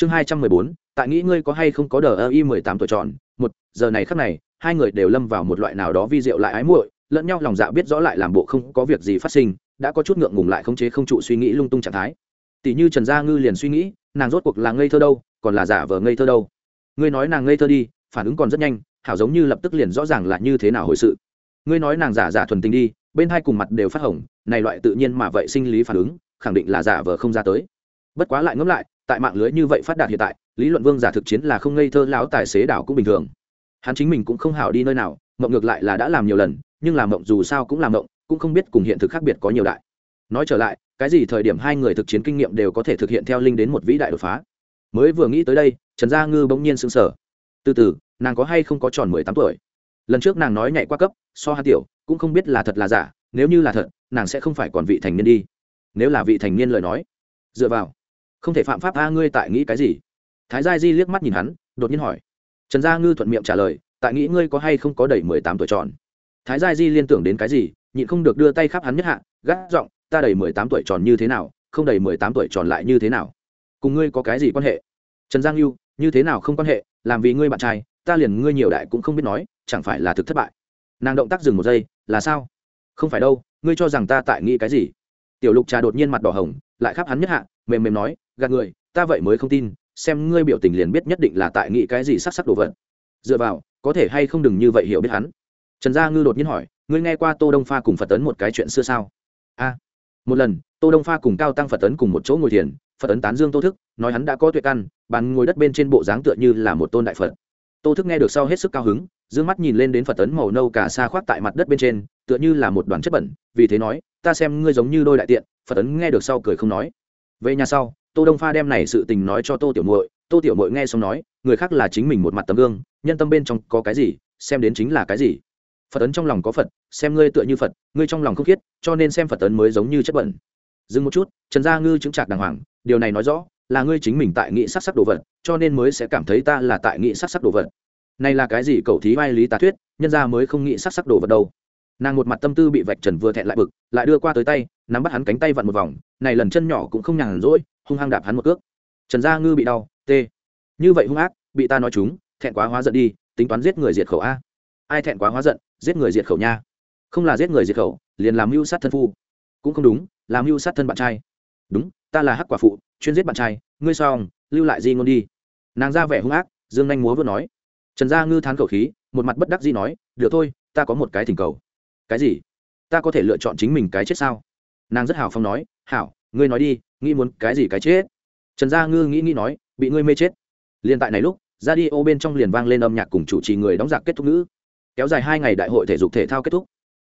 chương hai trăm mười bốn, tại nghĩ ngươi có hay không có đờ ơ y mười tám tuổi tròn? Một, giờ này khắc này, hai người đều lâm vào một loại nào đó vi diệu lại ái muội, lẫn nhau lòng dạ biết rõ lại làm bộ không có việc gì phát sinh, đã có chút ngượng ngùng lại khống chế không trụ suy nghĩ lung tung trạng thái. Tỷ như trần gia ngư liền suy nghĩ, nàng rốt cuộc là ngây thơ đâu, còn là giả vờ ngây thơ đâu? Ngươi nói nàng ngây thơ đi, phản ứng còn rất nhanh, hảo giống như lập tức liền rõ ràng là như thế nào hồi sự. Ngươi nói nàng giả giả thuần tình đi, bên hai cùng mặt đều phát hồng, này loại tự nhiên mà vậy sinh lý phản ứng, khẳng định là giả vờ không ra tới bất quá lại ngẫm lại, tại mạng lưới như vậy phát đạt hiện tại, lý luận vương giả thực chiến là không ngây thơ, lão tài xế đảo cũng bình thường. Hắn chính mình cũng không hảo đi nơi nào, mộng ngược lại là đã làm nhiều lần, nhưng làm mộng dù sao cũng làm mộng, cũng không biết cùng hiện thực khác biệt có nhiều đại. Nói trở lại, cái gì thời điểm hai người thực chiến kinh nghiệm đều có thể thực hiện theo linh đến một vĩ đại đột phá? Mới vừa nghĩ tới đây, trần gia ngư bỗng nhiên sững sờ. Từ từ, nàng có hay không có tròn mười tám tuổi? Lần trước nàng nói nhảy qua cấp, so hai tiểu, cũng không biết là thật là giả, nếu như là thật, nàng sẽ không phải còn vị thành niên đi. Nếu là vị thành niên lời nói, dựa vào không thể phạm pháp a, ngươi tại nghĩ cái gì? Thái gia di liếc mắt nhìn hắn, đột nhiên hỏi. Trần gia ngư thuận miệng trả lời, tại nghĩ ngươi có hay không có đầy mười tám tuổi tròn? Thái gia di liên tưởng đến cái gì, nhịn không được đưa tay khắp hắn nhất hạ gác giọng, ta đầy mười tám tuổi tròn như thế nào, không đầy mười tám tuổi tròn lại như thế nào? Cùng ngươi có cái gì quan hệ? Trần giang lưu như thế nào không quan hệ, làm vì ngươi bạn trai, ta liền ngươi nhiều đại cũng không biết nói, chẳng phải là thực thất bại? Nàng động tác dừng một giây, là sao? Không phải đâu, ngươi cho rằng ta tại nghĩ cái gì? Tiểu lục trà đột nhiên mặt đỏ hồng, lại khắp hắn nhất hạ, mềm mềm nói, gạt người, ta vậy mới không tin, xem ngươi biểu tình liền biết nhất định là tại nghĩ cái gì sắc sắc đồ vật. Dựa vào, có thể hay không đừng như vậy hiểu biết hắn. Trần gia ngư đột nhiên hỏi, ngươi nghe qua tô đông pha cùng phật tấn một cái chuyện xưa sao? A. Một lần, tô đông pha cùng cao tăng phật tấn cùng một chỗ ngồi thiền, phật tấn tán dương tô thức, nói hắn đã có tuệ căn, bàn ngồi đất bên trên bộ dáng tựa như là một tôn đại phật tô thức nghe được sau hết sức cao hứng d mắt nhìn lên đến phật tấn màu nâu cả xa khoác tại mặt đất bên trên, tựa như là một đoàn chất bẩn, vì thế nói, ta xem ngươi giống như đôi đại tiện. Phật tấn nghe được sau cười không nói. Về nhà sau, tô đông pha đem này sự tình nói cho tô tiểu muội, tô tiểu muội nghe xong nói, người khác là chính mình một mặt tấm gương, nhân tâm bên trong có cái gì, xem đến chính là cái gì. Phật tấn trong lòng có phật, xem ngươi tựa như phật, ngươi trong lòng không khiết, cho nên xem phật tấn mới giống như chất bẩn. Dừng một chút, trần gia ngư chứng trạc đàng hoàng, điều này nói rõ là ngươi chính mình tại nghị sắc sắc đồ vật, cho nên mới sẽ cảm thấy ta là tại nghị sắc sắc đồ vật. Này là cái gì cậu thí vai lý tà thuyết, nhân ra mới không nghĩ sắc sắc đồ vật đâu. Nàng một mặt tâm tư bị vạch trần vừa thẹn lại bực, lại đưa qua tới tay, nắm bắt hắn cánh tay vặn một vòng, này lần chân nhỏ cũng không nhàn rỗi, hung hăng đạp hắn một cước. Trần gia ngư bị đau, tê. Như vậy hung ác, bị ta nói chúng, thẹn quá hóa giận đi, tính toán giết người diệt khẩu a. Ai thẹn quá hóa giận, giết người diệt khẩu nha. Không là giết người diệt khẩu, liền làm mưu sát thân phu. Cũng không đúng, làm mưu sát thân bạn trai. Đúng ta là hắc quả phụ, chuyên giết bạn trai, ngươi xong lưu lại di ngôn đi. Nàng ra vẻ hung ác, dương nhanh múa vừa nói. Trần gia ngư thán khẩu khí, một mặt bất đắc dĩ nói, được thôi, ta có một cái thỉnh cầu. Cái gì? Ta có thể lựa chọn chính mình cái chết sao? Nàng rất hào phong nói, hảo, ngươi nói đi, nghĩ muốn cái gì cái chết? Trần gia ngư nghĩ nghĩ nói, bị ngươi mê chết. Liền tại này lúc ra đi ô bên trong liền vang lên âm nhạc cùng chủ trì người đóng giặc kết thúc ngữ. Kéo dài hai ngày đại hội thể dục thể thao kết thúc.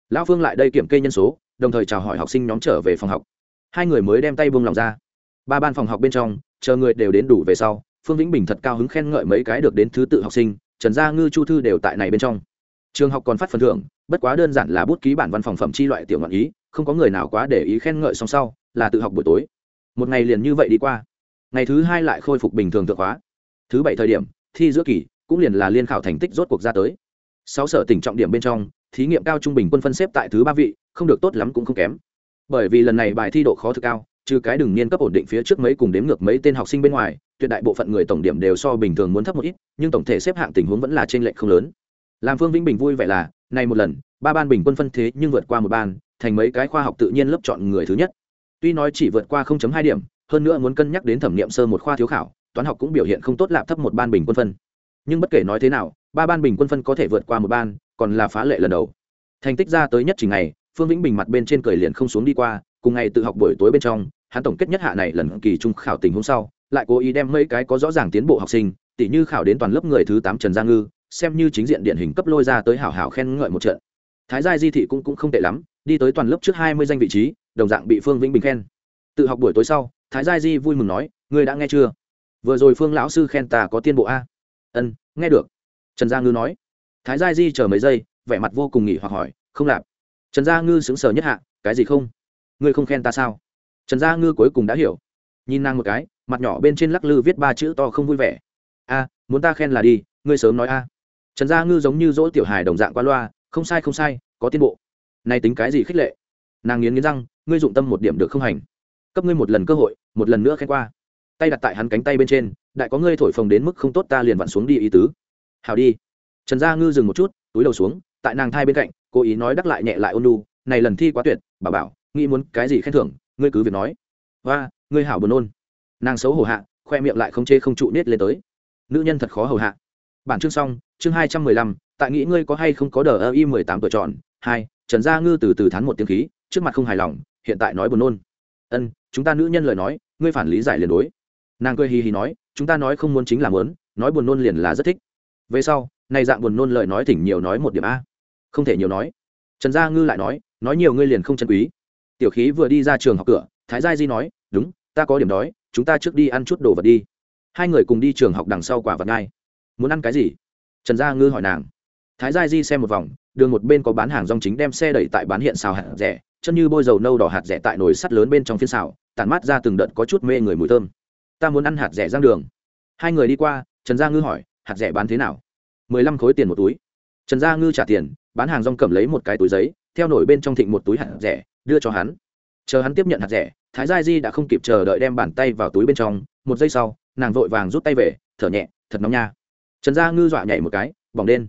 Lão phương lại đây kiểm kê nhân số, đồng thời chào hỏi học sinh nhóm trở về phòng học hai người mới đem tay buông lòng ra. Ba ban phòng học bên trong, chờ người đều đến đủ về sau, phương vĩnh bình thật cao hứng khen ngợi mấy cái được đến thứ tự học sinh, trần gia, ngư chu thư đều tại này bên trong. Trường học còn phát phần thưởng, bất quá đơn giản là bút ký bản văn phòng phẩm chi loại tiểu ngọn ý, không có người nào quá để ý khen ngợi song sau, là tự học buổi tối. Một ngày liền như vậy đi qua. Ngày thứ hai lại khôi phục bình thường thượng hóa thứ bảy thời điểm, thi giữa kỳ, cũng liền là liên khảo thành tích rốt cuộc ra tới. Sáu sở tỉnh trọng điểm bên trong, thí nghiệm cao trung bình quân phân xếp tại thứ ba vị, không được tốt lắm cũng không kém bởi vì lần này bài thi độ khó thực cao, trừ cái đường niên cấp ổn định phía trước mấy cùng đếm ngược mấy tên học sinh bên ngoài, tuyệt đại bộ phận người tổng điểm đều so bình thường muốn thấp một ít, nhưng tổng thể xếp hạng tình huống vẫn là trên lệch không lớn. Làm phương vĩnh bình vui vẻ là, nay một lần, ba ban bình quân phân thế nhưng vượt qua một ban, thành mấy cái khoa học tự nhiên lớp chọn người thứ nhất. Tuy nói chỉ vượt qua 0.2 điểm, hơn nữa muốn cân nhắc đến thẩm nghiệm sơ một khoa thiếu khảo, toán học cũng biểu hiện không tốt lạp thấp một ban bình quân phân. Nhưng bất kể nói thế nào, ba ban bình quân phân có thể vượt qua một ban, còn là phá lệ lần đầu. Thành tích ra tới nhất trình ngày phương vĩnh bình mặt bên trên cười liền không xuống đi qua, cùng ngày tự học buổi tối bên trong, hắn tổng kết nhất hạ này lần kỳ trung khảo tình hôm sau, lại cố ý đem mấy cái có rõ ràng tiến bộ học sinh, tỉ như khảo đến toàn lớp người thứ tám trần gia ngư, xem như chính diện điển hình cấp lôi ra tới hảo hảo khen ngợi một trận. Thái gia di thị cũng cũng không tệ lắm, đi tới toàn lớp trước hai mươi danh vị trí, đồng dạng bị phương vĩnh bình khen. Tự học buổi tối sau, thái gia di vui mừng nói, ngươi đã nghe chưa? Vừa rồi phương lão sư khen ta có tiên bộ a? Ân, nghe được. Trần gia ngư nói. Thái gia di chờ mấy giây, vẻ mặt vô cùng nghỉ hoặc hỏi, không lạp trần gia ngư sững sờ nhất hạ, cái gì không? Ngươi không khen ta sao? Trần gia ngư cuối cùng đã hiểu. Nhìn nàng một cái, mặt nhỏ bên trên lắc lư viết ba chữ to không vui vẻ. A, muốn ta khen là đi, ngươi sớm nói a. Trần gia ngư giống như dỗ tiểu hài đồng dạng qua loa, không sai không sai, có tiến bộ. Nay tính cái gì khích lệ? Nàng nghiến nghiến răng, ngươi dụng tâm một điểm được không hành? Cấp ngươi một lần cơ hội, một lần nữa khen qua. Tay đặt tại hắn cánh tay bên trên, đại có ngươi thổi phồng đến mức không tốt ta liền vặn xuống đi ý tứ. Hào đi. Trần gia ngư dừng một chút, túi đầu xuống, tại nàng thai bên cạnh cố ý nói đắc lại nhẹ lại ôn lu này lần thi quá tuyệt, bà bảo, nghĩ muốn cái gì khen thưởng, ngươi cứ việc nói. Và ngươi hảo buồn nôn nàng xấu hổ hạ, khoe miệng lại không chê không trụ nết lên tới. Nữ nhân thật khó hầu hạ. Bản chương xong, chương hai trăm mười lăm, tại nghĩ ngươi có hay không có đờ ơ y mười tám tuổi chọn hai, trần gia ngư từ từ thắn một tiếng khí, trước mặt không hài lòng, hiện tại nói buồn nôn ân, chúng ta nữ nhân lời nói, ngươi phản lý giải liền đối. Nàng cười hì hì nói, chúng ta nói không muốn chính là muốn, nói buồn nôn liền là rất thích. Về sau, này dạng buồn nôn lời nói thỉnh nhiều nói một điểm a không thể nhiều nói. Trần gia ngư lại nói nói nhiều ngươi liền không chân quý. Tiểu khí vừa đi ra trường học cửa, thái gia di nói, đúng, ta có điểm đói, chúng ta trước đi ăn chút đồ vật đi. Hai người cùng đi trường học đằng sau quả vật ngay. Muốn ăn cái gì? Trần gia ngư hỏi nàng. Thái gia di xem một vòng, đường một bên có bán hàng rong chính đem xe đẩy tại bán hiện xào hạt rẻ, chân như bôi dầu nâu đỏ hạt rẻ tại nồi sắt lớn bên trong phiên xào, tản mát ra từng đợt có chút mê người mùi thơm. Ta muốn ăn hạt rẻ giang đường. Hai người đi qua, trần gia ngư hỏi, hạt rẻ bán thế nào? Mười lăm khối tiền một túi. Trần gia ngư trả tiền bán hàng rong cầm lấy một cái túi giấy, theo nổi bên trong thịnh một túi hạt rẻ, đưa cho hắn. Chờ hắn tiếp nhận hạt rẻ, thái gia di đã không kịp chờ đợi đem bàn tay vào túi bên trong, một giây sau, nàng vội vàng rút tay về, thở nhẹ, thật nóng nha. Trần gia ngư dọa nhảy một cái, bỏng đen.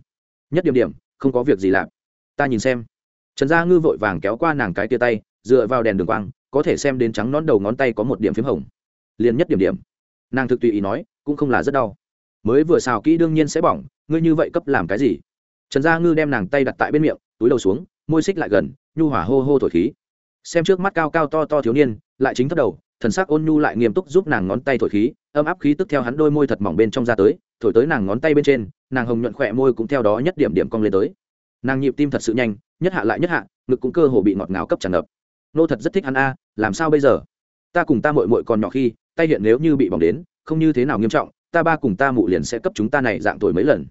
Nhất điểm điểm, không có việc gì làm ta nhìn xem. Trần gia ngư vội vàng kéo qua nàng cái tia tay, dựa vào đèn đường quang, có thể xem đến trắng nón đầu ngón tay có một điểm p h í m hồng. Liền nhất điểm điểm. Nàng thực tùy ý nói, cũng không là rất đau. Mới vừa xào kỹ đương nhiên sẽ bỏng, ngươi như vậy cấp làm cái gì? Trần gia ngư đem nàng tay đặt tại bên miệng, túi đầu xuống, môi xích lại gần, nhu hỏa hô hô thổi khí. Xem trước mắt cao cao to to thiếu niên, lại chính thất đầu, thần sắc ôn nhu lại nghiêm túc giúp nàng ngón tay thổi khí, ấm áp khí tức theo hắn đôi môi thật mỏng bên trong ra tới, thổi tới nàng ngón tay bên trên, nàng hồng nhuận khỏe môi cũng theo đó nhất điểm điểm cong lên tới. Nàng nhịp tim thật sự nhanh, nhất hạ lại nhất hạ, ngực cũng cơ hồ bị ngọt ngào cấp tràn ngập. Nô thật rất thích hắn a, làm sao bây giờ? Ta cùng ta mội mội còn nhỏ khi, tay hiện nếu như bị bỏng đến, không như thế nào nghiêm trọng, ta ba cùng ta mụ liền sẽ cấp chúng ta này dạng tuổi mấy lần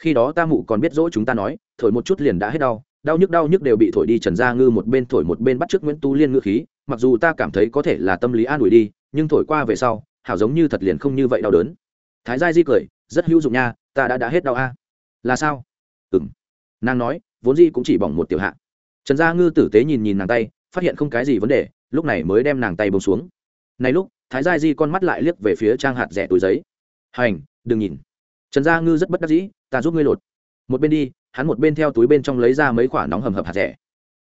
khi đó ta mụ còn biết dỗ chúng ta nói, thổi một chút liền đã hết đau đau nhức đau nhức đều bị thổi đi trần gia ngư một bên thổi một bên bắt t nguyễn tu liên ngư khí, mặc dù ta cảm thấy có thể là tâm lý an ủi đi, nhưng thổi qua về sau, hảo giống như thật liền không như vậy đau đớn. Thái gia di cười, rất hữu dụng nha, ta đã đã hết đau a. Là sao? Ừng nàng nói, vốn di cũng chỉ bỏng một tiểu hạ. Trần gia ngư tử tế nhìn nhìn nàng tay, phát hiện không cái gì vấn đề, lúc này mới đem nàng tay bông xuống. Này lúc, thái gia di con mắt lại liếc về phía trang hạt rẻ túi giấy. Hành, đừng nhìn. Trần gia ngư rất bất đắc dĩ ta giúp ngươi lột. Một bên đi, hắn một bên theo túi bên trong lấy ra mấy quả nóng hầm hập hạt rẻ.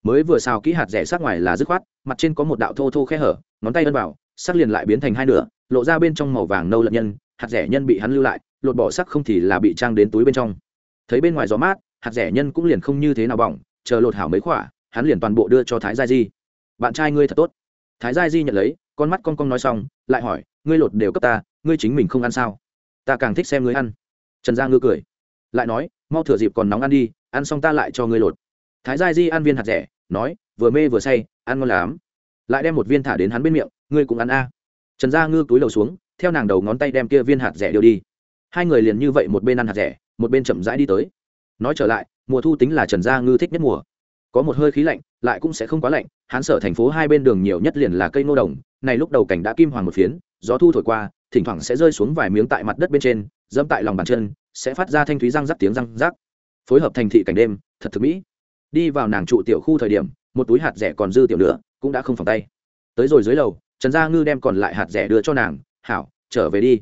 Mới vừa xào kỹ hạt rẻ sát ngoài là dứt khoát, mặt trên có một đạo thô thô khe hở, ngón tay ân vào, sắc liền lại biến thành hai nửa, lộ ra bên trong màu vàng nâu lợn nhân, hạt rẻ nhân bị hắn lưu lại, lột bỏ sắc không thì là bị trang đến túi bên trong. Thấy bên ngoài gió mát, hạt rẻ nhân cũng liền không như thế nào bỏng, chờ lột hảo mấy khỏa hắn liền toàn bộ đưa cho thái gia di. Bạn trai ngươi thật tốt. Thái gia di nhận lấy, con mắt con con nói xong, lại hỏi, ngươi lột đều cấp ta, ngươi chính mình không ăn sao? Ta càng thích xem ngươi ăn. Trần gia ngư cười lại nói, mau thừa dịp còn nóng ăn đi, ăn xong ta lại cho ngươi lột. Thái gia di ăn viên hạt rẻ, nói, vừa mê vừa say, ăn ngon lắm. Lại đem một viên thả đến hắn bên miệng, ngươi cũng ăn a. Trần gia ngư túi đầu xuống, theo nàng đầu ngón tay đem kia viên hạt rẻ đều đi. Hai người liền như vậy một bên ăn hạt rẻ, một bên chậm rãi đi tới. Nói trở lại, mùa thu tính là trần gia ngư thích nhất mùa. Có một hơi khí lạnh, lại cũng sẽ không quá lạnh, hắn sở thành phố hai bên đường nhiều nhất liền là cây nô đồng, này lúc đầu cảnh đã kim hoàng một phiến, gió thu thổi qua, thỉnh thoảng sẽ rơi xuống vài miếng tại mặt đất bên trên, dẫm tại lòng bàn chân sẽ phát ra thanh thúy răng rắc tiếng răng rắc. Phối hợp thành thị cảnh đêm, thật thực mỹ. Đi vào nàng trụ tiểu khu thời điểm, một túi hạt rẻ còn dư tiểu nữa, cũng đã không phòng tay. Tới rồi dưới lầu, trần gia ngư đem còn lại hạt rẻ đưa cho nàng, hảo, trở về đi.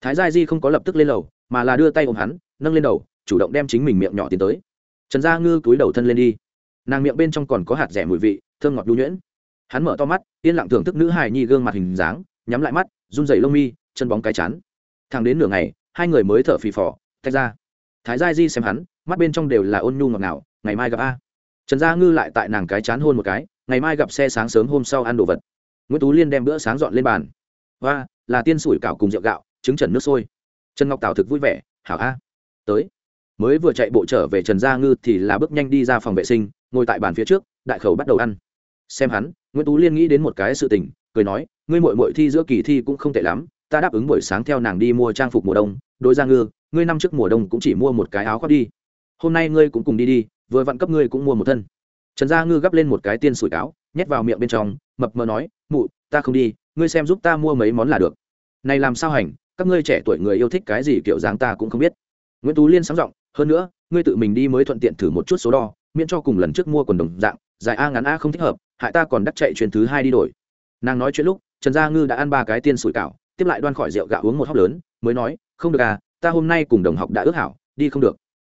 Thái gia di không có lập tức lên lầu, mà là đưa tay ôm hắn, nâng lên đầu, chủ động đem chính mình miệng nhỏ tiến tới. Trần gia ngư cúi đầu thân lên đi. Nàng miệng bên trong còn có hạt rẻ mùi vị, thơm ngọt nhu nhuyễn. Hắn mở to mắt, yên lặng thưởng thức nữ hài nhi gương mặt hình dáng, nhắm lại mắt, run dày lông mi, chân bóng cái chán. Thẳng đến nửa ngày, hai người mới thở phì phò tách ra. Thái gia di xem hắn, mắt bên trong đều là ôn nhu ngọt ngào, ngày mai gặp a. Trần gia ngư lại tại nàng cái chán hôn một cái, ngày mai gặp xe sáng sớm hôm sau ăn đồ vật. Nguyễn tú liên đem bữa sáng dọn lên bàn. Và là tiên sủi cảo cùng rượu gạo, trứng trần nước sôi. Trần ngọc tảo thực vui vẻ, hảo a, tới. Mới vừa chạy bộ trở về trần gia ngư thì là bước nhanh đi ra phòng vệ sinh, ngồi tại bàn phía trước, đại khẩu bắt đầu ăn. Xem hắn, nguyễn tú liên nghĩ đến một cái sự tình, cười nói, ngươi mội mội thi giữa kỳ thi cũng không tệ lắm, ta đáp ứng buổi sáng theo nàng đi mua trang phục mùa đông, đối gia ngư ngươi năm trước mùa đông cũng chỉ mua một cái áo khoác đi. Hôm nay ngươi cũng cùng đi đi, vừa vặn cấp ngươi cũng mua một thân. Trần gia ngư gắp lên một cái tiên sủi cáo, nhét vào miệng bên trong, mập mờ nói, mụ, ta không đi, ngươi xem giúp ta mua mấy món là được. Này làm sao hành, các ngươi trẻ tuổi người yêu thích cái gì kiểu dáng ta cũng không biết. Nguyễn tú liên sáng giọng, hơn nữa, ngươi tự mình đi mới thuận tiện thử một chút số đo, miễn cho cùng lần trước mua quần đồng dạng, dài a ngắn a không thích hợp, hại ta còn đắc chạy chuyến thứ hai đi đổi. Nàng nói chuyện lúc, trần gia ngư đã ăn ba cái tiên sủi cảo tiếp lại đoan khỏi rượu gạo uống một hóc lớn, mới nói, không được à ta hôm nay cùng đồng học đã ước hảo, đi không được.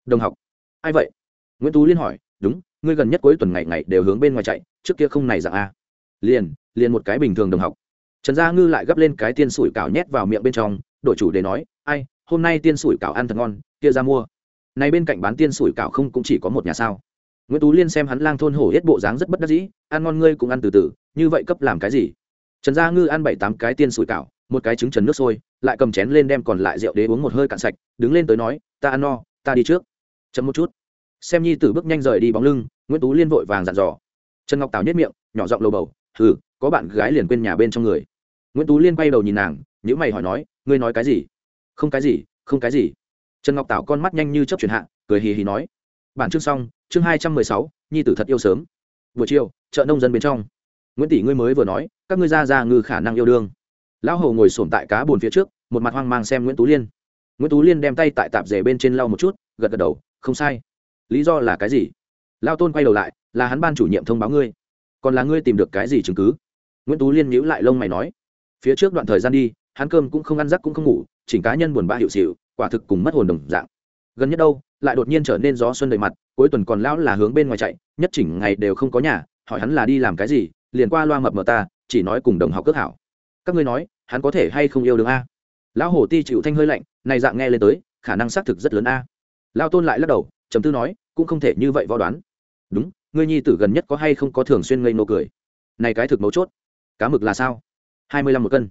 Đồng học. Ai vậy? Nguyễn tú liên hỏi, đúng, ngươi gần nhất cuối tuần ngày ngày đều hướng bên ngoài chạy, trước kia không này dạng a. Liền liền một cái bình thường đồng học. Trần gia ngư lại gấp lên cái tiên sủi cảo nhét vào miệng bên trong đội chủ để nói, ai, hôm nay tiên sủi cảo ăn thật ngon, kia ra mua. Này bên cạnh bán tiên sủi cảo không cũng chỉ có một nhà sao. Nguyễn tú liên xem hắn lang thôn hổ hết bộ dáng rất bất đắc dĩ, ăn ngon ngươi cũng ăn từ từ, như vậy cấp làm cái gì? Trần gia ngư ăn bảy tám cái tiên sủi cảo một cái trứng trần nước sôi, lại cầm chén lên đem còn lại rượu đế uống một hơi cạn sạch, đứng lên tới nói, ta ăn no, ta đi trước. Chấm một chút. Xem nhi tử bước nhanh rời đi bóng lưng, nguyễn tú liên vội vàng dặn dò. Trần ngọc tào nhất miệng, nhỏ giọng lầu bầu, hừ, có bạn gái liền quên nhà bên trong người. Nguyễn tú liên quay đầu nhìn nàng nhữ mày hỏi nói, ngươi nói cái gì? Không cái gì, không cái gì. Trần ngọc tào con mắt nhanh như chấp chuyển hạ, cười hì hì nói, bản chương xong, chương hai trăm mười sáu, nhi tử thật yêu sớm. Buổi chiều, chợ nông dân bên trong. Nguyễn tỷ ngươi mới vừa nói, các ngươi ra ra ngư khả năng yêu đương lão hầu ngồi sổm tại cá bồn phía trước, một mặt hoang mang xem nguyễn tú liên. Nguyễn tú liên đem tay tại tạp rể bên trên lau một chút, gật gật đầu, không sai. Lý do là cái gì? Lao tôn quay đầu lại, là hắn ban chủ nhiệm thông báo ngươi. Còn là ngươi tìm được cái gì chứng cứ? Nguyễn tú liên nhíu lại lông mày nói, phía trước đoạn thời gian đi, hắn cơm cũng không ăn giấc cũng không ngủ, chỉnh cá nhân buồn bã hiệu xịu, quả thực cùng mất hồn đồng dạng. Gần nhất đâu, lại đột nhiên trở nên gió xuân đầy mặt, cuối tuần còn lão là hướng bên ngoài chạy, nhất chỉnh ngày đều không có nhà, hỏi hắn là đi làm cái gì, liền qua loa mập mờ ta, chỉ nói cùng đồng học cước hảo các ngươi nói, hắn có thể hay không yêu đương a? Lão hổ ti chịu thanh hơi lạnh, này dạng nghe lên tới, khả năng xác thực rất lớn a. Lao tôn lại lắc đầu chấm tư nói, cũng không thể như vậy võ đoán. Đúng, ngươi nhi tử gần nhất có hay không có thường xuyên ngây nô cười? Này cái thực mấu chốt. Cá mực là sao? Hai mươi lăm một cân.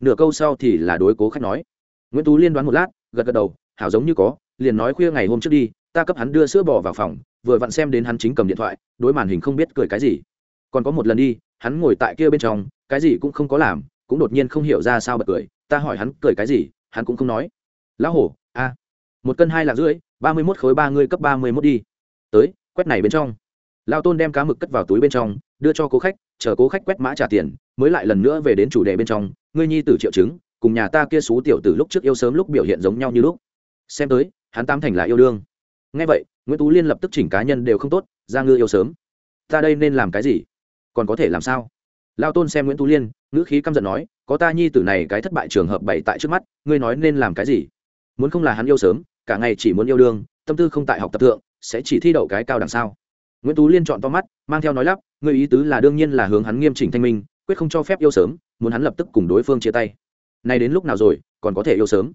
Nửa câu sau thì là đối cố khách nói. Nguyễn tú liên đoán một lát, gật gật đầu, hảo giống như có, liền nói khuya ngày hôm trước đi, ta cấp hắn đưa sữa bò vào phòng, vừa vặn xem đến hắn chính cầm điện thoại, đối màn hình không biết cười cái gì. Còn có một lần đi, hắn ngồi tại kia bên trong, cái gì cũng không có làm cũng đột nhiên không hiểu ra sao bật cười, ta hỏi hắn cười cái gì, hắn cũng không nói. Lão hổ, a, một cân hai lạc rưỡi, ba mươi mốt khối ba ngươi cấp ba mươi mốt đi. Tới, quét này bên trong. Lao tôn đem cá mực cất vào túi bên trong, đưa cho cố khách, chờ cố khách quét mã trả tiền, mới lại lần nữa về đến chủ đề bên trong, ngươi nhi tử triệu chứng, cùng nhà ta kia xú tiểu từ lúc trước yêu sớm lúc biểu hiện giống nhau như lúc. Xem tới, hắn tam thành là yêu đương. Ngay vậy, nguyễn tú liên lập tức chỉnh cá nhân đều không tốt, ra ngư yêu sớm. Ta đây nên làm cái gì? Còn có thể làm sao? Lao tôn xem nguyễn tú liên ngữ khí căm giận nói, có ta nhi tử này cái thất bại trường hợp bày tại trước mắt, ngươi nói nên làm cái gì? Muốn không là hắn yêu sớm, cả ngày chỉ muốn yêu đương, tâm tư không tại học tập thượng, sẽ chỉ thi đậu cái cao đằng sau nguyễn tú liên chọn to mắt, mang theo nói lắp người ý tứ là đương nhiên là hướng hắn nghiêm chỉnh thanh minh, quyết không cho phép yêu sớm, muốn hắn lập tức cùng đối phương chia tay. Nay đến lúc nào rồi, còn có thể yêu sớm?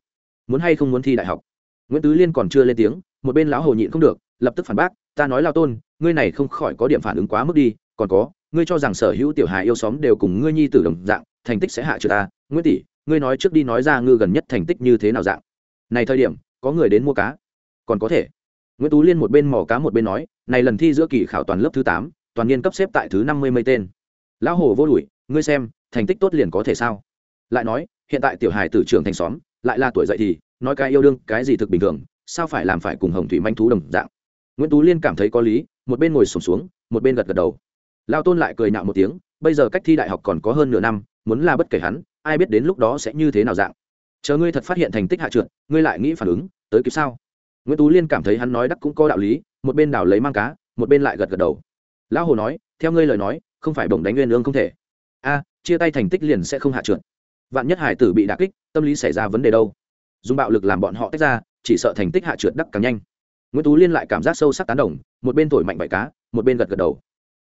Muốn hay không muốn thi đại học? Nguyễn tứ liên còn chưa lên tiếng, một bên lão hồ nhịn không được, lập tức phản bác, ta nói lao tôn, ngươi này không khỏi có điểm phản ứng quá mức đi, còn có ngươi cho rằng sở hữu tiểu hài yêu xóm đều cùng ngươi nhi tử đồng dạng thành tích sẽ hạ trừ ta. Nguyễn tỷ ngươi nói trước đi nói ra ngư gần nhất thành tích như thế nào dạng. Này thời điểm có người đến mua cá. Còn có thể. Nguyễn tú liên một bên mò cá một bên nói này lần thi giữa kỳ khảo toàn lớp thứ tám toàn niên cấp xếp tại thứ năm mươi mây tên. Lão hồ vô đuổi ngươi xem thành tích tốt liền có thể sao? Lại nói hiện tại tiểu hài tử trưởng thành xóm lại là tuổi dậy thì nói cái yêu đương cái gì thực bình thường sao phải làm phải cùng hồng thủy manh thú đồng dạng? Nguyễn tú liên cảm thấy có lý một bên ngồi sùng xuống, xuống một bên gật gật đầu lao tôn lại cười nhạo một tiếng, bây giờ cách thi đại học còn có hơn nửa năm, muốn là bất kể hắn, ai biết đến lúc đó sẽ như thế nào dạng. Chờ ngươi thật phát hiện thành tích hạ trượt, ngươi lại nghĩ phản ứng, tới kịp sao? Nguyễn tú liên cảm thấy hắn nói đắc cũng có đạo lý, một bên đào lấy mang cá, một bên lại gật gật đầu. Lão hồ nói, theo ngươi lời nói, không phải bổng đánh nguyên lương không thể. A, chia tay thành tích liền sẽ không hạ trượt. Vạn nhất hải tử bị đà kích, tâm lý xảy ra vấn đề đâu? Dùng bạo lực làm bọn họ tách ra, chỉ sợ thành tích hạ trượt đắc càng nhanh. Nguyễn tú liên lại cảm giác sâu sắc tán đồng, một bên thổi mạnh bại cá, một bên gật gật đầu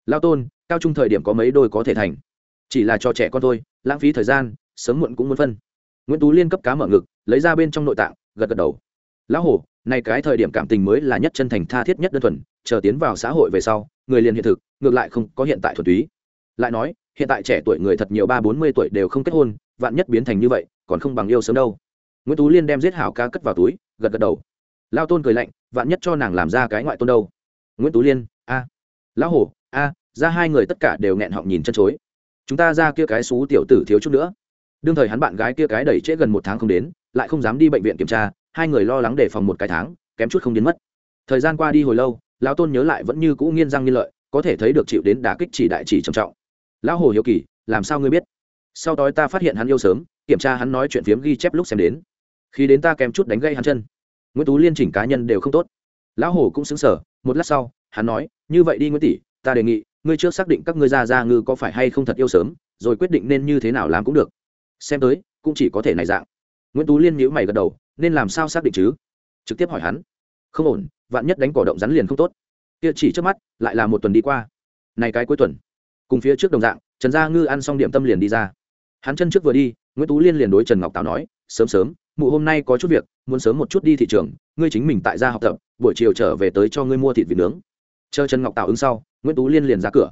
lao tôn, cao trung thời điểm có mấy đôi có thể thành. Chỉ là cho trẻ con thôi, lãng phí thời gian, sớm muộn cũng muốn phân. Nguyễn tú liên cấp cá mở ngực, lấy ra bên trong nội tạng, gật gật đầu. Lão hổ, này cái thời điểm cảm tình mới là nhất chân thành tha thiết nhất đơn thuần, chờ tiến vào xã hội về sau, người liền hiện thực, ngược lại không có hiện tại thuần túy. Lại nói, hiện tại trẻ tuổi người thật nhiều ba bốn mươi tuổi đều không kết hôn, vạn nhất biến thành như vậy, còn không bằng yêu sớm đâu. Nguyễn tú liên đem giết hảo ca cất vào túi, gật gật đầu. Lao tôn cười lạnh, vạn nhất cho nàng làm ra cái ngoại tôn đâu? Nguyễn tú liên, a lão hổ, a, ra hai người tất cả đều nghẹn họng nhìn chân chối. Chúng ta ra kia cái xú tiểu tử thiếu chút nữa. Đương thời hắn bạn gái kia cái đẩy trễ gần một tháng không đến, lại không dám đi bệnh viện kiểm tra, hai người lo lắng đề phòng một cái tháng, kém chút không đến mất. Thời gian qua đi hồi lâu, lão tôn nhớ lại vẫn như cũ nghiên răng nghiên lợi, có thể thấy được chịu đến đá kích chỉ đại chỉ trầm trọng. Lão hồ hiếu kỳ, làm sao ngươi biết? Sau đó ta phát hiện hắn yêu sớm, kiểm tra hắn nói chuyện phiếm ghi chép lúc xem đến. Khi đến ta kém chút đánh gây hắn chân. Nguyễn tú liên chỉnh cá nhân đều không tốt. Lão hồ cũng xứng sở một lát sau hắn nói, như vậy đi nguyễn tỷ, ta đề nghị, ngươi trước xác định các ngươi ra ra ngư có phải hay không thật yêu sớm, rồi quyết định nên như thế nào làm cũng được. Xem tới, cũng chỉ có thể này dạng. Nguyễn tú liên nhữ mày gật đầu, nên làm sao xác định chứ? Trực tiếp hỏi hắn. Không ổn, vạn nhất đánh cỏ động rắn liền không tốt. Kia chỉ trước mắt, lại là một tuần đi qua. Này cái cuối tuần, cùng phía trước đồng dạng, trần gia ngư ăn xong điểm tâm liền đi ra. Hắn chân trước vừa đi, nguyễn tú liên liền đối trần ngọc tào nói, sớm sớm, mụ hôm nay có chút việc, muốn sớm một chút đi thị trường, ngươi chính mình tại gia học tập, buổi chiều trở về tới cho ngươi mua thịt vịt nướng chờ trần ngọc Tạo ứng sau, nguyễn tú liên liền ra cửa.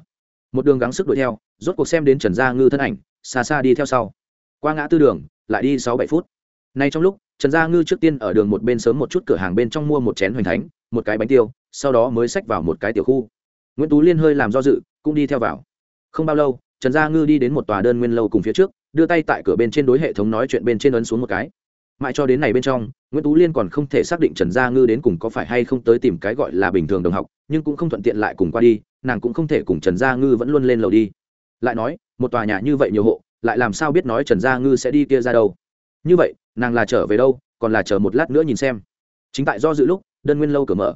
Một đường gắng sức đuổi theo, rốt cuộc xem đến trần gia ngư thân ảnh, xa xa đi theo sau. Qua ngã tư đường, lại đi sáu bảy phút. Nay trong lúc, trần gia ngư trước tiên ở đường một bên sớm một chút cửa hàng bên trong mua một chén hoành thánh, một cái bánh tiêu, sau đó mới xách vào một cái tiểu khu. Nguyễn tú liên hơi làm do dự, cũng đi theo vào. Không bao lâu, trần gia ngư đi đến một tòa đơn nguyên lâu cùng phía trước, đưa tay tại cửa bên trên đối hệ thống nói chuyện bên trên ấn xuống một cái mãi cho đến này bên trong, nguyễn tú liên còn không thể xác định trần gia ngư đến cùng có phải hay không tới tìm cái gọi là bình thường đồng học, nhưng cũng không thuận tiện lại cùng qua đi, nàng cũng không thể cùng trần gia ngư vẫn luôn lên lầu đi. Lại nói, một tòa nhà như vậy nhiều hộ, lại làm sao biết nói trần gia ngư sẽ đi kia ra đâu? Như vậy, nàng là trở về đâu, còn là chờ một lát nữa nhìn xem. Chính tại do dự lúc, đơn nguyên lâu cửa mở.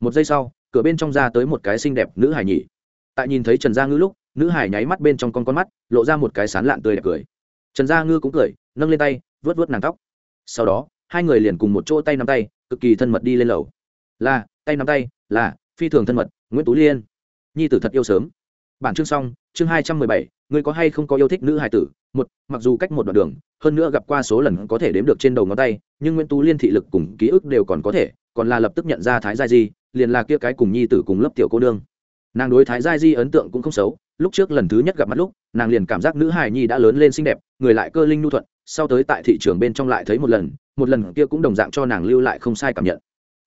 Một giây sau, cửa bên trong ra tới một cái xinh đẹp nữ hải nhỉ. Tại nhìn thấy trần gia ngư lúc, nữ hải nháy mắt bên trong con con mắt, lộ ra một cái sán lạn tươi đẹp cười. Trần gia ngư cũng cười, nâng lên tay vớt vớt nàng tóc sau đó, hai người liền cùng một chỗ tay nắm tay, cực kỳ thân mật đi lên lầu. Là, tay nắm tay, là, phi thường thân mật, nguyễn tú liên. Nhi tử thật yêu sớm. Bản chương xong, chương hai trăm mười bảy, ngươi có hay không có yêu thích nữ hài tử? Một, mặc dù cách một đoạn đường, hơn nữa gặp qua số lần có thể đếm được trên đầu ngón tay, nhưng nguyễn tú liên thị lực cùng ký ức đều còn có thể, còn là lập tức nhận ra thái gia di, liền là kia cái cùng nhi tử cùng lớp tiểu cô nương. Nàng đối thái gia di ấn tượng cũng không xấu, lúc trước lần thứ nhất gặp mặt lúc, nàng liền cảm giác nữ hài nhi đã lớn lên xinh đẹp, người lại cơ linh nhu thuận sau tới tại thị trường bên trong lại thấy một lần một lần kia cũng đồng dạng cho nàng lưu lại không sai cảm nhận.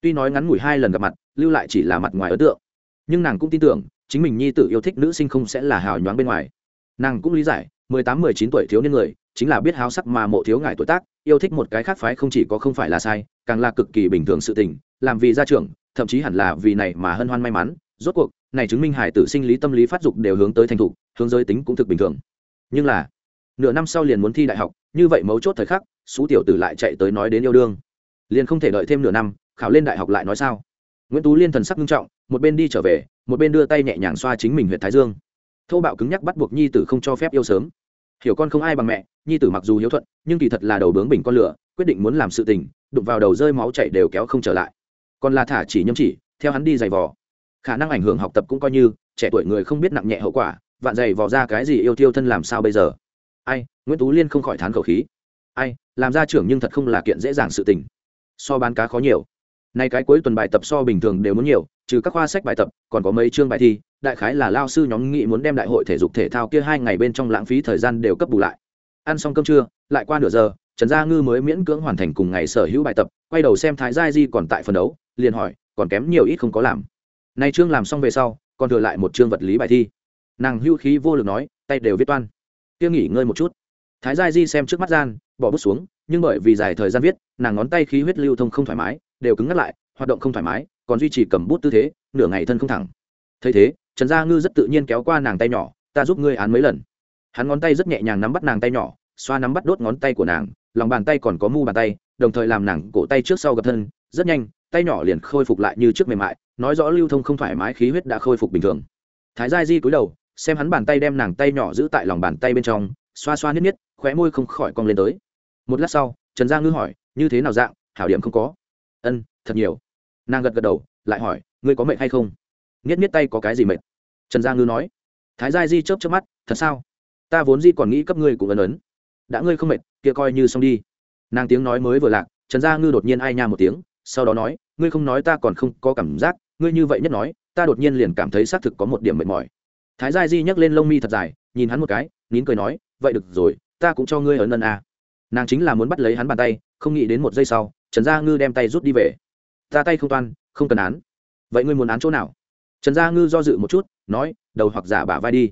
Tuy nói ngắn ngủi hai lần gặp mặt, lưu lại chỉ là mặt ngoài ấn tượng. Nhưng nàng cũng tin tưởng, chính mình nhi tử yêu thích nữ sinh không sẽ là hào nhoáng bên ngoài. Nàng cũng lý giải, mười tám, mười chín tuổi thiếu niên người, chính là biết háo sắc mà mộ thiếu ngài tuổi tác, yêu thích một cái khác phái không chỉ có không phải là sai, càng là cực kỳ bình thường sự tình, làm vì gia trưởng, thậm chí hẳn là vì này mà hân hoan may mắn. Rốt cuộc, này chứng minh hải tử sinh lý tâm lý phát dục đều hướng tới thành thục, hướng giới tính cũng thực bình thường. Nhưng là, nửa năm sau liền muốn thi đại học như vậy mấu chốt thời khắc xú tiểu tử lại chạy tới nói đến yêu đương. Liền không thể đợi thêm nửa năm, khảo lên đại học lại nói sao? Nguyễn tú liên thần sắc nghiêm trọng, một bên đi trở về, một bên đưa tay nhẹ nhàng xoa chính mình huyện thái dương. Thô bạo cứng nhắc bắt buộc nhi tử không cho phép yêu sớm. Hiểu con không ai bằng mẹ, nhi tử mặc dù hiếu thuận, nhưng kỳ thật là đầu bướng bình con lửa, quyết định muốn làm sự tình, đụng vào đầu rơi máu chảy đều kéo không trở lại. Còn là thả chỉ nhâm chỉ, theo hắn đi giày vò. Khả năng ảnh hưởng học tập cũng coi như, trẻ tuổi người không biết nặng nhẹ hậu quả, vạn giày vò ra cái gì yêu tiêu thân làm sao bây giờ? Ai, nguyễn tú liên không khỏi thán khẩu khí. Ai, làm ra trưởng nhưng thật không là kiện dễ dàng sự tình. So bán cá khó nhiều. Nay cái cuối tuần bài tập so bình thường đều muốn nhiều, trừ các khoa sách bài tập, còn có mấy chương bài thi, đại khái là lao sư nhóm nghị muốn đem đại hội thể dục thể thao kia hai ngày bên trong lãng phí thời gian đều cấp bù lại. Ăn xong cơm trưa, lại qua nửa giờ, trần gia ngư mới miễn cưỡng hoàn thành cùng ngày sở hữu bài tập, quay đầu xem thái gia di còn tại phần đấu, liền hỏi, còn kém nhiều ít không có làm. Nay chương làm xong về sau, còn thừa lại một chương vật lý bài thi. Nàng hưu khí vô lực nói, tay đều viết toan kia nghỉ ngơi một chút. Thái gia di xem trước mắt gian, bỏ bút xuống, nhưng bởi vì dài thời gian viết, nàng ngón tay khí huyết lưu thông không thoải mái, đều cứng ngắt lại, hoạt động không thoải mái, còn duy trì cầm bút tư thế, nửa ngày thân không thẳng. Thấy thế, trần gia ngư rất tự nhiên kéo qua nàng tay nhỏ, ta giúp ngươi án mấy lần. Hắn ngón tay rất nhẹ nhàng nắm bắt nàng tay nhỏ, xoa nắm bắt đốt ngón tay của nàng, lòng bàn tay còn có mu bàn tay, đồng thời làm nàng cổ tay trước sau gập thân, rất nhanh, tay nhỏ liền khôi phục lại như trước mềm mại, nói rõ lưu thông không thoải mái, khí huyết đã khôi phục bình thường. Thái gia di cúi đầu xem hắn bàn tay đem nàng tay nhỏ giữ tại lòng bàn tay bên trong, xoa xoa niết niết khóe môi không khỏi cong lên tới. Một lát sau, trần gia ngư hỏi, như thế nào dạng, hảo điểm không có? Ân, thật nhiều. Nàng gật gật đầu, lại hỏi, ngươi có mệt hay không? Niết niết tay có cái gì mệt? Trần gia ngư nói, thái gia di chớp chớp mắt, thật sao? Ta vốn di còn nghĩ cấp ngươi cũng ấn ấn. Đã ngươi không mệt, kia coi như xong đi. Nàng tiếng nói mới vừa lạc, trần gia ngư đột nhiên ai nha một tiếng, sau đó nói, ngươi không nói ta còn không có cảm giác, ngươi như vậy nhất nói, ta đột nhiên liền cảm thấy xác thực có một điểm mệt mỏi thái gia di nhấc lên lông mi thật dài, nhìn hắn một cái, nín cười nói, vậy được rồi, ta cũng cho ngươi ở nân à. nàng chính là muốn bắt lấy hắn bàn tay, không nghĩ đến một giây sau, trần gia ngư đem tay rút đi về. Ta tay không toan, không cần án. Vậy ngươi muốn án chỗ nào? Trần gia ngư do dự một chút, nói, đầu hoặc giả bả vai đi.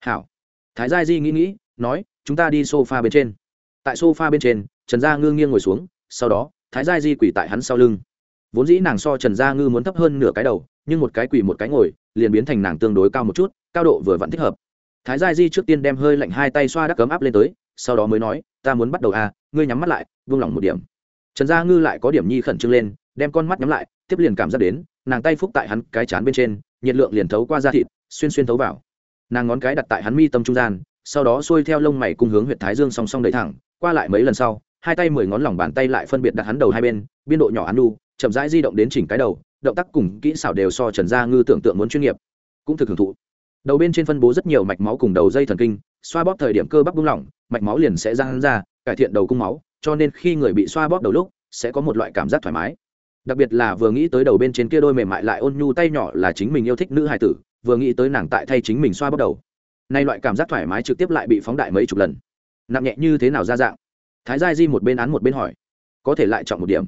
Hảo. Thái gia di nghĩ nghĩ, nói, chúng ta đi s o f a bên trên. Tại s o f a bên trên, trần gia ngư nghiêng ngồi xuống, sau đó, thái gia di quỳ tại hắn sau lưng. Vốn dĩ nàng so trần gia ngư muốn thấp hơn nửa cái đầu, nhưng một cái quỳ một cái ngồi liền biến thành nàng tương đối cao một chút, cao độ vừa vẫn thích hợp. Thái gia di trước tiên đem hơi lạnh hai tay xoa đắc cấm áp lên tới, sau đó mới nói, ta muốn bắt đầu à ngươi nhắm mắt lại vung lòng một điểm. Trần gia ngư lại có điểm nhi khẩn trương lên, đem con mắt nhắm lại, tiếp liền cảm giác đến, nàng tay phúc tại hắn cái chán bên trên, nhiệt lượng liền thấu qua da thịt, xuyên xuyên thấu vào. Nàng ngón cái đặt tại hắn mi tâm trung gian, sau đó xuôi theo lông mày cùng hướng huyện thái dương song song đẩy thẳng, qua lại mấy lần sau, hai tay mười ngón lòng bàn tay lại phân biệt đặt hắn đầu hai bên, biên độ nhỏ hắn đu chậm rãi di động đến chỉnh cái đầu động tác cùng kỹ xảo đều so trần gia ngư tưởng tượng muốn chuyên nghiệp, cũng thực hưởng thụ. Đầu bên trên phân bố rất nhiều mạch máu cùng đầu dây thần kinh, xoa bóp thời điểm cơ bắp buông lỏng, mạch máu liền sẽ ra hắn ra, cải thiện đầu cung máu, cho nên khi người bị xoa bóp đầu lúc, sẽ có một loại cảm giác thoải mái. Đặc biệt là vừa nghĩ tới đầu bên trên kia đôi mềm mại lại ôn nhu tay nhỏ là chính mình yêu thích nữ hài tử, vừa nghĩ tới nàng tại thay chính mình xoa bóp đầu, nay loại cảm giác thoải mái trực tiếp lại bị phóng đại mấy chục lần. Nặng nhẹ như thế nào ra dạng? Thái gia di một bên án một bên hỏi. Có thể lại chọn một điểm.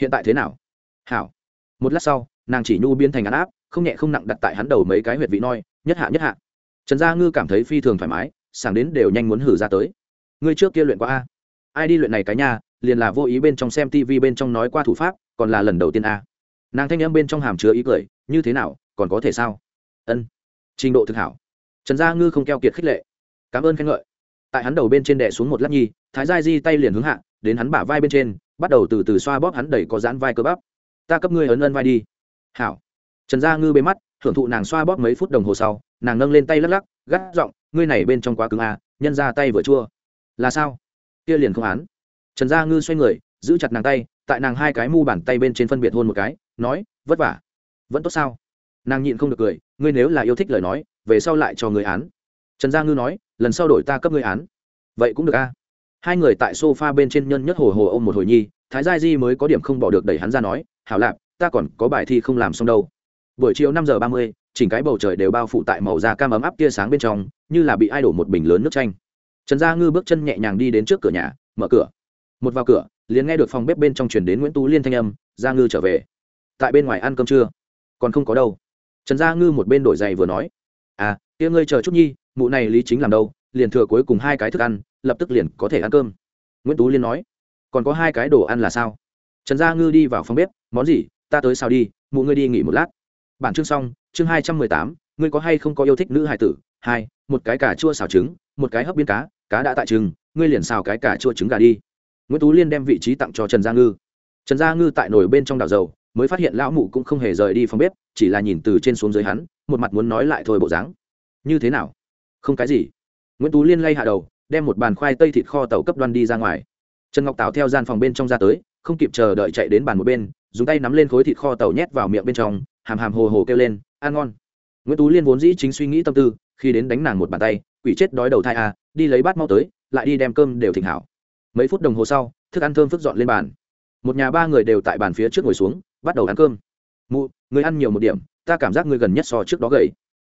Hiện tại thế nào? Hảo một lát sau, nàng chỉ nhu biến thành án áp, không nhẹ không nặng đặt tại hắn đầu mấy cái huyệt vị noi, nhất hạ nhất hạ. Trần gia ngư cảm thấy phi thường thoải mái, sảng đến đều nhanh muốn hử ra tới. Ngươi trước kia luyện qua a. Ai đi luyện này cái nha, liền là vô ý bên trong xem tv bên trong nói qua thủ pháp, còn là lần đầu tiên a. Nàng thanh em bên trong hàm chứa ý cười, như thế nào, còn có thể sao? Ân, trình độ thực hảo. Trần gia ngư không keo kiệt khích lệ. Cảm ơn khen ngợi. Tại hắn đầu bên trên đè xuống một lát nhi, thái gia di tay liền hướng hạ, đến hắn bả vai bên trên, bắt đầu từ từ xoa bóp hắn đầy có dán vai cơ bắp ta cấp ngươi ấn ân vai đi. Hảo. Trần gia ngư bế mắt thưởng thụ nàng xoa bóp mấy phút đồng hồ sau nàng nâng lên tay lắc lắc gắt giọng ngươi này bên trong quá cứng à, nhân ra tay vừa chua. Là sao? Kia liền không án. Trần gia ngư xoay người giữ chặt nàng tay tại nàng hai cái mu bàn tay bên trên phân biệt hôn một cái nói vất vả. Vẫn tốt sao? Nàng nhịn không được cười ngươi nếu là yêu thích lời nói về sau lại cho người án. Trần gia ngư nói lần sau đổi ta cấp ngươi án. Vậy cũng được a hai người tại sofa bên trên nhân nhất hồ hồ ôm một hồi nhi thái gia di mới có điểm không bỏ được đẩy hắn ra nói hảo lạp ta còn có bài thi không làm xong đâu. Buổi chiều năm giờ ba mươi, chỉnh cái bầu trời đều bao phủ tại màu da cam ấm áp tia sáng bên trong, như là bị ai đổ một bình lớn nước chanh. Trần gia ngư bước chân nhẹ nhàng đi đến trước cửa nhà, mở cửa. Một vào cửa, liền nghe được phòng bếp bên trong chuyển đến nguyễn tú liên thanh âm, gia ngư trở về. Tại bên ngoài ăn cơm trưa còn không có đâu. Trần gia ngư một bên đổi giày vừa nói à kia ngươi chờ chút nhi, mụ này lý chính làm đâu, liền thừa cuối cùng hai cái thức ăn, lập tức liền có thể ăn cơm. Nguyễn tú liên nói, còn có hai cái đồ ăn là sao? Trần gia ngư đi vào phòng bếp, món gì? Ta tới sao đi, mụ ngươi đi nghỉ một lát. Bản chương xong, chương hai trăm mười tám, ngươi có hay không có yêu thích nữ hải tử? Hai, một cái cà chua xào trứng, một cái hấp biên cá cá đã tại trứng ngươi liền xào cái cà chua trứng gà đi. Nguyễn tú liên đem vị trí tặng cho trần gia ngư. Trần gia ngư tại nồi bên trong đảo dầu, mới phát hiện lão mụ cũng không hề rời đi phòng bếp, chỉ là nhìn từ trên xuống dưới hắn, một mặt muốn nói lại thôi bộ dáng. Như thế nào? Không cái gì. Nguyễn tú liên lay hạ đầu, đem một bàn khoai tây thịt kho tàu cấp đoan đi ra ngoài. Trần ngọc Tạo theo gian phòng bên trong ra tới không kịp chờ đợi chạy đến bàn một bên, dùng tay nắm lên khối thịt kho tàu nhét vào miệng bên trong, hàm hàm hồ hồ kêu lên, ăn ngon. Nguyễn tú liên vốn dĩ chính suy nghĩ tâm tư, khi đến đánh nàng một bàn tay, quỷ chết đói đầu thai à đi lấy bát mau tới, lại đi đem cơm đều thịnh hảo. Mấy phút đồng hồ sau, thức ăn thơm phức dọn lên bàn. Một nhà ba người đều tại bàn phía trước ngồi xuống, bắt đầu ăn cơm. Mụ, người ăn nhiều một điểm, ta cảm giác người gần nhất so trước đó gầy.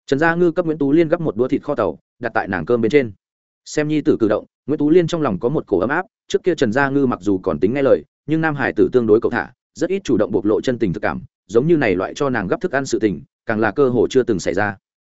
Trần gia ngư cấp nguyễn tú liên gấp một đũa thịt kho tàu, đặt tại nàng cơm bên trên. Xem nhi tử cử động, nguyễn tú liên trong lòng có một cổ ấm áp, trước kia trần gia ngư mặc dù còn tính nghe lời nhưng nam hải tử tương đối cậu thả, rất ít chủ động bộc lộ chân tình thực cảm, giống như này loại cho nàng gấp thức ăn sự tình, càng là cơ hồ chưa từng xảy ra.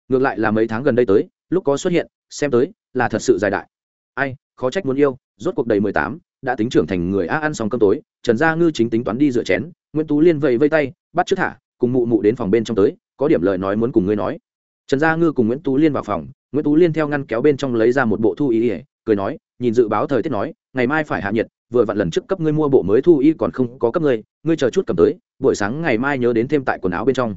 Ngược lại là mấy tháng gần đây tới, lúc có xuất hiện, xem tới, là thật sự dài đại. Ai, khó trách muốn yêu, rốt cuộc đầy mười tám, đã tính trưởng thành người a ăn xong cơm tối, trần gia ngư chính tính toán đi rửa chén, nguyễn tú liên vẫy vây tay, bắt trước thả, cùng mụ mụ đến phòng bên trong tới, có điểm lời nói muốn cùng ngươi nói. Trần gia ngư cùng nguyễn tú liên vào phòng, nguyễn tú liên theo ngăn kéo bên trong lấy ra một bộ thu ý ỉa cười nói, nhìn dự báo thời tiết nói, ngày mai phải hạ nhiệt, vừa vặn lần trước cấp ngươi mua bộ mới thu y còn không có cấp ngươi ngươi chờ chút cầm tới, buổi sáng ngày mai nhớ đến thêm tại quần áo bên trong.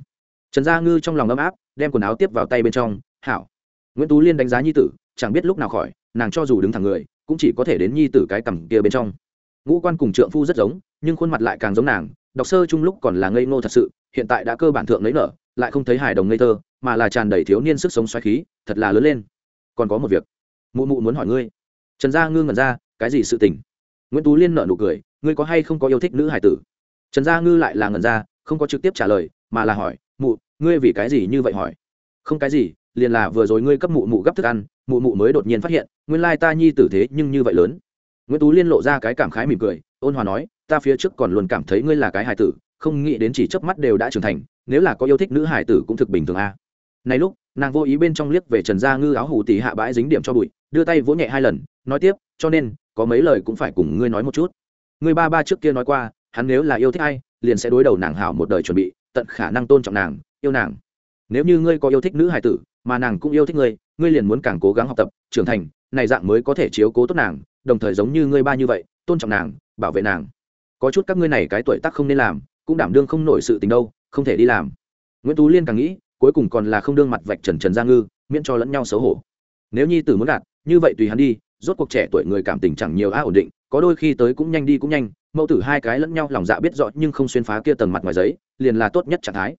Trần gia ngư trong lòng ấm áp, đem quần áo tiếp vào tay bên trong, hảo. Nguyễn tú liên đánh giá nhi tử, chẳng biết lúc nào khỏi, nàng cho dù đứng thẳng người, cũng chỉ có thể đến nhi tử cái cằm kia bên trong. Ngũ quan cùng trượng phu rất giống, nhưng khuôn mặt lại càng giống nàng, đọc sơ chung lúc còn là ngây ngô thật sự, hiện tại đã cơ bản thượng lấy nở, lại không thấy hài đồng ngây thơ, mà là tràn đầy thiếu niên sức sống xoáy khí, thật là lớn lên. Còn có một việc, mụ mụ muốn hỏi ngươi trần gia ngư ngẩn ra, cái gì sự tình? Nguyễn tú liên nợ nụ cười, ngươi có hay không có yêu thích nữ hải tử? Trần gia ngư lại là ngẩn ra, không có trực tiếp trả lời, mà là hỏi, mụ, ngươi vì cái gì như vậy hỏi? Không cái gì, liền là vừa rồi ngươi cấp mụ mụ gấp thức ăn, mụ mụ mới đột nhiên phát hiện, nguyên lai ta nhi tử thế nhưng như vậy lớn. Nguyễn tú liên lộ ra cái cảm khái mỉm cười, ôn hòa nói, ta phía trước còn luôn cảm thấy ngươi là cái hài tử, không nghĩ đến chỉ chớp mắt đều đã trưởng thành, nếu là có yêu thích nữ hài tử cũng thực bình thường a. à này lúc, nàng vô ý bên trong liếc về trần gia ngư áo hủ tỉ hạ bãi dính điểm cho bụi, đưa tay vỗ nhẹ hai lần, nói tiếp, cho nên, có mấy lời cũng phải cùng ngươi nói một chút. Ngươi ba ba trước kia nói qua, hắn nếu là yêu thích ai, liền sẽ đối đầu nàng hảo một đời chuẩn bị, tận khả năng tôn trọng nàng, yêu nàng. Nếu như ngươi có yêu thích nữ hài tử, mà nàng cũng yêu thích ngươi ngươi liền muốn càng cố gắng học tập, trưởng thành, này dạng mới có thể chiếu cố tốt nàng, đồng thời giống như ngươi ba như vậy, tôn trọng nàng, bảo vệ nàng. Có chút các ngươi này cái tuổi tác không nên làm, cũng đảm đương không nổi sự tình đâu, không thể đi làm. Nguyễn tú liên càng nghĩ cuối cùng còn là không đương mặt vạch trần trần gia ngư, miễn cho lẫn nhau xấu hổ. Nếu nhi tử muốn đạt như vậy tùy hắn đi, rốt cuộc trẻ tuổi người cảm tình chẳng nhiều a ổn định, có đôi khi tới cũng nhanh đi cũng nhanh, mẫu tử hai cái lẫn nhau lòng dạ biết rõ nhưng không xuyên phá kia tầng mặt ngoài giấy, liền là tốt nhất trạng thái.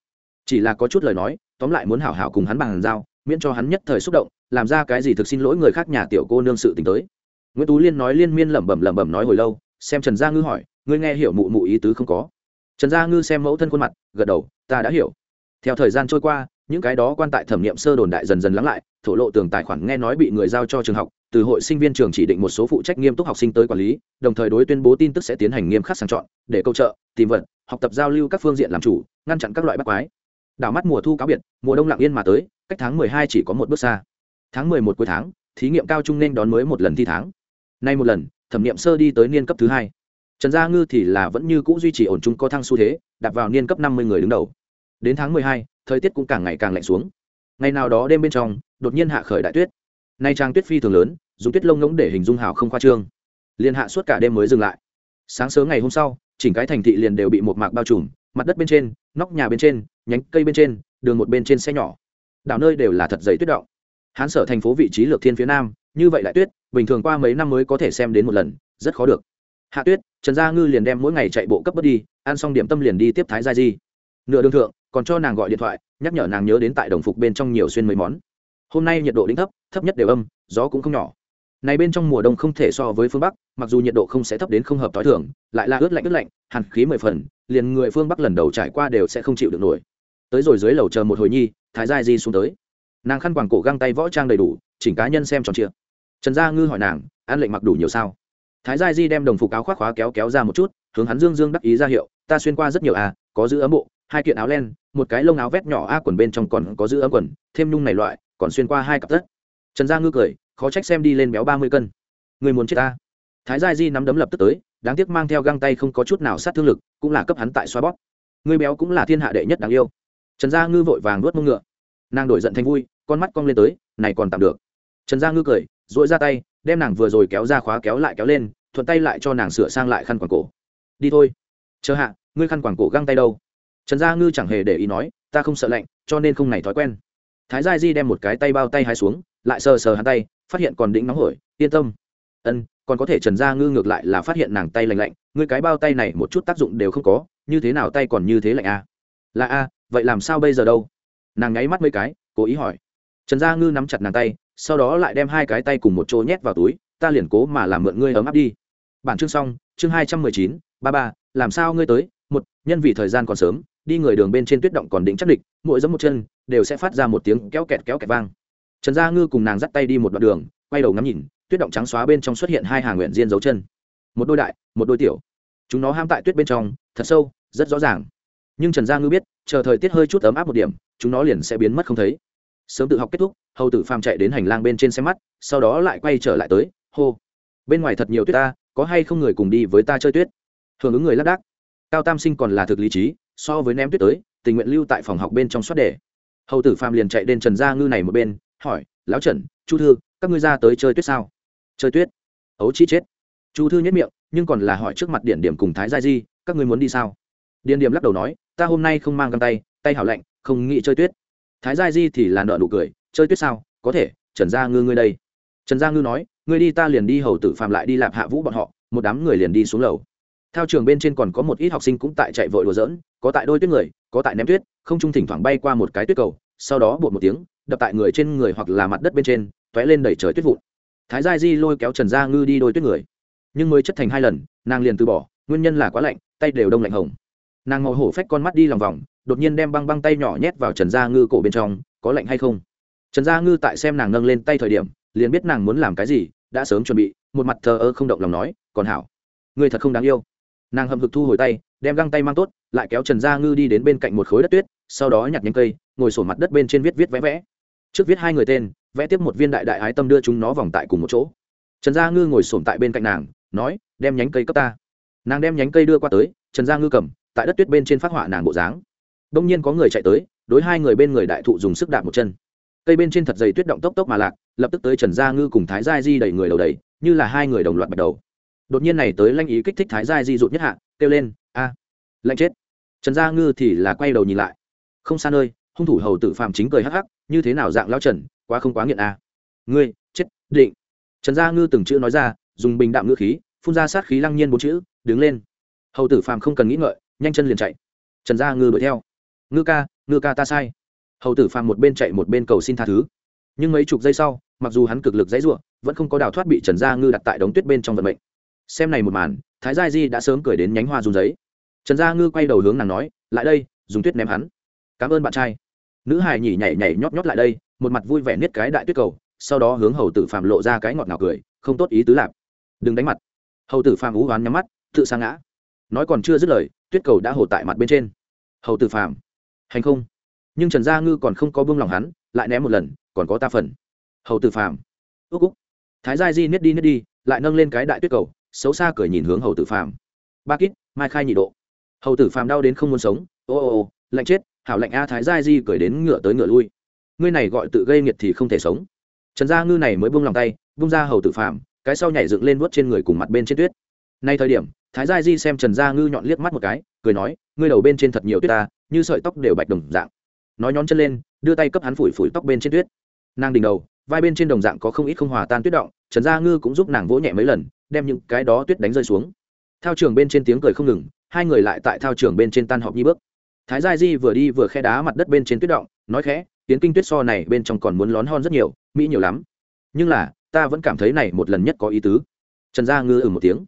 Chỉ là có chút lời nói, tóm lại muốn hảo hảo cùng hắn bằng giao, miễn cho hắn nhất thời xúc động, làm ra cái gì thực xin lỗi người khác nhà tiểu cô nương sự t tới. Nguyễn tú liên nói liên miên lẩm bẩm lẩm bẩm nói hồi lâu, xem trần gia ngư hỏi, ngươi nghe hiểu mụ mụ ý tứ không có? Trần gia ngư xem mẫu thân khuôn mặt, gật đầu, ta đã hiểu. Theo thời gian trôi qua những cái đó quan tại thẩm nghiệm sơ đồn đại dần dần lắng lại, thổ lộ tường tài khoản nghe nói bị người giao cho trường học, từ hội sinh viên trường chỉ định một số phụ trách nghiêm túc học sinh tới quản lý, đồng thời đối tuyên bố tin tức sẽ tiến hành nghiêm khắc sàng chọn, để câu trợ, tìm vật, học tập giao lưu các phương diện làm chủ, ngăn chặn các loại bắt quái. Đảo mắt mùa thu cáo biệt, mùa đông lặng yên mà tới, cách tháng mười hai chỉ có một bước xa. Tháng mười một cuối tháng, thí nghiệm cao trung nên đón mới một lần thi tháng. Nay một lần, thẩm nghiệm sơ đi tới niên cấp thứ hai. Trần gia ngư thì là vẫn như c ũ duy trì ổn trung có thăng xu thế đặt vào niên cấp năm mươi người đứng đầu đến tháng mười hai, thời tiết cũng càng ngày càng lạnh xuống. Ngày nào đó đêm bên trong, đột nhiên hạ khởi đại tuyết. Nay trang tuyết phi thường lớn, dùng tuyết lông ngỗng để hình dung hào không khoa trương. Liền hạ suốt cả đêm mới dừng lại. Sáng sớm ngày hôm sau, chỉnh cái thành thị liền đều bị một mạc bao trùm, mặt đất bên trên, nóc nhà bên trên, nhánh cây bên trên, đường một bên trên xe nhỏ. Đảo nơi đều là thật dày tuyết động. Hán sở thành phố vị trí lược thiên phía nam, như vậy lại tuyết, bình thường qua mấy năm mới có thể xem đến một lần, rất khó được. Hạ tuyết, trần gia ngư liền đem mỗi ngày chạy bộ cấp bớt đi, ăn xong điểm tâm liền đi tiếp thái gia di. Nửa đường thượng còn cho nàng gọi điện thoại, nhắc nhở nàng nhớ đến tại đồng phục bên trong nhiều xuyên mấy món. Hôm nay nhiệt độ đỉnh thấp thấp nhất đều âm, gió cũng không nhỏ. Này bên trong mùa đông không thể so với phương bắc, mặc dù nhiệt độ không sẽ thấp đến không hợp t h o i thường, lại là ướt lạnh ướt lạnh, hàn khí mười phần, liền người phương bắc lần đầu trải qua đều sẽ không chịu được nổi. Tới rồi dưới lầu chờ một hồi nhi, thái gia di xuống tới. Nàng khăn quàng cổ găng tay võ trang đầy đủ, chỉnh cá nhân xem tròn chia. Trần gia ngư hỏi nàng, an lệnh mặc đủ nhiều sao? Thái gia di đem đồng phục áo khoác khóa kéo kéo ra một chút, hướng hắn dương dương đắc ý ra hiệu, ta xuyên qua rất nhiều à có giữ ấm bộ, hai kiện áo len một cái lông áo vét nhỏ a quần bên trong còn có giữ ấm quần, thêm nhung này loại, còn xuyên qua hai cặp tất. Trần gia ngư cười, khó trách xem đi lên béo ba mươi cân. Người muốn chết ta. Thái gia di nắm đấm lập tức tới, đáng tiếc mang theo găng tay không có chút nào sát thương lực, cũng là cấp hắn tại xoa bóp. Người béo cũng là thiên hạ đệ nhất đáng yêu. Trần gia ngư vội vàng nuốt mông ngựa. Nàng đổi giận thành vui, con mắt cong lên tới, này còn tạm được. Trần gia ngư cười dội ra tay, đem nàng vừa rồi kéo ra khóa kéo lại kéo lên, thuận tay lại cho nàng sửa sang lại khăn quàng cổ. Đi thôi. Chờ hạ, ngươi khăn quàng cổ găng tay đâu? Trần gia ngư chẳng hề để ý nói, ta không sợ lạnh, cho nên không này thói quen. Thái gia di đem một cái tay bao tay hai xuống, lại sờ sờ hắn tay, phát hiện còn đĩnh nóng hổi, yên tâm. Ân, còn có thể trần gia ngư ngược lại là phát hiện nàng tay lạnh lạnh, ngươi cái bao tay này một chút tác dụng đều không có, như thế nào tay còn như thế lạnh a à? là a, vậy làm sao bây giờ đâu? Nàng nháy mắt mấy cái, cố ý hỏi. Trần gia ngư nắm chặt nàng tay, sau đó lại đem hai cái tay cùng một chỗ nhét vào túi, ta liền cố mà làm mượn ngươi ấm áp đi. Bản chương xong, chương hai trăm mười chín, ba ba, làm sao ngươi tới? Một, nhân vì thời gian còn sớm đi người đường bên trên tuyết động còn đỉnh chắc địch, mỗi giấm một chân, đều sẽ phát ra một tiếng kéo kẹt kéo kẹt vang. Trần gia ngư cùng nàng dắt tay đi một đoạn đường, quay đầu ngắm nhìn, tuyết động trắng xóa bên trong xuất hiện hai hàng nguyện diên dấu chân. Một đôi đại, một đôi tiểu. Chúng nó ham tại tuyết bên trong, thật sâu, rất rõ ràng. Nhưng trần gia ngư biết, chờ thời tiết hơi chút ấm áp một điểm, chúng nó liền sẽ biến mất không thấy. Sớm tự học kết thúc, hầu tử phàm chạy đến hành lang bên trên xem mắt, sau đó lại quay trở lại tới, hô. Bên ngoài thật nhiều tuyết ta, có hay không người cùng đi với ta chơi tuyết? Hưởng ứng người lác đác. Cao tam sinh còn là thực lý trí so với ném tuyết tới, tình nguyện lưu tại phòng học bên trong soát đề. Hầu tử phàm liền chạy đến trần gia ngư này một bên, hỏi, lão trần, chu thư, các ngươi ra tới chơi tuyết sao? Chơi tuyết? Ấu chi chết. Chu thư nhất miệng, nhưng còn là hỏi trước mặt điển điểm cùng thái gia di, các ngươi muốn đi sao? Điển điểm lắc đầu nói, ta hôm nay không mang găng tay tay hảo lạnh, không nghĩ chơi tuyết. Thái gia di thì là nợ nụ cười, chơi tuyết sao? Có thể, trần gia ngư ngươi đây. Trần gia ngư nói, ngươi đi ta liền đi hầu tử phàm lại đi lạp hạ vũ bọn họ, một đám người liền đi xuống lầu theo trường bên trên còn có một ít học sinh cũng tại chạy vội đùa dỡn có tại đôi tuyết người, có tại ném tuyết, không trung thỉnh thoảng bay qua một cái tuyết cầu, sau đó bột một tiếng, đập tại người trên người hoặc là mặt đất bên trên t ó é lên đẩy trời tuyết vụn. Thái gia di lôi kéo trần gia ngư đi đôi tuyết người. Nhưng mới chất thành hai lần, nàng liền từ bỏ, nguyên nhân là quá lạnh, tay đều đông lạnh hồng. Nàng ngồi hổ phách con mắt đi lòng vòng, đột nhiên đem băng băng tay nhỏ nhét vào trần gia ngư cổ bên trong, có lạnh hay không? Trần gia ngư tại xem nàng nâng lên tay thời điểm, liền biết nàng muốn làm cái gì, đã sớm chuẩn bị, một mặt thờ ơ không động lòng nói, còn hảo người thật không đáng yêu nàng hầm hực thu hồi tay, đem găng tay mang tốt, lại kéo trần gia ngư đi đến bên cạnh một khối đất tuyết, sau đó nhặt nhánh cây, ngồi sổ mặt đất bên trên viết viết vẽ vẽ. Trước viết hai người tên, vẽ tiếp một viên đại đại ái tâm đưa chúng nó vòng tại cùng một chỗ. Trần gia ngư ngồi sổm tại bên cạnh nàng, nói, đem nhánh cây cấp ta. Nàng đem nhánh cây đưa qua tới, trần gia ngư cầm, tại đất tuyết bên trên phát họa nàng bộ dáng. Đông nhiên có người chạy tới, đối hai người bên người đại thụ dùng sức đạp một chân. Cây bên trên thật dày tuyết động tốc tốc mà lạc, lập tức tới trần gia ngư cùng thái gia di đẩy người đầu đầy như là hai người đồng loạt bắt đầu đột nhiên này tới lanh ý kích thích thái gia di rụt nhất hạ, kêu lên, a, lạnh chết. Trần gia ngư thì là quay đầu nhìn lại. Không xa nơi, hung thủ hầu tử phạm chính cười hắc hắc, như thế nào dạng lao trần, quá không quá nghiện a ngươi, chết, định. Trần gia ngư từng chữ nói ra, dùng bình đạm ngữ khí, phun ra sát khí lăng nhiên bốn chữ, đứng lên. Hầu tử phàm không cần nghĩ ngợi, nhanh chân liền chạy. Trần gia ngư đuổi theo. Ngư ca ngư ca ta sai. Hầu tử phàm một bên chạy một bên cầu xin tha thứ. Nhưng mấy chục giây sau, mặc dù hắn cực lực dãy r u ộ vẫn không có đào thoát bị trần gia ngư đặt tại đống tuyết bên trong vận mệnh xem này một màn, thái gia di đã sớm cười đến nhánh hoa dùng giấy. Trần gia ngư quay đầu hướng nàng nói, lại đây, dùng tuyết ném hắn. Cảm ơn bạn trai. Nữ hài nhỉ nhảy nhảy nhót nhót lại đây, một mặt vui vẻ niết cái đại tuyết cầu, sau đó hướng hầu tử phạm lộ ra cái ngọt ngào cười, không tốt ý tứ lạp đừng đánh mặt. Hầu tử phạm ú oán nhắm mắt, tự sa ngã. Nói còn chưa dứt lời, tuyết cầu đã hổ tại mặt bên trên. Hầu tử phạm hành không? Nhưng trần gia ngư còn không có buông lòng hắn, lại ném một lần, còn có ta phần. Hầu tử phạm ước úc. Thái gia di niết đi niết đi, lại nâng lên cái đại tuyết cầu xấu xa cười nhìn hướng hầu tử phàm, ba kít mai khai nhị độ. Hầu tử phàm đau đến không muốn sống. Ô ô ô lạnh chết hảo lạnh a thái giai di cười đến ngựa tới ngựa lui. Ngươi này gọi tự gây nghiệt thì không thể sống. Trần gia ngư này mới buông lòng tay buông ra hầu tử phàm, cái sau nhảy dựng lên vuốt trên người cùng mặt bên trên tuyết. Nay thời điểm thái giai di xem trần gia ngư nhọn liếc mắt một cái cười nói ngươi đầu bên trên thật nhiều tuyết ta như sợi tóc đều bạch đồng dạng. Nói nhón chân lên đưa tay cấp hắn phủi phủi tóc bên trên tuyết. Nàng đỉnh đầu vai bên trên đồng dạng có không ít không hòa tan tuyết động trần gia ngư cũng giúp nàng vỗ nhẹ mấy lần đem những cái đó tuyết đánh rơi xuống. Thao trường bên trên tiếng cười không ngừng, hai người lại tại thao trường bên trên tan họp nhi bước. Thái gia di vừa đi vừa khe đá mặt đất bên trên tuyết động, nói khẽ, tiến kinh tuyết so này bên trong còn muốn lón hon rất nhiều, mỹ nhiều lắm. Nhưng là, ta vẫn cảm thấy này một lần nhất có ý tứ. Trần gia ngư ừ một tiếng.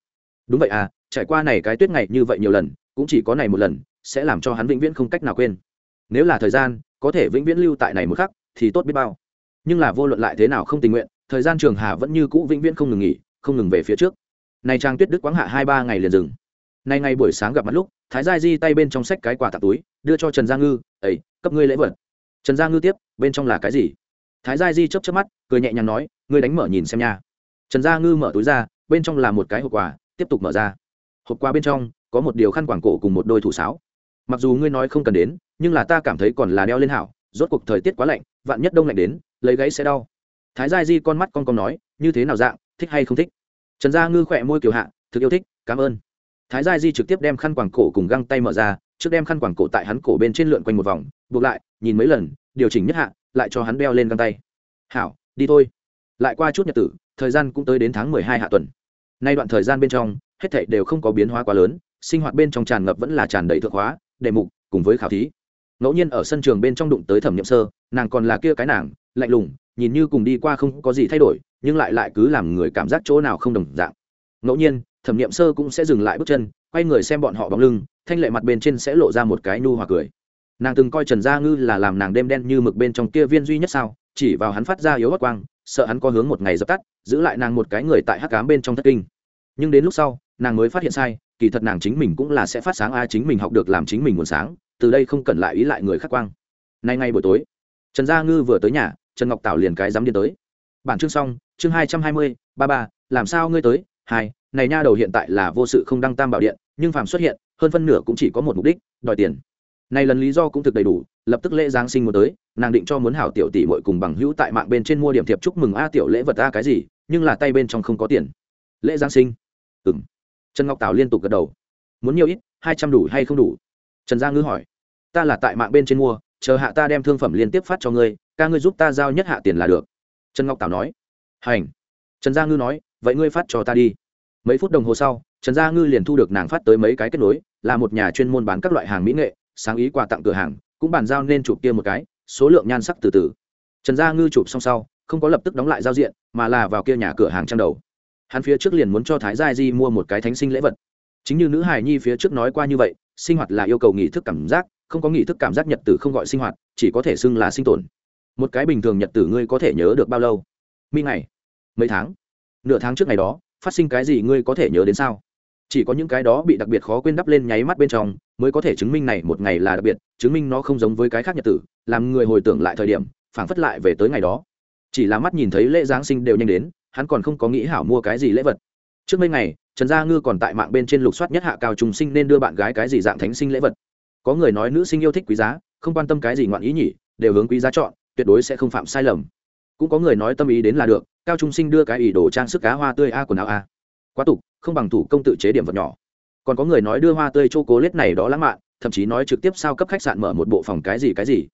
Đúng vậy à trải qua này cái tuyết ngày như vậy nhiều lần, cũng chỉ có này một lần, sẽ làm cho hắn vĩnh viễn không cách nào quên. Nếu là thời gian, có thể vĩnh viễn lưu tại này một khắc, thì tốt biết bao. Nhưng là vô luận lại thế nào không tình nguyện, thời gian trường hà vẫn như cũ vĩnh viễn không ngừng nghỉ không ngừng về phía trước. Này trang tuyết đức quáng hạ hai ba ngày liền dừng. Nay ngày buổi sáng gặp mặt lúc, thái gia di tay bên trong sách cái quà tặng túi, đưa cho trần gia ngư ấy cấp ngươi lễ vật. Trần gia ngư tiếp, bên trong là cái gì? Thái gia di chấp chấp mắt, cười nhẹ nhàng nói, ngươi đánh mở nhìn xem nha. Trần gia ngư mở túi ra, bên trong là một cái hộp quà, tiếp tục mở ra. Hộp quà bên trong, có một điều khăn quảng cổ cùng một đôi thủ sáo. Mặc dù ngươi nói không cần đến, nhưng là ta cảm thấy còn là đeo lên hảo, rốt cuộc thời tiết quá lạnh, vạn nhất đông lạnh đến, lấy gáy sẽ đau. Thái gia di con mắt con con nói, như thế nào dạng thích hay không thích. Trần gia ngư khỏe môi kiều hạ, thực yêu thích, cảm ơn. Thái gia di trực tiếp đem khăn quàng cổ cùng găng tay mở ra, trước đem khăn quàng cổ tại hắn cổ bên trên lượn quanh một vòng, buộc lại, nhìn mấy lần, điều chỉnh nhất hạ, lại cho hắn đeo lên găng tay. Hảo, đi thôi. Lại qua chút nhật tử, thời gian cũng tới đến tháng mười hai hạ tuần. Nay đoạn thời gian bên trong, hết thảy đều không có biến hóa quá lớn, sinh hoạt bên trong tràn ngập vẫn là tràn đầy thượng hóa, đề mục, cùng với khảo thí. Ngẫu nhiên ở sân trường bên trong đụng tới thẩm nhậm sơ, nàng còn là kia cái nàng lạnh lùng, nhìn như cùng đi qua không có gì thay đổi, nhưng lại lại cứ làm người cảm giác chỗ nào không đồng dạng. Ngẫu nhiên, thẩm nghiệm sơ cũng sẽ dừng lại bước chân, quay người xem bọn họ bóng lưng, thanh lệ mặt bên trên sẽ lộ ra một cái nu hòa cười. Nàng từng coi trần gia ngư là làm nàng đêm đen như mực bên trong kia viên duy nhất sao, chỉ vào hắn phát ra yếu hót quang, sợ hắn có hướng một ngày dập tắt, giữ lại nàng một cái người tại hắc cám bên trong thất kinh. Nhưng đến lúc sau, nàng mới phát hiện sai, kỳ thật nàng chính mình cũng là sẽ phát sáng a, chính mình học được làm chính mình nguồn sáng, từ đây không cần lại ý lại người khác quang. Nay ngay buổi tối, trần gia ngư vừa tới nhà trần ngọc tảo liền cái dám điên tới. Bản chương xong, chương hai trăm hai mươi, ba ba, làm sao ngươi tới? Hai, này nha đầu hiện tại là vô sự không đăng tam bảo điện, nhưng phàm xuất hiện, hơn phân nửa cũng chỉ có một mục đích, đòi tiền. Này lần lý do cũng thực đầy đủ, lập tức lễ giáng sinh muốn tới, nàng định cho muốn hảo tiểu tỷ muội cùng bằng hữu tại mạng bên trên mua điểm thiệp chúc mừng a tiểu lễ vật a cái gì, nhưng là tay bên trong không có tiền. Lễ giáng sinh. Ừng trần ngọc tảo liên tục gật đầu. Muốn nhiều ít, hai trăm đủ hay không đủ? Trần gia ngư hỏi. Ta là tại mạng bên trên mua, chờ hạ ta đem thương phẩm liên tiếp phát cho ngươi ca ngươi giúp ta giao nhất hạ tiền là được. Trần ngọc tảo nói. Hành. Trần gia ngư nói, vậy ngươi phát cho ta đi. Mấy phút đồng hồ sau, trần gia ngư liền thu được nàng phát tới mấy cái kết nối, là một nhà chuyên môn bán các loại hàng mỹ nghệ, sáng ý quà tặng cửa hàng, cũng bàn giao nên chụp kia một cái, số lượng nhan sắc từ từ. Trần gia ngư chụp xong sau, không có lập tức đóng lại giao diện, mà là vào kia nhà cửa hàng trang đầu. Hắn phía trước liền muốn cho thái gia di mua một cái thánh sinh lễ vật. Chính như nữ hài nhi phía trước nói qua như vậy, sinh hoạt là yêu cầu nghị thức cảm giác, không có nghị thức cảm giác nhật tử không gọi sinh hoạt, chỉ có thể xưng là sinh tồn một cái bình thường nhật tử ngươi có thể nhớ được bao lâu? Mi ngày. Mấy tháng? Nửa tháng trước ngày đó, phát sinh cái gì ngươi có thể nhớ đến sao? Chỉ có những cái đó bị đặc biệt khó quên đắp lên nháy mắt bên trong, mới có thể chứng minh này một ngày là đặc biệt, chứng minh nó không giống với cái khác nhật tử, làm người hồi tưởng lại thời điểm, phảng phất lại về tới ngày đó. Chỉ là mắt nhìn thấy lễ giáng sinh đều nhanh đến, hắn còn không có nghĩ hảo mua cái gì lễ vật. Trước mấy ngày, trần gia ngư còn tại mạng bên trên lục soát nhất hạ cao trùng sinh nên đưa bạn gái cái gì dạng thánh sinh lễ vật. Có người nói nữ sinh yêu thích quý giá, không quan tâm cái gì ngoạn ý nhỉ, đều hướng quý giá chọn tuyệt đối sẽ không phạm sai lầm. Cũng có người nói tâm ý đến là được, cao trung sinh đưa cái ý đồ trang sức cá hoa tươi a quần áo a. Quá tục, không bằng thủ công tự chế điểm vật nhỏ. Còn có người nói đưa hoa tươi chô cố lết này đó lãng mạn, thậm chí nói trực tiếp sao cấp khách sạn mở một bộ phòng cái gì cái gì.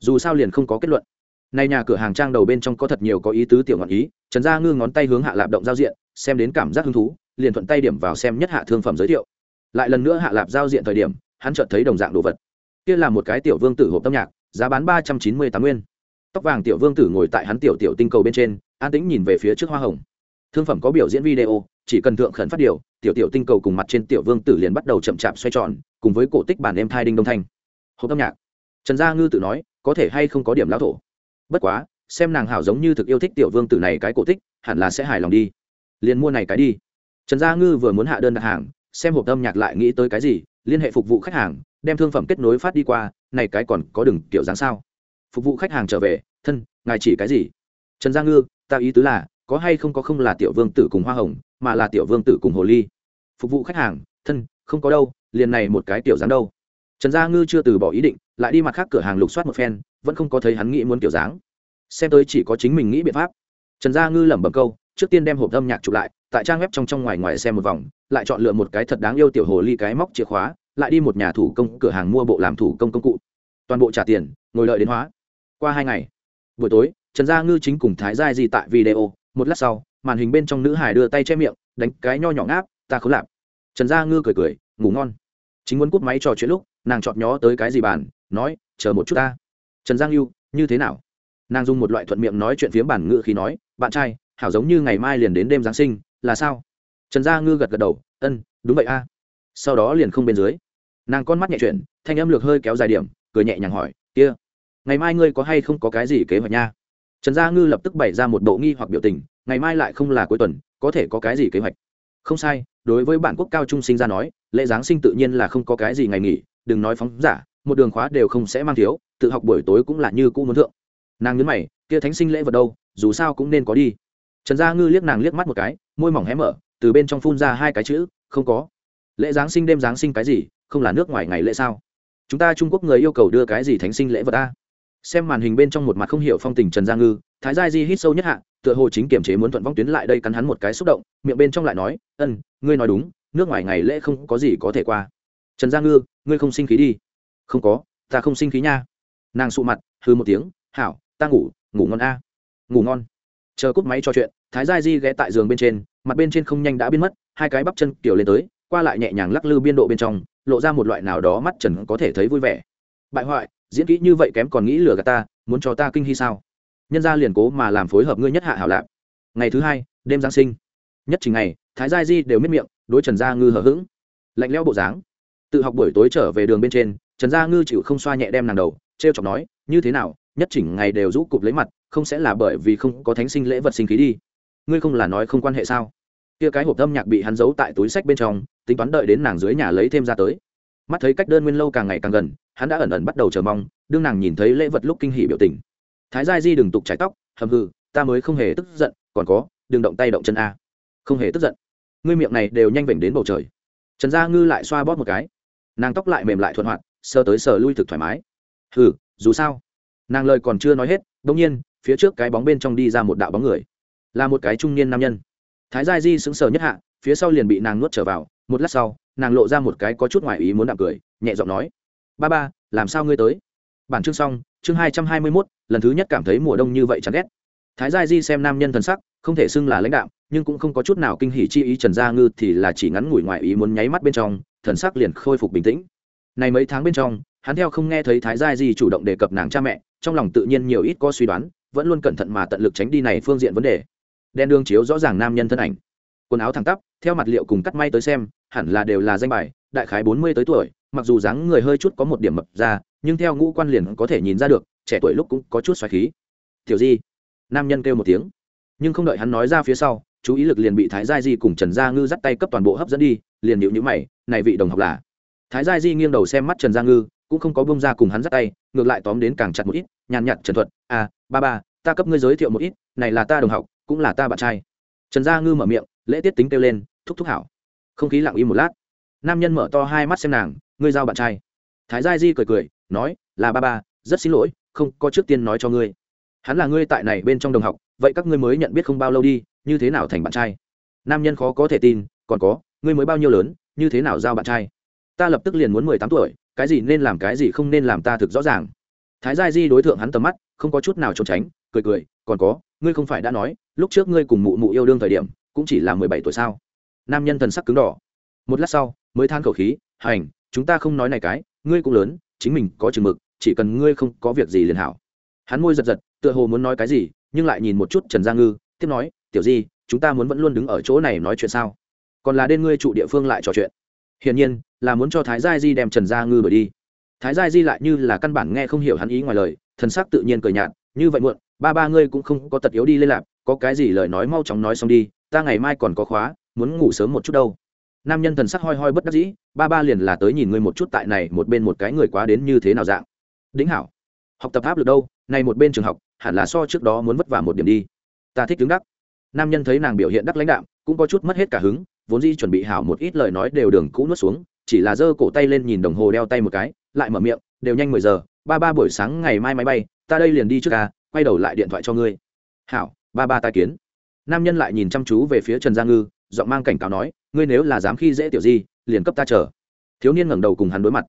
Dù sao liền không có kết luận. Nay nhà cửa hàng trang đầu bên trong có thật nhiều có ý tứ tiểu ngọn ý, trần gia ngư ngón tay hướng hạ lạp động giao diện, xem đến cảm giác hứng thú, liền thuận tay điểm vào xem nhất hạ thương phẩm giới thiệu. Lại lần nữa hạ lạp giao diện thời điểm, hắn chợt thấy đồng dạng đồ vật. Kia là một cái tiểu vương tử hộp âm nhạc, giá bán ba trăm chín mươi tám nguyên tóc vàng tiểu vương tử ngồi tại hắn tiểu tiểu tinh cầu bên trên, an tĩnh nhìn về phía trước hoa hồng. Thương phẩm có biểu diễn video, chỉ cần thượng khẩn phát điều, tiểu tiểu tinh cầu cùng mặt trên tiểu vương tử liền bắt đầu chậm chạp xoay tròn, cùng với cổ tích bản em thai đinh đông thanh. Hộp âm nhạc. Trần gia ngư tự nói, có thể hay không có điểm lão thổ. Bất quá, xem nàng hảo giống như thực yêu thích tiểu vương tử này cái cổ tích, hẳn là sẽ hài lòng đi. Liền mua này cái đi. Trần gia ngư vừa muốn hạ đơn đặt hàng, xem hộp âm nhạc lại nghĩ tới cái gì, liên hệ phục vụ khách hàng, đem thương phẩm kết nối phát đi qua, này cái còn có đừng kiểu dáng sao phục vụ khách hàng trở về, thân, ngài chỉ cái gì? Trần gia ngư, ta ý tứ là, có hay không có không là tiểu vương tử cùng hoa hồng, mà là tiểu vương tử cùng hồ ly. Phục vụ khách hàng, thân, không có đâu, liền này một cái tiểu dáng đâu. Trần gia ngư chưa từ bỏ ý định, lại đi mặt khác cửa hàng lục soát một phen, vẫn không có thấy hắn nghĩ muốn kiểu dáng. Xem tới chỉ có chính mình nghĩ biện pháp. Trần gia ngư lẩm bẩm câu, trước tiên đem hộp âm nhạc chụp lại, tại trang web trong trong ngoài ngoài xem một vòng, lại chọn lựa một cái thật đáng yêu tiểu hồ ly cái móc chìa khóa, lại đi một nhà thủ công cửa hàng mua bộ làm thủ công công cụ. Toàn bộ trả tiền, ngồi đợi đến hóa qua hai ngày. Buổi tối, trần gia ngư chính cùng thái giai gì tại video, một lát sau, màn hình bên trong nữ hải đưa tay che miệng, đánh cái nho nhỏ ngáp, ta không lạp trần gia ngư cười cười, ngủ ngon. Chính muốn cút máy trò chuyện lúc, nàng chọt nhó tới cái gì bàn, nói, chờ một chút ta. Trần giang lưu như thế nào? Nàng dùng một loại thuận miệng nói chuyện phiếm bản ngự khi nói, bạn trai, hảo giống như ngày mai liền đến đêm giáng sinh, là sao? Trần gia ngư gật gật đầu, ân, đúng vậy a. Sau đó liền không bên dưới. Nàng con mắt nhẹ chuyển, thanh âm lược hơi kéo dài điểm, cười nhẹ nhàng hỏi, kia ngày mai ngươi có hay không có cái gì kế hoạch nha? Trần gia ngư lập tức bày ra một bộ nghi hoặc biểu tình, ngày mai lại không là cuối tuần, có thể có cái gì kế hoạch? Không sai, đối với bản quốc cao trung sinh ra nói, lễ giáng sinh tự nhiên là không có cái gì ngày nghỉ, đừng nói phóng giả, một đường khóa đều không sẽ mang thiếu, tự học buổi tối cũng là như cũ muốn thượng. Nàng nhấn mày, kia thánh sinh lễ vật đâu, dù sao cũng nên có đi. Trần gia ngư liếc nàng liếc mắt một cái, môi mỏng hé mở, từ bên trong phun ra hai cái chữ, không có. Lễ giáng sinh đêm giáng sinh cái gì, không là nước ngoài ngày lễ sao? Chúng ta trung quốc người yêu cầu đưa cái gì thánh sinh lễ vật ta xem màn hình bên trong một mặt không hiểu phong tình trần gia ngư, thái gia di hít sâu nhất hạ, tựa hồ chính kiềm chế muốn thuận vong tuyến lại đây cắn hắn một cái xúc động, miệng bên trong lại nói, ân, ngươi nói đúng, nước ngoài ngày lễ không có gì có thể qua. Trần gia ngư, ngươi không sinh khí đi. Không có, ta không sinh khí nha. Nàng sụ mặt hư một tiếng, hảo, ta ngủ ngủ ngon a. Ngủ ngon. Chờ cúp máy trò chuyện, thái gia di ghé tại giường bên trên, mặt bên trên không nhanh đã biến mất, hai cái bắp chân kiểu lên tới, qua lại nhẹ nhàng lắc lư biên độ bên trong, lộ ra một loại nào đó mắt trần có thể thấy vui vẻ. Bại hoại diễn kỹ như vậy kém còn nghĩ lừa gạt ta, muốn cho ta kinh hy sao? Nhân ra liền cố mà làm phối hợp ngươi nhất hạ hảo lạp. Ngày thứ hai, đêm giáng sinh. Nhất trình ngày, thái gia di đều miết miệng, đối trần gia ngư hờ hững. Lạnh leo bộ dáng. Tự học buổi tối trở về đường bên trên, trần gia ngư chịu không xoa nhẹ đem nàng đầu t r e o chọc nói, như thế nào, nhất chỉnh ngày đều rũ cụp lấy mặt, không sẽ là bởi vì không có thánh sinh lễ vật sinh khí đi. Ngươi không là nói không quan hệ sao? Kia cái hộp âm nhạc bị hắn giấu tại túi sách bên trong, tính toán đợi đến nàng dưới nhà lấy thêm ra tới. Mắt thấy cách đơn nguyên lâu càng ngày càng gần hắn đã ẩn ẩn bắt đầu chờ mong, đương nàng nhìn thấy lễ vật lúc kinh hỉ biểu tình. Thái gia di đừng tục trái tóc, hầm hừ, ta mới không hề tức giận, còn có, đừng động tay động chân a. Không hề tức giận. Ngươi miệng này đều nhanh vểnh đến bầu trời. Trần gia ngư lại xoa bóp một cái. Nàng tóc lại mềm lại thuận hoạt sơ tới sờ lui thực thoải mái. Hừ, dù sao. Nàng lời còn chưa nói hết đông nhiên, phía trước cái bóng bên trong đi ra một đạo bóng người. Là một cái trung niên nam nhân. Thái gia di sững sờ nhất hạ, phía sau liền bị nàng nuốt trở vào. Một lát sau, nàng lộ ra một cái có chút ngoài ý muốn đạm cười, nhẹ giọng nói ba ba, làm sao ngươi tới? Bản chương xong, chương hai trăm hai mươi mốt, lần thứ nhất cảm thấy mùa đông như vậy chán ghét. Thái gia di xem nam nhân thần sắc, không thể xưng là lãnh đạo nhưng cũng không có chút nào kinh hỉ chi ý trần gia ngư thì là chỉ ngắn ngủi ngoài ý muốn nháy mắt bên trong, thần sắc liền khôi phục bình tĩnh. Này mấy tháng bên trong, hắn theo không nghe thấy thái gia di chủ động đề cập nàng cha mẹ, trong lòng tự nhiên nhiều ít có suy đoán, vẫn luôn cẩn thận mà tận lực tránh đi này phương diện vấn đề. Đen đương chiếu rõ ràng nam nhân thân ảnh. Quần áo thẳng tắp, theo mặt liệu cùng cắt may tới xem, hẳn là đều là danh bài đại khái bốn mươi tới tuổi, mặc dù dáng người hơi chút có một điểm mập ra, nhưng theo ngũ quan liền có thể nhìn ra được, trẻ tuổi lúc cũng có chút xoáy khí. Tiểu di, nam nhân kêu một tiếng. Nhưng không đợi hắn nói ra phía sau, chú ý lực liền bị thái gia di cùng trần gia ngư dắt tay cấp toàn bộ hấp dẫn đi, liền nhịu nhữ mày, này vị đồng học là? Thái gia di nghiêng đầu xem mắt trần gia ngư, cũng không có bông ra cùng hắn dắt tay, ngược lại tóm đến càng chặt một ít, nhàn nhạt trần thuật à ba ba, ta cấp ngươi giới thiệu một ít, này là ta đồng học, cũng là ta bạn trai. Trần gia ngư mở miệng, lễ tiết tính kêu lên, thúc thúc hảo. Không khí lặng im một lát nam nhân mở to hai mắt xem nàng, ngươi giao bạn trai. Thái gia di cười cười, nói, là ba ba, rất xin lỗi, không có trước tiên nói cho ngươi. Hắn là ngươi tại này bên trong đồng học, vậy các ngươi mới nhận biết không bao lâu đi, như thế nào thành bạn trai? Nam nhân khó có thể tin, còn có, ngươi mới bao nhiêu lớn, như thế nào giao bạn trai? Ta lập tức liền muốn mười tám tuổi, cái gì nên làm cái gì không nên làm ta thực rõ ràng. Thái gia di đối tượng hắn tầm mắt, không có chút nào trốn tránh, cười cười, còn có, ngươi không phải đã nói, lúc trước ngươi cùng mụ mụ yêu đương thời điểm, cũng chỉ là mười bảy tuổi sao? Nam nhân thần sắc cứng đỏ. Một lát sau mới than khẩu khí, hành, chúng ta không nói này cái, ngươi cũng lớn, chính mình có chừng mực, chỉ cần ngươi không có việc gì liền hảo. Hắn môi giật giật, tựa hồ muốn nói cái gì, nhưng lại nhìn một chút trần gia ngư, tiếp nói, tiểu di, chúng ta muốn vẫn luôn đứng ở chỗ này nói chuyện sao? Còn là đến ngươi trụ địa phương lại trò chuyện. Hiển nhiên, là muốn cho thái gia di đem trần gia ngư đổi đi. Thái gia di lại như là căn bản nghe không hiểu hắn ý ngoài lời, thần sắc tự nhiên cười nhạt, như vậy muộn, ba ba ngươi cũng không có tật yếu đi lên lạp có cái gì lời nói mau chóng nói xong đi, ta ngày mai còn có khóa, muốn ngủ sớm một chút đâu nam nhân thần sắc hoi hoi bất đắc dĩ, ba ba liền là tới nhìn ngươi một chút tại này một bên một cái người quá đến như thế nào dạng. Đính hảo, học tập áp lực đâu? Này một bên trường học, hẳn là so trước đó muốn vất vả một điểm đi. Ta thích đứng đắc nam nhân thấy nàng biểu hiện đắc lãnh đạm, cũng có chút mất hết cả hứng, vốn dĩ chuẩn bị hảo một ít lời nói đều đường cũ nuốt xuống, chỉ là giơ cổ tay lên nhìn đồng hồ đeo tay một cái, lại mở miệng, đều nhanh mười giờ, ba ba buổi sáng ngày mai máy bay, ta đây liền đi trước ca, quay đầu lại điện thoại cho ngươi. Hảo, ba ba tai kiến. Nam nhân lại nhìn chăm chú về phía trần gia ngư giọng mang cảnh cáo nói, ngươi nếu là dám khi dễ tiểu di, liền cấp ta chờ. Thiếu niên ngẩng đầu cùng hắn đối mặt.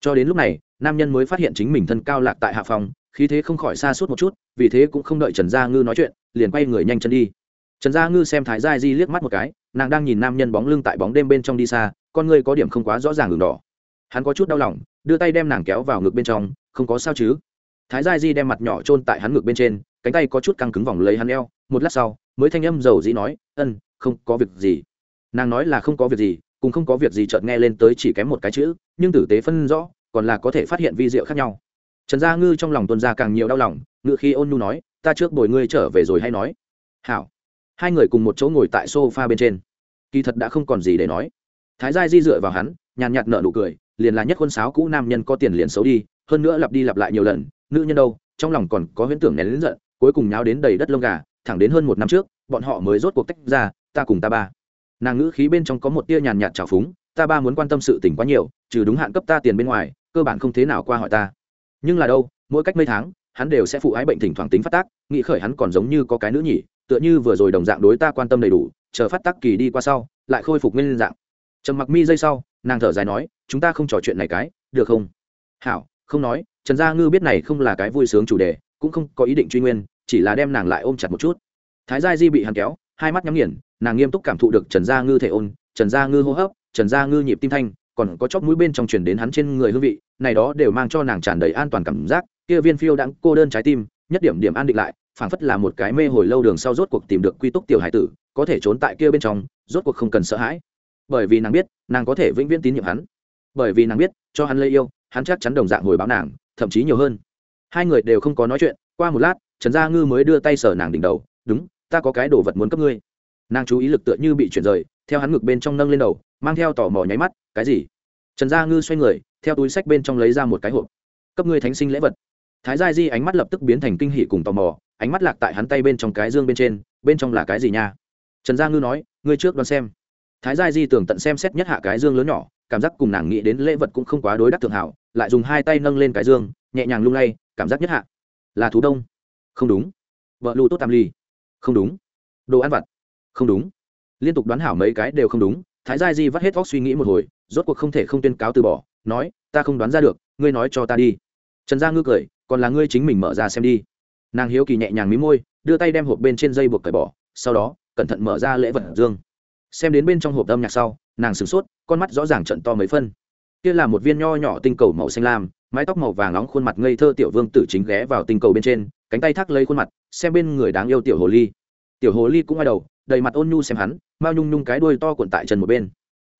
Cho đến lúc này, nam nhân mới phát hiện chính mình thân cao lạc tại hạ phòng, khí thế không khỏi xa suốt một chút, vì thế cũng không đợi trần gia ngư nói chuyện, liền quay người nhanh chân đi. Trần gia ngư xem thái gia di liếc mắt một cái, nàng đang nhìn nam nhân bóng lưng tại bóng đêm bên trong đi xa, con ngươi có điểm không quá rõ ràng đường đỏ. Hắn có chút đau lòng, đưa tay đem nàng kéo vào ngực bên trong, không có sao chứ? Thái gia di đem mặt nhỏ chôn tại hắn ngực bên trên, cánh tay có chút căng cứng vòng lấy hắn eo, một lát sau, mới thanh âm giàu dĩ nói, ân không có việc gì. Nàng nói là không có việc gì cùng không có việc gì chợt nghe lên tới chỉ kém một cái chữ, nhưng tử tế phân rõ, còn là có thể phát hiện vi diệu khác nhau. Trần gia ngư trong lòng tuân ra càng nhiều đau lòng ngự khi ôn nhu nói, ta trước bồi ngươi trở về rồi hay nói. Hảo. Hai người cùng một chỗ ngồi tại sofa bên trên. Kỳ thật đã không còn gì để nói. Thái gia di dựa vào hắn, nhàn nhạt nở nụ cười, liền là nhất quân sáo cũ nam nhân có tiền liền xấu đi, hơn nữa lặp đi lặp lại nhiều lần, nữ nhân đâu, trong lòng còn có huyễn tưởng nén lớn giận, cuối cùng nháo đến đầy đất lông gà, thẳng đến hơn một năm trước, bọn họ mới rốt cuộc tách ra ta cùng ta ba. Nàng ngữ khí bên trong có một tia nhàn nhạt trào phúng, ta ba muốn quan tâm sự tình quá nhiều, trừ đúng hạn cấp ta tiền bên ngoài, cơ bản không thế nào qua hỏi ta. Nhưng là đâu, mỗi cách mấy tháng, hắn đều sẽ phụ ái bệnh thỉnh thoảng tính phát tác, nghĩ khởi hắn còn giống như có cái nữ nhỉ, tựa như vừa rồi đồng dạng đối ta quan tâm đầy đủ, chờ phát tác kỳ đi qua sau, lại khôi phục nguyên dạng. Trầm mặc mi dây sau, nàng thở dài nói, chúng ta không trò chuyện này cái, được không? Hảo, không nói, trần gia ngư biết này không là cái vui sướng chủ đề, cũng không có ý định truy nguyên, chỉ là đem nàng lại ôm chặt một chút. Thái gia di bị hắn kéo hai mắt nhắm nghiền, nàng nghiêm túc cảm thụ được trần gia ngư thể ôn, trần gia ngư hô hấp, trần gia ngư nhịp tim thanh, còn có chóp mũi bên trong truyền đến hắn trên người hương vị, này đó đều mang cho nàng tràn đầy an toàn cảm giác, kia viên phiêu đãng cô đơn trái tim, nhất điểm điểm an định lại, phảng phất là một cái mê hồi lâu đường sau rốt cuộc tìm được quy túc tiểu hải tử, có thể trốn tại kia bên trong, rốt cuộc không cần sợ hãi. Bởi vì nàng biết, nàng có thể vĩnh viễn tín nhiệm hắn. Bởi vì nàng biết, cho hắn lấy yêu, hắn chắc chắn đồng dạng hồi báo nàng, thậm chí nhiều hơn. Hai người đều không có nói chuyện, qua một lát, trần gia ngư mới đưa tay sở nàng đỉnh đầu, đúng ta có cái đồ vật muốn cấp ngươi. Nàng chú ý lực tựa như bị chuyển rời, theo hắn ngực bên trong nâng lên đầu, mang theo tò mò nháy mắt, cái gì? Trần gia ngư xoay người, theo túi sách bên trong lấy ra một cái hộp. Cấp ngươi thánh sinh lễ vật. Thái gia di ánh mắt lập tức biến thành kinh hỉ cùng tò mò, ánh mắt lạc tại hắn tay bên trong cái dương bên trên, bên trong là cái gì nha? Trần gia ngư nói, ngươi trước đoán xem. Thái gia di tưởng tận xem xét nhất hạ cái dương lớn nhỏ, cảm giác cùng nàng nghĩ đến lễ vật cũng không quá đối đắc thượng hảo, lại dùng hai tay nâng lên cái dương, nhẹ nhàng lung lay, cảm giác nhất hạ. Là thú đông. Không đúng. Vợ lù tốt tam ly không đúng. Đồ ăn vặt. Không đúng. Liên tục đoán hảo mấy cái đều không đúng, thái gia di vắt hết vóc suy nghĩ một hồi, rốt cuộc không thể không tuyên cáo từ bỏ, nói, ta không đoán ra được, ngươi nói cho ta đi. Trần gia ngư cười, còn là ngươi chính mình mở ra xem đi. Nàng hiếu kỳ nhẹ nhàng mí môi, đưa tay đem hộp bên trên dây buộc cởi bỏ, sau đó, cẩn thận mở ra lễ vật dương. Xem đến bên trong hộp âm nhạc sau, nàng sửng sốt, con mắt rõ ràng trận to mấy phân. Kia là một viên nho nhỏ tinh cầu màu xanh lam, mái tóc màu vàng nóng khuôn mặt ngây thơ tiểu vương tử chính ghé vào tinh cầu bên trên cánh tay thác lấy khuôn mặt, xem bên người đáng yêu tiểu hồ ly. Tiểu hồ ly cũng ngay đầu, đầy mặt ôn nhu xem hắn, mao nhung nhung cái đuôi to cuộn tại chân một bên.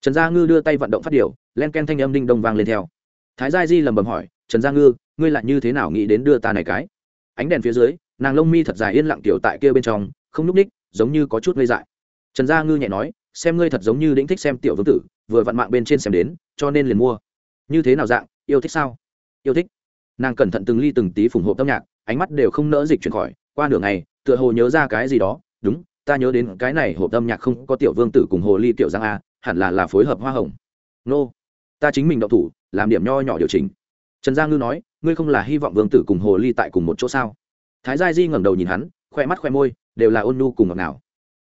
Trần gia ngư đưa tay vận động phát điều len ken thanh âm đinh đông vang lên theo. Thái gia di lầm bầm hỏi, trần gia ngư, ngươi lại như thế nào nghĩ đến đưa ta này cái? Ánh đèn phía dưới, nàng lông mi thật dài yên lặng tiểu tại kia bên trong, không nhúc ních giống như có chút ngây dại. Trần gia ngư nhẹ nói, xem ngươi thật giống như đĩnh thích xem tiểu vương tử, vừa vặn mạng bên trên xem đến, cho nên liền mua. Như thế nào dạng, yêu thích sao? Yêu thích. Nàng cẩn thận từng ly từng tí phủng hộp âm nhạc ánh mắt đều không nỡ dịch chuyển khỏi, qua nửa ngày, tựa hồ nhớ ra cái gì đó, đúng, ta nhớ đến cái này hộp âm nhạc không có tiểu vương tử cùng hồ ly tiểu giang a, hẳn là là phối hợp hoa hồng. Nô, ta chính mình đậu thủ, làm điểm nho nhỏ điều chỉnh. Trần gia ngư nói, ngươi không là hy vọng vương tử cùng hồ ly tại cùng một chỗ sao? Thái gia di ngẩng đầu nhìn hắn, khoe mắt khoe môi, đều là ôn nhu cùng ngọt nào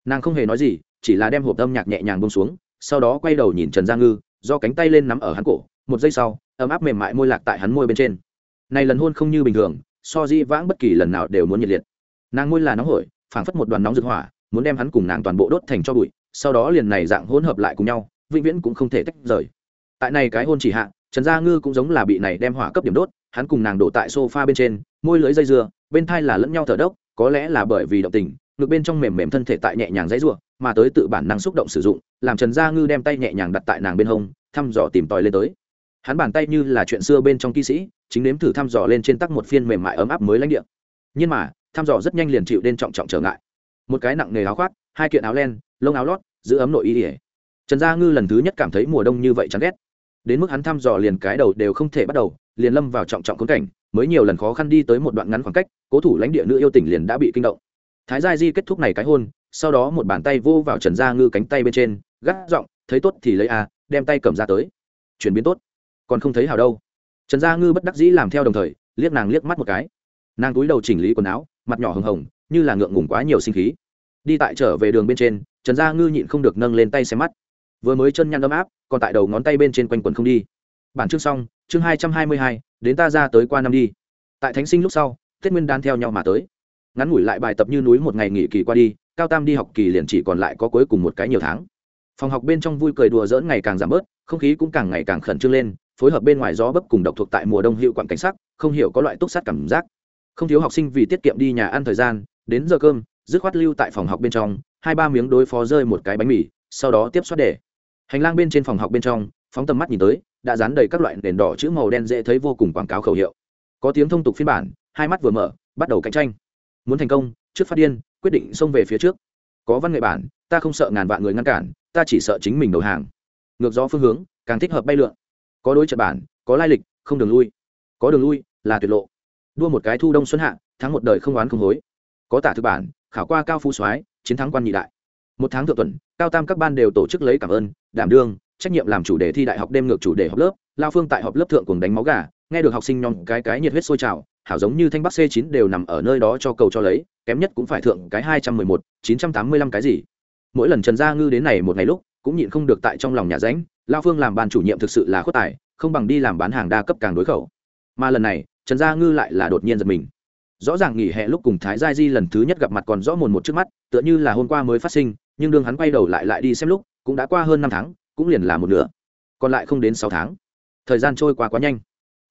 nàng không hề nói gì, chỉ là đem hộp âm nhạc nhẹ nhàng bông xuống, sau đó quay đầu nhìn trần gia ngư, do cánh tay lên nắm ở hắn cổ, một giây sau, ấm áp mềm mại môi lạc tại hắn môi bên trên. Này lần hôn không như bình thường so di vãng bất kỳ lần nào đều muốn nhiệt liệt. Nàng ngôi là nóng hổi, phảng phất một đoàn nóng rực hỏa, muốn đem hắn cùng nàng toàn bộ đốt thành cho bụi, sau đó liền này dạng hỗn hợp lại cùng nhau, vĩnh viễn cũng không thể tách rời. Tại này cái hôn chỉ hạ, trần gia ngư cũng giống là bị này đem hỏa cấp điểm đốt, hắn cùng nàng đổ tại sofa bên trên, môi lưới dây dưa, bên thai là lẫn nhau thở đốc có lẽ là bởi vì động tình, ngực bên trong mềm mềm thân thể tại nhẹ nhàng dãy rủa, mà tới tự bản năng xúc động sử dụng, làm trần gia ngư đem tay nhẹ nhàng đặt tại nàng bên hông, thăm dò tìm tòi lên tới hắn bàn tay như là chuyện xưa bên trong kỵ sĩ, chính nếm thử thăm dò lên trên tắc một phiên mềm mại ấm áp mới lãnh địa. Nhưng mà, thăm dò rất nhanh liền chịu đến trọng trọng trở ngại. Một cái nặng nề áo khoác, hai kiện áo len, lông áo lót, giữ ấm nội y ỉa trần gia ngư lần thứ nhất cảm thấy mùa đông như vậy chán ghét. Đến mức hắn thăm dò liền cái đầu đều không thể bắt đầu, liền lâm vào trọng trọng khốn cảnh, mới nhiều lần khó khăn đi tới một đoạn ngắn khoảng cách, cố thủ lãnh địa nữ yêu tỉnh liền đã bị kinh động. Thái gia di kết thúc này cái hôn, sau đó một bàn tay vô vào trần gia ngư cánh tay bên trên gác giọng, thấy tốt thì lấy a, đem tay cầm ra tới. Chuyển biến tốt còn không thấy hào đâu. Trần gia ngư bất đắc dĩ làm theo đồng thời, liếc nàng liếc mắt một cái. Nàng túi đầu chỉnh lý quần áo, mặt nhỏ hồng hồng, như là ngượng ngùng quá nhiều sinh khí. Đi tại trở về đường bên trên, trần gia ngư nhịn không được nâng lên tay xem mắt. Vừa mới chân nhăn ấm áp, còn tại đầu ngón tay bên trên quanh quần không đi. Bản chương xong, chương hai trăm hai mươi hai, đến ta ra tới qua năm đi. Tại thánh sinh lúc sau, tết nguyên đan theo nhau mà tới. Ngắn ngủi lại bài tập như núi một ngày nghỉ kỳ qua đi, cao tam đi học kỳ liền chỉ còn lại có cuối cùng một cái nhiều tháng. Phòng học bên trong vui cười đùa dỡn ngày càng giảm bớt, không khí cũng càng ngày càng khẩn trương lên phối hợp bên ngoài gió bấp cùng độc thuộc tại mùa đông hiệu quản cảnh sắc, không hiểu có loại túc sát cảm giác. Không thiếu học sinh vì tiết kiệm đi nhà ăn thời gian, đến giờ cơm, dứt khoát lưu tại phòng học bên trong, hai ba miếng đối phó rơi một cái bánh mì, sau đó tiếp xoát để. Hành lang bên trên phòng học bên trong, phóng tầm mắt nhìn tới, đã dán đầy các loại nền đỏ chữ màu đen dễ thấy vô cùng quảng cáo khẩu hiệu. Có tiếng thông tục phiên bản, hai mắt vừa mở, bắt đầu cạnh tranh. Muốn thành công, trước phát điên, quyết định xông về phía trước. Có văn nghệ bản, ta không sợ ngàn vạn người ngăn cản, ta chỉ sợ chính mình đầu hàng. Ngược gió phương hướng, càng thích hợp bay lượn có đối trận bản, có lai lịch, không đường lui. Có đường lui là tuyệt lộ. Đua một cái thu đông xuân hạ, thắng một đời không oán không hối. Có tả thực bản, khảo qua cao phú soái, chiến thắng quan nhị đại. Một tháng thượng tuần, cao tam các ban đều tổ chức lấy cảm ơn, đảm đương, trách nhiệm làm chủ đề thi đại học đêm ngược chủ đề học lớp, lao phương tại họp lớp thượng cùng đánh máu gà, nghe được học sinh nhóm cái cái nhiệt huyết sôi trào, hảo giống như thanh bắc c 9 đều nằm ở nơi đó cho cầu cho lấy, kém nhất cũng phải thượng cái hai trăm mười một, chín trăm tám mươi lăm cái gì. Mỗi lần trần gia ngư đến này một ngày lúc, cũng nhịn không được tại trong lòng nhà ránh lao phương làm ban chủ nhiệm thực sự là khuất tài, không bằng đi làm bán hàng đa cấp càng đối khẩu. Mà lần này, trần gia ngư lại là đột nhiên giật mình. Rõ ràng nghỉ hè lúc cùng thái gia di lần thứ nhất gặp mặt còn rõ mồn một trước mắt, tựa như là hôm qua mới phát sinh, nhưng đương hắn quay đầu lại lại đi xem lúc, cũng đã qua hơn năm tháng, cũng liền là một nửa. Còn lại không đến sáu tháng. Thời gian trôi qua quá nhanh.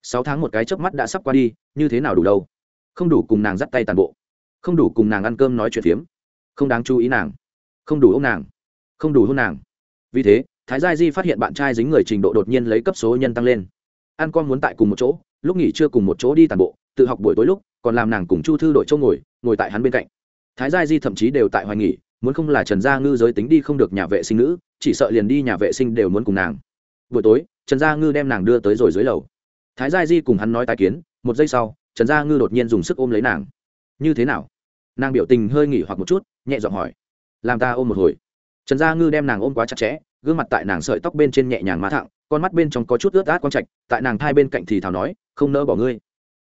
Sáu tháng một cái chớp mắt đã sắp qua đi, như thế nào đủ đâu? Không đủ cùng nàng dắt tay tàn bộ. Không đủ cùng nàng ăn cơm nói chuyện phiếm. Không đáng chú ý nàng. Không đủ ô m nàng. Không đủ hôn nàng. Vì thế thái gia di phát hiện bạn trai dính người trình độ đột nhiên lấy cấp số nhân tăng lên. Ăn con muốn tại cùng một chỗ, lúc nghỉ chưa cùng một chỗ đi tàn bộ, tự học buổi tối lúc, còn làm nàng cùng chu thư đội châu ngồi ngồi tại hắn bên cạnh. Thái gia di thậm chí đều tại hoài nghỉ, muốn không là trần gia ngư giới tính đi không được nhà vệ sinh nữ, chỉ sợ liền đi nhà vệ sinh đều muốn cùng nàng. Buổi tối, trần gia ngư đem nàng đưa tới rồi dưới lầu. Thái gia di cùng hắn nói tái kiến, một giây sau, trần gia ngư đột nhiên dùng sức ôm lấy nàng. Như thế nào? Nàng biểu tình hơi nghỉ hoặc một chút, nhẹ giọng hỏi. Làm ta ôm một hồi. Trần gia ngư đem nàng ôm quá chặt chẽ gương mặt tại nàng sợi tóc bên trên nhẹ nhàng má thẳng, con mắt bên trong có chút ướt át quang trạch, tại nàng thai bên cạnh thì thào nói, không nỡ bỏ ngươi.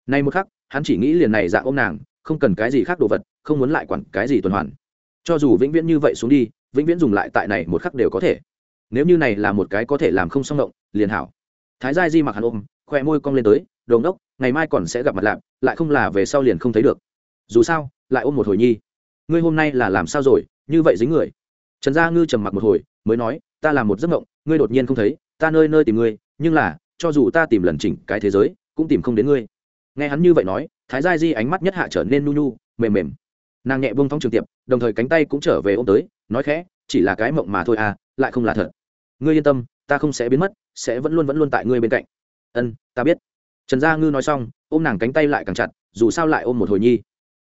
Nay một khắc, hắn chỉ nghĩ liền này dạ ôm nàng, không cần cái gì khác đồ vật, không muốn lại quản cái gì tuần hoàn. Cho dù vĩnh viễn như vậy xuống đi, vĩnh viễn dùng lại tại này một khắc đều có thể. Nếu như này là một cái có thể làm không xong động, liền hảo. Thái gia di mặc hắn ôm khoe môi cong lên tới đồn đốc ngày mai còn sẽ gặp mặt lạp, lại không là về sau liền không thấy được. Dù sao, lại ôm một hồi nhi. Ngươi hôm nay là làm sao rồi? Như vậy dính người. Trần gia ngư trầm mặc một hồi, mới nói ta làm một giấc mộng, ngươi đột nhiên không thấy, ta nơi nơi tìm ngươi, nhưng là, cho dù ta tìm lần chỉnh cái thế giới, cũng tìm không đến ngươi. Nghe hắn như vậy nói, thái gia di ánh mắt nhất hạ trở nên nu nu mềm mềm. Nàng nhẹ buông thong trường tiệp, đồng thời cánh tay cũng trở về ôm tới, nói khẽ, chỉ là cái mộng mà thôi à lại không là thật. Ngươi yên tâm, ta không sẽ biến mất, sẽ vẫn luôn vẫn luôn tại ngươi bên cạnh. Ân, ta biết. Trần gia ngư nói xong, ôm nàng cánh tay lại càng chặt, dù sao lại ôm một hồi nhi.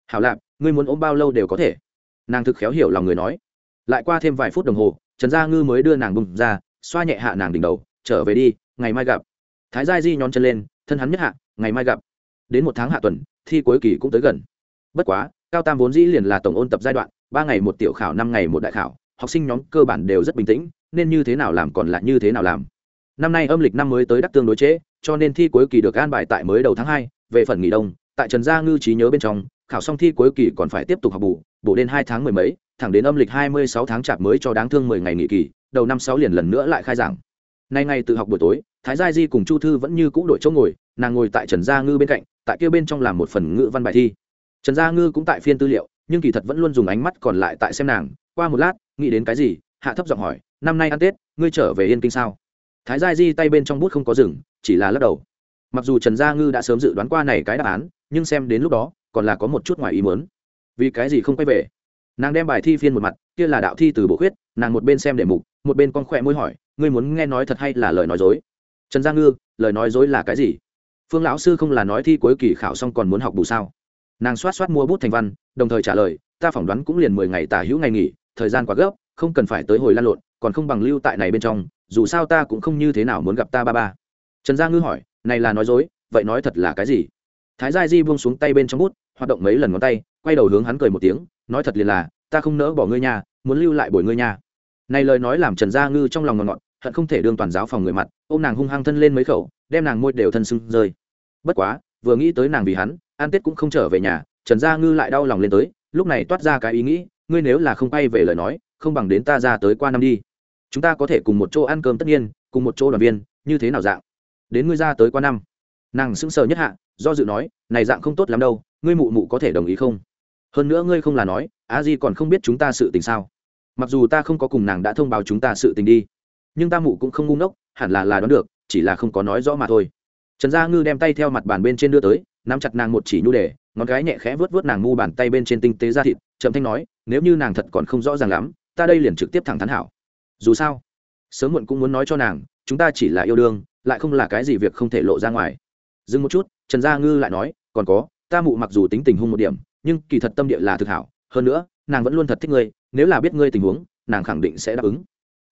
Hảo lạp, ngươi muốn ôm bao lâu đều có thể. Nàng thực khéo hiểu lòng người nói. Lại qua thêm vài phút đồng hồ trần gia ngư mới đưa nàng bùng ra xoa nhẹ hạ nàng đỉnh đầu trở về đi ngày mai gặp. Thái gia di nhón chân lên thân hắn nhất hạ ngày mai gặp. Đến một tháng hạ tuần thi cuối kỳ cũng tới gần. Bất quá cao tam vốn dĩ liền là tổng ôn tập giai đoạn ba ngày một tiểu khảo năm ngày một đại khảo học sinh nhóm cơ bản đều rất bình tĩnh nên như thế nào làm còn lại như thế nào làm. Năm nay âm lịch năm mới tới đắc tương đối chế, cho nên thi cuối kỳ được an bài tại mới đầu tháng hai về phần nghỉ đông tại trần gia ngư trí nhớ bên trong khảo xong thi cuối kỳ còn phải tiếp tục học bù bổ đến hai tháng mười mấy thẳng đến âm lịch hai mươi sáu tháng chạp mới cho đáng thương mười ngày nghỉ kỳ, đầu năm sáu liền lần nữa lại khai giảng. Nay ngày tự học buổi tối, thái gia di cùng chu thư vẫn như cũ đổi chỗ ngồi, nàng ngồi tại trần gia ngư bên cạnh, tại kia bên trong làm một phần ngữ văn bài thi. Trần gia ngư cũng tại phiên tư liệu, nhưng kỳ thật vẫn luôn dùng ánh mắt còn lại tại xem nàng. Qua một lát, nghĩ đến cái gì, hạ thấp giọng hỏi, năm nay ăn tết, ngươi trở về yên kinh sao? Thái gia di tay bên trong bút không có dừng, chỉ là lắc đầu. Mặc dù trần gia ngư đã sớm dự đoán qua này cái đáp án, nhưng xem đến lúc đó, còn là có một chút ngoài ý muốn. Vì cái gì không quay về? Nàng đem bài thi phiên một mặt, kia là đạo thi từ bộ khuyết, nàng một bên xem để mục, một bên con khỏe môi hỏi, ngươi muốn nghe nói thật hay là lời nói dối? Trần gia ngư, lời nói dối là cái gì? Phương lão sư không là nói thi cuối kỳ khảo xong còn muốn học bù sao? Nàng xoát xoát mua bút thành văn, đồng thời trả lời, ta phỏng đoán cũng liền mười ngày tả hữu ngày nghỉ, thời gian quá gấp, không cần phải tới hồi lan lộn, còn không bằng lưu tại này bên trong, dù sao ta cũng không như thế nào muốn gặp ta ba ba. Trần gia ngư hỏi, này là nói dối, vậy nói thật là cái gì? Thái gia di buông xuống tay bên trong bút, hoạt động mấy lần ngón tay quay đầu hướng hắn cười một tiếng, nói thật liền là, ta không nỡ bỏ ngươi nhà muốn lưu lại bồi ngươi nhà này lời nói làm trần gia ngư trong lòng ngọn ngọn hận không thể đương toàn giáo phòng người mặt, ôm nàng hung hăng thân lên mấy khẩu, đem nàng môi đều thân sưng rơi. Bất quá, vừa nghĩ tới nàng vì hắn, an tết cũng không trở về nhà, trần gia ngư lại đau lòng lên tới, lúc này toát ra cái ý nghĩ, ngươi nếu là không quay về lời nói, không bằng đến ta ra tới qua năm đi. Chúng ta có thể cùng một chỗ ăn cơm tất nhiên, cùng một chỗ đoàn viên, như thế nào dạng? Đến ngươi ra tới qua năm. Nàng sững sờ nhất hạ, do dự nói, này dạng không tốt lắm đâu, ngươi mụ mụ có thể đồng ý không? Hơn nữa ngươi không là nói, a di còn không biết chúng ta sự tình sao. Mặc dù ta không có cùng nàng đã thông báo chúng ta sự tình đi, nhưng ta mụ cũng không ngu ngốc, hẳn là là đoán được, chỉ là không có nói rõ mà thôi. Trần gia ngư đem tay theo mặt bàn bên trên đưa tới, nắm chặt nàng một chỉ nhu đề, ngón gái nhẹ khẽ vớt vớt nàng ngu bàn tay bên trên tinh tế ra thịt trầm thanh nói, nếu như nàng thật còn không rõ ràng lắm, ta đây liền trực tiếp thẳng thắn hảo. Dù sao, sớm muộn cũng muốn nói cho nàng, chúng ta chỉ là yêu đương, lại không là cái gì việc không thể lộ ra ngoài. Dừng một chút, trần gia ngư lại nói, còn có, ta mụ mặc dù tính tình hung một điểm nhưng kỳ thật tâm địa là thực hảo. Hơn nữa, nàng vẫn luôn thật thích ngươi, nếu là biết ngươi tình huống, nàng khẳng định sẽ đáp ứng.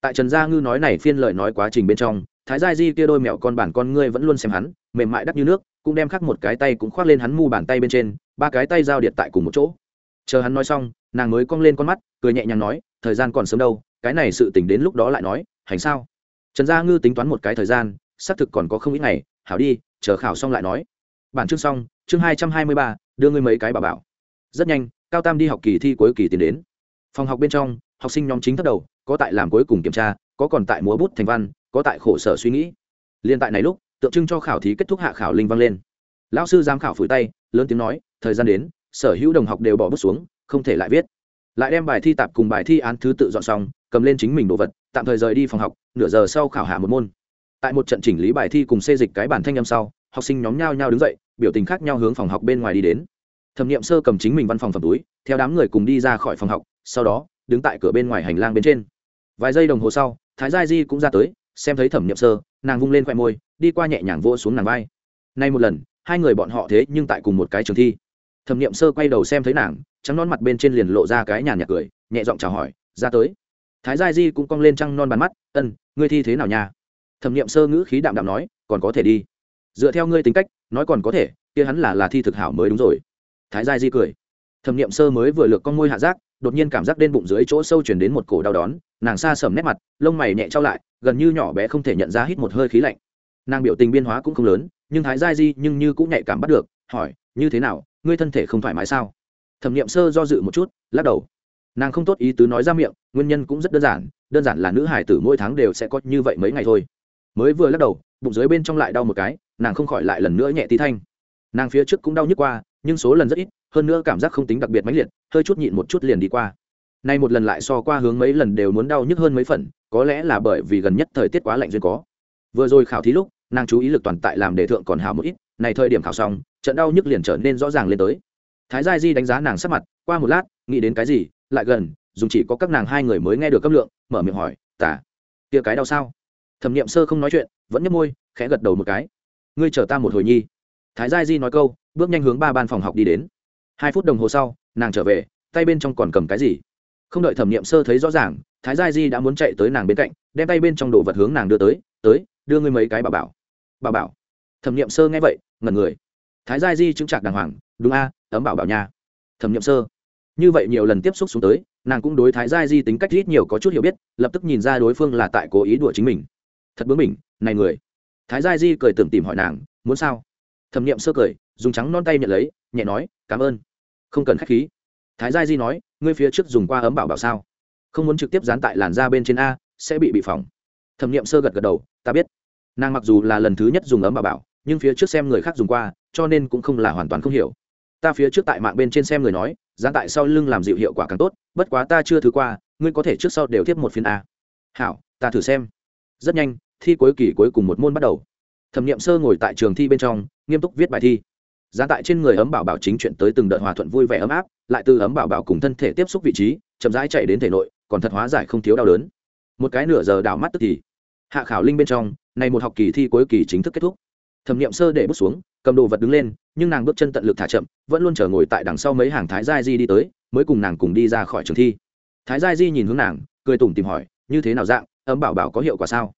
Tại trần gia ngư nói này phiên lời nói quá trình bên trong, thái gia di kia đôi mẹo con bản con ngươi vẫn luôn xem hắn, mềm mại đắt như nước, cũng đem khắc một cái tay cũng khoác lên hắn mu bàn tay bên trên, ba cái tay giao điện tại cùng một chỗ. Chờ hắn nói xong, nàng mới cong lên con mắt, cười nhẹ nhàng nói, thời gian còn sớm đâu, cái này sự tỉnh đến lúc đó lại nói, hành sao? Trần gia ngư tính toán một cái thời gian, xác thực còn có không ít ngày, hảo đi, chờ khảo xong lại nói. Bản chương xong, chương hai trăm hai mươi ba, đưa ngươi mấy cái bà bảo rất nhanh, cao tam đi học kỳ thi cuối kỳ tiến đến. Phòng học bên trong, học sinh nhóm chính thất đầu, có tại làm cuối cùng kiểm tra, có còn tại múa bút thành văn, có tại khổ sở suy nghĩ. Liên tại này lúc, tượng trưng cho khảo thí kết thúc hạ khảo linh vang lên. Lão sư giám khảo phủi tay, lớn tiếng nói, thời gian đến, sở hữu đồng học đều bỏ bút xuống, không thể lại viết. Lại đem bài thi tạp cùng bài thi án thứ tự dọn xong, cầm lên chính mình đồ vật, tạm thời rời đi phòng học, nửa giờ sau khảo hạ một môn. Tại một trận chỉnh lý bài thi cùng xê dịch cái bản thanh âm sau, học sinh nhóm nhau nhau đứng dậy, biểu tình khác nhau hướng phòng học bên ngoài đi đến thẩm nghiệm sơ cầm chính mình văn phòng phẩm túi, theo đám người cùng đi ra khỏi phòng học, sau đó, đứng tại cửa bên ngoài hành lang bên trên. Vài giây đồng hồ sau, thái gia di cũng ra tới, xem thấy thẩm nghiệm sơ, nàng vung lên khoe môi, đi qua nhẹ nhàng vỗ xuống nàng vai. Nay một lần, hai người bọn họ thế nhưng tại cùng một cái trường thi. Thẩm nghiệm sơ quay đầu xem thấy nàng, trắng non mặt bên trên liền lộ ra cái nhàn nhạt cười, nhẹ giọng chào hỏi, ra tới. Thái gia di cũng cong lên trăng non bàn mắt, ân, ngươi thi thế nào nha? Thẩm nghiệm sơ ngữ khí đạm đạm nói, còn có thể đi. Dựa theo ngươi tính cách, nói còn có thể, kia hắn là là thi thực hảo mới đúng rồi thái Giai di cười. Thẩm nghiệm sơ mới vừa lược con môi hạ giác, đột nhiên cảm giác đen bụng dưới chỗ sâu chuyển đến một cổ đau đón nàng xa sầm nét mặt, lông mày nhẹ trao lại, gần như nhỏ bé không thể nhận ra hít một hơi khí lạnh. Nàng biểu tình biên hóa cũng không lớn, nhưng thái Giai di nhưng như cũng nhạy cảm bắt được, hỏi, như thế nào, ngươi thân thể không thoải mái sao? Thẩm nghiệm sơ do dự một chút, lắc đầu. Nàng không tốt ý tứ nói ra miệng, nguyên nhân cũng rất đơn giản đơn giản là nữ hải tử mỗi tháng đều sẽ có như vậy mấy ngày thôi. Mới vừa lắc đầu, bụng dưới bên trong lại đau một cái, nàng không khỏi lại lần nữa nhẹ tí thanh. Nàng phía trước cũng đau nhức qua nhưng số lần rất ít, hơn nữa cảm giác không tính đặc biệt mãnh liệt, hơi chút nhịn một chút liền đi qua. Nay một lần lại so qua hướng mấy lần đều muốn đau nhức hơn mấy phần, có lẽ là bởi vì gần nhất thời tiết quá lạnh duyên có. Vừa rồi khảo thí lúc, nàng chú ý lực toàn tại làm đề thượng còn hào một ít, này thời điểm khảo xong, trận đau nhức liền trở nên rõ ràng lên tới. Thái gia di đánh giá nàng sắc mặt, qua một lát, nghĩ đến cái gì, lại gần, dùng chỉ có các nàng hai người mới nghe được cấp lượng, mở miệng hỏi tả kia cái đau sao? Thẩm nghiệm sơ không nói chuyện, vẫn nhấp môi, khẽ gật đầu một cái. Ngươi chờ ta một hồi nhi. Thái gia di nói câu bước nhanh hướng ba ban phòng học đi đến. Hai phút đồng hồ sau, nàng trở về, tay bên trong còn cầm cái gì? Không đợi thẩm nghiệm sơ thấy rõ ràng, thái gia di đã muốn chạy tới nàng bên cạnh, đem tay bên trong đồ vật hướng nàng đưa tới tới, đưa ngươi mấy cái bà bảo. Bà bảo? Thẩm nghiệm sơ nghe vậy, ngẩn người. Thái gia di chứng trạc đàng hoàng, đúng a, ấm bảo bảo nha. Thẩm nghiệm sơ, như vậy nhiều lần tiếp xúc xuống tới, nàng cũng đối thái gia di tính cách ít nhiều có chút hiểu biết, lập tức nhìn ra đối phương là tại cố ý đùa chính mình. Thật bướng mình này người. Thái gia di cười tưởng tìm hỏi nàng, muốn sao? Thẩm nghiệm sơ cười, dùng trắng non tay nhận lấy, nhẹ nói, cảm ơn. Không cần k h á c h khí. Thái gia di nói, ngươi phía trước dùng qua ấm bảo bảo sao? Không muốn trực tiếp dán tại làn da bên trên a, sẽ bị bị phỏng. Thẩm nghiệm sơ gật gật đầu, ta biết. Nàng mặc dù là lần thứ nhất dùng ấm bảo bảo, nhưng phía trước xem người khác dùng qua, cho nên cũng không là hoàn toàn không hiểu. Ta phía trước tại mạng bên trên xem người nói, dán tại sau lưng làm dịu hiệu quả càng tốt, bất quá ta chưa thứ qua, ngươi có thể trước sau đều tiếp một phiên a. Hảo, ta thử xem. Rất nhanh, thi cuối kỳ cuối cùng một môn bắt đầu thẩm n i ệ m sơ ngồi tại trường thi bên trong, nghiêm túc viết bài thi. Giá tại trên người ấm bảo bảo chính chuyện tới từng đợt hòa thuận vui vẻ ấm áp, lại từ ấm bảo bảo cùng thân thể tiếp xúc vị trí, chậm rãi chạy đến thể nội, còn thật hóa giải không thiếu đau đớn. Một cái nửa giờ đảo mắt tức thì. Hạ khảo linh bên trong, này một học kỳ thi cuối kỳ chính thức kết thúc. Thẩm n i ệ m sơ để bước xuống, cầm đồ vật đứng lên, nhưng nàng bước chân tận lực thả chậm, vẫn luôn chờ ngồi tại đằng sau mấy hàng thái gia di đi tới, mới cùng nàng cùng đi ra khỏi trường thi. Thái gia di nhìn hướng nàng, cười tủm tìm hỏi, như thế nào dạng, ấm bảo bảo có hiệu quả sao?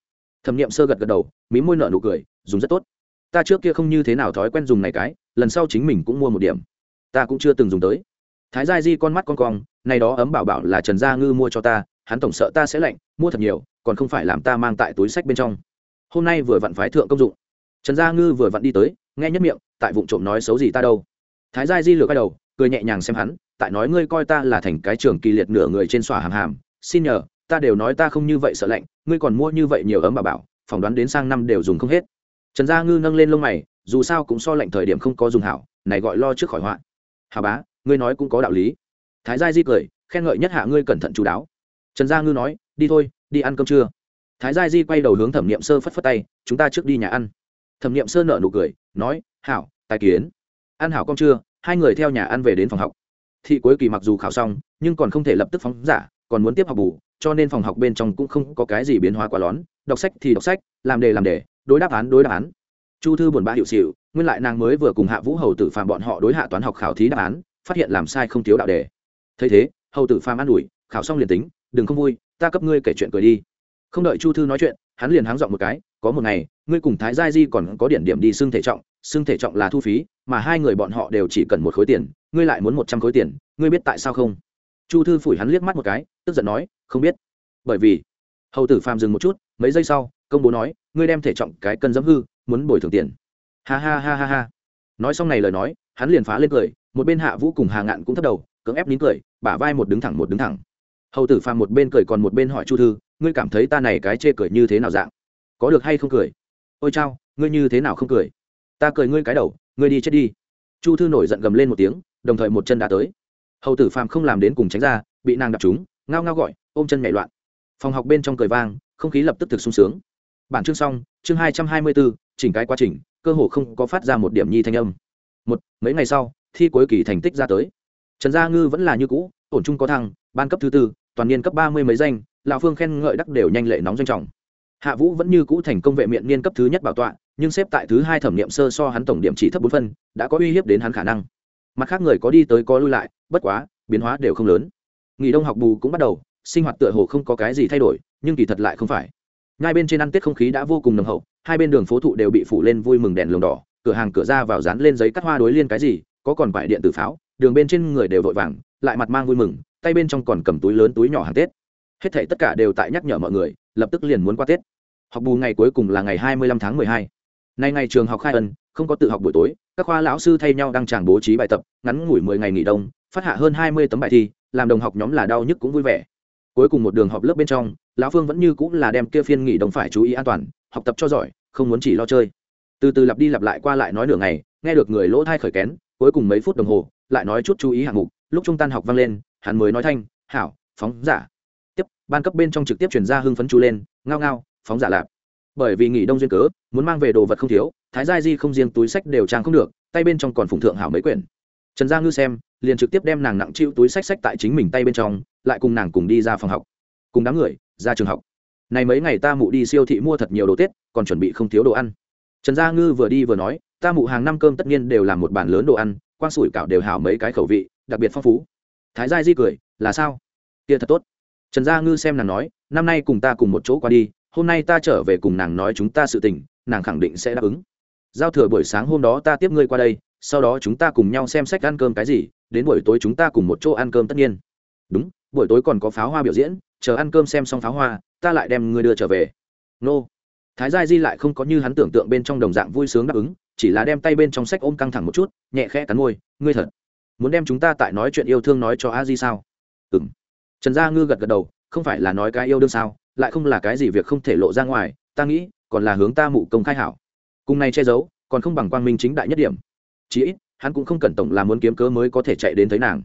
Thẩm nghiệm sơ gật gật đầu, mí môi nợ nụ cười, dùng rất tốt. Ta trước kia không như thế nào thói quen dùng này cái, lần sau chính mình cũng mua một điểm. Ta cũng chưa từng dùng tới. Thái Gia di con mắt con cong, này đó ấm bảo bảo là trần gia ngư mua cho ta, hắn tổng sợ ta sẽ lạnh, mua thật nhiều, còn không phải làm ta mang tại túi sách bên trong. Hôm nay vừa vặn phái thượng công dụng. Trần gia ngư vừa vặn đi tới, nghe nhất miệng, tại vụ trộm nói xấu gì ta đâu. Thái gia di lừa quay đầu, cười nhẹ nhàng xem hắn, tại nói ngươi coi ta là thành cái trường kỳ liệt nửa người trên xòa hàng hàm, xin nhờ ta đều nói ta không như vậy sợ lạnh, ngươi còn mua như vậy nhiều ấm bà bảo, phỏng đoán đến sang năm đều dùng không hết. Trần gia ngư nâng lên lông mày, dù sao cũng so lạnh thời điểm không có dùng hảo, này gọi lo trước khỏi họa. Hà bá, ngươi nói cũng có đạo lý. Thái gia di cười, khen ngợi nhất hạ ngươi cẩn thận chú đáo. Trần gia ngư nói, đi thôi, đi ăn cơm trưa. Thái gia di quay đầu hướng thẩm n i ệ m sơ phất phất tay, chúng ta trước đi nhà ăn. Thẩm n i ệ m sơ nợ nụ cười, nói, hảo, tài kiến. Ăn hảo cơm trưa, hai người theo nhà ăn về đến phòng học. Thị cuối kỳ mặc dù khảo xong, nhưng còn không thể lập tức phóng giả còn muốn tiếp học bù, cho nên phòng học bên trong cũng không có cái gì biến hóa quá lón đọc sách thì đọc sách, làm đề làm đề, đối đáp án đối đáp án. Chu thư buồn bã hiệu xịu, nguyên lại nàng mới vừa cùng hạ vũ hầu tử phạm bọn họ đối hạ toán học khảo thí đáp án, phát hiện làm sai không thiếu đạo đề. Thấy thế, hầu tử phạm an ủi, khảo xong liền tính, đừng không vui, ta cấp ngươi kể chuyện cười đi. Không đợi chu thư nói chuyện, hắn liền háng dọn một cái, có một ngày, ngươi cùng thái gia di còn có điển điểm đi xưng thể trọng, xưng thể trọng là thu phí, mà hai người bọn họ đều chỉ cần một khối tiền, ngươi lại muốn một trăm khối tiền, ngươi biết tại sao không? Chu thư phủi hắn liếc mắt một cái, tức giận nói, không biết. Bởi vì, hầu tử phàm dừng một chút, mấy giây sau, công bố nói, ngươi đem thể trọng cái cân dẫm hư, muốn bồi thường tiền. Ha ha ha ha ha. Nói xong này lời nói, hắn liền phá lên cười, một bên hạ vũ cùng hà ngạn cũng thất đầu, cưỡng ép nín cười, bả vai một đứng thẳng một đứng thẳng. Hầu tử phàm một bên cười còn một bên hỏi chu thư, ngươi cảm thấy ta này cái chê cười như thế nào dạng? Có được hay không cười? Ôi chao, ngươi như thế nào không cười? Ta cười ngươi cái đầu, ngươi đi chết đi. Chu thư nổi giận gầm lên một tiếng, đồng thời một chân đã tới hầu tử phàm không làm đến cùng tránh ra, bị nàng đập chúng ngao ngao gọi, ôm chân nhảy loạn. Phòng học bên trong cười vang, không khí lập tức thực sung sướng. Bản chương xong, chương hai trăm hai mươi bốn, chỉnh cái quá trình, cơ hồ không có phát ra một điểm nhi thanh âm. Một, mấy ngày sau, thi cuối kỳ thành tích ra tới. Trần gia ngư vẫn là như cũ, ổn chung có thăng, ban cấp thứ tư, toàn niên cấp ba mươi mấy danh, lão phương khen ngợi đắc đều nhanh lệ nóng danh trọng. Hạ vũ vẫn như cũ thành công vệ miệng niên cấp thứ nhất bảo tọa, nhưng xếp tại thứ hai thẩm nghiệm sơ so hắn tổng điểm chỉ thấp bốn phân, đã có uy hiếp đến hắn khả năng mặt khác người có đi tới có lui lại, bất quá, biến hóa đều không lớn. Nghỉ đông học bù cũng bắt đầu, sinh hoạt tựa hồ không có cái gì thay đổi, nhưng kỳ thật lại không phải. Ngay bên trên ăn tết không khí đã vô cùng nồng hậu, hai bên đường phố thụ đều bị phủ lên vui mừng đèn lồng đỏ, cửa hàng cửa ra vào dán lên giấy cắt hoa đối liên cái gì, có còn vải điện tử pháo, đường bên trên người đều vội vàng, lại mặt mang vui mừng, tay bên trong còn cầm túi lớn túi nhỏ hàng tết. Hết thảy tất cả đều tại nhắc nhở mọi người, lập tức liền muốn qua tết. Học bù ngày cuối cùng là ngày hai mươi lăm tháng mười hai nay ngày trường học khai ân, không có tự học buổi tối, các khoa lão sư thay nhau đăng tràng bố trí bài tập, ngắn ngủi mười ngày nghỉ đông, phát hạ hơn hai mươi tấm bài thi, làm đồng học nhóm là đau nhức cũng vui vẻ. Cuối cùng một đường họp lớp bên trong, lão phương vẫn như cũng là đem kia phiên nghỉ đông phải chú ý an toàn, học tập cho giỏi, không muốn chỉ lo chơi. Từ từ lặp đi lặp lại qua lại nói nửa ngày, nghe được người lỗ thai khởi kén, cuối cùng mấy phút đồng hồ, lại nói chút chú ý hạng mục, lúc trung tan học vang lên, hắn mới nói thanh, hảo, phóng giả. Tiếp, ban cấp bên trong trực tiếp chuyển ra hưng phấn chú lên, ngao ngao, phóng giả lạp bởi vì nghỉ đông duyên cớ, muốn mang về đồ vật không thiếu, thái gia di không riêng túi sách đều trang không được, tay bên trong còn phụng thượng hảo mấy quyển. Trần gia ngư xem, liền trực tiếp đem nàng nặng chịu túi sách sách tại chính mình tay bên trong, lại cùng nàng cùng đi ra phòng học. Cùng đám người, ra trường học. Này mấy ngày ta mụ đi siêu thị mua thật nhiều đồ tết, còn chuẩn bị không thiếu đồ ăn. Trần gia ngư vừa đi vừa nói, ta mụ hàng năm cơm tất nhiên đều làm một bàn lớn đồ ăn, quang sủi cảo đều hảo mấy cái khẩu vị, đặc biệt phong phú. Thái gia di cười, là sao? Kia thật tốt. Trần gia ngư xem nàng nói, năm nay cùng ta cùng một chỗ qua đi hôm nay ta trở về cùng nàng nói chúng ta sự tình, nàng khẳng định sẽ đáp ứng. Giao thừa buổi sáng hôm đó ta tiếp ngươi qua đây, sau đó chúng ta cùng nhau xem sách ăn cơm cái gì, đến buổi tối chúng ta cùng một chỗ ăn cơm tất nhiên. Đúng, buổi tối còn có pháo hoa biểu diễn, chờ ăn cơm xem xong pháo hoa, ta lại đem ngươi đưa trở về. Nô. Thái gia di lại không có như hắn tưởng tượng bên trong đồng dạng vui sướng đáp ứng, chỉ là đem tay bên trong sách ôm căng thẳng một chút, nhẹ khẽ cắn môi, ngươi thật muốn đem chúng ta tại nói chuyện yêu thương nói cho a di sao? Ừng trần gia ngư gật gật đầu, không phải là nói cái yêu đương sao lại không là cái gì việc không thể lộ ra ngoài, ta nghĩ, còn là hướng ta mụ công khai hảo. Cùng này che giấu, còn không bằng quang minh chính đại nhất điểm. Chí ít, hắn cũng không cần tổng là muốn kiếm cớ mới có thể chạy đến thấy nàng.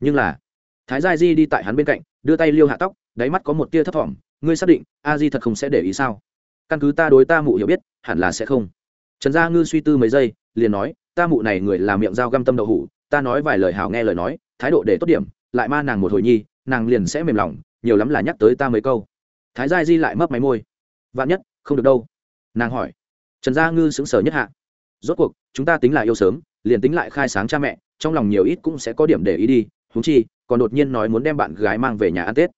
Nhưng là, thái gia di đi tại hắn bên cạnh, đưa tay liêu hạ tóc, đáy mắt có một tia thấp thỏm, ngươi xác định, a di thật không sẽ để ý sao? Căn cứ ta đối ta mụ hiểu biết, hẳn là sẽ không. Trần gia ngư suy tư mấy giây, liền nói, ta mụ này người làm miệng dao găm tâm đậu hủ, ta nói vài lời hảo nghe lời nói, thái độ để tốt điểm, lại ma nàng một hồi nhi, nàng liền sẽ mềm lòng, nhiều lắm là nhắc tới ta mấy câu thái gia di lại mấp máy môi. Vạn nhất, không được đâu. Nàng hỏi. Trần gia ngư sững sờ nhất hạ. Rốt cuộc, chúng ta tính lại yêu sớm, liền tính lại khai sáng cha mẹ, trong lòng nhiều ít cũng sẽ có điểm để ý đi húng chi, còn đột nhiên nói muốn đem bạn gái mang về nhà ăn tết.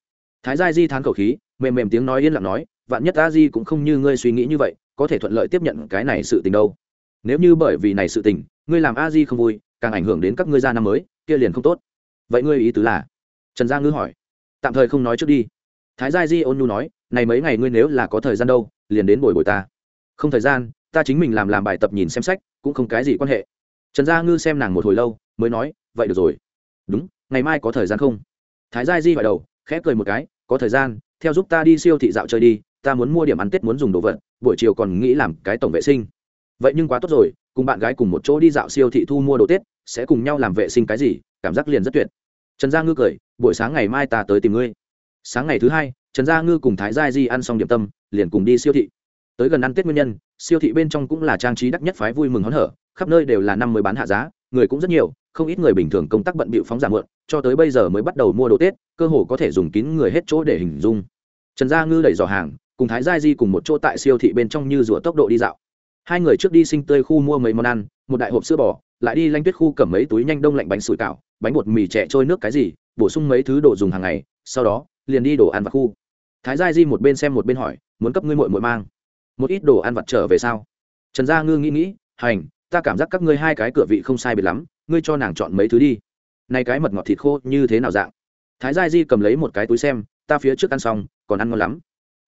Thái gia di thán khẩu khí, mềm mềm tiếng nói yên lặng nói, vạn nhất a di cũng không như ngươi suy nghĩ như vậy, có thể thuận lợi tiếp nhận cái này sự tình đâu. Nếu như bởi vì này sự tình, ngươi làm a di không vui, càng ảnh hưởng đến các ngươi gia năm mới, kia liền không tốt. Vậy ngươi ý tứ là? Trần gia ngư hỏi. Tạm thời không nói trước đi thái gia di ôn nhu nói, này mấy ngày ngươi nếu là có thời gian đâu, liền đến bồi bồi ta. Không thời gian, ta chính mình làm làm bài tập nhìn xem sách, cũng không cái gì quan hệ. Trần gia ngư xem nàng một hồi lâu, mới nói, vậy được rồi. Đúng, ngày mai có thời gian không? Thái gia di hỏi đầu, khẽ cười một cái, có thời gian, theo giúp ta đi siêu thị dạo chơi đi, ta muốn mua điểm ăn tết muốn dùng đồ vật, buổi chiều còn nghĩ làm cái tổng vệ sinh. Vậy nhưng quá tốt rồi, cùng bạn gái cùng một chỗ đi dạo siêu thị thu mua đồ tết, sẽ cùng nhau làm vệ sinh cái gì, cảm giác liền rất tuyệt. Trần gia ngư cười, buổi sáng ngày mai ta tới tìm ngươi sáng ngày thứ hai, trần gia ngư cùng thái gia di ăn xong điểm tâm, liền cùng đi siêu thị. Tới gần ăn tết nguyên nhân, siêu thị bên trong cũng là trang trí đắt nhất phái vui mừng hớn hở, khắp nơi đều là năm mới bán hạ giá, người cũng rất nhiều, không ít người bình thường công tác bận bịu phóng giả mượn cho tới bây giờ mới bắt đầu mua đồ tết, cơ hồ có thể dùng kín người hết chỗ để hình dung. Trần gia ngư đẩy dò hàng, cùng thái gia di cùng một chỗ tại siêu thị bên trong như rửa tốc độ đi dạo. Hai người trước đi sinh tươi khu mua mấy món ăn, một đại hộp sữa bò, lại đi lanh tuyết khu cầm mấy túi nhanh đông lạnh bánh sủi cảo, bánh bột mì trẻ trôi nước cái gì, bổ sung mấy thứ đồ dùng hàng ngày, sau đó liền đi đồ ăn vặt khu. Thái gia di một bên xem một bên hỏi, muốn cấp ngươi muội muội mang? Một ít đồ ăn vặt trở về sao? Trần gia ngư nghĩ nghĩ, hành, ta cảm giác các ngươi hai cái cửa vị không sai biệt lắm, ngươi cho nàng chọn mấy thứ đi. Nay cái mật ngọt thịt khô như thế nào dạng? Thái gia di cầm lấy một cái túi xem, ta phía trước ăn xong, còn ăn ngon lắm.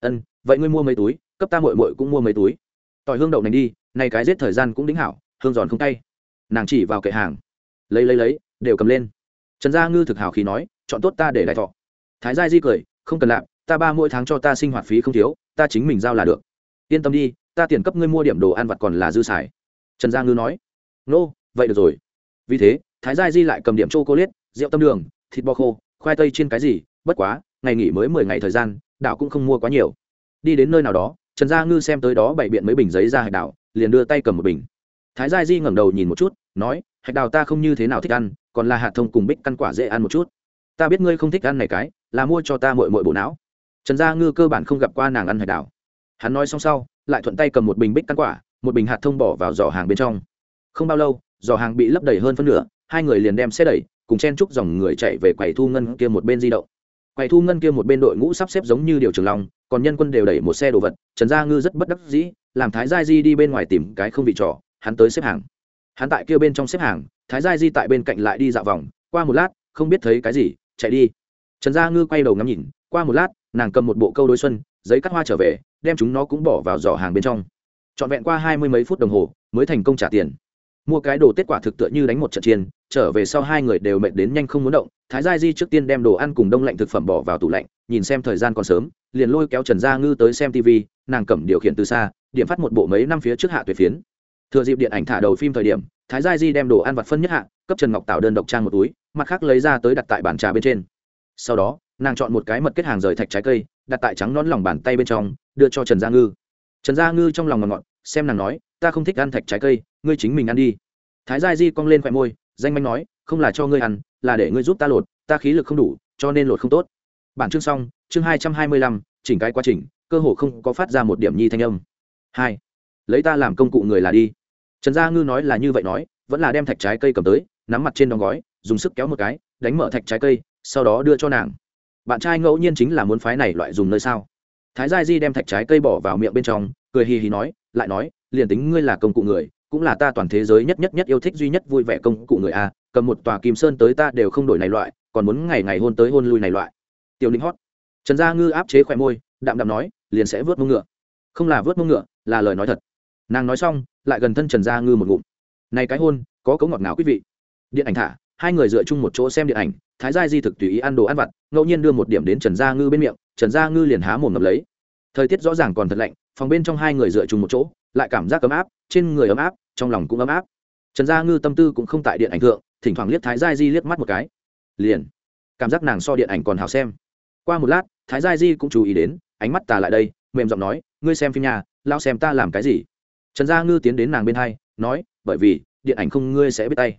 Ân, vậy ngươi mua mấy túi, cấp ta muội muội cũng mua mấy túi. Tỏi hương đậu này đi nay cái giết thời gian cũng đính hảo, hương giòn không tay nàng chỉ vào kệ hàng. Lấy lấy lấy, đều cầm lên. Trần gia ngư thực hào khí nói, chọn tốt ta để đại thọ thái gia di cười không cần làm ta ba mỗi tháng cho ta sinh hoạt phí không thiếu ta chính mình giao là được. Yên tâm đi ta tiền cấp ngươi mua điểm đồ ăn vặt còn là dư xài. Trần gia ngư nói nô、no, vậy được rồi. Vì thế thái gia di lại cầm điểm châu cô liết rượu tâm đường thịt bò khô khoai tây trên cái gì bất quá ngày nghỉ mới mười ngày thời gian đạo cũng không mua quá nhiều. Đi đến nơi nào đó trần gia ngư xem tới đó bày biện mấy bình giấy ra hạch đào liền đưa tay cầm một bình. Thái gia di ngẩng đầu nhìn một chút nói hạch đào ta không như thế nào thích ăn còn là hạt thông cùng bích căn quả dễ ăn một chút. Ta biết ngươi không thích ăn này cái là mua cho ta mội mội bộ não. Trần gia ngư cơ bản không gặp qua nàng ăn hải đảo. hắn nói xong sau, lại thuận tay cầm một bình bích căn quả, một bình hạt thông bỏ vào giỏ hàng bên trong. Không bao lâu, giỏ hàng bị lấp đầy hơn phân nửa, hai người liền đem xe đẩy, cùng chen chúc dòng người chạy về quầy thu ngân kia một bên di động. Quầy thu ngân kia một bên đội ngũ sắp xếp giống như điều trường long, còn nhân quân đều đẩy một xe đồ vật, trần gia ngư rất bất đắc dĩ, làm thái gia di đi bên ngoài tìm cái không vị trò, hắn tới xếp hàng. Hắn tại kia bên trong xếp hàng, thái gia di tại bên cạnh lại đi dạo vòng, qua một lát, không biết thấy cái gì, chạy đi trần gia ngư quay đầu ngắm nhìn, qua một lát, nàng cầm một bộ câu đối xuân, giấy cắt hoa trở về, đem chúng nó cũng bỏ vào giỏ hàng bên trong. Trọn vẹn qua hai mươi mấy phút đồng hồ, mới thành công trả tiền. Mua cái đồ tết quả thực tựa như đánh một trận chiên trở về sau hai người đều mệt đến nhanh không muốn động, thái gia di trước tiên đem đồ ăn cùng đông lạnh thực phẩm bỏ vào tủ lạnh, nhìn xem thời gian còn sớm, liền lôi kéo trần gia ngư tới xem tv nàng cầm điều khiển từ xa, điểm phát một bộ mấy năm phía trước hạ tuyệt phiến. Thừa dịp điện ảnh thả đầu phim thời điểm, thái gia di đem đồ ăn vặt phân nhất hạ, cấp trần ngọc tạo đơn độc trang một túi, mặt khác lấy ra tới đặt tại bàn trà bên trên sau đó, nàng chọn một cái mật kết hàng rời thạch trái cây, đặt tại trắng nón lòng bàn tay bên trong, đưa cho trần gia ngư. Trần gia ngư trong lòng ngọt ngọt, xem nàng nói, ta không thích ăn thạch trái cây, ngươi chính mình ăn đi. Thái gia di cong lên khoe môi, danh manh nói, không là cho ngươi ăn, là để ngươi giúp ta lột, ta khí lực không đủ, cho nên lột không tốt. Bản chương xong, chương hai trăm hai mươi lăm, chỉnh cái quá trình, cơ hồ không có phát ra một điểm nhi thanh âm. Hai, lấy ta làm công cụ người là đi. Trần gia ngư nói là như vậy nói, vẫn là đem thạch trái cây cầm tới, nắm mặt trên đóng gói, dùng sức kéo một cái, đánh mở thạch trái cây sau đó đưa cho nàng. Bạn trai ngẫu nhiên chính là muốn phái này loại dùng nơi sao? Thái gia di đem thạch trái cây bỏ vào miệng bên trong, cười hì hì nói, lại nói, liền tính ngươi là công cụ người, cũng là ta toàn thế giới nhất nhất nhất yêu thích duy nhất vui vẻ công cụ người a, cầm một tòa kim sơn tới ta đều không đổi này loại, còn muốn ngày ngày hôn tới hôn lui này loại. Tiểu ninh hót. Trần gia ngư áp chế khỏe môi, đạm đạm nói, liền sẽ vớt mông ngựa. Không là vớt mông ngựa, là lời nói thật. Nàng nói xong, lại gần thân trần gia ngư một ngụm. Này cái hôn, có cấu ngọt ngào quý vị. Điện ảnh thả, hai người dựa chung một chỗ xem điện ảnh thái Giai di thực tùy ý ăn đồ ăn vặt, ngẫu nhiên đưa một điểm đến trần gia ngư bên miệng, trần gia ngư liền há mồm ngập lấy. Thời tiết rõ ràng còn thật lạnh, phòng bên trong hai người dựa chung một chỗ, lại cảm giác ấm áp, trên người ấm áp, trong lòng cũng ấm áp. Trần gia ngư tâm tư cũng không tại điện ảnh thượng, thỉnh thoảng liếc thái Giai di liếc mắt một cái. Liền, cảm giác nàng so điện ảnh còn hào xem. Qua một lát, thái Giai di cũng chú ý đến, ánh mắt tà lại đây, mềm giọng nói, ngươi xem phim nhà lao xem ta làm cái gì? Trần gia ngư tiến đến nàng bên hai, nói, bởi vì, điện ảnh không ngươi sẽ biết tay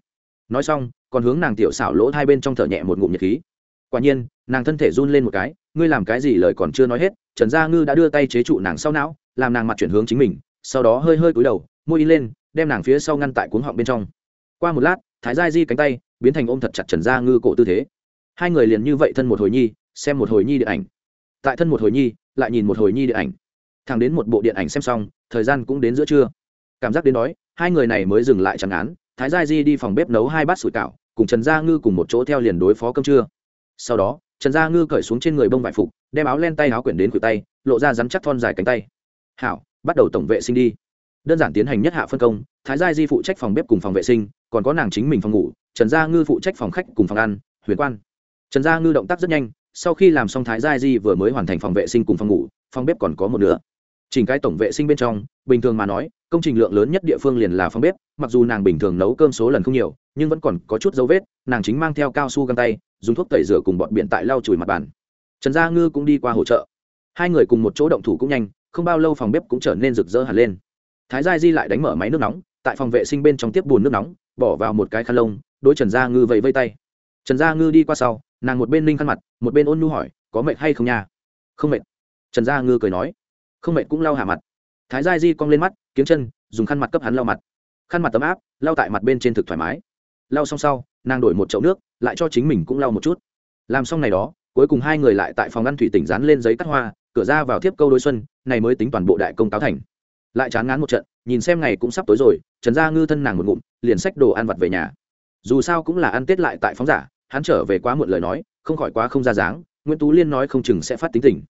nói xong, còn hướng nàng tiểu xảo lỗ hai bên trong thở nhẹ một ngụm nhiệt khí. Quả nhiên, nàng thân thể run lên một cái, ngươi làm cái gì lời còn chưa nói hết, trần gia ngư đã đưa tay chế trụ nàng sau não, làm nàng mặt chuyển hướng chính mình, sau đó hơi hơi cúi đầu, môi in lên, đem nàng phía sau ngăn tại cuống họng bên trong. Qua một lát, thái gia di cánh tay, biến thành ôm thật chặt trần gia ngư cổ tư thế. Hai người liền như vậy thân một hồi nhi, xem một hồi nhi điện ảnh. Tại thân một hồi nhi, lại nhìn một hồi nhi điện ảnh. Thẳng đến một bộ điện ảnh xem xong, thời gian cũng đến giữa trưa. Cảm giác đến đói, hai người này mới dừng lại chẳng án thái gia di đi phòng bếp nấu hai bát sủi cảo, cùng trần gia ngư cùng một chỗ theo liền đối phó cơm trưa. Sau đó, trần gia ngư cởi xuống trên người bông vải phục, đem áo len tay áo quyển đến cửa tay, lộ ra rắn chắc thon dài cánh tay. Hảo, bắt đầu tổng vệ sinh đi. Đơn giản tiến hành nhất hạ phân công, thái gia di phụ trách phòng bếp cùng phòng vệ sinh, còn có nàng chính mình phòng ngủ, trần gia ngư phụ trách phòng khách cùng phòng ăn, huyền quan. Trần gia ngư động tác rất nhanh, sau khi làm xong thái gia di vừa mới hoàn thành phòng vệ sinh cùng phòng ngủ, phòng bếp còn có một nửa. Chỉnh cái tổng vệ sinh bên trong, bình thường mà nói công trình lượng lớn nhất địa phương liền là phòng bếp, mặc dù nàng bình thường nấu cơm số lần không nhiều, nhưng vẫn còn có chút dấu vết, nàng chính mang theo cao su găng tay, dùng thuốc tẩy rửa cùng bọn biện tại lau chùi mặt bàn. Trần gia ngư cũng đi qua hỗ trợ. Hai người cùng một chỗ động thủ cũng nhanh, không bao lâu phòng bếp cũng trở nên rực rỡ hẳn lên. Thái gia di lại đánh mở máy nước nóng, tại phòng vệ sinh bên trong tiếp bùn nước nóng, bỏ vào một cái khăn lông, đối trần gia ngư vẫy vây tay. Trần gia ngư đi qua sau, nàng một bên ninh khăn mặt, một bên ôn nhu hỏi, có mệt hay không nha? Không mệt. Trần gia ngư cười nói. Không mệt cũng lau hạ mặt thái gia di cong lên mắt kiếm chân, dùng khăn mặt cấp hắn lau mặt. Khăn mặt tấm áp, lau tại mặt bên trên thực thoải mái. Lau xong sau, nàng đổi một chậu nước, lại cho chính mình cũng lau một chút. Làm xong này đó, cuối cùng hai người lại tại phòng ngăn thủy tỉnh dán lên giấy cắt hoa, cửa ra vào thiếp câu đôi xuân, này mới tính toàn bộ đại công táo thành. Lại chán ngán một trận, nhìn xem ngày cũng sắp tối rồi, trần gia ngư thân nàng một ngụm, liền xách đồ ăn vặt về nhà. Dù sao cũng là ăn tết lại tại phóng giả, hắn trở về quá muộn lời nói, không khỏi quá không ra dáng, nguyễn tú liên nói không chừng sẽ phát tính tình.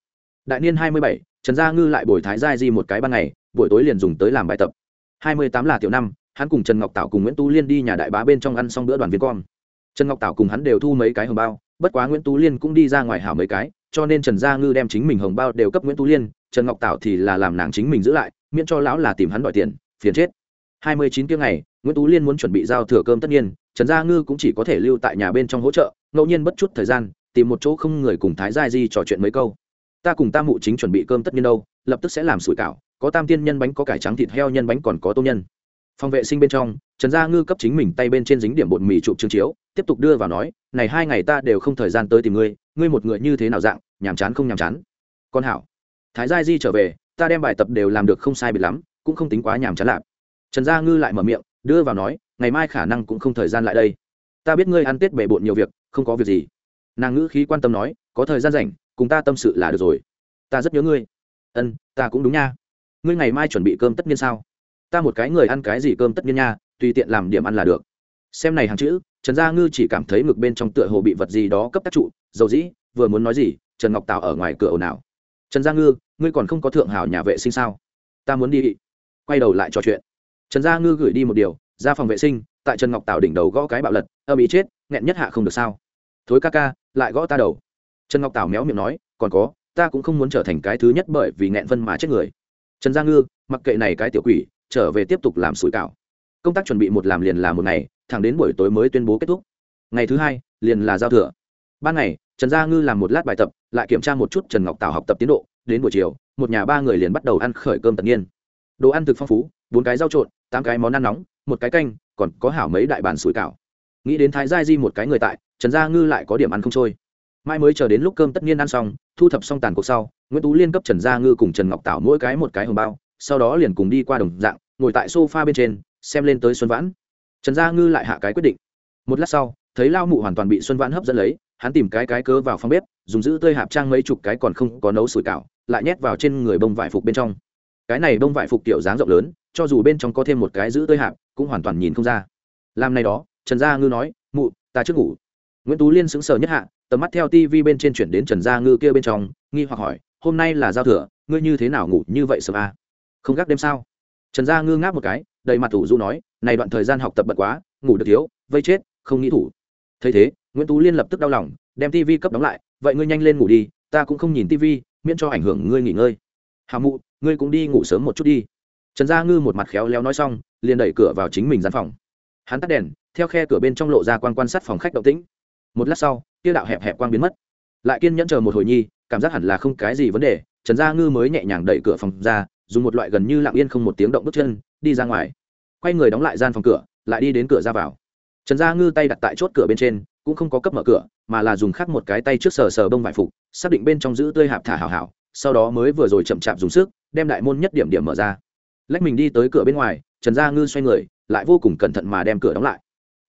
Đại niên hai mươi bảy trần gia ngư lại bồi thái giai di một cái ban ngày, buổi tối liền dùng tới làm bài tập. Hai mươi tám là tiểu năm, hắn cùng trần ngọc tảo cùng nguyễn tú liên đi nhà đại bá bên trong ăn xong bữa đoàn viên con. Trần ngọc tảo cùng hắn đều thu mấy cái hồng bao, bất quá nguyễn tú liên cũng đi ra ngoài hảo mấy cái, cho nên trần gia ngư đem chính mình hồng bao đều cấp nguyễn tú liên, trần ngọc tảo thì là làm nàng chính mình giữ lại, miễn cho lão là tìm hắn đòi tiền, phiền chết. Hai mươi chín tiếng ngày, nguyễn tú liên muốn chuẩn bị giao thừa cơm tất nhiên, trần gia ngư cũng chỉ có thể lưu tại nhà bên trong hỗ trợ, ngẫu nhiên bất chút thời gian, tìm một chỗ không người cùng thái gia di trò chuyện mấy câu ta cùng tam mụ chính chuẩn bị cơm tất nhiên đâu, lập tức sẽ làm sủi cảo, có tam tiên nhân bánh, có cải trắng thịt heo nhân bánh, còn có tôm nhân. Phòng vệ sinh bên trong, trần gia ngư cấp chính mình tay bên trên dính điểm bột mì chụp trương chiếu, tiếp tục đưa vào nói, này hai ngày ta đều không thời gian tới tìm ngươi ngươi một người như thế nào dạng, nhàm chán không nhàm chán. Con hảo. Thái gia di trở về, ta đem bài tập đều làm được không sai biệt lắm, cũng không tính quá nhàm chán lạp. Trần gia ngư lại mở miệng, đưa vào nói, ngày mai khả năng cũng không thời gian lại đây. Ta biết ngươi ăn tết bề bộn nhiều việc, không có việc gì. Nàng ngữ khí quan tâm nói, có thời gian rảnh cùng ta tâm sự là được rồi. Ta rất nhớ ngươi. Ân, ta cũng đúng nha. Ngươi ngày mai chuẩn bị cơm tất nhiên sao? Ta một cái người ăn cái gì cơm tất nhiên nha, tùy tiện làm điểm ăn là được. Xem này hàng chữ, trần gia ngư chỉ cảm thấy ngực bên trong tựa hồ bị vật gì đó cấp tác trụ, dầu dĩ, vừa muốn nói gì, trần ngọc tào ở ngoài cửa ồn ào. Trần gia ngư, ngươi còn không có thượng hảo nhà vệ sinh sao? Ta muốn đi. Quay đầu lại trò chuyện. Trần gia ngư gửi đi một điều, ra phòng vệ sinh, tại trần ngọc tào đỉnh đầu gõ cái bạo lật, âm ý chết, nghẹn nhất hạ không được sao. Thối ca ca, lại gõ ta đầu trần ngọc Tảo méo miệng nói, còn có, ta cũng không muốn trở thành cái thứ nhất bởi vì nghẹn phân mà chết người. Trần gia ngư, mặc kệ này cái tiểu quỷ, trở về tiếp tục làm sủi cảo. Công tác chuẩn bị một làm liền là một ngày, thẳng đến buổi tối mới tuyên bố kết thúc. Ngày thứ hai, liền là giao thừa. Ban ngày, trần gia ngư làm một lát bài tập, lại kiểm tra một chút trần ngọc Tảo học tập tiến độ. Đến buổi chiều, một nhà ba người liền bắt đầu ăn khởi cơm tất nhiên. Đồ ăn thực phong phú, bốn cái rau trộn, tám cái món ăn nóng, một cái canh, còn có hảo mấy đại bàn sủi cảo. Nghĩ đến thái gia di một cái người tại, trần gia ngư lại có điểm ăn không trôi mai mới chờ đến lúc cơm tất nhiên ăn xong, thu thập xong tàn cuộc sau, nguyễn tú liên cấp trần gia ngư cùng trần ngọc tảo mỗi cái một cái hồng bao, sau đó liền cùng đi qua đồng dạng, ngồi tại sofa bên trên, xem lên tới xuân vãn. Trần gia ngư lại hạ cái quyết định. Một lát sau, thấy lao mụ hoàn toàn bị xuân vãn hấp dẫn lấy, hắn tìm cái cái cớ vào phòng bếp, dùng giữ tươi hạp trang mấy chục cái còn không có nấu sủi cảo, lại nhét vào trên người bông vải phục bên trong. Cái này bông vải phục kiểu dáng rộng lớn, cho dù bên trong có thêm một cái giữ tươi hạp, cũng hoàn toàn nhìn không ra. Làm này đó, trần gia ngư nói, mụ, ta trước ngủ nguyễn tú liên sững sờ nhất hạ, tầm mắt theo tv bên trên chuyển đến trần gia ngư kia bên trong, nghi hoặc hỏi, hôm nay là giao thừa, ngươi như thế nào ngủ như vậy sớm à? không gác đêm sao? Trần gia ngư ngáp một cái, đầy mặt thủ du nói, này đoạn thời gian học tập bận quá, ngủ được thiếu, vây chết, không nghĩ thủ. Thấy thế, nguyễn tú liên lập tức đau lòng, đem tv cấp đóng lại, vậy ngươi nhanh lên ngủ đi, ta cũng không nhìn tv miễn cho ảnh hưởng ngươi nghỉ ngơi. Hà mụ, ngươi cũng đi ngủ sớm một chút đi. Trần gia ngư một mặt khéo léo nói xong, liền đẩy cửa vào chính mình gian phòng. Hắn tắt đèn, theo khe cửa bên trong lộ ra quan quan sát phòng khách động tĩnh một lát sau tiêu đạo hẹp hẹp quang biến mất. Lại kiên nhẫn chờ một hồi nhi, cảm giác hẳn là không cái gì vấn đề, trần gia ngư mới nhẹ nhàng đẩy cửa phòng ra, dùng một loại gần như lặng yên không một tiếng động bước chân, đi ra ngoài. Quay người đóng lại gian phòng cửa, lại đi đến cửa ra vào. Trần gia ngư tay đặt tại chốt cửa bên trên, cũng không có cấp mở cửa, mà là dùng khắc một cái tay trước sờ sờ bông vải phục, xác định bên trong giữ tươi hạp thả hảo hảo, sau đó mới vừa rồi chậm chạp dùng sức, đem đại môn nhất điểm điểm mở ra. Lách mình đi tới cửa bên ngoài, trần gia ngư xoay người, lại vô cùng cẩn thận mà đem cửa đóng lại.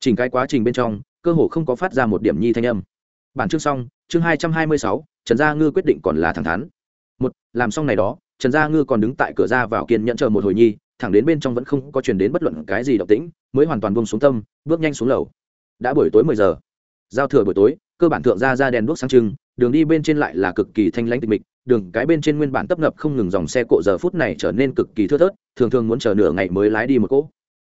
Chỉnh cái quá trình bên trong cơ hồ không có phát ra một điểm nhi thanh âm. Bản chương xong, chương hai trăm hai mươi sáu, trần gia ngư quyết định còn là thẳng thắn. Một, làm xong này đó, trần gia ngư còn đứng tại cửa ra vào kiên nhẫn chờ một hồi nhi, thẳng đến bên trong vẫn không có truyền đến bất luận cái gì động tĩnh, mới hoàn toàn buông xuống tâm, bước nhanh xuống lầu. Đã buổi tối mười giờ. Giao thừa buổi tối, cơ bản thượng ra ra đèn đuốc sáng trưng, đường đi bên trên lại là cực kỳ thanh lãnh tịch mịch, đường cái bên trên nguyên bản tấp nập không ngừng dòng xe cộ giờ phút này trở nên cực kỳ thưa thớt, thường thường muốn chờ nửa ngày mới lái đi một cỗ.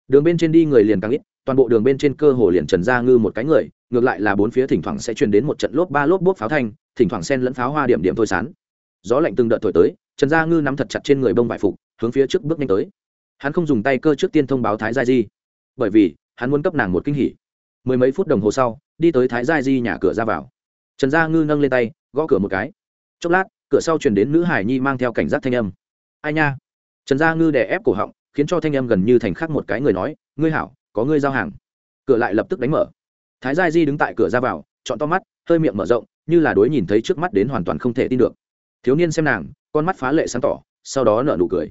Đường bên trên đi người liền càng ít toàn bộ đường bên trên cơ hồ liền trần ra ngư một cái người, ngược lại là bốn phía thỉnh thoảng sẽ truyền đến một trận lốp ba lốp bốp pháo thanh, thỉnh thoảng sen lẫn pháo hoa điểm điểm thôi sán. Gió lạnh từng đợt thổi tới, trần gia ngư nắm thật chặt trên người bông vải phục, hướng phía trước bước nhanh tới. Hắn không dùng tay cơ trước tiên thông báo thái gia di, bởi vì hắn muốn cấp nàng một kinh hỉ. Mười mấy phút đồng hồ sau, đi tới thái gia di nhà cửa ra vào. Trần gia ngư nâng lên tay, gõ cửa một cái. Chốc lát, cửa sau chuyển đến nữ hải nhi mang theo cảnh giác thanh âm. Ai nha? Trần gia ngư đè ép cổ họng, khiến cho thanh âm gần như thành khắc một cái người nói, ngươi hảo có ngươi giao hàng. Cửa lại lập tức đánh mở. Thái gia di đứng tại cửa ra vào chọn to mắt, hơi miệng mở rộng, như là đối nhìn thấy trước mắt đến hoàn toàn không thể tin được. Thiếu niên xem nàng, con mắt phá lệ sáng tỏ, sau đó nở nụ cười.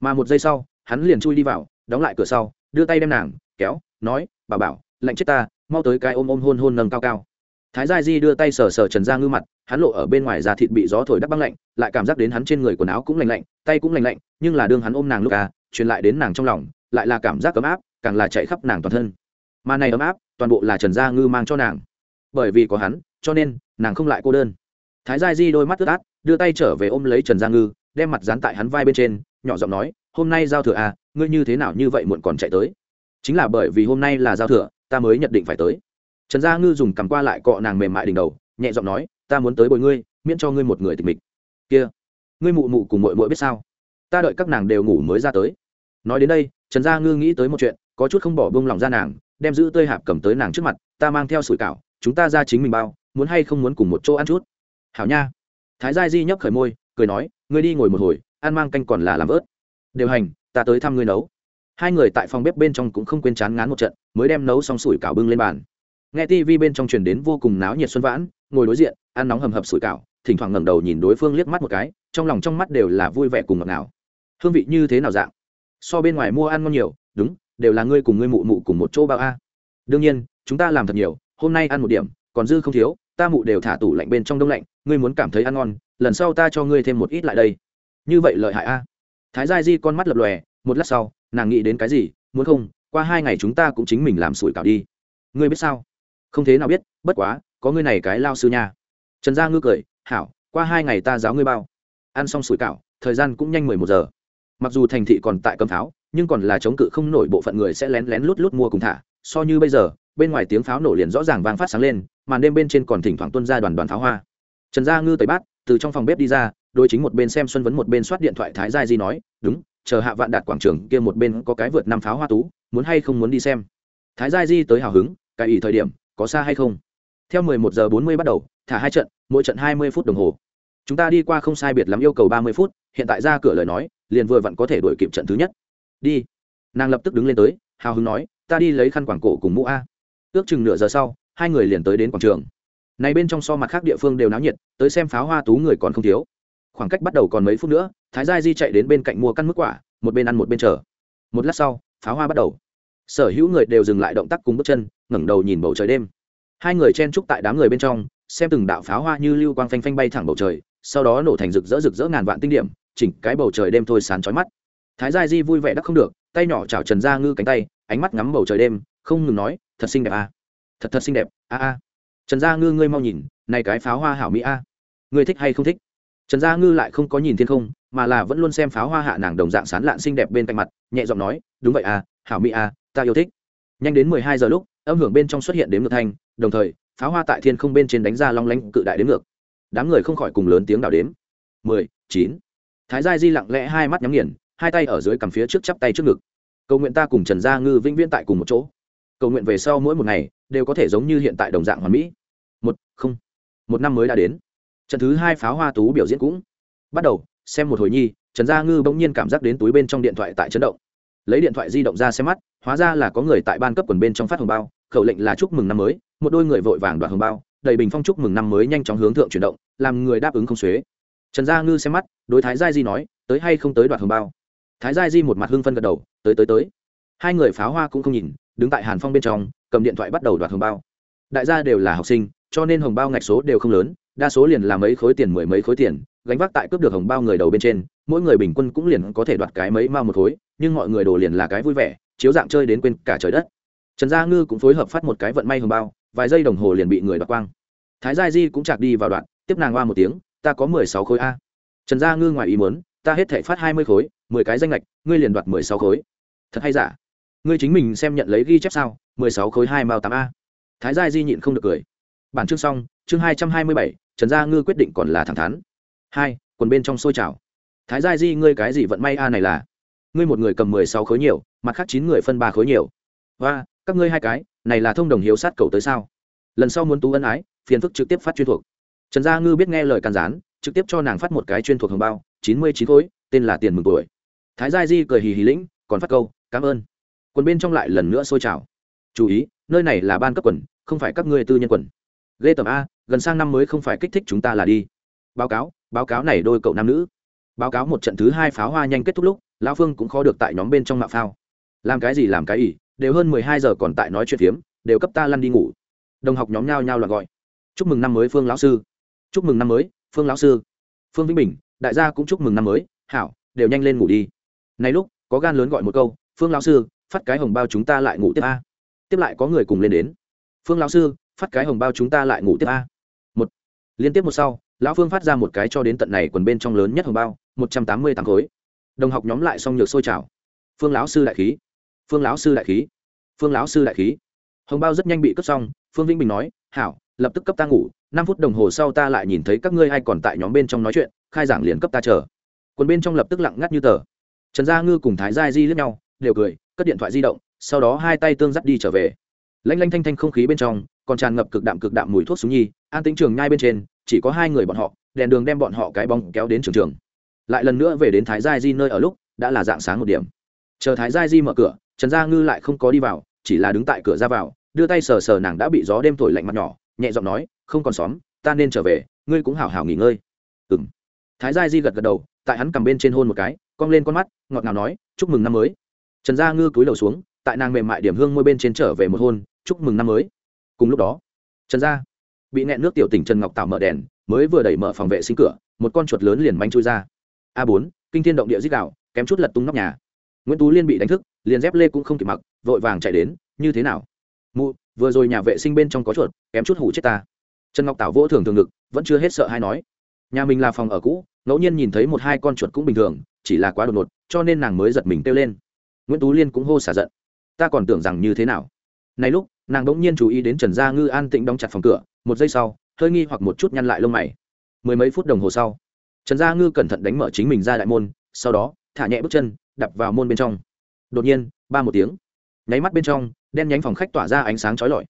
Mà một giây sau, hắn liền chui đi vào, đóng lại cửa sau, đưa tay đem nàng, kéo, nói, bà bảo, lạnh chết ta, mau tới cái ôm ôm hôn hôn nâng cao cao. Thái gia di đưa tay sờ sờ trần ra ngư mặt, hắn lộ ở bên ngoài da thịt bị gió thổi đắp băng lạnh, lại cảm giác đến hắn trên người quần áo cũng lạnh lạnh, tay cũng lạnh lạnh, nhưng là đương hắn ôm nàng lúc à truyền lại đến nàng trong lòng, lại là cảm giác ấm áp càng là chạy khắp nàng toàn thân. Mà này ấm áp, toàn bộ là trần gia ngư mang cho nàng. Bởi vì có hắn, cho nên, nàng không lại cô đơn. Thái gia di đôi mắt ướt át, đưa tay trở về ôm lấy trần gia ngư, đem mặt dán tại hắn vai bên trên, nhỏ giọng nói, hôm nay giao thừa à ngươi như thế nào như vậy muộn còn chạy tới? Chính là bởi vì hôm nay là giao thừa, ta mới nhận định phải tới. Trần gia ngư dùng cằm qua lại cọ nàng mềm mại đỉnh đầu, nhẹ giọng nói, ta muốn tới bồi ngươi, miễn cho ngươi một người tịch mịch. Kia, ngươi mụ mụ cùng mội mội biết sao? Ta đợi các nàng đều ngủ mới ra tới. Nói đến đây, trần gia ngư nghĩ tới một chuyện có chút không bỏ bông lòng ra nàng, đem giữ tơi hạp cầm tới nàng trước mặt, ta mang theo sủi cảo, chúng ta ra chính mình bao, muốn hay không muốn cùng một chỗ ăn chút? Hảo nha. Thái gia di nhấp khởi môi, cười nói, ngươi đi ngồi một hồi, ăn mang canh còn là làm ớt điều hành, ta tới thăm ngươi nấu. Hai người tại phòng bếp bên trong cũng không quên chán ngán một trận, mới đem nấu xong sủi cảo bưng lên bàn. Nghe tv bên trong truyền đến vô cùng náo nhiệt xuân vãn, ngồi đối diện, ăn nóng hầm hập sủi cảo, thỉnh thoảng ngẩng đầu nhìn đối phương liếc mắt một cái, trong lòng trong mắt đều là vui vẻ cùng ngọt ngào. Hương vị như thế nào dạng? So bên ngoài mua ăn ngon nhiều, đúng đều là ngươi cùng ngươi mụ mụ cùng một chỗ bao a. Đương nhiên, chúng ta làm thật nhiều, hôm nay ăn một điểm, còn dư không thiếu, ta mụ đều thả tủ lạnh bên trong đông lạnh, ngươi muốn cảm thấy ăn ngon, lần sau ta cho ngươi thêm một ít lại đây. Như vậy lợi hại a. Thái gia di con mắt lập lòe, một lát sau, nàng nghĩ đến cái gì, muốn không, qua hai ngày chúng ta cũng chính mình làm sủi cảo đi. Ngươi biết sao? Không thế nào biết, bất quá, có ngươi này cái lao sư nha. Trần gia ngư cười, hảo, qua hai ngày ta giáo ngươi bao. Ăn xong sủi cảo, thời gian cũng nhanh mười một giờ. Mặc dù thành thị còn tại cấm pháo nhưng còn là chống cự không nổi bộ phận người sẽ lén lén lút lút mua cùng thả. So như bây giờ, bên ngoài tiếng pháo nổ liền rõ ràng vang phát sáng lên, màn đêm bên trên còn thỉnh thoảng tuân ra đoàn đoàn pháo hoa. Trần gia ngư tẩy bát, từ trong phòng bếp đi ra đôi chính một bên xem xuân vấn một bên soát điện thoại thái gia di nói, đúng, chờ hạ vạn đạt quảng trường kia một bên có cái vượt năm pháo hoa tú, muốn hay không muốn đi xem? Thái gia di tới hào hứng, cái ý thời điểm, có xa hay không? Theo 11 giờ 40 bắt đầu, thả hai trận, mỗi trận 20 phút đồng hồ. Chúng ta đi qua không sai biệt lắm yêu cầu 30 phút, hiện tại ra cửa lời nói, liền vừa vặn có thể đuổi kịp trận thứ nhất đi. Nàng lập tức đứng lên tới, hào hứng nói, ta đi lấy khăn quảng cổ cùng mũ a. Ước chừng nửa giờ sau, hai người liền tới đến quảng trường. Này bên trong so mặt khác địa phương đều náo nhiệt, tới xem pháo hoa tú người còn không thiếu. Khoảng cách bắt đầu còn mấy phút nữa, thái gia di chạy đến bên cạnh mua căn mức quả, một bên ăn một bên chờ. Một lát sau, pháo hoa bắt đầu. Sở hữu người đều dừng lại động tác cùng bước chân, ngẩng đầu nhìn bầu trời đêm. Hai người chen trúc tại đám người bên trong, xem từng đạo pháo hoa như lưu quang phanh phanh bay thẳng bầu trời, sau đó nổ thành rực rỡ rực rỡ ngàn vạn tinh điểm, chỉnh cái bầu trời đêm thôi sán chói mắt thái gia di vui vẻ đắc không được, tay nhỏ chảo trần Gia ngư cánh tay, ánh mắt ngắm bầu trời đêm, không ngừng nói, thật xinh đẹp à. thật thật xinh đẹp, a a. Trần gia ngư ngươi mau nhìn, này cái pháo hoa hảo mỹ a. Ngươi thích hay không thích? Trần gia ngư lại không có nhìn thiên không, mà là vẫn luôn xem pháo hoa hạ nàng đồng dạng sán lạn xinh đẹp bên cạnh mặt, nhẹ giọng nói, đúng vậy à hảo mỹ à ta yêu thích. Nhanh đến mười hai giờ lúc, âm hưởng bên trong xuất hiện đếm ngược thanh, đồng thời, pháo hoa tại thiên không bên trên đánh ra long lanh cự đại đếm ngược. Đám người không khỏi cùng lớn tiếng đào đếm. Mười, chín. Thái gia di lặng lẽ hai mắt nhắm nghiền hai tay ở dưới cằm phía trước chắp tay trước ngực. Cầu nguyện ta cùng trần gia ngư vĩnh viễn tại cùng một chỗ. Cầu nguyện về sau mỗi một ngày đều có thể giống như hiện tại đồng dạng hoàn mỹ. Một, không. Một năm mới đã đến. Trận thứ hai pháo hoa tú biểu diễn cũng bắt đầu. Xem một hồi nhi, trần gia ngư bỗng nhiên cảm giác đến túi bên trong điện thoại tại chấn động. Lấy điện thoại di động ra xem mắt, hóa ra là có người tại ban cấp quần bên trong phát hồng bao, khẩu lệnh là chúc mừng năm mới, một đôi người vội vàng đoạt hồng bao, đầy bình phong chúc mừng năm mới nhanh chóng hướng thượng chuyển động, làm người đáp ứng không xuế. Trần gia ngư xem mắt, đối thái gia di nói, tới hay không tới đoạt hồng bao? Thái gia di một mặt hưng phân gật đầu, tới tới tới. Hai người pháo hoa cũng không nhìn, đứng tại hàn phong bên trong, cầm điện thoại bắt đầu đoạt hồng bao. Đại gia đều là học sinh, cho nên hồng bao ngạch số đều không lớn, đa số liền là mấy khối tiền mười mấy khối tiền, gánh vác tại cướp được hồng bao người đầu bên trên, mỗi người bình quân cũng liền có thể đoạt cái mấy mao một khối, nhưng mọi người đồ liền là cái vui vẻ, chiếu dạng chơi đến quên cả trời đất. Trần gia ngư cũng phối hợp phát một cái vận may hồng bao, vài giây đồng hồ liền bị người đoạt quang. Thái gia di cũng chạc đi vào đoạn, tiếp nàng qua một tiếng, ta có mười sáu khối a. Trần gia ngư ngoài ý muốn ta hết thể phát hai mươi khối, mười cái danh lệch, ngươi liền đoạt mười sáu khối. Thật hay giả? Ngươi chính mình xem nhận lấy ghi chép sao? Mười sáu khối hai mao tám a. Thái gia di nhịn không được cười. Bản chương xong, chương hai trăm hai mươi bảy, trần gia ngư quyết định còn là thẳng thắn. Hai, quần bên trong xôi trào. Thái gia di, ngươi cái gì vận may a này là? Ngươi một người cầm mười sáu khối nhiều, mặt khác chín người phân ba khối nhiều. Và các ngươi hai cái, này là thông đồng hiếu sát cầu tới sao? Lần sau muốn tú ân ái, phiền phức trực tiếp phát chuyên thuộc. Trần gia ngư biết nghe lời can gián, trực tiếp cho nàng phát một cái chuyên thuộc hồng bao chín mươi chín khối, tên là tiền mừng tuổi. Thái gia di cười hì hì lĩnh, còn phát câu, cảm ơn. Quần bên trong lại lần nữa sôi trào. Chú ý, nơi này là ban cấp quần, không phải các ngươi tư nhân quần. Ghê tầm a, gần sang năm mới không phải kích thích chúng ta là đi. Báo cáo báo cáo này đôi cậu nam nữ. Báo cáo một trận thứ hai pháo hoa nhanh kết thúc lúc, lão phương cũng khó được tại nhóm bên trong mạ phao. Làm cái gì làm cái ỉ đều hơn mười hai giờ còn tại nói chuyện phiếm, đều cấp ta lăn đi ngủ. Đồng học nhóm nhao nhao là gọi. Chúc mừng năm mới, phương lão sư. Chúc mừng năm mới, phương lão sư. Phương vĩnh bình đại gia cũng chúc mừng năm mới, hảo, đều nhanh lên ngủ đi. Này lúc, có gan lớn gọi một câu, phương lão sư, phát cái hồng bao chúng ta lại ngủ tiếp a. Tiếp lại có người cùng lên đến. Phương lão sư, phát cái hồng bao chúng ta lại ngủ tiếp a. Một, liên tiếp một sau, lão phương phát ra một cái cho đến tận này quần bên trong lớn nhất hồng bao, một trăm tám mươi tám khối. Đồng học nhóm lại xong nhược sôi trào. Phương lão sư đại khí, phương lão sư đại khí, phương lão sư đại khí. Hồng bao rất nhanh bị cấp xong, phương vĩnh bình nói, hảo, lập tức cấp ta ngủ, năm phút đồng hồ sau ta lại nhìn thấy các ngươi hay còn tại nhóm bên trong nói chuyện khai giảng liền cấp ta chờ. Quần bên trong lập tức lặng ngắt như tờ. Trần gia ngư cùng thái gia di lướt nhau, đều cười, cất điện thoại di động, sau đó hai tay tương dắt đi trở về. Lanh lanh thanh thanh không khí bên trong, còn tràn ngập cực đạm cực đạm mùi thuốc súng nhi, an tính trường nhai bên trên, chỉ có hai người bọn họ, đèn đường đem bọn họ cái bóng kéo đến trường trường. Lại lần nữa về đến thái gia di nơi ở lúc, đã là dạng sáng một điểm. Chờ thái gia di mở cửa, trần gia ngư lại không có đi vào, chỉ là đứng tại cửa ra vào, đưa tay sờ sờ nàng đã bị gió đêm thổi lạnh mặt nhỏ, nhẹ giọng nói, không còn xóm, ta nên trở về, ngươi cũng hảo hảo nghỉ ngơi. Ừng thái gia di gật gật đầu, tại hắn cầm bên trên hôn một cái, cong lên con mắt, ngọt ngào nói, chúc mừng năm mới. Trần gia ngư cúi đầu xuống, tại nàng mềm mại điểm hương môi bên trên trở về một hôn, chúc mừng năm mới. Cùng lúc đó, trần gia bị nẹn nước tiểu tỉnh trần ngọc tạo mở đèn, mới vừa đẩy mở phòng vệ sinh cửa, một con chuột lớn liền manh chui ra. A bốn, kinh thiên động địa dích đạo kém chút lật tung nóc nhà. Nguyễn tú liên bị đánh thức, liền dép lê cũng không kịp mặc, vội vàng chạy đến, như thế nào? Mụ, vừa rồi nhà vệ sinh bên trong có chuột, kém chút hủ chết ta. Trần ngọc tảo vỗ thường thường ngực, vẫn chưa hết sợ hay nói nhà mình là phòng ở cũ, ngẫu nhiên nhìn thấy một hai con chuột cũng bình thường, chỉ là quá đột ngột, cho nên nàng mới giật mình kêu lên. Nguyễn tú liên cũng hô xả giận. Ta còn tưởng rằng như thế nào? Này lúc, nàng đ ỗ n g nhiên chú ý đến trần gia ngư an tĩnh đóng chặt phòng cửa, một giây sau, hơi nghi hoặc một chút nhăn lại lông mày. Mười mấy phút đồng hồ sau, trần gia ngư cẩn thận đánh mở chính mình ra đại môn, sau đó, thả nhẹ bước chân, đập vào môn bên trong. Đột nhiên, ba một tiếng. Nháy mắt bên trong, đen nhánh phòng khách tỏa ra ánh sáng trói lọi.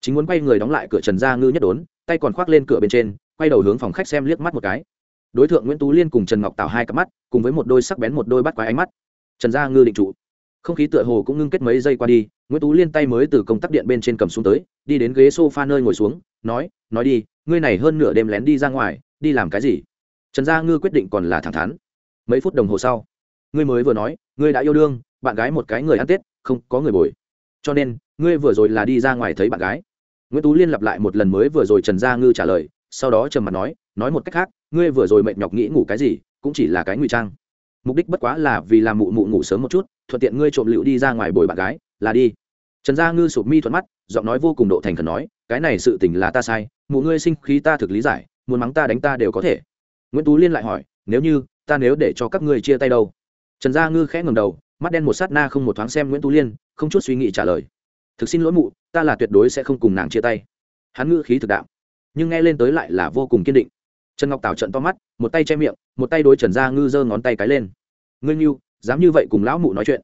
Chính muốn quay người đóng lại cửa trần gia ngư nhất đốn, tay còn khoác lên cửa bên trên quay đầu hướng phòng khách xem liếc mắt một cái. Đối tượng nguyễn tú liên cùng trần ngọc tạo hai cặp mắt, cùng với một đôi sắc bén một đôi bắt quái ánh mắt. Trần gia ngư định trụ. Không khí tựa hồ cũng ngưng kết mấy giây qua đi, nguyễn tú liên tay mới từ công tắc điện bên trên cầm xuống tới, đi đến ghế s o f a nơi ngồi xuống, nói nói đi, ngươi này hơn nửa đêm lén đi ra ngoài, đi làm cái gì? Trần gia ngư quyết định còn là thẳng thắn. Mấy phút đồng hồ sau, ngươi mới vừa nói, ngươi đã yêu đương, bạn gái một cái người ăn tết, không có người bồi. Cho nên, ngươi vừa rồi là đi ra ngoài thấy bạn gái. Nguyễn tú liên lặp lại một lần mới vừa rồi trần gia ngư trả lời sau đó trầm mặt nói nói một cách khác, ngươi vừa rồi mệt nhọc nghĩ ngủ cái gì, cũng chỉ là cái ngụy trang. Mục đích bất quá là vì làm mụ mụ ngủ sớm một chút, thuận tiện ngươi trộm lựu đi ra ngoài bồi bạn gái, là đi. Trần gia ngư sụp mi thuận mắt, giọng nói vô cùng độ thành khẩn nói, cái này sự tình là ta sai, mụ ngươi sinh khí ta thực lý giải, muốn mắng ta đánh ta đều có thể. Nguyễn tú liên lại hỏi, nếu như, ta nếu để cho các ngươi chia tay đâu? Trần gia ngư khẽ ngầm đầu, mắt đen một sát na không một thoáng xem nguyễn tú liên, không chút suy nghĩ trả lời. Thực xin lỗi mụ, ta là tuyệt đối sẽ không cùng nàng chia tay. Hắn ngữ khí thực đạo nhưng nghe lên tới lại là vô cùng kiên định. Trần ngọc tảo trận to mắt, một tay che miệng, một tay đối trần gia ngư giơ ngón tay cái lên. Ngươi nghiêu dám như vậy cùng lão mụ nói chuyện?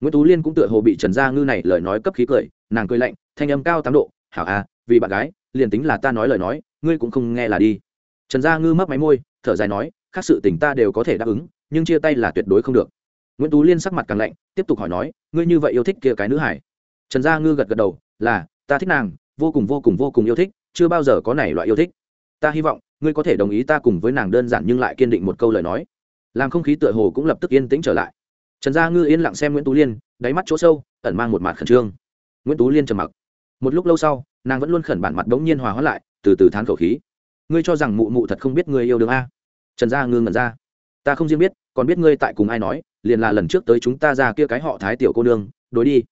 Nguyễn tú liên cũng tựa hồ bị trần gia ngư này lời nói cấp khí cười, nàng cười lạnh, thanh âm cao tám độ, hảo à vì bạn gái, liền tính là ta nói lời nói, ngươi cũng không nghe là đi. Trần gia ngư mấp máy môi, thở dài nói, khác sự tình ta đều có thể đáp ứng, nhưng chia tay là tuyệt đối không được. Nguyễn tú liên sắc mặt càng lạnh, tiếp tục hỏi nói, ngươi như vậy yêu thích kia cái nữ hải? Trần gia ngư gật gật đầu, là, ta thích nàng, vô cùng vô cùng vô cùng yêu thích chưa bao giờ có này loại yêu thích. Ta hy vọng, ngươi có thể đồng ý ta cùng với nàng đơn giản nhưng lại kiên định một câu lời nói. Làm không khí tựa hồ cũng lập tức yên tĩnh trở lại. Trần gia ngư yên lặng xem nguyễn tú liên, đáy mắt chỗ sâu, ẩn mang một mặt khẩn trương. Nguyễn tú liên trầm mặc. Một lúc lâu sau, nàng vẫn luôn khẩn bản mặt đống nhiên hòa hóa lại, từ từ thán khẩu khí. Ngươi cho rằng mụ mụ thật không biết ngươi yêu đương a? Trần gia ngư ngẩn ra. Ta không riêng biết, còn biết ngươi tại cùng ai nói, liền là lần trước tới chúng ta ra kia cái họ thái tiểu cô nương. Đối đi.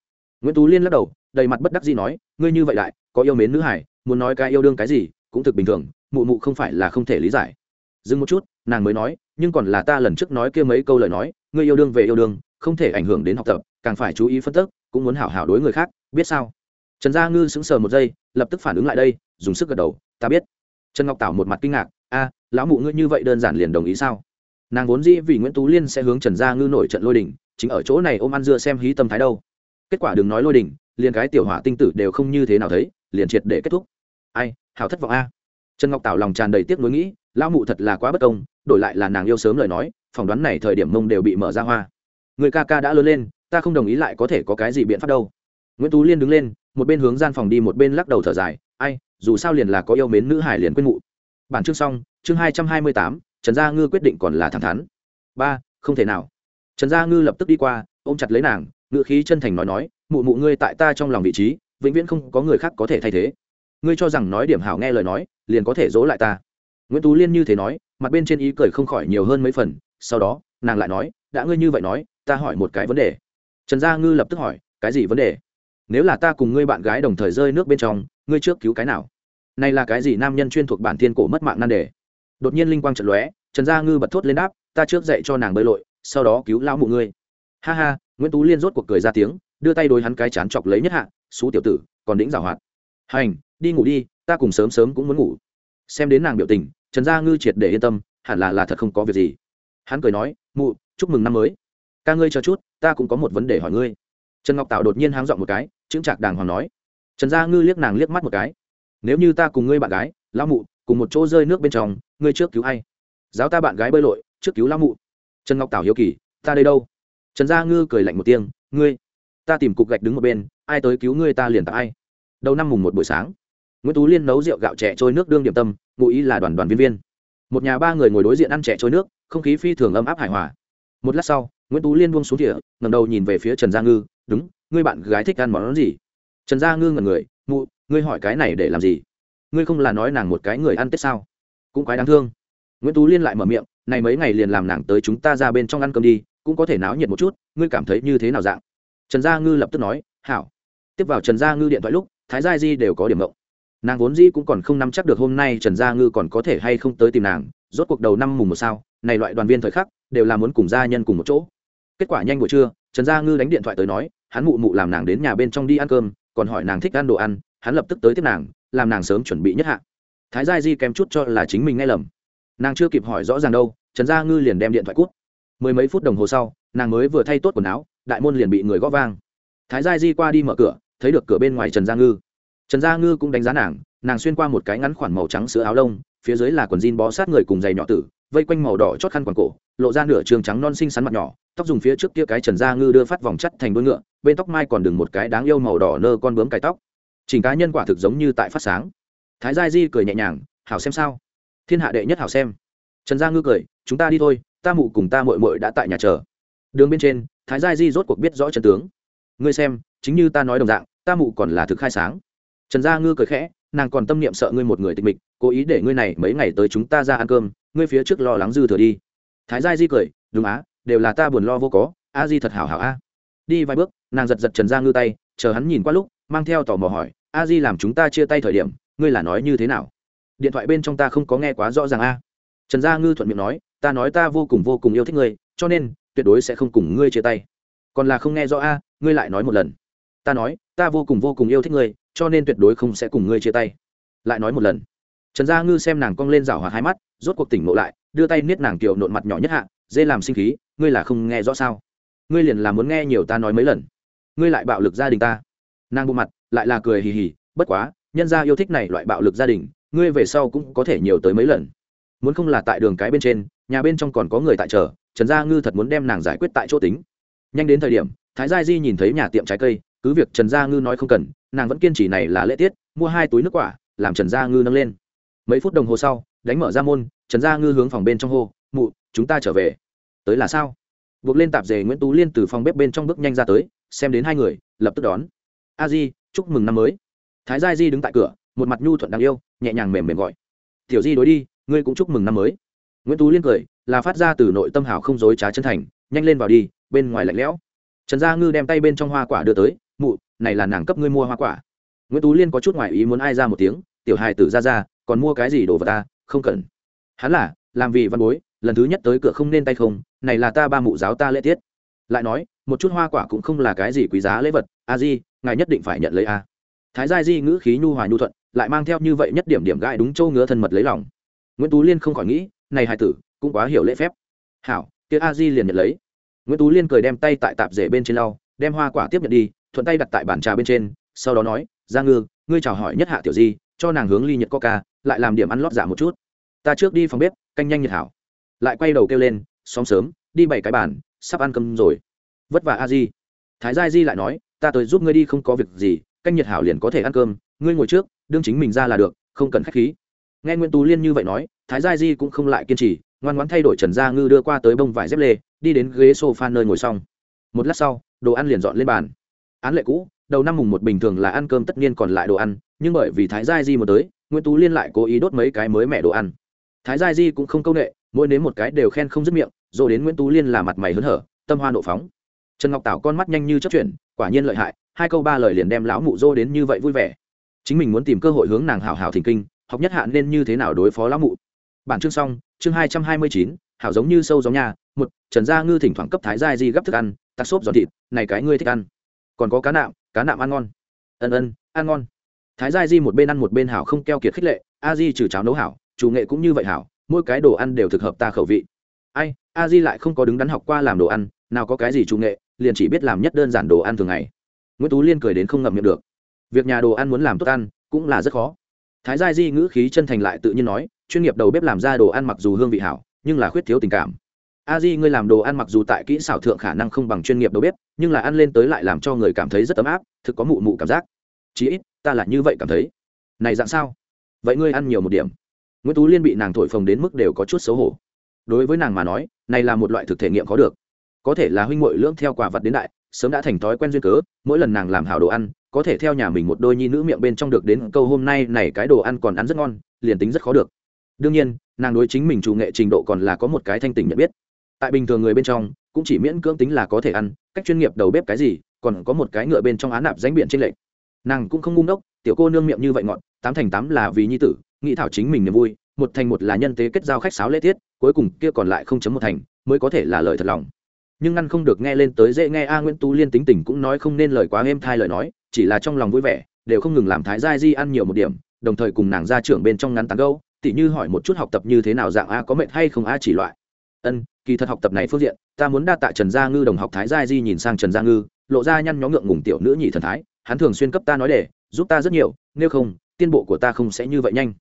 Nguyễn tú liên lắc đầu, đầy mặt bất đắc gì nói, ngươi như vậy lại có yêu mến nữ hải muốn nói cái yêu đương cái gì cũng thực bình thường, mụ mụ không phải là không thể lý giải. Dừng một chút, nàng mới nói, nhưng còn là ta lần trước nói kia mấy câu lời nói, ngươi yêu đương về yêu đương, không thể ảnh hưởng đến học tập, càng phải chú ý phân tích, cũng muốn hảo hảo đối người khác, biết sao? Trần gia ngư sững sờ một giây, lập tức phản ứng lại đây, dùng sức gật đầu, ta biết. Trần ngọc tảo một mặt kinh ngạc, a, lão mụ ngươi như vậy đơn giản liền đồng ý sao? Nàng vốn dĩ vì nguyễn tú liên sẽ hướng trần gia ngư nổi trận lôi đình, chính ở chỗ này ôm ăn dưa xem hí tâm thái đâu. Kết quả đừng nói lôi đình, liền cái tiểu hỏa tinh tử đều không như thế nào thấy, liền triệt để kết thúc ai, hảo thất vọng a. Trần ngọc tảo lòng tràn đầy tiếc nuối nghĩ, lão mụ thật là quá bất công, đổi lại là nàng yêu sớm lời nói, phỏng đoán này thời điểm mông đều bị mở ra hoa. Người ca ca đã lớn lên, ta không đồng ý lại có thể có cái gì biện pháp đâu. Nguyễn tú liên đứng lên, một bên hướng gian phòng đi một bên lắc đầu thở dài, ai, dù sao liền là có yêu mến nữ hải liền quên mụ. Bản chương xong, chương hai trăm hai mươi tám, trần gia ngư quyết định còn là thẳng thắn. Ba, không thể nào. Trần gia ngư lập tức đi qua, ôm chặt lấy nàng ngự khí chân thành nói nói, mụ mụ ngươi tại ta trong lòng vị trí, vĩnh viễn không có người khác có thể thay thế ngươi cho rằng nói điểm hảo nghe lời nói, liền có thể dỗ lại ta. Nguyễn tú liên như thế nói, mặt bên trên ý cười không khỏi nhiều hơn mấy phần, sau đó, nàng lại nói, đã ngươi như vậy nói, ta hỏi một cái vấn đề. Trần gia ngư lập tức hỏi, cái gì vấn đề? Nếu là ta cùng ngươi bạn gái đồng thời rơi nước bên trong, ngươi trước cứu cái nào? Này là cái gì nam nhân chuyên thuộc bản thiên cổ mất mạng nan đề? Đột nhiên linh quang trận lóe, trần gia ngư bật thốt lên đáp, ta trước dạy cho nàng bơi lội, sau đó cứu lão mụ ngươi. Ha ha, nguyễn tú liên rốt cuộc cười ra tiếng, đưa tay đôi hắn cái chán chọc lấy nhất hạ, xú tiểu tử, còn đĩnh giảo hoạt. Hành đi ngủ đi, ta cùng sớm sớm cũng muốn ngủ. Xem đến nàng biểu tình, trần gia ngư triệt để yên tâm, hẳn là là thật không có việc gì. Hắn cười nói, mụ, chúc mừng năm mới. Ca ngươi chờ chút, ta cũng có một vấn đề hỏi ngươi. Trần ngọc tạo đột nhiên háng dọn một cái, chững chạc đàng hoàng nói, trần gia ngư liếc nàng liếc mắt một cái. Nếu như ta cùng ngươi bạn gái, lão mụ, cùng một chỗ rơi nước bên trong, ngươi trước cứu ai? Giáo ta bạn gái bơi lội, trước cứu lão mụ. Trần ngọc tảo hiếu kỳ, ta đây đâu? Trần gia ngư cười lạnh một tiếng, ngươi, ta tìm cục gạch đứng một bên, ai tới cứu ngươi ta liền tại ai. Đầu năm mùng một buổi sáng nguyễn tú liên nấu rượu gạo trẻ trôi nước đương điểm tâm, ngụ ý là đoàn đoàn viên viên. Một nhà ba người ngồi đối diện ăn trẻ trôi nước, không khí phi thường ấm áp hài hòa. Một lát sau, nguyễn tú liên buông xuống thỉa ngầm đầu nhìn về phía trần gia ngư, đúng, ngươi bạn gái thích ăn món gì? Trần gia ngư ngần người, mụ, ngươi hỏi cái này để làm gì? Ngươi không là nói nàng một cái người ăn tết sao? Cũng quái đáng thương. Nguyễn tú liên lại mở miệng, này mấy ngày liền làm nàng tới chúng ta ra bên trong ăn cơm đi, cũng có thể náo nhiệt một chút, ngươi cảm thấy như thế nào dạng? Trần gia ngư lập tức nói, hảo. Tiếp vào trần gia ngư điện thoại lúc, thái gia di đều có điểm mộng nàng vốn dĩ cũng còn không nắm chắc được hôm nay trần gia ngư còn có thể hay không tới tìm nàng, rốt cuộc đầu năm mùng một sao, này loại đoàn viên thời khắc, đều là muốn cùng gia nhân cùng một chỗ. Kết quả nhanh buổi trưa, trần gia ngư đánh điện thoại tới nói, hắn mụ mụ làm nàng đến nhà bên trong đi ăn cơm, còn hỏi nàng thích ăn đồ ăn, hắn lập tức tới tiếp nàng, làm nàng sớm chuẩn bị nhất hạ. Thái gia di kém chút cho là chính mình nghe lầm. Nàng chưa kịp hỏi rõ ràng đâu, trần gia ngư liền đem điện thoại cút. Mười mấy phút đồng hồ sau, nàng mới vừa thay tốt quần áo, đại môn liền bị người gõ vang. Thái gia di qua đi mở cửa, thấy được cửa bên ngoài trần gia ngư trần gia ngư cũng đánh giá nàng nàng xuyên qua một cái ngắn khoản màu trắng sữa áo lông, phía dưới là quần jean bó sát người cùng giày nhỏ tử, vây quanh màu đỏ chót khăn quàng cổ, lộ ra nửa trường trắng non xinh xắn mặt nhỏ, tóc dùng phía trước kia cái trần gia ngư đưa phát vòng chắt thành đuôi ngựa, bên tóc mai còn đừng một cái đáng yêu màu đỏ nơ con bướm cài tóc. Chỉnh cá nhân quả thực giống như tại phát sáng. Thái gia di cười nhẹ nhàng, hảo xem sao. Thiên hạ đệ nhất hảo xem. Trần gia ngư cười, chúng ta đi thôi, ta mụ cùng ta mội mội đã tại nhà chờ. Đường bên trên, thái gia di rốt cuộc biết rõ trần tướng. Ngươi xem, chính như ta nói đồng dạng, ta mụ còn là thực khai sáng trần gia ngư cười khẽ, nàng còn tâm niệm sợ ngươi một người tịch mịch, cố ý để ngươi này mấy ngày tới chúng ta ra ăn cơm, ngươi phía trước lo lắng dư thừa đi. Thái gia di cười, đúng á, đều là ta buồn lo vô có, a di thật hảo hảo a. Đi vài bước, nàng giật giật trần gia ngư tay, chờ hắn nhìn qua lúc, mang theo tò mò hỏi, a di làm chúng ta chia tay thời điểm, ngươi là nói như thế nào? Điện thoại bên trong ta không có nghe quá rõ ràng a. Trần gia ngư thuận miệng nói, ta nói ta vô cùng vô cùng yêu thích ngươi, cho nên, tuyệt đối sẽ không cùng ngươi chia tay. Còn là không nghe rõ a, ngươi lại nói một lần ta nói, ta vô cùng vô cùng yêu thích ngươi, cho nên tuyệt đối không sẽ cùng ngươi chia tay. Lại nói một lần. Trần gia ngư xem nàng cong lên rảo hoạt hai mắt, rốt cuộc tỉnh ngộ lại, đưa tay niết nàng kiều nộn mặt nhỏ nhất hạ, dê làm sinh khí, ngươi là không nghe rõ sao? Ngươi liền là muốn nghe nhiều ta nói mấy lần. Ngươi lại bạo lực gia đình ta. Nàng bộ mặt, lại là cười hì hì, bất quá, nhân gia yêu thích này loại bạo lực gia đình, ngươi về sau cũng có thể nhiều tới mấy lần. Muốn không là tại đường cái bên trên, nhà bên trong còn có người tại chờ, trần gia ngư thật muốn đem nàng giải quyết tại chỗ tính. Nhanh đến thời điểm, thái gia di nhìn thấy nhà tiệm trái cây cứ việc trần gia ngư nói không cần, nàng vẫn kiên trì này là lễ tiết, mua hai túi nước quả, làm trần gia ngư nâng lên. Mấy phút đồng hồ sau, đánh mở ra môn, trần gia ngư hướng phòng bên trong hô, mụ, chúng ta trở về. Tới là sao? Buộc lên tạp dề nguyễn tú liên từ phòng bếp bên trong bước nhanh ra tới, xem đến hai người, lập tức đón. A di, chúc mừng năm mới. Thái gia di đứng tại cửa, một mặt nhu thuận đáng yêu, nhẹ nhàng mềm mềm gọi. Tiểu di đối đi, ngươi cũng chúc mừng năm mới. Nguyễn tú liên cười, là phát ra từ nội tâm hảo không dối trá chân thành, nhanh lên vào đi, bên ngoài lạnh lẽo. Trần gia ngư đem tay bên trong hoa quả đưa tới mụ, này là nàng cấp ngươi mua hoa quả. Nguyễn tú liên có chút ngoại ý muốn ai ra một tiếng, tiểu hài tử ra ra, còn mua cái gì đồ vật ta? Không cần. Hắn là, làm vì văn bối, lần thứ nhất tới cửa không nên tay không, này là ta ba mụ giáo ta lễ tiết. Lại nói, một chút hoa quả cũng không là cái gì quý giá lễ vật, a di, ngài nhất định phải nhận lấy a. Thái gia di ngữ khí nhu hòa nhu thuận, lại mang theo như vậy nhất điểm điểm gai đúng châu ngứa thân mật lấy lòng. Nguyễn tú liên không khỏi nghĩ, này hài tử, cũng quá hiểu lễ phép. Hảo, kia a di liền nhận lấy. Nguyễn tú liên cười đem tay tại tạp rể bên trên lau, đem hoa quả tiếp nhận đi thuận tay đặt tại bàn trà bên trên, sau đó nói ra ngư, ngươi chào hỏi nhất hạ tiểu di, cho nàng hướng ly nhật coca, lại làm điểm ăn lót giả một chút. Ta trước đi phòng bếp, canh nhanh nhiệt hảo. Lại quay đầu kêu lên Sớm sớm, đi bảy cái bàn, sắp ăn cơm rồi. Vất vả a di. Thái gia di lại nói, ta tới giúp ngươi đi không có việc gì, canh nhiệt hảo liền có thể ăn cơm, ngươi ngồi trước, đương chính mình ra là được, không cần khách khí. Nghe nguyễn tú liên như vậy nói, thái gia di cũng không lại kiên trì, ngoan ngoãn thay đổi trần gia ngư đưa qua tới bông vải dép lê, đi đến ghế sofa nơi ngồi xong. Một lát sau, đồ ăn liền dọn lên bàn án lệ cũ, đầu năm mùng một bình thường là ăn cơm tất nhiên còn lại đồ ăn, nhưng bởi vì thái gia di một tới, nguyễn tú liên lại cố ý đốt mấy cái mới mẻ đồ ăn. Thái gia di cũng không công nghệ, mỗi nếm một cái đều khen không dứt miệng, rồi đến nguyễn tú liên là mặt mày hớn hở, tâm hoa nộ phóng. Trần ngọc tảo con mắt nhanh như chấp chuyển, quả nhiên lợi hại, hai câu ba lời liền đem lão mụ dô đến như vậy vui vẻ. Chính mình muốn tìm cơ hội hướng nàng hào hào thỉnh kinh, học nhất hạn nên như thế nào đối phó lão mụ. Bản chương xong, chương hai trăm hai mươi chín, hảo giống như sâu giống nhà, một, trần gia ngư thỉnh thoảng cấp thái gia di gấp thức ăn tắc xốp giòn thịt, này cái ngươi thích ăn còn có cá nạm cá nạm ăn ngon. Ân ân, ăn ngon. Thái gia di một bên ăn một bên hảo không keo kiệt khích lệ, a di trừ cháo nấu hảo, chủ nghệ cũng như vậy hảo, mỗi cái đồ ăn đều thực hợp ta khẩu vị. Ai, a di lại không có đứng đắn học qua làm đồ ăn, nào có cái gì chủ nghệ, liền chỉ biết làm nhất đơn giản đồ ăn thường ngày. Nguyễn tú liên cười đến không ngậm miệng được. Việc nhà đồ ăn muốn làm tốt ăn, cũng là rất khó. Thái gia di ngữ khí chân thành lại tự nhiên nói, chuyên nghiệp đầu bếp làm ra đồ ăn mặc dù hương vị hảo, nhưng là khuyết thiếu tình cảm a di, ngươi làm đồ ăn mặc dù tại kỹ xảo thượng khả năng không bằng chuyên nghiệp đầu bếp, nhưng là ăn lên tới lại làm cho người cảm thấy rất ấm áp, thực có mụ mụ cảm giác. Chí ít, ta là như vậy cảm thấy. Này dạng sao? Vậy ngươi ăn nhiều một điểm. Nguyễn tú liên bị nàng thổi phồng đến mức đều có chút xấu hổ. Đối với nàng mà nói, này là một loại thực thể nghiệm có được. Có thể là huynh muội lưỡng theo quả vật đến đại, sớm đã thành thói quen duyên cớ, mỗi lần nàng làm hảo đồ ăn, có thể theo nhà mình một đôi nhi nữ miệng bên trong được đến câu hôm nay này cái đồ ăn còn ăn rất ngon, liền tính rất khó được. Đương nhiên, nàng đối chính mình chủ nghệ trình độ còn là có một cái thanh tình nhận biết tại bình thường người bên trong, cũng chỉ miễn cưỡng tính là có thể ăn, cách chuyên nghiệp đầu bếp cái gì, còn có một cái ngựa bên trong án nạp danh biện trên lệ nàng cũng không ngung đốc tiểu cô nương miệng như vậy ngọn tám thành tám là vì nhi tử, nghĩ thảo chính mình niềm vui, một thành một là nhân tế kết giao khách sáo lễ tiết, cuối cùng kia còn lại không chấm một thành, mới có thể là lời thật lòng. Nhưng ngăn không được nghe lên tới dễ nghe a nguyễn tú liên tính tình cũng nói không nên lời quá êm thai lời nói, chỉ là trong lòng vui vẻ, đều không ngừng làm thái gia di ăn nhiều một điểm, đồng thời cùng nàng ra trưởng bên trong ngắn tán gâu tỉ như hỏi một chút học tập như thế nào dạng a có mệt hay không a chỉ loại. Ân kỳ thật học tập này phương diện, ta muốn đa tạ trần gia ngư đồng học thái gia di nhìn sang trần gia ngư, lộ ra nhăn nhó ngượng ngùng tiểu nữ nhị thần thái, hắn thường xuyên cấp ta nói để giúp ta rất nhiều, nếu không, tiên bộ của ta không sẽ như vậy nhanh.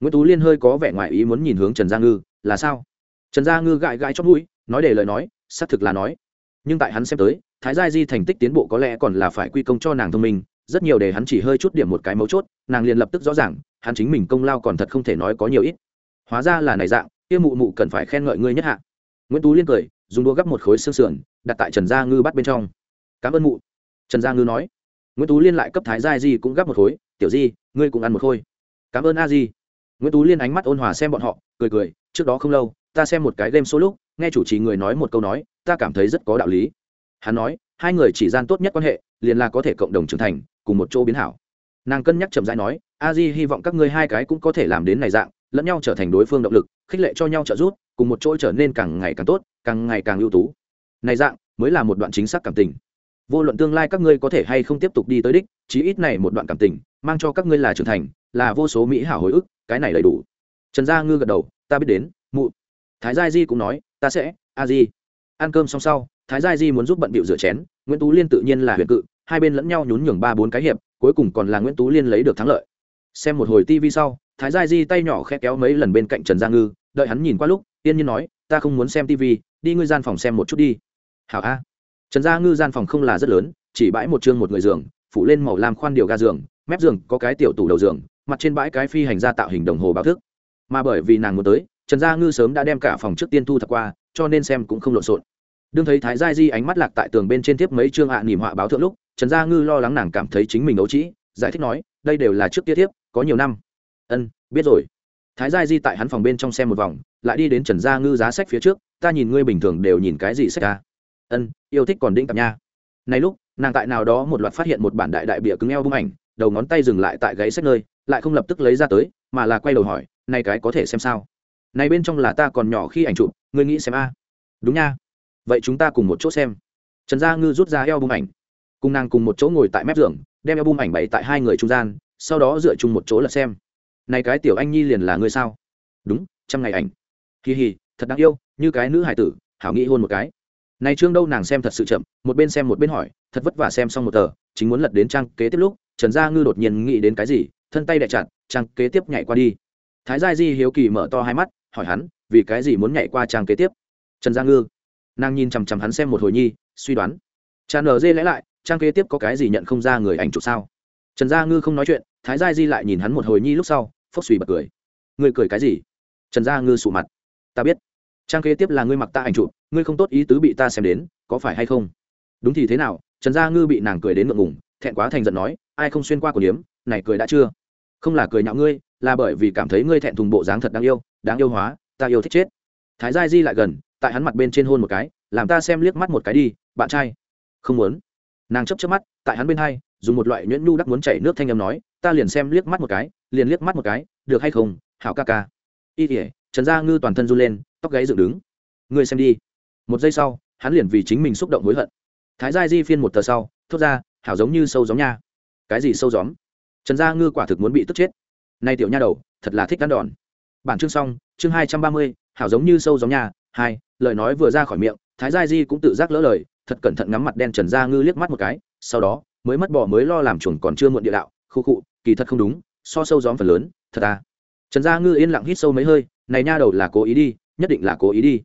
Nguyễn tú liên hơi có vẻ ngoài ý muốn nhìn hướng trần gia ngư, là sao? Trần gia ngư gãi gãi chót mũi, nói để lời nói, xác thực là nói. Nhưng tại hắn xem tới, thái gia di thành tích tiến bộ có lẽ còn là phải quy công cho nàng thông minh, rất nhiều để hắn chỉ hơi chút điểm một cái mấu chốt, nàng liền lập tức rõ ràng, hắn chính mình công lao còn thật không thể nói có nhiều ít. Hóa ra là này dạng, kia mụ mụ cần phải khen ngợi ngươi nhất hạ nguyễn tú liên cười dùng đũa gắp một khối xương sườn đặt tại trần gia ngư bắt bên trong cảm ơn mụ trần gia ngư nói nguyễn tú liên lại cấp thái gia di cũng gắp một khối tiểu di ngươi cũng ăn một khối cảm ơn a di nguyễn tú liên ánh mắt ôn hòa xem bọn họ cười cười trước đó không lâu ta xem một cái game số lúc nghe chủ trì người nói một câu nói ta cảm thấy rất có đạo lý hắn nói hai người chỉ gian tốt nhất quan hệ liền là có thể cộng đồng trưởng thành cùng một chỗ biến hảo nàng cân nhắc chậm rãi nói a di hy vọng các ngươi hai cái cũng có thể làm đến này dạng lẫn nhau trở thành đối phương động lực, khích lệ cho nhau trợ giúp, cùng một chỗ trở nên càng ngày càng tốt, càng ngày càng ưu tú. Này dạng, mới là một đoạn chính xác cảm tình. Vô luận tương lai các ngươi có thể hay không tiếp tục đi tới đích, chí ít này một đoạn cảm tình, mang cho các ngươi là trưởng thành, là vô số mỹ hảo hồi ức, cái này đầy đủ. Trần gia ngư gật đầu, ta biết đến, mụ. Thái gia di cũng nói, ta sẽ, a di. Ăn cơm xong sau, thái gia di muốn giúp bận bịu rửa chén, nguyễn tú liên tự nhiên là huyền cự, hai bên lẫn nhau nhún nhường ba bốn cái hiệp, cuối cùng còn là nguyễn tú liên lấy được thắng lợi. Xem một hồi tivi sau thái gia di tay nhỏ khẽ kéo mấy lần bên cạnh trần gia ngư đợi hắn nhìn qua lúc tiên nhiên nói ta không muốn xem TV, đi ngươi gian phòng xem một chút đi. Hảo a. Trần gia ngư gian phòng không là rất lớn chỉ bãi một chương một người giường phủ lên màu lam khoan điều ga giường mép giường có cái tiểu tủ đầu giường mặt trên bãi cái phi hành ra tạo hình đồng hồ báo thức. Mà bởi vì nàng muốn tới trần gia ngư sớm đã đem cả phòng trước tiên thu thập qua cho nên xem cũng không lộn xộn. Đương thấy thái gia di ánh mắt lạc tại tường bên trên tiếp mấy chương ạ à nỉm họa báo thượng lúc trần gia ngư lo lắng nàng cảm thấy chính mình ấu trĩ giải thích nói đây đều là trước kia thiếp, có nhiều năm ân, biết rồi. Thái gia di tại hắn phòng bên trong xem một vòng, lại đi đến trần gia ngư giá sách phía trước, ta nhìn ngươi bình thường đều nhìn cái gì sách ta ân, yêu thích còn đĩnh cặp nha. Này lúc, nàng tại nào đó một loạt phát hiện một bản đại đại bịa cứng eo bung ảnh, đầu ngón tay dừng lại tại gáy sách nơi, lại không lập tức lấy ra tới, mà là quay đầu hỏi, này cái có thể xem sao? Này bên trong là ta còn nhỏ khi ảnh chụp, ngươi nghĩ xem a? Đúng nha. Vậy chúng ta cùng một chỗ xem. Trần gia ngư rút ra eo bung ảnh. Cùng nàng cùng một chỗ ngồi tại mép giường, đem eo bung ảnh bày tại hai người trung gian, sau đó dựa chung một chỗ là xem này cái tiểu anh nhi liền là ngươi sao? Đúng, trăm ngày ảnh. Kỳ hì thật đáng yêu, như cái nữ hải tử, hảo nghĩ hôn một cái. Này trương đâu nàng xem thật sự chậm, một bên xem một bên hỏi, thật vất vả xem xong một tờ, chính muốn lật đến trang kế tiếp lúc, trần gia ngư đột nhiên nghĩ đến cái gì, thân tay đẹ chặt, trang kế tiếp nhảy qua đi. Thái gia di hiếu kỳ mở to hai mắt, hỏi hắn, vì cái gì muốn nhảy qua trang kế tiếp? Trần gia ngư, nàng nhìn chằm chằm hắn xem một hồi nhi, suy đoán. Tràn nở dê lẽ lại, trang kế tiếp có cái gì nhận không ra người ảnh chụp sao? Trần gia ngư không nói chuyện, thái gia di lại nhìn hắn một hồi nhi lúc sau phốc suy bật cười. Ngươi cười cái gì? Trần gia ngư sụ mặt. Ta biết. Trang kế tiếp là ngươi mặc ta ảnh chụp, ngươi không tốt ý tứ bị ta xem đến, có phải hay không? Đúng thì thế nào? Trần gia ngư bị nàng cười đến ngượng ngùng, thẹn quá thành giận nói, ai không xuyên qua của điếm, này cười đã chưa? Không là cười nhạo ngươi, là bởi vì cảm thấy ngươi thẹn thùng bộ dáng thật đáng yêu đáng yêu hóa, ta yêu thích chết. Thái gia di lại gần, tại hắn mặt bên trên hôn một cái, làm ta xem liếc mắt một cái đi, bạn trai. Không muốn. Nàng chấp chấp mắt, tại hắn bên hai, dùng một loại nhuyễn nhu đắc muốn chảy nước thanh âm nói ta liền xem liếc mắt một cái, liền liếc mắt một cái, được hay không, hảo ca ca. Y tỉa trần gia ngư toàn thân run lên, tóc gáy dựng đứng. Ngươi xem đi. Một giây sau, hắn liền vì chính mình xúc động hối hận. Thái gia di phiên một tờ sau, thốt ra, hảo giống như sâu gióm nha. Cái gì sâu gióm? Trần gia ngư quả thực muốn bị tức chết. Nay tiểu nha đầu, thật là thích đắn đòn. Bản chương xong, chương hai trăm ba mươi, hảo giống như sâu gióm nha. Hai, lời nói vừa ra khỏi miệng, thái gia di cũng tự giác lỡ lời, thật cẩn thận ngắm mặt đen trần gia ngư liếc mắt một cái, sau đó mới mất bỏ mới lo làm chuồng còn chưa muộn địa đạo khu cụ kỳ thật không đúng, so sâu gióm phần lớn, thật à? Trần gia ngư yên lặng hít sâu mấy hơi, này nha đầu là cố ý đi, nhất định là cố ý đi.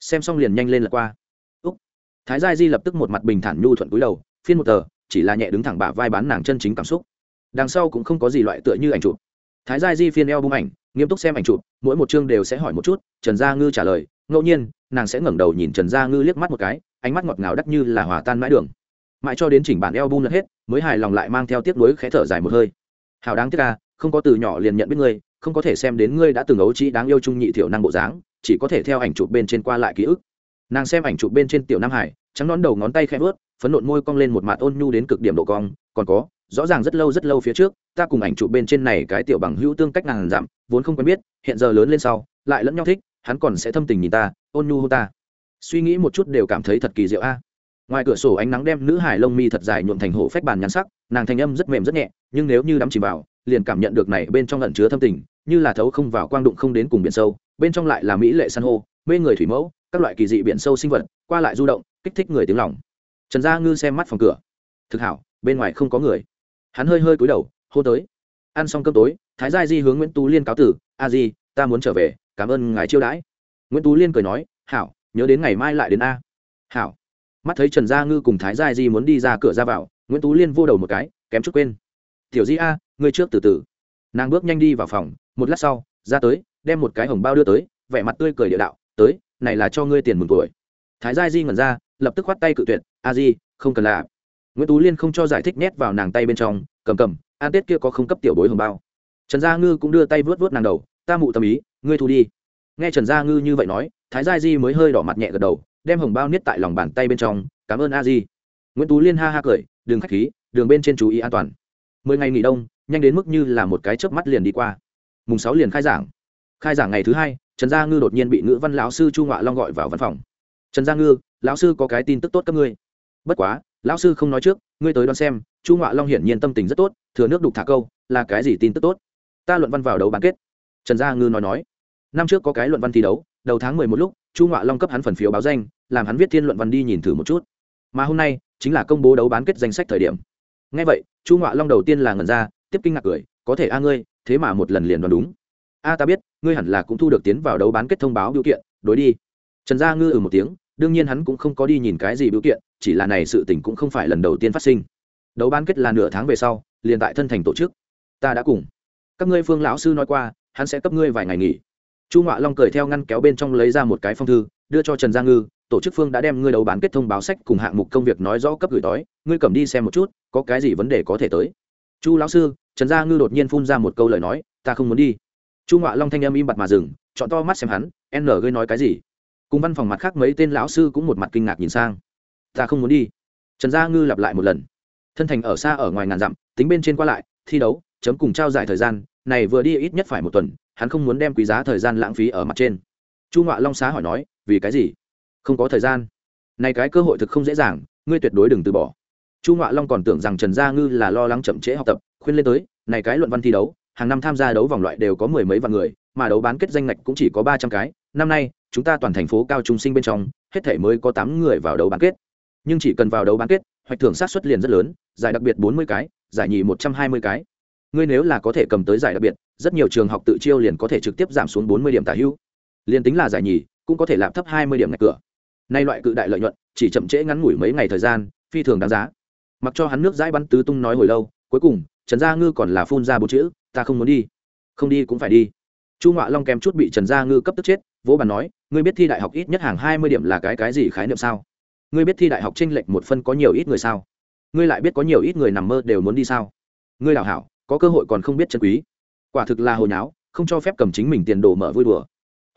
Xem xong liền nhanh lên lật qua. Úc. Thái gia di lập tức một mặt bình thản nhu thuận cúi đầu, phiên một tờ, chỉ là nhẹ đứng thẳng bả vai bán nàng chân chính cảm xúc. Đằng sau cũng không có gì loại tựa như ảnh chụp. Thái gia di phiên eo bung ảnh, nghiêm túc xem ảnh chụp, mỗi một chương đều sẽ hỏi một chút, trần gia ngư trả lời, ngẫu nhiên, nàng sẽ ngẩng đầu nhìn trần gia ngư liếc mắt một cái, ánh mắt ngọt ngào đắt như là hòa tan mãi đường mãi cho đến chỉnh bản eo lật hết, mới hài lòng lại mang theo tiếc nuối khẽ thở dài một hơi. Hào đáng tiếc ca không có từ nhỏ liền nhận biết ngươi, không có thể xem đến ngươi đã từng ấu trĩ đáng yêu trung nhị thiểu năng bộ dáng, chỉ có thể theo ảnh chụp bên trên qua lại ký ức. Nàng xem ảnh chụp bên trên tiểu nam hải, trắng nón đầu ngón tay khẽ vớt phấn nộn môi cong lên một mặt ôn nhu đến cực điểm độ cong, còn có, rõ ràng rất lâu rất lâu phía trước, ta cùng ảnh chụp bên trên này cái tiểu bằng hữu tương cách nàng giảm vốn không quen biết, hiện giờ lớn lên sau, lại lẫn nhau thích, hắn còn sẽ thâm tình nhìn ta, ôn nhu hô ta. Suy nghĩ một chút đều cảm thấy thật kỳ diệu a ngoài cửa sổ ánh nắng đem nữ hải lông mi thật dài nhuộm thành hổ phách bàn nhắn sắc, nàng thanh âm rất mềm rất nhẹ, nhưng nếu như đắm chìm vào, liền cảm nhận được này bên trong lẩn chứa thâm tình, như là thấu không vào quang đụng không đến cùng biển sâu, bên trong lại là mỹ lệ san hô, mê người thủy mẫu, các loại kỳ dị biển sâu sinh vật, qua lại du động, kích thích người tiếng lòng. Trần gia ngư xem mắt phòng cửa. Thực hảo, bên ngoài không có người. Hắn hơi hơi cúi đầu, hô tới. Ăn xong cơm tối, thái gia di hướng nguyễn tú liên cáo tử, a di, ta muốn trở về, cảm ơn ngài chiêu đãi. Nguyễn tú liên cười nói, hảo, nhớ đến ngày mai lại đến a. Hảo mắt thấy trần gia ngư cùng thái gia di muốn đi ra cửa ra vào, nguyễn tú liên vô đầu một cái, kém chút quên. Tiểu di a, ngươi trước từ từ. Nàng bước nhanh đi vào phòng, một lát sau, ra tới, đem một cái hồng bao đưa tới, vẻ mặt tươi cười địa đạo, tới, này là cho ngươi tiền mừng tuổi. Thái gia di ngẩn ra, lập tức khoát tay cự tuyệt, a di, không cần là nguyễn tú liên không cho giải thích nhét vào nàng tay bên trong, cầm cầm an tết kia có không cấp tiểu bối hồng bao. Trần gia ngư cũng đưa tay vớt vớt nàng đầu, ta mụ tâm ý, ngươi thu đi. Nghe trần gia ngư như vậy nói, thái gia di mới hơi đỏ mặt nhẹ gật đầu đem hồng bao niết tại lòng bàn tay bên trong, cảm ơn a di nguyễn tú liên ha ha cười đường khách khí, đường bên trên chú ý an toàn. Mười ngày nghỉ đông, nhanh đến mức như là một cái chớp mắt liền đi qua. Mùng sáu liền khai giảng. Khai giảng ngày thứ hai, trần gia ngư đột nhiên bị ngữ văn lão sư chu ngọa long gọi vào văn phòng. Trần gia ngư, lão sư có cái tin tức tốt các ngươi. Bất quá, lão sư không nói trước, ngươi tới đón xem, chu ngọa long hiển nhiên tâm tình rất tốt, thừa nước đục thả câu, là cái gì tin tức tốt? Ta luận văn vào đấu bán kết. Trần gia ngư nói nói. Năm trước có cái luận văn thi đấu, đầu tháng mười một lúc, chu ngọa long cấp hắn phần phiếu báo danh làm hắn viết thiên luận văn đi nhìn thử một chút. Mà hôm nay, chính là công bố đấu bán kết danh sách thời điểm. Ngay vậy, chu ngoạ long đầu tiên là ngẩn ra, tiếp kinh ngạc cười, có thể a ngươi, thế mà một lần liền đoán đúng. A, ta biết, ngươi hẳn là cũng thu được tiến vào đấu bán kết thông báo biểu kiện, đối đi. Trần gia ngư ừ một tiếng, đương nhiên hắn cũng không có đi nhìn cái gì biểu kiện, chỉ là này sự tình cũng không phải lần đầu tiên phát sinh. Đấu bán kết là nửa tháng về sau, liền tại thân thành tổ chức. Ta đã cùng các ngươi phương lão sư nói qua, hắn sẽ cấp ngươi vài ngày nghỉ. Chu ngoạ long cười theo ngăn kéo bên trong lấy ra một cái phong thư, đưa cho trần gia ngư tổ chức phương đã đem ngươi đấu bán kết thông báo sách cùng hạng mục công việc nói rõ cấp gửi đói ngươi cầm đi xem một chút, có cái gì vấn đề có thể tới. Chu lão sư, trần gia ngư đột nhiên phun ra một câu lời nói, ta không muốn đi. Chu ngoạ long thanh âm im bặt mà dừng, chọn to mắt xem hắn, n gây nói cái gì? Cùng văn phòng mặt khác mấy tên lão sư cũng một mặt kinh ngạc nhìn sang. Ta không muốn đi. Trần gia ngư lặp lại một lần. Thân thành ở xa ở ngoài ngàn dặm, tính bên trên qua lại, thi đấu, chấm cùng trao giải thời gian, này vừa đi ít nhất phải một tuần, hắn không muốn đem quý giá thời gian lãng phí ở mặt trên. Chu ngoạ long xá hỏi nói, vì cái gì? Không có thời gian. Này cái cơ hội thực không dễ dàng, ngươi tuyệt đối đừng từ bỏ. Chu ngọa long còn tưởng rằng trần gia ngư là lo lắng chậm trễ học tập, khuyên lên tới, này cái luận văn thi đấu, hàng năm tham gia đấu vòng loại đều có mười mấy vạn người, mà đấu bán kết danh ngạch cũng chỉ có ba trăm cái, năm nay, chúng ta toàn thành phố cao trung sinh bên trong, hết thể mới có tám người vào đấu bán kết. Nhưng chỉ cần vào đấu bán kết, hoạch thưởng sát xuất liền rất lớn, giải đặc biệt bốn mươi cái, giải nhì một trăm hai mươi cái. Ngươi nếu là có thể cầm tới giải đặc biệt, rất nhiều trường học tự chiêu liền có thể trực tiếp giảm xuống bốn mươi điểm tả hữu. Liền tính là giải nhì, cũng có thể lạp thấp hai mươi điểm ngạch cửa nay loại cự đại lợi nhuận, chỉ chậm trễ ngắn ngủi mấy ngày thời gian, phi thường đáng giá. Mặc cho hắn nước dãi bắn tứ tung nói hồi lâu, cuối cùng, trần gia ngư còn là phun ra bốn chữ, ta không muốn đi. Không đi cũng phải đi. Chu ngoạ long kèm chút bị trần gia ngư cấp tức chết, vỗ bàn nói, ngươi biết thi đại học ít nhất hàng hai mươi điểm là cái cái gì khái niệm sao? Ngươi biết thi đại học tranh lệch một phân có nhiều ít người sao? Ngươi lại biết có nhiều ít người nằm mơ đều muốn đi sao? Ngươi đào hảo, có cơ hội còn không biết chân quý. Quả thực là hồi nháo, không cho phép cầm chính mình tiền đồ mở vui đùa.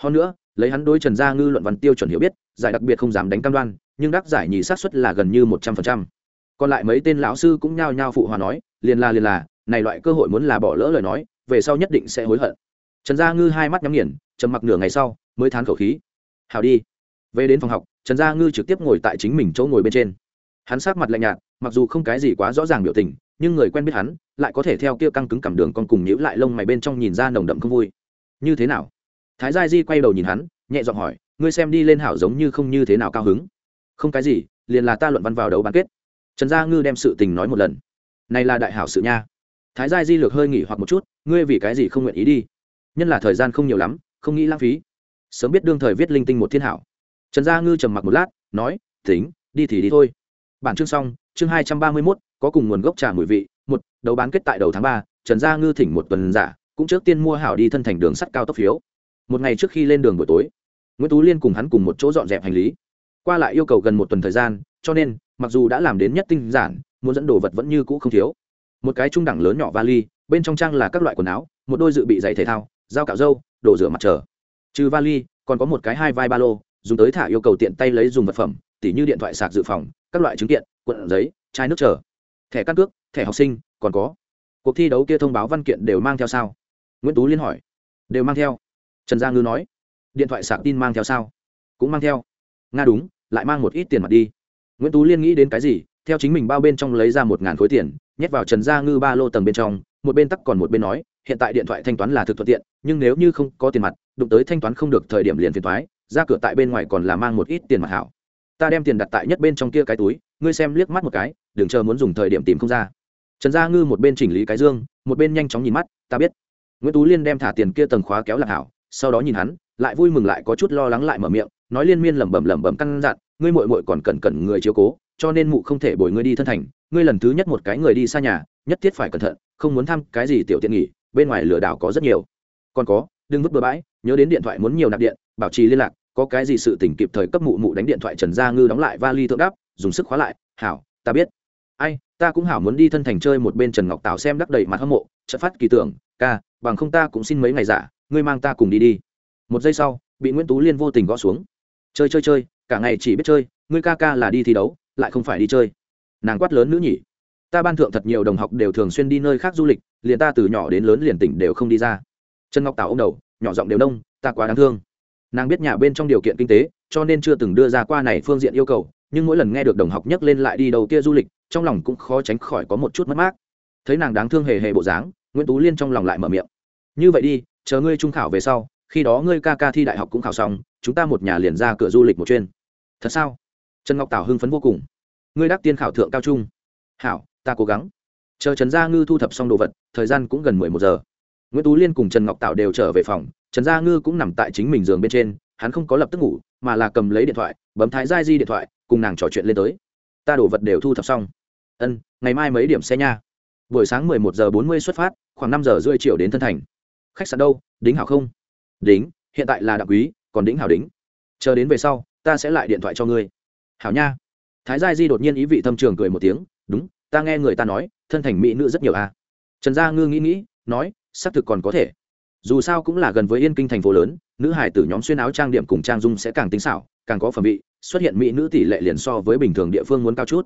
Hơn nữa lấy hắn đối trần gia ngư luận văn tiêu chuẩn hiểu biết, giải đặc biệt không dám đánh cam đoan, nhưng đắc giải nhì sát suất là gần như một trăm phần trăm. Còn lại mấy tên lão sư cũng nhao nhao phụ hòa nói, liền là liền là, này loại cơ hội muốn là bỏ lỡ lời nói, về sau nhất định sẽ hối hận. Trần gia ngư hai mắt nhắm nghiền, trầm mặc nửa ngày sau, mới thán khẩu khí. Hào đi. Về đến phòng học, trần gia ngư trực tiếp ngồi tại chính mình chỗ ngồi bên trên. Hắn sát mặt lạnh nhạt, mặc dù không cái gì quá rõ ràng biểu tình, nhưng người quen biết hắn, lại có thể theo kia căng cứng cảm đường con cùng nhíu lại lông mày bên trong nhìn ra nồng đậm không vui. Như thế nào? Thái gia di quay đầu nhìn hắn, nhẹ giọng hỏi, ngươi xem đi lên hảo giống như không như thế nào cao hứng? Không cái gì, liền là ta luận văn vào đấu bán kết. Trần gia ngư đem sự tình nói một lần. Này là đại hảo sự nha. Thái gia di lược hơi nghỉ hoặc một chút, ngươi vì cái gì không nguyện ý đi? Nhân là thời gian không nhiều lắm, không nghĩ lãng phí. Sớm biết đương thời viết linh tinh một thiên hảo. Trần gia ngư trầm mặc một lát, nói, tính, đi thì đi thôi. Bản chương xong, chương hai trăm ba mươi mốt, có cùng nguồn gốc trà mùi vị, một, đấu bán kết tại đầu tháng ba, trần gia ngư thỉnh một tuần giả, cũng trước tiên mua hảo đi thân thành đường sắt cao tốc phiếu một ngày trước khi lên đường buổi tối, nguyễn tú liên cùng hắn cùng một chỗ dọn dẹp hành lý. Qua lại yêu cầu gần một tuần thời gian, cho nên, mặc dù đã làm đến nhất tinh giản, muốn dẫn đồ vật vẫn như cũ không thiếu. Một cái trung đẳng lớn nhỏ vali, bên trong trang là các loại quần áo, một đôi dự bị giày thể thao, dao cạo râu, đồ rửa mặt trở trừ vali, còn có một cái hai vai ba lô, dùng tới thả yêu cầu tiện tay lấy dùng vật phẩm, tỉ như điện thoại sạc dự phòng, các loại chứng kiện, quận giấy, chai nước trở thẻ căn cước, thẻ học sinh, còn có. Cuộc thi đấu kia thông báo văn kiện đều mang theo sao? Nguyễn tú liên hỏi. Đều mang theo trần gia ngư nói, điện thoại sạc tin mang theo sao? Cũng mang theo. Nga đúng, lại mang một ít tiền mặt đi. Nguyễn tú liên nghĩ đến cái gì, theo chính mình bao bên trong lấy ra một ngàn khối tiền, nhét vào trần gia ngư ba lô tầng bên trong, một bên tắc còn một bên nói, hiện tại điện thoại thanh toán là thực thuận tiện, nhưng nếu như không có tiền mặt, đụng tới thanh toán không được thời điểm liền phiền thoái ra cửa tại bên ngoài còn là mang một ít tiền mặt hảo. Ta đem tiền đặt tại nhất bên trong kia cái túi, ngươi xem liếc mắt một cái, đừng chờ muốn dùng thời điểm tìm không ra. Trần gia ngư một bên chỉnh lý cái dương, một bên nhanh chóng nhìn mắt, ta biết. Nguyễn tú liên đem thả tiền kia tầng khóa kéo lạc hảo sau đó nhìn hắn, lại vui mừng lại có chút lo lắng lại mở miệng, nói liên miên lẩm bẩm lẩm bẩm căn dặn, ngươi muội muội còn cần cần người chiếu cố, cho nên mụ không thể bồi ngươi đi thân thành. Ngươi lần thứ nhất một cái người đi xa nhà, nhất thiết phải cẩn thận, không muốn thăm cái gì tiểu tiện nghỉ, bên ngoài lừa đảo có rất nhiều. Còn có, đừng vứt bừa bãi, nhớ đến điện thoại muốn nhiều nạp điện, bảo trì liên lạc, có cái gì sự tỉnh kịp thời cấp mụ mụ đánh điện thoại trần gia ngư đóng lại vali thượng đáp, dùng sức khóa lại, hảo, ta biết. Ai, ta cũng hảo muốn đi thân thành chơi một bên trần ngọc tảo xem đắc đầy mặt hâm mộ, chợt phát kỳ tưởng, ca, bằng không ta cũng xin mấy ngày giả ngươi mang ta cùng đi đi. Một giây sau, bị nguyễn tú liên vô tình gõ xuống. Chơi chơi chơi, cả ngày chỉ biết chơi, ngươi ca ca là đi thi đấu, lại không phải đi chơi. Nàng quát lớn nữ nhỉ. Ta ban thượng thật nhiều đồng học đều thường xuyên đi nơi khác du lịch, liền ta từ nhỏ đến lớn liền tỉnh đều không đi ra. Trần ngọc tảo m đầu, nhỏ giọng đều đông ta quá đáng thương. Nàng biết nhà bên trong điều kiện kinh tế, cho nên chưa từng đưa ra qua này phương diện yêu cầu, nhưng mỗi lần nghe được đồng học nhắc lên lại đi đầu kia du lịch, trong lòng cũng khó tránh khỏi có một chút mất mát. Thấy nàng đáng thương hề hề bộ dáng, nguyễn tú liên trong lòng lại mở miệng. Như vậy đi chờ ngươi trung khảo về sau, khi đó ngươi ca ca thi đại học cũng khảo xong, chúng ta một nhà liền ra cửa du lịch một chuyên thật sao? Trần ngọc tảo hưng phấn vô cùng. Ngươi đắc tiên khảo thượng cao trung. Hảo, ta cố gắng. Chờ trần gia ngư thu thập xong đồ vật, thời gian cũng gần mười một giờ. Nguyễn tú liên cùng trần ngọc tảo đều trở về phòng, trần gia ngư cũng nằm tại chính mình giường bên trên, hắn không có lập tức ngủ, mà là cầm lấy điện thoại, bấm thái giai di điện thoại, cùng nàng trò chuyện lên tới. Ta đổ vật đều thu thập xong. Ân, ngày mai mấy điểm xe nha. Buổi sáng mười một giờ bốn mươi xuất phát, khoảng năm giờ rưỡi chiều đến thân thành khách sạn đâu, đính hảo không? Đính, hiện tại là đặc quý, còn đính hảo đính. Chờ đến về sau, ta sẽ lại điện thoại cho ngươi. Hảo nha. Thái gia di đột nhiên ý vị thâm trường cười một tiếng, đúng, ta nghe người ta nói, thân thành mỹ nữ rất nhiều à. trần gia ngư nghĩ nghĩ, nói xác thực còn có thể. Dù sao cũng là gần với yên kinh thành phố lớn, nữ hải tử nhóm xuyên áo trang điểm cùng trang dung sẽ càng tính xảo, càng có phẩm vị, xuất hiện mỹ nữ tỷ lệ liền so với bình thường địa phương muốn cao chút.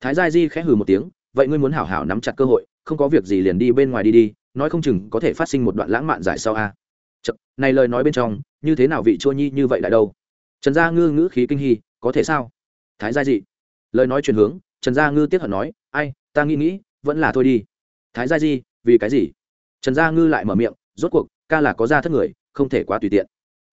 Thái gia di khẽ hừ một tiếng, vậy ngươi muốn hảo hảo nắm chặt cơ hội, không có việc gì liền đi bên ngoài đi đi nói không chừng có thể phát sinh một đoạn lãng mạn giải sau a. À. Chật, này lời nói bên trong như thế nào vị chua nhi như vậy lại đâu? Trần gia ngư ngữ khí kinh hy có thể sao? Thái gia dị. Lời nói chuyển hướng trần gia ngư tiếp hận nói ai ta nghĩ nghĩ vẫn là thôi đi. Thái gia di vì cái gì? Trần gia ngư lại mở miệng rốt cuộc ca là có ra thất người không thể quá tùy tiện.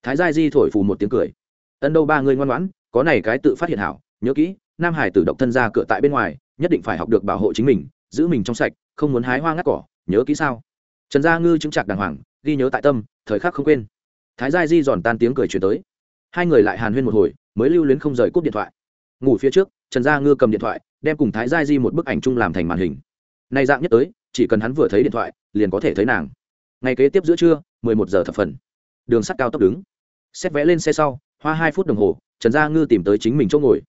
Thái gia di thổi phù một tiếng cười. Ân đâu ba người ngoan ngoãn có này cái tự phát hiện hảo nhớ kỹ nam hải tử độc thân ra cửa tại bên ngoài nhất định phải học được bảo hộ chính mình giữ mình trong sạch không muốn hái hoa ngắt cỏ nhớ kỹ sao? Trần gia ngư chứng chặt đàng hoàng, ghi nhớ tại tâm, thời khắc không quên. Thái gia di giòn tan tiếng cười chuyển tới. Hai người lại hàn huyên một hồi, mới lưu luyến không rời cúp điện thoại. Ngủ phía trước, trần gia ngư cầm điện thoại, đem cùng thái gia di một bức ảnh chung làm thành màn hình. Nay dạng nhất tới, chỉ cần hắn vừa thấy điện thoại, liền có thể thấy nàng. Ngày kế tiếp giữa trưa, mười một giờ thập phần. Đường sắt cao tốc đứng. Xét vẽ lên xe sau, hoa hai phút đồng hồ, trần gia ngư tìm tới chính mình chỗ ngồi.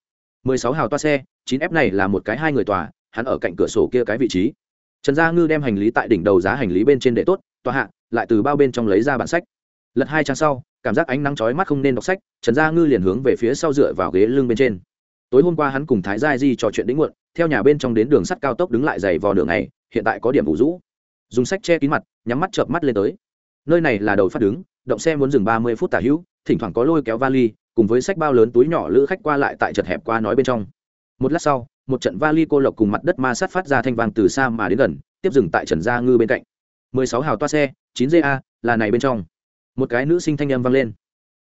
mười sáu hào toa xe, chín f này là một cái hai người tòa, hắn ở cạnh cửa sổ kia cái vị trí trần gia ngư đem hành lý tại đỉnh đầu giá hành lý bên trên để tốt, tòa hạ, lại từ bao bên trong lấy ra bản sách. Lật hai trang sau, cảm giác ánh nắng chói mắt không nên đọc sách, trần gia ngư liền hướng về phía sau dựa vào ghế lưng bên trên. Tối hôm qua hắn cùng thái gia di trò chuyện đĩnh muộn, theo nhà bên trong đến đường sắt cao tốc đứng lại dày vò đường này hiện tại có điểm ủ rũ. Dùng sách che kín mặt, nhắm mắt chợp mắt lên tới. Nơi này là đầu phát đứng, động xe muốn dừng ba mươi phút tả hữu, thỉnh thoảng có lôi kéo vali, cùng với sách bao lớn túi nhỏ lữ khách qua lại tại chật hẹp qua nói bên trong. Một lát sau một trận vali cô lộc cùng mặt đất ma sát phát ra thanh vang từ xa mà đến gần, tiếp dừng tại trần gia ngư bên cạnh. Mười sáu hào toa xe, chín ga là này bên trong. Một cái nữ sinh thanh âm vang lên.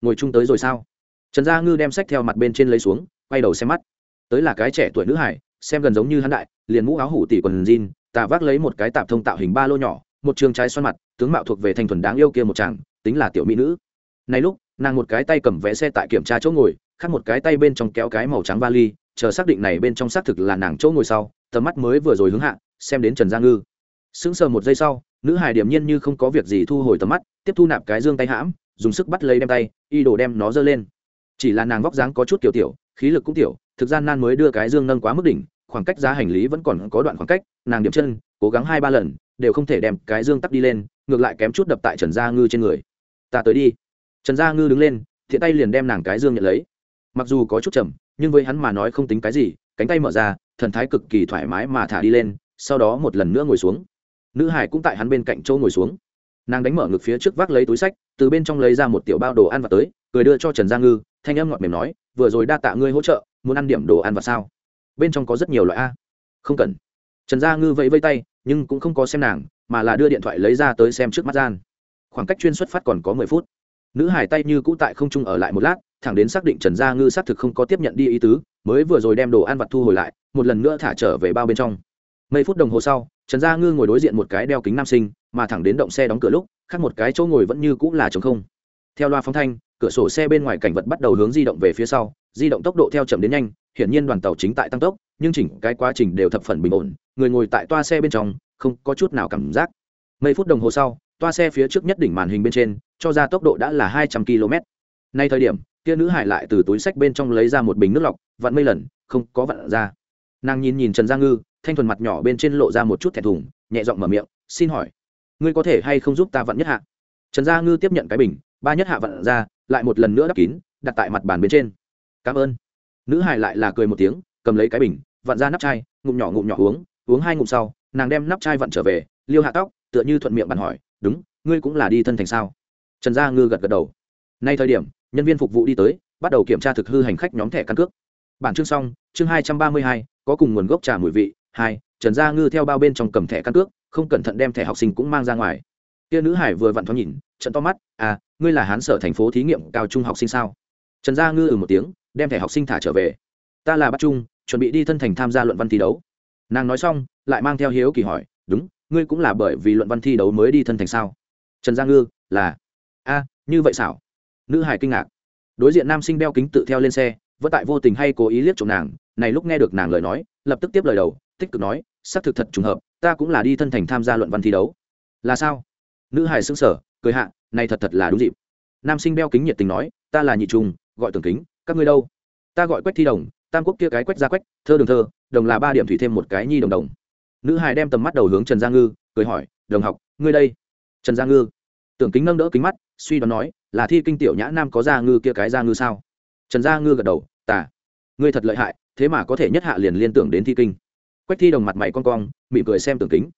Ngồi chung tới rồi sao? Trần gia ngư đem sách theo mặt bên trên lấy xuống, quay đầu xem mắt. Tới là cái trẻ tuổi nữ hải, xem gần giống như hắn đại, liền mũ áo hủ tỷ quần jean, tà vác lấy một cái tạp thông tạo hình ba lô nhỏ, một trường trái xoan mặt, tướng mạo thuộc về thanh thuần đáng yêu kia một chàng, tính là tiểu mỹ nữ. Này lúc, nàng một cái tay cầm vé xe tại kiểm tra chỗ ngồi, khác một cái tay bên trong kéo cái màu trắng vali chờ xác định này bên trong xác thực là nàng chỗ ngồi sau, tầm mắt mới vừa rồi hướng hạ, xem đến trần gia ngư. Sững sờ một giây sau, nữ hài điểm nhiên như không có việc gì thu hồi tầm mắt, tiếp thu nạp cái dương tay hãm, dùng sức bắt lấy đem tay, y đồ đem nó giơ lên. Chỉ là nàng vóc dáng có chút kiểu tiểu, khí lực cũng tiểu, thực gian nan mới đưa cái dương nâng quá mức đỉnh, khoảng cách giá hành lý vẫn còn có đoạn khoảng cách, nàng điểm chân, cố gắng hai ba lần, đều không thể đem cái dương tắt đi lên, ngược lại kém chút đập tại trần gia ngư trên người. Ta tới đi. Trần gia ngư đứng lên, thiện tay liền đem nàng cái dương nhận lấy. Mặc dù có chút chậm nhưng với hắn mà nói không tính cái gì, cánh tay mở ra, thần thái cực kỳ thoải mái mà thả đi lên, sau đó một lần nữa ngồi xuống. Nữ hải cũng tại hắn bên cạnh châu ngồi xuống. Nàng đánh mở ngực phía trước vác lấy túi sách, từ bên trong lấy ra một tiểu bao đồ ăn và tới, cười đưa cho trần gia ngư, thanh âm ngọt mềm nói, vừa rồi đa tạ ngươi hỗ trợ, muốn ăn điểm đồ ăn và sao? Bên trong có rất nhiều loại a. Không cần. Trần gia ngư vẫy vây tay, nhưng cũng không có xem nàng, mà là đưa điện thoại lấy ra tới xem trước mắt gian. Khoảng cách chuyên xuất phát còn có mười phút. Nữ hải tay như cũ tại không trung ở lại một lát thẳng đến xác định trần gia ngư xác thực không có tiếp nhận đi ý tứ, mới vừa rồi đem đồ ăn vặt thu hồi lại, một lần nữa thả trở về bao bên trong. Mấy phút đồng hồ sau, trần gia ngư ngồi đối diện một cái đeo kính nam sinh, mà thẳng đến động xe đóng cửa lúc, khác một cái chỗ ngồi vẫn như cũng là t không. Theo loa phóng thanh, cửa sổ xe bên ngoài cảnh vật bắt đầu hướng di động về phía sau, di động tốc độ theo chậm đến nhanh, hiển nhiên đoàn tàu chính tại tăng tốc, nhưng chỉnh cái quá trình đều thập phần bình ổn, người ngồi tại toa xe bên trong, không có chút nào cảm giác. Mấy phút đồng hồ sau, toa xe phía trước nhất đỉnh màn hình bên trên, cho ra tốc độ đã là hai trăm km nay thời điểm kia nữ hải lại từ túi sách bên trong lấy ra một bình nước lọc, vặn mây lần, không có vặn ra. Nàng nhìn nhìn trần gia ngư, thanh thuần mặt nhỏ bên trên lộ ra một chút thẹn thùng, nhẹ giọng mở miệng, xin hỏi, ngươi có thể hay không giúp ta vặn nhất hạ? Trần gia ngư tiếp nhận cái bình, ba nhất hạ vặn ra, lại một lần nữa đắp kín, đặt tại mặt bàn bên trên. Cảm ơn. Nữ hải lại là cười một tiếng, cầm lấy cái bình, vặn ra nắp chai, ngụm nhỏ ngụm nhỏ uống uống hai ngụm sau, nàng đem nắp chai vặn trở về, liêu hạ tóc, tựa như thuận miệng bàn hỏi, đúng, ngươi cũng là đi thân thành sao? Trần gia ngư gật gật đầu. Nay thời điểm nhân viên phục vụ đi tới, bắt đầu kiểm tra thực hư hành khách nhóm thẻ căn cước. Bản chương xong, chương hai trăm ba mươi hai, có cùng nguồn gốc trà mùi vị, hai, trần gia ngư theo bao bên trong cầm thẻ căn cước, không cẩn thận đem thẻ học sinh cũng mang ra ngoài. Kia nữ hải vừa vặn thoáng nhìn, trận to mắt à ngươi là hán sở thành phố thí nghiệm cao trung học sinh sao? Trần gia ngư ừ một tiếng, đem thẻ học sinh thả trở về. Ta là bắt trung, chuẩn bị đi thân thành tham gia luận văn thi đấu. Nàng nói xong, lại mang theo hiếu kỳ hỏi, đúng, ngươi cũng là bởi vì luận văn thi đấu mới đi thân thành sao? Trần gia ngư, là. A, như vậy xảo nữ hải kinh ngạc. Đối diện nam sinh đeo kính tự theo lên xe, vẫn tại vô tình hay cố ý liếc chồng nàng, này lúc nghe được nàng lời nói, lập tức tiếp lời đầu, tích cực nói, xác thực thật trùng hợp, ta cũng là đi thân thành tham gia luận văn thi đấu. Là sao? Nữ hải xứng sở cười hạ, này thật thật là đúng dịp. Nam sinh đeo kính nhiệt tình nói, ta là nhị trùng, gọi tưởng kính, các ngươi đâu? Ta gọi quách thi đồng, tam quốc kia cái quách ra quách, thơ đường thơ, đồng là ba điểm thủy thêm một cái nhi đồng đồng. Nữ hải đem tầm mắt đầu hướng trần gia ngư, cười hỏi, đồng học, ngươi đây? Trần gia ngư tưởng kính nâng đỡ kính mắt, suy đoán nói là thi kinh tiểu nhã nam có gia ngư kia cái gia ngư sao? Trần gia ngư gật đầu tả ngươi thật lợi hại, thế mà có thể nhất hạ liền liên tưởng đến thi kinh. Quách thi đồng mặt mày con cong, mỉm cười xem tưởng kính.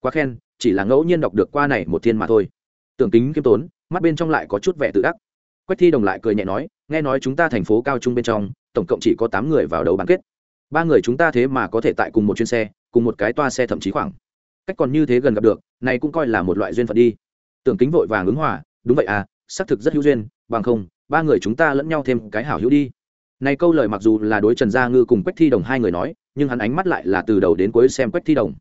Quá khen, chỉ là ngẫu nhiên đọc được qua này một thiên mà thôi. Tưởng kính kiêm tốn, mắt bên trong lại có chút vẻ tự đắc. Quách thi đồng lại cười nhẹ nói, nghe nói chúng ta thành phố cao trung bên trong, tổng cộng chỉ có tám người vào đấu bán kết. Ba người chúng ta thế mà có thể tại cùng một chuyến xe, cùng một cái toa xe thậm chí khoảng. Cách còn như thế gần gặp được, này cũng coi là một loại duyên phận đi. Tưởng kính vội vàng ứng hòa, đúng vậy à xác thực rất hữu duyên, bằng không, ba người chúng ta lẫn nhau thêm cái hảo hữu đi. Này câu lời mặc dù là đối trần gia ngư cùng quách thi đồng hai người nói, nhưng hắn ánh mắt lại là từ đầu đến cuối xem quách thi đồng.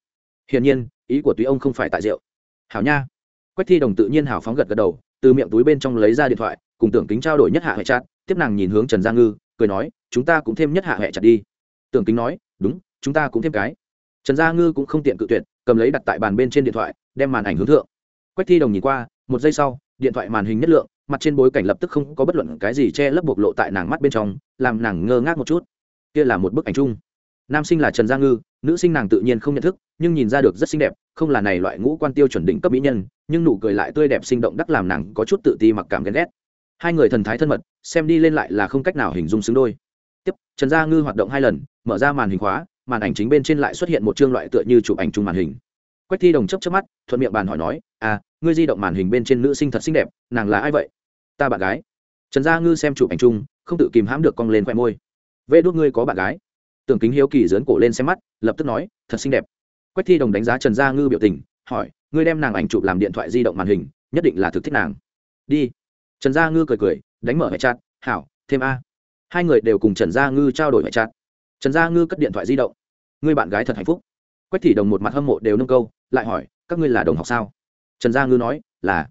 Hiển nhiên, ý của túy ông không phải tại rượu. Hảo nha. Quách thi đồng tự nhiên hảo phóng gật gật đầu, từ miệng túi bên trong lấy ra điện thoại, cùng tưởng kính trao đổi nhất hạ hệ chặt tiếp nàng nhìn hướng trần gia ngư, cười nói, chúng ta cũng thêm nhất hạ hệ chặt đi. Tưởng kính nói, đúng, chúng ta cũng thêm cái. Trần gia ngư cũng không tiện cự tuyệt, cầm lấy đặt tại bàn bên trên điện thoại, đem màn ảnh hướng thượng. Quách thi đồng nhìn qua một giây sau, điện thoại màn hình nhất lượng, mặt trên bối cảnh lập tức không có bất luận cái gì che lấp bộc lộ tại nàng mắt bên trong, làm nàng ngơ ngác một chút. Kia là một bức ảnh chung. Nam sinh là trần gia ngư, nữ sinh nàng tự nhiên không nhận thức, nhưng nhìn ra được rất xinh đẹp, không là này loại ngũ quan tiêu chuẩn đỉnh cấp mỹ nhân, nhưng nụ cười lại tươi đẹp sinh động đắc làm nàng có chút tự ti mặc cảm ghen ghét. Hai người thần thái thân mật, xem đi lên lại là không cách nào hình dung xứng đôi. Tiếp, trần gia ngư hoạt động hai lần, mở ra màn hình khóa, màn ảnh chính bên trên lại xuất hiện một chương loại tựa như chụp ảnh chung màn hình. Quách thi đồng chấp chấp mắt, thuận miệng bàn hỏi nói à ngươi di động màn hình bên trên nữ sinh thật xinh đẹp, nàng là ai vậy? Ta bạn gái. Trần gia ngư xem chụp ảnh chung, không tự kìm hãm được cong lên khoe môi. Vê đốt ngươi có bạn gái. Tưởng kính hiếu kỳ dớn cổ lên xem mắt, lập tức nói, thật xinh đẹp. Quách thi đồng đánh giá trần gia ngư biểu tình, hỏi, ngươi đem nàng ảnh chụp làm điện thoại di động màn hình, nhất định là thực thích nàng. Đi. Trần gia ngư cười cười, đánh mở hệ chặt hảo, thêm a. Hai người đều cùng trần gia ngư trao đổi hệ chặt trần gia ngư cất điện thoại di động. Ngươi bạn gái thật hạnh phúc. Quách thị đồng một mặt hâm mộ đều nâng câu, lại hỏi, các ngươi là đồng học sao? Trần gia ngư nói, là.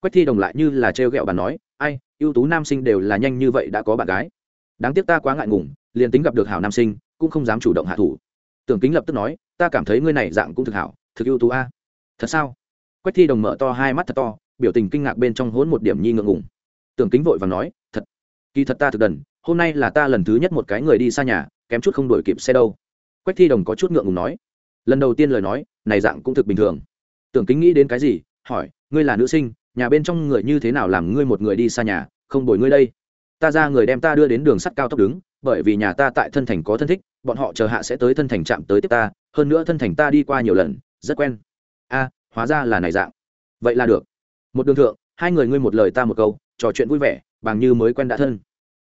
Quách thi đồng lại như là trêu ghẹo bà nói, ai, ưu tú nam sinh đều là nhanh như vậy đã có bạn gái. Đáng tiếc ta quá ngại ngùng, liền tính gặp được hảo nam sinh, cũng không dám chủ động hạ thủ. Tưởng kính lập tức nói, ta cảm thấy ngươi này dạng cũng thực hảo, thực ưu tú a. Thật sao? Quách thi đồng mở to hai mắt thật to, biểu tình kinh ngạc bên trong hỗn một điểm nhi ngượng ngùng. Tưởng kính vội và nói, thật, kỳ thật ta thực đần, hôm nay là ta lần thứ nhất một cái người đi xa nhà, kém chút không đổi kịp xe đâu. Quách thi đồng có chút ngượng ngùng nói, lần đầu tiên lời nói, này dạng cũng thực bình thường. Tưởng kính nghĩ đến cái gì hỏi, ngươi là nữ sinh, nhà bên trong người như thế nào làm ngươi một người đi xa nhà, không bồi ngươi đây? Ta ra người đem ta đưa đến đường sắt cao tốc đứng, bởi vì nhà ta tại thân thành có thân thích, bọn họ chờ hạ sẽ tới thân thành trạm tới tiếp ta, hơn nữa thân thành ta đi qua nhiều lần, rất quen. A, hóa ra là này dạng. Vậy là được. Một đường thượng, hai người ngươi một lời ta một câu, trò chuyện vui vẻ, bằng như mới quen đã thân.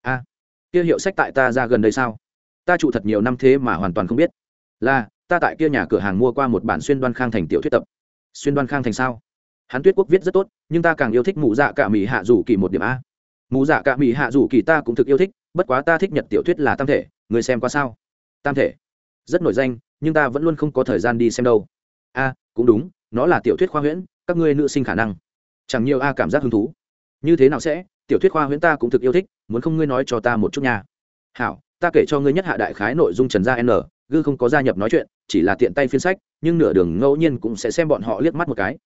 A, kia hiệu sách tại ta ra gần đây sao? Ta trụ thật nhiều năm thế mà hoàn toàn không biết. Là, ta tại kia nhà cửa hàng mua qua một bản xuyên đoan khang thành tiểu thuyết tập. Xuyên đoan khang thành sao? Hắn tuyết quốc viết rất tốt, nhưng ta càng yêu thích mụ dạ cả mỹ hạ rủ kỳ một điểm a. Mụ dạ cả mỹ hạ rủ kỳ ta cũng thực yêu thích, bất quá ta thích nhật tiểu thuyết là tam thể, người xem qua sao? Tam thể. Rất nổi danh, nhưng ta vẫn luôn không có thời gian đi xem đâu. A, cũng đúng, nó là tiểu thuyết khoa huyễn, các ngươi nữ sinh khả năng. Chẳng nhiều a cảm giác hứng thú. Như thế nào sẽ, tiểu thuyết khoa huyễn ta cũng thực yêu thích, muốn không ngươi nói cho ta một chút nha. Hảo, ta kể cho ngươi nhất hạ đại khái nội dung trần gia n, gư không có gia nhập nói chuyện, chỉ là tiện tay phiên sách, nhưng nửa đường ngẫu nhiên cũng sẽ xem bọn họ liếc mắt một cái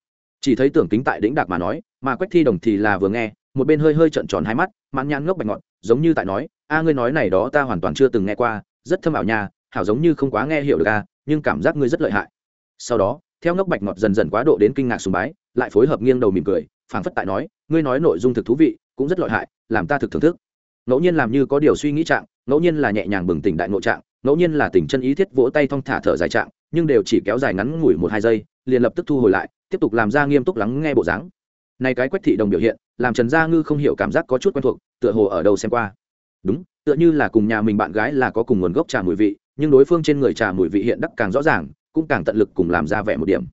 chỉ thấy tưởng kính tại đĩnh đạc mà nói, mà quách thi đồng thì là vừa nghe, một bên hơi hơi trợn tròn hai mắt, mãn nhãn ngốc bạch ngọt, giống như tại nói, a, ngươi nói này đó ta hoàn toàn chưa từng nghe qua, rất thâm ảo nha, hảo giống như không quá nghe hiểu được a, nhưng cảm giác ngươi rất lợi hại. Sau đó, theo ngốc bạch ngọt dần dần quá độ đến kinh ngạc sùng bái, lại phối hợp nghiêng đầu mỉm cười, phảng phất tại nói, ngươi nói nội dung thực thú vị, cũng rất lợi hại, làm ta thực thưởng thức. Ngẫu nhiên làm như có điều suy nghĩ trạng, ngẫu nhiên là nhẹ nhàng bừng tỉnh đại ngộ trạng, ngẫu nhiên là tỉnh chân ý thiết vỗ tay thong thả thở dài trạng, nhưng đều chỉ kéo dài ngắn ngủi một hai giây, liền lập tức thu hồi lại tiếp tục làm ra nghiêm túc lắng nghe bộ dáng. Này cái quách thị đồng biểu hiện, làm trần gia ngư không hiểu cảm giác có chút quen thuộc, tựa hồ ở đầu xem qua. Đúng, tựa như là cùng nhà mình bạn gái là có cùng nguồn gốc trà mùi vị, nhưng đối phương trên người trà mùi vị hiện đắc càng rõ ràng, cũng càng tận lực cùng làm ra vẻ một điểm.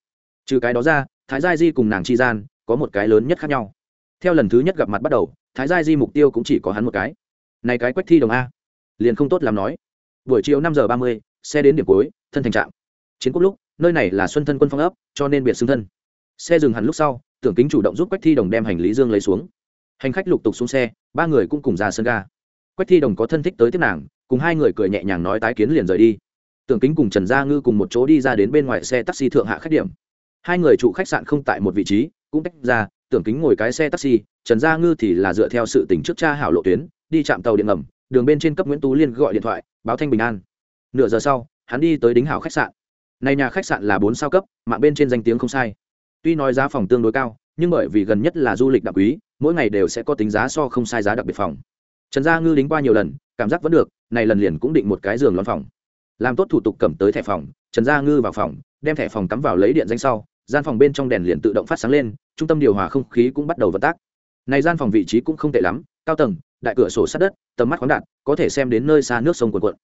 Trừ cái đó ra, thái gia di cùng nàng chi gian, có một cái lớn nhất khác nhau. Theo lần thứ nhất gặp mặt bắt đầu, thái gia di mục tiêu cũng chỉ có hắn một cái. Này cái quách thi đồng a, liền không tốt làm nói. Buổi chiều năm giờ ba mươi, xe đến điểm cuối, thân thành trạm. Chiến quốc lúc, nơi này là xuân thân quân phong ấp, cho nên biệt xưng thân xe dừng hẳn lúc sau, tưởng kính chủ động giúp quách thi đồng đem hành lý dương lấy xuống. Hành khách lục tục xuống xe, ba người cũng cùng ra sân ga. Quách thi đồng có thân thích tới tiếp nàng, cùng hai người cười nhẹ nhàng nói tái kiến liền rời đi. Tưởng kính cùng trần gia ngư cùng một chỗ đi ra đến bên ngoài xe taxi thượng hạ khách điểm. Hai người trụ khách sạn không tại một vị trí, cũng tách ra, tưởng kính ngồi cái xe taxi, trần gia ngư thì là dựa theo sự tỉnh trước cha hảo lộ tuyến, đi chạm tàu điện ngầm, đường bên trên cấp nguyễn tú liên gọi điện thoại, báo thanh bình an. Nửa giờ sau, hắn đi tới đính hảo khách sạn. Này nhà khách sạn là bốn sao cấp, mạng bên trên danh tiếng không sai tuy nói giá phòng tương đối cao, nhưng bởi vì gần nhất là du lịch đặc quý, mỗi ngày đều sẽ có tính giá so không sai giá đặc biệt phòng. Trần gia ngư đính qua nhiều lần, cảm giác vẫn được, này lần liền cũng định một cái giường lón phòng. Làm tốt thủ tục cầm tới thẻ phòng, trần gia ngư vào phòng, đem thẻ phòng cắm vào lấy điện danh sau, gian phòng bên trong đèn liền tự động phát sáng lên, trung tâm điều hòa không khí cũng bắt đầu vận tác. Này gian phòng vị trí cũng không tệ lắm, cao tầng, đại cửa sổ sát đất, tầm mắt khoáng đạt, có thể xem đến nơi xa nước sông cuồn cuộn.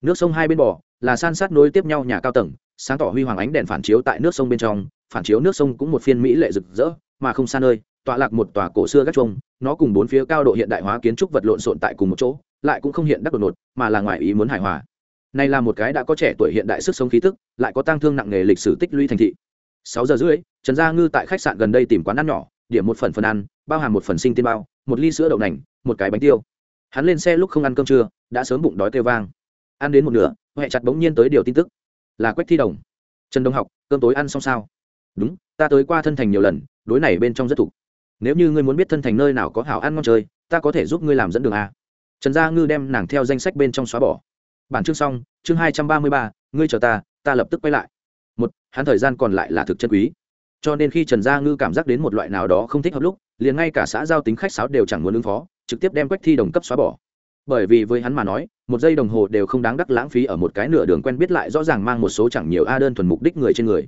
Nước sông hai bên bờ, là san sát nối tiếp nhau nhà cao tầng, sáng tỏ huy hoàng ánh đèn phản chiếu tại nước sông bên trong phản chiếu nước sông cũng một phiên mỹ lệ rực rỡ, mà không xa nơi, tọa lạc một tòa cổ xưa gác trông nó cùng bốn phía cao độ hiện đại hóa kiến trúc vật lộn xộn tại cùng một chỗ, lại cũng không hiện đắc đột ngột, mà là ngoài ý muốn hài hòa. Này là một cái đã có trẻ tuổi hiện đại sức sống khí tức, lại có tang thương nặng nghề lịch sử tích lũy thành thị. Sáu giờ rưỡi, trần gia ngư tại khách sạn gần đây tìm quán ăn nhỏ, điểm một phần phần ăn, bao hàm một phần sinh tiên bao, một ly sữa đậu nành, một cái bánh tiêu. Hắn lên xe lúc không ăn cơm trưa, đã sớm bụng đói kêu vang. Ăn đến một nửa, huệ chặt bỗng nhiên tới điều tin tức. Là quách thi đồng. Trần đông học, cơm tối ăn xong sao? Đúng, ta tới qua thân thành nhiều lần, đối này bên trong rất thục. Nếu như ngươi muốn biết thân thành nơi nào có hảo ăn ngon chơi, ta có thể giúp ngươi làm dẫn đường a. Trần gia ngư đem nàng theo danh sách bên trong xóa bỏ. Bản chương xong, chương hai trăm ba mươi ba, ngươi chờ ta ta lập tức quay lại. Một, hắn thời gian còn lại là thực chân quý. Cho nên khi trần gia ngư cảm giác đến một loại nào đó không thích hợp lúc, liền ngay cả xã giao tính khách sáo đều chẳng muốn ứng phó, trực tiếp đem quách thi đồng cấp xóa bỏ. Bởi vì với hắn mà nói, một giây đồng hồ đều không đáng đắc lãng phí ở một cái nửa đường quen biết lại rõ ràng mang một số chẳng nhiều a đơn thuần mục đích người trên người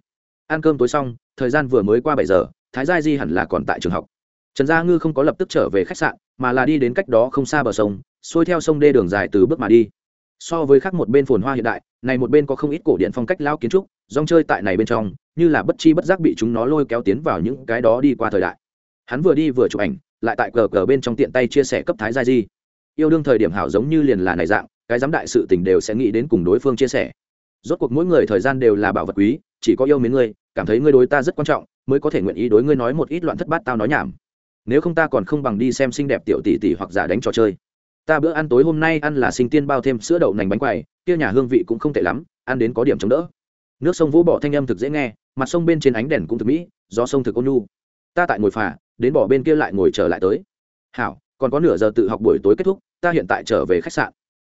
ăn cơm tối xong, thời gian vừa mới qua bảy giờ, thái gia di hẳn là còn tại trường học. Trần gia ngư không có lập tức trở về khách sạn, mà là đi đến cách đó không xa bờ sông, xuôi theo sông đê đường dài từ bước mà đi. So với khác một bên phồn hoa hiện đại, này một bên có không ít cổ điện phong cách lao kiến trúc dòng chơi tại này bên trong, như là bất chi bất giác bị chúng nó lôi kéo tiến vào những cái đó đi qua thời đại. Hắn vừa đi vừa chụp ảnh, lại tại cờ cờ bên trong tiện tay chia sẻ cấp thái gia di. Yêu đương thời điểm hảo giống như liền là này dạng, cái giám đại sự tình đều sẽ nghĩ đến cùng đối phương chia sẻ. Rốt cuộc mỗi người thời gian đều là bảo vật quý, chỉ có yêu mến ngươi cảm thấy ngươi đối ta rất quan trọng, mới có thể nguyện ý đối ngươi nói một ít loạn thất bát tao nói nhảm. Nếu không ta còn không bằng đi xem xinh đẹp tiểu tỷ tỷ hoặc giả đánh trò chơi. Ta bữa ăn tối hôm nay ăn là sinh tiên bao thêm sữa đậu nành bánh quầy kia nhà hương vị cũng không tệ lắm, ăn đến có điểm chống đỡ. Nước sông vũ bỏ thanh âm thực dễ nghe, mặt sông bên trên ánh đèn cũng thực mỹ do sông thực ôn nhu. Ta tại ngồi phà, đến bỏ bên kia lại ngồi trở lại tới. Hảo, còn có nửa giờ tự học buổi tối kết thúc, ta hiện tại trở về khách sạn.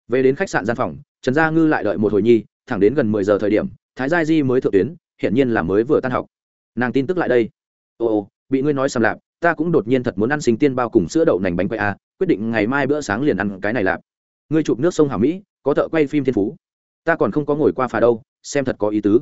Về đến khách sạn gian phòng, trần gia ngư lại đợi một hồi nhi, thẳng đến gần mười giờ thời điểm, thái gia di mới thượng tuyến hiện nhiên là mới vừa tan học. Nàng tin tức lại đây. Ồ ồ bị ngươi nói sầm lạp, ta cũng đột nhiên thật muốn ăn sinh tiên bao cùng sữa đậu nành bánh quay a à, quyết định ngày mai bữa sáng liền ăn cái này lạp. Ngươi chụp nước sông hảo mỹ, có thợ quay phim thiên phú. Ta còn không có ngồi qua phà đâu, xem thật có ý tứ.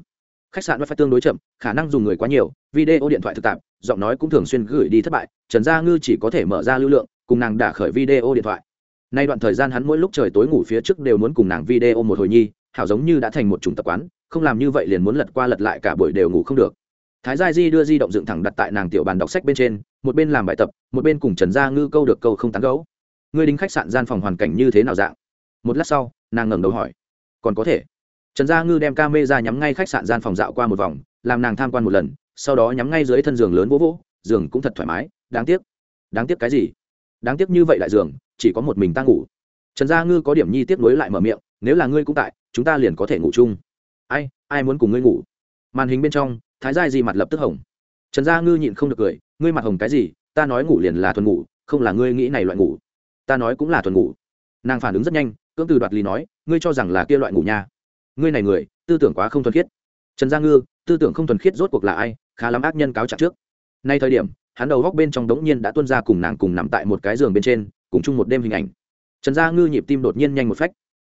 Khách sạn phải tương đối chậm, khả năng dùng người quá nhiều, video điện thoại thực tạp, giọng nói cũng thường xuyên gửi đi thất bại, trần gia ngư chỉ có thể mở ra lưu lượng, cùng nàng đả khởi video điện thoại. Nay đoạn thời gian hắn mỗi lúc trời tối ngủ phía trước đều muốn cùng nàng video một hồi nhi hảo giống như đã thành một chủng tập quán, không làm như vậy liền muốn lật qua lật lại cả buổi đều ngủ không được. Thái gia di đưa di động dựng thẳng đặt tại nàng tiểu bàn đọc sách bên trên, một bên làm bài tập, một bên cùng trần gia ngư câu được câu không tán gấu ngươi đính khách sạn gian phòng hoàn cảnh như thế nào dạng? Một lát sau, nàng ngẩng đầu hỏi. Còn có thể. Trần gia ngư đem ca mê ra nhắm ngay khách sạn gian phòng dạo qua một vòng, làm nàng tham quan một lần, sau đó nhắm ngay dưới thân giường lớn vỗ vỗ, giường cũng thật thoải mái, đáng tiếc. Đáng tiếc cái gì? Đáng tiếc như vậy lại giường, chỉ có một mình ta ngủ. Trần gia ngư có điểm nhi tiếp nối lại mở miệng, nếu là ngươi cũng tại chúng ta liền có thể ngủ chung. Ai ai muốn cùng ngươi ngủ? Màn hình bên trong, thái giai gì mặt lập tức hồng. Trần gia ngư nhịn không được cười, ngươi mặt hồng cái gì? Ta nói ngủ liền là thuần ngủ, không là ngươi nghĩ này loại ngủ. Ta nói cũng là thuần ngủ. Nàng phản ứng rất nhanh, cưỡng từ đoạt lý nói, ngươi cho rằng là kia loại ngủ nha. Ngươi này người, tư tưởng quá không thuần khiết. Trần gia ngư, tư tưởng không thuần khiết rốt cuộc là ai? Khá lắm ác nhân cáo trạng trước. Nay thời điểm, hắn đầu góc bên trong đống nhiên đã tuân ra cùng nàng cùng nằm tại một cái giường bên trên, cùng chung một đêm hình ảnh. Trần gia ngư nhịp tim đột nhiên nhanh một phách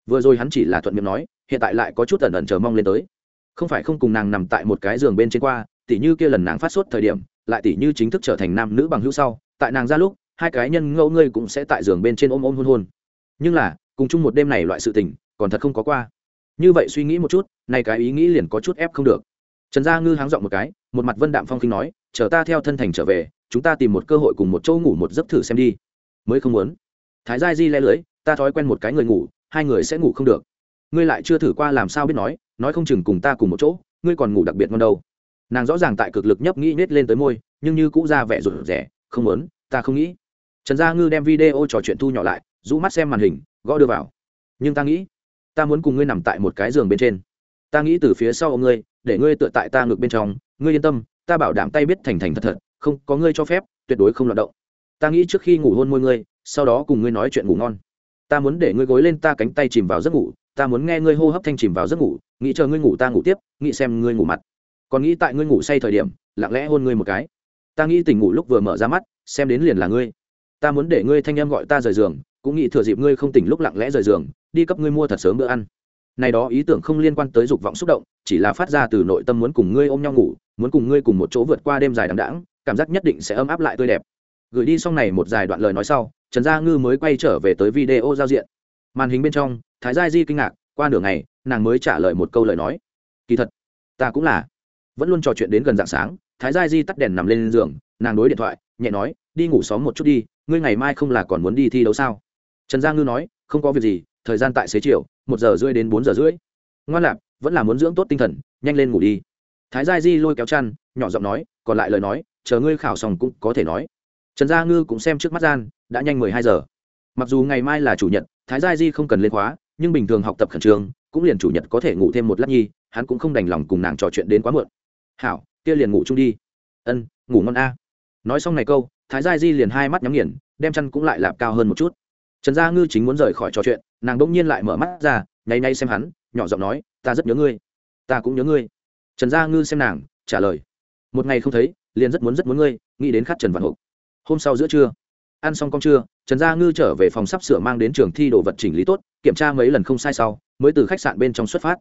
vừa rồi hắn chỉ là thuận miệng nói, hiện tại lại có chút ẩn ẩn chờ mong lên tới. Không phải không cùng nàng nằm tại một cái giường bên trên qua, tỉ như kia lần nàng phát sốt thời điểm, lại tỉ như chính thức trở thành nam nữ bằng hữu sau, tại nàng ra lúc, hai cái nhân ngẫu ngươi cũng sẽ tại giường bên trên ôm ôm hôn hôn. Nhưng là, cùng chung một đêm này loại sự tình, còn thật không có qua. Như vậy suy nghĩ một chút này cái ý nghĩ liền có chút ép không được. Trần gia ngư háng dọn một cái, một mặt vân đạm phong khinh nói, chờ ta theo thân thành trở về, chúng ta tìm một cơ hội cùng một chỗ ngủ một giấc thử xem đi. Mới không muốn. Thái gia di le lưới, ta thói quen một cái người ngủ hai người sẽ ngủ không được. Ngươi lại chưa thử qua làm sao biết nói nói không chừng cùng ta cùng một chỗ, ngươi còn ngủ đặc biệt ngon đâu. Nàng rõ ràng tại cực lực nhấp nghĩ nết lên tới môi, nhưng như cũ ra vẻ rụt rẻ không muốn, ta không nghĩ. Trần gia ngư đem video trò chuyện thu nhỏ lại, rũ mắt xem màn hình, gõ đưa vào. Nhưng ta nghĩ, ta muốn cùng ngươi nằm tại một cái giường bên trên. Ta nghĩ từ phía sau ngươi, để ngươi tựa tại ta ngực bên trong, ngươi yên tâm, ta bảo đảm tay biết thành thành thật thật, không, có ngươi cho phép, tuyệt đối không loạt động. Ta nghĩ trước khi ngủ hôn môi ngươi, sau đó cùng ngươi nói chuyện ngủ ngon ta muốn để ngươi gối lên ta cánh tay chìm vào giấc ngủ, ta muốn nghe ngươi hô hấp thanh chìm vào giấc ngủ, nghĩ chờ ngươi ngủ ta ngủ tiếp, nghĩ xem ngươi ngủ mặt. Còn nghĩ tại ngươi ngủ say thời điểm, lặng lẽ hôn ngươi một cái. Ta nghĩ tỉnh ngủ lúc vừa mở ra mắt, xem đến liền là ngươi. Ta muốn để ngươi thanh em gọi ta rời giường, cũng nghĩ thừa dịp ngươi không tỉnh lúc lặng lẽ rời giường, đi cấp ngươi mua thật sớm bữa ăn. Này đó ý tưởng không liên quan tới dục vọng xúc động, chỉ là phát ra từ nội tâm muốn cùng ngươi ôm nhau ngủ, muốn cùng ngươi cùng một chỗ vượt qua đêm dài đằng đẵng, cảm giác nhất định sẽ ấm áp lại tươi đẹp. Gửi đi xong này một dài đoạn lời nói sau trần gia ngư mới quay trở về tới video giao diện. Màn hình bên trong, thái gia di kinh ngạc, qua nửa ngày, nàng mới trả lời một câu lời nói. Kỳ thật, ta cũng là. Vẫn luôn trò chuyện đến gần dạng sáng, thái gia di tắt đèn nằm lên giường, nàng đối điện thoại, nhẹ nói, đi ngủ xóm một chút đi, ngươi ngày mai không là còn muốn đi thi đấu sao? Trần gia ngư nói, không có việc gì, thời gian tại xế chiều, một giờ rưỡi đến bốn giờ rưỡi. Ngoan lạp, vẫn là muốn dưỡng tốt tinh thần, nhanh lên ngủ đi. Thái gia di lôi kéo chăn, nhỏ giọng nói, còn lại lời nói, chờ ngươi khảo xong cũng có thể nói trần gia ngư cũng xem trước mắt gian, đã nhanh mười hai giờ. Mặc dù ngày mai là chủ nhật, thái gia di không cần lên khóa, nhưng bình thường học tập khẩn trương, cũng liền chủ nhật có thể ngủ thêm một lát nhi, hắn cũng không đành lòng cùng nàng trò chuyện đến quá muộn. Hảo, kia liền ngủ chung đi. Ân, ngủ ngon a. Nói xong này câu, thái gia di liền hai mắt nhắm nghiền, đem chăn cũng lại lạp cao hơn một chút. Trần gia ngư chính muốn rời khỏi trò chuyện, nàng đ ỗ n g nhiên lại mở mắt ra, nháy nháy xem hắn, nhỏ giọng nói, ta rất nhớ ngươi. Ta cũng nhớ ngươi. Trần gia ngư xem nàng, trả lời, một ngày không thấy, liền rất muốn rất muốn ngươi, nghĩ đến khát trần vạn hộp hôm sau giữa trưa. Ăn xong con trưa, trần gia ngư trở về phòng sắp sửa mang đến trường thi đồ vật chỉnh lý tốt, kiểm tra mấy lần không sai sau, mới từ khách sạn bên trong xuất phát.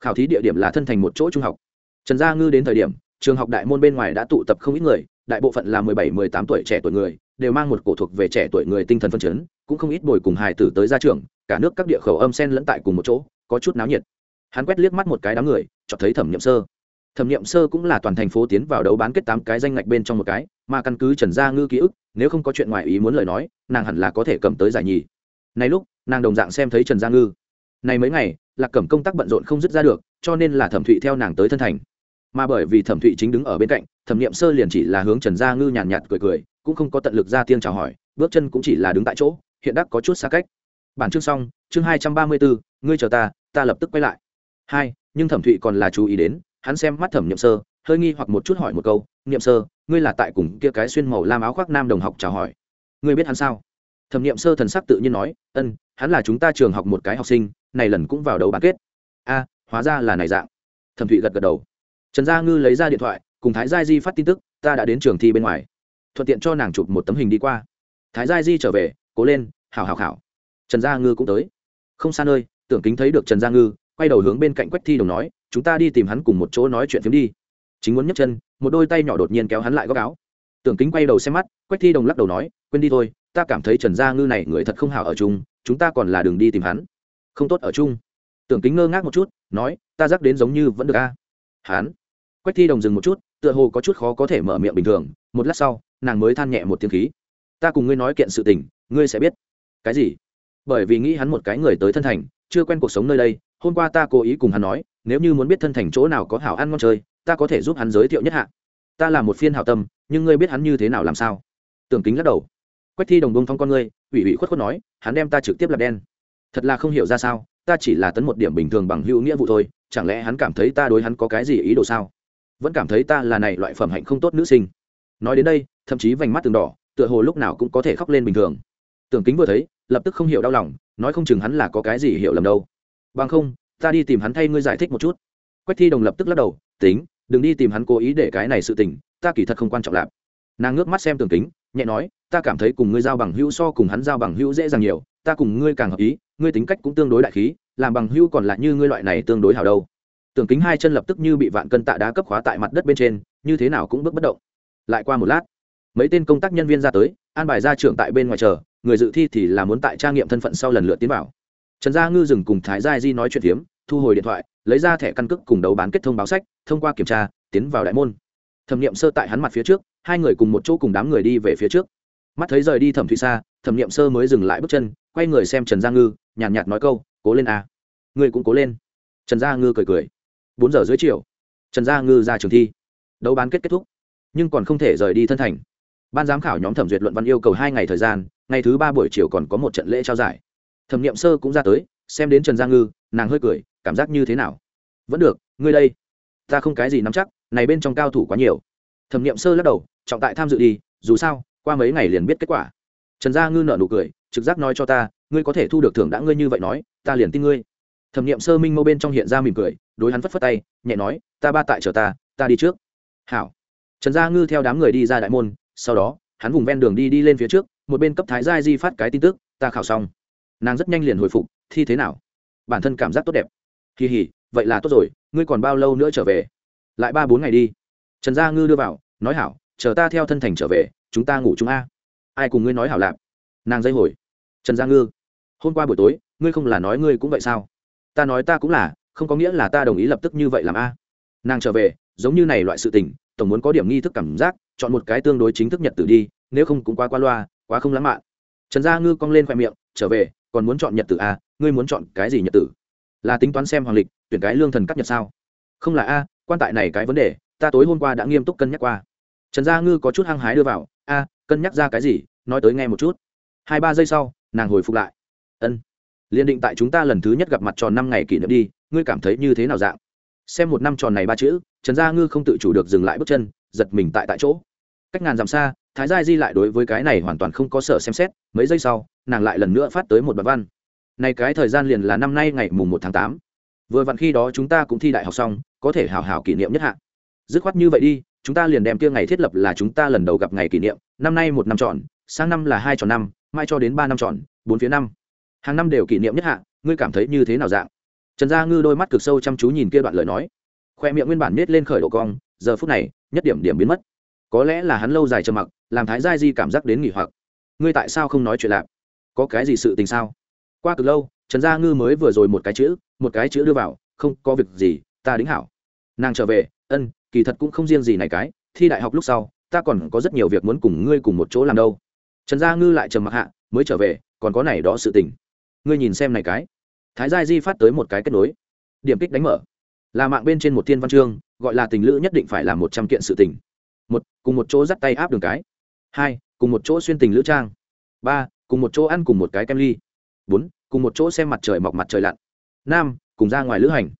Khảo thí địa điểm là thân thành một chỗ trung học. Trần gia ngư đến thời điểm, trường học đại môn bên ngoài đã tụ tập không ít người, đại bộ phận là mười bảy, mười tám tuổi trẻ tuổi người, đều mang một cổ thuộc về trẻ tuổi người tinh thần phân chấn, cũng không ít bồi cùng hài tử tới ra trường cả nước các địa khẩu âm sen lẫn tại cùng một chỗ, có chút náo nhiệt. Hắn quét liếc mắt một cái đám người cho thấy thẩm nghiệm sơ. Thẩm nghiệm sơ cũng là toàn thành phố tiến vào đấu bán kết tám cái danh ngạch bên trong một cái mà căn cứ trần gia ngư ký ức nếu không có chuyện ngoài ý muốn lời nói nàng hẳn là có thể cầm tới giải nhì. Này lúc nàng đồng dạng xem thấy trần gia ngư. Này mấy ngày lạc cẩm công tác bận rộn không dứt ra được cho nên là thẩm thụy theo nàng tới thân thành. Mà bởi vì thẩm thụy chính đứng ở bên cạnh thẩm n i ệ m sơ liền chỉ là hướng trần gia ngư nhàn nhạt, nhạt cười cười cũng không có tận lực ra tiên chào hỏi bước chân cũng chỉ là đứng tại chỗ hiện đắc có chút xa cách. Bản chương xong chương hai trăm ba mươi bốn ngươi chờ ta ta lập tức quay lại. Hai nhưng thẩm thụy còn là chú ý đến hắn xem mắt thẩm n i ệ m sơ hơi nghi hoặc một chút hỏi một câu niệm sơ, ngươi là tại cùng kia cái xuyên màu lam áo khoác nam đồng học chào hỏi. Ngươi biết hắn sao? Thẩm Niệm sơ thần sắc tự nhiên nói, ân, hắn là chúng ta trường học một cái học sinh, này lần cũng vào đầu bán kết. A, hóa ra là này dạng. Thẩm thụy gật gật đầu. Trần gia ngư lấy ra điện thoại, cùng thái gia di phát tin tức, ta đã đến trường thi bên ngoài. Thuận tiện cho nàng chụp một tấm hình đi qua. Thái gia di trở về, cố lên hào hào khảo trần gia ngư cũng tới. Không xa nơi, tưởng kính thấy được trần gia ngư, quay đầu hướng bên cạnh quách thi đồng nói, chúng ta đi tìm hắn cùng một chỗ nói chuyện phiếm đi. Chính muốn nhấc chân một đôi tay nhỏ đột nhiên kéo hắn lại góc áo. Tưởng kính quay đầu xem mắt, quách thi đồng lắc đầu nói, quên đi thôi, ta cảm thấy trần gia ngư này người thật không hảo ở chung, chúng ta còn là đường đi tìm hắn. Không tốt ở chung. Tưởng kính ngơ ngác một chút, nói, ta dắt đến giống như vẫn được a. Hắn? Quách thi đồng dừng một chút, tựa hồ có chút khó có thể mở miệng bình thường, một lát sau, nàng mới than nhẹ một tiếng khí. Ta cùng ngươi nói kiện sự tình, ngươi sẽ biết. Cái gì? Bởi vì nghĩ hắn một cái người tới thân thành, chưa quen cuộc sống nơi đây, hôm qua ta cố ý cùng hắn nói, nếu như muốn biết thân thành chỗ nào có hảo ăn ngon chơi ta có thể giúp hắn giới thiệu nhất hạ. Ta là một phiên hảo tâm, nhưng ngươi biết hắn như thế nào làm sao? Tưởng kính lắc đầu. Quách thi đồng bông phong con ngươi, ủy ủy khuất khuất nói, hắn đem ta trực tiếp lập đen. Thật là không hiểu ra sao, ta chỉ là tấn một điểm bình thường bằng hữu nghĩa vụ thôi, chẳng lẽ hắn cảm thấy ta đối hắn có cái gì ý đồ sao? Vẫn cảm thấy ta là này loại phẩm hạnh không tốt nữ sinh. Nói đến đây, thậm chí vành mắt từng đỏ, tựa hồ lúc nào cũng có thể khóc lên bình thường. Tưởng kính vừa thấy, lập tức không hiểu đau lòng, nói không chừng hắn là có cái gì hiểu lầm đâu. Bằng không, ta đi tìm hắn thay ngươi giải thích một chút quách thi đồng lập tức lắc đầu, tính, đừng đi tìm hắn cố ý để cái này sự tình, ta kỳ thật không quan trọng lạp. Nàng ngước mắt xem tường kính, nhẹ nói, ta cảm thấy cùng ngươi giao bằng hữu so cùng hắn giao bằng hữu dễ dàng nhiều, ta cùng ngươi càng hợp ý, ngươi tính cách cũng tương đối đại khí, làm bằng hữu còn lại như ngươi loại này tương đối hảo đâu. Tường kính hai chân lập tức như bị vạn cân tạ đá cấp khóa tại mặt đất bên trên, như thế nào cũng bước bất động. Lại qua một lát, mấy tên công tác nhân viên ra tới, an bài ra trưởng tại bên ngoài chờ, người dự thi thì là muốn tại trang nghiệm thân phận sau lần lượt tiến vào. Trần gia ngư dừng cùng thái gia di nói chuyện phiếm, thu hồi điện thoại lấy ra thẻ căn cước cùng đấu bán kết thông báo sách thông qua kiểm tra tiến vào đại môn. Thẩm nghiệm sơ tại hắn mặt phía trước hai người cùng một chỗ cùng đám người đi về phía trước. Mắt thấy rời đi thẩm thụy xa thẩm nghiệm sơ mới dừng lại bước chân quay người xem trần gia ngư nhàn nhạt, nhạt nói câu cố lên a. Ngươi cũng cố lên. Trần gia ngư cười cười. Bốn giờ dưới chiều trần gia ngư ra trường thi. Đấu bán kết kết thúc nhưng còn không thể rời đi thân thành. Ban giám khảo nhóm thẩm duyệt luận văn yêu cầu hai ngày thời gian ngày thứ ba buổi chiều còn có một trận lễ trao giải. Thẩm nghiệm sơ cũng ra tới xem đến trần gia ngư nàng hơi cười cảm giác như thế nào? Vẫn được, ngươi đây. Ta không cái gì nắm chắc, này bên trong cao thủ quá nhiều. Thẩm nghiệm sơ lắc đầu, trọng tại tham dự đi, dù sao, qua mấy ngày liền biết kết quả. Trần gia ngư nợ nụ cười, trực giác nói cho ta, ngươi có thể thu được thưởng đã ngươi như vậy nói, ta liền tin ngươi. Thẩm nghiệm sơ minh mâu bên trong hiện ra mỉm cười, đối hắn phất phất tay, nhẹ nói, ta ba tại chờ ta ta đi trước. Hảo. Trần gia ngư theo đám người đi ra đại môn, sau đó, hắn vùng ven đường đi đi lên phía trước, một bên cấp thái giai di phát cái tin tức, ta khảo xong. Nàng rất nhanh liền hồi phục, thi thế nào? Bản thân cảm giác tốt đẹp kỳ hỉ, vậy là tốt rồi, ngươi còn bao lâu nữa trở về? Lại ba bốn ngày đi. Trần gia ngư đưa vào, nói hảo, chờ ta theo thân thành trở về, chúng ta ngủ chung a. Ai cùng ngươi nói hảo lạp nàng dây hồi. Trần gia ngư, hôm qua buổi tối, ngươi không là nói ngươi cũng vậy sao? Ta nói ta cũng là, không có nghĩa là ta đồng ý lập tức như vậy làm a. Nàng trở về, giống như này loại sự tình, tổng muốn có điểm nghi thức cảm giác, chọn một cái tương đối chính thức nhật tử đi, nếu không cũng quá qua loa, quá không lãng mạn. Trần gia ngư cong lên khoe miệng, trở về, còn muốn chọn nhật tử a, ngươi muốn chọn cái gì nhật tử? Là tính toán xem hoàng lịch, tuyển cái lương thần cắt nhật sao? Không là a, quan tại này cái vấn đề, ta tối hôm qua đã nghiêm túc cân nhắc qua. Trần gia ngư có chút hăng hái đưa vào, a, cân nhắc ra cái gì, nói tới nghe một chút. Hai ba giây sau, nàng hồi phục lại. Ân. Liên định tại chúng ta lần thứ nhất gặp mặt tròn năm ngày kỷ niệm đi, ngươi cảm thấy như thế nào dạng? Xem một năm tròn này ba chữ, trần gia ngư không tự chủ được dừng lại bước chân, giật mình tại tại chỗ. Cách ngàn dặm xa, thái gia di lại đối với cái này hoàn toàn không có sở xem xét, mấy giây sau, nàng lại lần nữa phát tới một bài văn này cái thời gian liền là năm nay ngày mùng một tháng tám. Vừa vặn khi đó chúng ta cũng thi đại học xong, có thể hào hào kỷ niệm nhất hạ. Dứt khoát như vậy đi, chúng ta liền đem kia ngày thiết lập là chúng ta lần đầu gặp ngày kỷ niệm, năm nay một năm tròn, sang năm là hai tròn năm, mai cho đến ba năm tròn, bốn phía năm. Hàng năm đều kỷ niệm nhất hạ, ngươi cảm thấy như thế nào dạng? Trần gia ngư đôi mắt cực sâu chăm chú nhìn kia đoạn lời nói. Khoe miệng nguyên bản nết lên khởi độ cong, giờ phút này, nhất điểm điểm biến mất. Có lẽ là hắn lâu dài trầm mặc, làm thái gia di cảm giác đến nghỉ hoặc. Ngươi tại sao không nói chuyện lạp có cái gì sự tình sao? Qua cực lâu, trần gia ngư mới vừa rồi một cái chữ, một cái chữ đưa vào, không có việc gì, ta đính hảo. Nàng trở về, ân, kỳ thật cũng không riêng gì này cái, thi đại học lúc sau, ta còn có rất nhiều việc muốn cùng ngươi cùng một chỗ làm đâu. Trần gia ngư lại trầm mặc hạ, mới trở về, còn có này đó sự tình. Ngươi nhìn xem này cái. Thái gia di phát tới một cái kết nối. Điểm kích đánh mở. Là mạng bên trên một thiên văn chương, gọi là tình lữ nhất định phải là một trăm kiện sự tình. Một, cùng một chỗ dắt tay áp đường cái. Hai, cùng một chỗ xuyên tình lữ trang. Ba, cùng một chỗ ăn cùng một cái kem ly bốn, cùng một chỗ xem mặt trời mọc mặt trời lặn. Năm cùng ra ngoài lữ hành.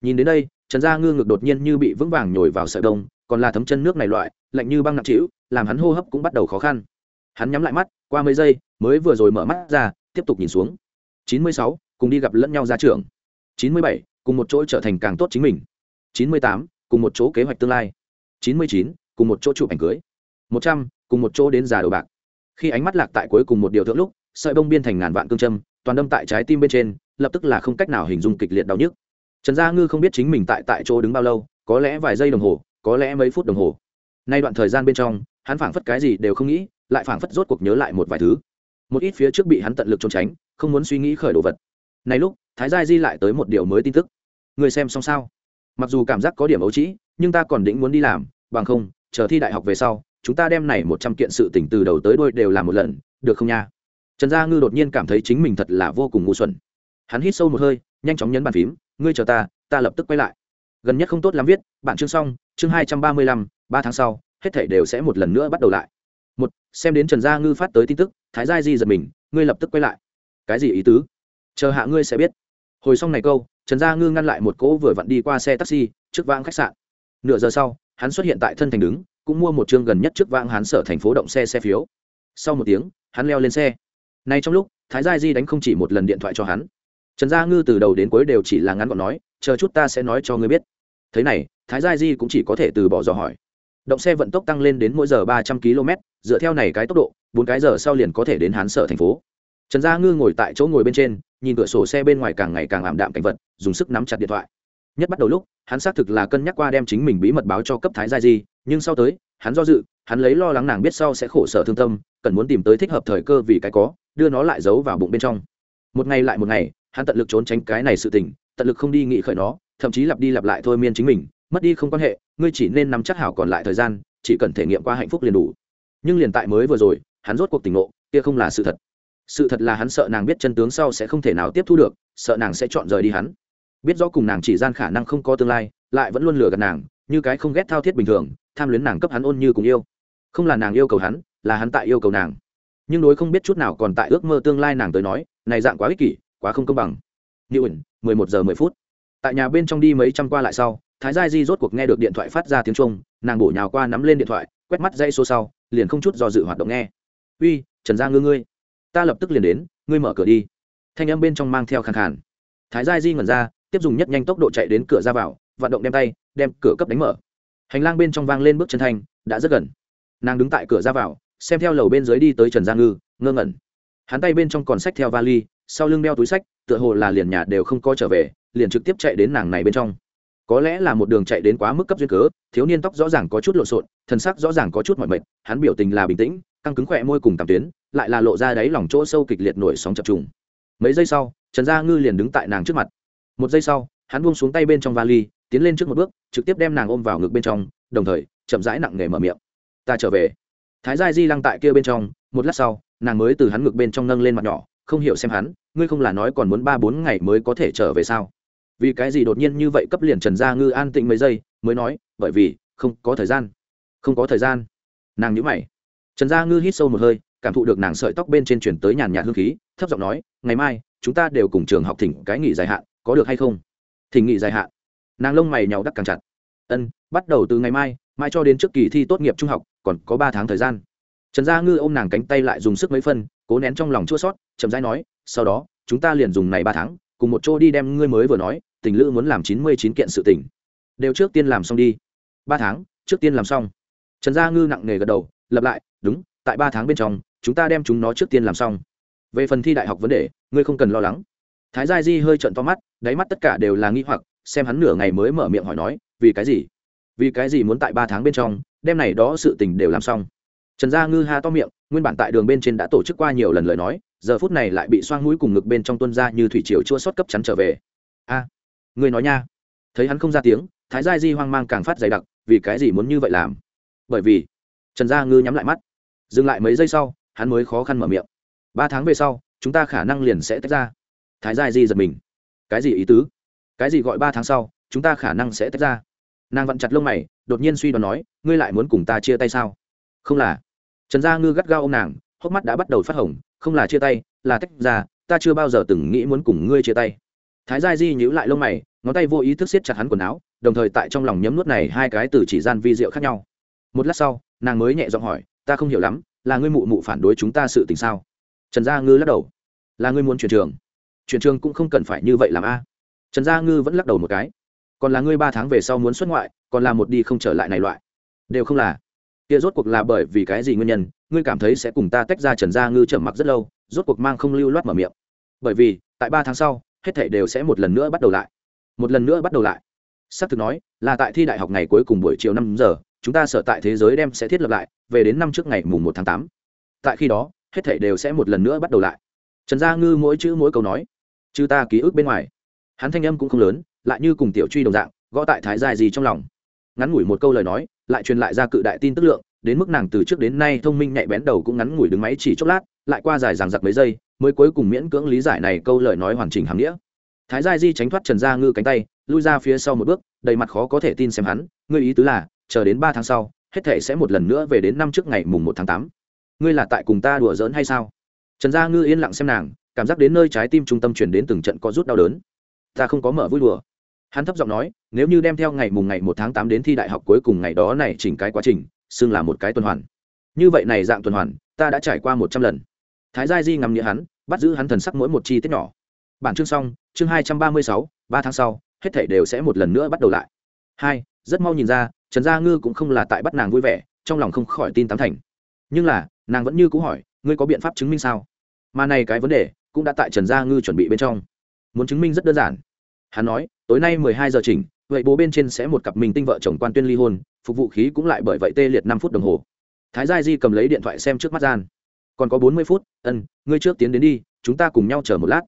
Nhìn đến đây, trần gia ngư ngực đột nhiên như bị vững vàng nhồi vào sợi đông, còn là thấm chân nước này loại, lạnh như băng nặng trĩu, làm hắn hô hấp cũng bắt đầu khó khăn. Hắn nhắm lại mắt, qua mấy giây, mới vừa rồi mở mắt ra, tiếp tục nhìn xuống. Chín mươi sáu, cùng đi gặp lẫn nhau ra trường chín mươi bảy, cùng một chỗ trở thành càng tốt chính mình. Chín mươi tám, cùng một chỗ kế hoạch tương lai. Chín mươi chín, cùng một chỗ chụp ảnh cưới. Một trăm, cùng một chỗ đến già đầu bạc. Khi ánh mắt lạc tại cuối cùng một điều thượng lúc, sợi bông biên thành ngàn vạn cương châm toàn đâm tại trái tim bên trên, lập tức là không cách nào hình dung kịch liệt đau nhức. Trần gia ngư không biết chính mình tại tại chỗ đứng bao lâu, có lẽ vài giây đồng hồ, có lẽ mấy phút đồng hồ. Nay đoạn thời gian bên trong, hắn phảng phất cái gì đều không nghĩ, lại phảng phất rốt cuộc nhớ lại một vài thứ. Một ít phía trước bị hắn tận lực trốn tránh, không muốn suy nghĩ khởi đồ vật. Này lúc, thái gia di lại tới một điều mới tin tức. Người xem xong sao? Mặc dù cảm giác có điểm ấu trĩ, nhưng ta còn định muốn đi làm, bằng không, chờ thi đại học về sau, chúng ta đem này một trăm kiện sự tỉnh từ đầu tới đôi đều làm một lần, được không nha? Trần gia ngư đột nhiên cảm thấy chính mình thật là vô cùng ngu xuẩn. Hắn hít sâu một hơi, nhanh chóng nhấn bàn phím, ngươi chờ ta ta lập tức quay lại. Gần nhất không tốt lắm viết, bạn chương xong, chương hai trăm ba mươi lăm, ba tháng sau, hết thảy đều sẽ một lần nữa bắt đầu lại. Một, xem đến trần gia ngư phát tới tin tức, thái gia di giật mình, ngươi lập tức quay lại. Cái gì ý tứ? Chờ hạ ngươi sẽ biết. Hồi xong này câu, trần gia ngư ngăn lại một cỗ vừa vặn đi qua xe taxi, trước vãng khách sạn. Nửa giờ sau, hắn xuất hiện tại thân thành đứng, cũng mua một chương gần nhất trước vãng hắn sở thành phố động xe xe phiếu. Sau một tiếng, hắn leo lên xe nay trong lúc, thái gia di đánh không chỉ một lần điện thoại cho hắn. Trần gia ngư từ đầu đến cuối đều chỉ là ngắn gọn nói, chờ chút ta sẽ nói cho ngươi biết. Thế này, thái gia di cũng chỉ có thể từ bỏ dò hỏi. Động xe vận tốc tăng lên đến mỗi giờ ba trăm km dựa theo này cái tốc độ, bốn cái giờ sau liền có thể đến hán sở thành phố. Trần gia ngư ngồi tại chỗ ngồi bên trên, nhìn cửa sổ xe bên ngoài càng ngày càng ảm đạm cảnh vật, dùng sức nắm chặt điện thoại. Nhất bắt đầu lúc, hắn xác thực là cân nhắc qua đem chính mình bí mật báo cho cấp thái gia di, nhưng sau tới, hắn do dự, hắn lấy lo lắng nàng biết sau sẽ khổ sở thương tâm, cần muốn tìm tới thích hợp thời cơ vì cái có đưa nó lại giấu vào bụng bên trong. Một ngày lại một ngày, hắn tận lực trốn tránh cái này sự tình, tận lực không đi nghĩ khởi nó, thậm chí lặp đi lặp lại thôi miên chính mình, mất đi không quan hệ, ngươi chỉ nên nắm chắc hảo còn lại thời gian, chỉ cần thể nghiệm qua hạnh phúc liền đủ. Nhưng liền tại mới vừa rồi, hắn rốt cuộc tỉnh ngộ, kia không là sự thật. Sự thật là hắn sợ nàng biết chân tướng sau sẽ không thể nào tiếp thu được, sợ nàng sẽ chọn rời đi hắn. Biết rõ cùng nàng chỉ gian khả năng không có tương lai, lại vẫn luôn lừa gạt nàng, như cái không ghét thao thiết bình thường, tham luyến nàng cấp hắn ôn như cùng yêu. Không là nàng yêu cầu hắn, là hắn tại yêu cầu nàng nhưng đối không biết chút nào còn tại ước mơ tương lai nàng tới nói, này dạng quá ích kỷ, quá không công bằng. Như ẩn, mười một giờ mười phút. Tại nhà bên trong đi mấy trăm qua lại sau, thái gia di rốt cuộc nghe được điện thoại phát ra tiếng trung nàng bổ nhào qua nắm lên điện thoại, quét mắt dây số sau, liền không chút do dự hoạt động nghe. Uy, trần gia ngư ngươi, ta lập tức liền đến, ngươi mở cửa đi. Thanh âm bên trong mang theo khàn khàn. Thái gia di ngẩn ra, tiếp dùng nhất nhanh tốc độ chạy đến cửa ra vào, vận động đem tay, đem cửa cấp đánh mở. Hành lang bên trong vang lên bước chân thanh, đã rất gần. Nàng đứng tại cửa ra vào xem theo lầu bên dưới đi tới trần gia ngư, ngơ ngẩn. Hắn tay bên trong còn sách theo vali, sau lưng đeo túi sách tựa hồ là liền nhà đều không coi trở về, liền trực tiếp chạy đến nàng này bên trong. Có lẽ là một đường chạy đến quá mức cấp duyên cớ, thiếu niên tóc rõ ràng có chút lộn xộn, thân sắc rõ ràng có chút mọi mệt, hắn biểu tình là bình tĩnh, căng cứng khỏe môi cùng tàm tuyến, lại là lộ ra đáy lòng chỗ sâu kịch liệt nổi sóng chập trùng. Mấy giây sau, trần gia ngư liền đứng tại nàng trước mặt. Một giây sau, hắn buông xuống tay bên trong vali, tiến lên trước một bước, trực tiếp đem nàng ôm vào ngực bên trong, đồng thời chậm rãi nặng nề mở miệng. Ta trở về thái gia di lăng tại kia bên trong, một lát sau, nàng mới từ hắn ngực bên trong nâng lên mặt nhỏ, không hiểu xem hắn, ngươi không là nói còn muốn ba bốn ngày mới có thể trở về sao? Vì cái gì đột nhiên như vậy cấp liền trần gia ngư an tĩnh mấy giây, mới nói, bởi vì, không có thời gian. Không có thời gian. Nàng nhữ mày. Trần gia ngư hít sâu một hơi, cảm thụ được nàng sợi tóc bên trên chuyển tới nhàn nhạt hương khí, thấp giọng nói, ngày mai, chúng ta đều cùng trường học thỉnh cái nghỉ dài hạn, có được hay không? Thỉnh nghỉ dài hạn. Nàng lông mày nhau đắc càng chặt. Ân, bắt đầu từ ngày mai mai cho đến trước kỳ thi tốt nghiệp trung học còn có ba tháng thời gian. Trần gia ngư ôm nàng cánh tay lại dùng sức mấy phân, cố nén trong lòng chua sót chậm rãi nói, sau đó, chúng ta liền dùng này ba tháng, cùng một chỗ đi đem ngươi mới vừa nói, tình lữ muốn làm chín mươi chín kiện sự tình. Đều trước tiên làm xong đi. Ba tháng, trước tiên làm xong. Trần gia ngư nặng nề gật đầu, lặp lại, đúng, tại ba tháng bên trong, chúng ta đem chúng nó trước tiên làm xong. Về phần thi đại học vấn đề, ngươi không cần lo lắng. Thái gia di hơi trận to mắt, đáy mắt tất cả đều là nghi hoặc, xem hắn nửa ngày mới mở miệng hỏi nói, vì cái gì? Vì cái gì muốn tại ba tháng bên trong đem này đó sự tình đều làm xong. Trần gia ngư ha to miệng nguyên bản tại đường bên trên đã tổ chức qua nhiều lần lời nói giờ phút này lại bị xoang mũi cùng ngực bên trong tuân ra như thủy triều chua xót cấp chắn trở về. A à, ngươi nói nha. Thấy hắn không ra tiếng thái gia di hoang mang càng phát dày đặc vì cái gì muốn như vậy làm? Bởi vì trần gia ngư nhắm lại mắt. Dừng lại mấy giây sau hắn mới khó khăn mở miệng. Ba tháng về sau chúng ta khả năng liền sẽ tách ra. Thái gia di giật mình. Cái gì ý tứ? Cái gì gọi ba tháng sau chúng ta khả năng sẽ tách ra? Nàng vặn chặt lông mày, đột nhiên suy đoán nói, ngươi lại muốn cùng ta chia tay sao? Không là. Trần gia ngư gắt gao ô m nàng, hốc mắt đã bắt đầu phát hồng, không là chia tay, là tách ra, ta chưa bao giờ từng nghĩ muốn cùng ngươi chia tay. Thái gia di nhữ lại lông mày, ngón tay vô ý thức siết chặt hắn quần áo, đồng thời tại trong lòng nhấm nuốt này hai cái từ chỉ gian vi diệu khác nhau. Một lát sau, nàng mới nhẹ giọng hỏi, ta không hiểu lắm, là ngươi mụ mụ phản đối chúng ta sự tình sao? Trần gia ngư lắc đầu, là ngươi muốn chuyển trường. Chuyển trường cũng không cần phải như vậy làm a. Trần gia ngư vẫn lắc đầu một cái còn là ngươi ba tháng về sau muốn xuất ngoại, còn là một đi không trở lại này loại. Đều không là. Kia rốt cuộc là bởi vì cái gì nguyên nhân, ngươi cảm thấy sẽ cùng ta tách ra trần gia ngư trầm mặc rất lâu, rốt cuộc mang không lưu loát mở miệng. Bởi vì, tại ba tháng sau, hết thảy đều sẽ một lần nữa bắt đầu lại. Một lần nữa bắt đầu lại. Xác thực nói, là tại thi đại học ngày cuối cùng buổi chiều năm giờ, chúng ta sở tại thế giới đem sẽ thiết lập lại, về đến năm trước ngày mùng một tháng tám. Tại khi đó, hết thảy đều sẽ một lần nữa bắt đầu lại. Trần gia ngư mỗi chữ mỗi câu nói chứ ta ký ức bên ngoài. Hắn thanh âm cũng không lớn lại như cùng tiểu truy đồng dạng, gõ tại thái dài gì trong lòng. Ngắn ngủi một câu lời nói, lại truyền lại ra cự đại tin tức lượng, đến mức nàng từ trước đến nay thông minh nhạy bén đầu cũng ngắn ngủi đứng máy chỉ chốc lát, lại qua dài dằng giặc mấy giây, mới cuối cùng miễn cưỡng lý giải này câu lời nói hoàn chỉnh hàm nghĩa. Thái giai di tránh thoát trần gia ngư cánh tay, lui ra phía sau một bước, đầy mặt khó có thể tin xem hắn, ngươi ý tứ là, chờ đến ba tháng sau, hết thể sẽ một lần nữa về đến năm trước ngày mùng một tháng tám. Ngươi là tại cùng ta đùa giỡn hay sao? Trần gia ngư yên lặng xem nàng, cảm giác đến nơi trái tim trung tâm chuyển đến từng trận có rút đau đớn ta không có mở vui đùa. Hắn thấp giọng nói, nếu như đem theo ngày mùng ngày một tháng tám đến thi đại học cuối cùng ngày đó này chỉnh cái quá trình, xưng là một cái tuần hoàn. Như vậy này dạng tuần hoàn, ta đã trải qua một trăm lần. Thái gia di ngắm nghĩa hắn, bắt giữ hắn thần sắc mỗi một chi tiết nhỏ. Bản chương xong, chương hai trăm ba mươi sáu, ba tháng sau, hết thảy đều sẽ một lần nữa bắt đầu lại. Hai, rất mau nhìn ra, trần gia ngư cũng không là tại bắt nàng vui vẻ, trong lòng không khỏi tin tám thành. Nhưng là, nàng vẫn như cũ hỏi, ngươi có biện pháp chứng minh sao? Mà này cái vấn đề, cũng đã tại trần gia ngư chuẩn bị bên trong. Muốn chứng minh rất đơn giản hắn nói, tối nay mười hai giờ chỉnh, vậy bố bên trên sẽ một cặp mình tinh vợ chồng quan tuyên ly hôn, phục vụ khí cũng lại bởi vậy tê liệt năm phút đồng hồ. Thái gia di cầm lấy điện thoại xem trước mắt gian. Còn có bốn mươi phút, ân, ngươi trước tiến đến đi, chúng ta cùng nhau chờ một lát.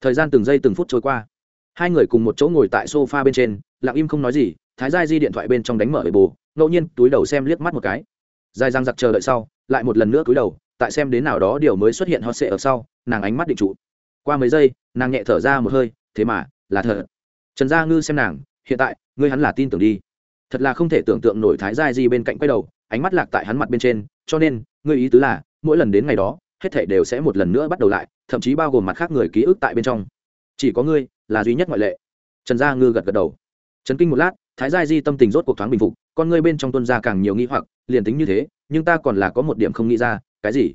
Thời gian từng giây từng phút trôi qua. Hai người cùng một chỗ ngồi tại sofa bên trên, lặng im không nói gì, thái gia di điện thoại bên trong đánh mở bề bồ, ngẫu nhiên túi đầu xem liếc mắt một cái. Dài răng giặc chờ đợi sau, lại một lần nữa túi đầu, tại xem đến nào đó điều mới xuất hiện hot sệ ở sau, nàng ánh mắt định trụ. Qua mấy giây, nàng nhẹ thở ra một hơi, thế mà là thật. Trần gia ngư xem nàng, hiện tại, ngươi hắn là tin tưởng đi. Thật là không thể tưởng tượng nổi thái giai di bên cạnh quay đầu, ánh mắt lạc tại hắn mặt bên trên, cho nên, ngươi ý tứ là, mỗi lần đến ngày đó, hết thể đều sẽ một lần nữa bắt đầu lại, thậm chí bao gồm mặt khác người ký ức tại bên trong. Chỉ có ngươi, là duy nhất ngoại lệ. Trần gia ngư gật gật đầu. Trấn kinh một lát, thái giai di tâm tình rốt cuộc thoáng bình phục, con ngươi bên trong tuân ra càng nhiều nghi hoặc, liền tính như thế, nhưng ta còn là có một điểm không nghĩ ra, cái gì?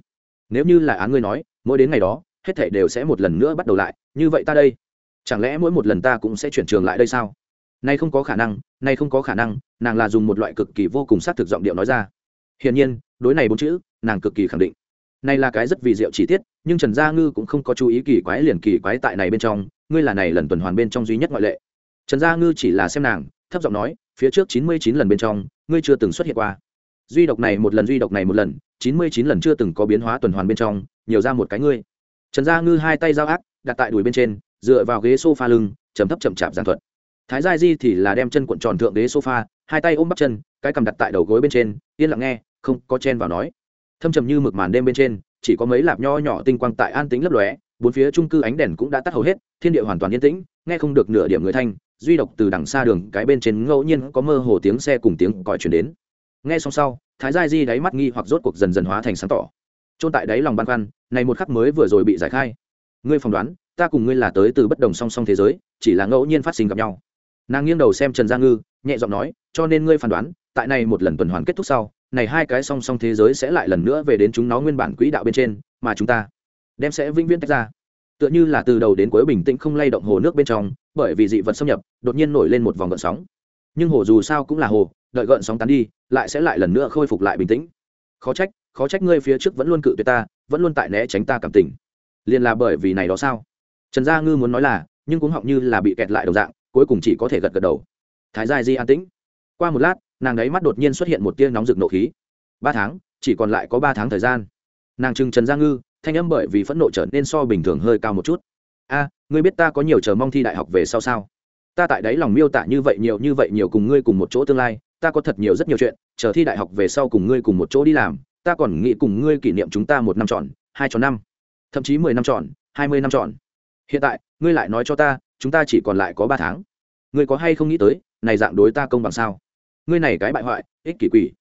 Nếu như là án ngươi nói, mỗi đến ngày đó, hết thể đều sẽ một lần nữa bắt đầu lại, như vậy ta đây chẳng lẽ mỗi một lần ta cũng sẽ chuyển trường lại đây sao? Nay không có khả năng, nay không có khả năng, nàng là dùng một loại cực kỳ vô cùng xác thực giọng điệu nói ra. Hiển nhiên, đối này bốn chữ, nàng cực kỳ khẳng định. Này là cái rất vì diệu chi tiết, nhưng trần gia ngư cũng không có chú ý kỳ quái liền kỳ quái tại này bên trong, ngươi là này lần tuần hoàn bên trong duy nhất ngoại lệ. Trần gia ngư chỉ là xem nàng, thấp giọng nói, phía trước chín mươi chín lần bên trong, ngươi chưa từng xuất hiện qua. Duy độc này một lần, duy độc này một lần, chín mươi chín lần chưa từng có biến hóa tuần hoàn bên trong, nhiều ra một cái ngươi. Trần gia ngư hai tay giao ác, đặt tại đùi bên trên dựa vào ghế sofa lưng, chấm thấp chậm chạp giảng thuật. Thái gia di thì là đem chân cuộn tròn thượng ghế sofa, hai tay ôm bắp chân, cái cầm đặt tại đầu gối bên trên, yên lặng nghe, không có chen vào nói. Thâm trầm như mực màn đêm bên trên, chỉ có mấy lạp nho nhỏ tinh quang tại an tính lấp lóe, bốn phía trung cư ánh đèn cũng đã tắt hầu hết, thiên địa hoàn toàn yên tĩnh, nghe không được nửa điểm người thanh, duy độc từ đằng xa đường, cái bên trên ngẫu nhiên có mơ hồ tiếng xe cùng tiếng còi chuyển đến. Nghe xong sau, thái gia di đáy mắt nghi hoặc rốt cuộc dần dần hóa thành sáng tỏ. Trôn tại đáy lòng băn khoăn, này một khắc mới vừa rồi bị giải khai. Ngươi phỏng đoán ta cùng ngươi là tới từ bất đồng song song thế giới, chỉ là ngẫu nhiên phát sinh gặp nhau. Nàng nghiêng đầu xem trần gia ngư, nhẹ giọng nói, cho nên ngươi phán đoán, tại này một lần tuần hoàn kết thúc sau, này hai cái song song thế giới sẽ lại lần nữa về đến chúng nó nguyên bản quỹ đạo bên trên, mà chúng ta đem sẽ vĩnh viễn tách ra. Tựa như là từ đầu đến cuối bình tĩnh không lay động hồ nước bên trong, bởi vì dị vật xâm nhập, đột nhiên nổi lên một vòng gợn sóng. Nhưng hồ dù sao cũng là hồ, đợi gợn sóng tán đi, lại sẽ lại lần nữa khôi phục lại bình tĩnh. Khó trách khó trách ngươi phía trước vẫn luôn cự tuyệt ta, vẫn luôn tại né tránh ta cảm tình. Liền là bởi vì này đó sao? Trần gia ngư muốn nói là, nhưng cũng họng như là bị kẹt lại đồng dạng, cuối cùng chỉ có thể gật gật đầu. Thái gia di an tĩnh. Qua một lát, nàng ấy mắt đột nhiên xuất hiện một tia nóng rực nộ khí. Ba tháng, chỉ còn lại có ba tháng thời gian. Nàng trừng trần gia ngư, thanh âm bởi vì phẫn nộ trở nên so bình thường hơi cao một chút. A, ngươi biết ta có nhiều chờ mong thi đại học về sau sao? Ta tại đấy lòng miêu tả như vậy nhiều như vậy nhiều cùng ngươi cùng một chỗ tương lai, ta có thật nhiều rất nhiều chuyện, chờ thi đại học về sau cùng ngươi cùng một chỗ đi làm, ta còn nghĩ cùng ngươi kỷ niệm chúng ta một năm tròn, hai tròn năm, thậm chí mười năm tròn, hai mươi năm tròn hiện tại, ngươi lại nói cho ta, chúng ta chỉ còn lại có ba tháng. Ngươi có hay không nghĩ tới, này dạng đối ta công bằng sao? Ngươi này cái bại hoại, ích kỷ quỷ.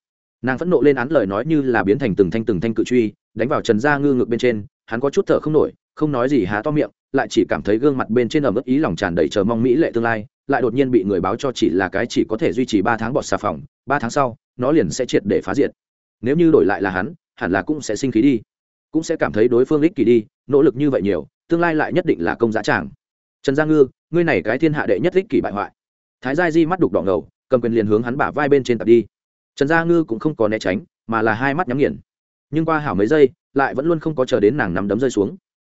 Nàng phẫn nộ lên án lời nói như là biến thành từng thanh từng thanh cự truy, đánh vào trần gia ngư ngực bên trên, hắn có chút thở không nổi, không nói gì há to miệng, lại chỉ cảm thấy gương mặt bên trên ẩm ướt ý lòng tràn đầy chờ mong mỹ lệ tương lai, lại đột nhiên bị người báo cho chỉ là cái chỉ có thể duy trì ba tháng bọt xà phòng, ba tháng sau, nó liền sẽ triệt để phá diệt. Nếu như đổi lại là hắn, hẳn là cũng sẽ sinh khí đi, cũng sẽ cảm thấy đối phương ích kỷ đi, nỗ lực như vậy nhiều tương lai lại nhất định là công giá tràng. Trần gia ngư, ngươi này cái thiên hạ đệ nhất thích kỷ bại hoại. Thái gia di mắt đục đỏ ngầu, cầm quyền liền hướng hắn bả vai bên trên tập đi. Trần gia ngư cũng không có né tránh, mà là hai mắt nhắm nghiền. Nhưng qua hảo mấy giây, lại vẫn luôn không có chờ đến nàng nắm đấm rơi xuống.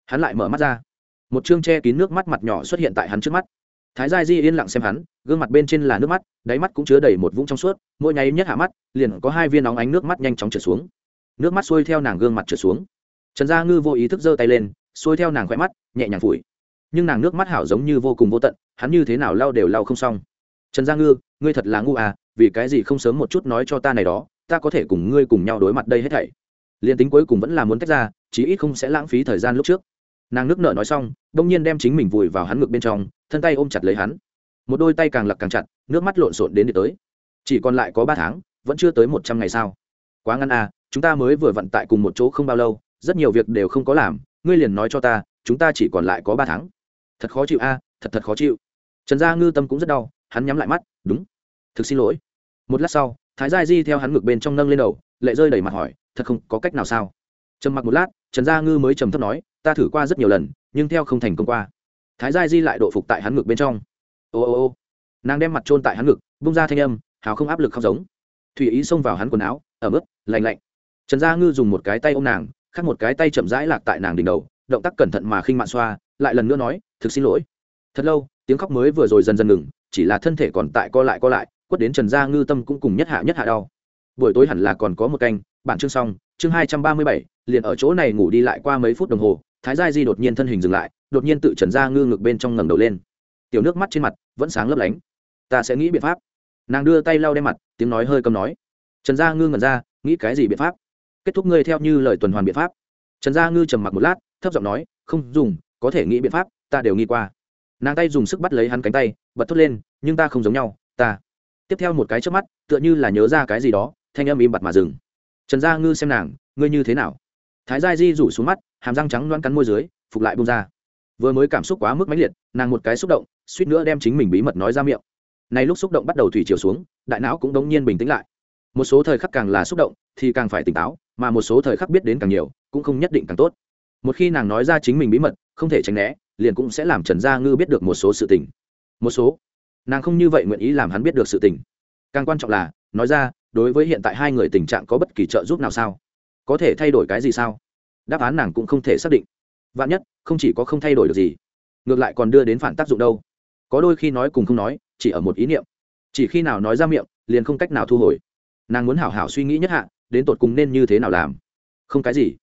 Hắn lại mở mắt ra. Một chương che kín nước mắt mặt nhỏ xuất hiện tại hắn trước mắt. Thái gia di yên lặng xem hắn, gương mặt bên trên là nước mắt, đáy mắt cũng chứa đầy một vũng trong suốt, mỗi nháy nhất hạ mắt, liền có hai viên nóng ánh nước mắt nhanh chóng trượt xuống. Nước mắt xuôi theo nàng gương mặt trượt xuống. Trần gia ngư vô ý thức giơ tay lên xuôi theo nàng khỏe mắt, nhẹ nhàng phủi. Nhưng nàng nước mắt hảo giống như vô cùng vô tận, hắn như thế nào lau đều lau không xong. Trần gia ngư, ngươi thật là ngu à vì cái gì không sớm một chút nói cho ta này đó, ta có thể cùng ngươi cùng nhau đối mặt đây hết thảy. Liền tính cuối cùng vẫn là muốn tách ra, chí ít không sẽ lãng phí thời gian lúc trước. Nàng nước nợ nói xong đông nhiên đem chính mình vùi vào hắn ngực bên trong, thân tay ôm chặt lấy hắn. Một đôi tay càng lặc càng chặt, nước mắt lộn xộn đến đi tới. Chỉ còn lại có ba tháng, vẫn chưa tới một trăm ngày sao. Quá ngăn à chúng ta mới vừa vận tại cùng một chỗ không bao lâu, rất nhiều việc đều không có làm ngươi liền nói cho ta, chúng ta chỉ còn lại có ba tháng. Thật khó chịu a, thật thật khó chịu. Trần gia ngư tâm cũng rất đau, hắn nhắm lại mắt, đúng, thực xin lỗi. Một lát sau, thái gia di theo hắn ngực bên trong nâng lên đầu, lệ rơi đầy mặt hỏi, thật không, có cách nào sao? Trầm mặc một lát, trần gia ngư mới trầm thấp nói, ta thử qua rất nhiều lần, nhưng theo không thành công qua. Thái gia di lại độ phục tại hắn ngực bên trong. Ô ô ô. Nàng đem mặt trôn tại hắn ngực, bung ra thanh âm, hào không áp lực không giống. Thủy ý xông vào hắn quần áo, ẩm ướt, lạnh lạnh. Trần gia ngư dùng một cái tay ô m nàng khác một cái tay chậm rãi lạc tại nàng đỉnh đầu, động tác cẩn thận mà khinh mạn xoa, lại lần nữa nói, thực xin lỗi. Thật lâu, tiếng khóc mới vừa rồi dần dần ngừng, chỉ là thân thể còn tại co lại co lại, quất đến trần gia ngư tâm cũng cùng nhất hạ nhất hạ đau. Buổi tối hẳn là còn có một canh, bản chương xong, chương hai trăm ba mươi bảy, liền ở chỗ này ngủ đi lại qua mấy phút đồng hồ, thái gia di đột nhiên thân hình dừng lại, đột nhiên tự trần gia ngư ngực bên trong ngẩng đầu lên. Tiểu nước mắt trên mặt vẫn sáng lấp lánh. Ta sẽ nghĩ biện pháp. Nàng đưa tay lau đem mặt, tiếng nói hơi cầm nói. Trần gia ngư ngẩn ra, nghĩ cái gì biện pháp? Kết thúc ngươi theo như lời tuần hoàn biện pháp. Trần gia ngư trầm mặc một lát, thấp giọng nói, không, dùng, có thể nghĩ biện pháp, ta đều nghĩ qua. Nàng tay dùng sức bắt lấy hắn cánh tay, bật thốt lên, nhưng ta không giống nhau, ta. Tiếp theo một cái trước mắt, tựa như là nhớ ra cái gì đó, thanh âm im bặt mà dừng. Trần gia ngư xem nàng, ngươi như thế nào? Thái gia di rủ xuống mắt, hàm răng trắng loan cắn môi dưới, phục lại bung ra. Vừa mới cảm xúc quá mức mãnh liệt, nàng một cái xúc động, suýt nữa đem chính mình bí mật nói ra miệng. Này lúc xúc động bắt đầu thủy chiều xuống, đại não cũng đống nhiên bình tĩnh lại một số thời khắc càng là xúc động, thì càng phải tỉnh táo, mà một số thời khắc biết đến càng nhiều, cũng không nhất định càng tốt. Một khi nàng nói ra chính mình bí mật, không thể tránh né, liền cũng sẽ làm trần gia ngư biết được một số sự tình. Một số? Nàng không như vậy nguyện ý làm hắn biết được sự tình. Càng quan trọng là, nói ra, đối với hiện tại hai người tình trạng có bất kỳ trợ giúp nào sao? Có thể thay đổi cái gì sao? Đáp án nàng cũng không thể xác định. Vạn nhất, không chỉ có không thay đổi được gì, ngược lại còn đưa đến phản tác dụng đâu. Có đôi khi nói cùng không nói, chỉ ở một ý niệm. Chỉ khi nào nói ra miệng, liền không cách nào thu hồi nàng muốn hảo hảo suy nghĩ nhất hạ, đến tột cùng nên như thế nào làm. Không cái gì.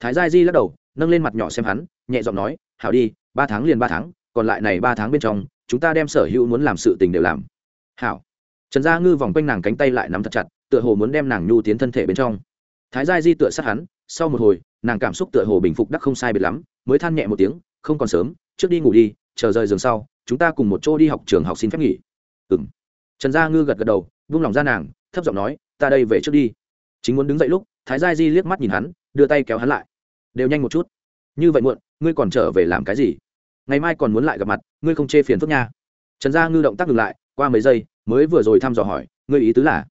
Thái gia di lắc đầu, nâng lên mặt nhỏ xem hắn, nhẹ giọng nói, hảo đi, ba tháng liền ba tháng, còn lại này ba tháng bên trong, chúng ta đem sở hữu muốn làm sự tình đều làm. Hảo. Trần gia ngư vòng quanh nàng cánh tay lại nắm thật chặt, tựa hồ muốn đem nàng nhu tiến thân thể bên trong. Thái gia di tựa sát hắn, sau một hồi, nàng cảm xúc tựa hồ bình phục đắc không sai biệt lắm, mới than nhẹ một tiếng, không còn sớm, trước đi ngủ đi, chờ rời giường sau, chúng ta cùng một chỗ đi học trường học xin phép nghỉ. Ừ m trần gia ngư gật gật đầu vung lòng ra nàng, thấp giọng nói ta đây về trước đi. Chính muốn đứng dậy lúc, thái gia di liếc mắt nhìn hắn, đưa tay kéo hắn lại. Đều nhanh một chút. Như vậy muộn, ngươi còn trở về làm cái gì? Ngày mai còn muốn lại gặp mặt, ngươi không chê phiền phức nha. Trần gia ngư động tác ngừng lại, qua mấy giây, mới vừa rồi thăm dò hỏi, ngươi ý tứ là,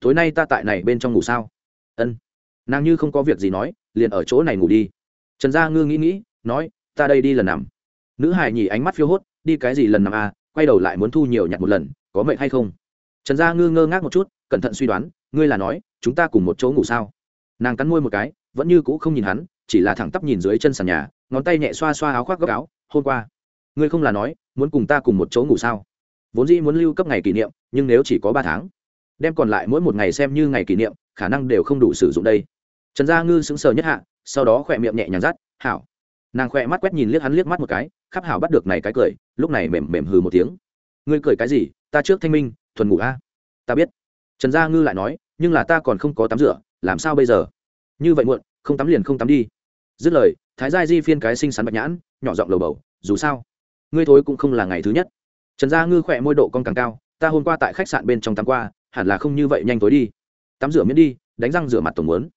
tối nay ta tại này bên trong ngủ sao? Ân. Nàng như không có việc gì nói, liền ở chỗ này ngủ đi. Trần gia ngư nghĩ nghĩ, nói, ta đây đi lần nằm. Nữ hải nhì ánh mắt phiêu hốt, đi cái gì lần nằm à quay đầu lại muốn thu nhiều nhặt một lần, có mệnh hay không? Trần gia ngư ngơ ngác một chút, cẩn thận suy đoán ngươi là nói, chúng ta cùng một chỗ ngủ sao? Nàng cắn môi một cái, vẫn như cũ không nhìn hắn, chỉ là thẳng tắp nhìn dưới chân sàn nhà, ngón tay nhẹ xoa xoa áo khoác góc áo, hôm qua, ngươi không là nói, muốn cùng ta cùng một chỗ ngủ sao? Vốn dĩ muốn lưu cấp ngày kỷ niệm, nhưng nếu chỉ có ba tháng, đem còn lại mỗi một ngày xem như ngày kỷ niệm, khả năng đều không đủ sử dụng đây. Trần gia ngư sững sờ nhất hạ, sau đó khỏe miệng nhẹ nhàng rắt hảo. Nàng khỏe mắt quét nhìn liếc hắn liếc mắt một cái, khắp hảo bắt được này cái cười, lúc này mềm mềm hừ một tiếng. Ngươi cười cái gì? Ta trước thanh minh, thuần ngủ a. Ta biết. Trần gia ngư lại nói nhưng là ta còn không có tắm rửa, làm sao bây giờ? Như vậy muộn, không tắm liền không tắm đi. Dứt lời, thái gia di phiên cái xinh xắn bạch nhãn, nhỏ giọng lầu bầu, dù sao, ngươi thối cũng không là ngày thứ nhất. Trần gia ngư khỏe môi độ con càng cao, ta hôm qua tại khách sạn bên trong tắm qua, hẳn là không như vậy nhanh tối đi. Tắm rửa miễn đi, đánh răng rửa mặt tổng muốn.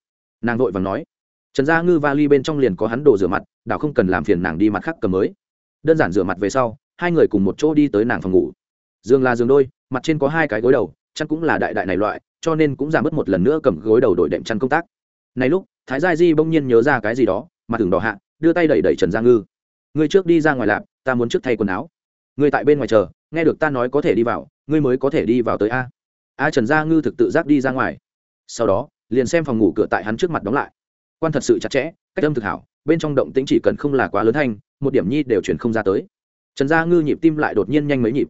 Nàng vội vàng nói. Trần gia ngư vali bên trong liền có hắn đồ rửa mặt, đảo không cần làm phiền nàng đi mặt khác cầm mới. Đơn giản rửa mặt về sau, hai người cùng một chỗ đi tới nàng phòng ngủ. Giường là giường đôi, mặt trên có hai cái gối đầu chăn cũng là đại đại này loại, cho nên cũng giảm bớt một lần nữa cầm gối đầu đội đệm chăn công tác. Này lúc, thái gia di bỗng nhiên nhớ ra cái gì đó, mặt thường đỏ hạ, đưa tay đẩy đẩy trần gia ngư. Ngươi trước đi ra ngoài lạp, ta muốn trước thay quần áo. Ngươi tại bên ngoài chờ, nghe được ta nói có thể đi vào, ngươi mới có thể đi vào tới a. A trần gia ngư thực tự giác đi ra ngoài. Sau đó, liền xem phòng ngủ cửa tại hắn trước mặt đóng lại. Quan thật sự chặt chẽ, cách âm thực hảo, bên trong động tĩnh chỉ cần không là quá lớn thanh, một điểm nhi đều chuyển không ra tới. Trần gia ngư nhịp tim lại đột nhiên nhanh mấy nhịp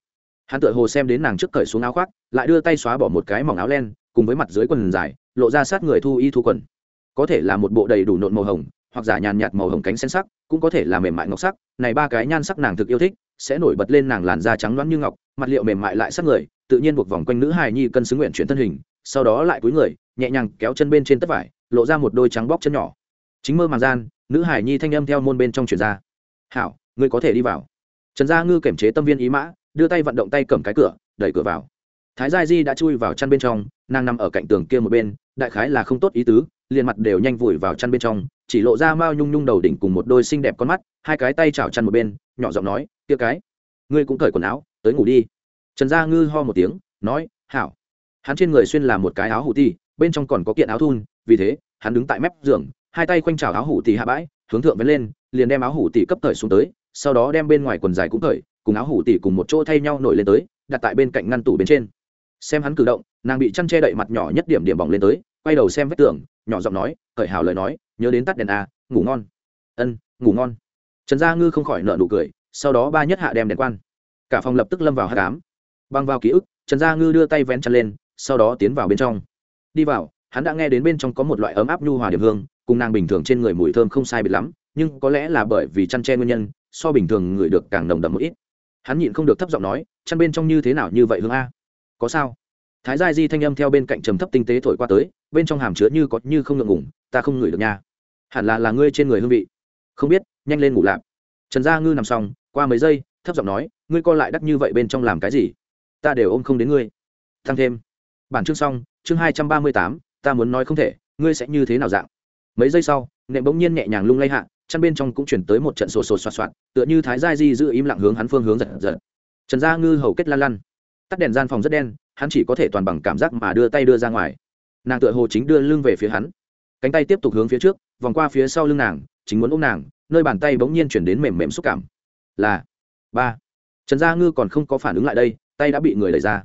hắn tự hồ xem đến nàng trước cởi xuống áo khoác, lại đưa tay xóa bỏ một cái mỏng áo len, cùng với mặt dưới quần dài, lộ ra sát người thu y thu quần. Có thể là một bộ đầy đủ nộn màu hồng, hoặc giả nhàn nhạt màu hồng cánh sen sắc, cũng có thể là mềm mại ngọc sắc. Này ba cái nhan sắc nàng thực yêu thích, sẽ nổi bật lên nàng làn da trắng loãng như ngọc, mặt liệu mềm mại lại sắc người, tự nhiên buộc vòng quanh nữ hài nhi cân xứng nguyện chuyển thân hình, sau đó lại cúi người, nhẹ nhàng kéo chân bên trên tất vải, lộ ra một đôi trắng bóc chân nhỏ. Chính mơ màng gian, nữ hải nhi thanh âm theo môn bên trong chuyển ra. Hảo, ngươi có thể đi vào. Trần gia ngư kiểm chế tâm viên ý mã đưa tay vận động tay cầm cái cửa, đẩy cửa vào. Thái gia di đã chui vào chăn bên trong, nàng nằm ở cạnh tường kia một bên, đại khái là không tốt ý tứ, liền mặt đều nhanh vùi vào chăn bên trong, chỉ lộ ra mao nhung nhung đầu đỉnh cùng một đôi xinh đẹp con mắt, hai cái tay chảo chăn một bên, nhỏ giọng nói, kia cái, ngươi cũng cởi quần áo, tới ngủ đi. Trần gia ngư ho một tiếng, nói, hảo. Hắn trên người xuyên là một cái áo hủ ti bên trong còn có kiện áo thun, vì thế, hắn đứng tại mép giường, hai tay quanh trào áo hủ ti hạ bãi, hướng thượng vén lên, liền đem áo hủ ti cấp thời xuống tới, sau đó đem bên ngoài quần dài cũng thời cùng áo hủ tỉ cùng một chỗ thay nhau nổi lên tới, đặt tại bên cạnh ngăn tủ bên trên. Xem hắn cử động, nàng bị chăn che đậy mặt nhỏ nhất điểm điểm bỏng lên tới, quay đầu xem vết tường, nhỏ giọng nói cởi hào lời nói, nhớ đến tắt đèn a ngủ ngon. Ân, ngủ ngon. Trần gia ngư không khỏi nợ nụ cười, sau đó ba nhất hạ đem đèn quan. Cả phòng lập tức lâm vào hát cám băng vào ký ức, trần gia ngư đưa tay vén chăn lên, sau đó tiến vào bên trong. Đi vào, hắn đã nghe đến bên trong có một loại ấm áp nhu hòa điểm hương, cùng nàng bình thường trên người mùi thơm không sai biệt lắm, nhưng có lẽ là bởi vì chăn tre nguyên nhân, so bình thường người được càng nồng đậm một ít hắn nhịn không được thấp giọng nói, chăn bên trong như thế nào như vậy hương a? Có sao? Thái gia di thanh âm theo bên cạnh trầm thấp tinh tế thổi qua tới, bên trong hàm chứa như có như không ngượng ngủng ta không ngửi được nha. Hẳn là là ngươi trên người hương vị. Không biết, nhanh lên ngủ lạp. Trần gia ngư nằm xong, qua mấy giây, thấp giọng nói, ngươi co lại đắt như vậy bên trong làm cái gì? Ta đều ôm không đến ngươi. Thăng thêm. Bản chương xong, chương hai trăm ba mươi tám, ta muốn nói không thể, ngươi sẽ như thế nào dạng? Mấy giây sau, nệm bỗng nhiên nhẹ nhàng lung lay hạ chăn bên trong cũng chuyển tới một trận sột sột soạt soạt, tựa như thái gia di giữ im lặng hướng hắn phương hướng giật giật. Trần gia ngư hầu kết lan lăn. Tắt đèn gian phòng rất đen, hắn chỉ có thể toàn bằng cảm giác mà đưa tay đưa ra ngoài. Nàng tựa hồ chính đưa lưng về phía hắn. Cánh tay tiếp tục hướng phía trước, vòng qua phía sau lưng nàng, chính muốn ôm nàng, nơi bàn tay bỗng nhiên chuyển đến mềm mềm xúc cảm. Là, ba. Trần gia ngư còn không có phản ứng lại đây, tay đã bị người đẩy ra.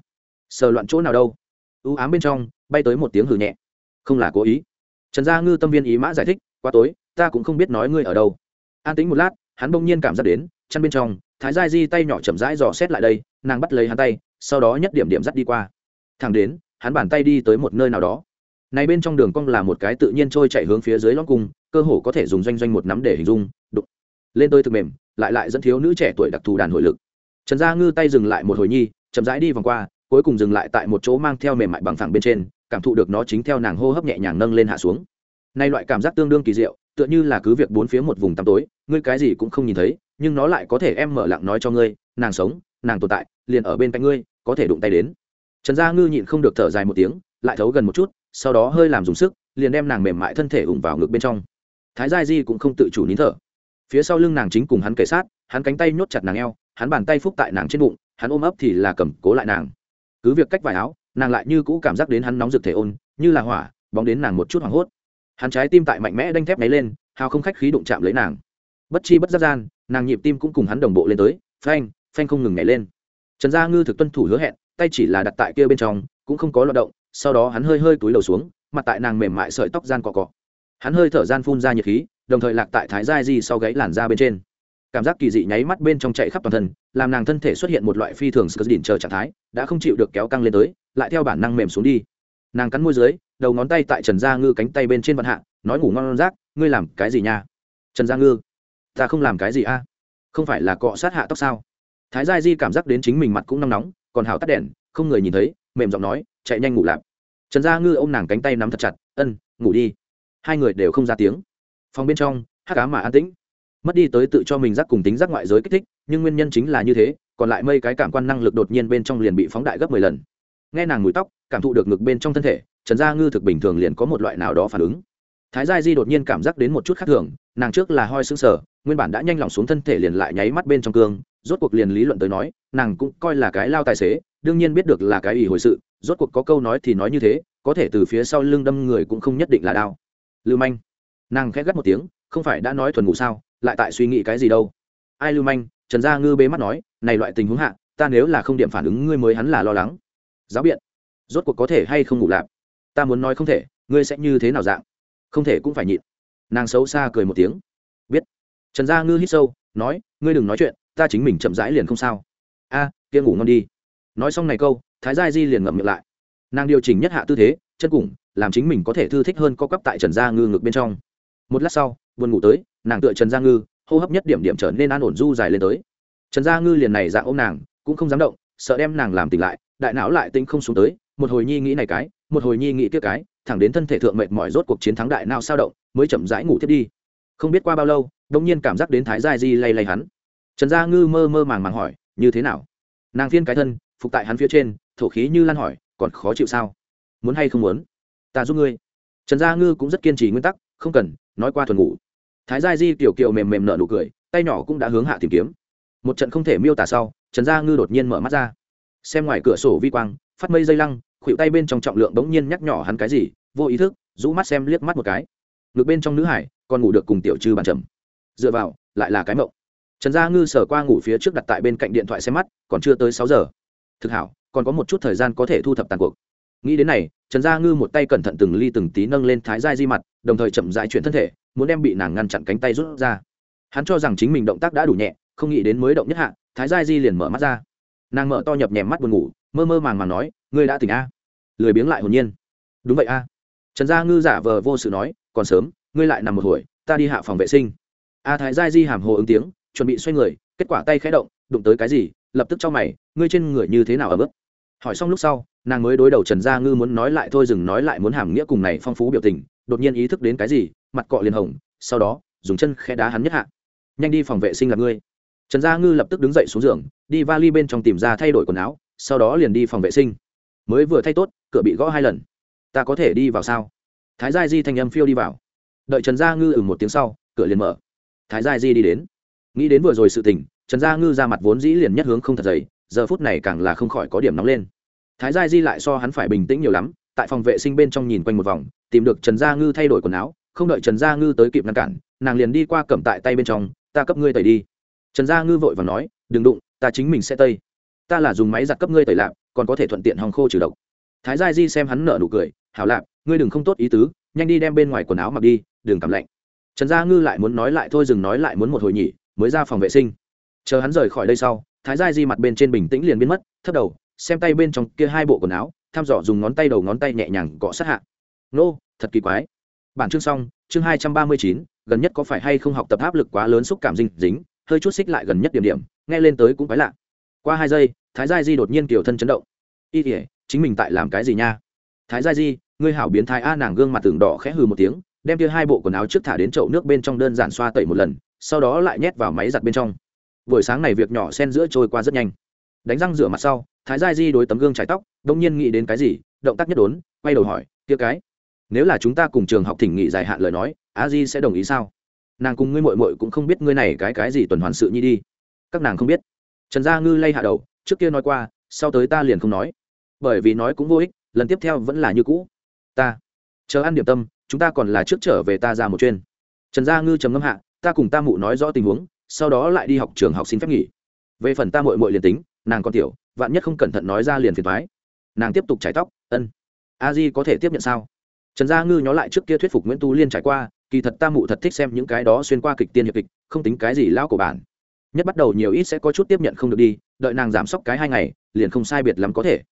Sờ loạn chỗ nào đâu? Ưu ám bên trong, bay tới một tiếng hử nhẹ. Không là cố ý. Trần gia ngư tâm viên ý mã giải thích qua tối ta cũng không biết nói ngươi ở đâu. An tính một lát, hắn bỗng nhiên cảm giác đến, chăn bên trong, thái gia di tay nhỏ chậm rãi dò xét lại đây, nàng bắt lấy hắn tay, sau đó nhất điểm điểm dắt đi qua. Thẳng đến, hắn bàn tay đi tới một nơi nào đó. Này bên trong đường cong là một cái tự nhiên trôi chạy hướng phía dưới lót cung, cơ hồ có thể dùng doanh doanh một nắm để hình dung, đụng. Lên tôi thực mềm, lại lại dẫn thiếu nữ trẻ tuổi đặc thù đàn hồi lực. Trần gia ngư tay dừng lại một hồi nhi, chậm rãi đi vòng qua, cuối cùng dừng lại tại một chỗ mang theo mềm mại bằng phẳng bên trên, cảm thụ được nó chính theo nàng hô hấp nhẹ nhàng nâng lên hạ xuống. Nay loại cảm giác tương đương kỳ diệu tựa như là cứ việc bốn phía một vùng tăm tối, ngươi cái gì cũng không nhìn thấy, nhưng nó lại có thể em mở lặng nói cho ngươi, nàng sống, nàng tồn tại, liền ở bên cạnh ngươi, có thể đụng tay đến. Trần gia ngư nhịn không được thở dài một tiếng, lại thấu gần một chút, sau đó hơi làm dùng sức, liền đem nàng mềm mại thân thể ủng vào ngực bên trong. Thái gia di cũng không tự chủ nín thở. Phía sau lưng nàng chính cùng hắn kể sát, hắn cánh tay nhốt chặt nàng eo, hắn bàn tay phúc tại nàng trên bụng, hắn ôm ấp thì là cầm cố lại nàng. Cứ việc cách vải áo, nàng lại như cũ cảm giác đến hắn nóng rực thể ôn, như là hỏa, bóng đến nàng một chút hoảng hốt hắn trái tim tại mạnh mẽ đanh thép nháy lên, hào không khách khí đụng chạm lấy nàng. Bất chi bất giác gian, nàng nhịp tim cũng cùng hắn đồng bộ lên tới, phanh phanh không ngừng nhảy lên. Trần gia ngư thực tuân thủ hứa hẹn, tay chỉ là đặt tại kia bên trong, cũng không có loạt động, sau đó hắn hơi hơi túi đầu xuống, mặt tại nàng mềm mại sợi tóc gian cọ cọ. Hắn hơi thở gian phun ra nhiệt khí, đồng thời lạc tại thái giai di sau gáy làn da bên trên. Cảm giác kỳ dị nháy mắt bên trong chạy khắp toàn thân, làm nàng thân thể xuất hiện một loại phi thường sờ đỉnh chờ trạng thái, đã không chịu được kéo căng lên tới, lại theo bản năng mềm xuống đi nàng cắn môi dưới, đầu ngón tay tại trần gia ngư cánh tay bên trên vạn hạ, nói ngủ ngon rác ngươi làm cái gì nha? Trần gia ngư, ta không làm cái gì a không phải là cọ sát hạ tóc sao? Thái gia di cảm giác đến chính mình mặt cũng nóng nóng, còn hào tắt đèn, không người nhìn thấy, mềm giọng nói, chạy nhanh ngủ lạp. Trần gia ngư ôm nàng cánh tay nắm thật chặt, ân, ngủ đi. Hai người đều không ra tiếng. Phòng bên trong hát cá mà an tĩnh. Mất đi tới tự cho mình giác cùng tính giác ngoại giới kích thích, nhưng nguyên nhân chính là như thế, còn lại mây cái cảm quan năng lực đột nhiên bên trong liền bị phóng đại gấp mười lần nghe nàng mùi tóc, cảm thụ được ngực bên trong thân thể, trần gia ngư thực bình thường liền có một loại nào đó phản ứng. Thái gia di đột nhiên cảm giác đến một chút khác thường, nàng trước là hoi xứng sở nguyên bản đã nhanh lỏng xuống thân thể liền lại nháy mắt bên trong cương, rốt cuộc liền lý luận tới nói, nàng cũng coi là cái lao tài xế, đương nhiên biết được là cái ủy hồi sự, rốt cuộc có câu nói thì nói như thế, có thể từ phía sau lưng đâm người cũng không nhất định là đao lưu manh. Nàng khẽ gắt một tiếng, không phải đã nói thuần ngủ sao, lại tại suy nghĩ cái gì đâu. Ai lưu manh? Trần gia ngư bế mắt nói, này loại tình huống hạ, ta nếu là không điểm phản ứng ngươi mới hắn là lo lắng giáo biện. Rốt cuộc có thể hay không ngủ lạp? Ta muốn nói không thể ngươi sẽ như thế nào dạng? Không thể cũng phải nhịn. Nàng xấu xa cười một tiếng. Biết. Trần gia ngư hít sâu nói ngươi đừng nói chuyện ta chính mình chậm rãi liền không sao. A à, kia ngủ ngon đi. Nói xong này câu thái gia di liền ngậm miệng lại. Nàng điều chỉnh nhất hạ tư thế chân cùng làm chính mình có thể thư thích hơn co cắp tại trần gia ngư ngực bên trong. Một lát sau buồn ngủ tới nàng tựa trần gia ngư hô hấp nhất điểm điểm trở nên an ổn du dài lên tới. Trần gia ngư liền này dạng ôm nàng cũng không dám động sợ đem nàng làm tỉnh lại đại não lại tinh không xuống tới, một hồi nhi nghĩ này cái, một hồi nhi nghĩ kia cái, thẳng đến thân thể thượng mệt mỏi rốt cuộc chiến thắng đại não sao động, mới chậm rãi ngủ thiết đi. Không biết qua bao lâu đông nhiên cảm giác đến thái gia di lay lay hắn. Trần gia ngư mơ mơ màng màng hỏi, như thế nào? Nàng phiên cái thân, phục tại hắn phía trên, thổ khí như lan hỏi, còn khó chịu sao? Muốn hay không muốn? Ta giúp ngươi. Trần gia ngư cũng rất kiên trì nguyên tắc, không cần, nói qua thuần ngủ. Thái gia di kiểu kiểu mềm mềm nở nụ cười, tay nhỏ cũng đã hướng hạ tìm kiếm. Một trận không thể miêu tả sau, trần gia ngư đột nhiên mở mắt ra xem ngoài cửa sổ vi quang, phát mây dây lăng khuỵu tay bên trong trọng lượng bỗng nhiên nhắc nhỏ hắn cái gì, vô ý thức, rũ mắt xem liếc mắt một cái. Ngược bên trong nữ hải, còn ngủ được cùng tiểu trừ bàn trầm dựa vào, lại là cái mộng. Trần gia ngư sở qua ngủ phía trước đặt tại bên cạnh điện thoại xem mắt, còn chưa tới sáu giờ. Thực hảo, còn có một chút thời gian có thể thu thập tàn cuộc. Nghĩ đến này, trần gia ngư một tay cẩn thận từng ly từng tí nâng lên thái giai di mặt, đồng thời chậm dại chuyển thân thể, muốn đem bị nàng ngăn chặn cánh tay rút ra. Hắn cho rằng chính mình động tác đã đủ nhẹ, không nghĩ đến mới động nhất hạ, thái giai di liền mở mắt ra nàng mở to nhập nhèm mắt buồn ngủ, mơ mơ màng màng nói, ngươi đã tỉnh a? Lười biếng lại hồn nhiên. Đúng vậy a. Trần gia ngư giả vờ vô sự nói, còn sớm, ngươi lại nằm một hồi, ta đi hạ phòng vệ sinh. A thái giai di hàm hồ ứng tiếng, chuẩn bị xoay người, kết quả tay khẽ động, đụng tới cái gì, lập tức cho mày, ngươi trên người như thế nào ở bước hỏi xong lúc sau, nàng mới đối đầu trần gia ngư muốn nói lại thôi dừng nói lại muốn hàm nghĩa cùng này phong phú biểu tình, đột nhiên ý thức đến cái gì, mặt cọ liền hồng, sau đó, dùng chân khẽ đá hắn nhất hạ. Nhanh đi phòng vệ sinh là ngươi trần gia ngư lập tức đứng dậy xuống giường, đi vali bên trong tìm ra thay đổi quần áo, sau đó liền đi phòng vệ sinh. Mới vừa thay tốt, cửa bị gõ hai lần. Ta có thể đi vào sao? Thái gia di thanh âm phiêu đi vào. Đợi trần gia ngư ừng một tiếng sau, cửa liền mở. Thái gia di đi đến. Nghĩ đến vừa rồi sự tình, trần gia ngư ra mặt vốn dĩ liền nhất hướng không thật dày giờ phút này càng là không khỏi có điểm nóng lên. Thái gia di lại so hắn phải bình tĩnh nhiều lắm, tại phòng vệ sinh bên trong nhìn quanh một vòng, tìm được trần gia ngư thay đổi quần áo, không đợi trần gia ngư tới kịp ngăn cản, nàng liền đi qua cầm tại tay bên trong, ta cấp ngươi tẩy đi trần gia ngư vội và nói, đừng đụng, ta chính mình sẽ tây. Ta là dùng máy giặt cấp ngươi tẩy lạp, còn có thể thuận tiện hòng khô trừ độc. Thái gia di xem hắn nở nụ cười, hảo lạp, ngươi đừng không tốt ý tứ, nhanh đi đem bên ngoài quần áo mặc đi, đừng cảm lạnh. Trần gia ngư lại muốn nói lại thôi, dừng nói lại muốn một hồi nhỉ, mới ra phòng vệ sinh. Chờ hắn rời khỏi đây sau, thái gia di mặt bên trên bình tĩnh liền biến mất, thấp đầu, xem tay bên trong kia hai bộ quần áo, thăm dò dùng ngón tay đầu ngón tay nhẹ nhàng gõ sát hạ. Nô, thật kỳ quái. Bản chương xong, chương hai trăm ba mươi chín, gần nhất có phải hay không học tập áp lực quá lớn xúc cảm dinh dính hơi chút xích lại gần nhất điểm điểm, nghe lên tới cũng quái lạ. Qua hai giây, thái gia di đột nhiên kiểu thân chấn động. Y thể chính mình tại làm cái gì nha? Thái gia di, ngươi hảo biến thái a, nàng gương mặt tường đỏ khẽ hừ một tiếng, đem kia hai bộ quần áo trước thả đến chậu nước bên trong đơn giản xoa tẩy một lần, sau đó lại nhét vào máy giặt bên trong. Buổi sáng này việc nhỏ sen giữa trôi qua rất nhanh. Đánh răng rửa mặt sau, thái gia di đối tấm gương chải tóc đông nhiên nghĩ đến cái gì, động tác nhất đốn, quay đầu hỏi, kia cái, nếu là chúng ta cùng trường học thỉnh nghị dài hạn lời nói, a di sẽ đồng ý sao? Nàng cùng ngươi mội mội cũng không biết ngươi này cái cái gì tuần hoàn sự nhi đi. Các nàng không biết. Trần gia ngư lay hạ đầu, trước kia nói qua, sau tới ta liền không nói. Bởi vì nói cũng vô ích, lần tiếp theo vẫn là như cũ. Ta, chờ ăn điểm tâm, chúng ta còn là trước trở về ta ra một chuyên. Trần gia ngư trầm ngâm hạ, ta cùng ta mụ nói rõ tình huống, sau đó lại đi học trường học xin phép nghỉ. Về phần ta mội mội liền tính, nàng còn tiểu, vạn nhất không cẩn thận nói ra liền phiền thoái nàng tiếp tục chải tóc, ân. A di có thể tiếp nhận sao? Trần gia ngư nhó lại trước kia thuyết phục nguyễn tu liên trải qua kỳ thật ta mụ thật thích xem những cái đó xuyên qua kịch tiên hiệp kịch, không tính cái gì lão của bản. Nhất bắt đầu nhiều ít sẽ có chút tiếp nhận không được đi, đợi nàng giảm sốc cái hai ngày, liền không sai biệt lắm có thể.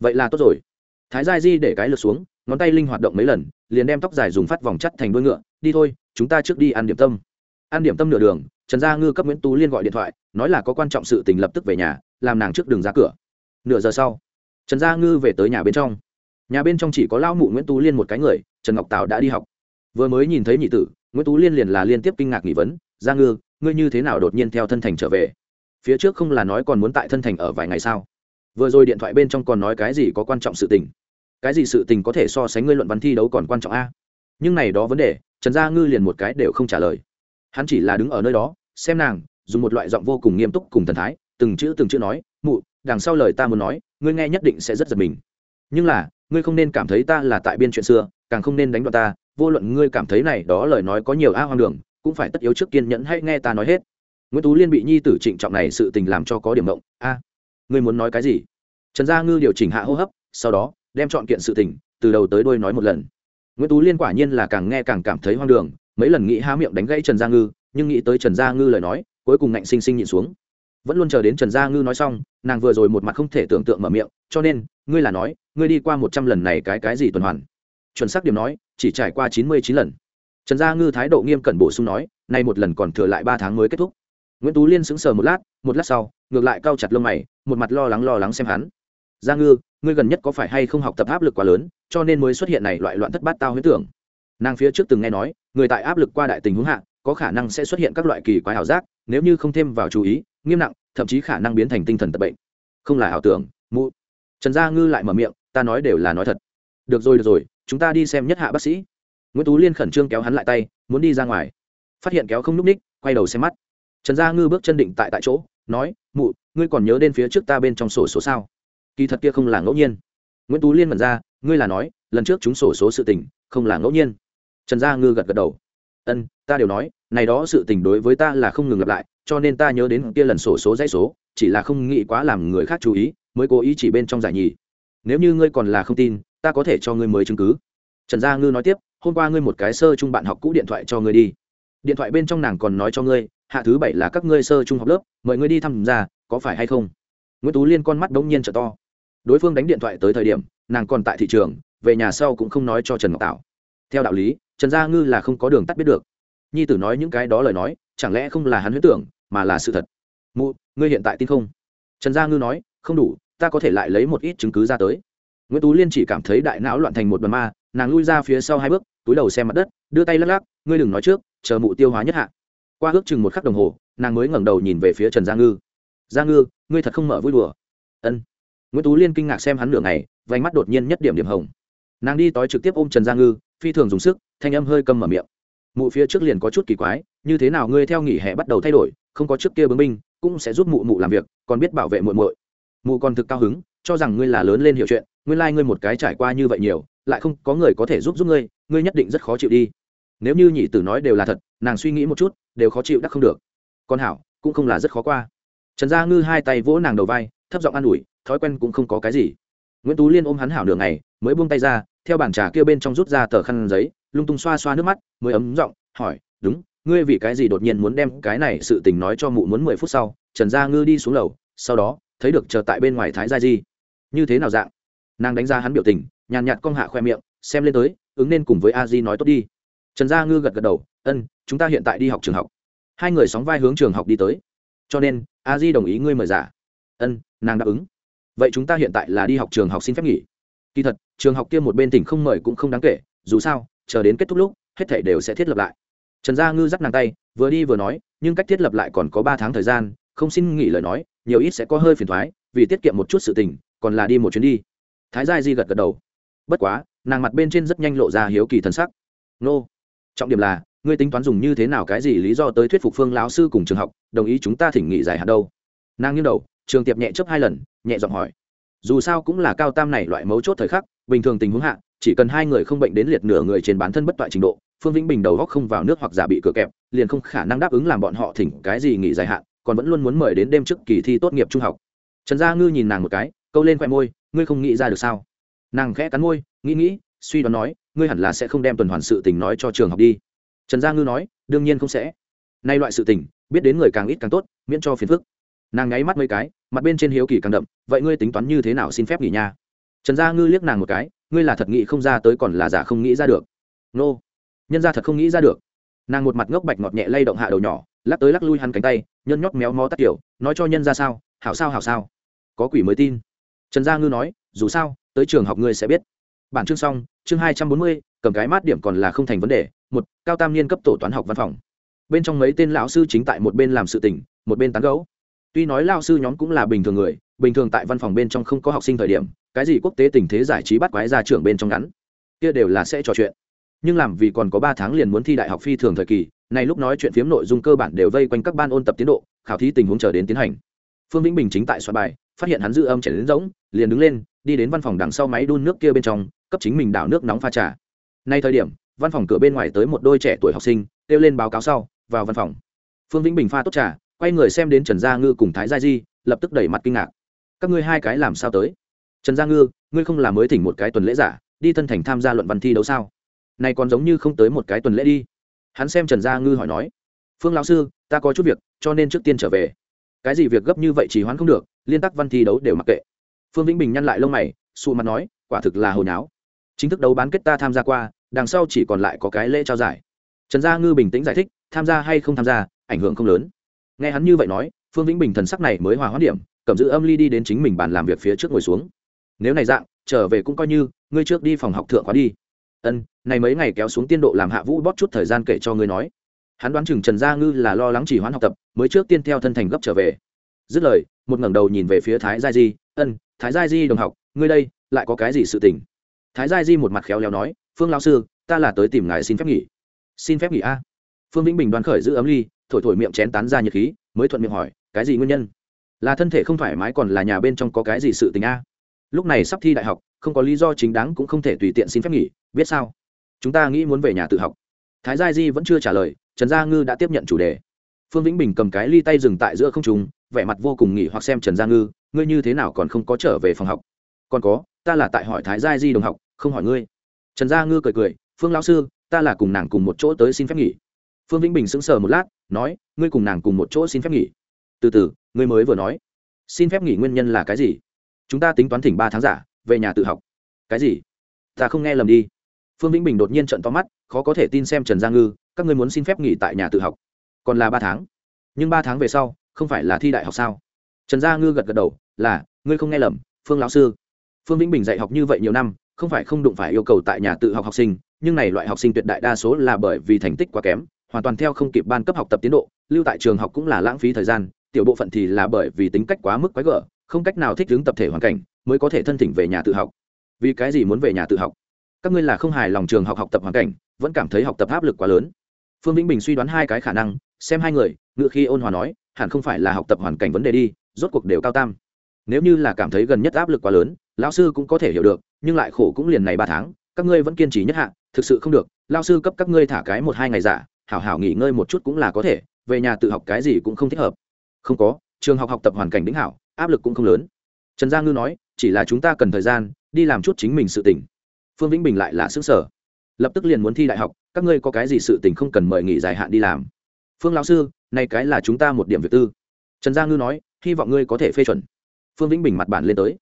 Vậy là tốt rồi. Thái gia di để cái lượt xuống, ngón tay linh hoạt động mấy lần, liền đem tóc dài dùng phát vòng chắt thành đuôi ngựa, đi thôi, chúng ta trước đi ăn điểm tâm. Ăn điểm tâm nửa đường, trần gia ngư cấp nguyễn tú liên gọi điện thoại, nói là có quan trọng sự tình lập tức về nhà, làm nàng trước đường ra cửa. Nửa giờ sau, trần gia ngư về tới nhà bên trong. Nhà bên trong chỉ có lao mụ nguyễn tú liên một cái người, trần ngọc tào đã đi học vừa mới nhìn thấy nhị tử, nguyễn tú liên liền là liên tiếp kinh ngạc nghỉ vấn, gia ngư, ngươi như thế nào đột nhiên theo thân thành trở về? Phía trước không là nói còn muốn tại thân thành ở vài ngày sao? Vừa rồi điện thoại bên trong còn nói cái gì có quan trọng sự tình? Cái gì sự tình có thể so sánh ngươi luận văn thi đấu còn quan trọng a? Nhưng này đó vấn đề, trần gia ngư liền một cái đều không trả lời. Hắn chỉ là đứng ở nơi đó, xem nàng, dùng một loại giọng vô cùng nghiêm túc cùng thần thái, từng chữ từng chữ nói, mụ, đằng sau lời ta muốn nói, ngươi nghe nhất định sẽ rất giật mình. Nhưng là, ngươi không nên cảm thấy ta là tại biên chuyện xưa, càng không nên đánh đoạn ta vô luận ngươi cảm thấy này đó lời nói có nhiều a hoang đường, cũng phải tất yếu trước kiên nhẫn hãy nghe ta nói hết. Nguyễn tú liên bị nhi tử trịnh trọng này sự tình làm cho có điểm mộng a, ngươi muốn nói cái gì? Trần gia ngư điều chỉnh hạ hô hấp, sau đó, đem chọn kiện sự tình, từ đầu tới đuôi nói một lần. Nguyễn tú liên quả nhiên là càng nghe càng cảm thấy hoang đường, mấy lần nghĩ há miệng đánh gãy trần gia ngư, nhưng nghĩ tới trần gia ngư lời nói, cuối cùng ngạnh sinh sinh nhịn xuống. Vẫn luôn chờ đến trần gia ngư nói xong, nàng vừa rồi một mặt không thể tưởng tượng mở miệng, cho nên, ngươi là nói, ngươi đi qua một trăm lần này cái cái gì tuần hoàn. Chuẩn xác điểm nói chỉ trải qua chín mươi chín lần. Trần gia ngư thái độ nghiêm cẩn bổ sung nói, nay một lần còn thừa lại ba tháng mới kết thúc. Nguyễn tú liên sững sờ một lát một lát sau, ngược lại cau chặt lông mày, một mặt lo lắng lo lắng xem hắn. Gia ngư, ngươi gần nhất có phải hay không học tập áp lực quá lớn, cho nên mới xuất hiện này loại loạn thất bát tao huyết tưởng? Nàng phía trước từng nghe nói, người tại áp lực qua đại tình huống hạ, có khả năng sẽ xuất hiện các loại kỳ quái ảo giác, nếu như không thêm vào chú ý, nghiêm nặng, thậm chí khả năng biến thành tinh thần tật bệnh. Không là ảo tưởng, mụ. Trần gia ngư lại mở miệng, ta nói đều là nói thật. Được rồi được rồi chúng ta đi xem nhất hạ bác sĩ. Nguyễn tú liên khẩn trương kéo hắn lại tay, muốn đi ra ngoài. Phát hiện kéo không n ú c ních, quay đầu xem mắt. Trần gia ngư bước chân định tại tại chỗ, nói, mụ, ngươi còn nhớ đến phía trước ta bên trong sổ số sao? Kỳ thật kia không là ngẫu nhiên. Nguyễn tú liên mật ra, ngươi là nói, lần trước chúng sổ số sự tình, không là ngẫu nhiên. Trần gia ngư gật gật đầu. Ân, ta đều nói, này đó sự tình đối với ta là không ngừng lặp lại, cho nên ta nhớ đến kia lần sổ số dãy số, chỉ là không nghĩ quá làm người khác chú ý, mới cố ý chỉ bên trong giải nhì. Nếu như ngươi còn là không tin ta có thể cho ngươi mới chứng cứ. Trần gia ngư nói tiếp, hôm qua ngươi một cái sơ trung bạn học cũ điện thoại cho ngươi đi. Điện thoại bên trong nàng còn nói cho ngươi, hạ thứ bảy là các ngươi sơ trung học lớp, mời ngươi đi thăm ra, có phải hay không? Nguyễn tú liên con mắt đ ố n g nhiên t to. Đối phương đánh điện thoại tới thời điểm, nàng còn tại thị trường, về nhà sau cũng không nói cho trần ngọc tạo theo đạo lý, trần gia ngư là không có đường tắt biết được. Nhi tử nói những cái đó lời nói, chẳng lẽ không là hắn huyết tưởng, mà là sự thật? Mụ, ngươi hiện tại tin không? Trần gia ngư nói, không đủ, ta có thể lại lấy một ít chứng cứ ra tới nguyễn tú liên chỉ cảm thấy đại não loạn thành một đoàn ma, nàng lui ra phía sau hai bước, túi đầu xem mặt đất, đưa tay lắc lắc, ngươi đừng nói trước, chờ mụ tiêu hóa nhất hạ. Qua ước chừng một khắc đồng hồ, nàng mới ngẩng đầu nhìn về phía trần gia ngư. Gia ngư, ngươi thật không mở vui đùa. Ân. Nguyễn tú liên kinh ngạc xem hắn nửa ngày, vành mắt đột nhiên nhất điểm điểm hồng. Nàng đi tói trực tiếp ôm trần gia ngư, phi thường dùng sức, thanh âm hơi câm mở miệng. Mụ phía trước liền có chút kỳ quái, như thế nào ngươi theo nghỉ hè bắt đầu thay đổi, không có trước kia bướng binh, cũng sẽ giúp mụ mụ làm việc, còn biết bảo vệ muội muội. Mụ còn thực cao hứng, cho rằng ngươi là lớn lên hiểu chuyện nguyên lai、like、ngươi một cái trải qua như vậy nhiều, lại không có người có thể giúp giúp ngươi ngươi nhất định rất khó chịu đi. Nếu như nhị tử nói đều là thật, nàng suy nghĩ một chút, đều khó chịu đắc không được. Con hảo, cũng không là rất khó qua. Trần gia ngư hai tay vỗ nàng đầu vai, thấp giọng an ủi, thói quen cũng không có cái gì. Nguyễn tú liên ôm hắn hảo nửa ngày, mới buông tay ra, theo bàn trà kia bên trong rút ra tờ khăn giấy, lung tung xoa xoa nước mắt, mới ấm giọng hỏi, đúng, ngươi vì cái gì đột nhiên muốn đem cái này sự tình nói cho mụ muốn mười phút sau? Trần gia ngư đi xuống lầu, sau đó, thấy được chờ tại bên ngoài thái gia di. Như thế nào dạng? Nàng đánh giá hắn biểu tình, nhàn nhạt cong hạ khoe miệng, xem lên tới, ứng nên cùng với a di nói tốt đi. Trần gia ngư gật gật đầu, ân, chúng ta hiện tại đi học trường học. Hai người sóng vai hướng trường học đi tới. Cho nên, a di đồng ý ngươi mời giả. Ân, nàng đáp ứng. Vậy chúng ta hiện tại là đi học trường học xin phép nghỉ. Kỳ thật, trường học kia một bên tỉnh không mời cũng không đáng kể, dù sao, chờ đến kết thúc lúc, hết thể đều sẽ thiết lập lại. Trần gia ngư dắt nàng tay, vừa đi vừa nói, nhưng cách thiết lập lại còn có ba tháng thời gian, không xin nghỉ lời nói, nhiều ít sẽ có hơi phiền thoái, vì tiết kiệm một chút sự tình, còn là đi một chuyến đi thái gia di gật gật đầu. Bất quá, nàng mặt bên trên rất nhanh lộ ra hiếu kỳ thân sắc. Nô, trọng điểm là, ngươi tính toán dùng như thế nào cái gì lý do tới thuyết phục phương lão sư cùng trường học, đồng ý chúng ta thỉnh nghỉ dài hạn đâu? Nàng nghiêng đầu, trường tiệp nhẹ chấp hai lần, nhẹ giọng hỏi. Dù sao cũng là cao tam này loại mấu chốt thời khắc, bình thường tình huống hạ, chỉ cần hai người không bệnh đến liệt nửa người trên bản thân bất toại trình độ, phương vĩnh bình đầu góc không vào nước hoặc giả bị cửa kẹp, liền không khả năng đáp ứng làm bọn họ thỉnh cái gì nghỉ dài hạn, còn vẫn luôn muốn mời đến đêm trước kỳ thi tốt nghiệp trung học. Trần gia ngư nhìn nàng một cái, câu lên khoe môi ngươi không nghĩ ra được sao? Nàng khẽ cắn môi, nghĩ nghĩ, suy đoán nói, ngươi hẳn là sẽ không đem tuần hoàn sự tình nói cho trường học đi. Trần gia ngư nói, đương nhiên không sẽ. Nay loại sự tình, biết đến người càng ít càng tốt, miễn cho phiền phức. Nàng ngáy mắt mấy cái, mặt bên trên hiếu kỳ càng đậm, vậy ngươi tính toán như thế nào xin phép nghỉ nha trần gia ngư liếc nàng một cái, ngươi là thật nghĩ không ra tới còn là giả không nghĩ ra được. Nô. Nhân ra thật không nghĩ ra được. Nàng một mặt ngốc bạch ngọt nhẹ lay động hạ đầu nhỏ, lắc tới lắc lui hắn cánh tay nhân nhóc méo mó tắt kiểu, nói cho nhân ra sao, hảo sao hảo sao. Có quỷ mới tin trần gia ngư nói, dù sao, tới trường học ngươi sẽ biết. Bản chương xong, chương hai trăm bốn mươi, cầm cái mát điểm còn là không thành vấn đề. Một, cao tam niên cấp tổ toán học văn phòng. Bên trong mấy tên lão sư chính tại một bên làm sự tỉnh một bên tán gấu tuy nói lao sư nhóm cũng là bình thường người, bình thường tại văn phòng bên trong không có học sinh thời điểm, cái gì quốc tế tình thế giải trí bắt quái ra trưởng bên trong ngắn, kia đều là sẽ trò chuyện. Nhưng làm vì còn có ba tháng liền muốn thi đại học phi thường thời kỳ, này lúc nói chuyện phiếm nội dung cơ bản đều vây quanh các ban ôn tập tiến độ, khảo thí tình huống chờ đến tiến hành. Phương vĩnh bình chính tại soạn bài phát hiện hắn giữ âm chảy đến rỗng, liền đứng lên, đi đến văn phòng đằng sau máy đun nước kia bên trong, cấp chính mình đảo nước nóng pha trà. Nay thời điểm, văn phòng cửa bên ngoài tới một đôi trẻ tuổi học sinh, kêu lên báo cáo sau, vào văn phòng. Phương vĩnh bình pha tốt trà, quay người xem đến trần gia ngư cùng thái gia di, lập tức đẩy mặt kinh ngạc. Các ngươi hai cái làm sao tới? Trần gia ngư, ngươi không làm mới thỉnh một cái tuần lễ giả, đi thân thành tham gia luận văn thi đấu sao? Này còn giống như không tới một cái tuần lễ đi. Hắn xem trần gia ngư hỏi nói. Phương lão sư, ta có chút việc, cho nên trước tiên trở về cái gì việc gấp như vậy chỉ hoãn không được, liên tắc văn thi đấu đều mặc kệ. Phương vĩnh bình nhăn lại lông mày xù mặt nói, quả thực là hồi nháo chính thức đấu bán kết ta tham gia qua, đằng sau chỉ còn lại có cái lễ trao giải. Trần gia ngư bình tĩnh giải thích, tham gia hay không tham gia, ảnh hưởng không lớn. Nghe hắn như vậy nói, phương vĩnh bình thần sắc này mới hòa hoãn điểm, cầm giữ âm ly đi đến chính mình bàn làm việc phía trước ngồi xuống. Nếu này dạng, trở về cũng coi như, ngươi trước đi phòng học thượng khóa đi. Ân, này mấy ngày kéo xuống tiên độ làm hạ vũ bóp chút thời gian kể cho ngươi nói. Hắn đoán chừng trần gia ngư là lo lắng chỉ hoãn học tập mới trước tiên theo thân thành gấp trở về. Dứt lời, một ngẩng đầu nhìn về phía thái gia di, ân, thái gia di đồng học, ngươi đây, lại có cái gì sự tình? Thái gia di một mặt khéo léo nói, phương lao sư, ta là tới tìm ngài xin phép nghỉ. Xin phép nghỉ a? Phương vĩnh bình đoán khởi giữ ấm ly, thổi thổi miệng chén tán ra nhiệt khí, mới thuận miệng hỏi, cái gì nguyên nhân? Là thân thể không thoải mái còn là nhà bên trong có cái gì sự tình a? Lúc này sắp thi đại học, không có lý do chính đáng cũng không thể tùy tiện xin phép nghỉ, biết sao? Chúng ta nghĩ muốn về nhà tự học. Thái gia di vẫn chưa trả lời, trần gia ngư đã tiếp nhận chủ đề phương vĩnh bình cầm cái ly tay dừng tại giữa không trùng vẻ mặt vô cùng nghỉ hoặc xem trần gia ngư, ngươi như thế nào còn không có trở về phòng học? Còn có, ta là tại hỏi thái gia di đồng học, không hỏi ngươi. Trần gia ngư cười cười, phương lão sư, ta là cùng nàng cùng một chỗ tới xin phép nghỉ. Phương vĩnh bình sững sờ một lát, nói, ngươi cùng nàng cùng một chỗ xin phép nghỉ. Từ từ, ngươi mới vừa nói. Xin phép nghỉ nguyên nhân là cái gì? Chúng ta tính toán thỉnh ba tháng giả, về nhà tự học. Cái gì? Ta không nghe lầm đi. Phương vĩnh bình đột nhiên trận to mắt, khó có thể tin xem trần gia ngư, các ngươi muốn xin phép nghỉ tại nhà tự học còn là ba tháng. Nhưng ba tháng về sau, không phải là thi đại học sao? Trần gia ngư gật gật đầu, là, ngươi không nghe lầm, phương lão sư. Phương vĩnh bình dạy học như vậy nhiều năm, không phải không đụng phải yêu cầu tại nhà tự học học sinh, nhưng này loại học sinh tuyệt đại đa số là bởi vì thành tích quá kém, hoàn toàn theo không kịp ban cấp học tập tiến độ, lưu tại trường học cũng là lãng phí thời gian, tiểu bộ phận thì là bởi vì tính cách quá mức quái gở, không cách nào thích ứng tập thể hoàn cảnh, mới có thể thân thỉnh về nhà tự học. Vì cái gì muốn về nhà tự học? Các ngươi là không hài lòng trường học học tập hoàn cảnh, vẫn cảm thấy học tập áp lực quá lớn phương vĩnh bình suy đoán hai cái khả năng, xem hai người, ngự khi ôn hòa nói, hẳn không phải là học tập hoàn cảnh vấn đề đi, rốt cuộc đều cao tam. Nếu như là cảm thấy gần nhất áp lực quá lớn, lão sư cũng có thể hiểu được, nhưng lại khổ cũng liền này ba tháng, các ngươi vẫn kiên trì nhất hạ, thực sự không được lao sư cấp các ngươi thả cái một hai ngày giả, hảo hảo nghỉ ngơi một chút cũng là có thể, về nhà tự học cái gì cũng không thích hợp. Không có, trường học học tập hoàn cảnh đính hảo, áp lực cũng không lớn. Trần gia ngư nói, chỉ là chúng ta cần thời gian, đi làm chút chính mình sự tỉnh phương vĩnh bình lại là xứ sở lập tức liền muốn thi đại học các ngươi có cái gì sự tình không cần mời nghỉ dài hạn đi làm? Phương lão sư nay cái là chúng ta một điểm việc tư. Trần gia ngư nói, hy vọng ngươi có thể phê chuẩn. Phương vĩnh bình mặt bản lên tới.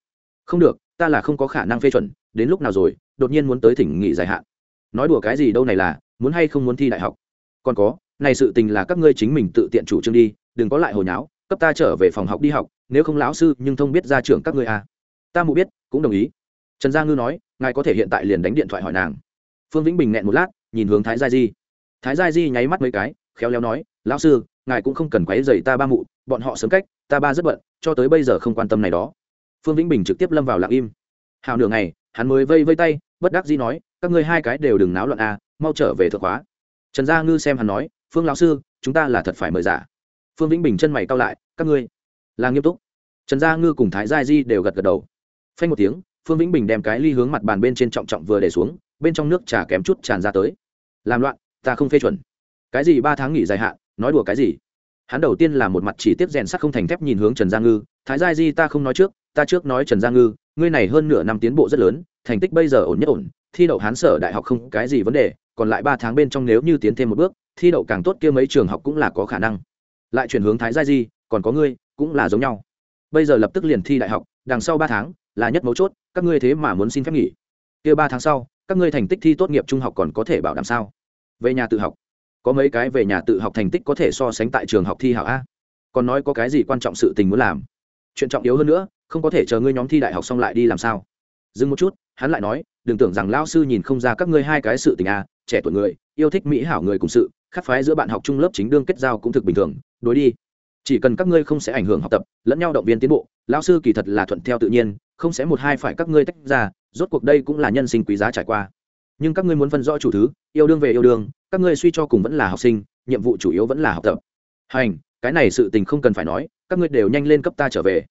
Không được, ta là không có khả năng phê chuẩn, đến lúc nào rồi, đột nhiên muốn tới thỉnh nghỉ dài hạn. Nói đùa cái gì đâu này là, muốn hay không muốn thi đại học? Còn có, này sự tình là các ngươi chính mình tự tiện chủ trương đi, đừng có lại hồi nháo, cấp ta trở về phòng học đi học, nếu không lão sư nhưng thông biết ra trưởng các ngươi à. ta mụ biết, cũng đồng ý. Trần gia ngư nói, ngài có thể hiện tại liền đánh điện thoại hỏi nàng. Phương vĩnh bình nghẹn một lát nhìn hướng thái gia di. Thái gia di nháy mắt mấy cái khéo léo nói lão sư ngài cũng không cần quấy dày ta ba mụ bọn họ sớm cách ta ba rất bận cho tới bây giờ không quan tâm này đó. Phương vĩnh bình trực tiếp lâm vào lặng im. Hào nửa ngày hắn mới vây vây tay bất đắc di nói các ngươi hai cái đều đừng náo loạn à, mau trở về thượng khóa. Trần gia ngư xem hắn nói phương lão sư chúng ta là thật phải mời giả phương vĩnh bình chân mày cao lại các ngươi? Là nghiêm túc. Trần gia ngư cùng thái gia di đều gật gật đầu. Phanh một tiếng phương vĩnh bình đem cái ly hướng mặt bàn bên trên trọng trọng vừa để xuống bên trong nước trà kém chút tràn ra tới làm loạn, ta không phê chuẩn. Cái gì ba tháng nghỉ dài hạn, nói đùa cái gì? Hắn đầu tiên là một mặt chỉ tiếp rèn sắt không thành thép nhìn hướng trần gia ngư, thái gia di, ta không nói trước, ta trước nói trần gia ngư, ngươi này hơn nửa năm tiến bộ rất lớn, thành tích bây giờ ổn nhất ổn, thi đậu hán sở đại học không cái gì vấn đề, còn lại ba tháng bên trong nếu như tiến thêm một bước, thi đậu càng tốt kia mấy trường học cũng là có khả năng. Lại chuyển hướng thái gia di, còn có ngươi, cũng là giống nhau. Bây giờ lập tức liền thi đại học, đằng sau ba tháng là nhất mấu chốt, các ngươi thế mà muốn xin phép nghỉ. Kia ba tháng sau các ngươi thành tích thi tốt nghiệp trung học còn có thể bảo đảm sao? Về nhà tự học. Có mấy cái về nhà tự học thành tích có thể so sánh tại trường học thi hảo a. Còn nói có cái gì quan trọng sự tình muốn làm? Chuyện trọng yếu hơn nữa, không có thể chờ ngươi nhóm thi đại học xong lại đi làm sao? Dừng một chút, hắn lại nói, đừng tưởng rằng lao sư nhìn không ra các ngươi hai cái sự tình a, trẻ tuổi người, yêu thích mỹ hảo người cùng sự, khắc phái giữa bạn học trung lớp chính đương kết giao cũng thực bình thường, đối đi. Chỉ cần các ngươi không sẽ ảnh hưởng học tập, lẫn nhau động viên tiến bộ lao sư kỳ thật là thuận theo tự nhiên, không sẽ một hai phải các ngươi tách ra rốt cuộc đây cũng là nhân sinh quý giá trải qua. Nhưng các ngươi muốn phân rõ chủ thứ, yêu đương về yêu đương, các ngươi suy cho cùng vẫn là học sinh, nhiệm vụ chủ yếu vẫn là học tập. Hành, cái này sự tình không cần phải nói, các ngươi đều nhanh lên cấp ta trở về.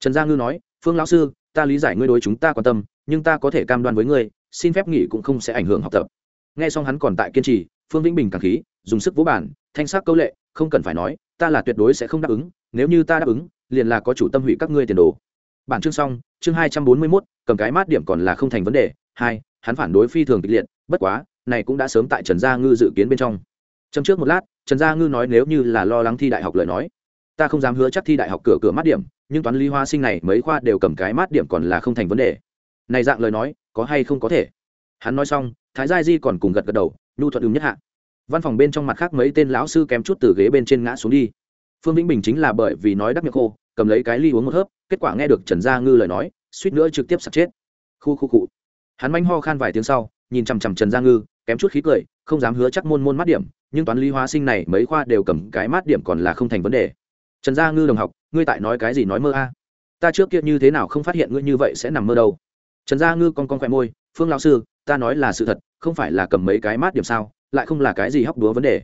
Trần gia ngư nói, phương lão sư, ta lý giải ngươi đối chúng ta quan tâm, nhưng ta có thể cam đoan với ngươi, xin phép nghỉ cũng không sẽ ảnh hưởng học tập. Nghe xong hắn còn tại kiên trì, phương vĩnh bình càng khí, dùng sức vỗ bản thanh sắc câu lệ, không cần phải nói, ta là tuyệt đối sẽ không đáp ứng, nếu như ta đáp ứng, liền là có chủ tâm hủy các ngươi tiền đồ bản chương xong, chương hai trăm bốn mươi mốt, cầm cái mát điểm còn là không thành vấn đề. Hai, hắn phản đối phi thường kịch liệt, bất quá, này cũng đã sớm tại trần gia ngư dự kiến bên trong. Trong trước một lát, trần gia ngư nói nếu như là lo lắng thi đại học lời nói, ta không dám hứa chắc thi đại học cửa cửa mát điểm, nhưng toán lý hoa sinh này mấy khoa đều cầm cái mát điểm còn là không thành vấn đề. Này dạng lời nói, có hay không có thể? Hắn nói xong, thái gia di còn cùng gật gật đầu, nhu thuận ứng nhất hạ. Văn phòng bên trong mặt khác mấy tên lão sư kém chút từ ghế bên trên ngã xuống đi phương vĩnh bình chính là bởi vì nói đắc miệng khô, cầm lấy cái ly uống một hớp, kết quả nghe được trần gia ngư lời nói, suýt nữa trực tiếp sặc chết. Khu khu cụ hắn manh ho khan vài tiếng sau, nhìn chằm chằm trần gia ngư, kém chút khí cười, không dám hứa chắc môn môn mát điểm, nhưng toán lý hóa sinh này mấy khoa đều cầm cái mát điểm còn là không thành vấn đề. Trần gia ngư đồng học, ngươi tại nói cái gì nói mơ a? Ta trước kia như thế nào không phát hiện ngươi như vậy sẽ nằm mơ đâu? Trần gia ngư con con khỏe môi, phương lão sư, ta nói là sự thật, không phải là cầm mấy cái mát điểm sao, lại không là cái gì hóc đúa vấn đề.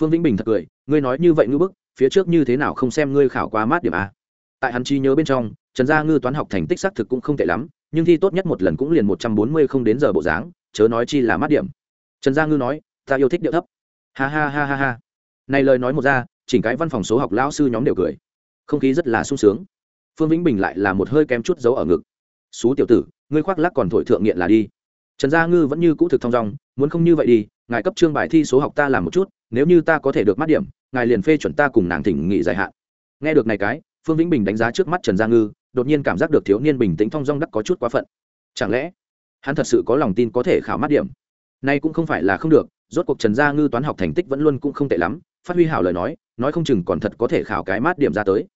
Phương vĩnh bình thật cười, ngươi nói như vậy ngư bức phía trước như thế nào không xem ngươi khảo qua mát điểm a? Tại hắn chi nhớ bên trong, trần gia ngư toán học thành tích xác thực cũng không tệ lắm, nhưng thi tốt nhất một lần cũng liền một trăm bốn mươi không đến giờ bộ dáng, chớ nói chi là mát điểm. Trần gia ngư nói, ta yêu thích điệu thấp. Ha ha ha ha ha. Này lời nói một ra, chỉnh cái văn phòng số học lão sư nhóm đều cười. Không khí rất là sung sướng. Phương vĩnh bình lại là một hơi kém chút giấu ở ngực. Xú tiểu tử, ngươi khoác lắc còn thổi thượng nghiện là đi. Trần gia ngư vẫn như cũ thực thong dong, muốn không như vậy đi, ngài cấp trương bài thi số học ta làm một chút nếu như ta có thể được mắt điểm, ngài liền phê chuẩn ta cùng nàng thỉnh nghị dài hạn. Nghe được này cái, phương vĩnh bình đánh giá trước mắt trần gia ngư, đột nhiên cảm giác được thiếu niên bình tĩnh thong dong đắc có chút quá phận. Chẳng lẽ, hắn thật sự có lòng tin có thể khảo mắt điểm? Nay cũng không phải là không được, rốt cuộc trần gia ngư toán học thành tích vẫn luôn cũng không tệ lắm, phát huy hảo lời nói nói không chừng còn thật có thể khảo cái mát điểm ra tới.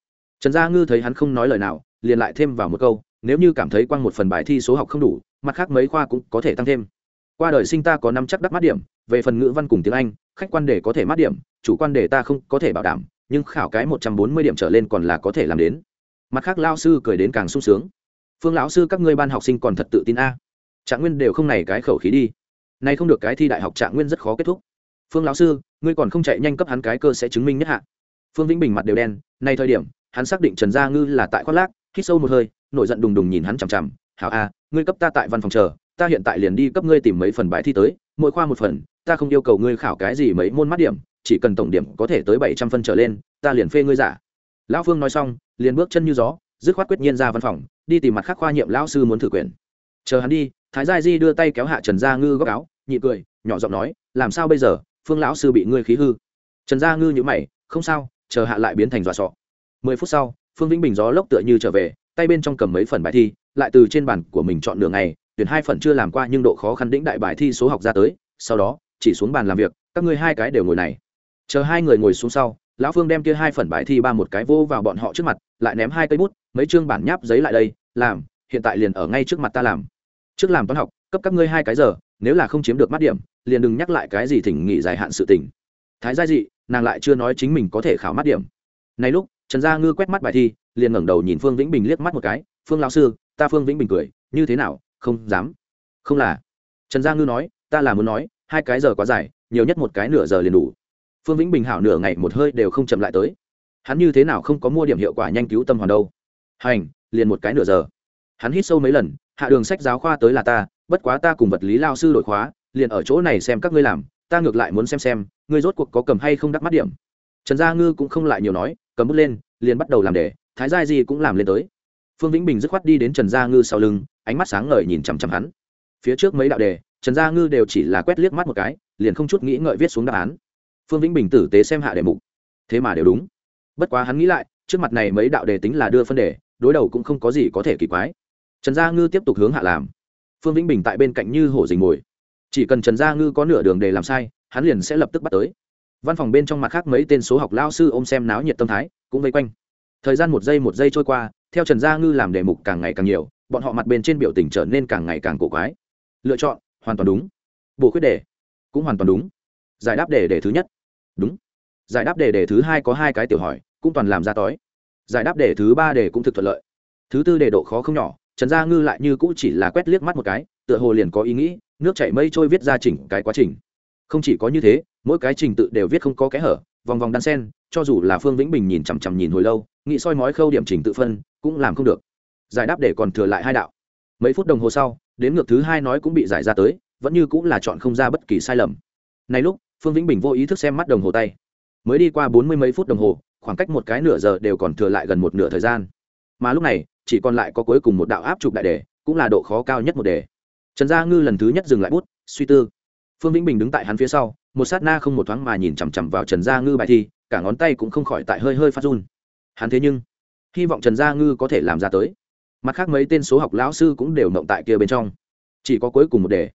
Trần gia ngư thấy hắn không nói lời nào, liền lại thêm vào một câu, nếu như cảm thấy quăng một phần bài thi số học không đủ, mặt khác mấy khoa cũng có thể tăng thêm. Qua đời sinh ta có năm chắc đắc mát điểm về phần ngữ văn cùng tiếng anh, khách quan để có thể mát điểm, chủ quan để ta không có thể bảo đảm, nhưng khảo cái một trăm bốn mươi điểm trở lên còn là có thể làm đến. Mặt khác lao sư cười đến càng sung sướng. Phương lão sư, các ngươi ban học sinh còn thật tự tin a. Trạng nguyên đều không này cái khẩu khí đi. Nay không được cái thi đại học trạng nguyên rất khó kết thúc. Phương lão sư, ngươi còn không chạy nhanh cấp hắn cái cơ sẽ chứng minh nhất hạ. Phương vĩnh bình mặt đều đen, nay thời điểm, hắn xác định trần gia ngư là tại khoác lác, hít sâu một hơi, nổi giận đùng đùng nhìn hắn chằm chằm, hảo a, ngươi cấp ta tại văn phòng chờ, ta hiện tại liền đi cấp ngươi tìm mấy phần bài thi tới, mỗi khoa một phần ta không yêu cầu ngươi khảo cái gì mấy môn mắt điểm, chỉ cần tổng điểm có thể tới bảy trăm phân trở lên, ta liền phê ngươi giả. Lão phương nói xong, liền bước chân như gió, dứt khoát quyết nhiên ra văn phòng, đi tìm mặt khác khoa nhiệm lão sư muốn thử quyền chờ hắn đi, thái gia di đưa tay kéo hạ trần gia ngư góc áo, nhị cười, nhỏ giọng nói, làm sao bây giờ, phương lão sư bị ngươi khí hư? Trần gia ngư nhữ mày, không sao, chờ hạ lại biến thành dọa sọ. Mười phút sau, phương vĩnh bình gió lốc tựa như trở về, tay bên trong cầm mấy phần bài thi, lại từ trên bàn của mình chọn đường này tuyển hai phần chưa làm qua nhưng độ khó khăn đĩnh đại bài thi số học ra tới, sau đó chỉ xuống bàn làm việc, các ngươi hai cái đều ngồi này. Chờ hai người ngồi xuống sau, lão phương đem kia hai phần bài thi ba một cái vô vào bọn họ trước mặt, lại ném hai cây bút, mấy chương bản nháp giấy lại đây, làm, hiện tại liền ở ngay trước mặt ta làm. Trước làm toán học, cấp các ngươi hai cái giờ, nếu là không chiếm được mắt điểm, liền đừng nhắc lại cái gì thỉnh nghỉ dài hạn sự tình. Thái gia dị, nàng lại chưa nói chính mình có thể khảo mắt điểm. Này lúc, trần gia ngư quét mắt bài thi, liền ngẩng đầu nhìn phương vĩnh bình liếc mắt một cái, phương lão sư, ta phương vĩnh bình cười, như thế nào? Không dám. Không là. Trần gia ngư nói, ta là muốn nói hai cái giờ quá dài, nhiều nhất một cái nửa giờ liền đủ. Phương vĩnh bình hảo nửa ngày một hơi đều không chậm lại tới. Hắn như thế nào không có mua điểm hiệu quả nhanh cứu tâm hoàn đâu. Hành, liền một cái nửa giờ. Hắn hít sâu mấy lần, hạ đường sách giáo khoa tới là ta, bất quá ta cùng vật lý lao sư đổi khóa, liền ở chỗ này xem các ngươi làm, ta ngược lại muốn xem xem, ngươi rốt cuộc có cầm hay không đắc mắt điểm. Trần gia ngư cũng không lại nhiều nói, cầm bút lên, liền bắt đầu làm đề, thái gia gì cũng làm lên tới. Phương vĩnh bình dứt khoát đi đến trần gia ngư sau lưng, ánh mắt sáng ngời nhìn chằm chằm hắn. Phía trước mấy đạo đề trần gia ngư đều chỉ là quét liếc mắt một cái, liền không chút nghĩ ngợi viết xuống đáp án. Phương vĩnh bình tử tế xem hạ đề mục. Thế mà đều đúng. Bất quá hắn nghĩ lại, trước mặt này mấy đạo đề tính là đưa phân đề, đối đầu cũng không có gì có thể kỳ quái. Trần gia ngư tiếp tục hướng hạ làm. Phương vĩnh bình tại bên cạnh như hổ dình mồi. Chỉ cần trần gia ngư có nửa đường để làm sai, hắn liền sẽ lập tức bắt tới. Văn phòng bên trong mặt khác mấy tên số học lao sư ôm xem náo nhiệt tâm thái, cũng vây quanh. Thời gian một giây một giây trôi qua, theo trần gia ngư làm đề mục càng ngày càng nhiều, bọn họ mặt bên trên biểu tình trở nên càng ngày càng cổ quái. Lựa chọn hoàn toàn đúng. Bộ khuyết đề, cũng hoàn toàn đúng. Giải đáp đề đề thứ nhất, đúng. Giải đáp đề đề thứ hai có hai cái tiểu hỏi, cũng toàn làm ra tối giải đáp đề thứ ba đề cũng thực thuận lợi. Thứ tư đề độ khó không nhỏ, trần gia ngư lại như cũ chỉ là quét liếc mắt một cái, tựa hồ liền có ý nghĩ, nước chảy mây trôi viết ra chỉnh cái quá trình. Không chỉ có như thế, mỗi cái trình tự đều viết không có kẽ hở, vòng vòng đan sen, cho dù là phương vĩnh bình nhìn chằm chằm nhìn hồi lâu, nghĩ soi mói khâu điểm trình tự phân, cũng làm không được. Giải đáp để còn thừa lại hai đạo. Mấy phút đồng hồ sau đến ngược thứ hai nói cũng bị giải ra tới, vẫn như cũng là chọn không ra bất kỳ sai lầm. Này lúc, phương vĩnh bình vô ý thức xem mắt đồng hồ tay. Mới đi qua bốn mươi mấy phút đồng hồ, khoảng cách một cái nửa giờ đều còn thừa lại gần một nửa thời gian. Mà lúc này, chỉ còn lại có cuối cùng một đạo áp chụp đại đề, cũng là độ khó cao nhất một đề. Trần gia ngư lần thứ nhất dừng lại bút, suy tư. Phương vĩnh bình đứng tại hắn phía sau, một sát na không một thoáng mà nhìn chằm chằm vào trần gia ngư bài thi, cả ngón tay cũng không khỏi tại hơi hơi phát run. Hắn thế nhưng, hy vọng trần gia ngư có thể làm ra tới mặt khác mấy tên số học lão sư cũng đều nộng tại kia bên trong. Chỉ có cuối cùng một đề.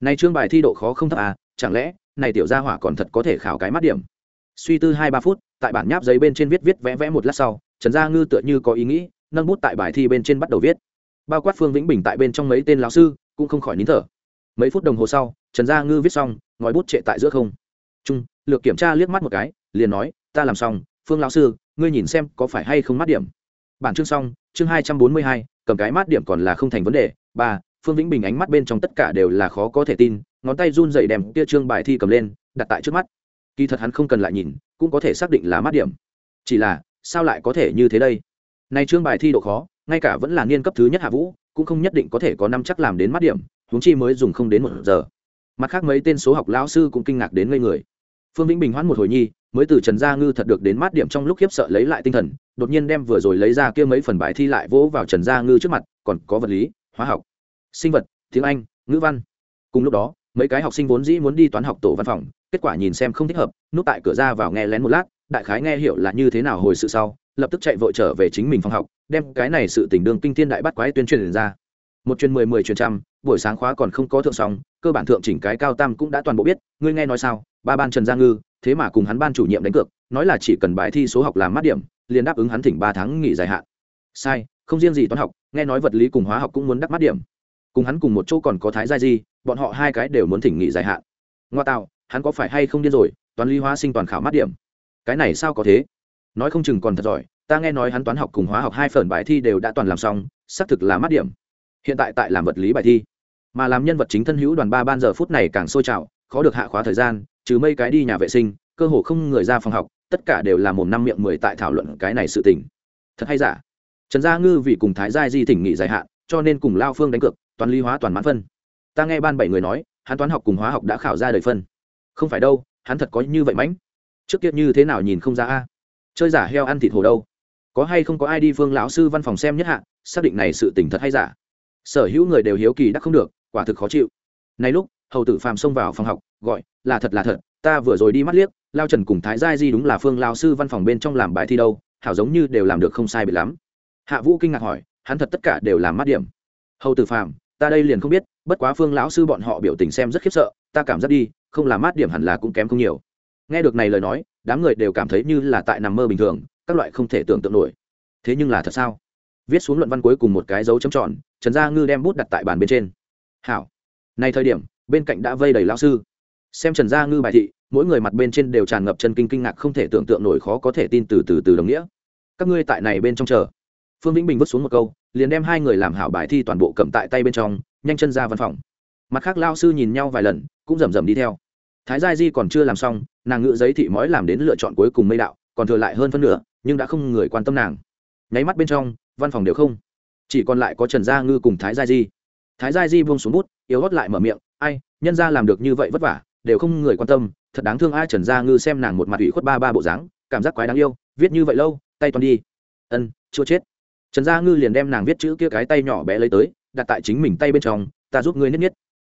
Này chương bài thi độ khó không thấp à chẳng lẽ, này tiểu gia hỏa còn thật có thể khảo cái mắt điểm? Suy tư hai ba phút, tại bản nháp giấy bên trên viết viết vẽ vẽ một lát sau, trần gia ngư tựa như có ý nghĩ, nâng bút tại bài thi bên trên bắt đầu viết. Bao quát phương vĩnh bình tại bên trong mấy tên lão sư, cũng không khỏi nín thở. Mấy phút đồng hồ sau, trần gia ngư viết xong ngòi bút trệ tại giữa không. Trung, lược kiểm tra liếc mắt một cái, liền nói, ta làm xong, phương lão sư, ngươi nhìn xem có phải hay không mắt điểm. Bản chương xong, chương hai trăm bốn mươi hai cầm cái mát điểm còn là không thành vấn đề. Ba, phương vĩnh bình ánh mắt bên trong tất cả đều là khó có thể tin, ngón tay run dậy đem tia trương bài thi cầm lên, đặt tại trước mắt. Kỳ thật hắn không cần lại nhìn, cũng có thể xác định là mát điểm. Chỉ là, sao lại có thể như thế đây? Này trương bài thi độ khó, ngay cả vẫn là niên cấp thứ nhất hạ vũ, cũng không nhất định có thể có năm chắc làm đến mát điểm, huống chi mới dùng không đến một giờ. Mặt khác mấy tên số học lão sư cũng kinh ngạc đến ngây người phương vĩnh bình hoãn một hồi nhi, mới từ trần gia ngư thật được đến mát điểm trong lúc khiếp sợ lấy lại tinh thần, đột nhiên đem vừa rồi lấy ra kia mấy phần bài thi lại vỗ vào trần gia ngư trước mặt, còn có vật lý, hóa học, sinh vật, tiếng anh, ngữ văn. Cùng lúc đó, mấy cái học sinh vốn dĩ muốn đi toán học tổ văn phòng, kết quả nhìn xem không thích hợp, núp tại cửa ra vào nghe lén một lát, đại khái nghe hiểu là như thế nào hồi sự sau, lập tức chạy vội trở về chính mình phòng học, đem cái này sự tình đường kinh thiên đại bắt quái tuyên truyền ra. Một chuyên mười mười chuyên trăm, buổi sáng khóa còn không có thượng xong, cơ bản thượng chỉnh cái cao tam cũng đã toàn bộ biết, ngươi nghe nói sao? Ba ban trần gia ngư, thế mà cùng hắn ban chủ nhiệm đánh cược, nói là chỉ cần bài thi số học làm mát điểm, liền đáp ứng hắn thỉnh ba tháng nghỉ dài hạn. Sai, không riêng gì toán học, nghe nói vật lý cùng hóa học cũng muốn đắp mát điểm. Cùng hắn cùng một chỗ còn có thái gia di, bọn họ hai cái đều muốn thỉnh nghỉ dài hạn. Ngoa tạo, hắn có phải hay không điên rồi, toán lý hóa sinh toàn khảo mát điểm? Cái này sao có thế? Nói không chừng còn thật giỏi, ta nghe nói hắn toán học cùng hóa học hai phần bài thi đều đã toàn làm xong, xác thực là mát điểm. Hiện tại tại làm vật lý bài thi. Mà làm nhân vật chính thân hữu đoàn ba ban giờ phút này càng sôi trào, khó được hạ khóa thời gian trừ mây cái đi nhà vệ sinh, cơ hồ không người ra phòng học, tất cả đều là mồm năm miệng mười tại thảo luận cái này sự tình. Thật hay giả? Trần gia ngư vì cùng thái gia di thỉnh nghị dài hạn, cho nên cùng lao phương đánh cược toàn lý hóa toàn mãn phân. Ta nghe ban bảy người nói, hắn toán học cùng hóa học đã khảo ra đời phân. Không phải đâu, hắn thật có như vậy mãnh. Trước kia như thế nào nhìn không ra a? Chơi giả heo ăn thịt hồ đâu? Có hay không có ai đi phương lão sư văn phòng xem nhất hạ, xác định này sự tình thật hay giả? Sở hữu người đều hiếu kỳ đắc không được, quả thực khó chịu. Này lúc hầu tử phàm xông vào phòng học, gọi, là thật là thật, ta vừa rồi đi mắt liếc, lao trần cùng thái giai di đúng là phương lao sư văn phòng bên trong làm bài thi đâu, hảo giống như đều làm được không sai bị lắm. Hạ vũ kinh ngạc hỏi, hắn thật tất cả đều làm mát điểm? Hầu tử phàm, ta đây liền không biết, bất quá phương lão sư bọn họ biểu tình xem rất khiếp sợ, ta cảm giác đi, không làm mát điểm hẳn là cũng kém không nhiều. Nghe được này lời nói, đám người đều cảm thấy như là tại nằm mơ bình thường, các loại không thể tưởng tượng nổi. Thế nhưng là thật sao? Viết xuống luận văn cuối cùng một cái dấu chấm tròn, trần gia ngư đem bút đặt tại bàn bên trên. Hảo. Này thời điểm bên cạnh đã vây đầy lão sư. Xem trần gia ngư bài thị, mỗi người mặt bên trên đều tràn ngập chân kinh kinh ngạc không thể tưởng tượng nổi khó có thể tin từ từ từ đồng nghĩa. Các ngươi tại này bên trong chờ. Phương vĩnh bình vứt xuống một câu, liền đem hai người làm hảo bài thi toàn bộ cầm tại tay bên trong, nhanh chân ra văn phòng. Mặt khác lao sư nhìn nhau vài lần, cũng rầm rầm đi theo. Thái gia di còn chưa làm xong, nàng ngự giấy thị mói làm đến lựa chọn cuối cùng mây đạo, còn thừa lại hơn phân nửa, nhưng đã không người quan tâm nàng. Nháy mắt bên trong, văn phòng đều không. Chỉ còn lại có trần gia ngư cùng thái gia di thái gia di buông xuống bút, yếu hót lại mở miệng, ai, nhân gia làm được như vậy vất vả, đều không người quan tâm, thật đáng thương ai trần gia ngư xem nàng một mặt ủy khuất ba ba bộ dáng, cảm giác quái đáng yêu, viết như vậy lâu, tay toàn đi. Ân chưa chết. Trần gia ngư liền đem nàng viết chữ kia cái tay nhỏ bé lấy tới, đặt tại chính mình tay bên trong, ta giúp ngươi nhất nhất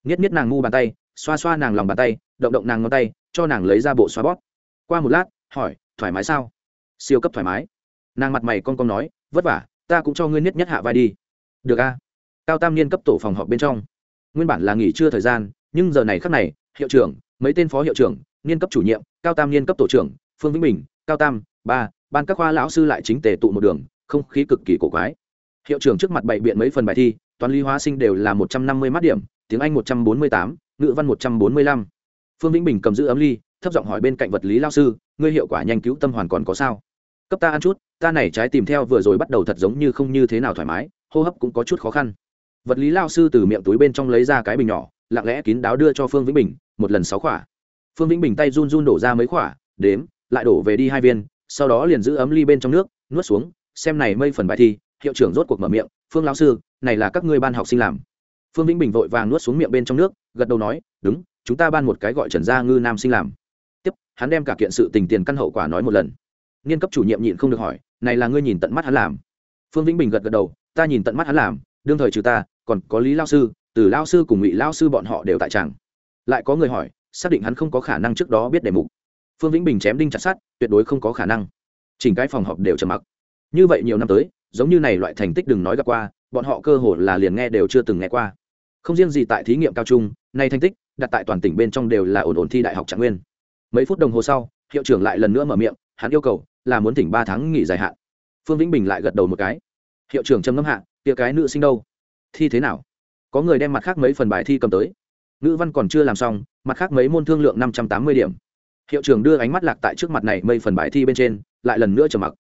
nhất nhất nàng ngu bàn tay, xoa xoa nàng lòng bàn tay, động động nàng ngón tay, cho nàng lấy ra bộ xoa bóp. Qua một lát, hỏi, thoải mái sao? Siêu cấp thoải mái. Nàng mặt mày con con nói, vất vả, ta cũng cho ngươi nhất nhất hạ vai đi. Được a cao tam niên cấp tổ phòng họp bên trong. Nguyên bản là nghỉ trưa thời gian, nhưng giờ này khắc này, hiệu trưởng, mấy tên phó hiệu trưởng, niên cấp chủ nhiệm, cao tam niên cấp tổ trưởng, phương vĩnh bình, cao tam, ba, ban các khoa lão sư lại chính tề tụ một đường, không khí cực kỳ cổ quái. Hiệu trưởng trước mặt bày biện mấy phần bài thi, toán lý hóa sinh đều là một trăm năm mươi mát điểm, tiếng anh một trăm bốn mươi tám, ngữ văn một trăm bốn mươi lăm. Phương vĩnh bình cầm giữ ấm ly, thấp giọng hỏi bên cạnh vật lý lao sư, ngươi hiệu quả nhanh cứu tâm hoàn còn có sao? Cấp ta ăn chút, ta này trái tìm theo vừa rồi bắt đầu thật giống như không như thế nào thoải mái, hô hấp cũng có chút khó khăn vật lý lao sư từ miệng túi bên trong lấy ra cái bình nhỏ, lặng lẽ kín đáo đưa cho phương vĩnh bình, một lần sáu khỏa. Phương vĩnh bình tay run run đổ ra mấy khỏa, đếm, lại đổ về đi hai viên, sau đó liền giữ ấm ly bên trong nước, nuốt xuống, xem này mây phần bài thi, hiệu trưởng rốt cuộc mở miệng, phương lão sư, này là các ngươi ban học sinh làm. Phương vĩnh bình vội vàng nuốt xuống miệng bên trong nước, gật đầu nói, đúng, chúng ta ban một cái gọi trần gia ngư nam sinh làm. Tiếp, hắn đem cả kiện sự tình tiền căn hậu quả nói một lần. Nghiên cấp chủ nhiệm nhịn không được hỏi, này là ngươi nhìn tận mắt hắn làm? Phương vĩnh bình gật gật đầu, ta nhìn tận mắt hắn làm, đương thời trừ ta còn có lý lao sư, từ lao sư cùng ngụy lao sư bọn họ đều tại tràng. Lại có người hỏi, xác định hắn không có khả năng trước đó biết đề mục. Phương vĩnh bình chém đinh chặt sát tuyệt đối không có khả năng. Chỉnh cái phòng họp đều trầm mặc. Như vậy nhiều năm tới, giống như này loại thành tích đừng nói gặp qua, bọn họ cơ hồ là liền nghe đều chưa từng nghe qua. Không riêng gì tại thí nghiệm cao trung nay thành tích, đặt tại toàn tỉnh bên trong đều là ổn ổn thi đại học trạng nguyên. Mấy phút đồng hồ sau, hiệu trưởng lại lần nữa mở miệng, hắn yêu cầu là muốn tỉnh ba tháng nghỉ dài hạn. Phương vĩnh bình lại gật đầu một cái. Hiệu trưởng trầm ngâm hạ tia cái nữ sinh đâu? Thi thế nào? Có người đem mặt khác mấy phần bài thi cầm tới. Ngữ văn còn chưa làm xong, mặt khác mấy môn thương lượng năm trăm tám mươi điểm. Hiệu trưởng đưa ánh mắt lạc tại trước mặt này mây phần bài thi bên trên, lại lần nữa trầm mặc.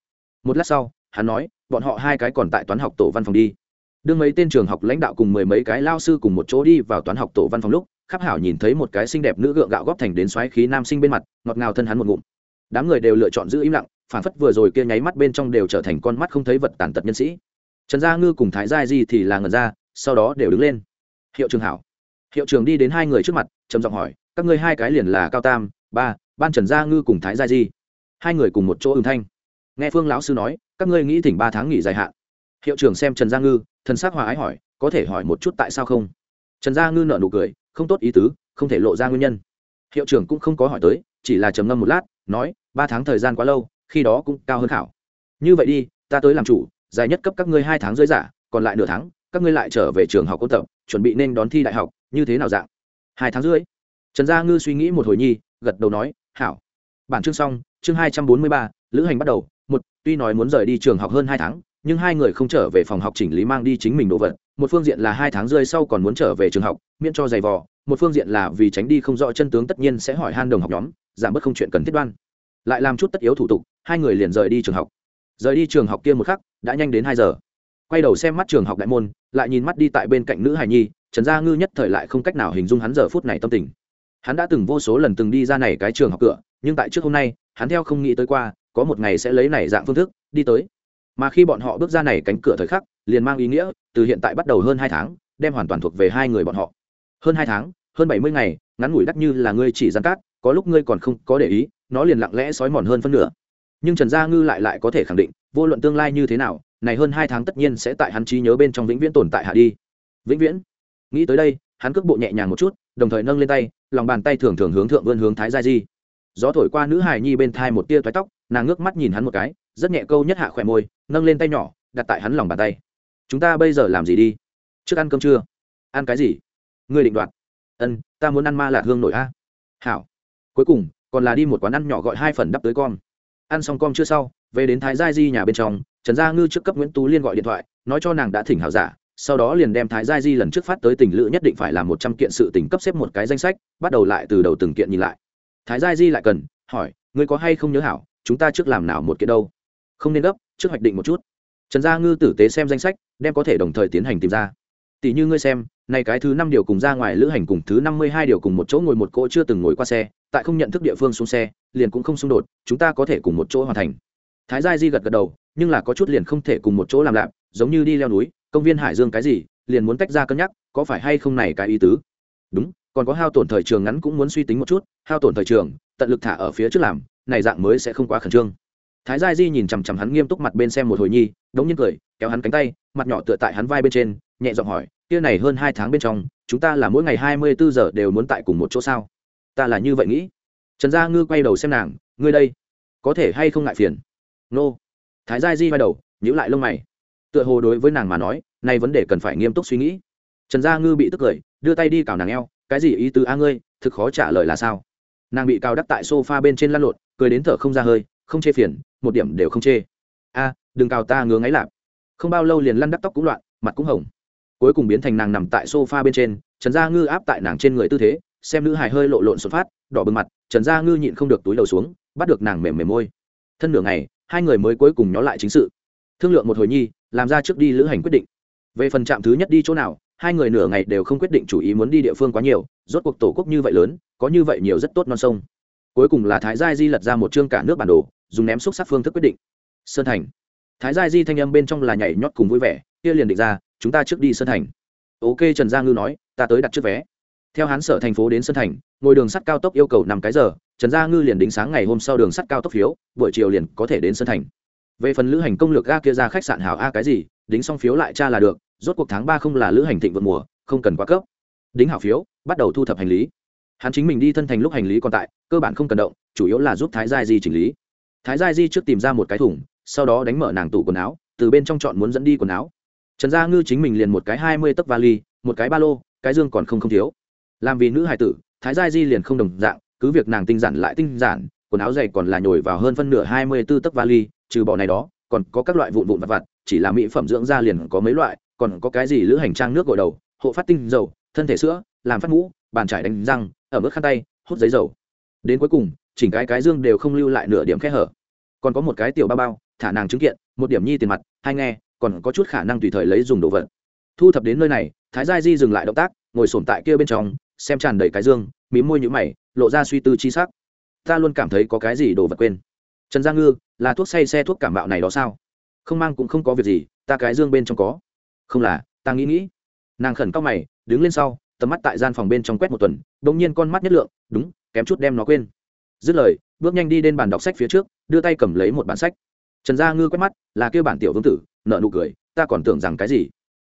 Một lát sau, hắn nói, bọn họ hai cái còn tại toán học tổ văn phòng đi. Đưa mấy tên trường học lãnh đạo cùng mười mấy cái lao sư cùng một chỗ đi vào toán học tổ văn phòng lúc khắc hảo nhìn thấy một cái xinh đẹp nữ gượng gạo góp thành đến xoáy khí nam sinh bên mặt, ngọt ngào thân hắn một ngụm. Đám người đều lựa chọn giữ im lặng, phản phất vừa rồi kia nháy mắt bên trong đều trở thành con mắt không thấy vật tàn tật nhân sĩ. Trần gia ngư cùng thái gia di thì là ngần ra sau đó đều đứng lên. Hiệu trường hảo. Hiệu trường đi đến hai người trước mặt, trầm giọng hỏi, các ngươi hai cái liền là cao tam, ba, ban trần gia ngư cùng thái gia di. Hai người cùng một chỗ ứng thanh. Nghe phương lão sư nói, các ngươi nghĩ thỉnh ba tháng nghỉ dài hạn. Hiệu trưởng xem trần gia ngư, thần sắc hòa ái hỏi, có thể hỏi một chút tại sao không? Trần gia ngư nợ nụ cười, không tốt ý tứ, không thể lộ ra nguyên nhân. Hiệu trưởng cũng không có hỏi tới, chỉ là trầm ngâm một lát, nói, ba tháng thời gian quá lâu, khi đó cũng cao hơn khảo. Như vậy đi, ta tới làm chủ, dài nhất cấp các ngươi hai tháng dưới giả, còn lại nửa tháng các ngươi lại trở về trường học ôn tập, chuẩn bị nên đón thi đại học, như thế nào dạng? Hai tháng rưỡi. Trần gia ngư suy nghĩ một hồi nhi, gật đầu nói, hảo. Bản chương xong, chương hai trăm bốn mươi ba, lữ hành bắt đầu. Một, tuy nói muốn rời đi trường học hơn hai tháng, nhưng hai người không trở về phòng học chỉnh lý mang đi chính mình đồ vật. Một phương diện là hai tháng rơi sau còn muốn trở về trường học, miễn cho giày vò. Một phương diện là vì tránh đi không rõ chân tướng tất nhiên sẽ hỏi han đồng học nhóm, giảm bớt không chuyện cần thiết đoan. Lại làm chút tất yếu thủ tục, hai người liền rời đi trường học. Rời đi trường học kia một khắc, đã nhanh đến hai giờ quay đầu xem mắt trường học đại môn, lại nhìn mắt đi tại bên cạnh nữ hài nhi, trần gia ngư nhất thời lại không cách nào hình dung hắn giờ phút này tâm tình. Hắn đã từng vô số lần từng đi ra này cái trường học cửa, nhưng tại trước hôm nay, hắn theo không nghĩ tới qua, có một ngày sẽ lấy này dạng phương thức, đi tới. Mà khi bọn họ bước ra này cánh cửa thời khắc, liền mang ý nghĩa, từ hiện tại bắt đầu hơn hai tháng, đem hoàn toàn thuộc về hai người bọn họ. Hơn hai tháng, hơn bảy mươi ngày, ngắn ngủi đắt như là ngươi chỉ gian cát, có lúc ngươi còn không có để ý, nó liền lặng lẽ sói mòn hơn phân nửa. Nhưng trần gia ngư lại lại có thể khẳng định, vô luận tương lai như thế nào này hơn hai tháng tất nhiên sẽ tại hắn trí nhớ bên trong vĩnh viễn tồn tại hạ đi. Vĩnh viễn? Nghĩ tới đây, hắn cước bộ nhẹ nhàng một chút, đồng thời nâng lên tay, lòng bàn tay thường thường hướng thượng vươn hướng thái gia di. Gió thổi qua nữ hài nhi bên thai một tia toái tóc, nàng ngước mắt nhìn hắn một cái, rất nhẹ câu nhất hạ khỏe môi, nâng lên tay nhỏ, đặt tại hắn lòng bàn tay. Chúng ta bây giờ làm gì đi? Trước ăn cơm trưa ăn cái gì? Ngươi định đoạt. Ân, ta muốn ăn ma lạc hương nổi a. Hảo. Cuối cùng, còn là đi một quán ăn nhỏ gọi hai phần đắp tới con. Ăn xong con chưa sau, về đến thái gia di nhà bên trong trần gia ngư trước cấp nguyễn tú liên gọi điện thoại, nói cho nàng đã thỉnh hảo giả, sau đó liền đem thái gia di lần trước phát tới tình lữ nhất định phải làm một trăm kiện sự tình cấp xếp một cái danh sách, bắt đầu lại từ đầu từng kiện nhìn lại. Thái gia di lại cần, hỏi, ngươi có hay không nhớ hảo, chúng ta trước làm nào một kiện đâu? Không nên gấp, trước hoạch định một chút. Trần gia ngư tử tế xem danh sách, đem có thể đồng thời tiến hành tìm ra. Tỷ như ngươi xem này cái thứ năm điều cùng ra ngoài lữ hành cùng thứ năm mươi hai điều cùng một chỗ ngồi một cỗ chưa từng ngồi qua xe, tại không nhận thức địa phương xuống xe, liền cũng không xung đột, chúng ta có thể cùng một chỗ hoàn thành. Thái gia di gật gật đầu nhưng là có chút liền không thể cùng một chỗ làm lạp, giống như đi leo núi, công viên hải dương cái gì, liền muốn tách ra cân nhắc, có phải hay không này cái ý tứ? Đúng, còn có hao tổn thời trường ngắn cũng muốn suy tính một chút, hao tổn thời trường, tận lực thả ở phía trước làm, này dạng mới sẽ không quá khẩn trương. Thái gia di nhìn chằm chằm hắn nghiêm túc mặt bên xem một hồi nhi, đống nhiên cười, kéo hắn cánh tay, mặt nhỏ tựa tại hắn vai bên trên, nhẹ giọng hỏi, kia này hơn hai tháng bên trong, chúng ta là mỗi ngày hai mươi bốn giờ đều muốn tại cùng một chỗ sao? Ta là như vậy nghĩ. Trần gia ngư quay đầu xem nàng, ngươi đây, có thể hay không ngại phiền? Nô thái gia di vai đầu nhữ lại lông mày. Tựa hồ đối với nàng mà nói, nay vấn đề cần phải nghiêm túc suy nghĩ. Trần gia ngư bị tức cười, đưa tay đi cào nàng eo, cái gì ý tứ a ngươi, thực khó trả lời là sao? Nàng bị cào đắc tại s o f a bên trên lăn lộn, cười đến thở không ra hơi, không chê phiền, một điểm đều không chê. A, đừng cào ta ngứa ngáy lạp. Không bao lâu liền lăn đắc tóc cũng loạn, mặt cũng hồng. Cuối cùng biến thành nàng nằm tại s o f a bên trên, trần gia ngư áp tại nàng trên người tư thế, xem nữ hài hơi lộ lộn xuất phát, đỏ bừng mặt, trần gia ngư nhịn không được túi đầu xuống, bắt được nàng mềm mềm môi. Thân nửa ngày hai người mới cuối cùng nhó lại chính sự. Thương lượng một hồi nhi, làm ra trước đi lữ hành quyết định. Về phần trạm thứ nhất đi chỗ nào, hai người nửa ngày đều không quyết định chủ ý muốn đi địa phương quá nhiều, rốt cuộc tổ quốc như vậy lớn, có như vậy nhiều rất tốt non sông. Cuối cùng là thái gia di lật ra một chương cả nước bản đồ, dùng ném xúc sắc phương thức quyết định. Sơn thành. Thái gia di thanh âm bên trong là nhảy nhót cùng vui vẻ, kia liền định ra, chúng ta trước đi sơn thành. Ok, trần gia ngư nói, ta tới đặt trước vé. Theo hán sở thành phố đến sơn thành ngồi đường sắt cao tốc yêu cầu năm cái giờ, trần gia ngư liền đính sáng ngày hôm sau đường sắt cao tốc phiếu, buổi chiều liền có thể đến sân thành. Về phần lữ hành công lược ga kia ra khách sạn hảo a cái gì, đính xong phiếu lại cha là được, rốt cuộc tháng ba không là lữ hành thịnh vượt mùa, không cần quá cấp. Đính hảo phiếu, bắt đầu thu thập hành lý. Hắn chính mình đi thân thành lúc hành lý còn tại, cơ bản không cần động, chủ yếu là giúp thái gia di chỉnh lý. Thái gia di trước tìm ra một cái thùng, sau đó đánh mở nàng tủ quần áo, từ bên trong chọn muốn dẫn đi quần áo. Trần gia ngư chính mình liền một cái hai mươi tấc vali, một cái ba lô, cái dương còn không không thiếu. Làm vì nữ hài tử thái gia di liền không đồng dạng, cứ việc nàng tinh giản lại tinh giản, quần áo dày còn là nhồi vào hơn phân nửa hai mươi b ố tấc vali, trừ bỏ này đó, còn có các loại vụn vụn vặt vặt, chỉ là mỹ phẩm dưỡng da liền có mấy loại, còn có cái gì lữ hành trang nước gội đầu, hộ phát tinh dầu, thân thể sữa, làm phát mũ bàn trải đánh răng, ở mức khăn tay, hút giấy dầu. Đến cuối cùng, chỉnh cái cái dương đều không lưu lại nửa điểm khe hở. Còn có một cái tiểu bao bao, thả nàng chứng kiện, một điểm nhi tiền mặt hay nghe, còn có chút khả năng tùy thời lấy dùng đồ vật. Thu thập đến nơi này, thái gia di dừng lại động tác, ngồi sổm tại kia bên trong xem tràn đầy cái dương, mí môi nhũ mày, lộ ra suy tư chi sắc. Ta luôn cảm thấy có cái gì đồ vật quên. Trần gia ngư, là thuốc say xe thuốc cảm bạo này đó sao? Không mang cũng không có việc gì, ta cái dương bên trong có. Không là, ta nghĩ nghĩ. Nàng khẩn cao mày, đứng lên sau, tầm mắt tại gian phòng bên trong quét một tuần đ ỗ n g nhiên con mắt nhất lượng, đúng, kém chút đem nó quên. Dứt lời, bước nhanh đi đến bàn đọc sách phía trước, đưa tay cầm lấy một bản sách. Trần gia ngư quét mắt, là kêu bản tiểu vương tử nợ nụ cười, ta còn tưởng rằng cái gì.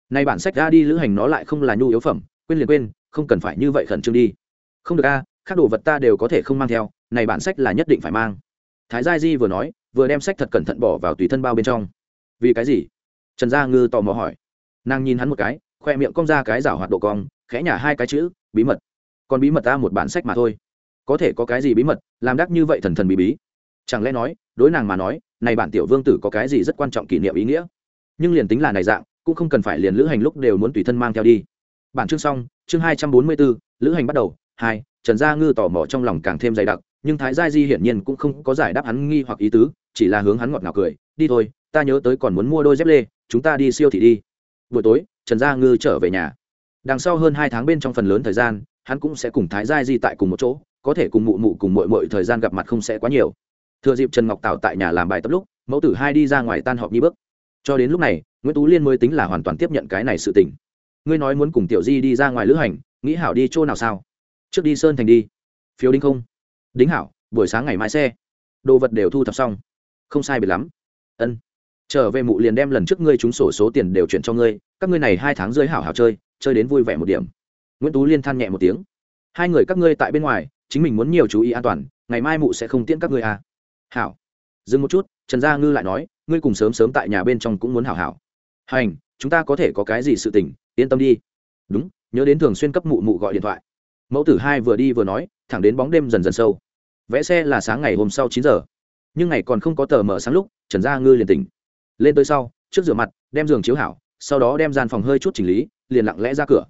Nay bản sách ra đi lữ hành nó lại không là nhu yếu phẩm, quên liền quên không cần phải như vậy khẩn trương đi. Không được a các đồ vật ta đều có thể không mang theo, này bản sách là nhất định phải mang. Thái gia di vừa nói, vừa đem sách thật cẩn thận bỏ vào tùy thân bao bên trong. Vì cái gì? Trần gia ngư tò mò hỏi. Nàng nhìn hắn một cái, khoe miệng cong ra cái rảo hoạt độ cong, khẽ nhả hai cái chữ, bí mật. Còn bí mật ta một bản sách mà thôi. Có thể có cái gì bí mật, làm đắc như vậy thần thần bí bí. Chẳng lẽ nói, đối nàng mà nói, này bản tiểu vương tử có cái gì rất quan trọng kỷ niệm ý nghĩa? Nhưng liền tính là này dạng, cũng không cần phải liền lữ hành lúc đều muốn tùy thân mang theo đi. Bản chương xong chương hai trăm bốn mươi bốn, lữ hành bắt đầu, hai, trần gia ngư tò mò trong lòng càng thêm dày đặc, nhưng thái gia di hiển nhiên cũng không có giải đáp hắn nghi hoặc ý tứ, chỉ là hướng hắn ngọt ngào cười, đi thôi, ta nhớ tới còn muốn mua đôi dép lê, chúng ta đi siêu thị đi. Buổi tối, trần gia ngư trở về nhà. Đằng sau hơn hai tháng bên trong phần lớn thời gian, hắn cũng sẽ cùng thái gia di tại cùng một chỗ, có thể cùng mụ mụ cùng mội mội thời gian gặp mặt không sẽ quá nhiều. Thừa dịp trần ngọc tạo tại nhà làm bài tập lúc, mẫu tử hai đi ra ngoài tan họp nhi bước. Cho đến lúc này, nguyễn tú liên mới tính là hoàn toàn tiếp nhận cái này sự tình ngươi nói muốn cùng tiểu di đi ra ngoài lữ hành, nghĩ hảo đi chỗ nào sao? Trước đi sơn thành đi. Phiếu đính không? Đính hảo, buổi sáng ngày mai xe. Đồ vật đều thu thập xong. Không sai biệt lắm. Ân. Trở về mụ liền đem lần trước ngươi trúng sổ số tiền đều chuyển cho ngươi, các ngươi này hai tháng rơi hảo hảo chơi chơi đến vui vẻ một điểm. Nguyễn tú liên than nhẹ một tiếng. Hai người các ngươi tại bên ngoài, chính mình muốn nhiều chú ý an toàn, ngày mai mụ sẽ không tiễn các ngươi à. hảo. Dừng một chút, trần gia ngư lại nói, ngươi cùng sớm sớm tại nhà bên trong cũng muốn hảo hảo. Hành, chúng ta có thể có cái gì sự tình yên tâm đi. Đúng, nhớ đến thường xuyên cấp mụ mụ gọi điện thoại. Mẫu tử hai vừa đi vừa nói, thẳng đến bóng đêm dần dần sâu. Vẽ xe là sáng ngày hôm sau chín giờ. Nhưng ngày còn không có tờ mở sáng lúc, trần gia ngư liền tỉnh. Lên tới sau, trước rửa mặt, đem giường chiếu hảo, sau đó đem gian phòng hơi chút chỉnh lý, liền lặng lẽ ra cửa.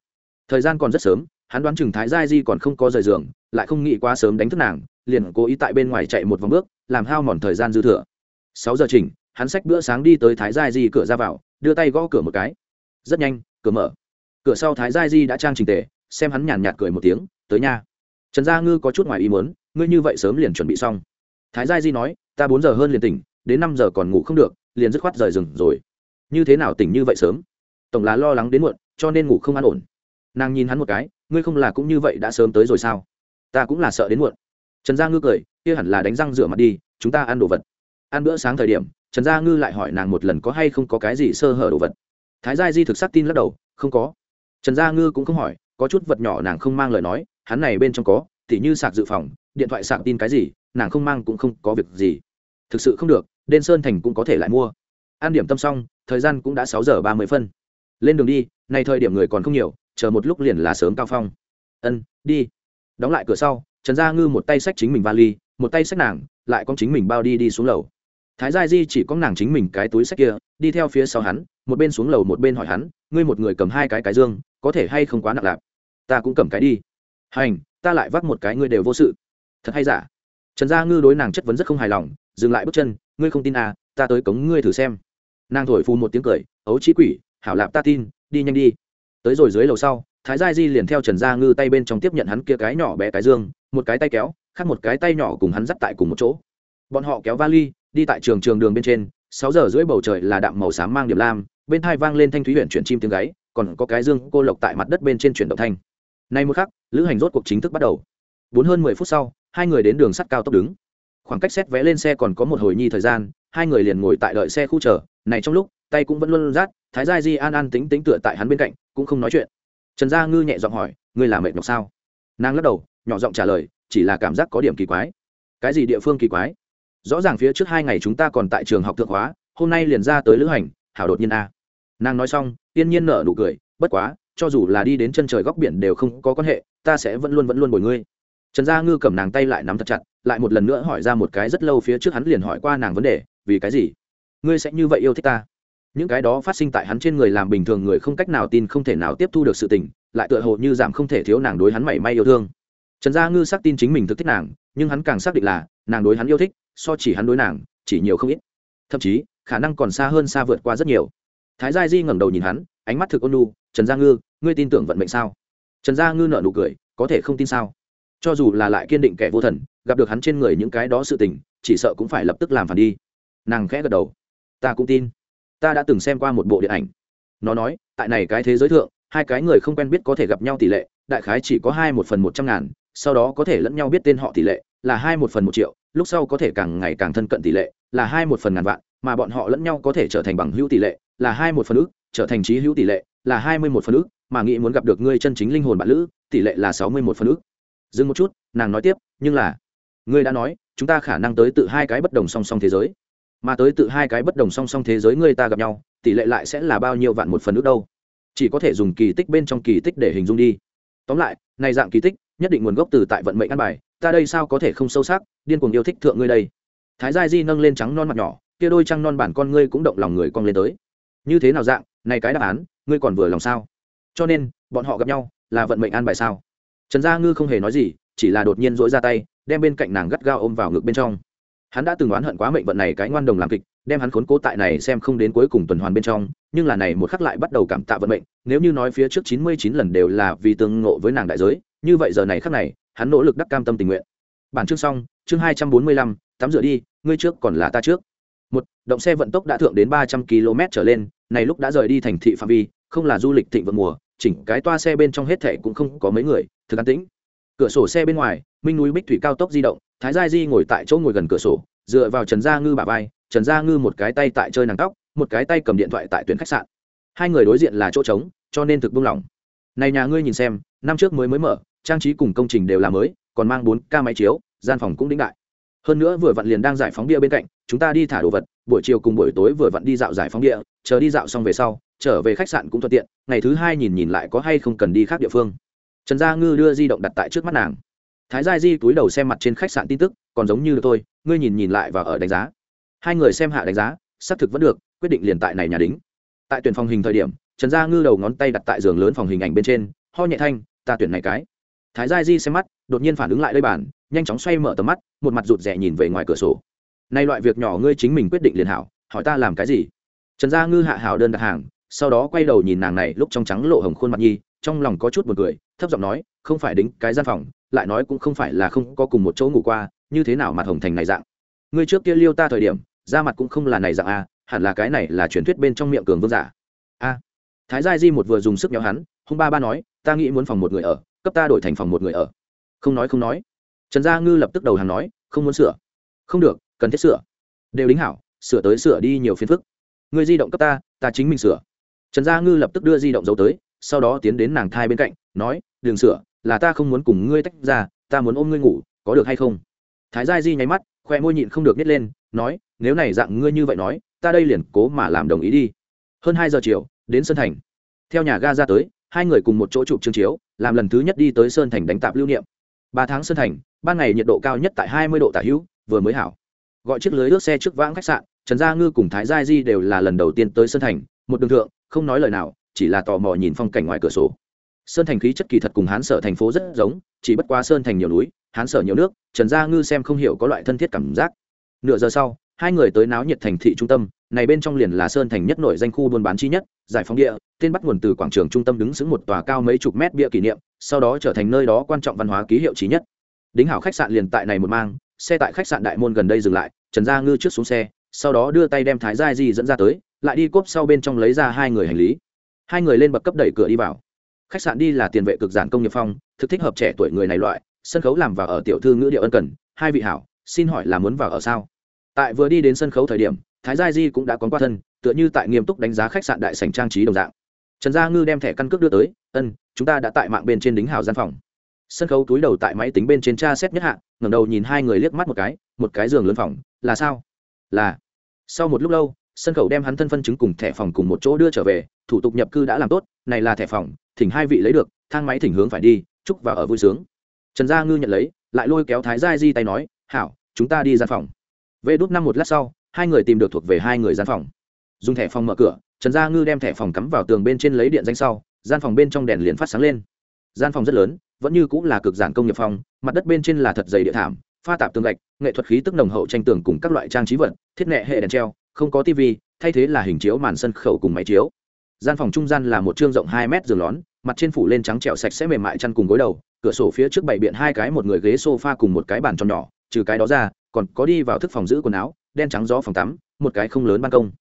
Thời gian còn rất sớm, hắn đoán chừng thái gia di còn không có rời giường, lại không nghĩ quá sớm đánh thức nàng, liền cố ý tại bên ngoài chạy một vòng bước, làm hao mòn thời gian dư thừa. Sáu giờ chỉnh, hắn xách bữa sáng đi tới thái gia di cửa ra vào, đưa tay gõ cửa một cái. Rất nhanh cửa mở. Cửa sau thái gia di đã trang trình tề, xem hắn nhàn nhạt cười một tiếng, tới nha. Trần gia ngư có chút ngoài ý muốn, ngươi như vậy sớm liền chuẩn bị xong. Thái gia di nói, ta bốn giờ hơn liền tỉnh, đến năm giờ còn ngủ không được, liền dứt khoát rời rừng rồi. Như thế nào tỉnh như vậy sớm? Tổng là lo lắng đến muộn, cho nên ngủ không an ổn. Nàng nhìn hắn một cái, ngươi không là cũng như vậy đã sớm tới rồi sao? Ta cũng là sợ đến muộn. Trần gia ngư cười, kia hẳn là đánh răng rửa mặt đi, chúng ta ăn đồ vật. Ăn bữa sáng thời điểm, trần gia ngư lại hỏi nàng một lần có hay không có cái gì sơ hở đồ vật thái gia di thực xác tin lắc đầu, không có. Trần gia ngư cũng không hỏi, có chút vật nhỏ nàng không mang lời nói, hắn này bên trong có thì như sạc dự phòng, điện thoại sạc tin cái gì, nàng không mang cũng không có việc gì. Thực sự không được đen sơn thành cũng có thể lại mua. An điểm tâm xong, thời gian cũng đã sáu giờ ba mươi phân. Lên đường đi, nay thời điểm người còn không nhiều, chờ một lúc liền là sớm cao phong. Ân, đi. Đóng lại cửa sau, trần gia ngư một tay xách chính mình vali, một tay xách nàng, lại con chính mình bao đi đi xuống lầu thái gia di chỉ có nàng chính mình cái túi sách kia, đi theo phía sau hắn, một bên xuống lầu một bên hỏi hắn, ngươi một người cầm hai cái cái dương, có thể hay không quá nặng lạp? Ta cũng cầm cái đi. Hành, ta lại vác một cái ngươi đều vô sự. Thật hay giả? Trần gia ngư đối nàng chất vấn rất không hài lòng, dừng lại bước chân, ngươi không tin à ta tới cống ngươi thử xem. Nàng thổi phù một tiếng cười, ấu trí quỷ, hảo lạp ta tin, đi nhanh đi. Tới rồi dưới lầu sau, thái gia di liền theo trần gia ngư tay bên trong tiếp nhận hắn kia cái nhỏ bé cái dương, một cái tay kéo, khác một cái tay nhỏ cùng hắn dắt tại cùng một chỗ. Bọn họ kéo vali đi tại trường trường đường bên trên, sáu giờ rưỡi bầu trời là đạm màu xám mang điểm lam, bên thai vang lên thanh thúy huyện chuyển chim tiếng gáy, còn có cái dương cô lộc tại mặt đất bên trên chuyển động thanh. Nay một khắc, lữ hành rốt cuộc chính thức bắt đầu. Bốn hơn mười phút sau, hai người đến đường sắt cao tốc đứng. Khoảng cách xét vé lên xe còn có một hồi nhi thời gian, hai người liền ngồi tại đợi xe khu chờ, này trong lúc, tay cũng vẫn luôn rát, thái gia di an an tính tính tựa tại hắn bên cạnh, cũng không nói chuyện. Trần gia ngư nhẹ giọng hỏi, ngươi làm mệt nhọc sao? Nàng lắc đầu, nhỏ giọng trả lời, chỉ là cảm giác có điểm kỳ quái. Cái gì địa phương kỳ quái? Rõ ràng phía trước hai ngày chúng ta còn tại trường học thượng hóa, hôm nay liền ra tới lữ hành, hảo đột nhiên a. Nàng nói xong yên nhiên nở nụ cười, bất quá, cho dù là đi đến chân trời góc biển đều không có quan hệ, ta sẽ vẫn luôn vẫn luôn bồi ngươi. Trần gia ngư cầm nàng tay lại nắm thật chặt, lại một lần nữa hỏi ra một cái rất lâu phía trước hắn liền hỏi qua nàng vấn đề, vì cái gì? Ngươi sẽ như vậy yêu thích ta? Những cái đó phát sinh tại hắn trên người làm bình thường người không cách nào tin không thể nào tiếp thu được sự tình, lại tựa hồ như giảm không thể thiếu nàng đối hắn mảy may yêu thương. Trần gia ngư xác tin chính mình thực thích nàng, nhưng hắn càng xác định là, nàng đối hắn yêu thích so chỉ hắn đối nàng, chỉ nhiều không ít. Thậm chí, khả năng còn xa hơn xa vượt qua rất nhiều. Thái gia di ngẩng đầu nhìn hắn, ánh mắt thực ôn lu trần gia ngư, ngươi tin tưởng vận mệnh sao? Trần gia ngư nở nụ cười, có thể không tin sao? Cho dù là lại kiên định kẻ vô thần, gặp được hắn trên người những cái đó sự tình, chỉ sợ cũng phải lập tức làm phản đi. Nàng khẽ gật đầu, ta cũng tin. Ta đã từng xem qua một bộ điện ảnh. Nó nói, tại này cái thế giới thượng, hai cái người không quen biết có thể gặp nhau tỷ lệ, đại khái chỉ có hai một phần một trăm ngàn, sau đó có thể lẫn nhau biết tên họ tỷ lệ là hai một phần một triệu, lúc sau có thể càng ngày càng thân cận tỷ lệ, là hai một phần ngàn vạn, mà bọn họ lẫn nhau có thể trở thành bằng hữu tỷ lệ, là hai một phần ước, trở thành trí hữu tỷ lệ, là hai mươi một phần ước, mà nghĩ muốn gặp được ngươi chân chính linh hồn bạn lữ, tỷ lệ là sáu mươi một phần ước. Dừng một chút, nàng nói tiếp, nhưng là, ngươi đã nói, chúng ta khả năng tới tự hai cái bất đồng song song thế giới. Mà tới tự hai cái bất đồng song song thế giới ngươi ta gặp nhau, tỷ lệ lại sẽ là bao nhiêu vạn một phần ước đâu? Chỉ có thể dùng kỳ tích bên trong kỳ tích để hình dung đi. Tóm lại, này dạng kỳ tích, nhất định nguồn gốc từ tại vận mệnh ăn bài ta đây sao có thể không sâu sắc, điên cuồng yêu thích thượng ngươi đây. Thái gia di nâng lên trắng non mặt nhỏ, kia đôi trăng non bản con ngươi cũng động lòng người con lên tới. Như thế nào dạng, này cái đáp án, ngươi còn vừa lòng sao? Cho nên, bọn họ gặp nhau, là vận mệnh an bài sao? Trần gia ngư không hề nói gì, chỉ là đột nhiên dỗi ra tay, đem bên cạnh nàng gắt gao ôm vào ngực bên trong. Hắn đã từng oán hận quá mệnh vận này cái ngoan đồng làm kịch, đem hắn khốn cố tại này xem không đến cuối cùng tuần hoàn bên trong, nhưng là này một khắc lại bắt đầu cảm tạ vận mệnh, nếu như nói phía trước chín mươi chín lần đều là vì tương ngộ với nàng đại giới như vậy giờ này khắc này, hắn nỗ lực đắc cam tâm tình nguyện. Bản chương xong, chương hai trăm bốn mươi lăm, tắm rửa đi, ngươi trước còn là ta trước. Một, động xe vận tốc đã thượng đến ba trăm km trở lên, này lúc đã rời đi thành thị phạm vi, không là du lịch thịnh vượng mùa, chỉnh cái toa xe bên trong hết thảy cũng không có mấy người, thực an tĩnh. Cửa sổ xe bên ngoài, minh núi bích thủy cao tốc di động, thái gia di ngồi tại chỗ ngồi gần cửa sổ, dựa vào trần gia ngư bà vai, trần gia ngư một cái tay tại chơi nàng tóc, một cái tay cầm điện thoại tại tuyển khách sạn. Hai người đối diện là chỗ trống, cho nên thực buông lỏng này nhà ngươi nhìn xem năm trước mới mới mở, trang trí cùng công trình đều là mới, còn mang bốn ca máy chiếu, gian phòng cũng đĩnh đại. Hơn nữa vừa vặn liền đang giải phóng bia bên cạnh, chúng ta đi thả đồ vật, buổi chiều cùng buổi tối vừa vặn đi dạo giải phóng địa chờ đi dạo xong về sau, trở về khách sạn cũng thuận tiện, ngày thứ hai nhìn nhìn lại có hay không cần đi khác địa phương. Trần gia ngư đưa di động đặt tại trước mắt nàng. Thái gia di túi đầu xem mặt trên khách sạn tin tức, còn giống như được tôi ngươi nhìn nhìn lại và ở đánh giá. Hai người xem hạ đánh giá, xác thực vẫn được, quyết định liền tại này nhà đính. Tại tuyển phòng hình thời điểm, trần gia ngư đầu ngón tay đặt tại giường lớn phòng hình ảnh bên trên ho nhẹ thanh, ta tuyển này cái. Thái gia di xem mắt, đột nhiên phản ứng lại đây bản nhanh chóng xoay mở tầm mắt, một mặt rụt rè nhìn về ngoài cửa sổ. Nay loại việc nhỏ ngươi chính mình quyết định liền hảo, hỏi ta làm cái gì? Trần gia ngư hạ hảo đơn đặt hàng, sau đó quay đầu nhìn nàng này lúc trong trắng lộ hồng khuôn mặt nhi, trong lòng có chút buồn cười, thấp giọng nói, không phải đính cái gian phòng, lại nói cũng không phải là không có cùng một chỗ ngủ qua, như thế nào mặt hồng thành này dạng? Ngươi trước kia liêu ta thời điểm, da mặt cũng không là này dạng a hẳn là cái này là truyền thuyết bên trong miệng cường vương giả. A. Thái gia di một vừa dùng sức nhau hắn, hung ba ba nói ta nghĩ muốn phòng một người ở, cấp ta đổi thành phòng một người ở. Không nói không nói. Trần gia ngư lập tức đầu hàng nói, không muốn sửa. Không được, cần thiết sửa. Đều đính hảo, sửa tới sửa đi nhiều phiền phức. Người di động cấp ta ta chính mình sửa. Trần gia ngư lập tức đưa di động giấu tới, sau đó tiến đến nàng thai bên cạnh, nói, đừng sửa, là ta không muốn cùng ngươi tách ra, ta muốn ôm ngươi ngủ, có được hay không? Thái gia di nháy mắt, khoe môi nhịn không được nhét lên, nói, nếu này dạng ngươi như vậy nói, ta đây liền cố mà làm đồng ý đi. Hơn hai giờ chiều, đến sân thành. Theo nhà ga ra tới hai người cùng một chỗ chụp chương chiếu, làm lần thứ nhất đi tới sơn thành đánh tạp lưu niệm. Ba tháng sơn thành, ban ngày nhiệt độ cao nhất tại hai mươi độ tả hữu, vừa mới hảo. Gọi chiếc lưới ướt xe trước vãng khách sạn, trần gia ngư cùng thái gia di đều là lần đầu tiên tới sơn thành, một đường thượng, không nói lời nào, chỉ là tò mò nhìn phong cảnh ngoài cửa sổ. Sơn thành khí chất kỳ thật cùng hán sở thành phố rất giống, chỉ bất quá sơn thành nhiều núi, hán sở nhiều nước, trần gia ngư xem không hiểu có loại thân thiết cảm giác. Nửa giờ sau hai người tới náo nhiệt thành thị trung tâm, này bên trong liền là sơn thành nhất nổi danh khu buôn bán chi nhất, giải phóng địa, tên bắt nguồn từ quảng trường trung tâm đứng xứng một tòa cao mấy chục mét bia kỷ niệm, sau đó trở thành nơi đó quan trọng văn hóa ký hiệu trí nhất. Đính hảo khách sạn liền tại này một mang, xe tại khách sạn đại môn gần đây dừng lại, trần gia ngư trước xuống xe, sau đó đưa tay đem thái gia di dẫn ra tới, lại đi cốp sau bên trong lấy ra hai người hành lý. Hai người lên bậc cấp đẩy cửa đi vào. Khách sạn đi là tiền vệ cực giản công nghiệp phong, thực thích hợp trẻ tuổi người này loại, sân khấu làm vào ở tiểu thư ngữ điệu ân cần, hai vị hảo, xin hỏi là muốn vào ở sao? Tại vừa đi đến sân khấu thời điểm, thái gia di cũng đã quán qua thân, tựa như tại nghiêm túc đánh giá khách sạn đại sành trang trí đồng dạng. Trần gia ngư đem thẻ căn cước đưa tới, ân, chúng ta đã tại mạng bên trên đính hào gian phòng. Sân khấu túi đầu tại máy tính bên trên tra xét nhất hạ ngẩng đầu nhìn hai người liếc mắt một cái một cái giường lớn phòng, là sao? Là. Sau một lúc lâu, sân khấu đem hắn thân phân chứng cùng thẻ phòng cùng một chỗ đưa trở về, thủ tục nhập cư đã làm tốt, này là thẻ phòng, thỉnh hai vị lấy được, thang máy thỉnh hướng phải đi, chúc và ở vui sướng. Trần gia ngư nhận lấy, lại lôi kéo thái gia di tay nói, hảo, chúng ta đi gian phòng vê đốt năm một lát sau, hai người tìm được thuộc về hai người gian phòng. Dùng thẻ phòng mở cửa, trần gia ngư đem thẻ phòng cắm vào tường bên trên lấy điện danh sau, gian phòng bên trong đèn liền phát sáng lên. Gian phòng rất lớn, vẫn như cũng là cực giản công nghiệp phòng, mặt đất bên trên là thật dày địa thảm, pha tạp tường gạch, nghệ thuật khí tức nồng hậu tranh tường cùng các loại trang trí vật, thiết nghệ hệ đèn treo, không có tv thay thế là hình chiếu màn sân khấu cùng máy chiếu. Gian phòng trung gian là một chương rộng hai mét giường lón, mặt trên phủ lên trắng trẹo sạch sẽ mềm mại chăn cùng gối đầu, cửa sổ phía trước bày biện hai cái một người ghế sofa cùng một cái bàn tròn nhỏ, trừ cái đó ra còn có đi vào thức phòng giữ quần áo, đen trắng gió phòng tắm, một cái không lớn ban công.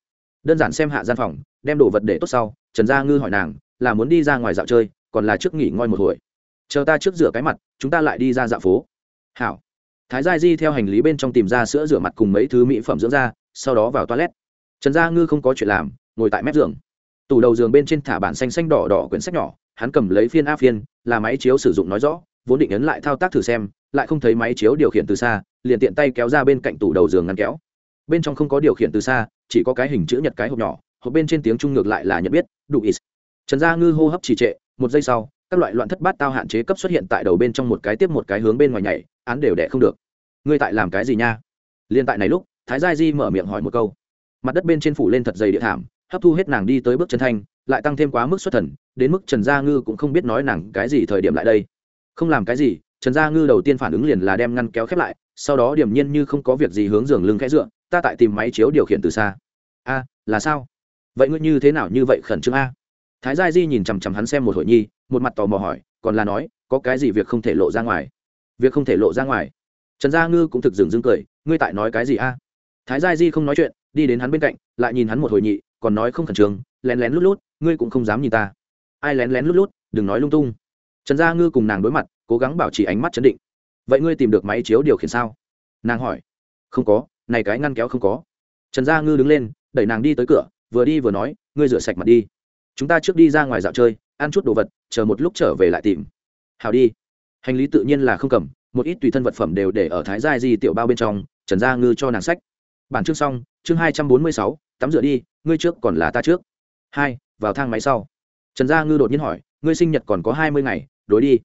Đơn giản xem hạ gian phòng, đem đồ vật để tốt sau, trần gia ngư hỏi nàng, là muốn đi ra ngoài dạo chơi, còn là trước nghỉ ngơi một hồi? Chờ ta trước rửa cái mặt, chúng ta lại đi ra dạo phố. Hảo. Thái gia di theo hành lý bên trong tìm ra sữa rửa mặt cùng mấy thứ mỹ phẩm dưỡng da, sau đó vào toilet. Trần gia ngư không có chuyện làm, ngồi tại mép giường. Tủ đầu giường bên trên thả bản xanh xanh đỏ đỏ quyển sách nhỏ, hắn cầm lấy phiên a phiên, là máy chiếu sử dụng nói rõ, vốn định ấn lại thao tác thử xem lại không thấy máy chiếu điều khiển từ xa, liền tiện tay kéo ra bên cạnh tủ đầu giường ngăn kéo. Bên trong không có điều khiển từ xa, chỉ có cái hình chữ nhật cái hộp nhỏ, hộp bên trên tiếng trung ngược lại là nhận biết, đủ ít trần gia ngư hô hấp trì trệ, một giây sau, các loại loạn thất bát tao hạn chế cấp xuất hiện tại đầu bên trong một cái tiếp một cái hướng bên ngoài nhảy, án đều đẻ không được. Ngươi tại làm cái gì nha? Liên tại này lúc, thái gia di mở miệng hỏi một câu. Mặt đất bên trên phủ lên thật dày địa thảm, hấp thu hết nàng đi tới bước chân thanh, lại tăng thêm quá mức xuất thần, đến mức trần gia ngư cũng không biết nói nàng cái gì thời điểm lại đây. Không làm cái gì trần gia ngư đầu tiên phản ứng liền là đem ngăn kéo khép lại, sau đó điểm nhiên như không có việc gì hướng giường lưng khẽ dựa, ta tại tìm máy chiếu điều khiển từ xa. A, là sao? Vậy ngươi như thế nào như vậy khẩn trương a? Thái gia di nhìn chằm chằm hắn xem một hội nhi, một mặt tò mò hỏi, còn là nói, có cái gì việc không thể lộ ra ngoài? Việc không thể lộ ra ngoài? Trần gia ngư cũng thực dừng dưng cười, ngươi tại nói cái gì a? Thái gia di không nói chuyện, đi đến hắn bên cạnh, lại nhìn hắn một hồi nhị, còn nói không khẩn trương, lén lén lút lút, ngươi cũng không dám nhìn ta. Ai lén lén lút lút, đừng nói lung tung. Trần gia ngư cùng nàng đối mặt cố gắng bảo trì ánh mắt chấn định. Vậy ngươi tìm được máy chiếu điều khiển sao? Nàng hỏi. Không có, này cái ngăn kéo không có. Trần gia ngư đứng lên, đẩy nàng đi tới cửa, vừa đi vừa nói, ngươi rửa sạch mặt đi. Chúng ta trước đi ra ngoài dạo chơi, ăn chút đồ vật, chờ một lúc trở về lại tìm. Hào đi. Hành lý tự nhiên là không cầm, một ít tùy thân vật phẩm đều để ở thái gia di tiểu bao bên trong, trần gia ngư cho nàng sách. Bản chương xong, chương hai trăm bốn mươi sáu, tắm rửa đi, ngươi trước còn là ta trước. Hai, vào thang máy sau. Trần gia ngư đột nhiên hỏi, ngươi sinh nhật còn có hai mươi ngày, đối đi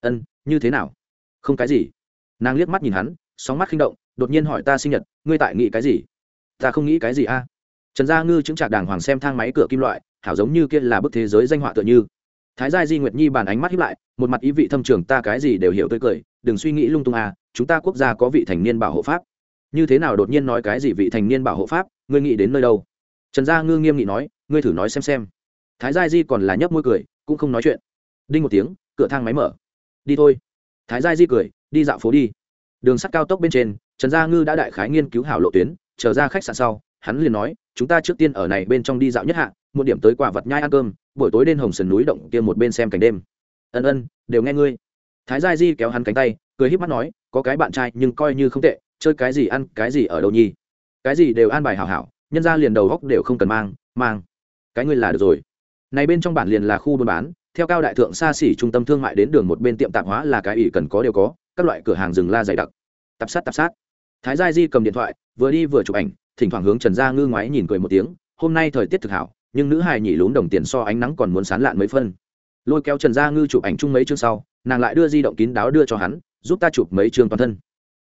ân, như thế nào? Không cái gì. Nàng liếc mắt nhìn hắn, sóng mắt khinh động, đột nhiên hỏi ta sinh nhật, ngươi tại nghĩ cái gì? Ta không nghĩ cái gì a. Trần gia ngư chứng trạc đàng hoàng xem thang máy cửa kim loại, hảo giống như kia là bức thế giới danh họa tựa như. Thái gia di nguyệt nhi bàn ánh mắt hiếp lại, một mặt ý vị thâm trường, ta cái gì đều hiểu tươi cười, đừng suy nghĩ lung tung à chúng ta quốc gia có vị thành niên bảo hộ pháp. Như thế nào đột nhiên nói cái gì vị thành niên bảo hộ pháp, ngươi nghĩ đến nơi đâu? Trần gia ngư nghiêm nghị nói, ngươi thử nói xem xem. Thái gia di còn là nhấp môi cười, cũng không nói chuyện. Đinh một tiếng, cửa thang máy mở đi thôi. Thái gia di cười, đi dạo phố đi. Đường sắt cao tốc bên trên, trần gia ngư đã đại khái nghiên cứu hảo lộ tuyến, chờ ra khách sạn sau, hắn liền nói, chúng ta trước tiên ở này bên trong đi dạo nhất hạ, một điểm tới quả vật nhai ăn cơm, buổi tối đêm hồng sườn núi động kia một bên xem cảnh đêm. Ân ân, đều nghe ngươi. Thái gia di kéo hắn cánh tay, cười híp mắt nói, có cái bạn trai, nhưng coi như không tệ, chơi cái gì ăn, cái gì ở đâu nhi cái gì đều an bài hảo hảo, nhân ra liền đầu góc đều không cần mang mang. Cái ngươi là được rồi. Này bên trong bản liền là khu buôn bán theo cao đại thượng xa xỉ trung tâm thương mại đến đường một bên tiệm tạp hóa là cái ỷ cần có đều có, các loại cửa hàng rừng la dày đặc. Tạp sát tạp sát. Thái gia di cầm điện thoại, vừa đi vừa chụp ảnh, thỉnh thoảng hướng trần gia ngư ngoái nhìn cười một tiếng, hôm nay thời tiết thực hảo, nhưng nữ hài nhỉ lún đồng tiền so ánh nắng còn muốn sán lạn mấy phân. Lôi kéo trần gia ngư chụp ảnh chung mấy chương sau, nàng lại đưa di động kín đáo đưa cho hắn, giúp ta chụp mấy chương toàn thân.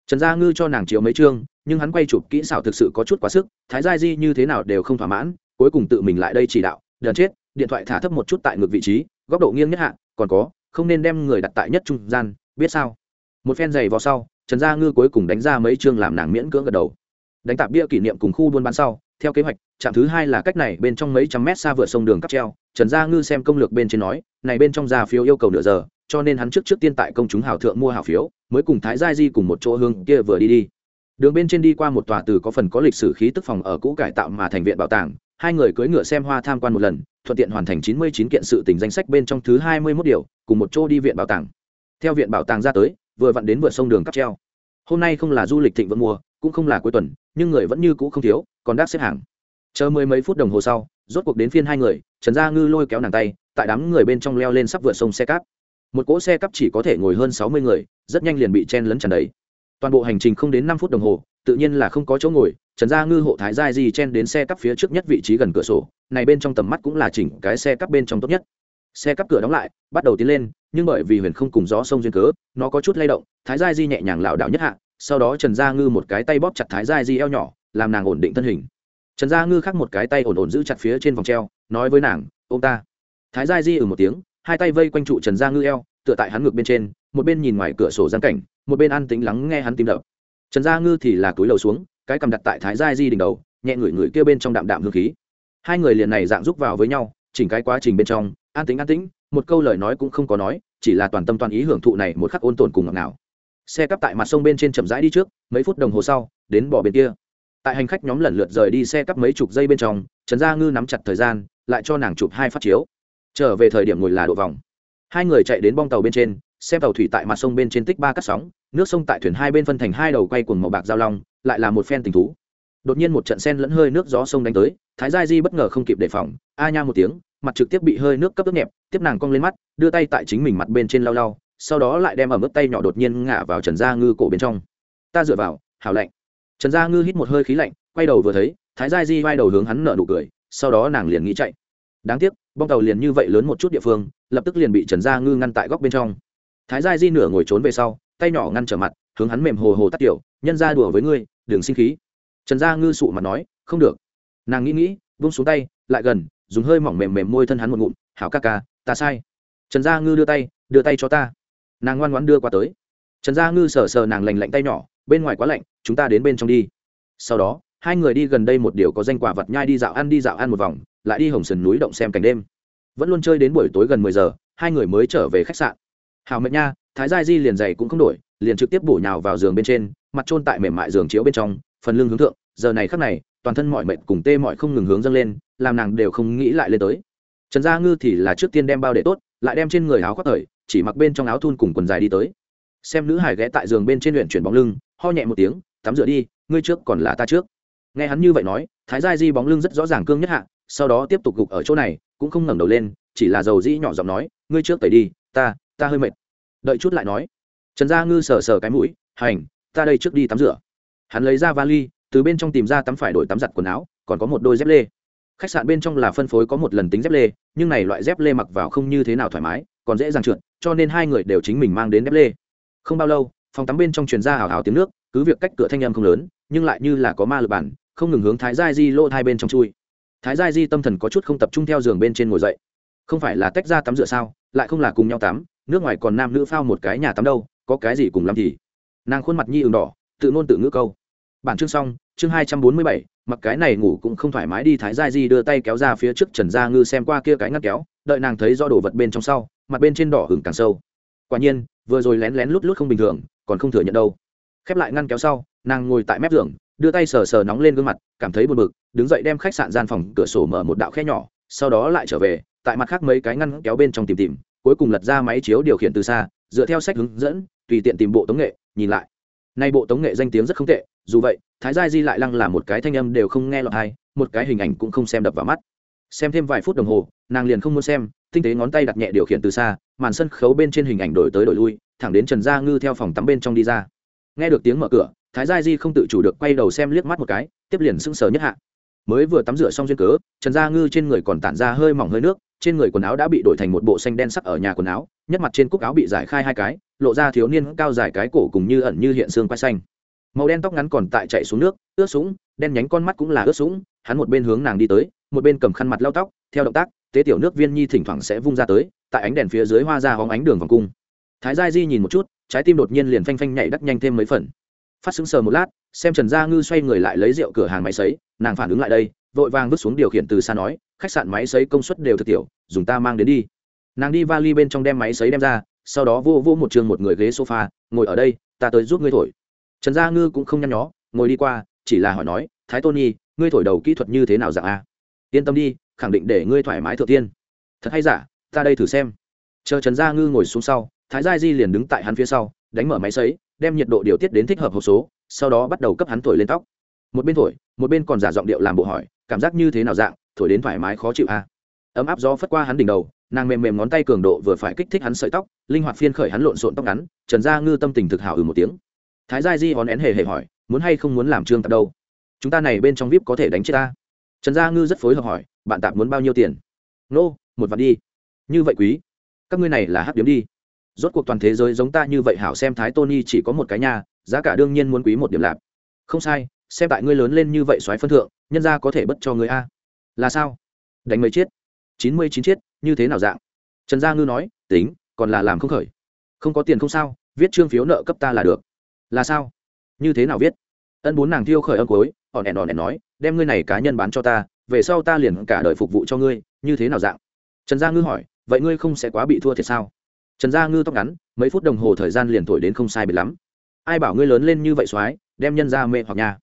Trần gia ngư cho nàng chiếu mấy chương, nhưng hắn quay chụp kỹ xảo thực sự có chút quá sức, thái gia di như thế nào đều không thỏa mãn, cuối cùng tự mình lại đây chỉ đạo đợt chết, điện thoại thả thấp một chút tại ngược vị trí góc độ nghiêng nhất hạ, còn có, không nên đem người đặt tại nhất trung gian, biết sao? Một phen giày vào sau, trần gia ngư cuối cùng đánh ra mấy chương làm nàng miễn cưỡng gật đầu. Đánh tạp bia kỷ niệm cùng khu buôn bán sau, theo kế hoạch, trạm thứ hai là cách này bên trong mấy trăm mét xa vượt sông đường cắp treo, trần gia ngư xem công lược bên trên nói, này bên trong ra phiếu yêu cầu nửa giờ, cho nên hắn trước trước tiên tại công chúng hảo thượng mua hảo phiếu, mới cùng thái gia di cùng một chỗ hương kia vừa đi đi. Đường bên trên đi qua một tòa từ có phần có lịch sử khí tức phòng ở cũ cải tạo mà thành viện bảo tàng hai người cưỡi ngựa xem hoa tham quan một lần, thuận tiện hoàn thành chín mươi chín kiện sự tình danh sách bên trong thứ hai mươi 21 điều, cùng một chỗ đi viện bảo tàng. Theo viện bảo tàng ra tới, vừa vặn đến vượt sông đường cắp treo. Hôm nay không là du lịch thịnh vượng mùa, cũng không là cuối tuần, nhưng người vẫn như cũ không thiếu, còn đắt xếp hàng. Chờ mười mấy phút đồng hồ sau, rốt cuộc đến phiên hai người, trần gia ngư lôi kéo nàng tay, tại đám người bên trong leo lên sắp vượt sông xe cáp. Một cỗ xe cắp chỉ có thể ngồi hơn sáu mươi người, rất nhanh liền bị chen lấn tràn đầy. Toàn bộ hành trình không đến năm phút đồng hồ, tự nhiên là không có chỗ ngồi trần gia ngư hộ thái giai di chen đến xe cắp phía trước nhất vị trí gần cửa sổ, này bên trong tầm mắt cũng là chỉnh cái xe cắp bên trong tốt nhất. Xe cắp cửa đóng lại, bắt đầu tiến lên, nhưng bởi vì huyền không cùng gió sông duyên cớ, nó có chút lay động, thái giai di nhẹ nhàng lảo đảo nhất hạ, sau đó trần gia ngư một cái tay bóp chặt thái giai di eo nhỏ, làm nàng ổn định thân hình. Trần gia ngư khác một cái tay ổn ổn giữ chặt phía trên vòng treo, nói với nàng ô ta. Thái giai di ừ một tiếng, hai tay vây quanh trụ trần gia ngư eo, tựa tại hắn ngược bên trên, một bên nhìn ngoài cửa sổ giang cảnh, một bên ăn tính lắng nghe hắn tim đập. Trần gia ngư thì là túi lầu xuống cái cầm đặt tại thái giai di đỉnh đầu, nhẹ ngửi ngửi kia bên trong đạm đạm hương khí. Hai người liền này dạng giúp vào với nhau, chỉnh cái quá trình bên trong, an tính an tĩnh, một câu lời nói cũng không có nói, chỉ là toàn tâm toàn ý hưởng thụ này một khắc ôn tồn cùng ngọt nào xe cắp tại mặt sông bên trên chậm rãi đi trước, mấy phút đồng hồ sau, đến bỏ bên kia. Tại hành khách nhóm lần lượt rời đi xe cắp mấy chục giây bên trong, trần gia ngư nắm chặt thời gian, lại cho nàng chụp hai phát chiếu. Trở về thời điểm ngồi là độ vòng. Hai người chạy đến bong tàu bên trên, xem tàu thủy tại mặt sông bên trên tích ba cắt sóng nước sông tại thuyền hai bên phân thành hai đầu quay cuồng màu bạc giao long, lại là một phen tình thú. Đột nhiên một trận sen lẫn hơi nước gió sông đánh tới, thái gia di bất ngờ không kịp đề phòng, a nha một tiếng, mặt trực tiếp bị hơi nước cấp ướt nhẹp, tiếp nàng cong lên mắt, đưa tay tại chính mình mặt bên trên lau lau, sau đó lại đem ở mức tay nhỏ đột nhiên ngã vào trần gia ngư cổ bên trong. Ta dựa vào, hảo lạnh. Trần gia ngư hít một hơi khí lạnh, quay đầu vừa thấy, thái gia di vai đầu hướng hắn nở nụ cười, sau đó nàng liền nghĩ chạy. Đáng tiếc, bong tàu liền như vậy lớn một chút địa phương, lập tức liền bị trần gia ngư ngăn tại góc bên trong thái gia di nửa ngồi trốn về sau, tay nhỏ ngăn trở mặt, hướng hắn mềm hồ hồ tắt tiểu, nhân ra đùa với ngươi, đừng sinh khí. Trần gia ngư sụ mặt nói, không được. Nàng nghĩ nghĩ vung xuống tay, lại gần, dùng hơi mỏng mềm mềm môi thân hắn một ngụm, hảo ca ca, ta sai. Trần gia ngư đưa tay đưa tay cho ta. Nàng ngoan ngoãn đưa qua tới. Trần gia ngư sờ sờ nàng lành lạnh tay nhỏ, bên ngoài quá lạnh, chúng ta đến bên trong đi. Sau đó, hai người đi gần đây một điều có danh quả vật nhai đi dạo ăn đi dạo ăn một vòng, lại đi hồng sườn núi động xem cảnh đêm. Vẫn luôn chơi đến buổi tối gần mười giờ, hai người mới trở về khách sạn hào mệt nha, thái gia di liền dày cũng không đổi, liền trực tiếp bổ nhào vào giường bên trên, mặt trôn tại mềm mại giường chiếu bên trong, phần lưng hướng thượng, giờ này khắc này, toàn thân mọi mệt cùng tê mọi không ngừng hướng dâng lên, làm nàng đều không nghĩ lại lên tới. Trần gia ngư thì là trước tiên đem bao để tốt, lại đem trên người áo khoác thời, chỉ mặc bên trong áo thun cùng quần dài đi tới. Xem nữ hải ghé tại giường bên trên luyện chuyển bóng lưng, ho nhẹ một tiếng, tắm rửa đi, ngươi trước còn là ta trước. Nghe hắn như vậy nói, thái gia di bóng lưng rất rõ ràng cương nhất hạ, sau đó tiếp tục gục ở chỗ này, cũng không ngẩng đầu lên, chỉ là dầu dĩ nhỏ giọng nói, ngươi trước tẩy đi, ta ta hơi mệt. Đợi chút lại nói. Trần gia ngư sờ sờ cái mũi, hành, ta đây trước đi tắm rửa. Hắn lấy ra vali, từ bên trong tìm ra tắm phải đổi tắm giặt quần áo, còn có một đôi dép lê. Khách sạn bên trong là phân phối có một lần tính dép lê, nhưng này loại dép lê mặc vào không như thế nào thoải mái, còn dễ dàng trượt, cho nên hai người đều chính mình mang đến dép lê. Không bao lâu, phòng tắm bên trong truyền ra hào hào tiếng nước, cứ việc cách cửa thanh âm không lớn, nhưng lại như là có ma lập bản, không ngừng hướng thái gia di lô hai bên trong chui. Thái gia di tâm thần có chút không tập trung theo giường bên trên ngồi dậy. Không phải là tách ra tắm rửa sao, lại không là cùng nhau tắm nước ngoài còn nam nữ phao một cái nhà tắm đâu, có cái gì cùng làm thì. Nàng khuôn mặt nhi ửng đỏ, tự ngôn tự ngữ câu. Bản chương xong, chương hai trăm bốn mươi bảy, mặc cái này ngủ cũng không thoải mái đi thái gia di đưa tay kéo ra phía trước trần gia ngư xem qua kia cái ngắt kéo, đợi nàng thấy do đồ vật bên trong sau, mặt bên trên đỏ hửng càng sâu. Quả nhiên, vừa rồi lén lén lút lút không bình thường, còn không thừa nhận đâu. Khép lại ngăn kéo sau, nàng ngồi tại mép giường, đưa tay sờ sờ nóng lên gương mặt, cảm thấy buồn bực, đứng dậy đem khách sạn gian phòng cửa sổ mở một đạo khe nhỏ, sau đó lại trở về, tại mặt khác mấy cái ngăn kéo bên trong tìm tìm cuối cùng lật ra máy chiếu điều khiển từ xa, dựa theo sách hướng dẫn, tùy tiện tìm bộ tống nghệ, nhìn lại. Nay bộ tống nghệ danh tiếng rất không tệ, dù vậy, thái gia di lại lăng là một cái thanh âm đều không nghe lọt hay một cái hình ảnh cũng không xem đập vào mắt. Xem thêm vài phút đồng hồ, nàng liền không muốn xem, tinh tế ngón tay đặt nhẹ điều khiển từ xa, màn sân khấu bên trên hình ảnh đổi tới đổi lui, thẳng đến trần gia ngư theo phòng tắm bên trong đi ra. Nghe được tiếng mở cửa, thái gia di không tự chủ được quay đầu xem liếc mắt một cái, tiếp liền sững sờ nhất hạ mới vừa tắm rửa xong duyên cớ, trần gia ngư trên người còn tản ra hơi mỏng hơi nước, trên người quần áo đã bị đổi thành một bộ xanh đen sắc ở nhà quần áo, nhất mặt trên cúc áo bị giải khai hai cái, lộ ra thiếu niên cao dài cái cổ cùng như ẩn như hiện xương quai xanh. Màu đen tóc ngắn còn tại chạy xuống nước, ướt sũng, đen nhánh con mắt cũng là ướt sũng, hắn một bên hướng nàng đi tới, một bên cầm khăn mặt lau tóc, theo động tác, tế tiểu nước viên nhi thỉnh thoảng sẽ vung ra tới, tại ánh đèn phía dưới hoa ra hóng ánh đường vòng cung. Thái gia di nhìn một chút, trái tim đột nhiên liền phanh phanh nhảy đắc nhanh thêm mấy phần phát xứng sờ một lát, xem trần gia ngư xoay người lại lấy rượu cửa hàng máy sấy, nàng phản ứng lại đây, vội vàng vứt xuống điều khiển từ xa nói, khách sạn máy sấy công suất đều thực tiểu, dùng ta mang đến đi. Nàng đi vali bên trong đem máy sấy đem ra, sau đó vô vô một trường một người ghế sofa, ngồi ở đây, ta tới giúp ngươi thổi. Trần gia ngư cũng không nhăn nhó, ngồi đi qua, chỉ là hỏi nói, thái tôn nhi, ngươi thổi đầu kỹ thuật như thế nào dạng a? Yên tâm đi, khẳng định để ngươi thoải mái thượng tiên. Thật hay giả, ta đây thử xem. Chờ trần gia ngư ngồi xuống sau, thái gia di liền đứng tại hắn phía sau, đánh mở máy sấy đem nhiệt độ điều tiết đến thích hợp hộp số sau đó bắt đầu cấp hắn thổi lên tóc. Một bên thổi một bên còn giả giọng điệu làm bộ hỏi cảm giác như thế nào dạng thổi đến thoải mái khó chịu a ấm áp gió phất qua hắn đỉnh đầu nàng mềm mềm ngón tay cường độ vừa phải kích thích hắn sợi tóc linh hoạt phiên khởi hắn lộn xộn tóc ngắn trần gia ngư tâm tình thực hảo ừ một tiếng. Thái gia di hòn én hề hề hỏi muốn hay không muốn làm trương tạp đâu? Chúng ta này bên trong vip có thể đánh chết ta. Trần gia ngư rất phối hợp hỏi bạn tạp muốn bao nhiêu tiền? Nô、no, một vạn đi. Như vậy quý. Các ngươi này là hát điếm đi rốt cuộc toàn thế giới giống ta như vậy hảo xem thái tony chỉ có một cái nhà giá cả đương nhiên muốn quý một điểm lạp. Không sai, xem tại ngươi lớn lên như vậy xoáy phân thượng, nhân ra có thể bất cho người a. Là sao? Đánh mấy chiết chín mươi chín chiết như thế nào dạng? Trần gia ngư nói, tính, còn là làm không khởi. Không có tiền không sao, viết trương phiếu nợ cấp ta là được. Là sao? Như thế nào viết? Ân bốn nàng thiêu khởi âm cối họ nẹn hòn nẹn nói, đem ngươi này cá nhân bán cho ta, về sau ta liền cả đời phục vụ cho ngươi, như thế nào dạng? Trần gia ngư hỏi, vậy ngươi không sẽ quá bị thua thiệt sao? Trần gia ngư tóc ngắn, mấy phút đồng hồ thời gian liền thổi đến không sai biệt lắm. Ai bảo ngươi lớn lên như vậy soái, đem nhân ra mê hoặc nhà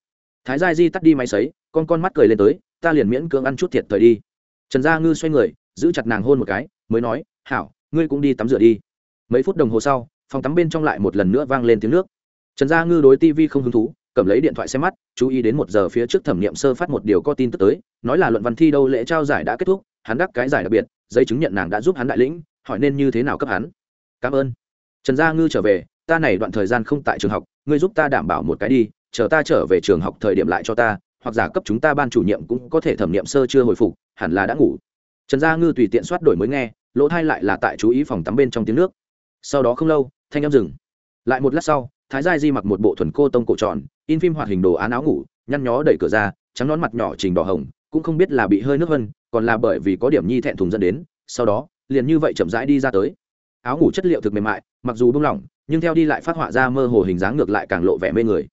thái gia di tắt đi máy sấy, con con mắt cười lên tới, ta liền miễn cưỡng ăn chút thiệt thời đi. Trần gia ngư xoay người, giữ chặt nàng hôn một cái, mới nói, hảo, ngươi cũng đi tắm rửa đi. Mấy phút đồng hồ sau, phòng tắm bên trong lại một lần nữa vang lên tiếng nước. Trần gia ngư đối tv không hứng thú, cầm lấy điện thoại xem mắt, chú ý đến một giờ phía trước thẩm nghiệm sơ phát một điều có tin tức tới, nói là luận văn thi đâu lễ trao giải đã kết thúc, hắn đắc cái giải đặc biệt, giấy chứng nhận nàng đã giúp hắn đại lĩnh, hỏi nên như thế nào cấp hắn cảm ơn. Trần gia ngư trở về, ta này đoạn thời gian không tại trường học, ngươi giúp ta đảm bảo một cái đi, chờ ta trở về trường học thời điểm lại cho ta, hoặc giả cấp chúng ta ban chủ nhiệm cũng có thể thẩm nghiệm sơ chưa hồi phục, hẳn là đã ngủ. Trần gia ngư tùy tiện soát đổi mới nghe, lỗ thai lại là tại chú ý phòng tắm bên trong tiếng nước. Sau đó không lâu, thanh em dừng. Lại một lát sau, thái gia di mặc một bộ thuần cô tông cổ tròn, in phim hoạt hình đồ án áo ngủ, nhăn nhó đẩy cửa ra, trắng nón mặt nhỏ trình đỏ hồng, cũng không biết là bị hơi nước hơn, còn là bởi vì có điểm nhi thẹn thùng dẫn đến, sau đó, liền như vậy chậm rãi đi ra tới áo ngủ chất liệu thực mềm mại, mặc dù bung lỏng, nhưng theo đi lại phát họa ra mơ hồ hình dáng ngược lại càng lộ vẻ mê người.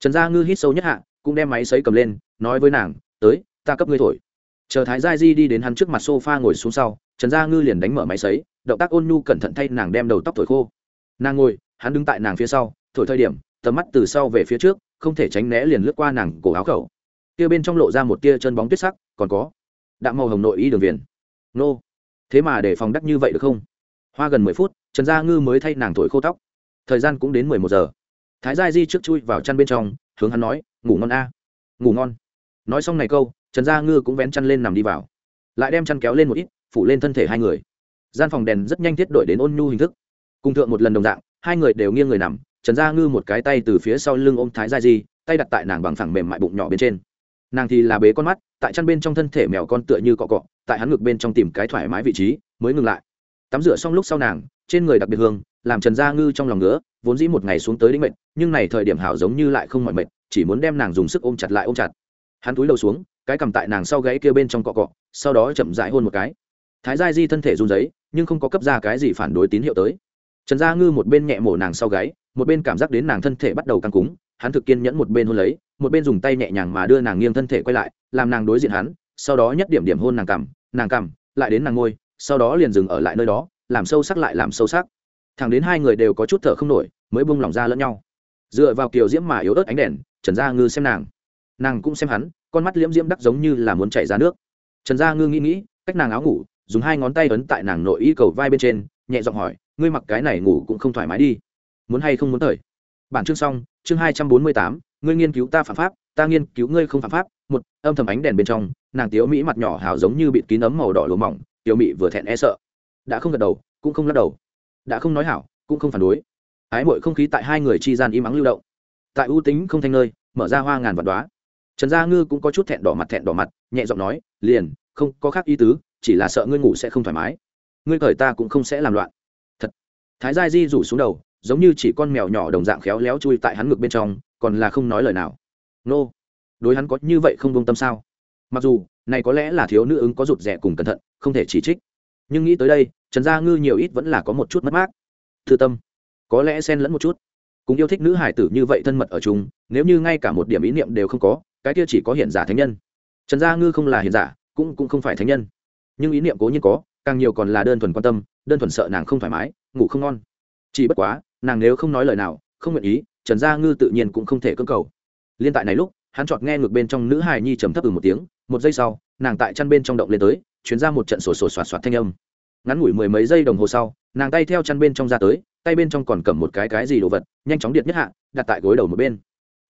Trần gia ngư hít sâu nhất hạ, cũng đem máy sấy cầm lên, nói với nàng, tới, ta cấp ngươi thổi. Chờ thái gia di đi đến hắn trước mặt s o f a ngồi xuống sau, trần gia ngư liền đánh mở máy sấy, động tác ôn nhu cẩn thận thay nàng đem đầu tóc thổi khô. Nàng ngồi, hắn đứng tại nàng phía sau, thổi thời điểm, tầm mắt từ sau về phía trước, không thể tránh né liền lướt qua nàng cổ áo khẩu. Tia bên trong lộ ra một tia chân bóng tuyết sắc, còn có đạm màu hồng nội y đường viền. Nô, thế mà để phòng đắc như vậy được không? Hoa gần mười phút, trần gia ngư mới thay nàng thổi khô tóc. Thời gian cũng đến mười một giờ. Thái gia di trước chui vào chăn bên trong, hướng hắn nói, ngủ ngon a. Ngủ ngon. Nói xong này câu, trần gia ngư cũng vén chăn lên nằm đi vào. Lại đem chăn kéo lên một ít, phủ lên thân thể hai người. Gian phòng đèn rất nhanh thiết đổi đến ôn nhu hình thức. Cùng thượng một lần đồng dạng, hai người đều nghiêng người nằm, trần gia ngư một cái tay từ phía sau lưng ôm thái gia di, tay đặt tại nàng bằng phẳng mềm mại bụng nhỏ bên trên. Nàng thì là bế con mắt, tại chăn bên trong thân thể mèo con tựa như cọ cọ, tại hắn ngực bên trong tìm cái thoải mái vị trí, mới ngừng lại tắm rửa xong lúc sau nàng, trên người đặc biệt hương, làm trần gia ngư trong lòng ngứa, vốn dĩ một ngày xuống tới đĩnh mệnh nhưng này thời điểm hảo giống như lại không mọi mệt, chỉ muốn đem nàng dùng sức ôm chặt lại ôm chặt. Hắn túi đầu xuống, cái cầm tại nàng sau gáy kia bên trong cọ cọ, sau đó chậm dại hôn một cái. Thái gia di thân thể run giấy nhưng không có cấp ra cái gì phản đối tín hiệu tới. Trần gia ngư một bên nhẹ mổ nàng sau gáy, một bên cảm giác đến nàng thân thể bắt đầu căng cúng hắn thực kiên nhẫn một bên hôn lấy, một bên dùng tay nhẹ nhàng mà đưa nàng nghiêng thân thể quay lại, làm nàng đối diện hắn, sau đó nhất điểm điểm hôn nàng cằm nàng cằm, lại đến nàng ngôi sau đó liền dừng ở lại nơi đó, làm sâu sắc lại làm sâu sắc. Thẳng đến hai người đều có chút thở không nổi, mới bung lỏng ra lẫn nhau. Dựa vào kiều diễm mà yếu ớt ánh đèn, trần gia ngư xem nàng. Nàng cũng xem hắn, con mắt liễm diễm đắc giống như là muốn chảy ra nước. Trần gia ngư nghĩ nghĩ, cách nàng áo ngủ, dùng hai ngón tay ấn tại nàng nội y cầu vai bên trên, nhẹ giọng hỏi, ngươi mặc cái này ngủ cũng không thoải mái đi. Muốn hay không muốn thời bản chương xong, chương hai trăm bốn mươi tám, ngươi nghiên cứu ta phạm pháp, ta nghiên cứu ngươi không phạm pháp. Một âm thầm ánh đèn bên trong, nàng tiếu mỹ mặt nhỏ hào giống như bịt kín ấm màu đỏ lùa mỏng tiểu mị vừa thẹn e sợ. Đã không gật đầu, cũng không lắc đầu. Đã không nói hảo, cũng không phản đối. Ái mội không khí tại hai người chi gian im ắng lưu động. Tại ưu tính không thanh nơi, mở ra hoa ngàn vạn đoá trần gia ngư cũng có chút thẹn đỏ mặt thẹn đỏ mặt, nhẹ giọng nói, liền, không có khác ý tứ, chỉ là sợ ngươi ngủ sẽ không thoải mái. Ngươi cởi ta cũng không sẽ làm loạn. Thật. Thái gia di rủ xuống đầu, giống như chỉ con mèo nhỏ đồng dạng khéo léo chui tại hắn ngực bên trong, còn là không nói lời nào. Nô, đối hắn có như vậy không công tâm sao? Mặc dù, này có lẽ là thiếu nữ ứng có rụt rẻ cùng cẩn thận không thể chỉ trích. Nhưng nghĩ tới đây, trần gia ngư nhiều ít vẫn là có một chút mất mát. Thư tâm, có lẽ xen lẫn một chút. Cũng yêu thích nữ hải tử như vậy thân mật ở chung, nếu như ngay cả một điểm ý niệm đều không có, cái kia chỉ có hiện giả thánh nhân. Trần gia ngư không là hiện giả, cũng cũng không phải thánh nhân. Nhưng ý niệm cố nhiên có, càng nhiều còn là đơn thuần quan tâm, đơn thuần sợ nàng không thoải mái, ngủ không ngon. Chỉ bất quá, nàng nếu không nói lời nào, không nguyện ý, trần gia ngư tự nhiên cũng không thể cơ cầu. Liên tại này lúc, hắn chọt nghe ngược bên trong nữ hài nhi trầm thấp từ một tiếng, một giây sau, nàng tại chăn bên trong động lên tới Chuyển ra một trận sổ sổ soạt soạt thanh âm. Ngắn ngủi mười mấy giây đồng hồ sau, nàng tay theo chăn bên trong ra tới, tay bên trong còn cầm một cái cái gì đồ vật, nhanh chóng điện nhất hạ, đặt tại gối đầu một bên.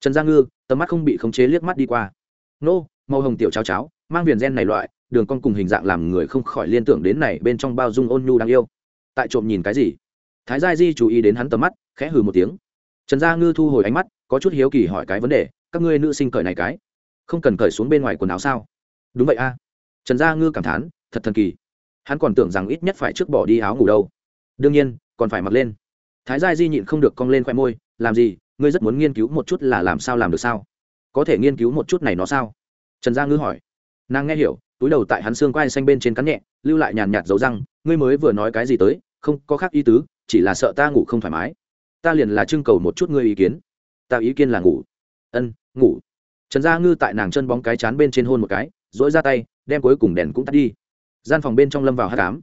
Trần gia ngư, tầm mắt không bị khống chế liếc mắt đi qua. Nô, màu hồng tiểu cháo cháo, mang viền gen này loại, đường con cùng hình dạng làm người không khỏi liên tưởng đến này bên trong bao dung ôn nhu đáng yêu. Tại trộm nhìn cái gì? Thái gia di chú ý đến hắn tầm mắt, khẽ hừ một tiếng. Trần gia ngư thu hồi ánh mắt, có chút hiếu kỳ hỏi cái vấn đề, các ngươi nữ sinh cởi này cái, không cần cởi xuống bên ngoài quần áo sao? Đúng vậy a trần gia ngư cảm thán, thật thần kỳ. Hắn còn tưởng rằng ít nhất phải trước bỏ đi áo ngủ đâu. Đương nhiên, còn phải mặc lên. Thái gia di nhịn không được cong lên khoe môi, làm gì, ngươi rất muốn nghiên cứu một chút là làm sao làm được sao? Có thể nghiên cứu một chút này nó sao? Trần gia ngư hỏi. Nàng nghe hiểu, túi đầu tại hắn xương quai xanh bên trên cắn nhẹ, lưu lại nhàn nhạt dấu răng, ngươi mới vừa nói cái gì tới, không có khác ý tứ, chỉ là sợ ta ngủ không thoải mái. Ta liền là trưng cầu một chút ngươi ý kiến. Ta ý kiến là ngủ. Ân, ngủ. Trần gia ngư tại nàng chân bóng cái chán bên trên hôn một cái dỗi ra tay đem cuối cùng đèn cũng tắt đi. Gian phòng bên trong lâm vào hát cám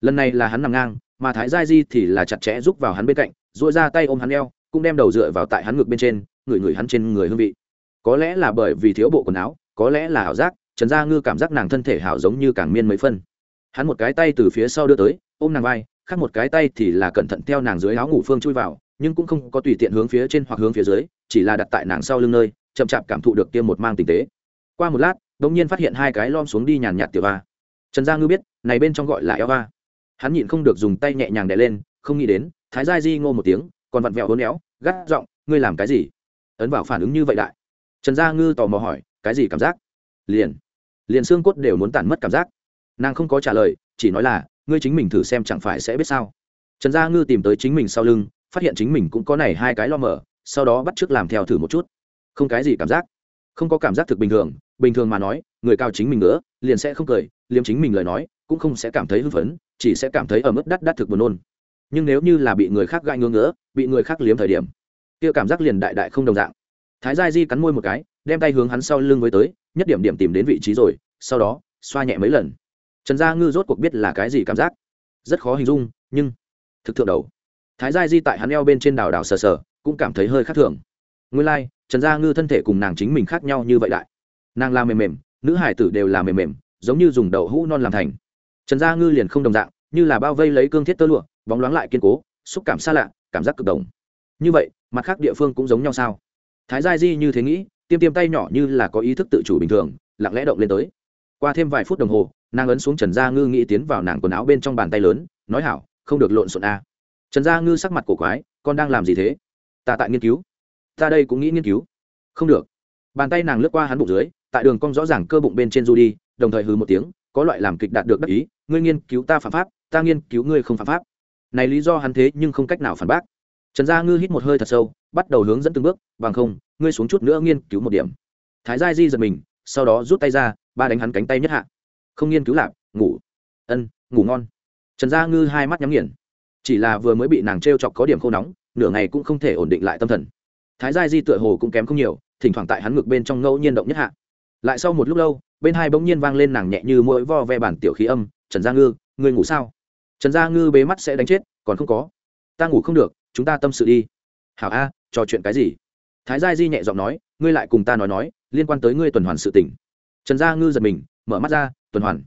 lần này là hắn nằm ngang, mà thái gia di thì là chặt chẽ rúc vào hắn bên cạnh dội ra tay ôm hắn eo, cũng đem đầu dựa vào tại hắn ngực bên trên, ngửi ngửi hắn trên người hương vị. Có lẽ là bởi vì thiếu bộ quần áo, có lẽ là ảo giác, trần gia ngư cảm giác nàng thân thể hảo giống như càng miên mấy phân. Hắn một cái tay từ phía sau đưa tới, ôm nàng vai, khác một cái tay thì là cẩn thận theo nàng dưới áo ngủ phương chui vào, nhưng cũng không có tùy tiện hướng phía trên hoặc hướng phía dưới, chỉ là đặt tại nàng sau lưng nơi, chậm chạp cảm thụ được kia một mang tình tế. Qua một lát đột nhiên phát hiện hai cái lom xuống đi nhàn nhạt tiểu va trần gia ngư biết, này bên trong gọi là eo va hắn nhịn không được dùng tay nhẹ nhàng đè lên, không nghĩ đến, thái gia di ngô một tiếng, còn vặn vẹo hỗn éo, gắt giọng, ngươi làm cái gì? Ấn vào phản ứng như vậy đại. Trần gia ngư tò mò hỏi, cái gì cảm giác? Liền liền xương cốt đều muốn tản mất cảm giác. Nàng không có trả lời, chỉ nói là, ngươi chính mình thử xem chẳng phải sẽ biết sao? Trần gia ngư tìm tới chính mình sau lưng, phát hiện chính mình cũng có này hai cái lo mở, sau đó bắt trước làm theo thử một chút. Không cái gì cảm giác không có cảm giác thực bình thường bình thường mà nói người cao chính mình nữa liền sẽ không cười liếm chính mình lời nói cũng không sẽ cảm thấy hưng phấn chỉ sẽ cảm thấy ở mức đắt đắt thực buồn nôn. Nhưng nếu như là bị người khác gãi ngứa ngỡ bị người khác liếm thời điểm kia cảm giác liền đại đại không đồng dạng. Thái gia di cắn môi một cái đem tay hướng hắn sau lưng với tới nhất điểm điểm tìm đến vị trí rồi sau đó xoa nhẹ mấy lần. Trần gia ngư rốt cuộc biết là cái gì cảm giác. Rất khó hình dung nhưng thực thượng đầu. Thái gia di tại hắn eo bên trên đào đào sờ sờ cũng cảm thấy hơi khác thường. Nguyên lai、like, trần gia ngư thân thể cùng nàng chính mình khác nhau như vậy đại. Nàng là mềm mềm, nữ hải tử đều là mềm mềm, giống như dùng đậu hũ non làm thành. Trần gia ngư liền không đồng dạng, như là bao vây lấy cương thiết tơ lụa, bóng loáng lại kiên cố, xúc cảm xa lạ, cảm giác cực đồng. Như vậy, mặt khác địa phương cũng giống nhau sao? Thái gia di như thế nghĩ, tiêm tiêm tay nhỏ như là có ý thức tự chủ bình thường, lặng lẽ động lên tới. Qua thêm vài phút đồng hồ, nàng ấn xuống trần gia ngư nghĩ tiến vào nàng quần áo bên trong bàn tay lớn, nói hảo, không được lộn xộn a. Trần gia ngư sắc mặt cổ quái, con đang làm gì thế? Ta tại nghiên cứu ta đây cũng nghĩ nghiên cứu. Không được. Bàn tay nàng lướt qua hắn bụng dưới, tại đường cong rõ ràng cơ bụng bên trên du đi, đồng thời hừ một tiếng, có loại làm kịch đạt được đắc ý, ngươi nghiên cứu ta phạm pháp, ta nghiên cứu ngươi không phạm pháp. Này lý do hắn thế nhưng không cách nào phản bác. Trần gia ngư hít một hơi thật sâu, bắt đầu hướng dẫn từng bước, bằng không, ngươi xuống chút nữa nghiên cứu một điểm. Thái gia di giật mình, sau đó rút tay ra, ba đánh hắn cánh tay nhất hạ. Không nghiên cứu lạp ngủ. Ân, ngủ ngon. Trần gia ngư hai mắt nhắm nghiền. Chỉ là vừa mới bị nàng t r e o chọc có điểm khô nóng, nửa ngày cũng không thể ổn định lại tâm thần thái gia di tựa hồ cũng kém không nhiều, thỉnh thoảng tại hắn ngực bên trong ngẫu nhiên động nhất hạ. Lại sau một lúc lâu, bên hai bỗng nhiên vang lên nàng nhẹ như mỗi vo ve bản tiểu khí âm, trần gia ngư, ngươi ngủ sao? Trần gia ngư bế mắt sẽ đánh chết, còn không có. Ta ngủ không được, chúng ta tâm sự đi. Hảo a, trò chuyện cái gì? Thái gia di nhẹ giọng nói, ngươi lại cùng ta nói nói, liên quan tới ngươi tuần hoàn sự tỉnh trần gia ngư giật mình, mở mắt ra, tuần hoàn?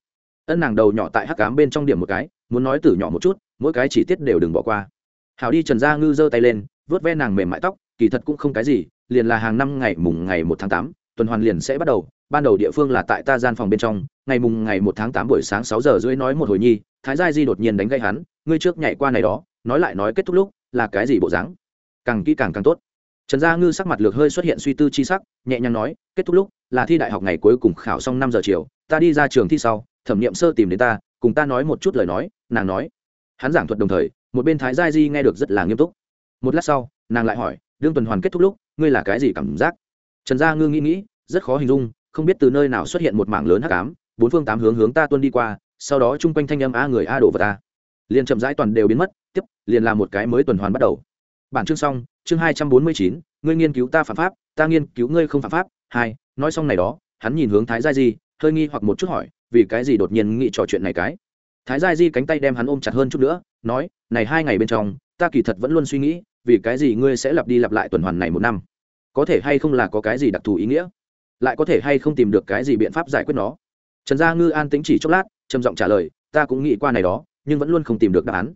Ân nàng đầu nhỏ tại hắc cám bên trong điểm một cái, muốn nói từ nhỏ một chút, mỗi cái chỉ tiết đều đừng bỏ qua. Hảo đi, trần gia ngư giơ tay lên vớt ve nàng mềm mại tóc, kỳ thật cũng không cái gì, liền là hàng năm ngày mùng ngày một tháng tám, tuần hoàn liền sẽ bắt đầu. Ban đầu địa phương là tại ta gian phòng bên trong, ngày mùng ngày một tháng tám buổi sáng sáu giờ rưỡi nói một hồi nhi, thái gia di đột nhiên đánh gây hắn, ngươi trước nhảy qua này đó, nói lại nói kết thúc lúc, là cái gì bộ dáng? Càng kỹ càng càng tốt. Trần gia ngư sắc mặt lược hơi xuất hiện suy tư chi sắc, nhẹ nhàng nói, kết thúc lúc, là thi đại học ngày cuối cùng khảo xong năm giờ chiều, ta đi ra trường thi sau, thẩm nghiệm sơ tìm đến ta, cùng ta nói một chút lời nói, nàng nói. Hắn giảng thuật đồng thời, một bên thái gia di nghe được rất là nghiêm túc một lát sau, nàng lại hỏi, đương tuần hoàn kết thúc lúc, ngươi là cái gì cảm giác? Trần gia ngư nghĩ nghĩ, rất khó hình dung, không biết từ nơi nào xuất hiện một mảng lớn hắc ám, bốn phương tám hướng hướng ta tuân đi qua, sau đó chung quanh thanh âm a người a đổ vào ta liền chậm rãi toàn đều biến mất, tiếp, liền là một cái mới tuần hoàn bắt đầu. Bản chương xong, chương hai trăm bốn mươi chín, ngươi nghiên cứu ta phạm pháp, ta nghiên cứu ngươi không phạm pháp. Hai, nói xong này đó, hắn nhìn hướng thái gia di, hơi nghi hoặc một chút hỏi, vì cái gì đột nhiên nghĩ trò chuyện này cái? Thái gia di cánh tay đem hắn ôm chặt hơn chút nữa, nói, này hai ngày bên trong, ta kỳ thật vẫn luôn suy nghĩ vì cái gì ngươi sẽ lặp đi lặp lại tuần hoàn này một năm? Có thể hay không là có cái gì đặc thù ý nghĩa? Lại có thể hay không tìm được cái gì biện pháp giải quyết nó? Trần gia ngư an tính chỉ chốc lát, trầm giọng trả lời, ta cũng nghĩ qua này đó, nhưng vẫn luôn không tìm được đáp án.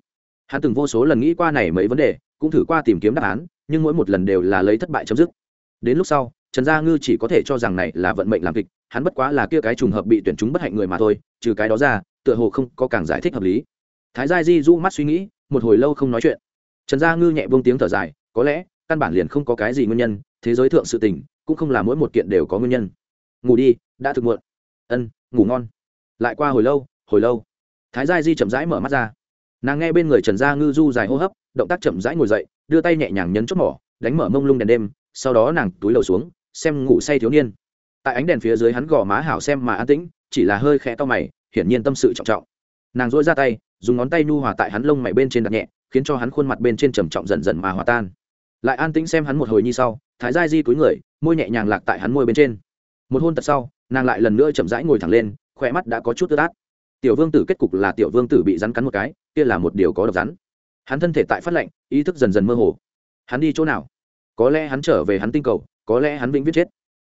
Hắn từng vô số lần nghĩ qua này mấy vấn đề, cũng thử qua tìm kiếm đáp án, nhưng mỗi một lần đều là lấy thất bại chấm dứt. Đến lúc sau, trần gia ngư chỉ có thể cho rằng này là vận mệnh làm kịch, hắn bất quá là kia cái trùng hợp bị tuyển chúng bất hạnh người mà thôi, trừ cái đó ra, tựa hồ không có càng giải thích hợp lý. Thái gia di du mắt suy nghĩ, một hồi lâu không nói chuyện trần gia ngư nhẹ vương tiếng thở dài, có lẽ, căn bản liền không có cái gì nguyên nhân, thế giới thượng sự tình, cũng không là mỗi một kiện đều có nguyên nhân. Ngủ đi, đã thực muộn. Ân, ngủ ngon. Lại qua hồi lâu hồi lâu. Thái gia di chậm rãi mở mắt ra. Nàng nghe bên người trần gia ngư du dài hô hấp, động tác chậm rãi ngồi dậy, đưa tay nhẹ nhàng nhấn chốt mỏ, đánh mở mông lung đèn đêm, sau đó nàng túi lầu xuống, xem ngủ say thiếu niên. Tại ánh đèn phía dưới hắn gò má hảo xem mà an tĩnh, chỉ là hơi khẽ to mày, hiển nhiên tâm sự trọng trọng. Nàng dỗi ra tay dùng ngón tay nhu hòa tại hắn lông mày bên trên đặt nhẹ, khiến cho hắn khuôn mặt bên trên trầm trọng dần dần mà hòa tan. Lại an tĩnh xem hắn một hồi như sau, thái gia di cúi người, môi nhẹ nhàng lạc tại hắn môi bên trên. Một hôn tật sau, nàng lại lần nữa chậm rãi ngồi thẳng lên, khỏe mắt đã có chút tơ tát tiểu vương tử kết cục là tiểu vương tử bị rắn cắn một cái, kia là một điều có độc rắn. Hắn thân thể tại phát lệnh ý thức dần dần mơ hồ. Hắn đi chỗ nào? Có lẽ hắn trở về hắn tinh cầu, có lẽ hắn vĩnh viết chết.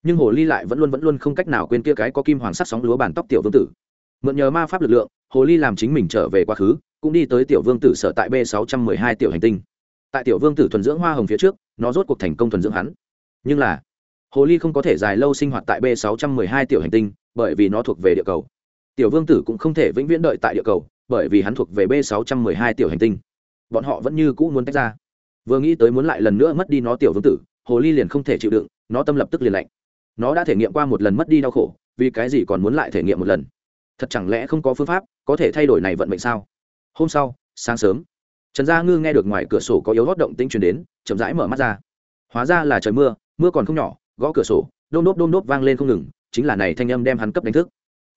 Nhưng hồ ly lại vẫn luôn vẫn luôn không cách nào quên kia cái có kim hoàng sắc sóng lúa bàn tóc tiểu vương tử mượn nhờ ma pháp lực lượng, hồ ly làm chính mình trở về quá khứ, cũng đi tới tiểu vương tử sở tại b sáu trăm mười hai tiểu hành tinh. Tại tiểu vương tử thuần dưỡng hoa hồng phía trước, nó rốt cuộc thành công thuần dưỡng hắn. Nhưng là, hồ ly không có thể dài lâu sinh hoạt tại b 612 tiểu hành tinh, bởi vì nó thuộc về địa cầu. Tiểu vương tử cũng không thể vĩnh viễn đợi tại địa cầu, bởi vì hắn thuộc về b 612 tiểu hành tinh. Bọn họ vẫn như cũ muốn tách ra. Vừa nghĩ tới muốn lại lần nữa mất đi nó tiểu vương tử, hồ ly liền không thể chịu đựng, nó tâm lập tức liền lạnh. Nó đã thể nghiệm qua một lần mất đi đau khổ, vì cái gì còn muốn lại thể nghiệm một lần? Thật chẳng lẽ không có phương pháp, có thể thay đổi này vận mệnh sao? Hôm sau, sáng sớm, trần gia ngư nghe được ngoài cửa sổ có yếu hót động tĩnh truyền đến, chậm rãi mở mắt ra. Hóa ra là trời mưa mưa còn không nhỏ, gõ cửa sổ, đôm đốt đôm đốt vang lên không ngừng, chính là này thanh âm đem hắn cấp đánh thức.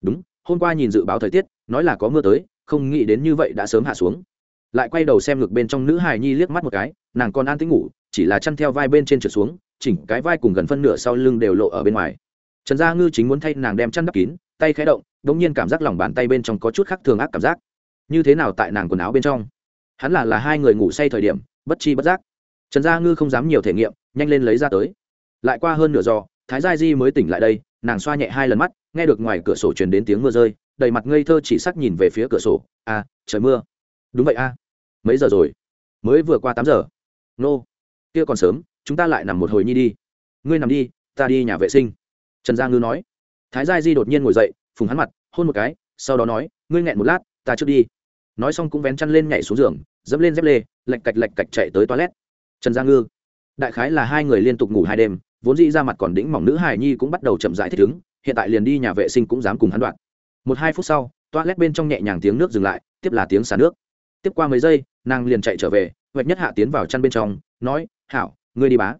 Đúng, hôm qua nhìn dự báo thời tiết, nói là có mưa tới, không nghĩ đến như vậy đã sớm hạ xuống. Lại quay đầu xem ngực bên trong nữ hài nhi liếc mắt một cái, nàng còn an tính ngủ, chỉ là chăn theo vai bên trên trượt xuống, chỉnh cái vai cùng gần phân nửa sau lưng đều lộ ở bên ngoài. Trần gia ngư chính muốn thay nàng đem chăn đắp kín tay khẽ động đ ỗ n g nhiên cảm giác lòng bàn tay bên trong có chút khác thường ác cảm giác. Như thế nào tại nàng quần áo bên trong? Hắn là là hai người ngủ say thời điểm, bất chi bất giác. Trần gia ngư không dám nhiều thể nghiệm, nhanh lên lấy ra tới. Lại qua hơn nửa giò thái gia di mới tỉnh lại đây, nàng xoa nhẹ hai lần mắt, nghe được ngoài cửa sổ truyền đến tiếng mưa rơi, đầy mặt ngây thơ chỉ sắc nhìn về phía cửa sổ. À trời mưa. Đúng vậy a. Mấy giờ rồi? Mới vừa qua tám giờ. Nô. Kia còn sớm, chúng ta lại nằm một hồi nhi đi. Ngươi nằm đi, ta đi nhà vệ sinh. Trần gia ngư nói thái gia di đột nhiên ngồi dậy, phùng hắn mặt, hôn một cái, sau đó nói, ngươi nghẹn một lát, ta trước đi. Nói xong cũng vén chăn lên nhảy xuống giường, dẫm lên dép lê, lạch cạch lạch cạch chạy tới toilet. Trần gia ngư. Đại khái là hai người liên tục ngủ hai đêm, vốn dĩ ra mặt còn đĩnh mỏng nữ hài nhi cũng bắt đầu chậm rãi thích ứng, hiện tại liền đi nhà vệ sinh cũng dám cùng hắn đoạn. Một hai phút sau, toilet bên trong nhẹ nhàng tiếng nước dừng lại, tiếp là tiếng xả nước. Tiếp qua mấy giây, nàng liền chạy trở về, hoạch nhất hạ tiến vào chăn bên trong, nói, hảo, ngươi đi bá.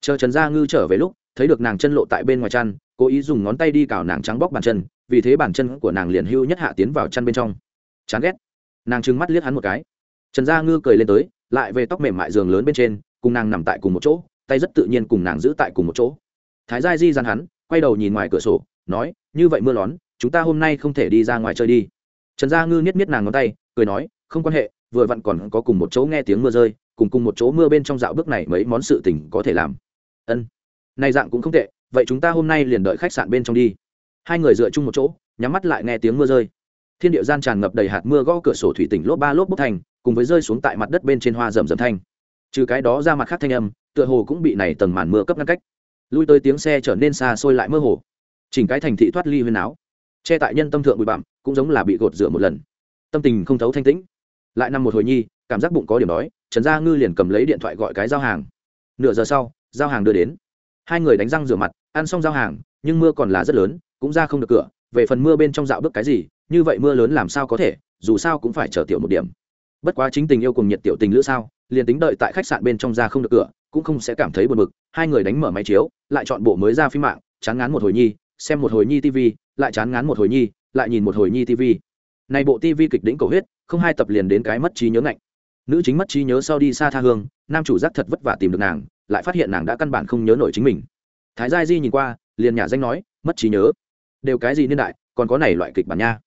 Chờ trần gia ngư trở về lúc, thấy được nàng chân lộ tại bên ngoài chăn cố ý dùng ngón tay đi cào nàng trắng bóc bàn chân, vì thế bàn chân của nàng liền hưu nhất hạ tiến vào chăn bên trong. Chán ghét. Nàng trừng mắt liếc hắn một cái. Trần gia ngư cười lên tới, lại về tóc mềm mại giường lớn bên trên, cùng nàng nằm tại cùng một chỗ, tay rất tự nhiên cùng nàng giữ tại cùng một chỗ. Thái gia di dàn hắn, quay đầu nhìn ngoài cửa sổ, nói, như vậy mưa lón, chúng ta hôm nay không thể đi ra ngoài chơi đi. Trần gia ngư niết miết nàng ngón tay, cười nói, không quan hệ, vừa vặn còn có cùng một chỗ nghe tiếng mưa rơi, cùng cùng một chỗ mưa bên trong dạo bước này mấy món sự tình có thể làm. Ân. Này dạng cũng không tệ vậy chúng ta hôm nay liền đợi khách sạn bên trong đi. Hai người dựa chung một chỗ, nhắm mắt lại nghe tiếng mưa rơi. Thiên địa gian tràn ngập đầy hạt mưa gõ cửa sổ thủy tỉnh lốp ba lốp bốc thành, cùng với rơi xuống tại mặt đất bên trên hoa rầm rầm thanh. Trừ cái đó ra mặt khác thanh âm, tựa hồ cũng bị này tầng màn mưa cấp ngăn cách. Lui tới tiếng xe trở nên xa xôi lại mơ hồ. Chỉnh cái thành thị thoát ly huyên áo. Che tại nhân tâm thượng bụi bặm, cũng giống là bị gột rửa một lần. Tâm tình không thấu thanh tĩnh. Lại nằm một hồi nhi, cảm giác bụng có điểm đói, trần gia ngư liền cầm lấy điện thoại gọi cái giao hàng. Nửa giờ sau, giao hàng đưa đến. Hai người đánh răng rửa mặt ăn xong giao hàng, nhưng mưa còn là rất lớn, cũng ra không được cửa, về phần mưa bên trong dạo bước cái gì, như vậy mưa lớn làm sao có thể, dù sao cũng phải chờ tiểu một điểm. Bất quá chính tình yêu cùng nhiệt tiểu tình lữ sao, liền tính đợi tại khách sạn bên trong ra không được cửa, cũng không sẽ cảm thấy buồn bực, hai người đánh mở máy chiếu, lại chọn bộ mới ra phim mạng, chán ngán một hồi nhi, xem một hồi nhi tv lại chán ngán một hồi nhi, lại nhìn một hồi nhi tv này bộ tv kịch đỉnh cầu huyết, không hai tập liền đến cái mất trí nhớ ngạnh. Nữ chính mất trí nhớ sau đi xa tha hương, nam chủ giác thật vất vả tìm được nàng, lại phát hiện nàng đã căn bản không nhớ nổi chính mình thái gia di nhìn qua, liền nhà danh nói, mất trí nhớ. Đều cái gì niên đại, còn có này loại kịch bản nha.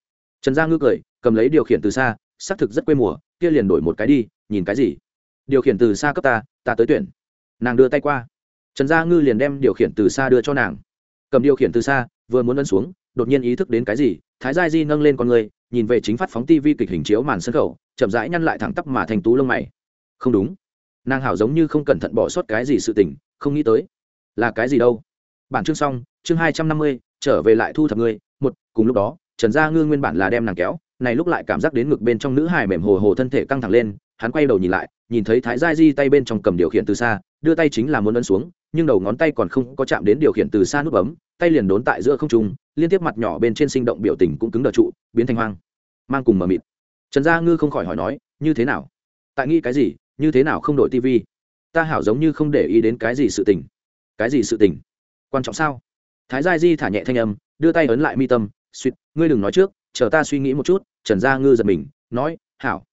Trần gia ngư cười, cầm lấy điều khiển từ xa, xác thực rất quê mùa, kia liền đổi một cái đi, nhìn cái gì? Điều khiển từ xa cấp ta ta tới tuyển. Nàng đưa tay qua. Trần gia ngư liền đem điều khiển từ xa đưa cho nàng. Cầm điều khiển từ xa, vừa muốn ấn xuống, đột nhiên ý thức đến cái gì, thái gia di nâng lên con người, nhìn về chính phát phóng tv kịch hình chiếu màn sân khấu chậm rãi nhăn lại thẳng tắp mà thành tú lông mày. Không đúng. Nàng hảo giống như không cẩn thận bỏ sót cái gì sự tình, không nghĩ tới là cái gì đâu? Bản chương xong, chương hai trăm năm mươi, trở về lại thu thập ngươi. Một, cùng lúc đó, trần gia ngư nguyên bản là đem nàng kéo, này lúc lại cảm giác đến ngực bên trong nữ hài mềm hồ hồ thân thể căng thẳng lên, hắn quay đầu nhìn lại, nhìn thấy thái gia di tay bên trong cầm điều khiển từ xa, đưa tay chính là muốn ấn xuống, nhưng đầu ngón tay còn không có chạm đến điều khiển từ xa nút bấm, tay liền đốn tại giữa không trung, liên tiếp mặt nhỏ bên trên sinh động biểu tình cũng cứng đờ trụ, biến thành hoang, mang cùng mờ mịt. Trần gia ngư không khỏi hỏi nói, như thế nào? Tại nghĩ cái gì? Như thế nào không đổi tivi ta hảo giống như không để ý đến cái gì sự tình cái gì sự tình? Quan trọng sao? Thái gia di thả nhẹ thanh âm, đưa tay ấn lại mi tâm suýt ngươi đừng nói trước, chờ ta suy nghĩ một chút. Trần gia ngư giật mình, nói, hảo.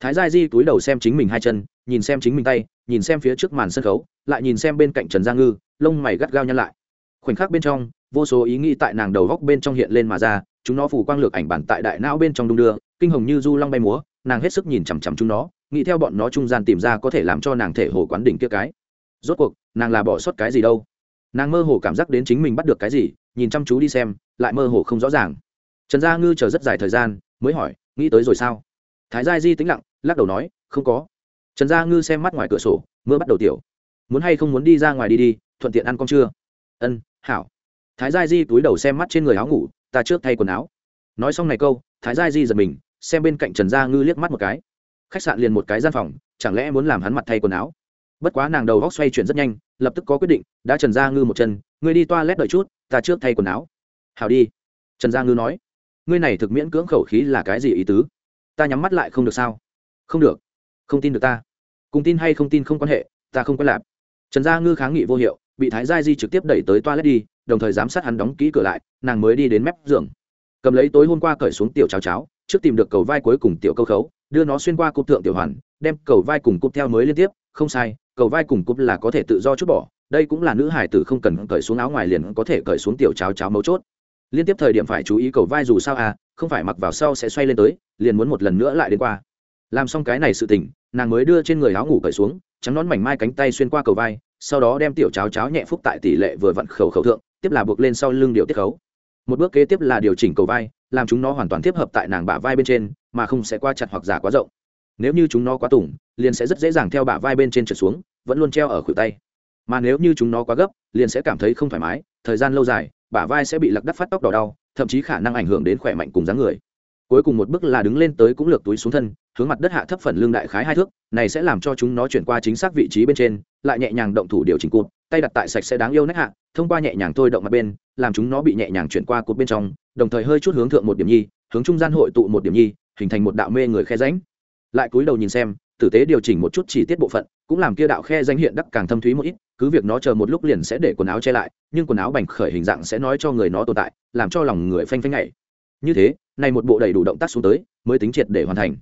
Thái gia di túi đầu xem chính mình hai chân, nhìn xem chính mình tay, nhìn xem phía trước màn sân khấu, lại nhìn xem bên cạnh trần gia ngư, lông mày gắt gao nhăn lại. Khoảnh khắc bên trong, vô số ý nghĩ tại nàng đầu góc bên trong hiện lên mà ra, chúng nó phủ quang lược ảnh bản tại đại não bên trong đung đưa, kinh hồng như du long bay múa, nàng hết sức nhìn chằm chằm chúng nó, nghĩ theo bọn nó trung gian tìm ra có thể làm cho nàng thể hồ quán đỉnh kia cái rốt cuộc, nàng là bỏ sót cái gì đâu? Nàng mơ hồ cảm giác đến chính mình bắt được cái gì, nhìn chăm chú đi xem, lại mơ hồ không rõ ràng. Trần gia ngư chờ rất dài thời gian, mới hỏi, nghĩ tới rồi sao? Thái gia di tính lặng, lắc đầu nói, không có. Trần gia ngư xem mắt ngoài cửa sổ, mưa bắt đầu tiểu. Muốn hay không muốn đi ra ngoài đi đi, thuận tiện ăn con chưa ân, hảo. Thái gia di túi đầu xem mắt trên người áo ngủ, ta trước thay quần áo. Nói xong này câu, thái gia di giật mình, xem bên cạnh trần gia ngư liếc mắt một cái. Khách sạn liền một cái gian phòng, chẳng lẽ muốn làm hắn mặt thay quần áo? Bất quá nàng đầu góc xoay chuyển rất nhanh, lập tức có quyết định, đã trần gia ngư một chân, ngươi đi toa lét đợi chút, ta trước thay quần áo. Hào đi, trần gia ngư nói. Ngươi này thực miễn cưỡng khẩu khí là cái gì ý tứ? Ta nhắm mắt lại không được sao? Không được. Không tin được ta. Cùng tin hay không tin không quan hệ, ta không quan lạp trần gia ngư kháng nghị vô hiệu, bị thái gia di trực tiếp đẩy tới toa lét đi, đồng thời giám sát hắn đóng kỹ cửa lại, nàng mới đi đến mép giường. Cầm lấy tối hôm qua cởi xuống tiểu cháo cháo, trước tìm được cầu vai cuối cùng tiểu câu khấu, đưa nó xuyên qua cúp thượng tiểu hoàn, đem cầu vai cùng cúp theo mới liên tiếp, không sai cầu vai cùng cúp là có thể tự do chút bỏ, đây cũng là nữ hải tử không cần cởi xuống áo ngoài liền có thể cởi xuống tiểu cháo cháo mấu chốt. Liên tiếp thời điểm phải chú ý cầu vai dù sao à không phải mặc vào sau sẽ xoay lên tới, liền muốn một lần nữa lại đến qua. Làm xong cái này sự tỉnh nàng mới đưa trên người áo ngủ cởi xuống, trắng nón mảnh mai cánh tay xuyên qua cầu vai, sau đó đem tiểu cháo cháo nhẹ phúc tại tỷ lệ vừa vặn khẩu khẩu thượng, tiếp là buộc lên sau lưng điều tiết khấu. Một bước kế tiếp là điều chỉnh cầu vai, làm chúng nó hoàn toàn tiếp hợp tại nàng bả vai bên trên, mà không sẽ qua chặt hoặc giả quá rộng nếu như chúng nó quá tủng, liền sẽ rất dễ dàng theo bả vai bên trên trượt xuống, vẫn luôn treo ở khuỷu tay. Mà nếu như chúng nó quá gấp, liền sẽ cảm thấy không thoải mái, thời gian lâu dài, bả vai sẽ bị lặc đắt phát tóc đỏ đau, thậm chí khả năng ảnh hưởng đến khỏe mạnh cùng dáng người. Cuối cùng một bước là đứng lên tới cũng lược túi xuống thân, hướng mặt đất hạ thấp phần lưng đại khái hai thước, này sẽ làm cho chúng nó chuyển qua chính xác vị trí bên trên, lại nhẹ nhàng động thủ điều chỉnh cụt, tay đặt tại sạch sẽ đáng yêu nách hạ, thông qua nhẹ nhàng thôi động mặt bên, làm chúng nó bị nhẹ nhàng chuyển qua cột bên trong, đồng thời hơi chút hướng thượng một điểm nhi, hướng trung gian hội tụ một điểm nhi, hình thành một đạo mê người khe ránh lại cúi đầu nhìn xem, tử tế điều chỉnh một chút chi tiết bộ phận, cũng làm kia đạo khe danh hiện đắc càng thâm thúy một ít, cứ việc nó chờ một lúc liền sẽ để quần áo che lại, nhưng quần áo bành khởi hình dạng sẽ nói cho người nó tồn tại, làm cho lòng người phanh phanh nhảy. Như thế, này một bộ đầy đủ động tác xuống tới, mới tính triệt để hoàn thành.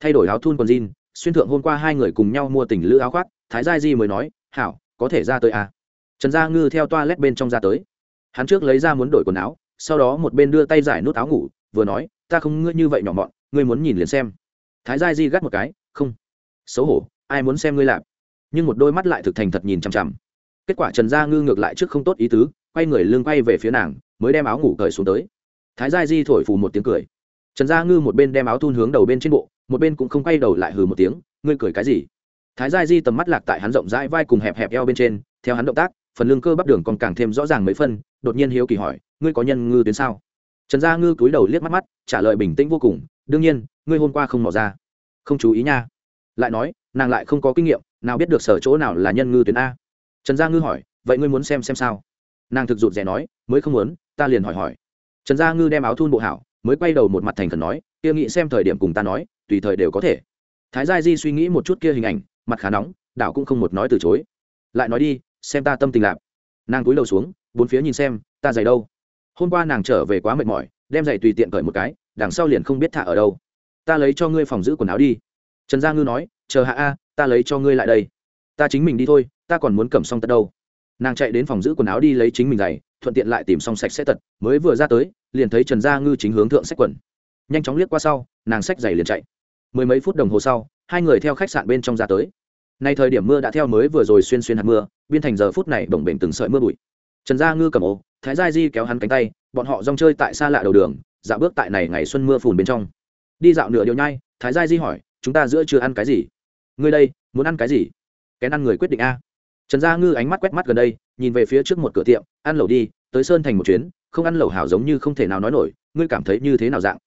Thay đổi áo thun quần jean, xuyên thượng hôm qua hai người cùng nhau mua tình lữ áo khoác, thái gia di mới nói, hảo, có thể ra tới à. trần gia ngư theo toa lét bên trong ra tới. Hắn trước lấy ra muốn đổi quần áo, sau đó một bên đưa tay giải nút áo ngủ, vừa nói, ta không ngươi như vậy nhỏ mọn, ngươi muốn nhìn liền xem thái gia di gắt một cái, không, xấu hổ, ai muốn xem ngươi lạp? Nhưng một đôi mắt lại thực thành thật nhìn chằm chằm. Kết quả trần gia ngư ngược lại trước không tốt ý tứ, quay người lưng quay về phía nàng, mới đem áo ngủ cởi xuống tới. Thái gia di thổi phù một tiếng cười. Trần gia ngư một bên đem áo thun hướng đầu bên trên bộ, một bên cũng không quay đầu lại hừ một tiếng, ngươi cười cái gì? Thái gia di tầm mắt lạc tại hắn rộng rãi vai cùng hẹp hẹp eo bên trên, theo hắn động tác, phần lưng cơ bắp đường còn càng thêm rõ ràng mấy phân, đột nhiên hiếu kỳ hỏi, ngươi có nhân ngư tuyến sao? Trần gia ngư cúi đầu liếc mắt mắt, trả lời bình tĩnh vô cùng, đương nhiên ngươi hôm qua không mò ra. Không chú ý nha. Lại nói, nàng lại không có kinh nghiệm, nào biết được sở chỗ nào là nhân ngư tuyến a. Trần gia ngư hỏi, vậy ngươi muốn xem xem sao? Nàng thực rụt rè nói, mới không muốn, ta liền hỏi hỏi. Trần gia ngư đem áo thun bộ hảo, mới quay đầu một mặt thành khẩn nói, kia nghĩ xem thời điểm cùng ta nói, tùy thời đều có thể. Thái gia di suy nghĩ một chút kia hình ảnh, mặt khá nóng, đảo cũng không một nói từ chối. Lại nói đi, xem ta tâm tình lạp nàng cúi đầu xuống, bốn phía nhìn xem, ta giày đâu? Hôm qua nàng trở về quá mệt mỏi, đem giày tùy tiện cởi một cái, đằng sau liền không biết thả ở đâu ta lấy cho ngươi phòng giữ quần áo đi. Trần gia ngư nói, chờ hạ a, ta lấy cho ngươi lại đây. Ta chính mình đi thôi, ta còn muốn cầm xong tật đâu. Nàng chạy đến phòng giữ quần áo đi lấy chính mình giày, thuận tiện lại tìm xong sạch sẽ tật, mới vừa ra tới, liền thấy trần gia ngư chính hướng thượng sách quần. Nhanh chóng liếc qua sau, nàng sách giày liền chạy. Mười mấy phút đồng hồ sau, hai người theo khách sạn bên trong ra tới. Nay thời điểm mưa đã theo mới vừa rồi xuyên xuyên hạt mưa, biên thành giờ phút này bồng bềnh từng sợi mưa bụi. Trần gia ngư cầm ô, thái gia di kéo hắn cánh tay, bọn họ rong chơi tại xa lạ đầu đường dạ bước tại này ngày xuân mưa phùn bên trong đi dạo nửa điều nhai, thái gia di hỏi, chúng ta giữa chưa ăn cái gì? Ngươi đây, muốn ăn cái gì? Kén ăn người quyết định a. Trần gia ngư ánh mắt quét mắt gần đây, nhìn về phía trước một cửa tiệm, ăn lẩu đi, tới sơn thành một chuyến, không ăn lẩu hảo giống như không thể nào nói nổi, ngươi cảm thấy như thế nào dạng?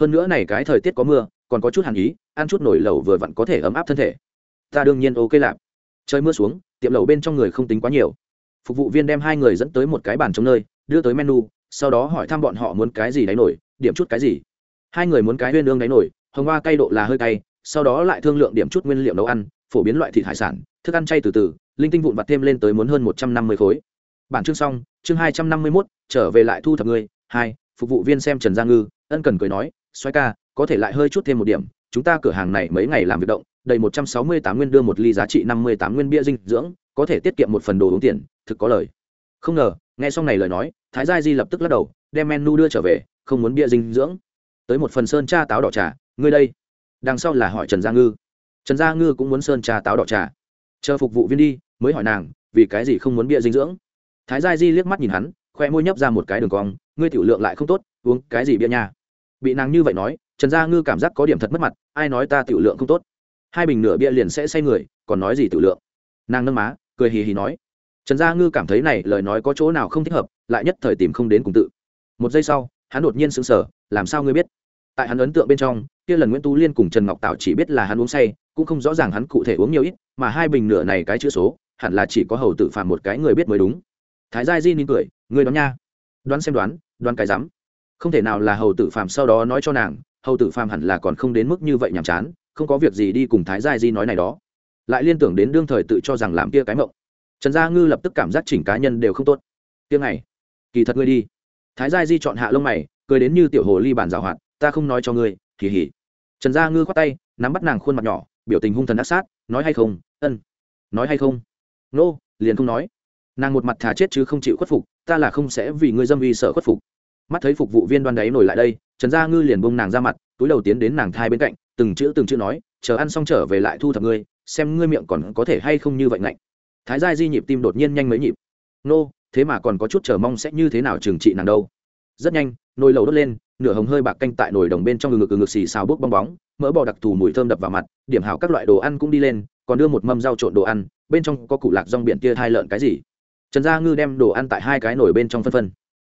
Hơn nữa này cái thời tiết có mưa, còn có chút hàn ý, ăn chút nổi lẩu vừa vặn có thể ấm áp thân thể. Ta đương nhiên ok lạp. Trời mưa xuống, tiệm lẩu bên trong người không tính quá nhiều. Phục vụ viên đem hai người dẫn tới một cái bàn trong nơi, đưa tới menu, sau đó hỏi thăm bọn họ muốn cái gì đáy nổi, điểm chút cái gì hai người muốn cái huyên ương đáy nổi, hồng hoa cay độ là hơi cay, sau đó lại thương lượng điểm chút nguyên liệu nấu ăn, phổ biến loại thịt hải sản, thức ăn chay từ từ, linh tinh vụn vặt thêm lên tới muốn hơn một trăm năm mươi khối. Bản chương xong, chương hai trăm năm mươi mốt, trở về lại thu thập người hai, phục vụ viên xem trần gia ngư, ân cần cười nói xoay ca, có thể lại hơi chút thêm một điểm, chúng ta cửa hàng này mấy ngày làm việc động, đầy một trăm sáu mươi tám nguyên đưa một ly giá trị năm mươi tám nguyên bia dinh dưỡng, có thể tiết kiệm một phần đồ uống tiền, thực có lời. Không ngờ, nghe xong này lời nói, thái gia di lập tức lắc đầu, đem menu đưa trở về, không muốn bia dinh dưỡng tới một phần sơn cha táo đỏ trà, ngươi đây. Đằng sau là hỏi trần gia ngư. Trần gia ngư cũng muốn sơn trà táo đỏ trà. Chờ phục vụ viên đi, mới hỏi nàng, vì cái gì không muốn bia dinh dưỡng? Thái gia di liếc mắt nhìn hắn, khoe môi nhấp ra một cái đường cong, ngươi tiểu lượng lại không tốt, uống cái gì bia nha? Bị nàng như vậy nói, trần gia ngư cảm giác có điểm thật mất mặt, ai nói ta tiểu lượng không tốt? Hai bình nửa bia liền sẽ say người, còn nói gì tiểu lượng? Nàng nâng má, cười hì hì nói. Trần gia ngư cảm thấy này lời nói có chỗ nào không thích hợp, lại nhất thời tìm không đến cùng tự. Một giây sau, hắn đột nhiên sững sờ, làm sao ngươi biết? Tại hắn ấn tượng bên trong, kia lần nguyễn tú liên cùng trần ngọc tạo chỉ biết là hắn uống say, cũng không rõ ràng hắn cụ thể uống nhiều ít, mà hai bình nửa này cái chữ số, hẳn là chỉ có hầu tự phạm một cái người biết mới đúng. Thái gia di nín cười, ngươi đoán nha. Đoán xem đoán đoán cái rắm. Không thể nào là hầu tử phạm sau đó nói cho nàng, hầu tử phạm hẳn là còn không đến mức như vậy nhàm chán, không có việc gì đi cùng thái gia di nói này đó. Lại liên tưởng đến đương thời tự cho rằng làm kia cái mộng. Trần gia ngư lập tức cảm giác chỉnh cá nhân đều không tốt. Tiếng này, kỳ thật ngươi đi. Thái gia di chọn hạ lông mày, cười đến như tiểu hồ ly bản rào hoạt ta không nói cho ngươi thì hỉ. Trần gia ngư khoát tay nắm bắt nàng khuôn mặt nhỏ biểu tình hung thần ác sát nói hay không ân. Nói hay không? Nô、no, liền không nói. Nàng một mặt thà chết chứ không chịu khuất phục ta là không sẽ vì ngươi dâm uy sợ khuất phục. Mắt thấy phục vụ viên đoan đáy nổi lại đây trần gia ngư liền bông nàng ra mặt túi đầu tiến đến nàng thai bên cạnh từng chữ từng chữ nói chờ ăn xong trở về lại thu thập ngươi xem ngươi miệng còn có thể hay không như vậy ngạnh. Thái gia di nhịp tim đột nhiên nhanh mấy nhịp. Nô thế mà còn có chút chờ mong sẽ như thế nào trừng trị nàng đâu? Rất nhanh nồi lầu đốt lên nửa hồng hơi bạc canh tại nồi đồng bên trong ngực ngực xì xào bốc bong bóng, mỡ bò đặc thù mùi thơm đập vào mặt, điểm hảo các loại đồ ăn cũng đi lên, còn đưa một mâm rau trộn đồ ăn, bên trong có củ lạc rong biển tia thai lợn cái gì? Trần gia ngư đem đồ ăn tại hai cái nồi bên trong phân phân.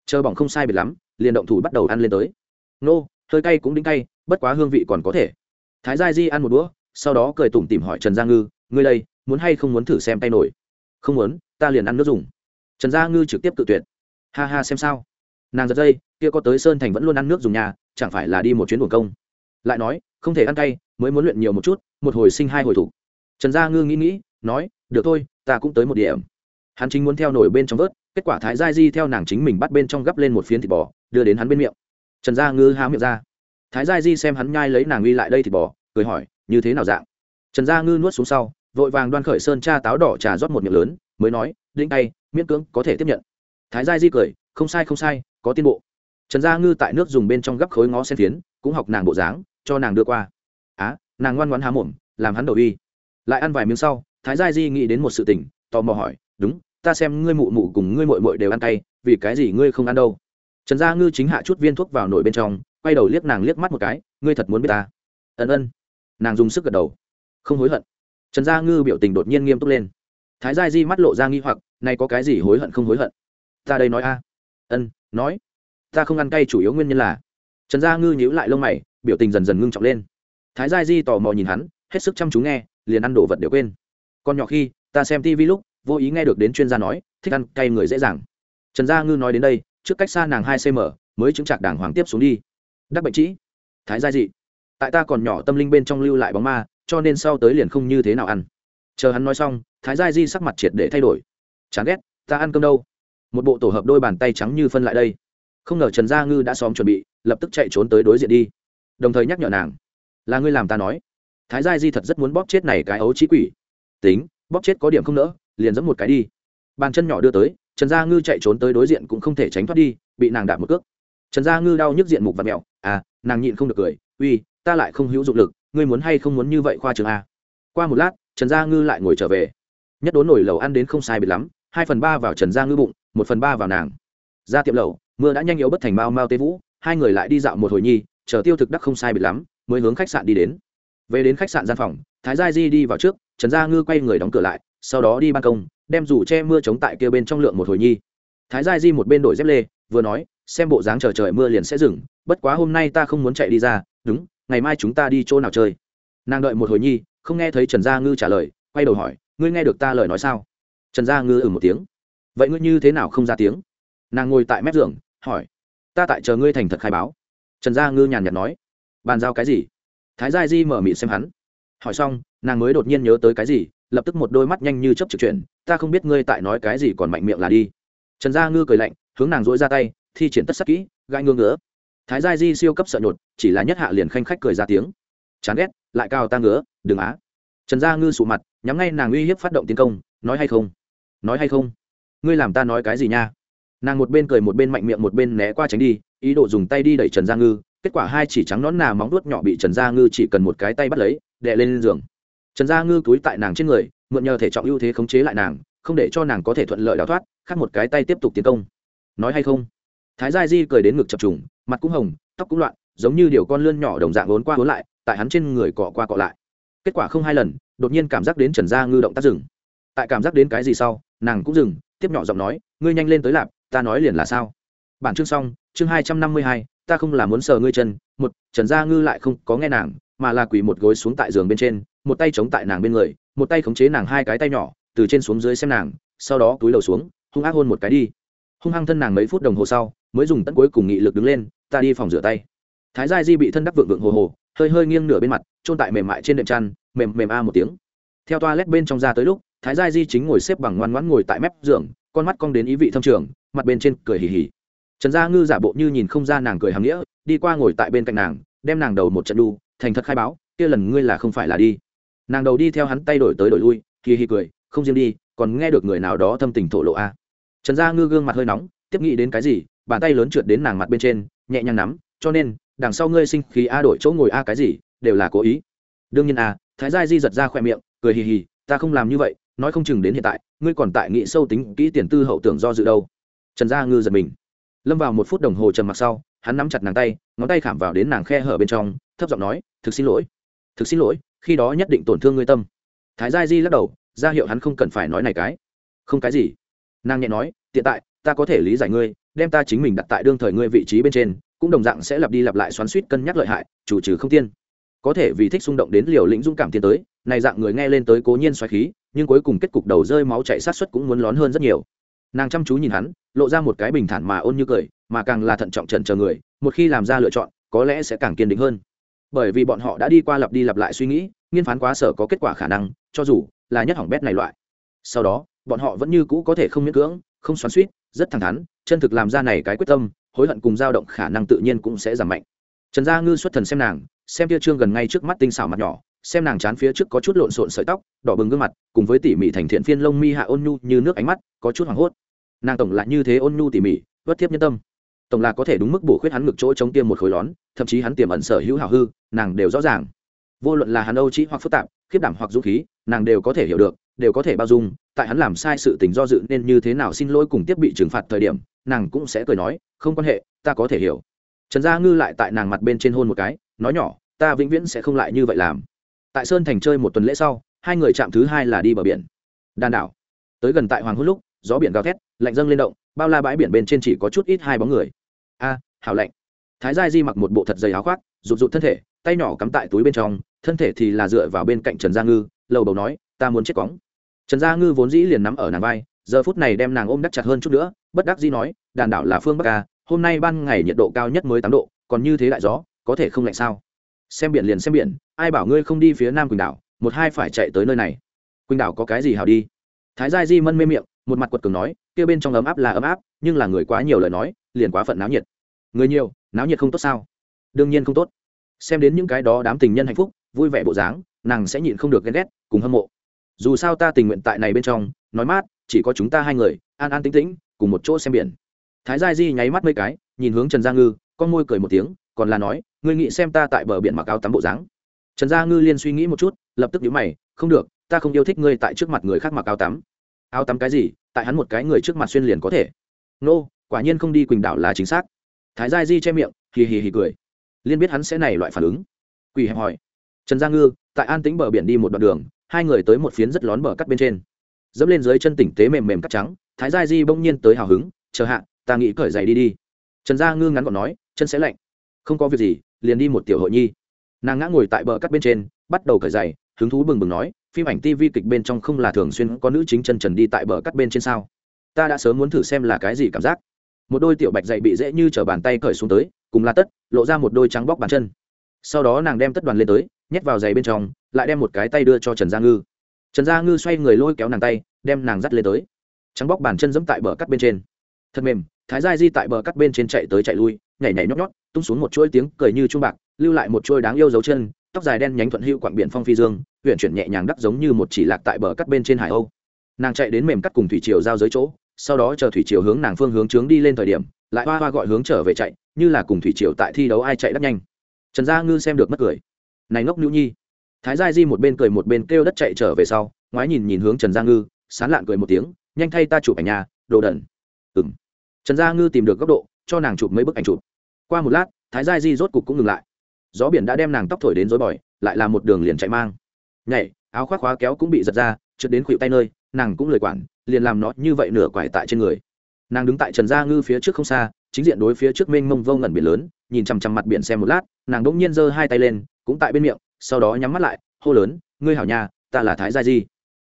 Chờ bỏng không sai biệt lắm, liền động thủ bắt đầu ăn lên tới. Nô, hơi cay cũng đính cay, bất quá hương vị còn có thể. Thái gia di ăn một đũa, sau đó cười tủm tìm hỏi trần gia ngư, ngươi đây, muốn hay không muốn thử xem tay nổi? Không muốn, ta liền ăn nước dùng. Trần gia ngư trực tiếp tự tuyệt. Ha ha, xem sao nàng giật dây, kia có tới sơn thành vẫn luôn ăn nước dùng nhà, chẳng phải là đi một chuyến buồng công. Lại nói, không thể ăn cay, mới muốn luyện nhiều một chút, một hồi sinh hai hồi thủ. Trần gia ngư nghĩ nghĩ, nói, được thôi, ta cũng tới một điểm. Hắn chính muốn theo nổi bên trong vớt, kết quả thái gia di theo nàng chính mình bắt bên trong gắp lên một phiến thịt bò, đưa đến hắn bên miệng. Trần gia ngư há miệng ra. Thái gia di xem hắn nhai lấy nàng uy lại đây thịt bò, cười hỏi, như thế nào dạng? Trần gia ngư nuốt xuống sau, vội vàng đoan khởi sơn cha táo đỏ trà rót một miệng lớn, mới nói, đĩnh tay, miễn cưỡng có thể tiếp nhận. Thái gia di cười, không sai không sai có tiến bộ. Trần gia ngư tại nước dùng bên trong gấp khối ngó sen phiến, cũng học nàng bộ dáng, cho nàng đưa qua. Á, nàng ngoan ngoãn há mồm, làm hắn đầu y. lại ăn vài miếng sau, thái gia di nghĩ đến một sự tình, tò mò hỏi, đúng, ta xem ngươi mụ mụ cùng ngươi mội mội đều ăn cay, vì cái gì ngươi không ăn đâu? Trần gia ngư chính hạ chút viên thuốc vào nội bên trong, quay đầu liếc nàng liếc mắt một cái, ngươi thật muốn biết ta? Ân ân. Nàng dùng sức gật đầu. Không hối hận. Trần gia ngư biểu tình đột nhiên nghiêm túc lên. Thái gia di mắt lộ ra nghi hoặc nay có cái gì hối hận không hối hận? Ta đây nói a. Ân nói, ta không ăn cay chủ yếu nguyên nhân là. Trần gia ngư nhíu lại lông mày, biểu tình dần dần ngưng trọng lên. Thái gia di tò mò nhìn hắn, hết sức chăm chú nghe, liền ăn đồ vật đều quên. Còn nhỏ khi, ta xem tv lúc, vô ý nghe được đến chuyên gia nói, thích ăn cay người dễ dàng. Trần gia ngư nói đến đây, trước cách xa nàng hai cm mới chứng chặt đàng hoàng tiếp xuống đi. Đắc bệnh trĩ. Thái gia dị tại ta còn nhỏ tâm linh bên trong lưu lại bóng ma, cho nên sau tới liền không như thế nào ăn. Chờ hắn nói xong, thái gia di sắc mặt triệt để thay đổi. Chán ghét, ta ăn cơm đâu? Một bộ tổ hợp đôi bàn tay trắng như phân lại đây. Không ngờ trần gia ngư đã xóm chuẩn bị, lập tức chạy trốn tới đối diện đi. Đồng thời nhắc nhở nàng, là ngươi làm ta nói. Thái gia di thật rất muốn bóp chết này cái ấu trí quỷ. Tính, bóp chết có điểm không nỡ, liền giẫm một cái đi. Bàn chân nhỏ đưa tới, trần gia ngư chạy trốn tới đối diện cũng không thể tránh thoát đi, bị nàng đạp một cước. Trần gia ngư đau nhức diện mục và mẹo à nàng nhịn không được cười, uy, ta lại không hữu dụng lực, ngươi muốn hay không muốn như vậy khoa trường a qua một lát, trần gia ngư lại ngồi trở về. Nhất đốn nổi lầu ăn đến không sai biệt lắm, hai phần ba vào trần gia ngư bụng một phần ba vào nàng. Ra tiệm lầu mưa đã nhanh yếu bất thành mau mau tê vũ, hai người lại đi dạo một hồi nhi, chờ tiêu thực đắc không sai bịt lắm, mới hướng khách sạn đi đến. Về đến khách sạn gian phòng, thái gia di đi vào trước, trần gia ngư quay người đóng cửa lại, sau đó đi ban công, đem rủ che mưa chống tại kia bên trong lượng một hồi nhi. Thái gia di một bên đổi dép lê, vừa nói, xem bộ dáng chờ trời mưa liền sẽ dừng, bất quá hôm nay ta không muốn chạy đi ra, đúng, ngày mai chúng ta đi chỗ nào chơi. Nàng đợi một hồi nhi, không nghe thấy trần gia ngư trả lời, quay đầu hỏi, ngươi nghe được ta lời nói sao? Trần gia ngư ừ một tiếng vậy ngươi như thế nào không ra tiếng? Nàng ngồi tại mép giường, hỏi. Ta tại chờ ngươi thành thật khai báo. Trần gia ngư nhàn nhạt nói. Bàn giao cái gì? Thái gia di mở mịt xem hắn. Hỏi xong, nàng mới đột nhiên nhớ tới cái gì, lập tức một đôi mắt nhanh như chấp trực chuyển. Ta không biết ngươi tại nói cái gì còn mạnh miệng là đi. Trần gia ngư cười lạnh, hướng nàng dỗi ra tay, thi triển tất sắc kỹ gai ngương ngứa. Thái gia di siêu cấp sợ nhột, chỉ là nhất hạ liền khanh khách cười ra tiếng. Chán ghét, lại cao ta ngứa, đừng á. Trần gia ngư sụ mặt, nhắm ngay nàng uy hiếp phát động tiến công, nói hay không? Nói hay không? Ngươi làm ta nói cái gì nha? Nàng một bên cười một bên mạnh miệng một bên né qua tránh đi, ý đồ dùng tay đi đẩy trần gia ngư, kết quả hai chỉ trắng nón nà móng đuốt nhỏ bị trần gia ngư chỉ cần một cái tay bắt lấy, đè lên giường. Trần gia ngư túi tại nàng trên người, mượn nhờ thể trọng ưu thế khống chế lại nàng, không để cho nàng có thể thuận lợi đào thoát, khác một cái tay tiếp tục tiến công. Nói hay không? Thái gia di cười đến ngực chập trùng, mặt cũng hồng, tóc cũng loạn, giống như điều con lươn nhỏ đồng dạng vốn qua vốn lại, tại hắn trên người cọ qua cọ lại. Kết quả không hai lần, đột nhiên cảm giác đến trần gia ngư động tác dừng. Tại cảm giác đến cái gì sau, nàng cũng dừng tiếp nhỏ giọng nói, ngươi nhanh lên tới lạp, ta nói liền là sao? Bản chương xong, chương hai trăm năm mươi hai, ta không là muốn sờ ngươi chân, một, trần gia ngư lại không có nghe nàng, mà là quỳ một gối xuống tại giường bên trên, một tay chống tại nàng bên người, một tay khống chế nàng hai cái tay nhỏ, từ trên xuống dưới xem nàng, sau đó túi đầu xuống, hung ác hôn một cái đi. Hung hăng thân nàng mấy phút đồng hồ sau, mới dùng tận cuối cùng nghị lực đứng lên, ta đi phòng rửa tay. Thái gia di bị thân đắc vượng vượng hồ hồ, hơi hơi nghiêng nửa bên mặt trôn tại mềm mại trên đệm chăn, mềm mềm a một tiếng. Theo toa lét bên trong ra tới lúc thái gia di chính ngồi xếp bằng ngoan ngoãn ngồi tại mép giường, con mắt cong đến ý vị thâm trường, mặt bên trên cười hì hì. Trần gia ngư giả bộ như nhìn không ra nàng cười hàm nghĩa, đi qua ngồi tại bên cạnh nàng, đem nàng đầu một trận đu, thành thật khai báo, kia lần ngươi là không phải là đi. Nàng đầu đi theo hắn tay đổi tới đổi lui kỳ hì cười, không riêng đi, còn nghe được người nào đó thâm tình thổ lộ a trần gia ngư gương mặt hơi nóng, tiếp nghĩ đến cái gì, bàn tay lớn trượt đến nàng mặt bên trên, nhẹ nhàng nắm, cho nên, đằng sau ngươi sinh khí a đổi chỗ ngồi a cái gì, đều là cố ý. Đương nhiên a. Thái gia di giật ra khoe miệng, cười hì hì, ta không làm như vậy nói không chừng đến hiện tại, ngươi còn tại nghị sâu tính kỹ tiền tư hậu tưởng do dự đâu. Trần gia ngư giật mình. Lâm vào một phút đồng hồ trầm mặc sau, hắn nắm chặt nàng tay, ngón tay khảm vào đến nàng khe hở bên trong, thấp giọng nói, thực xin lỗi. Thực xin lỗi, khi đó nhất định tổn thương ngươi tâm. Thái gia di lắc đầu, ra hiệu hắn không cần phải nói này cái. Không cái gì. Nàng nhẹ nói, tiện tại, ta có thể lý giải ngươi, đem ta chính mình đặt tại đương thời ngươi vị trí bên trên, cũng đồng dạng sẽ lặp đi lặp lại xoắn suýt cân nhắc lợi hại, chủ trừ không tiên. Có thể vì thích xung động đến liều lĩnh dũng cảm tiến tới, này dạng người nghe lên tới cố nhiên xoáy khí nhưng cuối cùng kết cục đầu rơi máu chảy sát xuất cũng muốn lón hơn rất nhiều. Nàng chăm chú nhìn hắn, lộ ra một cái bình thản mà ôn như cười, mà càng là thận trọng trần chờ người, một khi làm ra lựa chọn, có lẽ sẽ càng kiên định hơn. Bởi vì bọn họ đã đi qua lặp đi lặp lại suy nghĩ, nghiên phán quá sở có kết quả khả năng, cho dù là nhất hỏng bét này loại. Sau đó, bọn họ vẫn như cũ có thể không miễn cưỡng, không xoắn suýt rất thẳng thắn, chân thực làm ra này cái quyết tâm, hối hận cùng dao động khả năng tự nhiên cũng sẽ giảm mạnh. Trần gia ngư xuất thần xem nàng, xem tia trương gần ngay trước mắt tinh xảo mặt nhỏ xem nàng chán phía trước có chút lộn xộn sợi tóc, đỏ bừng gương mặt, cùng với tỉ mỉ thành thiện phiên lông mi hạ ôn nhu như nước ánh mắt, có chút hoảng hốt. Nàng tổng lại như thế ôn nhu tỉ mỉ vất thiếp nhân tâm. Tổng là có thể đúng mức bổ khuyết hắn ngực chỗ chống tiêm một khối lón, thậm chí hắn tiềm ẩn sở hữu hào hư, nàng đều rõ ràng. Vô luận là hắn âu trí hoặc phức tạp, khiếp đảm hoặc dũng khí, nàng đều có thể hiểu được, đều có thể bao dung, tại hắn làm sai sự tình do dự nên như thế nào xin lỗi cùng tiếp bị trừng phạt thời điểm, nàng cũng sẽ cười nói, không quan hệ, ta có thể hiểu. Trần gia ngư lại tại nàng mặt bên trên hôn một cái, nói nhỏ, ta vĩnh viễn sẽ không lại như vậy làm tại sơn thành chơi một tuần lễ sau, hai người chạm thứ hai là đi bờ biển. Đàn đảo. Tới gần tại hoàng hôn lúc, gió biển gào thét, lạnh dâng lên động, bao la bãi biển bên trên chỉ có chút ít hai bóng người. A, hảo lạnh. Thái gia di mặc một bộ thật dày áo khoác, rụt rụt thân thể, tay nhỏ cắm tại túi bên trong, thân thể thì là dựa vào bên cạnh trần gia ngư, lầu bầu nói, ta muốn chết cóng. Trần gia ngư vốn dĩ liền nắm ở nàng vai, giờ phút này đem nàng ôm đắc chặt hơn chút nữa, bất đắc dĩ nói đàn đảo là phương bắc ca hôm nay ban ngày nhiệt độ cao nhất mới tám độ, còn như thế đại gió, có thể không lạnh sao? Xem biển liền xem biển ai bảo ngươi không đi phía nam quỳnh đảo, một hai phải chạy tới nơi này. Quỳnh đảo có cái gì hào đi? Thái gia di mân mê miệng, một mặt quật cường nói, kia bên trong ấm áp là ấm áp, nhưng là người quá nhiều lời nói, liền quá phận náo nhiệt. Người nhiều, náo nhiệt không tốt sao? Đương nhiên không tốt. Xem đến những cái đó đám tình nhân hạnh phúc, vui vẻ bộ dáng, nàng sẽ nhịn không được ghen ghét, cùng hâm mộ. Dù sao ta tình nguyện tại này bên trong, nói mát, chỉ có chúng ta hai người, an an tĩnh tĩnh, cùng một chỗ xem biển. Thái gia di nháy mắt mấy cái, nhìn hướng trần gia ngư, con môi cười một tiếng, còn là nói, ngươi nghĩ xem ta tại bờ biển mặc áo tắm bộ dáng trần gia ngư liên suy nghĩ một chút lập tức nhíu mày không được ta không yêu thích ngươi tại trước mặt người khác mặc áo tắm. Áo tắm cái gì? Tại hắn một cái người trước mặt xuyên liền có thể. Nô、no, quả nhiên không đi quỳnh đảo là chính xác. Thái gia di che miệng hì hì hì cười. Liên biết hắn sẽ này loại phản ứng. Quỳ hẹp hỏi. Trần gia ngư tại an tĩnh bờ biển đi một đoạn đường hai người tới một phiến rất lón bờ cắt bên trên. Dẫm lên dưới chân tỉnh tế mềm mềm cắt trắng thái gia di bỗng nhiên tới hào hứng chờ hạ ta nghĩ cởi giày đi đi. Trần gia ngư ngắn gọn nói chân sẽ lạnh. Không có việc gì liền đi một tiểu hội nhi nàng ngã ngồi tại bờ cắt bên trên, bắt đầu cởi giày, hứng thú bừng bừng nói, phim ảnh tv kịch bên trong không là thường xuyên có nữ chính chân trần đi tại bờ cắt bên trên sao? Ta đã sớm muốn thử xem là cái gì cảm giác. Một đôi tiểu bạch dậy bị dễ như t r ở bàn tay cởi xuống tới, cùng la tất, lộ ra một đôi trắng bóc bàn chân. Sau đó nàng đem tất đoàn lên tới, nhét vào giày bên trong, lại đem một cái tay đưa cho trần gia ngư. Trần gia ngư xoay người lôi kéo nàng tay, đem nàng dắt lên tới. Trắng bóc bàn chân giẫm tại bờ cắt bên trên. Thật mềm, thái gia di tại bờ cắt bên trên chạy tới chạy lui, nhảy nhảy nhót nhót, tung xuống một chuỗi tiếng cười như trung bạc lưu lại một chuôi đáng yêu dấu chân, tóc dài đen nhánh thuận hữu quặng biển phong phi dương huyện chuyển nhẹ nhàng đắp giống như một chỉ lạc tại bờ cắt bên trên hải âu. Nàng chạy đến mềm cắt cùng thủy triều giao dưới chỗ, sau đó chờ thủy triều hướng nàng phương hướng trướng đi lên thời điểm, lại hoa hoa gọi hướng trở về chạy, như là cùng thủy triều tại thi đấu ai chạy đắt nhanh. Trần gia ngư xem được mất cười. Này ngốc nữ nhi. Thái gia di một bên cười một bên kêu đất chạy trở về sau, ngoái nhìn nhìn hướng trần gia ngư, sán lạn cười một tiếng, nhanh thay ta chụp ảnh nhà, đồ đần ừng trần gia ngư tìm được góc độ, cho nàng chụp mấy bức ảnh chụp. Qua một lát, thái gia di rốt cục cũng ngừng lại gió biển đã đem nàng tóc thổi đến dối bỏi lại là một đường liền chạy mang. Nhảy, áo khoác khóa kéo cũng bị giật ra, trượt đến khuỵu tay nơi, nàng cũng lời quản, liền làm nó như vậy nửa quải tại trên người. Nàng đứng tại trần gia ngư phía trước không xa, chính diện đối phía trước mênh mông vô ngẩn biển lớn, nhìn chằm chằm mặt biển xem một lát, nàng đ ỗ n g nhiên giơ hai tay lên, cũng tại bên miệng, sau đó nhắm mắt lại, hô lớn, ngươi hảo nhà ta là thái gia di.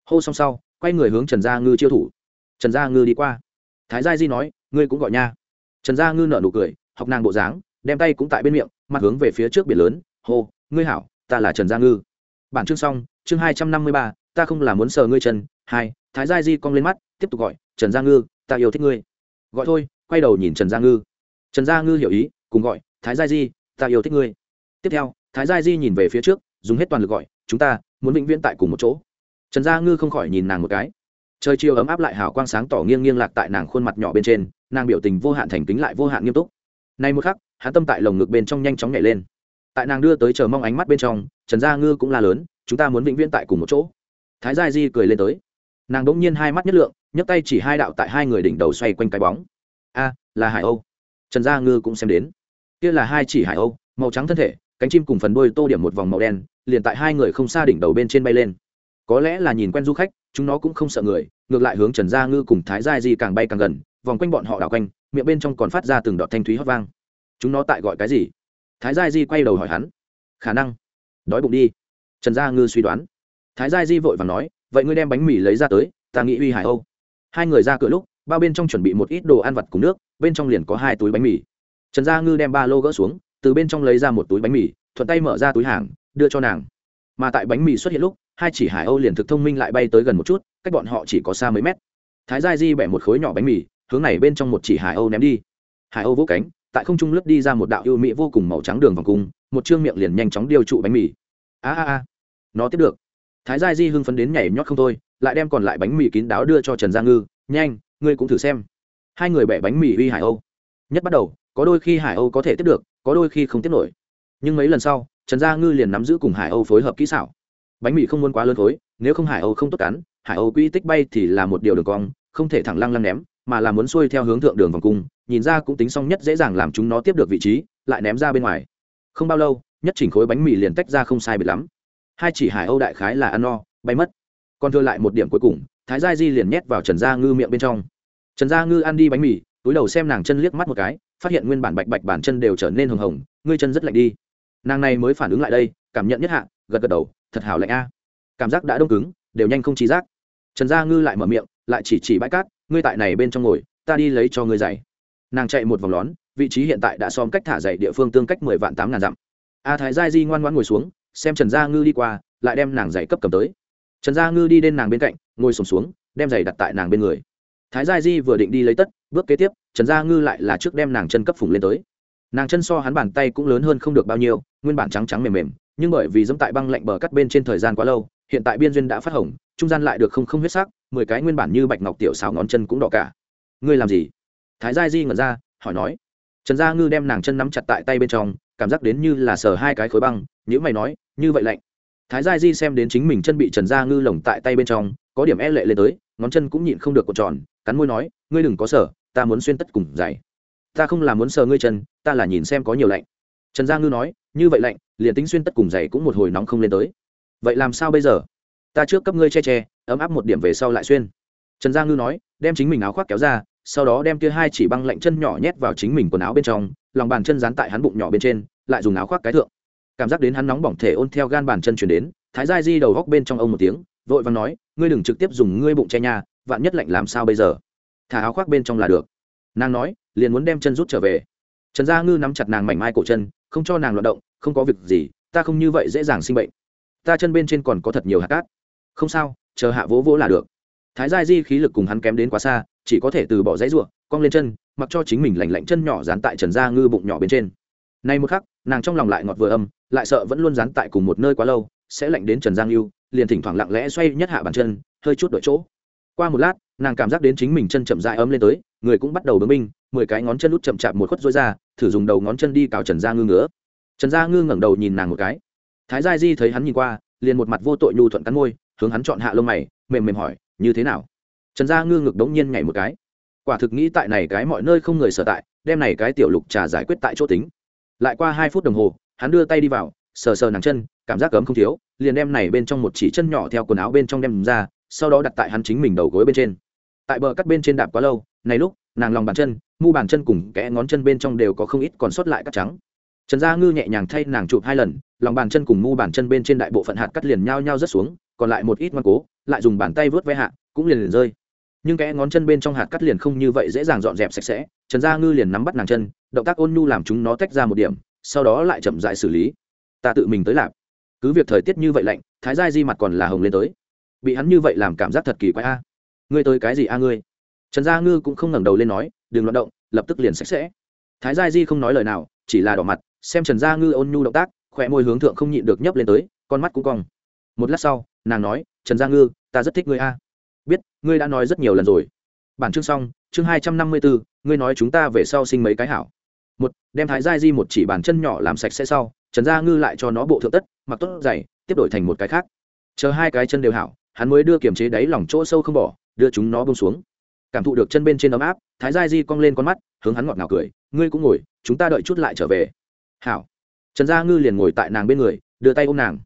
Hô xong sau, quay người hướng trần gia ngư chiêu thủ. Trần gia ngư đi qua. Thái gia di nói, ngươi cũng gọi nha. Trần gia ngư nợ nụ cười, học nàng bộ dáng đem tay cũng tại bên miệng, mặt hướng về phía trước biển lớn, hô, ngươi hảo, ta là trần gia ngư. Bản chương xong, chương hai trăm năm mươi ba, ta không là muốn sờ ngươi chân. Hai, thái gia di cong lên mắt, tiếp tục gọi, trần gia ngư, ta yêu thích ngươi. Gọi thôi, quay đầu nhìn trần gia ngư. Trần gia ngư hiểu ý, cùng gọi, thái gia di, ta yêu thích ngươi. Tiếp theo, thái gia di nhìn về phía trước, dùng hết toàn lực gọi, chúng ta muốn vĩnh viễn tại cùng một chỗ. Trần gia ngư không khỏi nhìn nàng một cái. Trời chiều ấm áp lại hào quang sáng tỏ nghiêng nghiêng lạc tại nàng khuôn mặt nhỏ bên trên, nàng biểu tình vô hạn thành kính lại vô hạn nghiêm túc nay một khắc, hắn tâm tại lồng ngực bên trong nhanh chóng nhảy lên. Tại nàng đưa tới chờ mong ánh mắt bên trong, trần gia ngư cũng la lớn, chúng ta muốn vĩnh viễn tại cùng một chỗ. Thái gia di cười lên tới. Nàng đ ỗ n g nhiên hai mắt nhất lượng, nhấc tay chỉ hai đạo tại hai người đỉnh đầu xoay quanh cái bóng. A, là hải âu. Trần gia ngư cũng xem đến. Kia là hai chỉ hải âu, màu trắng thân thể, cánh chim cùng phần đôi tô điểm một vòng màu đen, liền tại hai người không xa đỉnh đầu bên trên bay lên có lẽ là nhìn quen du khách, chúng nó cũng không sợ người, ngược lại hướng trần gia ngư cùng thái gia di càng bay càng gần, vòng quanh bọn họ đảo quanh, miệng bên trong còn phát ra từng đọt thanh thúy hót vang. Chúng nó tại gọi cái gì? Thái gia di quay đầu hỏi hắn. Khả năng. Đói bụng đi. Trần gia ngư suy đoán. Thái gia di vội và nói, vậy ngươi đem bánh mì lấy ra tới, ta nghĩ uy hải âu. Hai người ra cửa lúc, bao bên trong chuẩn bị một ít đồ ăn vặt cùng nước, bên trong liền có hai túi bánh mì. Trần gia ngư đem ba lô gỡ xuống, từ bên trong lấy ra một túi bánh mì, thuận tay mở ra túi hàng, đưa cho nàng. Mà tại bánh mì xuất hiện lúc hai chỉ hải âu liền thực thông minh lại bay tới gần một chút, cách bọn họ chỉ có xa mấy mét. Thái gia di bẻ một khối nhỏ bánh mì, hướng này bên trong một chỉ hải âu ném đi. Hải âu vỗ cánh, tại không trung lướt đi ra một đạo yêu mỹ vô cùng màu trắng đường vòng cung, một chương miệng liền nhanh chóng điều trụ bánh mì. A a a, nó tiếp được. Thái gia di hưng phấn đến nhảy nhót không thôi, lại đem còn lại bánh mì kín đáo đưa cho trần gia ngư, nhanh, ngươi cũng thử xem. Hai người bẻ bánh mì uy hải âu. Nhất bắt đầu, có đôi khi hải âu có thể tiếp được, có đôi khi không tiếp nổi. Nhưng mấy lần sau, trần gia ngư liền nắm giữ cùng hải âu phối hợp kỹ xảo bánh mì không muốn quá lớn khối, nếu không hải âu không tốt cắn, hải âu quy tích bay thì là một điều đường cong, không thể thẳng lăng lăng ném, mà là muốn xuôi theo hướng thượng đường vòng cung, nhìn ra cũng tính xong nhất dễ dàng làm chúng nó tiếp được vị trí, lại ném ra bên ngoài. Không bao lâu, nhất chỉnh khối bánh mì liền tách ra không sai biệt lắm. Hai chỉ hải âu đại khái là ăn no, bay mất. Còn thừa lại một điểm cuối cùng, thái gia di liền nhét vào trần gia ngư miệng bên trong. Trần gia ngư ăn đi bánh mì, túi đầu xem nàng chân liếc mắt một cái, phát hiện nguyên bản bạch bạch bản chân đều trở nên hồng hồng, ngươi chân rất lạnh đi. Nàng này mới phản ứng lại đây, cảm nhận nhất hạ, gật gật đầu thật hảo lạnh a. Cảm giác đã đông cứng đều nhanh không trí giác. Trần gia ngư lại mở miệng lại chỉ chỉ bãi cát ngươi tại này bên trong ngồi ta đi lấy cho ngươi giày. Nàng chạy một vòng lón vị trí hiện tại đã xóm cách thả giày địa phương tương cách mười vạn tám ngàn dặm. A thái gia di ngoan ngoan ngồi xuống xem trần gia ngư đi qua lại đem nàng giày cấp cầm tới. Trần gia ngư đi đến nàng bên cạnh ngồi sùng xuống, xuống đem giày đặt tại nàng bên người. Thái gia di vừa định đi lấy tất bước kế tiếp trần gia ngư lại là trước đem nàng chân cấp phùng lên tới. Nàng chân so hắn bàn tay cũng lớn hơn không được bao nhiêu nguyên bản trắng trắng mềm mềm nhưng bởi vì dẫm tại băng lạnh bờ cắt bên trên thời gian quá lâu, hiện tại biên duyên đã phát hỏng, trung gian lại được không không huyết sắc, mười cái nguyên bản như bạch ngọc tiểu xào ngón chân cũng đỏ cả. Ngươi làm gì? Thái gia di ngẩn ra, hỏi nói. Trần gia ngư đem nàng chân nắm chặt tại tay bên trong, cảm giác đến như là sờ hai cái khối băng nhữ mày nói, như vậy lạnh. Thái gia di xem đến chính mình chân bị trần gia ngư lồng tại tay bên trong, có điểm e lệ lên tới, ngón chân cũng nhịn không được cột tròn, cắn môi nói, ngươi đừng có sở ta muốn xuyên tất cùng dày. Ta không là muốn sờ ngươi chân, ta là nhìn xem có nhiều lạnh. Trần gia ngư nói như vậy lạnh, liền tính xuyên tất cùng giày cũng một hồi nóng không lên tới. Vậy làm sao bây giờ? Ta trước cấp ngươi che che, ấm áp một điểm về sau lại xuyên. Trần gia ngư nói, đem chính mình áo khoác kéo ra, sau đó đem kia hai chỉ băng lạnh chân nhỏ nhét vào chính mình quần áo bên trong, lòng bàn chân dán tại hắn bụng nhỏ bên trên, lại dùng áo khoác cái thượng. Cảm giác đến hắn nóng bỏng thể ôn theo gan bàn chân chuyển đến, thái gia di đầu góc bên trong ông một tiếng, vội vàng nói, ngươi đừng trực tiếp dùng ngươi bụng che nhà vạn nhất lạnh làm sao bây giờ? Thả áo khoác bên trong là được. Nàng nói, liền muốn đem chân rút trở về. Trần gia ngư nắm chặt nàng mảnh mai cổ chân không cho nàng loạt động, không có việc gì, ta không như vậy dễ dàng sinh bệnh. Ta chân bên trên còn có thật nhiều hạt cát. Không sao, chờ hạ vỗ vỗ là được. Thái gia di khí lực cùng hắn kém đến quá xa, chỉ có thể từ bỏ dãy ruộng, cong lên chân, mặc cho chính mình lành lạnh chân nhỏ dán tại trần gia ngư bụng nhỏ bên trên. Nay một khắc, nàng trong lòng lại ngọt vừa âm, lại sợ vẫn luôn dán tại cùng một nơi quá lâu, sẽ lạnh đến trần giang lưu liền thỉnh thoảng lặng lẽ xoay nhất hạ bàn chân, hơi chút đổi chỗ. Qua một lát, nàng cảm giác đến chính mình chân chậm dại ấm lên tới, người cũng bắt đầu bướng binh mười cái ngón chân út chậm chạp một khuất rối ra, thử dùng đầu ngón chân đi cào trần gia ngư ngứa. Trần gia ngư ngẩng đầu nhìn nàng một cái. Thái gia di thấy hắn nhìn qua, liền một mặt vô tội nhu thuận cắn môi, hướng hắn chọn hạ lông mày, mềm mềm hỏi, như thế nào? Trần gia ngư ngực đống nhiên nhảy một cái. Quả thực nghĩ tại này cái mọi nơi không người sở tại, đem này cái tiểu lục trà giải quyết tại chỗ tính. Lại qua hai phút đồng hồ, hắn đưa tay đi vào, sờ sờ nàng chân, cảm giác cấm không thiếu, liền đem này bên trong một chỉ chân nhỏ theo quần áo bên trong đem ra, sau đó đặt tại hắn chính mình đầu gối bên trên. Tại bờ cắt bên trên đạp quá lâu, này lúc nàng lòng bàn chân, mu bàn chân cùng kẽ ngón chân bên trong đều có không ít còn sót lại cắt trắng. Trần gia ngư nhẹ nhàng thay nàng chụp hai lần, lòng bàn chân cùng mu bàn chân bên trên đại bộ phận hạt cắt liền nhao nhao rớt xuống, còn lại một ít ngoan cố, lại dùng bàn tay vớt ve hạ, cũng liền liền rơi. Nhưng kẽ ngón chân bên trong hạt cắt liền không như vậy dễ dàng dọn dẹp sạch sẽ, trần gia ngư liền nắm bắt nàng chân, động tác ôn nhu làm chúng nó tách ra một điểm, sau đó lại chậm dại xử lý. Ta tự mình tới lạp. Cứ việc thời tiết như vậy lạnh, thái gia di mặt còn là hồng lên tới. Bị hắn như vậy làm cảm giác thật kỳ quái a. Ngươi tới cái gì a ngươi? Trần gia ngư cũng không ngẩng đầu lên nói, đừng loạt động, lập tức liền sạch sẽ. Thái gia di không nói lời nào, chỉ là đỏ mặt, xem trần gia ngư ôn nhu động tác, khỏe môi hướng thượng không nhịn được nhấp lên tới, con mắt cũng cong. Một lát sau, nàng nói, trần gia ngư, ta rất thích ngươi a. Biết, ngươi đã nói rất nhiều lần rồi. Bản chương xong, chương hai trăm năm mươi bốn ngươi nói chúng ta về sau sinh mấy cái hảo. Một, đem thái gia di một chỉ bàn chân nhỏ làm sạch sẽ sau, trần gia ngư lại cho nó bộ thượng tất, mặc tốt dày tiếp đổi thành một cái khác. Chờ hai cái chân đều hảo, hắn mới đưa kiềm chế đáy lòng chỗ sâu không bỏ, đưa chúng nó bông xuống cảm thụ được chân bên trên ấm áp thái gia di cong lên con mắt hướng hắn ngọt ngào cười ngươi cũng ngồi chúng ta đợi chút lại trở về. Hảo. Trần gia ngư liền ngồi tại nàng bên người đưa tay ôm nàng.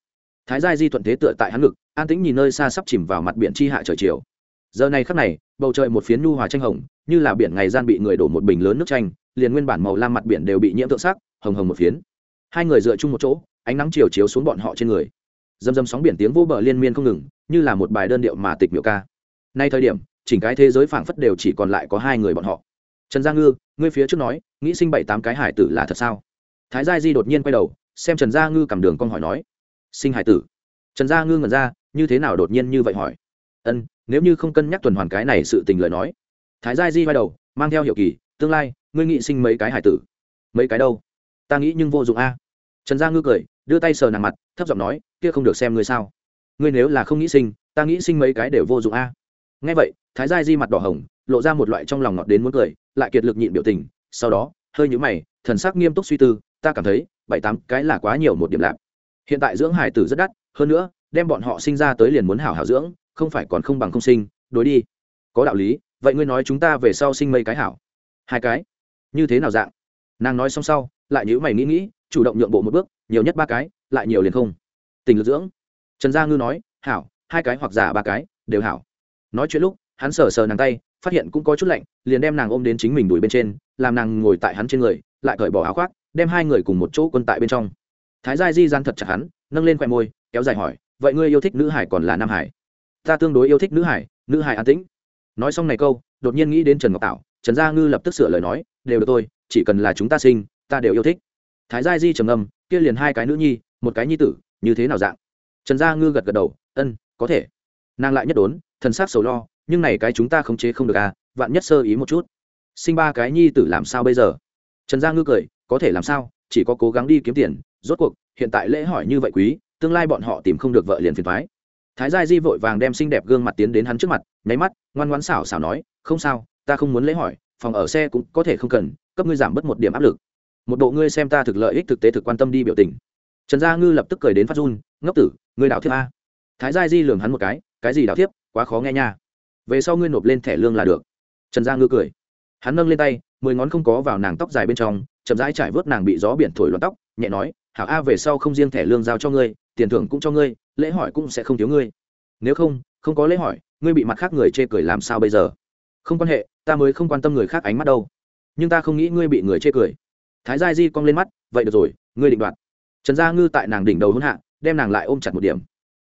Thái gia di thuận thế tựa tại hắn ngực an tĩnh nhìn nơi xa sắp chìm vào mặt biển chi hạ trời chiều. Giờ này khắc này bầu trời một phiến nhu hòa tranh hồng như là biển ngày gian bị người đổ một bình lớn nước tranh, liền nguyên bản màu lam mặt biển đều bị nhiễm tượng sắc hồng hồng một phiến. Hai người dựa chung một chỗ ánh nắng chiều chiếu xuống bọn họ trên người. Dầm dầm sóng biển tiếng vô bờ liên miên không ngừng như là một bài đơn điệu mà tịch miệu ca. Nay thời điểm chỉnh cái thế giới phảng phất đều chỉ còn lại có hai người bọn họ. Trần gia ngư, ngươi phía trước nói, nghĩ sinh bảy tám cái hải tử là thật sao? Thái gia di đột nhiên quay đầu, xem trần gia ngư cầm đường con hỏi nói, sinh hải tử? Trần gia ngư ngẩn ra, như thế nào đột nhiên như vậy hỏi? Ân, nếu như không cân nhắc tuần hoàn cái này sự tình lời nói. Thái gia di quay đầu, mang theo hiệu kỳ, tương lai, ngươi nghĩ sinh mấy cái hải tử? Mấy cái đâu? Ta nghĩ nhưng vô dụng a. Trần gia ngư cười, đưa tay sờ nàng mặt, thấp giọng nói, kia không được xem ngươi sao. Ngươi nếu là không nghĩ sinh, ta nghĩ sinh mấy cái đều vô dụng a nghe vậy, thái gia di mặt đỏ hồng, lộ ra một loại trong lòng ngọt đến muốn cười, lại kiệt lực nhịn biểu tình, sau đó, hơi nhũ mày, thần sắc nghiêm túc suy tư, ta cảm thấy, bảy tám cái là quá nhiều một điểm lạp hiện tại dưỡng hải tử rất đắt, hơn nữa, đem bọn họ sinh ra tới liền muốn hảo hảo dưỡng, không phải còn không bằng không sinh, đối đi. Có đạo lý, vậy ngươi nói chúng ta về sau sinh mấy cái hảo? Hai cái. Như thế nào dạng? Nàng nói xong sau, lại nhữ mày nghĩ nghĩ, chủ động nhượng bộ một bước, nhiều nhất ba cái, lại nhiều liền không. Tình lực dưỡng. Trần gia ngư nói, hảo, hai cái hoặc giả ba cái, đều hảo nói chuyện lúc, hắn sờ sờ nàng tay, phát hiện cũng có chút lạnh, liền đem nàng ôm đến chính mình đùi bên trên, làm nàng ngồi tại hắn trên người, lại cởi bỏ áo khoác, đem hai người cùng một chỗ quân tại bên trong. Thái gia di gian thật chặt hắn, nâng lên khoe môi, kéo dài hỏi, vậy ngươi yêu thích nữ hải còn là nam hải? Ta tương đối yêu thích nữ hải nữ hải an tĩnh. Nói xong này câu, đột nhiên nghĩ đến trần ngọc tạo trần gia ngư lập tức sửa lời nói, đều được tôi chỉ cần là chúng ta sinh, ta đều yêu thích. Thái gia di trầm ngâm, kia liền hai cái nữ nhi, một cái nhi tử, như thế nào dạng? Trần gia ngư gật gật đầu, ân, có thể. Nàng lại nhất đốn thần s á c sầu lo, nhưng này cái chúng ta khống chế không được à vạn nhất sơ ý một chút. Sinh ba cái nhi tử làm sao bây giờ? Trần gia ngư cười, có thể làm sao, chỉ có cố gắng đi kiếm tiền, rốt cuộc, hiện tại lễ hỏi như vậy quý, tương lai bọn họ tìm không được vợ liền phiền thoái thái gia di vội vàng đem xinh đẹp gương mặt tiến đến hắn trước mặt, nháy mắt, ngoan ngoãn xảo xảo nói, không sao, ta không muốn lễ hỏi, phòng ở xe cũng có thể không cần, cấp ngươi giảm bớt một điểm áp lực. Một bộ ngươi xem ta thực lợi ích thực tế thực quan tâm đi biểu tình. Trần gia ngư lập tức cười đến phát run, ngốc tử, ngươi đảo thiếp a. Thái gia di lường hắn một cái cái gì đảo thiếp? Quá khó nghe nha. Về sau ngươi nộp lên thẻ lương là được. Trần gia ngư cười. Hắn nâng lên tay, mười ngón không có vào nàng tóc dài bên trong, chậm rãi trải vớt nàng bị gió biển thổi loạn tóc, nhẹ nói, hảo a, về sau không riêng thẻ lương giao cho ngươi, tiền thưởng cũng cho ngươi, lễ hỏi cũng sẽ không thiếu ngươi. Nếu không không có lễ hỏi, ngươi bị mặt khác người chê cười làm sao bây giờ? Không quan hệ, ta mới không quan tâm người khác ánh mắt đâu. Nhưng ta không nghĩ ngươi bị người chê cười. Thái gia di cong lên mắt, vậy được rồi, ngươi định đoạt. Trần gia ngư tại nàng đỉnh đầu hôn hạ, đem nàng lại ôm chặt một điểm.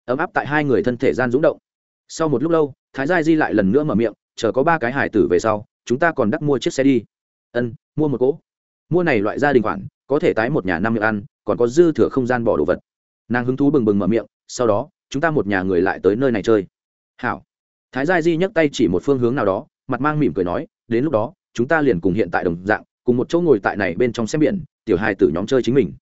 Ấm áp tại hai người thân thể gian rúng động sau một lúc lâu, thái gia di lại lần nữa mở miệng, chờ có ba cái hải tử về sau, chúng ta còn đắc mua chiếc xe đi. Ân, mua một cỗ. Mua này loại gia đình khoản, có thể tái một nhà năm miệng ăn, còn có dư thừa không gian bỏ đồ vật. Nàng hứng thú bừng bừng mở miệng, sau đó, chúng ta một nhà người lại tới nơi này chơi. Hảo. Thái gia di nhấc tay chỉ một phương hướng nào đó, mặt mang mỉm cười nói, đến lúc đó, chúng ta liền cùng hiện tại đồng dạng, cùng một chỗ ngồi tại này bên trong xem biển, tiểu hai tử nhóm chơi chính mình.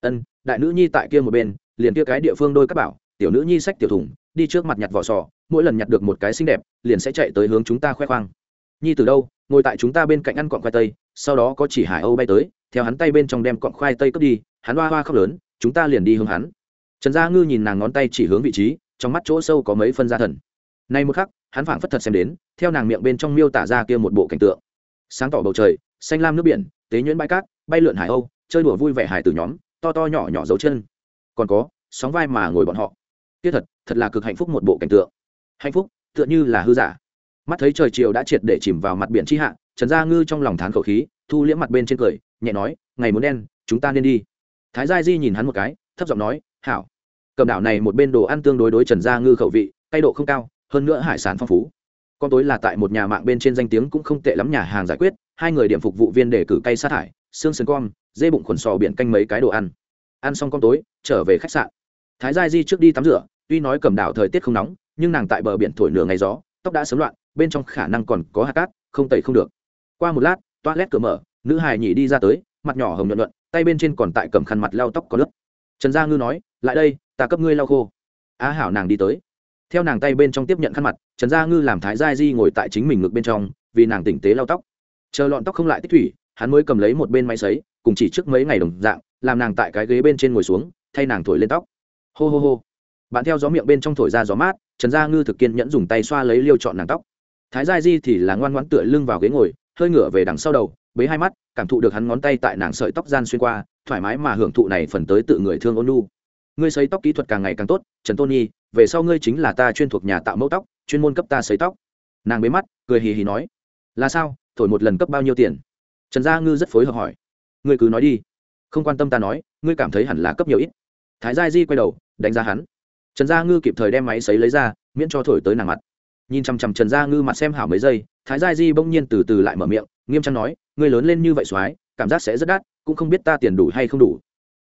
Ân, đại nữ nhi tại kia một bên, liền kia cái địa phương đôi các bảo, tiểu nữ nhi sách tiểu thùng, đi trước mặt nhặt vỏ sò mỗi lần nhặt được một cái xinh đẹp, liền sẽ chạy tới hướng chúng ta khoe khoang. Nhi từ đâu, ngồi tại chúng ta bên cạnh ăn cọn khoai tây, sau đó có chỉ hải âu bay tới, theo hắn tay bên trong đem cọn khoai tây cướp đi, hắn hoa hoa khóc lớn, chúng ta liền đi hướng hắn. Trần gia ngư nhìn nàng ngón tay chỉ hướng vị trí, trong mắt chỗ sâu có mấy phân gia thần. Nay một khắc, hắn phảng phất thật xem đến, theo nàng miệng bên trong miêu tả ra kia một bộ cảnh tượng. Sáng tỏ bầu trời, xanh lam nước biển, tế nhuyễn bãi cát, bay lượn hải âu, chơi đùa vui vẻ hải từ nhóm, to to nhỏ nhỏ dấu chân. Còn có, sóng vai mà ngồi bọn họ. Tiếc thật thật là cực hạnh phúc một bộ cảnh tượng hạnh phúc, tựa như là hư giả. Mắt thấy trời chiều đã triệt để chìm vào mặt biển chi hạ, trần gia ngư trong lòng thán khẩu khí, thu liễm mặt bên trên cười, nhẹ nói, ngày muốn đen, chúng ta nên đi. Thái gia di nhìn hắn một cái, thấp giọng nói, hảo. Cầm đảo này một bên đồ ăn tương đối đối trần gia ngư khẩu vị, tay độ không cao, hơn nữa hải sản phong phú. Con tối là tại một nhà mạng bên trên danh tiếng cũng không tệ lắm nhà hàng giải quyết, hai người điểm phục vụ viên để cử cây sát hải xương sườn con, dê bụng khuẩn sò biển canh mấy cái đồ ăn. Ăn xong con tối, trở về khách sạn. Thái gia di trước đi tắm rửa, tuy nói cầm đảo thời tiết không nóng nhưng nàng tại bờ biển thổi nửa ngày gió, tóc đã sớm loạn, bên trong khả năng còn có hạt cát, không tẩy không được. Qua một lát, toilet cửa mở, nữ hài nhỉ đi ra tới, mặt nhỏ hồng nhuận luận tay bên trên còn tại cầm khăn mặt lau tóc có nước. Trần gia ngư nói, lại đây, ta cấp ngươi lau khô. Á hảo nàng đi tới. Theo nàng tay bên trong tiếp nhận khăn mặt, trần gia ngư làm thái gia di ngồi tại chính mình ngực bên trong, vì nàng tỉnh tế lau tóc. Chờ lọn tóc không lại tích thủy, hắn mới cầm lấy một bên máy sấy, cùng chỉ trước mấy ngày đồng dạng, làm nàng tại cái ghế bên trên ngồi xuống, thay nàng thổi lên tóc. Hô hô hô bạn theo gió miệng bên trong thổi ra gió mát, trần gia ngư thực kiên nhẫn dùng tay xoa lấy liêu chọn nàng tóc. Thái gia di thì là ngoan ngoãn tựa lưng vào ghế ngồi, hơi ngửa về đằng sau đầu, bế hai mắt, cảm thụ được hắn ngón tay tại nàng sợi tóc gian xuyên qua, thoải mái mà hưởng thụ này phần tới tự người thương ôn nu ngươi sấy tóc kỹ thuật càng ngày càng tốt, trần tôn nhi, về sau ngươi chính là ta chuyên thuộc nhà tạo mẫu tóc, chuyên môn cấp ta sấy tóc. Nàng bế mắt, cười hì hì nói, là sao? Thổi một lần cấp bao nhiêu tiền? Trần gia ngư rất phối hợp hỏi, ngươi cứ nói đi, không quan tâm ta nói, ngươi cảm thấy hẳn là cấp nhiều ít. Thái gia di quay đầu, đánh giá hắn trần gia ngư kịp thời đem máy xấy lấy ra, miễn cho thổi tới nàng mặt. Nhìn chằm chằm trần gia ngư mặt xem hảo mấy giây, thái gia di bỗng nhiên từ từ lại mở miệng, nghiêm trang nói, ngươi lớn lên như vậy soái, cảm giác sẽ rất đắt, cũng không biết ta tiền đủ hay không đủ.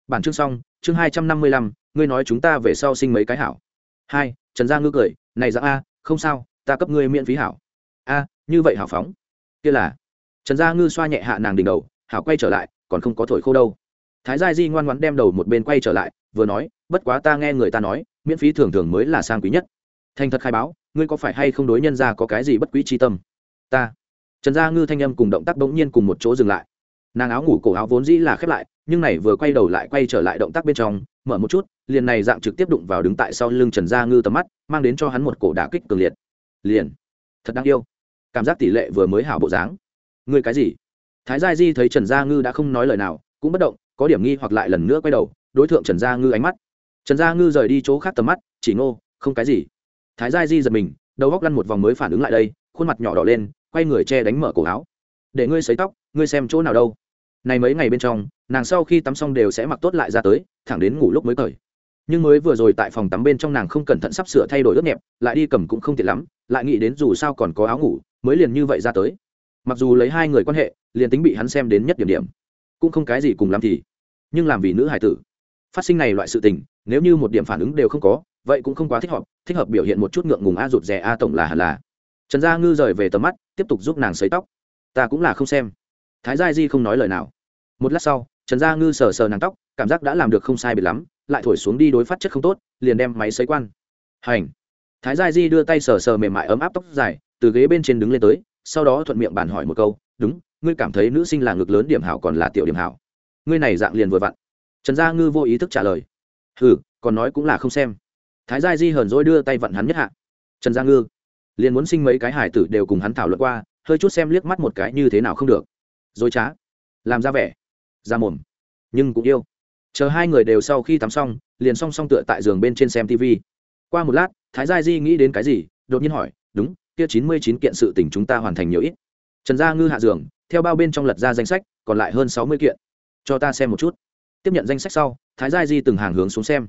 Bản chương xong, chương hai trăm năm mươi lăm, ngươi nói chúng ta về sau sinh mấy cái hảo. Hai, trần gia ngư cười, này dạng a, không sao, ta cấp ngươi miễn phí hảo. A, như vậy hảo phóng. Kia là, trần gia ngư xoa nhẹ hạ nàng đỉnh đầu, hảo quay trở lại, còn không có thổi khô đâu. Thái gia di ngoan ngoãn đem đầu một bên quay trở lại, vừa nói, bất quá ta nghe người ta nói miễn phí thường thường mới là sang quý nhất. Thành thật khai báo, ngươi có phải hay không đối nhân ra có cái gì bất quý chi tâm? Ta. Trần gia ngư thanh âm cùng động tác bỗng nhiên cùng một chỗ dừng lại. Nàng áo ngủ cổ áo vốn dĩ là khép lại, nhưng này vừa quay đầu lại quay trở lại động tác bên trong, mở một chút, liền này dạng trực tiếp đụng vào đứng tại sau lưng trần gia ngư tầm mắt, mang đến cho hắn một cổ đả kích cường liệt. Liền. Thật đáng yêu. Cảm giác tỷ lệ vừa mới hảo bộ dáng. Ngươi cái gì? Thái gia di thấy trần gia ngư đã không nói lời nào, cũng bất động, có điểm nghi hoặc lại lần nữa quay đầu, đối tượng trần gia ngư ánh mắt trần gia ngư rời đi chỗ khác tầm mắt, chỉ ngô, không cái gì. Thái gia di giật mình, đầu góc lăn một vòng mới phản ứng lại đây, khuôn mặt nhỏ đỏ lên, quay người che đánh mở cổ áo. Để ngươi xấy tóc, ngươi xem chỗ nào đâu. Này mấy ngày bên trong, nàng sau khi tắm xong đều sẽ mặc tốt lại ra tới, thẳng đến ngủ lúc mới cởi. Nhưng mới vừa rồi tại phòng tắm bên trong nàng không cẩn thận sắp sửa thay đổi ướt nhẹp, lại đi cầm cũng không tiện lắm, lại nghĩ đến dù sao còn có áo ngủ, mới liền như vậy ra tới. Mặc dù lấy hai người quan hệ, liền tính bị hắn xem đến nhất điểm điểm, cũng không cái gì cùng lắm thì. Nhưng làm vì nữ hải tử, phát sinh này loại sự tình nếu như một điểm phản ứng đều không có, vậy cũng không quá thích hợp thích hợp biểu hiện một chút ngượng ngùng a rụt rè a tổng là hẳn là. Trần gia ngư rời về tầm mắt, tiếp tục giúp nàng xấy tóc. Ta cũng là không xem. Thái gia di không nói lời nào. Một lát sau, trần gia ngư sờ sờ nàng tóc, cảm giác đã làm được không sai biệt lắm, lại thổi xuống đi đối phát chất không tốt, liền đem máy xấy quan. Hành. Thái gia di đưa tay sờ sờ mềm mại ấm áp tóc dài, từ ghế bên trên đứng lên tới, sau đó thuận miệng bàn hỏi một câu, đúng, ngươi cảm thấy nữ sinh là ngực lớn điểm hảo còn là tiểu điểm hảo? Ngươi này dạng liền vừa vặn. Trần gia ngư vô ý thức trả lời hừ, còn nói cũng là không xem. Thái gia di hờn dỗi đưa tay vặn hắn nhất hạ. Trần gia ngư, liền muốn sinh mấy cái hải tử đều cùng hắn thảo luận qua, hơi chút xem liếc mắt một cái như thế nào không được. Dối trá, làm ra vẻ, ra mồm, nhưng cũng yêu. Chờ hai người đều sau khi tắm xong, liền song song tựa tại giường bên trên xem tv qua một lát, thái gia di nghĩ đến cái gì, đột nhiên hỏi, đúng, kia chín mươi chín kiện sự tình chúng ta hoàn thành nhiều ít. Trần gia ngư hạ giường, theo bao bên trong lật ra danh sách, còn lại hơn sáu mươi kiện. Cho ta xem một chút tiếp nhận danh sách sau, thái gia di từng hàng hướng xuống xem.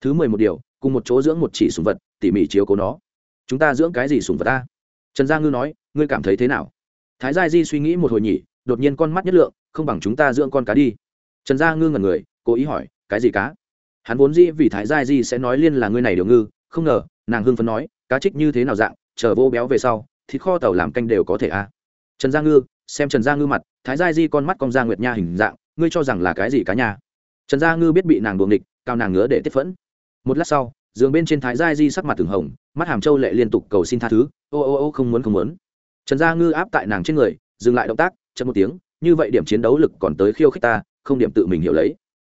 Thứ mười một điều, cùng một chỗ dưỡng một chỉ sùng vật, tỉ mỉ chiếu cố nó. Chúng ta dưỡng cái gì sùng vật ta trần gia ngư nói, ngươi cảm thấy thế nào? Thái gia di suy nghĩ một hồi nhỉ, đột nhiên con mắt nhất lượng, không bằng chúng ta dưỡng con cá đi. Trần gia ngư ngần người, cố ý hỏi, cái gì cá? Hắn vốn dĩ vì thái gia di sẽ nói liên là ngươi này điều ngư, không ngờ, nàng hưng phấn nói, cá trích như thế nào dạng, chờ vô béo về sau, thịt kho tàu làm canh đều có thể a. À. trần gia ngư, xem trần gia ngư mặt, thái gia di con mắt con gia nguyệt nha hình dạng, ngươi cho rằng là cái gì cá nhà trần gia ngư biết bị nàng buồng địch cao nàng ngứa để tiếp phẫn. Một lát sau, giường bên trên thái gia di sắc mặt từng hồng, mắt hàm châu lệ liên tục cầu xin tha thứ, ô ô ô, không muốn không muốn. Trần gia ngư áp tại nàng trên người, dừng lại động tác, chậm một tiếng, như vậy điểm chiến đấu lực còn tới khiêu khích ta, không điểm tự mình hiểu lấy.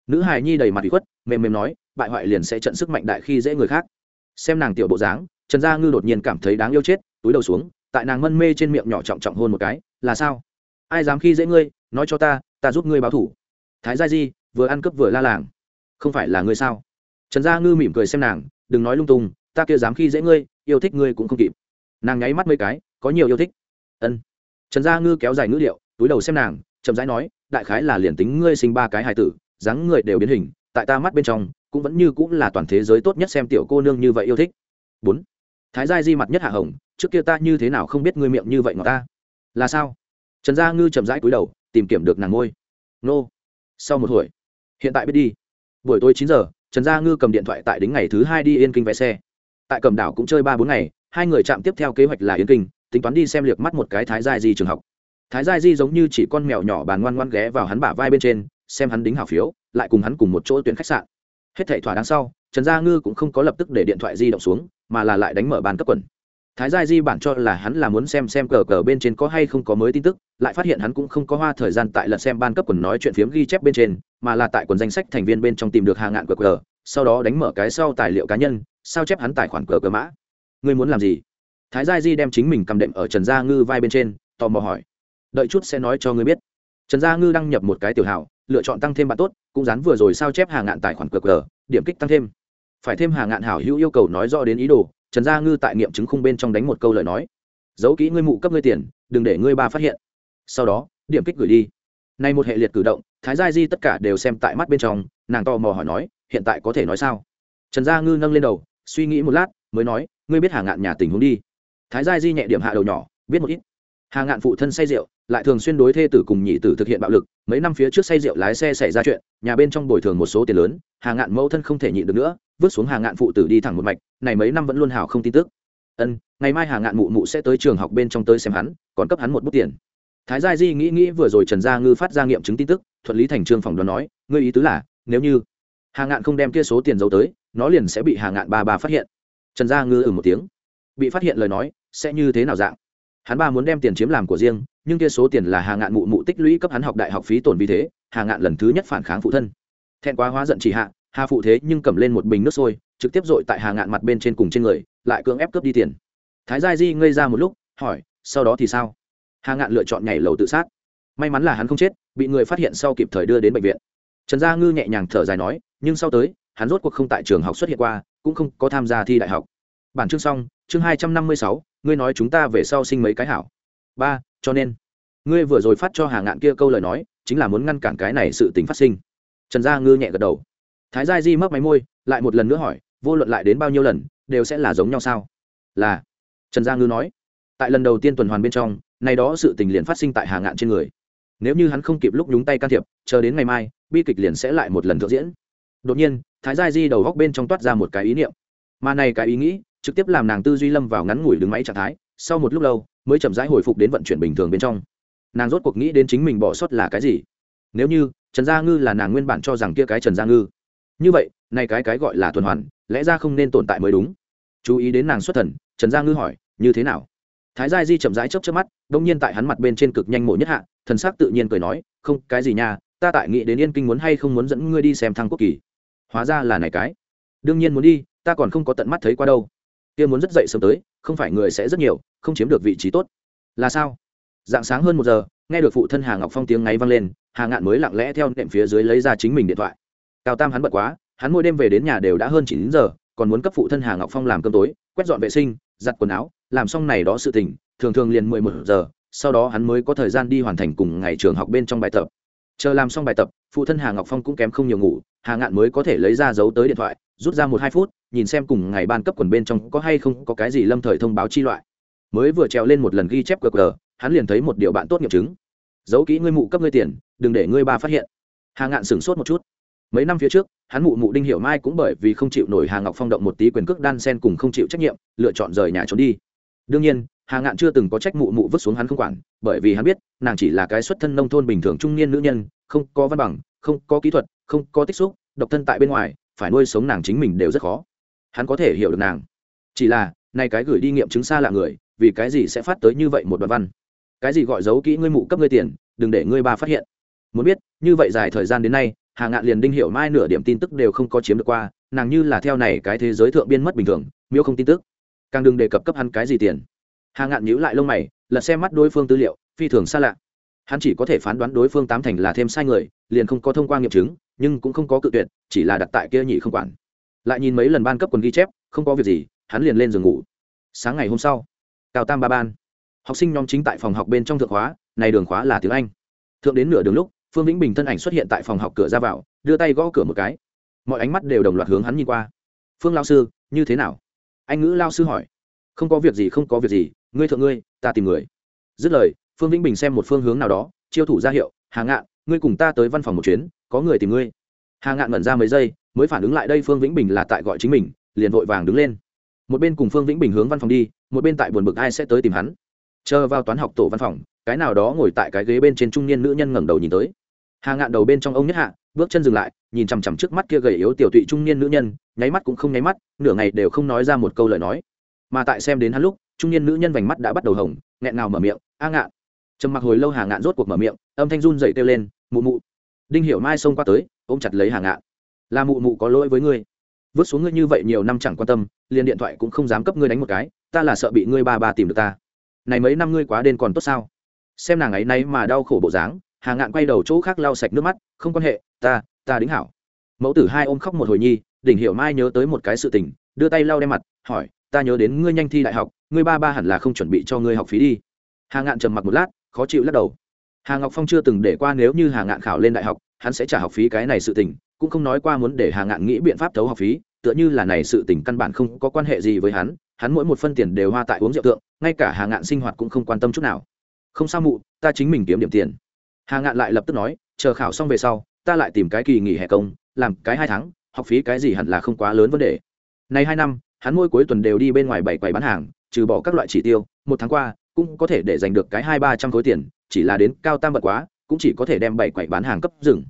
Nữ hài nhi đầy mặt bị khuất, mềm mềm nói, bại hoại liền sẽ trận sức mạnh đại khi dễ người khác. Xem nàng tiểu bộ dáng, trần gia ngư đột nhiên cảm thấy đáng yêu chết, túi đầu xuống, tại nàng mân mê trên miệng nhỏ trọng trọng hôn một cái, là sao? Ai dám khi dễ ngươi? Nói cho ta ta giúp ngươi báo thủ. Thái gia di vừa ăn cướp vừa la làng. Không phải là ngươi sao? Trần gia ngư mỉm cười xem nàng, đừng nói lung tung, ta kia dám khi dễ ngươi, yêu thích ngươi cũng không kịp. Nàng nháy mắt mấy cái, có nhiều yêu thích. Ân. Trần gia ngư kéo dài ngữ liệu túi đầu xem nàng, chậm rãi nói, đại khái là liền tính ngươi sinh ba cái hài tử, dáng người đều biến hình, tại ta mắt bên trong, cũng vẫn như cũng là toàn thế giới tốt nhất xem tiểu cô nương như vậy yêu thích. Bốn. Thái gia di mặt nhất hạ hồng, trước kia ta như thế nào không biết ngươi miệng như vậy ngọt ta. Là sao? Trần gia ngư chậm rãi cúi đầu, tìm kiếm được nàng ngôi. Nô. Sau một hồi hiện tại biết đi. Buổi tối chín giờ, trần gia ngư cầm điện thoại tại đến ngày thứ hai đi yên kinh vé xe. Tại cầm đảo cũng chơi ba bốn ngày, hai người chạm tiếp theo kế hoạch là yên kinh, tính toán đi xem liệt mắt một cái thái gia di trường học. Thái gia di giống như chỉ con mèo nhỏ bàn ngoan ngoan ghé vào hắn bả vai bên trên, xem hắn đính hảo phiếu, lại cùng hắn cùng một chỗ tuyển khách sạn. Hết thảy thỏa đáng sau, trần gia ngư cũng không có lập tức để điện thoại di động xuống, mà là lại đánh mở bàn cấp quần thái gia di bản cho là hắn là muốn xem xem cờ cờ bên trên có hay không có mới tin tức, lại phát hiện hắn cũng không có hoa thời gian tại lần xem ban cấp quần nói chuyện phiếm ghi chép bên trên, mà là tại quần danh sách thành viên bên trong tìm được hàng ngạn cờ cờ, sau đó đánh mở cái sau tài liệu cá nhân, sao chép hắn tài khoản cờ cờ mã. Ngươi muốn làm gì? Thái gia di đem chính mình cầm đệm ở trần gia ngư vai bên trên, tò mò hỏi. Đợi chút sẽ nói cho ngươi biết. Trần gia ngư đăng nhập một cái tiểu hảo lựa chọn tăng thêm bạn tốt, cũng dán vừa rồi sao chép hàng ngạn tài khoản cờ cờ, điểm kích tăng thêm. Phải thêm hàng ngạn hảo hữu yêu cầu nói rõ đến ý đồ trần gia ngư tại nghiệm chứng khung bên trong đánh một câu lời nói. Giấu kỹ ngươi mụ cấp ngươi tiền, đừng để ngươi ba phát hiện. Sau đó, điểm kích gửi đi. Nay một hệ liệt cử động, thái gia di tất cả đều xem tại mắt bên trong, nàng tò mò hỏi nói, hiện tại có thể nói sao? Trần gia ngư nâng lên đầu, suy nghĩ một lát, mới nói, ngươi biết hà ngạn nhà tình huống đi. Thái gia di nhẹ điểm hạ đầu nhỏ, biết một ít hà ngạn phụ thân say rượu, lại thường xuyên đối thê tử cùng nhị tử thực hiện bạo lực, mấy năm phía trước say rượu lái xe xảy ra chuyện, nhà bên trong bồi thường một số tiền lớn, hà ngạn mẫu thân không thể nhịn được nữa, vứt xuống hà ngạn phụ tử đi thẳng một mạch, này mấy năm vẫn luôn hào không tin tức. Ân, ngày mai hà ngạn mụ mụ sẽ tới trường học bên trong tới xem hắn, còn cấp hắn một bút tiền. Thái gia di nghĩ nghĩ vừa rồi trần gia ngư phát ra nghiệm chứng tin tức, thuận lý thành trương phòng đoán nói, ngươi ý tứ là, nếu như hà ngạn không đem kia số tiền giấu tới, nó liền sẽ bị hà ngạn ba ba phát hiện. Trần gia ngư ừ một tiếng. Bị phát hiện lời nói, sẽ như thế nào dạng? Hắn ba muốn đem tiền chiếm làm của riêng, nhưng kia số tiền là hà ngạn mụ mụ tích lũy cấp hắn học đại học phí tổn vì thế, hà ngạn lần thứ nhất phản kháng phụ thân. Thẹn quá hóa giận chỉ hạ, hà phụ thế nhưng cầm lên một bình nước sôi, trực tiếp dội tại hà ngạn mặt bên trên cùng trên người, lại cưỡng ép cướp đi tiền. Thái gia di ngây ra một lúc, hỏi, sau đó thì sao? Hà ngạn lựa chọn nhảy lầu tự sát. May mắn là hắn không chết, bị người phát hiện sau kịp thời đưa đến bệnh viện. Trần gia ngư nhẹ nhàng thở dài nói, nhưng sau tới, hắn rốt cuộc không tại trường học xuất hiện qua, cũng không có tham gia thi đại học. Bản chương xong, chương hai trăm năm mươi sáu ngươi nói chúng ta về sau sinh mấy cái hảo. Ba, cho nên, ngươi vừa rồi phát cho hà ngạn kia câu lời nói, chính là muốn ngăn cản cái này sự tình phát sinh. Trần gia ngư nhẹ gật đầu. Thái gia di mấp máy môi, lại một lần nữa hỏi, vô luận lại đến bao nhiêu lần, đều sẽ là giống nhau sao? Là, trần gia ngư nói. Tại lần đầu tiên tuần hoàn bên trong, nay đó sự tình liền phát sinh tại hà ngạn trên người. Nếu như hắn không kịp lúc nhúng tay can thiệp, chờ đến ngày mai, bi kịch liền sẽ lại một lần thượng diễn. Đột nhiên, thái gia di đầu góc bên trong toát ra một cái ý niệm. Mà này cái ý nghĩ trực tiếp làm nàng tư duy lâm vào ngắn ngủi đứng máy trạng thái, sau một lúc lâu, mới chậm rãi hồi phục đến vận chuyển bình thường bên trong. Nàng rốt cuộc nghĩ đến chính mình bỏ sót là cái gì. Nếu như, trần gia ngư là nàng nguyên bản cho rằng kia cái trần gia ngư. Như vậy nay cái cái gọi là tuần hoàn, lẽ ra không nên tồn tại mới đúng. Chú ý đến nàng xuất thần, trần gia ngư hỏi, như thế nào? Thái gia di chậm rãi chớp chớp mắt đông nhiên tại hắn mặt bên trên cực nhanh mộ nhất hạ, thần sắc tự nhiên cười nói, không, cái gì nha, ta tại nghĩ đến yên kinh muốn hay không muốn dẫn ngươi đi xem thăng quốc kỳ. Hóa ra là này cái. Đương nhiên muốn đi, ta còn không có tận mắt thấy qua đâu kia muốn rất dậy sớm tới, không phải người sẽ rất nhiều, không chiếm được vị trí tốt. Là sao? Dạng sáng hơn một giờ, nghe được phụ thân hà ngọc phong tiếng ngáy vang lên, hà ngạn mới lặng lẽ theo nệm phía dưới lấy ra chính mình điện thoại. Cao tam hắn bận quá, hắn mỗi đêm về đến nhà đều đã hơn chín giờ, còn muốn cấp phụ thân hà ngọc phong làm cơm tối, quét dọn vệ sinh, giặt quần áo, làm xong này đó sự tình, thường thường liền mười một giờ, sau đó hắn mới có thời gian đi hoàn thành cùng ngày trường học bên trong bài tập. Chờ làm xong bài tập, phụ thân hà ngọc phong cũng kém không nhiều ngủ hà ngạn mới có thể lấy ra giấu tới điện thoại, rút ra một hai phút, nhìn xem cùng ngày ban cấp quần bên trong có hay không có cái gì lâm thời thông báo chi loại. Mới vừa trèo lên một lần ghi chép qr, hắn liền thấy một điều bạn tốt nghiệp chứng. Giấu kỹ ngươi mụ cấp ngươi tiền, đừng để ngươi ba phát hiện. Hà ngạn sửng sốt một chút. Mấy năm phía trước, hắn mụ mụ đinh hiểu mai cũng bởi vì không chịu nổi hà ngọc phong động một tí quyền cước đan sen cùng không chịu trách nhiệm, lựa chọn rời nhà trốn đi. Đương nhiên, hà ngạn chưa từng có trách mụ mụ vứt xuống hắn không quản, bởi vì hắn biết, nàng chỉ là cái xuất thân nông thôn bình thường trung niên nữ nhân, không có văn bằng, không có kỹ thuật không có tích xúc, độc thân tại bên ngoài, phải nuôi sống nàng chính mình đều rất khó. Hắn có thể hiểu được nàng. Chỉ là, nay cái gửi đi nghiệm chứng xa là người, vì cái gì sẽ phát tới như vậy một đoạn văn? Cái gì gọi giấu kỹ ngươi mụ cấp ngươi tiền, đừng để ngươi ba phát hiện. Muốn biết, như vậy dài thời gian đến nay, hà ngạn liền đinh hiểu mai nửa điểm tin tức đều không có chiếm được qua, nàng như là theo này cái thế giới thượng biên mất bình thường, miêu không tin tức. Càng đừng đề cập cấp hắn cái gì tiền. Hà ngạn nhíu lại lông mày, lật xem mắt đối phương tư liệu, phi thường xa lạ. Hắn chỉ có thể phán đoán đối phương tám thành là thêm sai người, liền không có thông qua nghiệm chứng nhưng cũng không có cự tuyệt, chỉ là đặt tại kia nhị không quản. Lại nhìn mấy lần ban cấp quần ghi chép, không có việc gì, hắn liền lên giường ngủ. Sáng ngày hôm sau, cao tam ba ban. Học sinh nhóm chính tại phòng học bên trong thượng khóa này đường khóa là tiếng anh. Thượng đến nửa đường lúc, phương vĩnh bình thân ảnh xuất hiện tại phòng học cửa ra vào, đưa tay gõ cửa một cái. Mọi ánh mắt đều đồng loạt hướng hắn nhìn qua. Phương lao sư, như thế nào? Anh ngữ lao sư hỏi. Không có việc gì, không có việc gì, ngươi thượng ngươi, ta tìm người. Dứt lời, phương vĩnh bình xem một phương hướng nào đó, chiêu thủ ra hiệu hàng ngạn ngươi cùng ta tới văn phòng một chuyến, có người tìm ngươi. Hà ngạn ngẩn ra mấy giây, mới phản ứng lại đây phương vĩnh bình là tại gọi chính mình, liền vội vàng đứng lên. Một bên cùng phương vĩnh bình hướng văn phòng đi, một bên tại buồn bực ai sẽ tới tìm hắn. Chờ vào toán học tổ văn phòng, cái nào đó ngồi tại cái ghế bên trên trung niên nữ nhân ngẩng đầu nhìn tới. Hà ngạn đầu bên trong ông nhất hạ, bước chân dừng lại, nhìn chằm chằm trước mắt kia gầy yếu tiểu tụy trung niên nữ nhân, nháy mắt cũng không nháy mắt, nửa ngày đều không nói ra một câu lời nói. Mà tại xem đến hắn lúc, trung niên nữ nhân vành mắt đã bắt đầu hồng, nghẹn nào mở miệng, a ngạn trầm mặc hồi lâu hà ngạn rốt cuộc mở miệng, âm thanh run dậy kêu lên, mụ mụ. Đinh hiểu mai xông qua tới, ôm chặt lấy hà ngạn. Là mụ mụ có lỗi với ngươi. Vứt xuống ngươi như vậy nhiều năm chẳng quan tâm, liền điện thoại cũng không dám cấp ngươi đánh một cái, ta là sợ bị ngươi ba ba tìm được ta. Này mấy năm ngươi quá đen còn tốt sao? Xem nàng ấy nay mà đau khổ bộ dáng, hà ngạn quay đầu chỗ khác lau sạch nước mắt, không quan hệ, ta ta đính hảo. Mẫu tử hai ôm khóc một hồi nhi, đỉnh hiểu mai nhớ tới một cái sự tình, đưa tay lau đem mặt, hỏi, ta nhớ đến ngươi nhanh thi đại học, ngươi ba ba hẳn là không chuẩn bị cho ngươi học phí đi. Hà ngạn trầm mặc một lát khó chịu lắc đầu. Hà ngọc phong chưa từng để qua nếu như hà ngạn khảo lên đại học, hắn sẽ trả học phí cái này sự tình, cũng không nói qua muốn để hà ngạn nghĩ biện pháp thấu học phí, tựa như là này sự tình căn bản không có quan hệ gì với hắn hắn mỗi một phân tiền đều hoa tại uống rượu tượng ngay cả hà ngạn sinh hoạt cũng không quan tâm chút nào. Không sao mụ, ta chính mình kiếm điểm tiền. Hà ngạn lại lập tức nói, chờ khảo xong về sau, ta lại tìm cái kỳ nghỉ hè công, làm cái hai tháng, học phí cái gì hẳn là không quá lớn vấn đề. Này hai năm, hắn mỗi cuối tuần đều đi bên ngoài bảy quầy bán hàng, trừ bỏ các loại chỉ tiêu, một tháng qua cũng có thể để giành được cái hai ba trăm khối tiền, chỉ là đến cao tam bật quá, cũng chỉ có thể đem bảy quậy bán hàng cấp rừng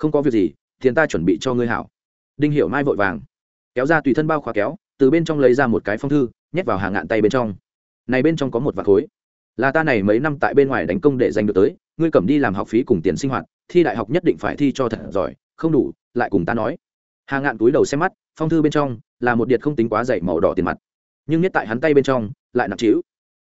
không có việc gì, tiền ta chuẩn bị cho ngươi hảo. Đinh hiểu mai vội vàng, kéo ra tùy thân bao khóa kéo, từ bên trong lấy ra một cái phong thư, nhét vào hàng ngạn tay bên trong. Này bên trong có một vạt khối, là ta này mấy năm tại bên ngoài đánh công để giành được tới, ngươi cầm đi làm học phí cùng tiền sinh hoạt, thi đại học nhất định phải thi cho thật giỏi, không đủ, lại cùng ta nói. Hà ngạn túi đầu xem mắt, phong thư bên trong là một điệt không tính quá dày màu đỏ tiền mặt, nhưng nhất tại hắn tay bên trong, lại nặng trĩu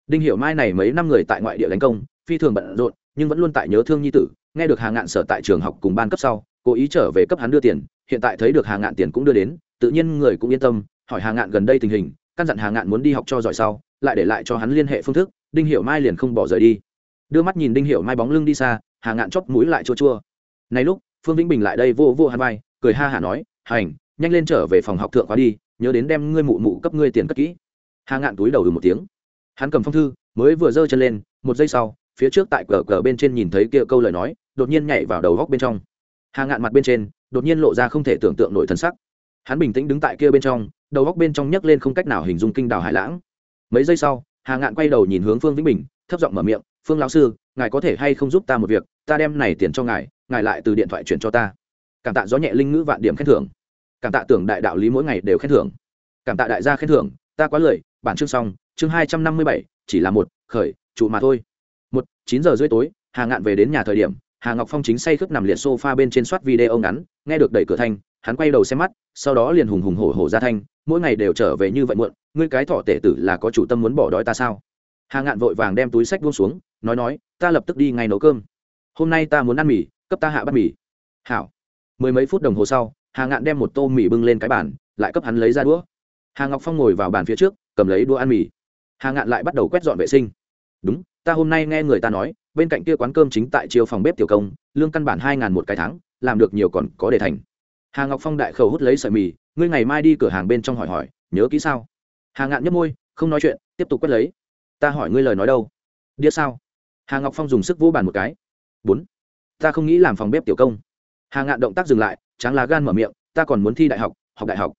đinh hiểu mai này mấy năm người tại ngoại địa đánh công, phi thường bận rộn, nhưng vẫn luôn tại nhớ thương nhi tử, nghe được hà ngạn sở tại trường học cùng ban cấp sau, cố ý trở về cấp hắn đưa tiền, hiện tại thấy được hà ngạn tiền cũng đưa đến, tự nhiên người cũng yên tâm, hỏi hà ngạn gần đây tình hình, căn dặn hà ngạn muốn đi học cho giỏi sau, lại để lại cho hắn liên hệ phương thức, đinh hiểu mai liền không bỏ rời đi. Đưa mắt nhìn đinh hiểu mai bóng lưng đi xa, hà ngạn chóp mũi lại chua chua. Này lúc, phương vĩnh bình lại đây vô vô hắn vai, cười ha hả nói, hành, nhanh lên trở về phòng học thượng khóa đi, nhớ đến đem ngươi mụ mụ cấp ngươi tiền cất kỹ. Hà ngạn túi đầu ừ một tiếng hắn cầm phong thư, mới vừa giơ chân lên, một giây sau, phía trước tại cờ cờ bên trên nhìn thấy kia câu lời nói, đột nhiên nhảy vào đầu góc bên trong. Hà ngạn mặt bên trên, đột nhiên lộ ra không thể tưởng tượng nổi thân sắc. Hắn bình tĩnh đứng tại kia bên trong, đầu góc bên trong nhấc lên không cách nào hình dung kinh đào hải lãng. Mấy giây sau, hà ngạn quay đầu nhìn hướng phương vĩnh bình, thấp giọng mở miệng, phương lão sư, ngài có thể hay không giúp ta một việc? Ta đem này tiền cho ngài ngài lại từ điện thoại chuyển cho ta. Cảm tạ gió nhẹ linh ngữ vạn điểm khen thưởng. Cảm tạ tưởng đại đạo lý mỗi ngày đều khen thưởng. Cảm tạ đại gia khen thưởng ta quá lười, bản chương xong, chương hai trăm năm mươi bảy, chỉ là một, khởi, trụ mà thôi. Một, chín giờ rưỡi tối, hà ngạn về đến nhà thời điểm, hà ngọc phong chính say khướt nằm liệt sofa bên trên soát video ngắn, nghe được đẩy cửa thanh, hắn quay đầu xem mắt, sau đó liền hùng hùng hổ hổ ra thanh, mỗi ngày đều trở về như vậy muộn, ngươi cái thọ tể tử là có chủ tâm muốn bỏ đói ta sao? Hà ngạn vội vàng đem túi sách buông xuống, nói nói, ta lập tức đi ngay nấu cơm. Hôm nay ta muốn ăn mì, cấp ta hạ bát mì. Hảo. Mười mấy phút đồng hồ sau, hà ngạn đem một tô mì bưng lên cái bàn, lại cấp hắn lấy ra đũa hà ngọc phong ngồi vào bàn phía trước, cầm lấy đũa ăn mì. Hà ngạn lại bắt đầu quét dọn vệ sinh. Đúng, ta hôm nay nghe người ta nói, bên cạnh kia quán cơm chính tại chiều phòng bếp tiểu công, lương căn bản hai ngàn một cái tháng, làm được nhiều còn có để thành. Hà ngọc phong đại khẩu hút lấy sợi mì, ngươi ngày mai đi cửa hàng bên trong hỏi hỏi, nhớ kỹ sao? Hà ngạn nhấp môi, không nói chuyện, tiếp tục quét lấy. Ta hỏi ngươi lời nói đâu? Đĩa sao? Hà ngọc phong dùng sức vỗ bàn một cái. Bốn, ta không nghĩ làm phòng bếp tiểu công. Hà ngạn động tác dừng lại, tráng lá gan mở miệng, ta còn muốn thi đại học học đại học.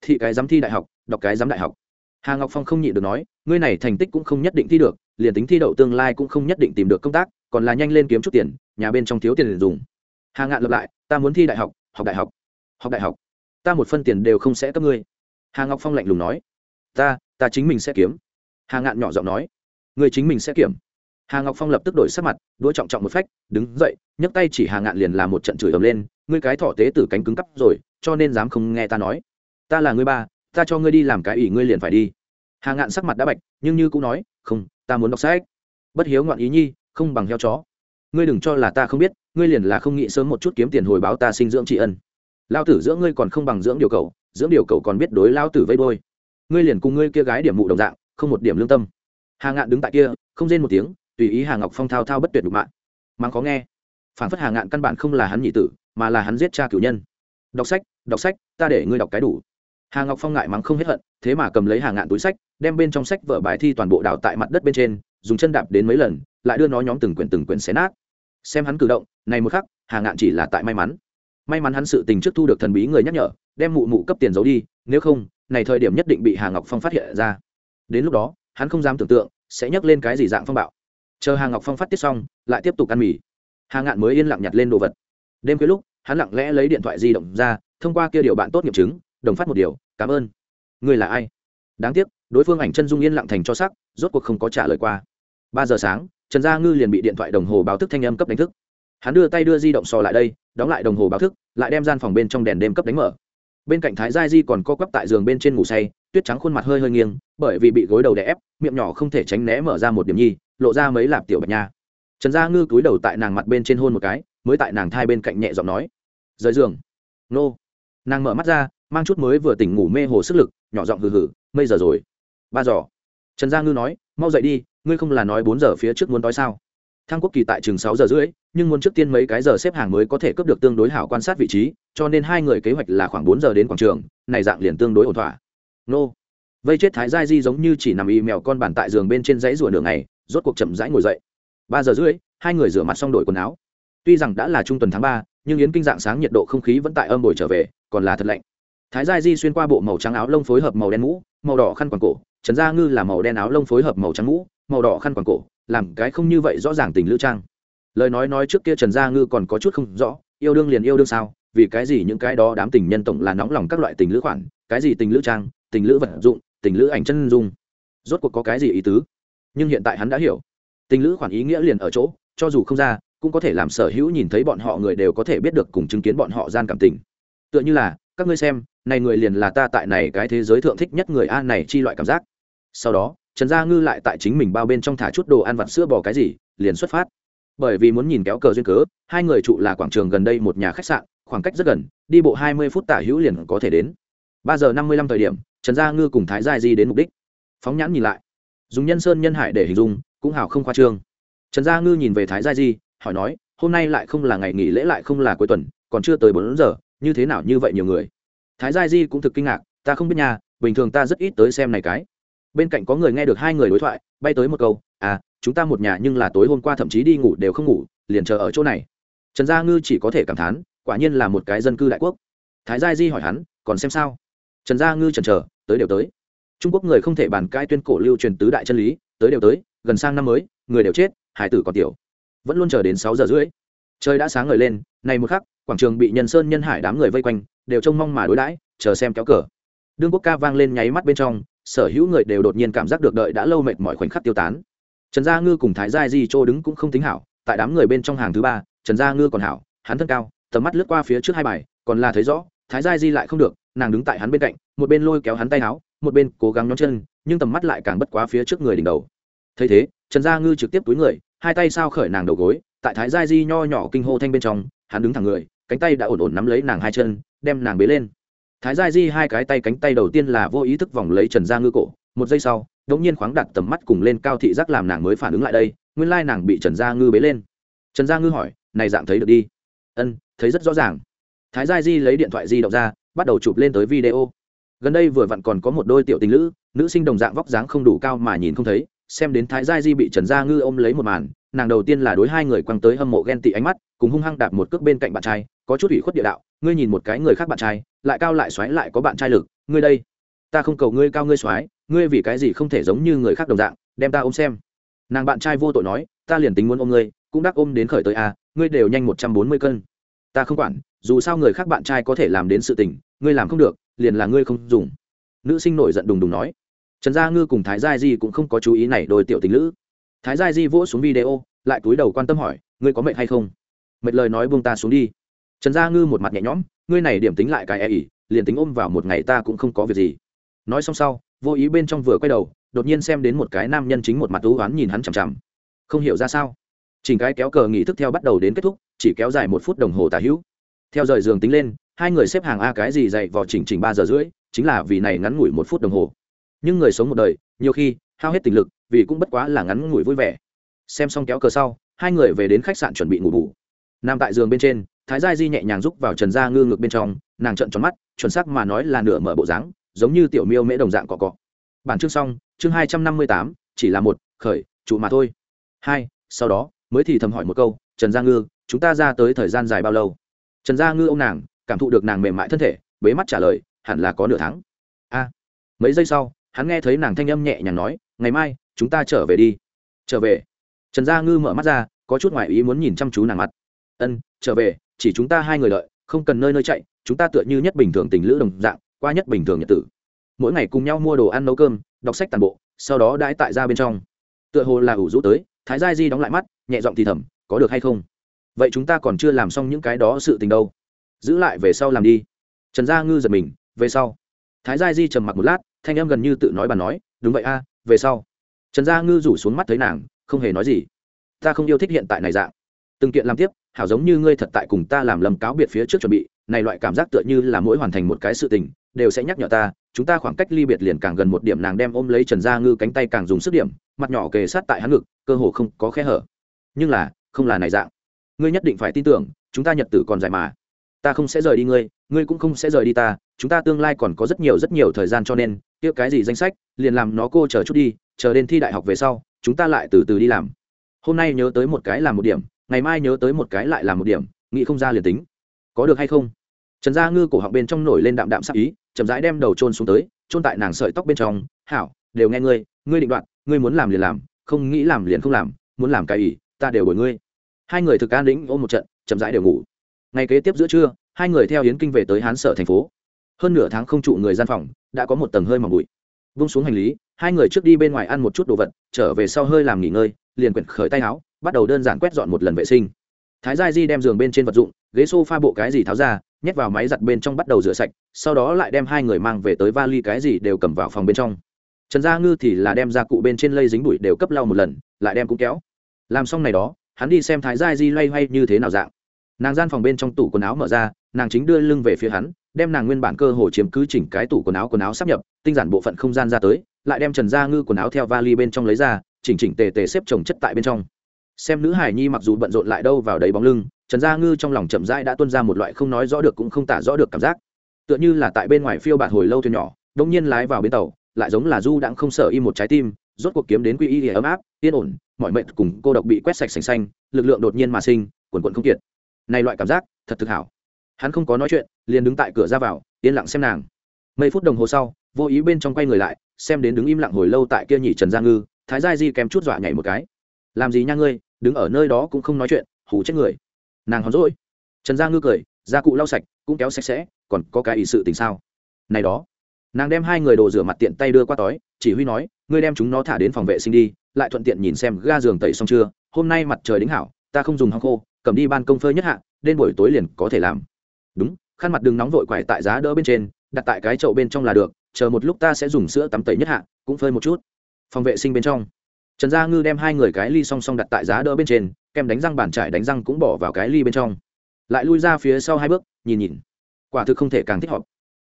Thị cái dám thi đại học đọc cái giám đại học. Hà ngọc phong không nhịn được nói, ngươi này thành tích cũng không nhất định thi được, liền tính thi đậu tương lai cũng không nhất định tìm được công tác, còn là nhanh lên kiếm chút tiền, nhà bên trong thiếu tiền để dùng. Hà ngạn lập lại, ta muốn thi đại học học đại học học đại học. Ta một phân tiền đều không sẽ cấp ngươi. Hà ngọc phong lạnh lùng nói, ta ta chính mình sẽ kiếm. Hà ngạn nhỏ giọng nói người chính mình sẽ kiểm hà ngọc phong lập tức đổi sắc mặt, đũa trọng trọng một phách, đứng dậy, nhấc tay chỉ hà ngạn liền làm một trận chửi ầm lên, ngươi cái thọ tế tử cánh cứng cắp rồi, cho nên dám không nghe ta nói. Ta là ngươi ba ta cho ngươi đi làm cái ủy ngươi liền phải đi. Hà ngạn sắc mặt đã bạch, nhưng như cũng nói, không, ta muốn đọc sách. Bất hiếu ngoạn ý nhi, không bằng heo chó. Ngươi đừng cho là ta không biết, ngươi liền là không nghĩ sớm một chút kiếm tiền hồi báo ta sinh dưỡng tri ân. Lao tử dưỡng ngươi còn không bằng dưỡng điều cầu dưỡng điều cầu còn biết đối lao tử vây đôi ngươi liền cùng ngươi kia gái điểm mụ đồng dạng, không một điểm lương tâm. Hà ngạn đứng tại kia, không rên một tiếng, tùy ý hà ngọc phong thao thao bất tuyệt đục mạng mang khó nghe. Phản phất hà ngạn căn bản không là hắn nhị tử, mà là hắn giết cha cửu nhân. Đọc sách đọc sách, ta để ngươi đọc cái đủ hà ngọc phong ngại mắng không hết hận, thế mà cầm lấy hàng ngạn túi sách, đem bên trong sách vở bài thi toàn bộ đào tại mặt đất bên trên, dùng chân đạp đến mấy lần, lại đưa nó nhóm từng quyển từng quyển xé nát. Xem hắn cử động, này một khắc, hà ngạn chỉ là tại may mắn. May mắn hắn sự tình trước thu được thần bí người nhắc nhở, đem mụ mụ cấp tiền giấu đi, nếu không, này thời điểm nhất định bị hà ngọc phong phát hiện ra. Đến lúc đó, hắn không dám tưởng tượng, sẽ nhắc lên cái gì dạng phong bạo. Chờ hà ngọc phong phát tiết xong, lại tiếp tục ăn mì. Hà ngạn mới yên lặng nhặt lên đồ vật. Đêm khuya lúc, hắn lặng lẽ lấy điện thoại di động ra, thông qua kia điều bạn tốt nghiệm chứng, đồng phát một điều cảm ơn. Người là ai? Đáng tiếc, đối phương ảnh chân dung yên lặng thành cho sắc rốt cuộc không có trả lời qua. Ba giờ sáng, trần gia ngư liền bị điện thoại đồng hồ báo thức thanh âm cấp đánh thức. Hắn đưa tay đưa di động sò lại đây, đóng lại đồng hồ báo thức, lại đem gian phòng bên trong đèn đêm cấp đánh mở. Bên cạnh thái gia di còn co quắp tại giường bên trên ngủ say, tuyết trắng khuôn mặt hơi hơi nghiêng, bởi vì bị gối đầu đè ép, miệng nhỏ không thể tránh né mở ra một điểm nhi, lộ ra mấy lạp tiểu bạch nha. Trần gia ngư cúi đầu tại nàng mặt bên trên hôn một cái, mới tại nàng thai bên cạnh nhẹ giọng nói, rời giường. Nô. Nàng mở mắt ra mang chút mới vừa tỉnh ngủ mê hồ sức lực, nhỏ giọng hừ hừ, mây giờ rồi? Ba giỏ trần gia ngư nói, mau dậy đi, ngươi không là nói bốn giờ phía trước muốn đói sao? Thang quốc kỳ tại chừng sáu giờ rưỡi, nhưng muốn trước tiên mấy cái giờ xếp hàng mới có thể cướp được tương đối hảo quan sát vị trí, cho nên hai người kế hoạch là khoảng bốn giờ đến quảng trường, này dạng liền tương đối ổn thỏa. Nô. Vây chết thái gia di giống như chỉ nằm y mèo con bàn tại giường bên trên dãy rủa đường này rốt cuộc chậm rãi ngồi dậy. Ba giờ rưỡi, hai người rửa mặt xong đổi quần áo. Tuy rằng đã là trung tuần tháng ba, nhưng yến kinh dạng sáng nhiệt độ không khí vẫn tại âm bồi trở về, còn là thật lạnh thái gia di xuyên qua bộ màu trắng áo lông phối hợp màu đen mũ, màu đỏ khăn quàng cổ, trần gia ngư là màu đen áo lông phối hợp màu trắng mũ, màu đỏ khăn quàng cổ, làm cái không như vậy rõ ràng tình lữ trang. Lời nói nói trước kia trần gia ngư còn có chút không rõ, yêu đương liền yêu đương sao, vì cái gì những cái đó đám tình nhân tổng là nóng lòng các loại tình lữ khoản, cái gì tình lữ trang, tình lữ vật dụng, tình lữ ảnh chân dung. Rốt cuộc có cái gì ý tứ? Nhưng hiện tại hắn đã hiểu. Tình lữ khoản ý nghĩa liền ở chỗ, cho dù không ra, cũng có thể làm sở hữu nhìn thấy bọn họ người đều có thể biết được cùng chứng kiến bọn họ gian cảm tình. Tựa như là các ngươi xem, này người liền là ta tại này cái thế giới thượng thích nhất người a này chi loại cảm giác. Sau đó, trần gia ngư lại tại chính mình bao bên trong thả chút đồ ăn vặt sữa bò cái gì, liền xuất phát. Bởi vì muốn nhìn kéo cờ duyên cớ, hai người trụ là quảng trường gần đây một nhà khách sạn, khoảng cách rất gần, đi bộ hai mươi phút tả hữu liền có thể đến. ba giờ năm mươi lăm thời điểm, trần gia ngư cùng thái gia di đến mục đích. Phóng nhãn nhìn lại. Dùng nhân sơn nhân hải để hình dung, cũng hào không khoa trương. Trần gia ngư nhìn về thái gia di, hỏi nói, hôm nay lại không là ngày nghỉ lễ lại không là cuối tuần, còn chưa tới bốn giờ như thế nào như vậy nhiều người? Thái gia di cũng thực kinh ngạc, ta không biết nhà bình thường ta rất ít tới xem này cái. Bên cạnh có người nghe được hai người đối thoại, bay tới một câu à chúng ta một nhà nhưng là tối hôm qua thậm chí đi ngủ đều không ngủ, liền chờ ở chỗ này. Trần gia ngư chỉ có thể cảm thán, quả nhiên là một cái dân cư đại quốc. Thái gia di hỏi hắn, còn xem sao? Trần gia ngư trần chờ, tới đều tới. Trung quốc người không thể bàn cai tuyên cổ lưu truyền tứ đại chân lý, tới đều tới, gần sang năm mới, người đều chết, hải tử còn tiểu. Vẫn luôn chờ đến sáu giờ rưỡi. Trời đã sáng ngời lên này một khắc quảng trường bị nhân sơn nhân hải đám người vây quanh, đều trông mong mà đối đãi, chờ xem kéo cờ. Đương quốc ca vang lên nháy mắt bên trong, sở hữu người đều đột nhiên cảm giác được đợi đã lâu mệt mỏi khoảnh khắc tiêu tán. Trần gia ngư cùng thái gia di chô đứng cũng không tính hảo, tại đám người bên trong hàng thứ ba, trần gia ngư còn hảo, hắn thân cao, tầm mắt lướt qua phía trước hai bài, còn là thấy rõ, thái gia di lại không được, nàng đứng tại hắn bên cạnh, một bên lôi kéo hắn tay áo, một bên cố gắng nhóm chân, nhưng tầm mắt lại càng bất quá phía trước người đỉnh đầu. Thấy thế, trần gia ngư trực tiếp túi người, hai tay sao khởi nàng đầu gối, tại thái gia di nho nhỏ kinh hô thanh bên trong, hắn đứng thẳng người cánh tay đã ổn ổn nắm lấy nàng hai chân, đem nàng bế lên. Thái gia di hai cái tay cánh tay đầu tiên là vô ý thức vòng lấy trần gia ngư cổ, một giây sau, đột nhiên khoáng đặt tầm mắt cùng lên cao thị giác làm nàng mới phản ứng lại đây, nguyên lai nàng bị trần gia ngư bế lên. Trần gia ngư hỏi, này dạng thấy được đi? Ân, thấy rất rõ ràng. Thái gia di lấy điện thoại di động ra, bắt đầu chụp lên tới video. Gần đây vừa vặn còn có một đôi tiểu tình nữ nữ sinh đồng dạng vóc dáng không đủ cao mà nhìn không thấy, xem đến thái gia di bị trần gia ngư ôm lấy một màn nàng đầu tiên là đối hai người quăng tới hâm mộ ghen tị ánh mắt, cùng hung hăng đạp một cước bên cạnh bạn trai, có chút ủy khuất địa đạo, ngươi nhìn một cái người khác bạn trai, lại cao lại xoáy lại có bạn trai lực, ngươi đây, ta không cầu ngươi cao ngươi xoáy, ngươi vì cái gì không thể giống như người khác đồng dạng, đem ta ôm xem. Nàng bạn trai vô tội nói, ta liền tính muốn ôm ngươi, cũng đắc ôm đến khởi tới a, ngươi đều nhanh một trăm bốn mươi cân. Ta không quản, dù sao người khác bạn trai có thể làm đến sự tình, ngươi làm không được, liền là ngươi không dùng. Nữ sinh nổi giận đùng đùng nói. Trần gia ngư cùng thái gia di cũng không có chú ý này đôi tiểu tình nữ thái gia di vỗ xuống video, lại cúi đầu quan tâm hỏi, ngươi có mệnh hay không? Mệt lời nói buông ta xuống đi. Trần gia ngư một mặt nhẹ nhõm, ngươi này điểm tính lại cái e ỉ liền tính ôm vào một ngày ta cũng không có việc gì. Nói xong sau, vô ý bên trong vừa quay đầu, đột nhiên xem đến một cái nam nhân chính một mặt thú oán nhìn hắn chằm chằm. Không hiểu ra sao? Chỉnh cái kéo cờ nghỉ thức theo bắt đầu đến kết thúc, chỉ kéo dài một phút đồng hồ tả hữu. Theo rời giường tính lên, hai người xếp hàng a cái gì dậy vào chỉnh chỉnh ba giờ rưỡi, chính là vì này ngắn ngủi một phút đồng hồ. Nhưng người sống một đời, nhiều khi hao hết tình lực vì cũng bất quá là ngắn ngủi vui vẻ. Xem xong kéo cờ sau, hai người về đến khách sạn chuẩn bị ngủ bù. Nằm tại giường bên trên, thái gia di nhẹ nhàng rúc vào trần gia ngư ngược bên trong, nàng trợn tròn mắt, chuẩn xác mà nói là nửa mở bộ dáng, giống như tiểu miêu mễ đồng dạng cọ cọ. Bản chương xong, chương hai trăm năm mươi tám, chỉ là một, khởi, trụ mà thôi. Hai, sau đó, mới thì thầm hỏi một câu, trần gia ngư, chúng ta ra tới thời gian dài bao lâu? Trần gia ngư ô m nàng, cảm thụ được nàng mềm mại thân thể, bế mắt trả lời, hẳn là có nửa tháng. A. Mấy giây sau, hắn nghe thấy nàng thanh âm nhẹ nhàng nói, ngày mai chúng ta trở về đi. Trở về? Trần gia ngư mở mắt ra, có chút ngoại ý muốn nhìn chăm chú nàng mặt. Ân, trở về, chỉ chúng ta hai người đợi, không cần nơi nơi chạy, chúng ta tựa như nhất bình thường tình lữ đồng dạng, qua nhất bình thường nhật tử. Mỗi ngày cùng nhau mua đồ ăn nấu cơm, đọc sách tàn bộ, sau đó đãi tại ra bên trong. Tựa hồ là ủ rũ tới, thái gia di đóng lại mắt, nhẹ giọng thì thầm, có được hay không? Vậy chúng ta còn chưa làm xong những cái đó sự tình đâu. Giữ lại về sau làm đi. Trần gia ngư giật mình, về sau. Thái gia di trầm mặc một lát, thanh em gần như tự nói bà nói, đúng vậy a, về sau trần gia ngư rủ xuống mắt thấy nàng, không hề nói gì. Ta không yêu thích hiện tại này dạng. Từng kiện làm tiếp, hảo giống như ngươi thật tại cùng ta làm lầm cáo biệt phía trước chuẩn bị, này loại cảm giác tựa như là mỗi hoàn thành một cái sự tình, đều sẽ nhắc nhở ta, chúng ta khoảng cách ly biệt liền càng gần một điểm nàng đem ôm lấy trần gia ngư cánh tay càng dùng sức điểm, mặt nhỏ kề sát tại hắn ngực, cơ hồ không có khe hở. Nhưng là, không là này dạng. Ngươi nhất định phải tin tưởng, chúng ta nhật tử còn dài mà. Ta không sẽ rời đi ngươi ngươi cũng không sẽ rời đi ta, chúng ta tương lai còn có rất nhiều rất nhiều thời gian cho nên, kia cái gì danh sách, liền làm nó cô chờ chút đi chờ đến thi đại học về sau, chúng ta lại từ từ đi làm. Hôm nay nhớ tới một cái làm một điểm, ngày mai nhớ tới một cái lại làm một điểm, nghĩ không ra liền tính. Có được hay không? Trần gia ngư cổ họng bên trong nổi lên đạm đạm sắc ý, chậm rãi đem đầu trôn xuống tới trôn tại nàng sợi tóc bên trong. Hảo, đều nghe ngươi ngươi định đoạn, ngươi muốn làm liền làm, không nghĩ làm liền không làm, muốn làm cái ý, ta đều bồi ngươi. Hai người thực an lĩnh ôm một trận, chậm rãi đều ngủ. Ngày kế tiếp giữa trưa, hai người theo hiến kinh về tới hán sở thành phố. Hơn nửa tháng không trụ người gian phòng, đã có một tầng hơi mỏng bụi. Vung xuống hành lý hai người trước đi bên ngoài ăn một chút đồ vật, trở về sau hơi làm nghỉ ngơi, liền quyển khởi tay áo, bắt đầu đơn giản quét dọn một lần vệ sinh. Thái gia di đem giường bên trên vật dụng, ghế s o f a bộ cái gì tháo ra, nhét vào máy giặt bên trong bắt đầu rửa sạch, sau đó lại đem hai người mang về tới vali cái gì đều cầm vào phòng bên trong. Trần gia ngư thì là đem ra cụ bên trên lây dính bụi đều cấp lau một lần, lại đem cũng kéo. Làm xong này đó, hắn đi xem thái gia di loay hoay như thế nào dạng. Nàng gian phòng bên trong tủ quần áo mở ra, nàng chính đưa lưng về phía hắn, đem nàng nguyên bản cơ hồ chiếm cứ chỉnh cái tủ quần áo quần áo sắp nhập, tinh giản bộ phận không gian ra tới lại đem trần gia ngư quần áo theo vali bên trong lấy ra, chỉnh chỉnh tề tề xếp chồng chất tại bên trong. Xem nữ hải nhi mặc dù bận rộn lại đâu vào đấy bóng lưng, trần gia ngư trong lòng chậm rãi đã tuân ra một loại không nói rõ được cũng không tả rõ được cảm giác. Tựa như là tại bên ngoài phiêu bạt hồi lâu thuyền nhỏ đông nhiên lái vào bến tàu, lại giống là du đãng không sợ y một trái tim, rốt cuộc kiếm đến quy y ấm áp, yên ổn, mọi mệnh cùng cô độc bị quét sạch sành xanh, lực lượng đột nhiên mà sinh quần quận không kiệt. Này loại cảm giác, thật thực hảo. Hắn không có nói chuyện, liền đứng tại cửa ra vào, yên lặng xem nàng. Mấy phút đồng hồ sau, vô ý bên trong quay người lại xem đến đứng im lặng hồi lâu tại kia nhị trần gia ngư, thái gia di kém chút dọa nhảy một cái. Làm gì nha ngươi, đứng ở nơi đó cũng không nói chuyện hủ chết người. Nàng hòn rỗi trần gia ngư cười, gia cụ lau sạch, cũng kéo sạch sẽ, còn có cái ý sự tình sao? Này đó. Nàng đem hai người đồ rửa mặt tiện tay đưa qua tói, chỉ huy nói, ngươi đem chúng nó thả đến phòng vệ sinh đi, lại thuận tiện nhìn xem ga giường tẩy xong chưa, hôm nay mặt trời đính hảo, ta không dùng hăng khô, cầm đi ban công phơi nhất hạ, đến buổi tối liền có thể làm. Đúng, khăn mặt đừng nóng vội quải tại giá đỡ bên trên đặt tại cái chậu bên trong là được chờ một lúc ta sẽ dùng sữa tắm tẩy nhất hạ cũng phơi một chút. Phòng vệ sinh bên trong. Trần gia ngư đem hai người cái ly song song đặt tại giá đỡ bên trên kem đánh răng bàn trải đánh răng cũng bỏ vào cái ly bên trong. Lại lui ra phía sau hai bước nhìn nhìn. Quả thực không thể càng thích hợp.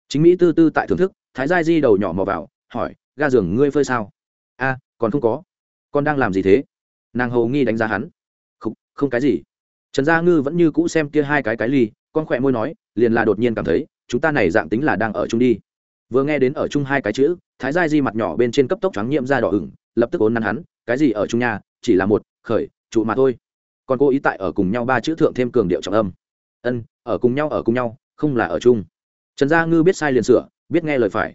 Chính mỹ tư tư tại thưởng thức thái gia di đầu nhỏ mò vào hỏi ga giường ngươi phơi sao? A còn không có. Con đang làm gì thế? Nàng hầu nghi đánh giá hắn. Không, không cái gì. Trần gia ngư vẫn như cũ xem kia hai cái cái ly con khỏe môi nói liền là đột nhiên cảm thấy chúng ta này dạng tính là đang ở chung đi. Vừa nghe đến ở chung hai cái chữ, thái gia di mặt nhỏ bên trên cấp tốc trắng nhiễm ra đỏ ửng, lập tức ốn nắn hắn, cái gì ở chung nhà chỉ là một, khởi, trụ mà thôi. Còn cô ý tại ở cùng nhau ba chữ thượng thêm cường điệu trọng âm. Ân, ở cùng nhau, ở cùng nhau, không là ở chung. Trần gia ngư biết sai liền sửa, biết nghe lời phải.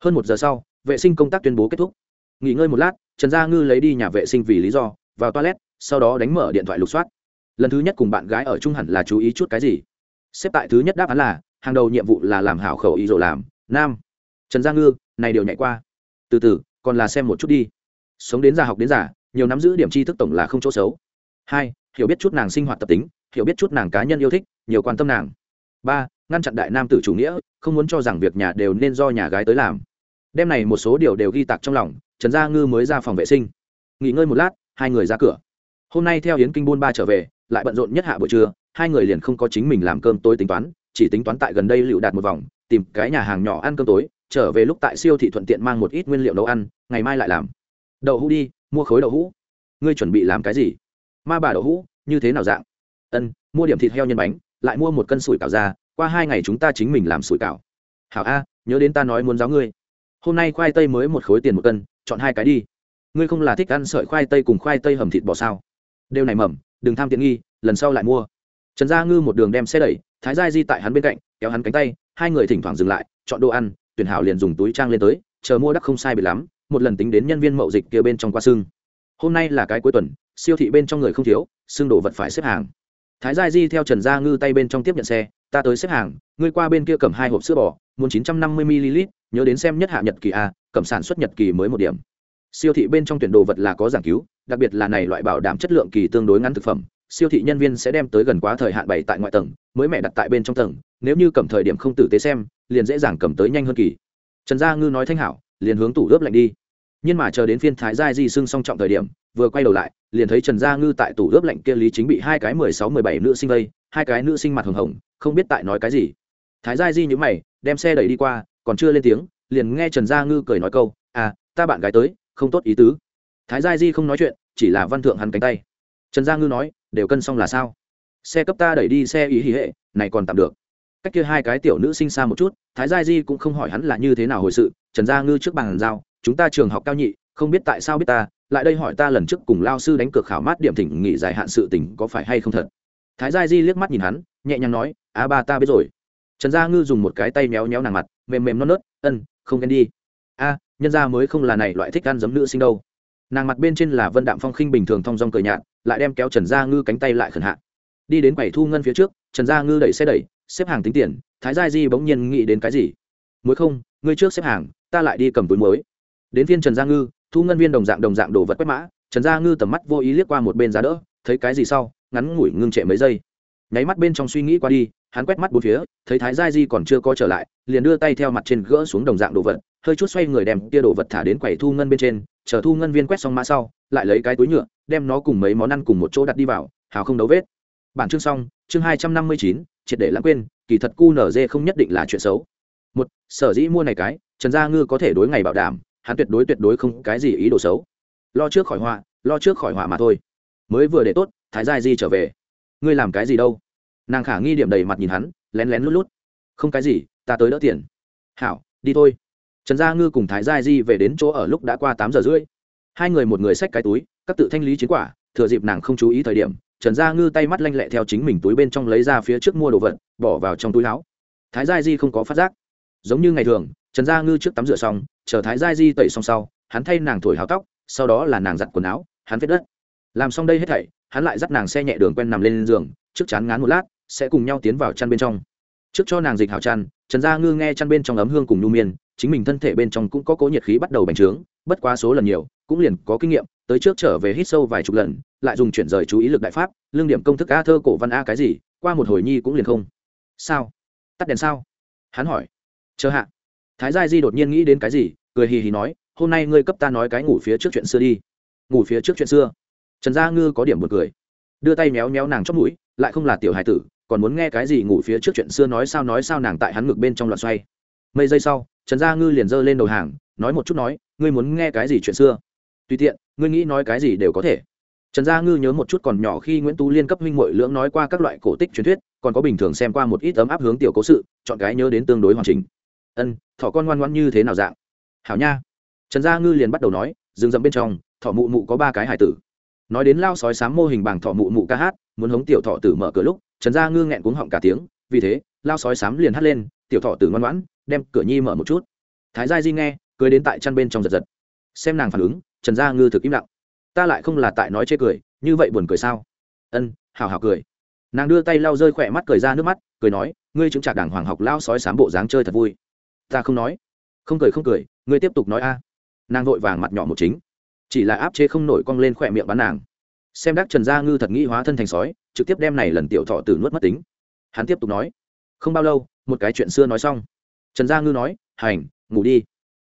Hơn một giờ sau, vệ sinh công tác tuyên bố kết thúc. Nghỉ ngơi một lát, trần gia ngư lấy đi nhà vệ sinh vì lý do, vào toilet, sau đó đánh mở điện thoại lục soát. Lần thứ nhất cùng bạn gái ở chung hẳn là chú ý chút cái gì? Xếp tại thứ nhất đáp án là hàng đầu nhiệm vụ là làm hảo khẩu ý rồi làm. Nam. Trần gia ngư, này đều nhảy qua. Từ từ, còn là xem một chút đi. Sống đến già học đến già, nhiều nắm giữ điểm tri thức tổng là không chỗ xấu. Hai, hiểu biết chút nàng sinh hoạt tập tính, hiểu biết chút nàng cá nhân yêu thích, nhiều quan tâm nàng. Ba, ngăn chặn đại nam tử chủ nghĩa, không muốn cho rằng việc nhà đều nên do nhà gái tới làm. Đêm này một số điều đều ghi tạc trong lòng, trần gia ngư mới ra phòng vệ sinh. Nghỉ ngơi một lát, hai người ra cửa. Hôm nay theo hiến kinh buôn ba trở về, lại bận rộn nhất hạ buổi trưa, hai người liền không có chính mình làm cơm tối tính toán chỉ tính toán tại gần đây lựu đạt một vòng, tìm cái nhà hàng nhỏ ăn cơm tối, trở về lúc tại siêu thị thuận tiện mang một ít nguyên liệu nấu ăn, ngày mai lại làm. Đậu hũ đi, mua khối đậu hũ. Ngươi chuẩn bị làm cái gì? Ma bà đậu hũ, như thế nào dạng? Ân, mua điểm thịt heo nhân bánh, lại mua một cân sủi cảo ra, qua hai ngày chúng ta chính mình làm sủi cảo. Hảo a, nhớ đến ta nói muốn giáo ngươi. Hôm nay khoai tây mới một khối tiền một cân, chọn hai cái đi. Ngươi không là thích ăn sợi khoai tây cùng khoai tây hầm thịt bò sao? Đều này mầm, đừng tham tiện nghi, lần sau lại mua trần gia ngư một đường đem xe đẩy, thái gia di tại hắn bên cạnh, kéo hắn cánh tay, hai người thỉnh thoảng dừng lại, chọn đồ ăn, tuyển hảo liền dùng túi trang lên tới, chờ mua đắc không sai bị lắm, một lần tính đến nhân viên mậu dịch kia bên trong qua xương hôm nay là cái cuối tuần, siêu thị bên trong người không thiếu, xương đồ vật phải xếp hàng. Thái gia di theo trần gia ngư tay bên trong tiếp nhận xe, ta tới xếp hàng, ngươi qua bên kia cầm hai hộp sữa bò, muốn chín trăm năm mươi ml nhớ đến xem nhất hạ nhật kỳ a, cầm sản xuất nhật kỳ mới một điểm. Siêu thị bên trong tuyển đồ vật là có giảng cứu, đặc biệt là này loại bảo đảm chất lượng kỳ tương đối ngắn thực phẩm siêu thị nhân viên sẽ đem tới gần quá thời hạn bày tại ngoại tầng, mới mẹ đặt tại bên trong tầng, nếu như cầm thời điểm không tử tế xem, liền dễ dàng cầm tới nhanh hơn kỳ. Trần gia ngư nói thanh hảo, liền hướng tủ ướp lạnh đi. Nhưng mà chờ đến phiên thái gia di xưng song trọng thời điểm, vừa quay đầu lại, liền thấy trần gia ngư tại tủ ướp lạnh kia lý chính bị hai cái mười sáu, mười bảy nữ sinh vây, hai cái nữ sinh mặt hồng hồng, không biết tại nói cái gì. Thái gia di nhữ mày, đem xe đẩy đi qua, còn chưa lên tiếng, liền nghe trần gia ngư cười nói câu à ta bạn gái tới, không tốt ý tứ. Thái gia di không nói chuyện, chỉ là văn thượng hắn cánh tay trần gia ngư nói, đều cân xong là sao? Xe cấp ta đẩy đi xe ý hỉ hệ, này còn tạm được. Cách kia hai cái tiểu nữ sinh xa một chút, thái gia di cũng không hỏi hắn là như thế nào hồi sự. Trần gia ngư trước bàn giao, chúng ta trường học cao nhị, không biết tại sao biết ta, lại đây hỏi ta lần trước cùng lao sư đánh cược khảo mát điểm thỉnh nghỉ dài hạn sự tình có phải hay không thật? Thái gia di liếc mắt nhìn hắn, nhẹ nhàng nói a ba ta biết rồi. Trần gia ngư dùng một cái tay méo méo nàng mặt, mềm mềm non nớt, ân, không ghen đi. A, nhân gia mới không là này loại thích ăn giấm nữ sinh đâu nàng mặt bên trên là vân đạm phong khinh bình thường thong dong cười nhạt, lại đem kéo trần gia ngư cánh tay lại khẩn hạ. Đi đến quầy thu ngân phía trước, trần gia ngư đẩy xe đẩy, xếp hàng tính tiền, thái gia di bỗng nhiên nghĩ đến cái gì? Muối không, ngươi trước xếp hàng, ta lại đi cầm túi muối. Đến phiên trần gia ngư, thu ngân viên đồng dạng đồng dạng đồ vật quét mã, trần gia ngư tầm mắt vô ý liếc qua một bên giá đỡ, thấy cái gì sau, ngắn ngủi ngưng trệ mấy giây. Nháy mắt bên trong suy nghĩ qua đi, hắn quét mắt bốn phía, thấy thái gia di còn chưa có trở lại, liền đưa tay theo mặt trên gỡ xuống đồng dạng đồ vật, hơi chút xoay người đem tia đồ vật thả đến quầy thu ngân bên trên chờ thu ngân viên quét xong mã sau, lại lấy cái túi nhựa, đem nó cùng mấy món ăn cùng một chỗ đặt đi vào, hào không đấu vết. Bản chương xong, chương hai trăm năm mươi chín, triệt để lãng quên, kỳ thật cu nở dê không nhất định là chuyện xấu. Một, sở dĩ mua này cái, trần gia ngư có thể đối ngày bảo đảm, hắn tuyệt đối tuyệt đối không cái gì ý đồ xấu. Lo trước khỏi họa, lo trước khỏi họa mà thôi. Mới vừa để tốt, thái gia di trở về. Ngươi làm cái gì đâu? Nàng khả nghi điểm đầy mặt nhìn hắn, lén lén lút lút. Không cái gì, ta tới đỡ tiền. Hảo, đi thôi trần gia ngư cùng thái gia di về đến chỗ ở lúc đã qua tám giờ rưỡi. Hai người một người xách cái túi, các tự thanh lý chiến quả, thừa dịp nàng không chú ý thời điểm, trần gia ngư tay mắt lanh lẹ theo chính mình túi bên trong lấy ra phía trước mua đồ vật, bỏ vào trong túi láo thái gia di không có phát giác. Giống như ngày thường, trần gia ngư trước tắm rửa xong, chờ thái gia di tẩy xong sau, hắn thay nàng thổi hào tóc, sau đó là nàng giặt quần áo, hắn viết đất. Làm xong đây hết thảy, hắn lại dắt nàng xe nhẹ đường quen nằm lên giường, trước chán ngán một lát, sẽ cùng nhau tiến vào chăn bên trong. Trước cho nàng dịch hào chăn, trần gia ngư nghe chăn bên trong ấm hương cùng nhu miên chính mình thân thể bên trong cũng có cố nhiệt khí bắt đầu bành trướng, bất quá số lần nhiều, cũng liền có kinh nghiệm, tới trước trở về hít sâu vài chục lần, lại dùng chuyển rời chú ý lực đại pháp, lương điểm công thức a thơ cổ văn a cái gì, qua một hồi nhi cũng liền không. Sao? Tắt đèn sao? Hắn hỏi. Chờ hạ. Thái gia di đột nhiên nghĩ đến cái gì, cười hì hì nói, hôm nay ngươi cấp ta nói cái ngủ phía trước chuyện xưa đi. Ngủ phía trước chuyện xưa? Trần gia ngư có điểm buồn cười. Đưa tay méo méo nàng chót mũi, lại không là tiểu hài tử, còn muốn nghe cái gì ngủ phía trước chuyện xưa nói sao nói sao nàng tại hắn ngực bên trong loạt xoay. Mấy giây sau trần gia ngư liền giơ lên đầu hàng, nói một chút nói, ngươi muốn nghe cái gì chuyện xưa? Tùy tiện, ngươi nghĩ nói cái gì đều có thể. Trần gia ngư nhớ một chút còn nhỏ khi nguyễn tú liên cấp huynh mội lưỡng nói qua các loại cổ tích truyền thuyết, còn có bình thường xem qua một ít ấm áp hướng tiểu cố sự, chọn cái nhớ đến tương đối hoàn chỉnh. Ân, thỏ con ngoan ngoan như thế nào dạng? Hảo nha. Trần gia ngư liền bắt đầu nói dừng dẫm bên trong, thỏ mụ mụ có ba cái hải tử. Nói đến lao sói sám mô hình bằng thỏ mụ mụ ca hát, muốn hống tiểu thọ tử mở cửa lúc, trần gia ngư nghẹn cuống họng cả tiếng, vì thế, lao sói sám liền hát lên tiểu thọ tử ngoan ngoãn, đem cửa nhi mở một chút. Thái gia di nghe, cười đến tại chăn bên trong giật giật. Xem nàng phản ứng, trần gia ngư thực im lặng. Ta lại không là tại nói chê cười, như vậy buồn cười sao? Ân hào hào cười. Nàng đưa tay lau rơi khỏe mắt cười ra nước mắt, cười nói, ngươi chứng trả đảng hoàng học lao sói sám bộ dáng chơi thật vui. Ta không nói. Không cười không cười, ngươi tiếp tục nói a. Nàng vội vàng mặt nhỏ một chính. Chỉ là áp chế không nổi cong lên khỏe miệng bán nàng. Xem đắc trần gia ngư thật nghĩ hóa thân thành sói, trực tiếp đem này lần tiểu thọ tử nuốt mất tính. Hắn tiếp tục nói, không bao lâu một cái chuyện xưa nói xong. Trần gia ngư nói, hành, ngủ đi.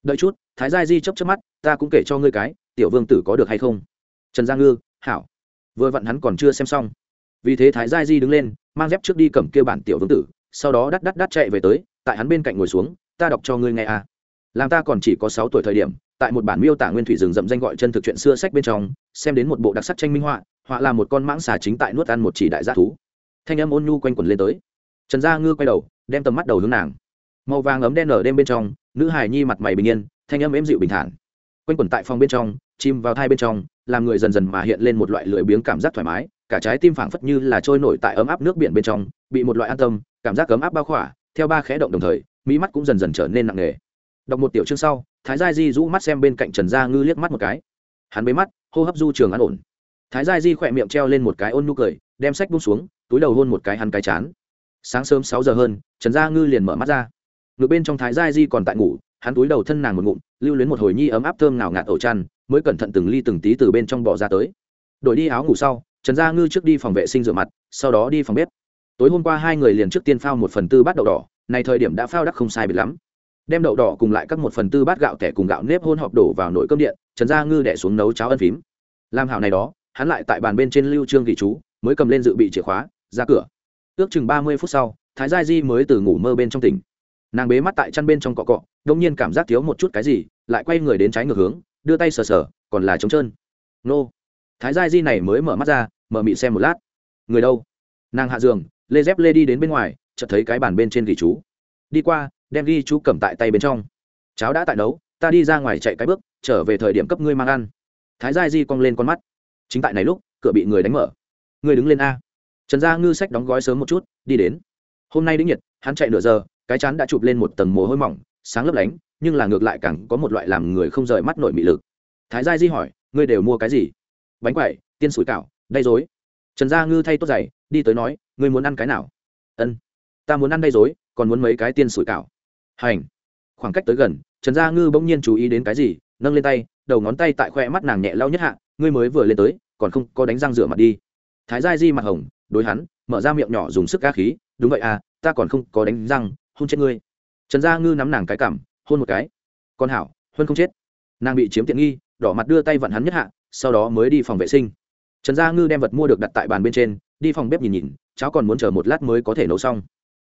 Đợi chút, thái gia di chấp chấp mắt, ta cũng kể cho ngươi cái, tiểu vương tử có được hay không? Trần gia ngư, hảo. Vừa vặn hắn còn chưa xem xong. Vì thế thái gia di đứng lên, mang dép trước đi cầm kia bản tiểu vương tử, sau đó đắt đắt đắt chạy về tới, tại hắn bên cạnh ngồi xuống, ta đọc cho ngươi nghe à. làm ta còn chỉ có sáu tuổi thời điểm, tại một bản miêu tả nguyên thủy rừng rậm danh gọi chân thực chuyện xưa sách bên trong, xem đến một bộ đặc sắc tranh minh họa họa là một con mãng xà chính tại nuốt ăn một chỉ đại g thú. Thanh âm ôn nhu quanh quẩn lên tới trần gia ngư quay đầu, đem tầm mắt đầu hướng nàng. Màu vàng ấm đen ở đêm bên trong, nữ hài nhi mặt mày bình yên, thanh âm êm dịu bình thản. Quanh quẩn tại phòng bên trong chim vào thai bên trong, làm người dần dần mà hiện lên một loại lười biếng cảm giác thoải mái, cả trái tim phảng phất như là trôi nổi tại ấm áp nước biển bên trong, bị một loại an tâm, cảm giác ấm áp bao khỏa, theo ba khẽ động đồng thời, mỹ mắt cũng dần dần trở nên nặng nề. Đọc một tiểu chương sau, thái gia di rũ mắt xem bên cạnh trần gia ngư liếc mắt một cái. Hắn bế mắt, hô hấp du trường an ổn. Thái gia di khỏe miệng treo lên một cái ôn nụ cười, đem sách bung xuống, túi đầu hôn một cái hắn cái chán sáng sớm sáu giờ hơn, trần gia ngư liền mở mắt ra. Ngược bên trong thái gia di còn tại ngủ, hắn túi đầu thân nàng một ngụm, lưu luyến một hồi nhi ấm áp thơm nào ngạt ổ chăn, mới cẩn thận từng ly từng tí từ bên trong bỏ ra tới. Đổi đi áo ngủ sau, trần gia ngư trước đi phòng vệ sinh rửa mặt, sau đó đi phòng bếp. Tối hôm qua hai người liền trước tiên phao một phần tư bát đậu đỏ, này thời điểm đã phao đắc không sai biệt lắm. Đem đậu đỏ cùng lại các một phần tư bát gạo tẻ cùng gạo nếp hôn họp đổ vào nồi cơm điện, trần gia ngư đẻ xuống nấu cháo ân phím. Làm hảo này đó, hắn lại tại bàn bên trên lưu trương ghi chú, mới cầm lên dự bị chìa khóa, ra cửa ước chừng ba mươi phút sau, thái gia di mới từ ngủ mơ bên trong tỉnh. Nàng bế mắt tại chăn bên trong cọ cọ, đông nhiên cảm giác thiếu một chút cái gì, lại quay người đến trái ngược hướng, đưa tay sờ sờ, còn là trống trơn. Nô. Thái gia di này mới mở mắt ra, mở mị xem một lát. Người đâu? Nàng hạ giường, lê dép lê đi đến bên ngoài, chợt thấy cái bàn bên trên ghi chú. Đi qua, đem ghi chú cầm tại tay bên trong. Cháo đã tại nấu, ta đi ra ngoài chạy cái bước, trở về thời điểm cấp ngươi mang ăn. Thái gia di cong lên con mắt. Chính tại này lúc, cửa bị người đánh mở. Ngươi đứng lên a trần gia ngư sách đóng gói sớm một chút, đi đến. Hôm nay đĩnh nhiệt, hắn chạy nửa giờ, cái chán đã chụp lên một tầng mồ hôi mỏng, sáng lấp lánh, nhưng là ngược lại càng có một loại làm người không rời mắt nổi mị lực. Thái gia di hỏi, ngươi đều mua cái gì? Bánh quậy tiên sủi cảo, đay dối trần gia ngư thay tốt giày, đi tới nói, ngươi muốn ăn cái nào? Ân, ta muốn ăn đay dối còn muốn mấy cái tiên sủi cảo. Hành. Khoảng cách tới gần, trần gia ngư bỗng nhiên chú ý đến cái gì, nâng lên tay, đầu ngón tay tại khoe mắt nàng nhẹ lau nhất hạ, ngươi mới vừa lên tới, còn không có đánh răng rửa mặt đi. Thái gia di mặt hồng đối hắn, mở ra miệng nhỏ dùng sức ca khí, đúng vậy à ta còn không có đánh răng, hôn chết ngươi. Trần gia ngư nắm nàng cái cảm hôn một cái. Con hảo, huân không chết. Nàng bị chiếm tiện nghi, đỏ mặt đưa tay vặn hắn nhất hạ, sau đó mới đi phòng vệ sinh. Trần gia ngư đem vật mua được đặt tại bàn bên trên, đi phòng bếp nhìn nhìn, cháu còn muốn chờ một lát mới có thể nấu xong.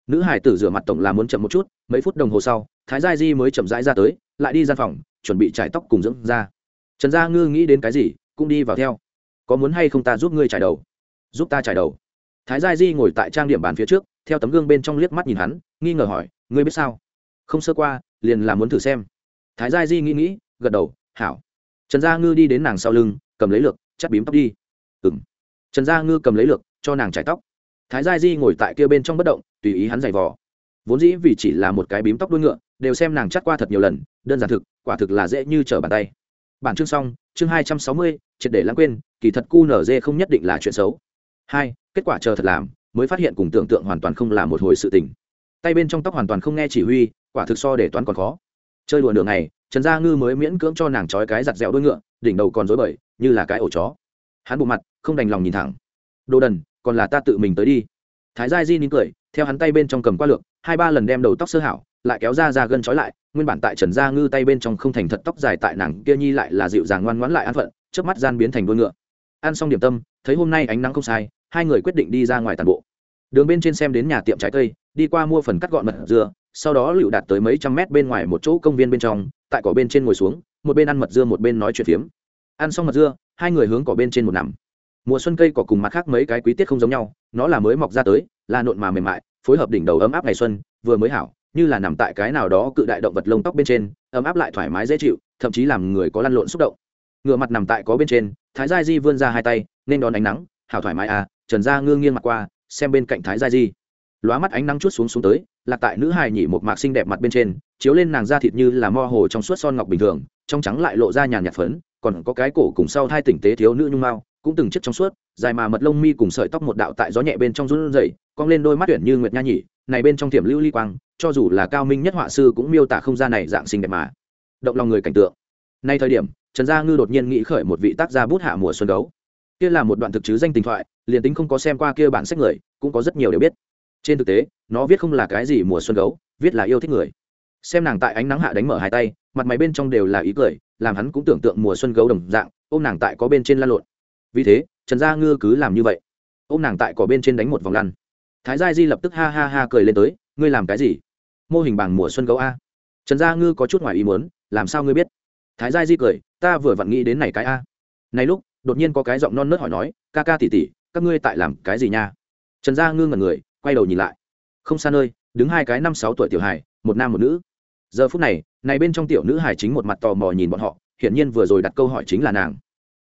Nữ hải tử rửa mặt tổng là muốn chậm một chút, mấy phút đồng hồ sau, thái gia di mới chậm rãi ra tới, lại đi gian phòng, chuẩn bị trải tóc cùng dưỡng ra trần gia ngư nghĩ đến cái gì, cũng đi vào theo. Có muốn hay không ta giúp ngươi trải đầu? Giúp ta trải đầu thái gia di ngồi tại trang điểm bàn phía trước, theo tấm gương bên trong liếc mắt nhìn hắn, nghi ngờ hỏi, ngươi biết sao? Không sơ qua, liền là muốn thử xem. Thái gia di nghĩ nghĩ, gật đầu, hảo. Trần gia ngư đi đến nàng sau lưng, cầm lấy lược, chắt bím tóc đi. Ừ m trần gia ngư cầm lấy lược, cho nàng trải tóc. Thái gia di ngồi tại kia bên trong bất động, tùy ý hắn giày vò. Vốn dĩ vì chỉ là một cái bím tóc đuôi ngựa, đều xem nàng chắt qua thật nhiều lần, đơn giản thực, quả thực là dễ như trở bàn tay. Bản chương xong, chương hai trăm sáu mươi, triệt để lãng quên, kỳ thật cu nở dê không nhất định là chuyện xấu hai kết quả chờ thật làm mới phát hiện cùng tưởng tượng hoàn toàn không là một hồi sự tình. Tay bên trong tóc hoàn toàn không nghe chỉ huy quả thực so để toán còn khó. Chơi đùa nửa ngày trần gia ngư mới miễn cưỡng cho nàng trói cái giặt dẻo đuôi ngựa đỉnh đầu còn dối bời như là cái ổ chó. Hắn bộ mặt không đành lòng nhìn thẳng. Đồ đần còn là ta tự mình tới đi. Thái gia di nín cười theo hắn tay bên trong cầm qua lược, hai ba lần đem đầu tóc sơ hảo lại kéo ra ra gân trói lại nguyên bản tại trần gia ngư tay bên trong không thành thật tóc dài tại nàng kia nhi lại là dịu dàng ngoan ngoãn lại an phận trước mắt gian biến thành đuôi ngựa. Ăn xong điểm tâm thấy hôm nay ánh nắng không sai hai người quyết định đi ra ngoài tàn bộ. Đường bên trên xem đến nhà tiệm trái cây, đi qua mua phần cắt gọn mật dưa sau đó lựu đạt tới mấy trăm mét bên ngoài một chỗ công viên bên trong, tại cỏ bên trên ngồi xuống, một bên ăn mật dưa một bên nói chuyện phiếm. Ăn xong mật dưa, hai người hướng cỏ bên trên một nằm. Mùa xuân cây cỏ cùng mặt khác mấy cái quý tiết không giống nhau, nó là mới mọc ra tới, là nộn mà mềm mại, phối hợp đỉnh đầu ấm áp ngày xuân, vừa mới hảo, như là nằm tại cái nào đó cự đại động vật lông tóc bên trên, ấm áp lại thoải mái dễ chịu, thậm chí làm người có lăn lộn xúc động. Ngựa mặt nằm tại có bên trên, thái gia di vươn ra hai tay, nên đón ánh nắng, hảo thoải mái à trần gia ngương nghiêng mặt qua, xem bên cạnh thái gia di. Lóa mắt ánh nắng chút xuống xuống tới, lạc tại nữ hài nhỉ một mạc xinh đẹp mặt bên trên, chiếu lên nàng da thịt như là mo hồ trong suốt son ngọc bình thường, trong trắng lại lộ ra nhàn nhạt phấn, còn có cái cổ cùng sau hai tỉnh tế thiếu nữ nhung mao cũng từng chiếc trong suốt, dài mà mật lông mi cùng sợi tóc một đạo tại gió nhẹ bên trong run rẩy, cong lên đôi mắt tuyển như nguyệt nha nhỉ, này bên trong tiềm lưu ly quang, cho dù là cao minh nhất họa sư cũng miêu tả không gian này dạng xinh đẹp mà. Động lòng người cảnh tượng. Nay thời điểm, trần gia ngư đột nhiên nghĩ khởi một vị tác gia bút hạ mùa xuân gấu kia là một đoạn thực chứ danh tình thoại, liền tính không có xem qua kia bản sách người, cũng có rất nhiều đều biết. Trên thực tế, nó viết không là cái gì mùa xuân gấu, viết là yêu thích người. Xem nàng tại ánh nắng hạ đánh mở hai tay, mặt máy bên trong đều là ý cười, làm hắn cũng tưởng tượng mùa xuân gấu đồng dạng, ôm nàng tại có bên trên lăn lộn. Vì thế, trần gia ngư cứ làm như vậy. Ôm nàng tại có bên trên đánh một vòng lăn. Thái gia di lập tức ha ha ha cười lên tới, ngươi làm cái gì? Mô hình bằng mùa xuân gấu a. Trần gia ngư có chút ngoài ý muốn, làm sao ngươi biết? Thái gia di cười, ta vừa vặn nghĩ đến này cái a. Này lúc đột nhiên có cái giọng non nớt hỏi nói, ca ca tỉ tỉ các ngươi tại làm cái gì nha? Trần gia ngư ngẩn người, quay đầu nhìn lại. Không xa nơi, đứng hai cái năm sáu tuổi tiểu hài, một nam một nữ. Giờ phút này này bên trong tiểu nữ hài chính một mặt tò mò nhìn bọn họ, hiển nhiên vừa rồi đặt câu hỏi chính là nàng.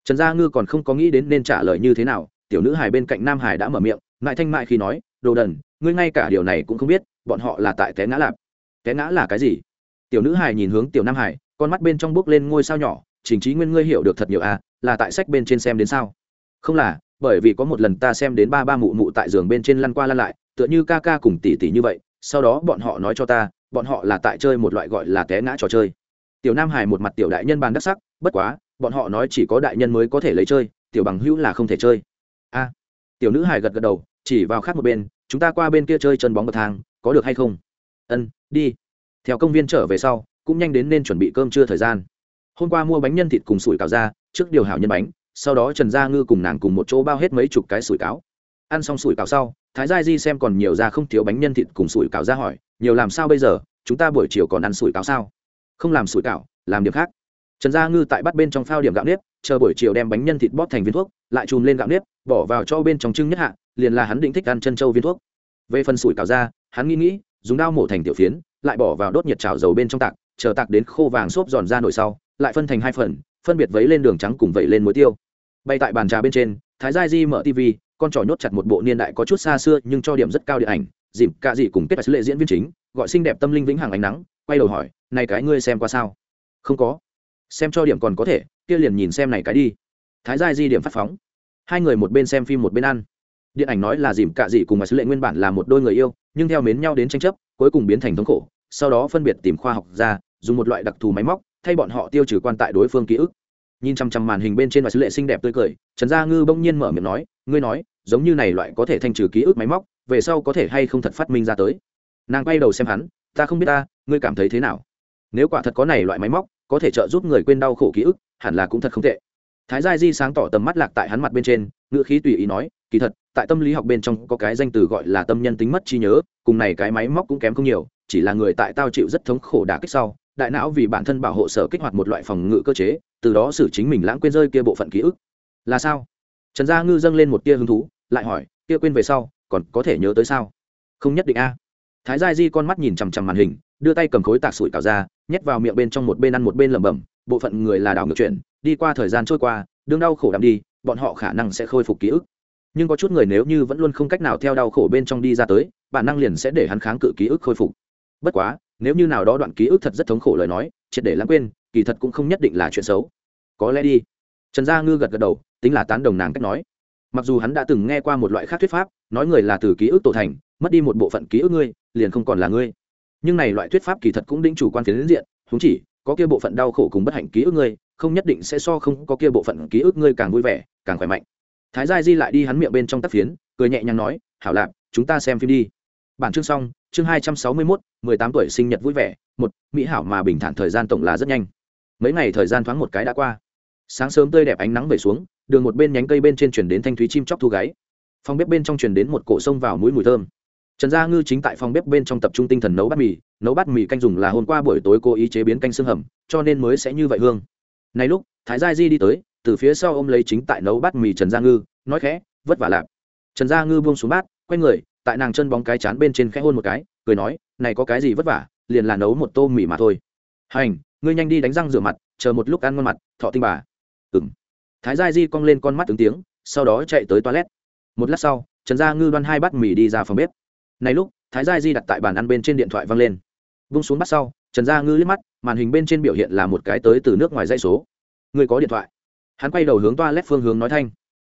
Trần gia ngư còn không có nghĩ đến nên trả lời như thế nào, tiểu nữ hài bên cạnh nam hải đã mở miệng, ngại thanh mại khi nói, đồ đần, ngươi ngay cả điều này cũng không biết, bọn họ là tại té ngã lạp. Té ngã là cái gì? Tiểu nữ hài nhìn hướng tiểu nam hải con mắt bên trong bước lên ngôi sao nhỏ, trình trí nguyên ngươi hiểu được thật nhiều à là tại sách bên trên xem đến sao? Không là, bởi vì có một lần ta xem đến ba ba mụ mụ tại giường bên trên lăn qua lăn lại, tựa như ca ca cùng tỷ tỷ như vậy, sau đó bọn họ nói cho ta, bọn họ là tại chơi một loại gọi là té ngã trò chơi. Tiểu nam hải một mặt tiểu đại nhân bàn đắc sắc, bất quá, bọn họ nói chỉ có đại nhân mới có thể lấy chơi, tiểu bằng hữu là không thể chơi. A. Tiểu nữ hải gật gật đầu, chỉ vào khác một bên, chúng ta qua bên kia chơi chân bóng bậc thang, có được hay không? Ân, đi. Theo công viên trở về sau, cũng nhanh đến nên chuẩn bị cơm trưa thời gian hôm qua mua bánh nhân thịt cùng sủi cảo ra, trước điều hảo nhân bánh, sau đó trần gia ngư cùng nàng cùng một chỗ bao hết mấy chục cái sủi cảo. Ăn xong sủi cảo sau, thái gia di xem còn nhiều ra không thiếu bánh nhân thịt cùng sủi cảo ra hỏi, nhiều làm sao bây giờ? Chúng ta buổi chiều còn ăn sủi cảo sao? Không làm sủi cảo, làm điểm khác. Trần gia ngư tại bắt bên trong phao điểm gạo nếp, chờ buổi chiều đem bánh nhân thịt bóp thành viên thuốc, lại chùm lên gạo nếp, bỏ vào cho bên trong trưng nhất hạ, liền là hắn định thích ăn chân trâu viên thuốc. Về phần sủi cảo ra, hắn nghĩ nghĩ, dùng dao mổ thành tiểu phiến, lại bỏ vào đốt nhiệt chảo dầu bên trong tạc, chờ tạc đến khô vàng xốp giòn ra nổi sau lại phân thành hai phần, phân biệt vấy lên đường trắng cùng vẩy lên muối tiêu. Bay tại bàn trà bên trên, thái gia di mở tv con trò nhốt chặt một bộ niên đại có chút xa xưa nhưng cho điểm rất cao điện ảnh dìm cả dị cùng kết sứ lệ diễn viên chính, gọi xinh đẹp tâm linh vĩnh hằng ánh nắng, quay đầu hỏi, này cái ngươi xem qua sao? Không có. Xem cho điểm còn có thể, kia liền nhìn xem này cái đi. Thái gia di điểm phát phóng. Hai người một bên xem phim một bên ăn. Điện ảnh nói là dìm cạ dị cùng mà sứ lệ nguyên bản là một đôi người yêu, nhưng theo mến nhau đến tranh chấp, cuối cùng biến thành thống khổ, sau đó phân biệt tìm khoa học ra dùng một loại đặc thù máy móc thay bọn họ tiêu trừ quan tại đối phương ký ức. Nhìn chăm chăm màn hình bên trên và sứ lệ xinh đẹp tươi cười, trần gia ngư bỗng nhiên mở miệng nói, ngươi nói, giống như này loại có thể thanh trừ ký ức máy móc, về sau có thể hay không thật phát minh ra tới? Nàng quay đầu xem hắn, ta không biết ta, ngươi cảm thấy thế nào? Nếu quả thật có này loại máy móc, có thể trợ giúp người quên đau khổ ký ức, hẳn là cũng thật không tệ. Thái gia di sáng tỏ tầm mắt lạc tại hắn mặt bên trên, ngữ khí tùy ý nói, kỳ thật, tại tâm lý học bên trong có cái danh từ gọi là tâm nhân tính mất trí nhớ, cùng này cái máy móc cũng kém không nhiều, chỉ là người tại tao chịu rất thống khổ đả kích sau đại não vì bản thân bảo hộ sở kích hoạt một loại phòng ngự cơ chế, từ đó xử chính mình lãng quên rơi kia bộ phận ký ức. Là sao? Trần gia ngư dâng lên một tia hứng thú, lại hỏi, kia quên về sau, còn có thể nhớ tới sao? Không nhất định a. Thái gia di con mắt nhìn chằm chằm màn hình, đưa tay cầm khối tạc sủi cảo ra, nhét vào miệng bên trong một bên ăn một bên lẩm bẩm, bộ phận người là đảo ngược chuyển đi qua thời gian trôi qua, đương đau khổ đạm đi, bọn họ khả năng sẽ khôi phục ký ức. Nhưng có chút người nếu như vẫn luôn không cách nào theo đau khổ bên trong đi ra tới, bản năng liền sẽ để hắn kháng cự ký ức khôi phục. Bất quá nếu như nào đó đoạn ký ức thật rất thống khổ lời nói, triệt để lãng quên, kỳ thật cũng không nhất định là chuyện xấu. Có lẽ đi. Trần gia ngư gật gật đầu, tính là tán đồng nàng cách nói. Mặc dù hắn đã từng nghe qua một loại khác thuyết pháp, nói người là từ ký ức tổ thành, mất đi một bộ phận ký ức ngươi, liền không còn là ngươi. Nhưng này loại thuyết pháp kỳ thật cũng đĩnh chủ quan phiến diện húng chỉ, có kia bộ phận đau khổ cùng bất hạnh ký ức ngươi, không nhất định sẽ so không có kia bộ phận ký ức ngươi càng vui vẻ, càng khỏe mạnh. Thái gia di lại đi hắn miệng bên trong tắc phiến, cười nhẹ nhàng nói, hảo lạp, chúng ta xem phim đi bản chương xong, chương hai trăm sáu mươi mốt, mười tám tuổi sinh nhật vui vẻ, một, mỹ hảo mà bình thản thời gian tổng là rất nhanh. Mấy ngày thời gian thoáng một cái đã qua. Sáng sớm tươi đẹp ánh nắng về xuống, đường một bên nhánh cây bên trên chuyển đến thanh thúy chim chóc thu gáy. Phòng bếp bên trong chuyển đến một cổ sông vào mũi mùi thơm. Trần gia ngư chính tại phòng bếp bên trong tập trung tinh thần nấu bát mì, nấu bát mì canh dùng là hôm qua buổi tối cô ý chế biến canh xương hầm, cho nên mới sẽ như vậy hương. Này lúc, thái gia di đi tới, từ phía sau ôm lấy chính tại nấu bát mì trần gia ngư, nói khẽ, vất vả lạp. Trần gia ngư buông xuống bát, quay người tại nàng chân bóng cái chán bên trên khẽ hôn một cái, cười nói, này có cái gì vất vả, liền là nấu một tô mì mà thôi. Hành, ngươi nhanh đi đánh răng rửa mặt, chờ một lúc ăn ngon mặt, thọ tinh bà. Ừng thái gia di cong lên con mắt ứng tiếng, sau đó chạy tới toilet. Một lát sau, trần gia ngư đoan hai bát mì đi ra phòng bếp. Này lúc, thái gia di đặt tại bàn ăn bên trên điện thoại văng lên. Vung xuống bắt sau, trần gia ngư liếc mắt, màn hình bên trên biểu hiện là một cái tới từ nước ngoài dây số. Người có điện thoại. Hắn quay đầu hướng toa lét phương hướng nói thanh.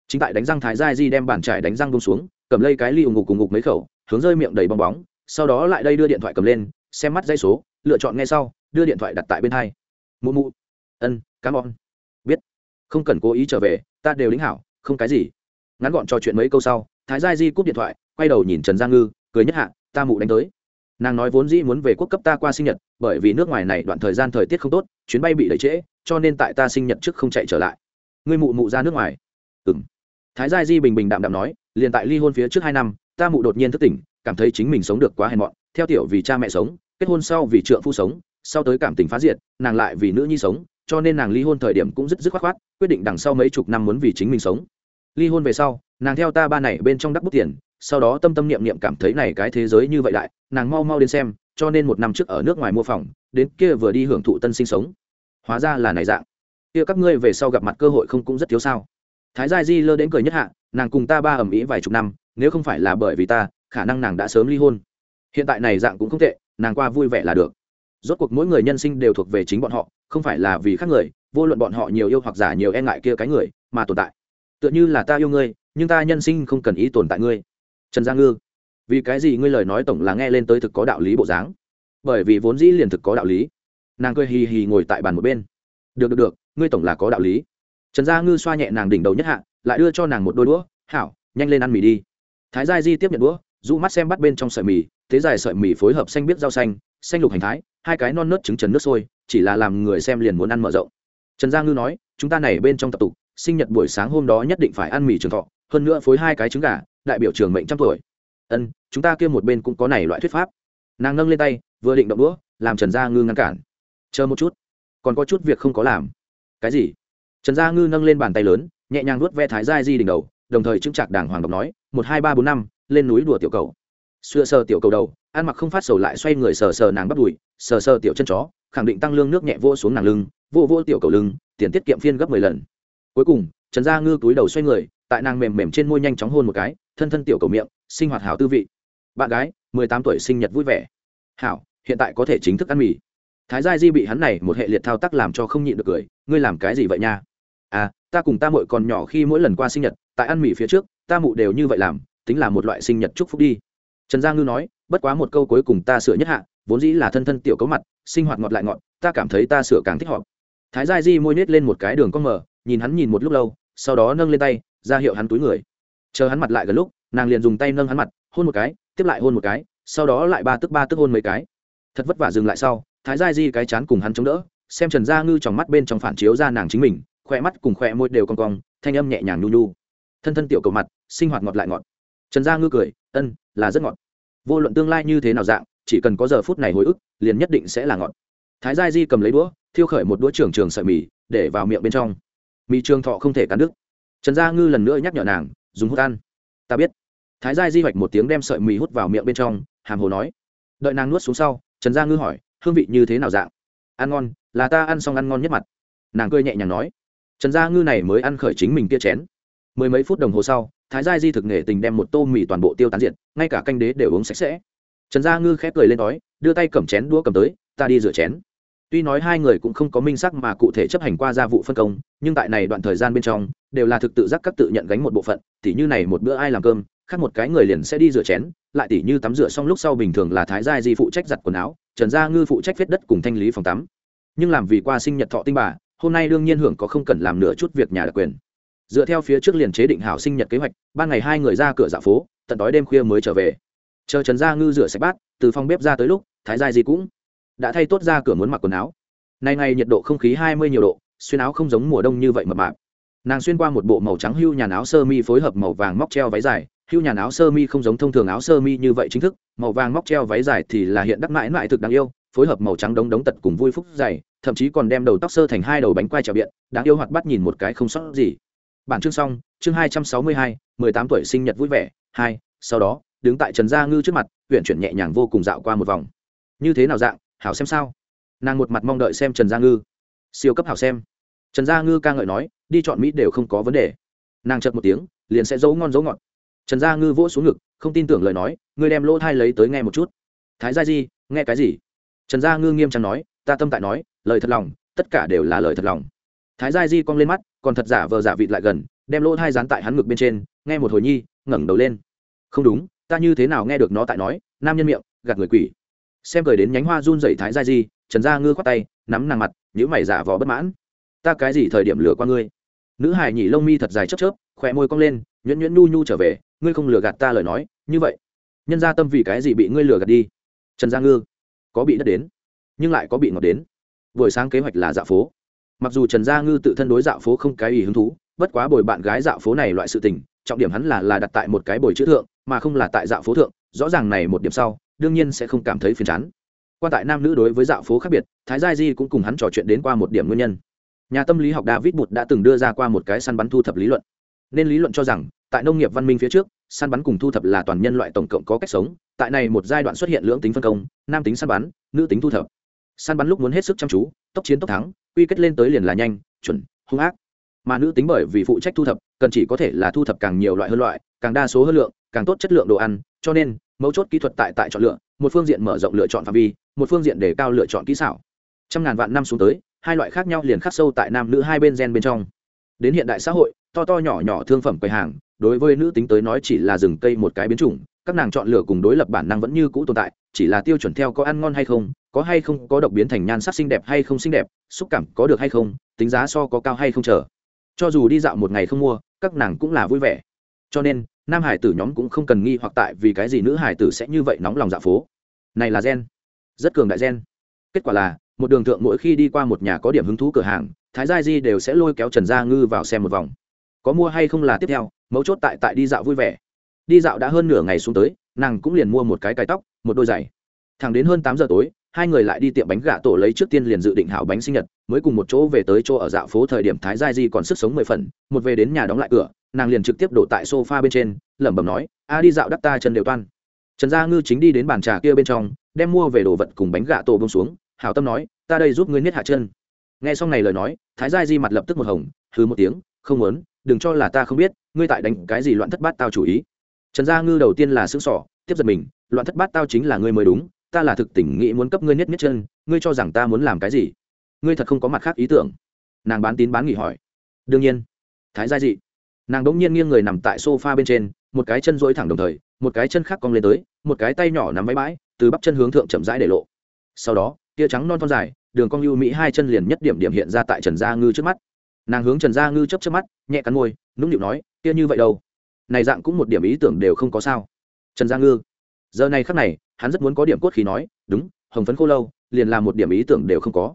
Chính tại đánh răng thái gia di đem bàn trải đánh răng vung xuống cầm lấy cái ly ủng ngục cùng ngục mấy khẩu, hướng rơi miệng đầy bong bóng, sau đó lại đây đưa điện thoại cầm lên, xem mắt dây số, lựa chọn ngay sau, đưa điện thoại đặt tại bên hai. Mụ mụ. Ân cám ơn. Biết. Không cần cố ý trở về, ta đều lính hảo, không cái gì. Ngắn gọn trò chuyện mấy câu sau, thái gia di cúp điện thoại, quay đầu nhìn trần gia ngư, cười nhất hạ, ta mụ đánh tới. Nàng nói vốn dĩ muốn về quốc cấp ta qua sinh nhật, bởi vì nước ngoài này đoạn thời gian thời tiết không tốt, chuyến bay bị đẩy trễ, cho nên tại ta sinh nhật trước không chạy trở lại. Ngươi mụ mụ ra nước ngoài. Ừng thái gia di bình bình đạm đạm nói, liền tại ly hôn phía trước hai năm, ta mụ đột nhiên thức tỉnh, cảm thấy chính mình sống được quá hèn mọn. Theo tiểu vì cha mẹ sống, kết hôn sau vì trượng phu sống, sau tới cảm tình phá diệt, nàng lại vì nữ nhi sống, cho nên nàng ly hôn thời điểm cũng rất dứt khoát khoát, quyết định đằng sau mấy chục năm muốn vì chính mình sống. Ly hôn về sau, nàng theo ta ba này bên trong đắc bút tiền, sau đó tâm tâm niệm niệm cảm thấy này cái thế giới như vậy đại, nàng mau mau đến xem, cho nên một năm trước ở nước ngoài mua phòng, đến kia vừa đi hưởng thụ tân sinh sống. Hóa ra là này dạng. Kia các ngươi về sau gặp mặt cơ hội không cũng rất thiếu sao? Thái gia di lơ đến cười nhất hạ, nàng cùng ta ba ầm ý vài chục năm, nếu không phải là bởi vì ta, khả năng nàng đã sớm ly hôn. Hiện tại này dạng cũng không tệ, nàng qua vui vẻ là được. Rốt cuộc mỗi người nhân sinh đều thuộc về chính bọn họ, không phải là vì khác người, vô luận bọn họ nhiều yêu hoặc giả nhiều e ngại kia cái người, mà tồn tại. Tựa như là ta yêu ngươi, nhưng ta nhân sinh không cần ý tồn tại ngươi. Trần gia ngư, vì cái gì ngươi lời nói tổng là nghe lên tới thực có đạo lý bộ dáng? Bởi vì vốn dĩ liền thực có đạo lý. Nàng cười hì hì ngồi tại bàn một bên. Được được được, ngươi tổng là có đạo lý trần gia ngư xoa nhẹ nàng đỉnh đầu nhất hạ, lại đưa cho nàng một đôi đũa, hảo, nhanh lên ăn mì đi. Thái gia di tiếp nhận đũa, rũ mắt xem bắt bên trong sợi mì, thế dài sợi mì phối hợp xanh biết rau xanh xanh lục hành thái, hai cái non nớt trứng trần nước sôi, chỉ là làm người xem liền muốn ăn mở rộng. Trần gia ngư nói, chúng ta này bên trong tập tục, sinh nhật buổi sáng hôm đó nhất định phải ăn mì trường thọ, hơn nữa phối hai cái trứng gà, đại biểu trường mệnh trăm tuổi. Ân, chúng ta kia một bên cũng có này loại thuyết pháp. Nàng nâng lên tay, vừa định động đũa, làm trần gia ngư ngăn cản. Chờ một chút, còn có chút việc không có làm. Cái gì? Trần gia ngư nâng lên bàn tay lớn, nhẹ nhàng nuốt ve thái gia di đỉnh đầu, đồng thời chứng trạc đàng hoàng độc nói, một, hai, ba, bốn, năm, lên núi đùa tiểu cầu. Sửa sờ tiểu cầu đầu, ăn mặc không phát sầu lại xoay người sờ sờ nàng bắt đùi, sờ sờ tiểu chân chó, khẳng định tăng lương nước nhẹ vô xuống nàng lưng vô vô tiểu cầu lưng, tiền tiết kiệm phiên gấp mười lần. Cuối cùng, trần gia ngư túi đầu xoay người, tại nàng mềm mềm trên môi nhanh chóng hôn một cái, thân thân tiểu cầu miệng, sinh hoạt hảo tư vị. Bạn gái, mười tám tuổi sinh nhật vui vẻ. Hảo, hiện tại có thể chính thức ăn mì thái gia di bị hắn này một hệ liệt thao tác làm cho không nhịn được cười, ngươi làm cái gì vậy nha? À ta cùng ta mội còn nhỏ khi mỗi lần qua sinh nhật, tại ăn mì phía trước, ta mụ đều như vậy làm, tính là một loại sinh nhật chúc phúc đi. Trần gia ngư nói, bất quá một câu cuối cùng ta sửa nhất hạ, vốn dĩ là thân thân tiểu cấu mặt, sinh hoạt ngọt lại ngọt, ta cảm thấy ta sửa càng thích hợp. Thái gia di môi nết lên một cái đường con mở nhìn hắn nhìn một lúc lâu, sau đó nâng lên tay, ra hiệu hắn túi người. Chờ hắn mặt lại gần lúc, nàng liền dùng tay nâng hắn mặt, hôn một cái, tiếp lại hôn một cái, sau đó lại ba tức ba tức hôn mấy cái. Thật vất vả dừng lại sau thái gia di cái chán cùng hắn chống đỡ, xem trần gia ngư trong mắt bên trong phản chiếu ra nàng chính mình khoe mắt cùng khoe môi đều cong cong, thanh âm nhẹ nhàng nhu nhu. Thân thân tiểu cầu mặt, sinh hoạt ngọt lại ngọt. Trần gia ngư cười, ân, là rất ngọt. Vô luận tương lai như thế nào dạng, chỉ cần có giờ phút này hồi ức, liền nhất định sẽ là ngọt. Thái gia di cầm lấy đũa, thiêu khởi một đũa trường trường sợi mì, để vào miệng bên trong. Mì trường thọ không thể cắn đứt. Trần gia ngư lần nữa nhắc nhở nàng, dùng hút ăn. Ta biết. Thái gia di hoạch một tiếng đem sợi mì hút vào miệng bên trong, hàm hồ nói. Đợi nàng nuốt xuống sau, trần gia ngư hỏi hương vị như thế nào dạng? Ăn ngon, là ta ăn xong ăn ngon nhất mặt. Nàng cười nhẹ nhàng nói. Trần gia ngư này mới ăn khởi chính mình kia chén. Mười mấy phút đồng hồ sau, thái gia di thực nghệ tình đem một tô mì toàn bộ tiêu tán diện ngay cả canh đế đều uống sạch sẽ. Trần gia ngư khép cười lên nói, đưa tay cầm chén đũa cầm tới, ta đi rửa chén. Tuy nói hai người cũng không có minh sắc mà cụ thể chấp hành qua gia vụ phân công, nhưng tại này đoạn thời gian bên trong, đều là thực tự giác các tự nhận gánh một bộ phận, tỉ như này một bữa ai làm cơm, khác một cái người liền sẽ đi rửa chén, lại tỉ như tắm rửa xong lúc sau bình thường là thái gia di phụ trách giặt quần áo trần gia ngư phụ trách vết đất cùng thanh lý phòng tắm. Nhưng làm vì qua sinh nhật thọ tinh bà, hôm nay đương nhiên hưởng có không cần làm nửa chút việc nhà đặc quyền. Dựa theo phía trước liền chế định hảo sinh nhật kế hoạch, ban ngày hai người ra cửa dạo phố, tận đói đêm khuya mới trở về. Chờ trần gia ngư rửa sạch bát, từ phòng bếp ra tới lúc, thái gia gì cũng đã thay tốt ra cửa muốn mặc quần áo. Nay ngày nhiệt độ không khí hai mươi nhiều độ, xuyên áo không giống mùa đông như vậy mập mạp. Nàng xuyên qua một bộ màu trắng hưu nhàn áo sơ mi phối hợp màu vàng móc treo váy dài hưu nhàn áo sơ mi không giống thông thường áo sơ mi như vậy chính thức, màu vàng móc treo váy dài thì là hiện đắc mãi mãi thực đáng yêu, phối hợp màu trắng đống đống tật cùng vui phúc dày, thậm chí còn đem đầu tóc sơ thành hai đầu bánh quai trèo biện, đáng yêu hoạt bắt nhìn một cái không sót gì. Bản chương xong, chương hai trăm sáu mươi hai, mười tám tuổi sinh nhật vui vẻ, hai, sau đó, đứng tại trần gia ngư trước mặt, huyện chuyển nhẹ nhàng vô cùng dạo qua một vòng. Như thế nào dạng, hảo xem sao? Nàng một mặt mong đợi xem trần gia ngư. Siêu cấp hảo xem. Trần gia ngư ca ngợi nói, đi chọn mỹ đều không có vấn đề. Nàng chật một tiếng, liền sẽ giấu ngon giấu ngọt trần gia ngư vỗ xuống ngực, không tin tưởng lời nói, ngươi đem lỗ thai lấy tới nghe một chút. Thái gia di, nghe cái gì? Trần gia ngư nghiêm trang nói, ta tâm tại nói, lời thật lòng, tất cả đều là lời thật lòng. Thái gia di cong lên mắt, còn thật giả vờ giả vịt lại gần, đem lỗ thai dán tại hắn ngực bên trên, nghe một hồi nhi, ngẩng đầu lên. Không đúng, ta như thế nào nghe được nó tại nói, nam nhân miệng, gạt người quỷ. Xem cười đến nhánh hoa run dậy thái gia di, trần gia ngư khoát tay, nắm nàng mặt nhữ mày giả vò bất mãn. Ta cái gì thời điểm lừa qua ngươi? Nữ hải nhỉ lông mi thật dài chớp chớp khỏe môi cong lên, nhuyễn nhuyễn nhu nhu trở về ngươi không lừa gạt ta lời nói, như vậy, nhân gia tâm vì cái gì bị ngươi lừa gạt đi? Trần gia ngư, có bị đất đến, nhưng lại có bị ngọt đến. Buổi sáng kế hoạch là dạo phố. Mặc dù trần gia ngư tự thân đối dạo phố không cái ý hứng thú, bất quá bồi bạn gái dạo phố này loại sự tình, trọng điểm hắn là là đặt tại một cái bồi chữ thượng, mà không là tại dạo phố thượng, rõ ràng này một điểm sau, đương nhiên sẽ không cảm thấy phiền chán. Quan tại nam nữ đối với dạo phố khác biệt, thái gia di cũng cùng hắn trò chuyện đến qua một điểm nguyên nhân. Nhà tâm lý học david bụt đã từng đưa ra qua một cái săn bắn thu thập lý luận nên lý luận cho rằng, tại nông nghiệp văn minh phía trước, săn bắn cùng thu thập là toàn nhân loại tổng cộng có cách sống, tại này một giai đoạn xuất hiện lưỡng tính phân công, nam tính săn bắn, nữ tính thu thập. Săn bắn lúc muốn hết sức chăm chú, tốc chiến tốc thắng, quy kết lên tới liền là nhanh, chuẩn, hung ác. Mà nữ tính bởi vì phụ trách thu thập, cần chỉ có thể là thu thập càng nhiều loại hơn loại, càng đa số hơn lượng, càng tốt chất lượng đồ ăn, cho nên, mấu chốt kỹ thuật tại tại chọn lựa, một phương diện mở rộng lựa chọn phạm vi, một phương diện để cao lựa chọn kỹ xảo. Trăm ngàn vạn năm xuống tới, hai loại khác nhau liền khắc sâu tại nam nữ hai bên gen bên trong đến hiện đại xã hội, to to nhỏ nhỏ thương phẩm quầy hàng, đối với nữ tính tới nói chỉ là rừng cây một cái biến chủng, các nàng chọn lựa cùng đối lập bản năng vẫn như cũ tồn tại, chỉ là tiêu chuẩn theo có ăn ngon hay không, có hay không có độc biến thành nhan sắc xinh đẹp hay không xinh đẹp, xúc cảm có được hay không, tính giá so có cao hay không chờ. Cho dù đi dạo một ngày không mua, các nàng cũng là vui vẻ. Cho nên, nam hải tử nhóm cũng không cần nghi hoặc tại vì cái gì nữ hải tử sẽ như vậy nóng lòng dạ phố. Này là gen. Rất cường đại gen. Kết quả là một đường thượng mỗi khi đi qua một nhà có điểm hứng thú cửa hàng, thái gia di đều sẽ lôi kéo trần gia ngư vào xem một vòng. Có mua hay không là tiếp theo, mấu chốt tại tại đi dạo vui vẻ. Đi dạo đã hơn nửa ngày xuống tới, nàng cũng liền mua một cái cài tóc, một đôi giày. Thẳng đến hơn tám giờ tối, hai người lại đi tiệm bánh gà tổ lấy trước tiên liền dự định hảo bánh sinh nhật, mới cùng một chỗ về tới chỗ ở dạo phố thời điểm thái gia di còn sức sống mười phần, một về đến nhà đóng lại cửa, nàng liền trực tiếp đổ tại sofa bên trên, lẩm bẩm nói, a, đi dạo đắp ta chân đều toan. Trần gia ngư chính đi đến bàn trà kia bên trong, đem mua về đồ vật cùng bánh gà tổ bông xuống hảo tâm nói, ta đây giúp ngươi niết hạ chân. Nghe xong này lời nói, thái gia di mặt lập tức một hồng, hừ một tiếng, không muốn, đừng cho là ta không biết, ngươi tại đánh cái gì loạn thất bát tao chủ ý. Trần gia ngư đầu tiên là xứng sỏ tiếp giật mình, loạn thất bát tao chính là ngươi mới đúng, ta là thực tỉnh nghĩ muốn cấp ngươi niết niết chân, ngươi cho rằng ta muốn làm cái gì? Ngươi thật không có mặt khác ý tưởng. Nàng bán tín bán nghỉ hỏi. Đương nhiên. Thái gia dị nàng đ ỗ n g nhiên nghiêng người nằm tại s o f a bên trên, một cái chân dỗi thẳng đồng thời, một cái chân khác cong lên tới, một cái tay nhỏ nắm máy bãi, từ bắp chân hướng thượng chậm rãi để lộ. Sau đó tia trắng non thon dài, đường cong ưu mỹ hai chân liền nhất điểm điểm hiện ra tại trần gia ngư trước mắt. Nàng hướng trần gia ngư chấp chấp mắt, nhẹ cắn môi, nũng nịu nói, tia như vậy đâu? Này dạng cũng một điểm ý tưởng đều không có sao. Trần gia ngư, giờ này khắc này, hắn rất muốn có điểm cốt khí nói, đúng, hồng phấn khô lâu, liền làm một điểm ý tưởng đều không có.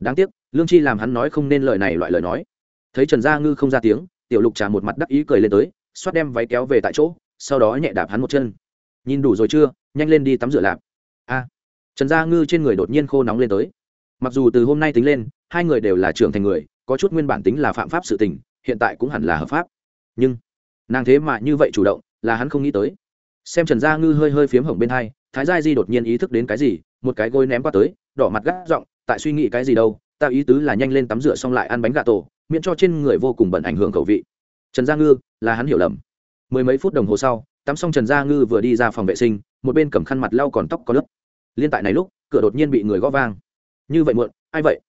Đáng tiếc, lương chi làm hắn nói không nên lời này loại lời nói. Thấy trần gia ngư không ra tiếng, tiểu lục trà một mặt đắc ý cười lên tới, xoát đem váy kéo về tại chỗ, sau đó nhẹ đạp hắn một chân. Nhìn đủ rồi chưa? Nhanh lên đi tắm rửa lạp trần gia ngư trên người đột nhiên khô nóng lên tới. Mặc dù từ hôm nay tính lên, hai người đều là trưởng thành người, có chút nguyên bản tính là phạm pháp sự tình, hiện tại cũng hẳn là hợp pháp. Nhưng, nàng thế mà như vậy chủ động, là hắn không nghĩ tới. Xem trần gia ngư hơi hơi phiếm hỏng bên hai, thái gia di đột nhiên ý thức đến cái gì, một cái gối ném qua tới, đỏ mặt gác giọng, tại suy nghĩ cái gì đâu tạo ý tứ là nhanh lên tắm rửa xong lại ăn bánh gà tổ, miễn cho trên người vô cùng bẩn ảnh hưởng khẩu vị. Trần gia ngư, là hắn hiểu lầm. Mười mấy phút đồng hồ sau, tắm xong trần gia ngư vừa đi ra phòng vệ sinh, một bên cầm khăn mặt lau còn tóc có lớp liên tại này lúc, cửa đột nhiên bị người gõ vang. Như vậy muộn, ai vậy?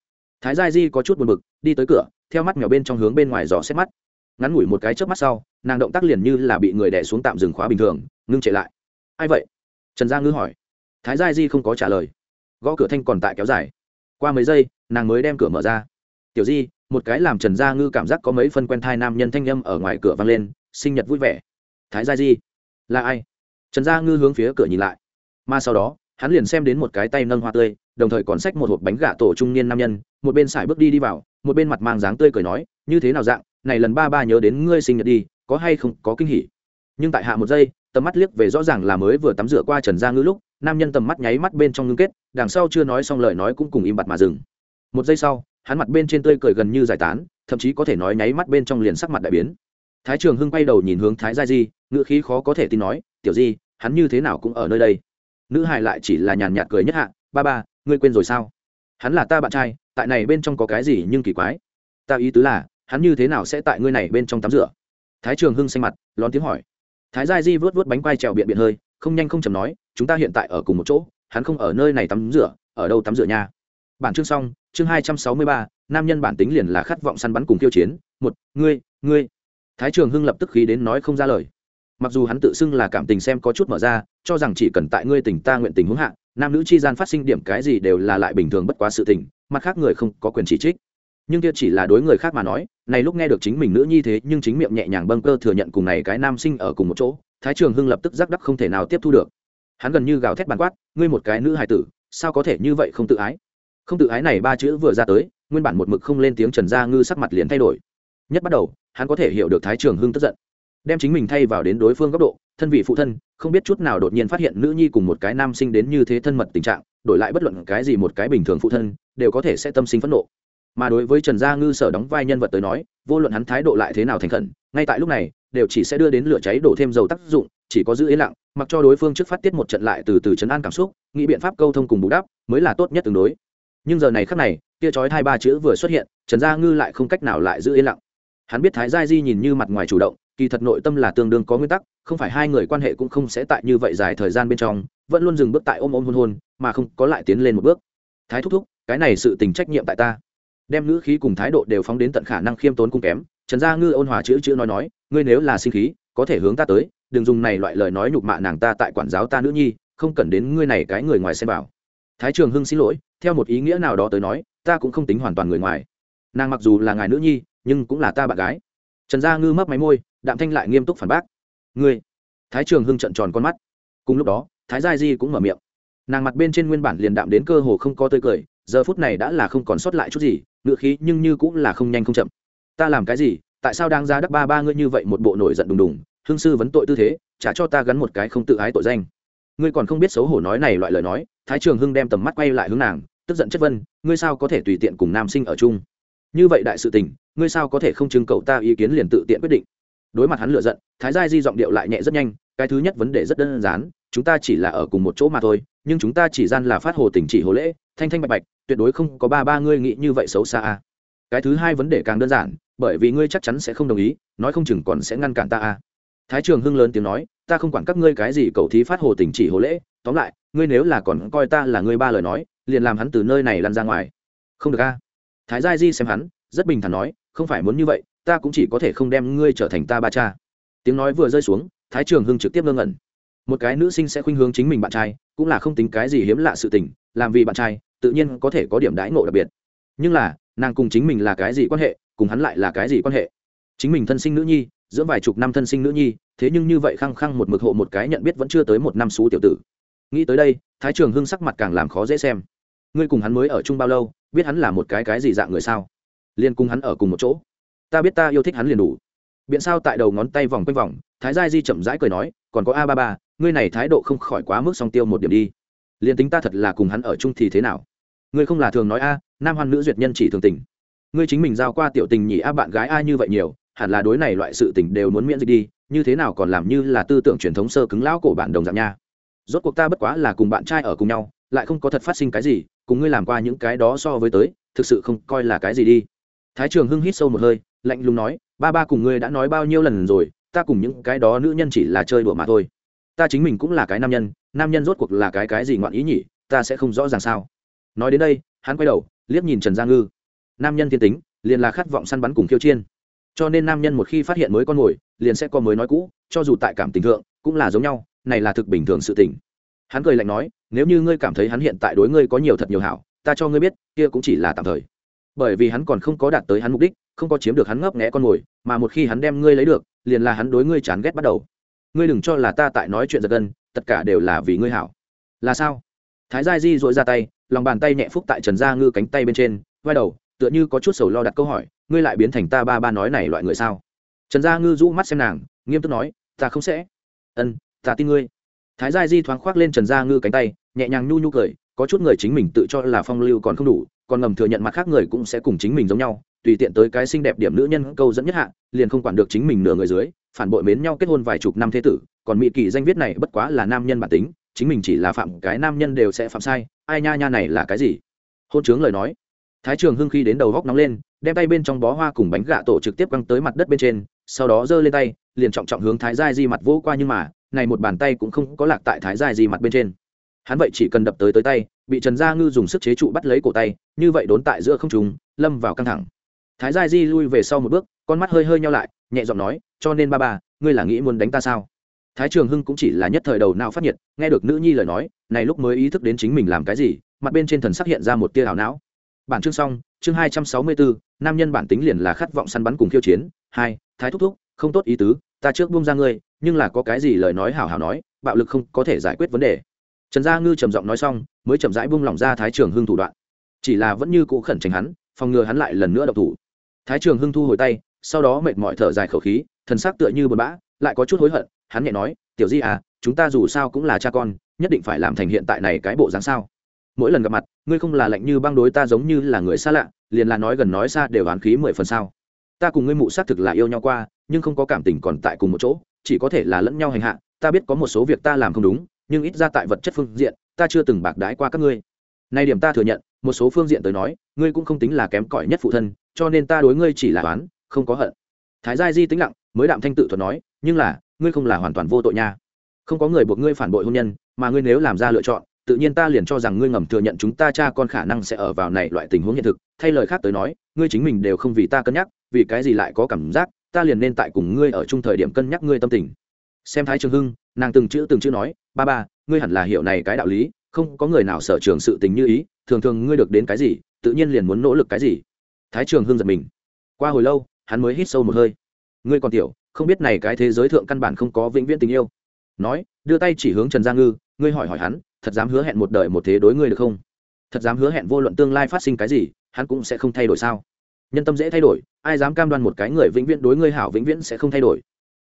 Thái gia di có chút buồn bực, đi tới cửa, theo mắt mèo bên trong hướng bên ngoài dò xét mắt. Ngắn ngủi một cái trước mắt sau, nàng động tác liền như là bị người đẻ xuống tạm dừng khóa bình thường, ngưng chạy lại. Ai vậy? Trần gia ngư hỏi. Thái gia di không có trả lời. Gõ cửa thanh còn tại kéo dài. Qua mấy giây, nàng mới đem cửa mở ra. Tiểu di, một cái làm trần gia ngư cảm giác có mấy phân quen thai nam nhân thanh â m ở ngoài cửa vang lên, sinh nhật vui vẻ. Thái gia di, là ai? Trần gia ngư hướng phía cửa nhìn lại. Mà sau đó hắn liền xem đến một cái tay nâng hoa tươi, đồng thời còn xách một hộp bánh gà tổ trung niên nam nhân, một bên sải bước đi đi vào, một bên mặt mang dáng tươi cười nói, như thế nào dạng, này lần ba ba nhớ đến ngươi sinh nhật đi, có hay không, có kinh hỉ? Nhưng tại hạ một giây, tầm mắt liếc về rõ ràng là mới vừa tắm rửa qua trần gia ngư lúc, nam nhân tầm mắt nháy mắt bên trong ngưng kết, đằng sau chưa nói xong lời nói cũng cùng im bặt mà dừng. Một giây sau, hắn mặt bên trên tươi cười gần như giải tán, thậm chí có thể nói nháy mắt bên trong liền sắc mặt đại biến. Thái trường hưng quay đầu nhìn hướng thái gia di, ngữ khí khó có thể tin nói, tiểu di, hắn như thế nào cũng ở nơi đây? Nữ hài lại chỉ là nhàn nhạt cười nhất hạ, ba ba, ngươi quên rồi sao? Hắn là ta bạn trai, tại này bên trong có cái gì nhưng kỳ quái? Ta ý tứ là, hắn như thế nào sẽ tại ngươi này bên trong tắm rửa? Thái trường hưng xanh mặt lón tiếng hỏi. Thái gia di vớt vớt bánh quai trèo biện biện hơi, không nhanh không chầm nói, chúng ta hiện tại ở cùng một chỗ, hắn không ở nơi này tắm rửa, ở đâu tắm rửa nha? Bản chương xong, chương hai trăm sáu mươi ba, nam nhân bản tính liền là khát vọng săn bắn cùng kiêu chiến. Một, ngươi ngươi. Thái trường hưng lập tức khí đến nói không ra lời mặc dù hắn tự xưng là cảm tình xem có chút mở ra, cho rằng chỉ cần tại ngươi tình ta nguyện tình hướng hạ, nam nữ chi gian phát sinh điểm cái gì đều là lại bình thường bất quá sự tình, mặt khác người không có quyền chỉ trích. Nhưng kia chỉ là đối người khác mà nói, này lúc nghe được chính mình nữ nhi thế, nhưng chính miệng nhẹ nhàng bâng cơ thừa nhận cùng này cái nam sinh ở cùng một chỗ, thái trường hưng lập tức giác đắc không thể nào tiếp thu được. Hắn gần như gào thét bàn quát, ngươi một cái nữ hài tử, sao có thể như vậy không tự ái? Không tự ái này ba chữ vừa ra tới, nguyên bản một mực không lên tiếng trần gia ngư sắc mặt liền thay đổi. Nhất bắt đầu, hắn có thể hiểu được thái trường hưng tức giận đem chính mình thay vào đến đối phương góc độ, thân vị phụ thân, không biết chút nào đột nhiên phát hiện nữ nhi cùng một cái nam sinh đến như thế thân mật tình trạng, đổi lại bất luận cái gì một cái bình thường phụ thân, đều có thể sẽ tâm sinh phẫn nộ. Mà đối với trần gia ngư sở đóng vai nhân vật tới nói, vô luận hắn thái độ lại thế nào thành khẩn, ngay tại lúc này, đều chỉ sẽ đưa đến lửa cháy đổ thêm dầu tác dụng, chỉ có giữ yên lặng, mặc cho đối phương trước phát tiết một trận lại từ từ chấn an cảm xúc, nghĩ biện pháp câu thông cùng bù đắp, mới là tốt nhất tương đối. Nhưng giờ này khắc này kia chói hai ba chữ vừa xuất hiện, trần gia ngư lại không cách nào lại giữ yên lặng. Hắn biết thái gia di nhìn như mặt ngoài chủ động kỳ thật nội tâm là tương đương có nguyên tắc, không phải hai người quan hệ cũng không sẽ tại như vậy dài thời gian bên trong, vẫn luôn dừng bước tại ôm ôm hôn hôn, mà không có lại tiến lên một bước. Thái thúc thúc, cái này sự tình trách nhiệm tại ta. Đem ngữ khí cùng thái độ đều phóng đến tận khả năng khiêm tốn cung kém, trần gia ngư ôn hòa chữ chữ nói nói, ngươi nếu là sinh khí, có thể hướng ta tới, đừng dùng này loại lời nói nhục mạ nàng ta tại quản giáo ta nữ nhi, không cần đến ngươi này cái người ngoài xem vào. Thái trường hưng xin lỗi, theo một ý nghĩa nào đó tới nói, ta cũng không tính hoàn toàn người ngoài. Nàng mặc dù là ngài nữ nhi, nhưng cũng là ta bạn gái. Trần gia ngư mấp máy môi đạm thanh lại nghiêm túc phản bác. Ngươi. Thái trường hưng trận tròn con mắt. Cùng lúc đó, thái gia di cũng mở miệng. Nàng mặt bên trên nguyên bản liền đạm đến cơ hồ không có tươi cười, giờ phút này đã là không còn sót lại chút gì ngựa khí nhưng như cũng là không nhanh không chậm. Ta làm cái gì? Tại sao đang ra đắc ba ba ngươi như vậy một bộ nổi giận đùng đùng? Hương sư vấn tội tư thế, trả cho ta gắn một cái không tự ái tội danh. Ngươi còn không biết xấu hổ nói này loại lời nói, thái trường hưng đem tầm mắt quay lại hướng nàng, tức giận chất vân ngươi sao có thể tùy tiện cùng nam sinh ở chung? Như vậy đại sự tình, ngươi sao có thể không chứng cầu ta ý kiến liền tự tiện quyết định? Đối mặt hắn lựa giận, thái gia di giọng điệu lại nhẹ rất nhanh, cái thứ nhất vấn đề rất đơn giản, chúng ta chỉ là ở cùng một chỗ mà thôi, nhưng chúng ta chỉ gian là phát hồ tình chỉ hồ lễ, thanh thanh bạch bạch, tuyệt đối không có ba ba ngươi nghĩ như vậy xấu xa a cái thứ hai vấn đề càng đơn giản, bởi vì ngươi chắc chắn sẽ không đồng ý, nói không chừng còn sẽ ngăn cản ta a thái trường hưng lớn tiếng nói, ta không quản các ngươi cái gì cầu thí phát hồ tình chỉ hồ lễ, tóm lại, ngươi nếu là còn coi ta là ngươi ba lời nói, liền làm hắn từ nơi này lăn ra ngoài. Không được a thái gia di xem hắn, rất bình thản nói, không phải muốn như vậy ta cũng chỉ có thể không đem ngươi trở thành ta ba cha. Tiếng nói vừa rơi xuống, thái trường hưng trực tiếp ngơ ngẩn. Một cái nữ sinh sẽ khuynh hướng chính mình bạn trai, cũng là không tính cái gì hiếm lạ sự tình, làm vì bạn trai, tự nhiên có thể có điểm đãi ngộ đặc biệt. Nhưng là, nàng cùng chính mình là cái gì quan hệ, cùng hắn lại là cái gì quan hệ? Chính mình thân sinh nữ nhi giữa vài chục năm thân sinh nữ nhi, thế nhưng như vậy khăng khăng một mực hộ một cái nhận biết vẫn chưa tới một năm xú tiểu tử. Nghĩ tới đây, thái trường hưng sắc mặt càng làm khó dễ xem. Ngươi cùng hắn mới ở chung bao lâu, biết hắn là một cái cái gì dạng người sao? Liên cùng hắn ở cùng một chỗ ta biết ta yêu thích hắn liền đủ. Biện sao tại đầu ngón tay vòng quanh vòng, thái gia di chậm rãi cười nói, còn có a ba ba, ngươi này thái độ không khỏi quá mức song tiêu một điểm đi. Liền tính ta thật là cùng hắn ở chung thì thế nào? Ngươi không là thường nói a, nam hoan nữ duyệt nhân chỉ thường tình. Ngươi chính mình giao qua tiểu tình nhỉ a bạn gái a như vậy nhiều, hẳn là đối này loại sự tình đều muốn miễn dịch đi, như thế nào còn làm như là tư tưởng truyền thống sơ cứng lão cổ bạn đồng dạng nha. Rốt cuộc ta bất quá là cùng bạn trai ở cùng nhau, lại không có thật phát sinh cái gì, cùng ngươi làm qua những cái đó so với tới, thực sự không coi là cái gì đi. Thái trường hưng hít sâu một hơi lạnh lùng nói, ba ba cùng ngươi đã nói bao nhiêu lần rồi, ta cùng những cái đó nữ nhân chỉ là chơi đùa mà thôi. Ta chính mình cũng là cái nam nhân nam nhân rốt cuộc là cái cái gì ngoạn ý nhỉ, ta sẽ không rõ ràng sao. Nói đến đây, hắn quay đầu, liếc nhìn trần gia ngư. Nam nhân thiên tính, liền là khát vọng săn bắn cùng khiêu chiên cho nên nam nhân một khi phát hiện mới con mồi, liền sẽ có mới nói cũ, cho dù tại cảm tình thượng, cũng là giống nhau, này là thực bình thường sự tình. Hắn cười lạnh nói, nếu như ngươi cảm thấy hắn hiện tại đối ngươi có nhiều thật nhiều hảo, ta cho ngươi biết, kia cũng chỉ là tạm thời bởi vì hắn còn không có đạt tới hắn mục đích, không có chiếm được hắn ngấp nghẽ con mồi mà một khi hắn đem ngươi lấy được, liền là hắn đối ngươi chán ghét bắt đầu. Ngươi đừng cho là ta tại nói chuyện giật gân, tất cả đều là vì ngươi hảo. Là sao? Thái gia di dội ra tay, lòng bàn tay nhẹ phúc tại trần gia ngư cánh tay bên trên vai đầu, tựa như có chút sầu lo đặt câu hỏi, ngươi lại biến thành ta ba ba nói này loại người sao? Trần gia ngư rũ mắt xem nàng, nghiêm túc nói, ta không sẽ. Ân, ta tin ngươi. Thái gia di thoáng khoác lên trần gia ngư cánh tay, nhẹ nhàng nhu nhu cười, có chút người chính mình tự cho là phong lưu còn không đủ còn ngầm thừa nhận mặt khác người cũng sẽ cùng chính mình giống nhau, tùy tiện tới cái xinh đẹp điểm nữ nhân câu dẫn nhất hạ, liền không quản được chính mình nửa người dưới, phản bội mến nhau kết hôn vài chục năm thế tử, còn mỹ kỳ danh viết này bất quá là nam nhân bản tính, chính mình chỉ là phạm cái nam nhân đều sẽ phạm sai, ai nha nha này là cái gì? Hôn chướng lời nói. Thái trường hưng khi đến đầu góc nóng lên, đem tay bên trong bó hoa cùng bánh gạ tổ trực tiếp quăng tới mặt đất bên trên, sau đó giơ lên tay, liền trọng trọng hướng thái giai di mặt vỗ qua nhưng mà, này một bàn tay cũng không có lạc tại thái giai di mặt bên trên hắn vậy chỉ cần đập tới tới tay, bị trần gia ngư dùng sức chế trụ bắt lấy cổ tay, như vậy đốn tại giữa không trùng lâm vào căng thẳng. Thái gia di lui về sau một bước, con mắt hơi hơi nhau lại, nhẹ giọng nói, cho nên ba ba, ngươi là nghĩ muốn đánh ta sao? Thái trường hưng cũng chỉ là nhất thời đầu nào phát nhiệt, nghe được nữ nhi lời nói, này lúc mới ý thức đến chính mình làm cái gì, mặt bên trên thần sắc hiện ra một tia ảo não. Bản chương xong, chương hai trăm sáu mươi bốn, nam nhân bản tính liền là khát vọng săn bắn cùng khiêu chiến. Hai, thái thúc thúc, không tốt ý tứ, ta trước buông ra ngươi, nhưng là có cái gì lời nói hảo hảo nói, bạo lực không có thể giải quyết vấn đề trần gia ngư trầm giọng nói xong, mới chậm rãi buông lỏng ra thái trường hưng thủ đoạn. Chỉ là vẫn như cũ khẩn tránh hắn, phòng ngừa hắn lại lần nữa độc thủ. Thái trường hưng thu hồi tay, sau đó mệt mỏi thở dài khẩu khí, thần sắc tựa như buồn bã, lại có chút hối hận, hắn nhẹ nói, tiểu di à chúng ta dù sao cũng là cha con, nhất định phải làm thành hiện tại này cái bộ dáng sao? Mỗi lần gặp mặt, ngươi không là lạnh như băng đối ta giống như là người xa lạ, liền là nói gần nói xa đều oán khí mười phần sao. Ta cùng ngươi mụ xác thực là yêu nhau qua, nhưng không có cảm tình còn tại cùng một chỗ, chỉ có thể là lẫn nhau hành hạ, ta biết có một số việc ta làm không đúng nhưng ít ra tại vật chất phương diện, ta chưa từng bạc đái qua các ngươi. Nay điểm ta thừa nhận, một số phương diện tới nói, ngươi cũng không tính là kém cỏi nhất phụ thân, cho nên ta đối ngươi chỉ là oán, không có hận. Thái gia di tính lặng, mới đạm thanh tự thuật nói, nhưng là, ngươi không là hoàn toàn vô tội nha. Không có người buộc ngươi phản bội hôn nhân, mà ngươi nếu làm ra lựa chọn, tự nhiên ta liền cho rằng ngươi ngầm thừa nhận chúng ta cha con khả năng sẽ ở vào này loại tình huống hiện thực. Thay lời khác tới nói, ngươi chính mình đều không vì ta cân nhắc, vì cái gì lại có cảm giác, ta liền nên tại cùng ngươi ở chung thời điểm cân nhắc ngươi tâm tình. Xem thái trường hưng, nàng từng chữ từng chữ nói ba ba, ngươi hẳn là hiểu này cái đạo lý, không có người nào sở trường sự tình như ý, thường thường ngươi được đến cái gì, tự nhiên liền muốn nỗ lực cái gì. Thái trường hưng giật mình. Qua hồi lâu, hắn mới hít sâu một hơi. Ngươi còn tiểu, không biết này cái thế giới thượng căn bản không có vĩnh viễn tình yêu. Nói, đưa tay chỉ hướng trần gia ngư, ngươi hỏi hỏi hắn, thật dám hứa hẹn một đời một thế đối ngươi được không? Thật dám hứa hẹn vô luận tương lai phát sinh cái gì, hắn cũng sẽ không thay đổi sao? Nhân tâm dễ thay đổi, ai dám cam đoan một cái người vĩnh viễn đối ngươi hảo vĩnh viễn sẽ không thay đổi.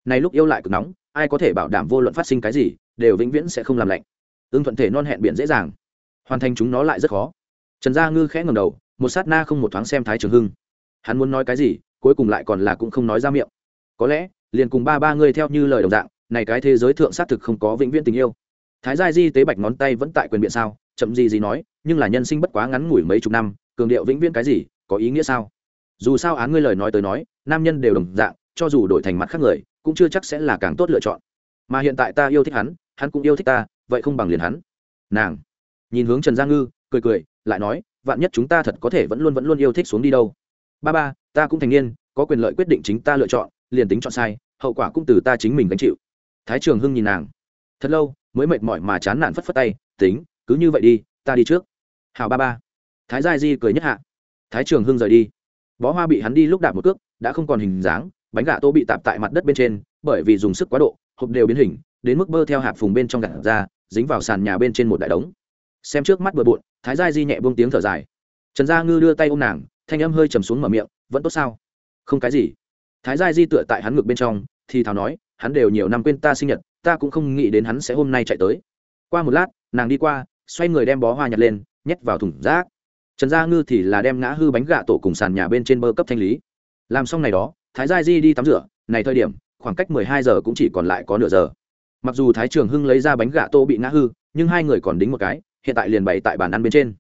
Này lúc yêu lại cực nóng, ai có thể bảo đảm vô luận phát sinh cái gì đều vĩnh viễn sẽ không làm lạnh. Ưng thuận thể non hẹn biển dễ dàng. Hoàn thành chúng nó lại rất khó. Trần gia ngư khẽ ngầm đầu, một sát na không một thoáng xem thái trường hưng. Hắn muốn nói cái gì, cuối cùng lại còn là cũng không nói ra miệng. Có lẽ, liền cùng ba ba ngươi theo như lời đồng dạng, này cái thế giới thượng xác thực không có vĩnh viễn tình yêu. Thái gia di tế bạch ngón tay vẫn tại quyền biện sao, chậm gì gì nói, nhưng là nhân sinh bất quá ngắn ngủi mấy chục năm, cường điệu vĩnh viễn cái gì, có ý nghĩa sao? Dù sao án ngươi lời nói tới nói, nam nhân đều đồng dạng, cho dù đổi thành mặt khác người, cũng chưa chắc sẽ là càng tốt lựa chọn. Mà hiện tại ta yêu thích hắn hắn cũng yêu thích ta, vậy không bằng liền hắn. Nàng nhìn hướng trần gia ngư, cười cười, lại nói, vạn nhất chúng ta thật có thể vẫn luôn vẫn luôn yêu thích xuống đi đâu. Ba ba, ta cũng thành niên, có quyền lợi quyết định chính ta lựa chọn, liền tính chọn sai, hậu quả cũng từ ta chính mình gánh chịu. Thái trường hưng nhìn nàng. Thật lâu, mới mệt mỏi mà chán nản phất phất tay, tính, cứ như vậy đi, ta đi trước. Hào ba ba. Thái gia di cười nhất hạ. Thái trường hưng rời đi. Bó hoa bị hắn đi lúc đạp một cước, đã không còn hình dáng, bánh gà tô bị tạp tại mặt đất bên trên, bởi vì dùng sức quá độ, hộp đều biến hình đến mức bơ theo hạt phùng bên trong gạt ra, dính vào sàn nhà bên trên một đại đống. Xem trước mắt bừa bộn, thái gia di nhẹ buông tiếng thở dài. Trần gia ngư đưa tay ôm nàng, thanh âm hơi trầm xuống mở miệng, vẫn tốt sao? Không cái gì. Thái gia di tựa tại hắn ngực bên trong, thì thào nói, hắn đều nhiều năm quên ta sinh nhật, ta cũng không nghĩ đến hắn sẽ hôm nay chạy tới. Qua một lát, nàng đi qua, xoay người đem bó hoa nhặt lên, nhét vào thùng rác. Trần gia ngư thì là đem ngã hư bánh gà tổ cùng sàn nhà bên trên bơ cấp thanh lý. Làm xong này đó, thái gia di đi tắm rửa, này thời điểm, khoảng cách mười hai giờ cũng chỉ còn lại có nửa giờ mặc dù thái trường hưng lấy ra bánh gà tô bị ngã hư, nhưng hai người còn đính một cái, hiện tại liền bày tại bàn ăn bên trên.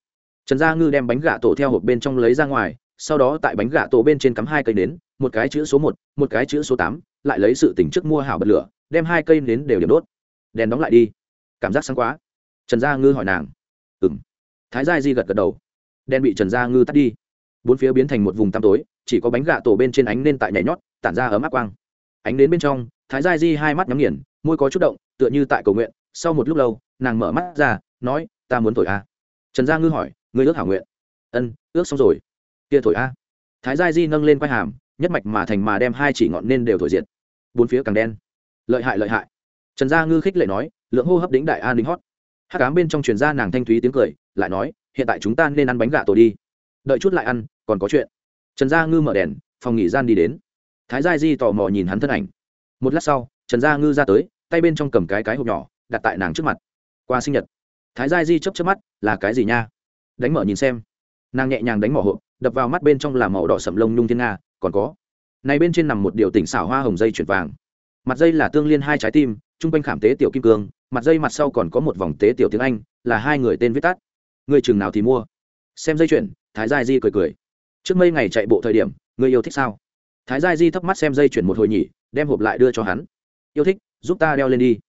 Trần gia ngư đem bánh gà tổ theo hộp bên trong lấy ra ngoài, sau đó tại bánh gà tổ bên trên cắm hai cây nến, một cái chữ số một một cái chữ số tám, lại lấy sự tỉnh trước mua hảo bật lửa, đem hai cây nến đều điểm đốt. Đèn đóng lại đi. Cảm giác sáng quá. Trần gia ngư hỏi nàng. Ừng thái gia di gật gật đầu. Đèn bị trần gia ngư tắt đi. Bốn phía biến thành một vùng tăm tối, chỉ có bánh gà tổ bên trên ánh nên tại nhảy nhót, tản ra ấm áp quang. Ánh đến bên trong, thái gia di hai mắt nhắm nghiền môi có chút động, tựa như tại cầu nguyện. Sau một lúc lâu, nàng mở mắt ra, nói, ta muốn thổi a. Trần gia ngư hỏi người ước hảo nguyện? Ân, ước xong rồi. Kia thổi a. Thái gia di nâng lên quai hàm, nhất mạch mà thành mà đem hai chỉ ngọn nên đều thổi diệt. Bốn phía càng đen. Lợi hại lợi hại. Trần gia ngư khích lệ nói, lượng hô hấp đính đại an đính hót hát cám bên trong truyền ra nàng thanh thúy tiếng cười, lại nói, hiện tại chúng ta nên ăn bánh gà tổ đi. Đợi chút lại ăn, còn có chuyện. Trần gia ngư mở đèn, phòng nghỉ gian đi đến. Thái gia di tò mò nhìn hắn thân ảnh. Một lát sau trần gia ngư ra tới, tay bên trong cầm cái cái hộp nhỏ, đặt tại nàng trước mặt. Qua sinh nhật. Thái gia di chấp chấp mắt, là cái gì nha? Đánh mở nhìn xem. Nàng nhẹ nhàng đánh mỏ hộp, đập vào mắt bên trong là màu đỏ sậm lông nhung thiên nga, còn có. Này bên trên nằm một điều tỉnh xảo hoa hồng dây chuyển vàng. Mặt dây là tương liên hai trái tim, trung quanh khảm tế tiểu kim cương, mặt dây mặt sau còn có một vòng tế tiểu tiếng anh, là hai người tên viết tắt. Người chừng nào thì mua. Xem dây chuyển, thái gia di cười cười. Trước mấy ngày chạy bộ thời điểm, người yêu thích sao? Thái gia di thấp mắt xem dây chuyển một hồi nhỉ, đem hộp lại đưa cho hắn yêu thích, giúp ta đeo lên đi.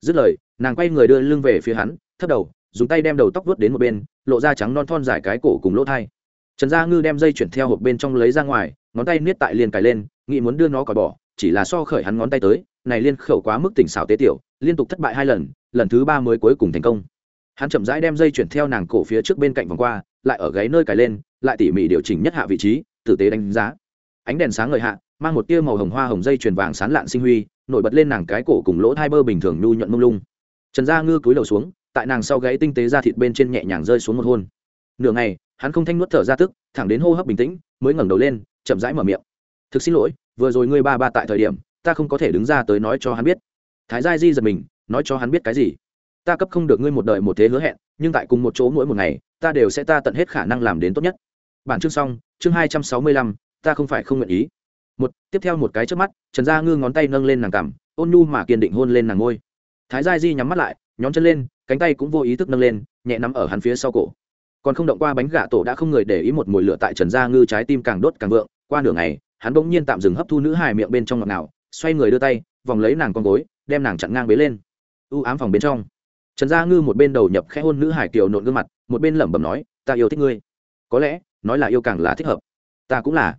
Dứt lời, nàng quay người đưa lưng về phía hắn, thấp đầu, dùng tay đem đầu tóc vuốt đến một bên, lộ ra trắng non thon dài cái cổ cùng lỗ thai. Trần gia ngư đem dây chuyển theo hộp bên trong lấy ra ngoài, ngón tay niết tại liền cài lên, nghĩ muốn đưa nó cởi bỏ, chỉ là so khởi hắn ngón tay tới, này liên khẩu quá mức tỉnh xảo tế tiểu, liên tục thất bại hai lần lần thứ ba mới cuối cùng thành công. Hắn chậm rãi đem dây chuyển theo nàng cổ phía trước bên cạnh vòng qua, lại ở gáy nơi cài lên, lại tỉ mỉ điều chỉnh nhất hạ vị trí, tử tế đánh giá. Ánh đèn sáng ngời hạ, mang một tia màu hồng hoa hồng dây chuyền vàng sán lạn sinh huy nổi bật lên nàng cái cổ cùng lỗ hai bơ bình thường nhu nhuận mông lung. Trần gia ngư cúi đầu xuống, tại nàng sau gáy tinh tế ra thịt bên trên nhẹ nhàng rơi xuống một hôn. Nửa ngày, hắn không thanh nuốt thở ra tức, thẳng đến hô hấp bình tĩnh, mới ngẩng đầu lên, chậm rãi mở miệng. Thực xin lỗi, vừa rồi ngươi ba ba tại thời điểm, ta không có thể đứng ra tới nói cho hắn biết. Thái gia di giật mình, nói cho hắn biết cái gì? Ta cấp không được ngươi một đời một thế hứa hẹn, nhưng tại cùng một chỗ mỗi một ngày, ta đều sẽ ta tận hết khả năng làm đến tốt nhất. Bản chương xong, chương hai trăm sáu mươi lăm, ta không phải không nguyện ý một, tiếp theo một cái trước mắt, trần gia ngư ngón tay nâng lên nàng cằm, ôn nhu mà kiên định hôn lên nàng ngôi thái gia di nhắm mắt lại, nhón chân lên, cánh tay cũng vô ý thức nâng lên, nhẹ nắm ở hắn phía sau cổ. Còn không động qua bánh gà tổ đã không người để ý một mùi lửa tại trần gia ngư trái tim càng đốt càng vượng. Qua nửa ngày, hắn bỗng nhiên tạm dừng hấp thu nữ hài miệng bên trong ngọt nào xoay người đưa tay, vòng lấy nàng con gối, đem nàng chặn ngang bế lên. U ám phòng bên trong, trần gia ngư một bên đầu nhập khẽ hôn nữ hải kiều nộn gương mặt, một bên lẩm bẩm nói, ta yêu thích ngươi. Có lẽ, nói là yêu càng là thích hợp. Ta cũng là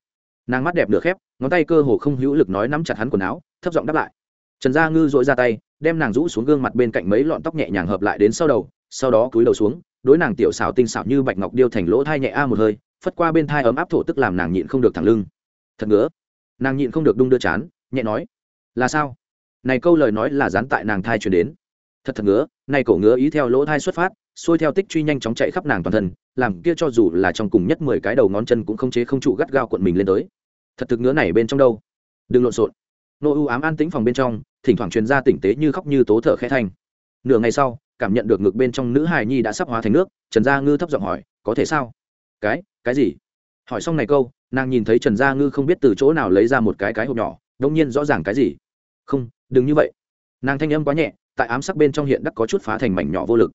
nàng mắt đẹp nửa khép, ngón tay cơ hồ không hữu lực nói nắm chặt hắn quần áo, thấp giọng đáp lại. Trần gia ngư dội ra tay, đem nàng rũ xuống gương mặt bên cạnh mấy lọn tóc nhẹ nhàng hợp lại đến sau đầu, sau đó cúi đầu xuống, đối nàng tiểu xảo tinh xảo như bạch ngọc điêu thành lỗ thai nhẹ a một hơi, phất qua bên thai ấm áp thổ tức làm nàng nhịn không được thẳng lưng. Thật ngứa. Nàng nhịn không được đung đưa chán, nhẹ nói, là sao? Này câu lời nói là dán tại nàng thai truyền đến. Thật thật ngứa, này cổ ngứa ý theo lỗ thai xuất phát, xuôi theo tích truy nhanh chóng chạy khắp nàng toàn thân, làm kia cho dù là trong cùng nhất mười cái đầu ngón chân cũng không chế không trụ gắt gao cuộn mình lên tới thật thực ngứa này bên trong đâu. Đừng lộn xộn. Nô ưu ám an tĩnh phòng bên trong, thỉnh thoảng truyền ra tỉnh tế như khóc như tố thở khẽ thanh. Nửa ngày sau, cảm nhận được ngực bên trong nữ hài nhi đã sắp hóa thành nước, trần gia ngư thấp giọng hỏi, có thể sao? Cái cái gì? Hỏi xong này câu, nàng nhìn thấy trần gia ngư không biết từ chỗ nào lấy ra một cái cái hộp nhỏ, đông nhiên rõ ràng cái gì. Không, đừng như vậy. Nàng thanh âm quá nhẹ, tại ám sắc bên trong hiện đắc có chút phá thành mảnh nhỏ vô lực.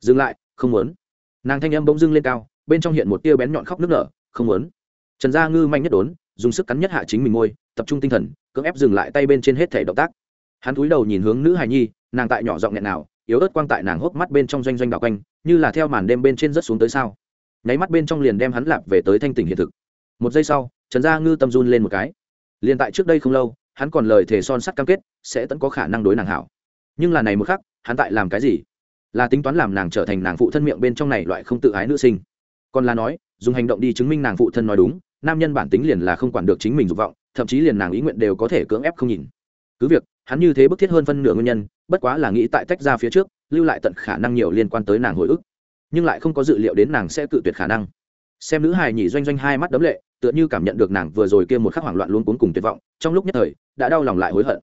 Dừng lại, không muốn. Nàng thanh âm bỗng dưng lên cao, bên trong hiện một tia bén nhọn khóc nước nở, không muốn. Trần gia ngư manh nhất đốn dùng sức cắn nhất hạ chính mình môi, tập trung tinh thần, cưỡng ép dừng lại tay bên trên hết thể động tác. Hắn cúi đầu nhìn hướng nữ hài nhi, nàng tại nhỏ giọng nghẹn nào, yếu ớt quang tại nàng hốc mắt bên trong doanh doanh đảo quanh, như là theo màn đêm bên trên rất xuống tới sao. Nháy mắt bên trong liền đem hắn lạp về tới thanh tỉnh hiện thực. Một giây sau, trần gia ngư tâm run lên một cái. Liền tại trước đây không lâu, hắn còn lời thề son sắt cam kết, sẽ tẫn có khả năng đối nàng hảo. Nhưng là này một khắc, hắn tại làm cái gì? Là tính toán làm nàng trở thành nàng phụ thân miệng bên trong này loại không tự ái nữ sinh. Còn là nói, dùng hành động đi chứng minh nàng phụ thân nói đúng nam nhân bản tính liền là không quản được chính mình dục vọng, thậm chí liền nàng ý nguyện đều có thể cưỡng ép không nhìn. Cứ việc, hắn như thế bức thiết hơn phân nửa nguyên nhân, bất quá là nghĩ tại tách ra phía trước, lưu lại tận khả năng nhiều liên quan tới nàng hồi ức, nhưng lại không có dự liệu đến nàng sẽ cự tuyệt khả năng. Xem nữ hài nhỉ doanh doanh hai mắt đấm lệ, tựa như cảm nhận được nàng vừa rồi kia một khắc hoảng loạn luôn cuốn cùng tuyệt vọng, trong lúc nhất thời, đã đau lòng lại hối hận.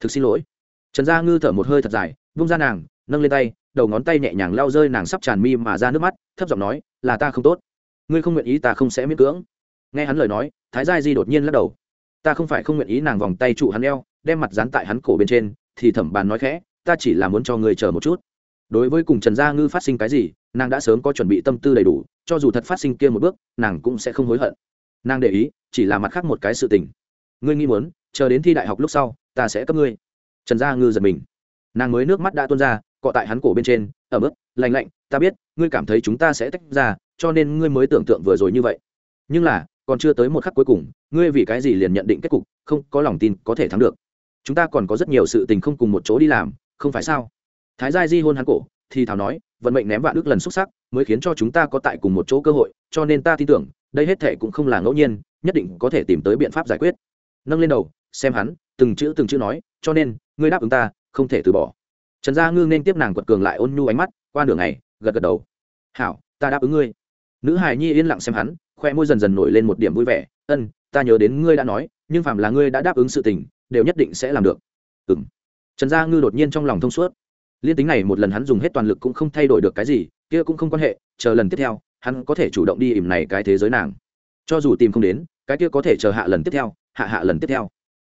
Thực xin lỗi. Trần gia ngư thở một hơi thật dài, vung ra nàng, nâng lên tay, đầu ngón tay nhẹ nhàng lao rơi nàng sắp tràn mi mà ra nước mắt, thấp giọng nói, là ta không tốt. Ngươi không nguyện ý ta không sẽ miễn cưỡng nghe hắn lời nói, thái gia di đột nhiên lắc đầu. Ta không phải không nguyện ý nàng vòng tay trụ hắn eo, đem mặt dán tại hắn cổ bên trên, thì thẩm bàn nói khẽ, ta chỉ là muốn cho người chờ một chút. Đối với cùng trần gia ngư phát sinh cái gì, nàng đã sớm có chuẩn bị tâm tư đầy đủ, cho dù thật phát sinh kia một bước, nàng cũng sẽ không hối hận. Nàng để ý, chỉ là mặt khác một cái sự tình. Ngươi nghĩ muốn, chờ đến thi đại học lúc sau, ta sẽ cấp ngươi. Trần gia ngư giật mình. Nàng mới nước mắt đã tuôn ra, cọ tại hắn cổ bên trên, ở mức lành lạnh, ta biết, ngươi cảm thấy chúng ta sẽ tách ra, cho nên ngươi mới tưởng tượng vừa rồi như vậy. Nhưng là còn chưa tới một khắc cuối cùng, ngươi vì cái gì liền nhận định kết cục, không có lòng tin có thể thắng được. Chúng ta còn có rất nhiều sự tình không cùng một chỗ đi làm, không phải sao? Thái gia di hôn hắn cổ, thì thảo nói, vận mệnh ném vạn ước lần xuất sắc, mới khiến cho chúng ta có tại cùng một chỗ cơ hội, cho nên ta tin tưởng, đây hết thể cũng không là ngẫu nhiên, nhất định có thể tìm tới biện pháp giải quyết. Nâng lên đầu, xem hắn, từng chữ từng chữ nói, cho nên, ngươi đáp ứng ta, không thể từ bỏ. Trần gia ngư nên tiếp nàng quật cường lại ôn nhu ánh mắt, qua nửa ngày, gật gật đầu. Hảo, ta đáp ứng ngươi. Nữ hài nhi yên lặng xem hắn khoe môi dần dần nổi lên một điểm vui vẻ. Ân ta nhớ đến ngươi đã nói nhưng phạm là ngươi đã đáp ứng sự tình đều nhất định sẽ làm được. Ừ m trần gia ngư đột nhiên trong lòng thông suốt. Liên tính này một lần hắn dùng hết toàn lực cũng không thay đổi được cái gì kia cũng không quan hệ chờ lần tiếp theo hắn có thể chủ động đi ìm này cái thế giới nàng. Cho dù tìm không đến cái kia có thể chờ hạ lần tiếp theo hạ hạ lần tiếp theo.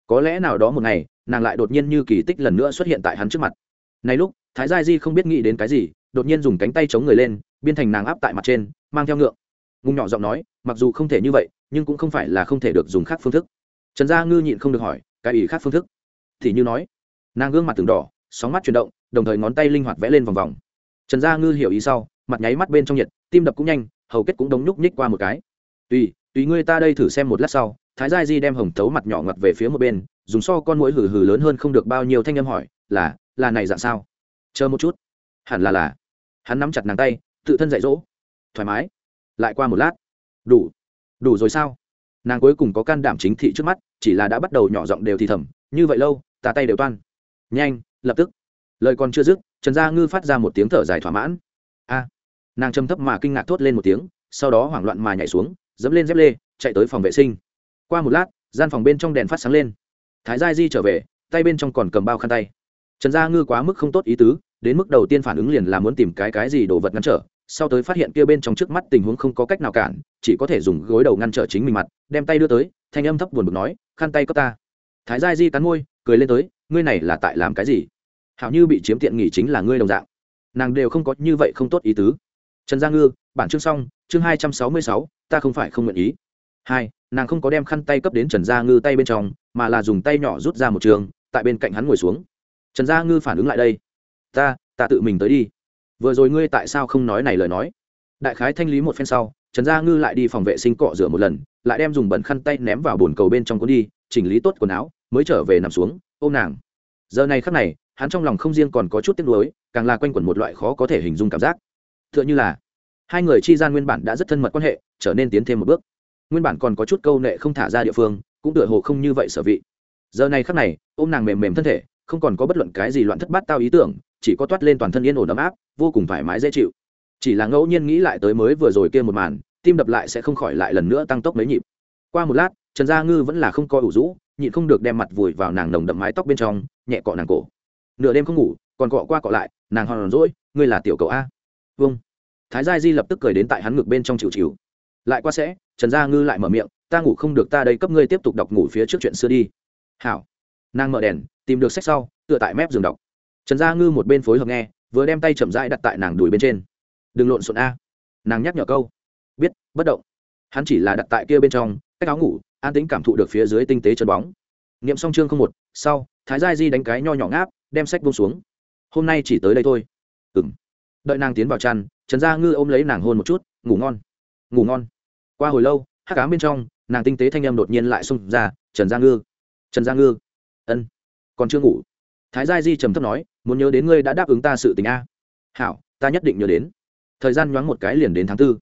Có lẽ nào đó một ngày nàng lại đột nhiên như kỳ tích lần nữa xuất hiện tại hắn trước mặt. Này lúc thái gia di không biết nghĩ đến cái gì đột nhiên dùng cánh tay chống người lên biên thành nàng áp tại mặt trên mang theo ngựa, ngung nhỏ giọng nói mặc dù không thể như vậy, nhưng cũng không phải là không thể được dùng khác phương thức. Trần gia ngư nhịn không được hỏi, cái ý khác phương thức? Thì như nói, nàng gương mặt từng đỏ, sóng mắt chuyển động, đồng thời ngón tay linh hoạt vẽ lên vòng vòng. Trần gia ngư hiểu ý sau, mặt nháy mắt bên trong nhiệt, tim đập cũng nhanh, hầu kết cũng đống nhúc nhích qua một cái. Tùy tùy ngươi ta đây thử xem một lát sau. Thái gia di đem hồng tấu mặt nhỏ ngặt về phía một bên, dùng so con mũi hừ hừ lớn hơn không được bao nhiêu thanh âm hỏi, là là này dạng sao? Chờ một chút. Hẳn là là. Hắn nắm chặt nàng tay, tự thân dạy dỗ. Thoải mái. Lại qua một lát đủ đủ rồi sao? Nàng cuối cùng có can đảm chính thị trước mắt, chỉ là đã bắt đầu nhỏ giọng đều thì thầm, như vậy lâu tà tay đều toan. Nhanh, lập tức. Lời còn chưa dứt, trần gia ngư phát ra một tiếng thở dài thỏa mãn. A. Nàng châm thấp mà kinh ngạc thốt lên một tiếng, sau đó hoảng loạn mà nhảy xuống, dẫm lên dép lê, chạy tới phòng vệ sinh. Qua một lát, gian phòng bên trong đèn phát sáng lên. Thái gia di trở về, tay bên trong còn cầm bao khăn tay. Trần gia ngư quá mức không tốt ý tứ, đến mức đầu tiên phản ứng liền là muốn tìm cái cái gì đồ vật ngăn trở sau tới phát hiện kia bên trong trước mắt tình huống không có cách nào cản, chỉ có thể dùng gối đầu ngăn trở chính mình mặt, đem tay đưa tới, thanh âm thấp buồn bực nói, khăn tay có ta. Thái gia di cắn môi, cười lên tới, ngươi này là tại làm cái gì? Hảo như bị chiếm tiện nghỉ chính là ngươi đồng dạng. Nàng đều không có như vậy không tốt ý tứ. Trần gia ngư, bản chương xong, chương hai trăm sáu mươi sáu, ta không phải không nguyện ý. Hai, nàng không có đem khăn tay cấp đến trần gia ngư tay bên trong, mà là dùng tay nhỏ rút ra một trường, tại bên cạnh hắn ngồi xuống. Trần gia ngư phản ứng lại đây. Ta ta tự mình tới đi vừa rồi ngươi tại sao không nói này lời nói? Đại khái thanh lý một phen sau, trần gia ngư lại đi phòng vệ sinh cọ rửa một lần, lại đem dùng bẩn khăn tay ném vào bồn cầu bên trong cuốn đi, chỉnh lý tốt quần áo, mới trở về nằm xuống, ôm nàng. Giờ này khắc này, hắn trong lòng không riêng còn có chút tiếc nuối, càng là quanh quẩn một loại khó có thể hình dung cảm giác. T h ư ợ n h ư là, hai người chi gian nguyên bản đã rất thân mật quan hệ, trở nên tiến thêm một bước. Nguyên bản còn có chút câu nệ không thả ra địa phương, cũng tựa hồ không như vậy sở vị. Giờ này khắc này, ôm nàng mềm mềm thân thể, không còn có bất luận cái gì loạn thất bát tao ý tưởng chỉ có toát lên toàn thân yên ổn ấm áp, vô cùng thoải mái dễ chịu. Chỉ là ngẫu nhiên nghĩ lại tới mới vừa rồi kia một màn, tim đập lại sẽ không khỏi lại lần nữa tăng tốc mấy nhịp. Qua một lát, trần gia ngư vẫn là không coi ủ rũ, nhịn không được đem mặt vùi vào nàng nồng đậm mái tóc bên trong, nhẹ cọ nàng cổ. Nửa đêm không ngủ, còn cọ qua cọ lại, nàng hòn rỗi ngươi là tiểu cậu a. Vâng. Thái gia di lập tức cười đến tại hắn ngực bên trong chịu chịu. Lại qua sẽ, trần gia ngư lại mở miệng, ta ngủ không được, ta đây cấp ngươi tiếp tục đọc ngủ phía trước chuyện xưa đi. Hảo. Nàng mở đèn, tìm được sách sau, tựa tại mép giường đọc trần gia ngư một bên phối hợp nghe, vừa đem tay chậm rãi đặt tại nàng đùi bên trên. Đừng lộn xộn a. Nàng nhắc nhở câu. Biết, bất động. Hắn chỉ là đặt tại kia bên trong, cách áo ngủ, an tính cảm thụ được phía dưới tinh tế chân bóng. Nghiệm song chương không một, sau, thái gia di đánh cái nho nhỏ ngáp, đem sách bông xuống. Hôm nay chỉ tới đây thôi. Ừ m đợi nàng tiến vào chăn, trần gia ngư ôm lấy nàng hôn một chút, ngủ ngon ngủ ngon. Qua hồi lâu hát cám bên trong, nàng tinh tế thanh âm đột nhiên lại xông ra, trần gia ngư, trần gia ngư, ân, còn chưa ngủ. Thái gia di trầm thấp nói muốn nhớ đến ngươi đã đáp ứng ta sự tình a. Hảo, ta nhất định nhớ đến. Thời gian nhoáng một cái liền đến tháng tư.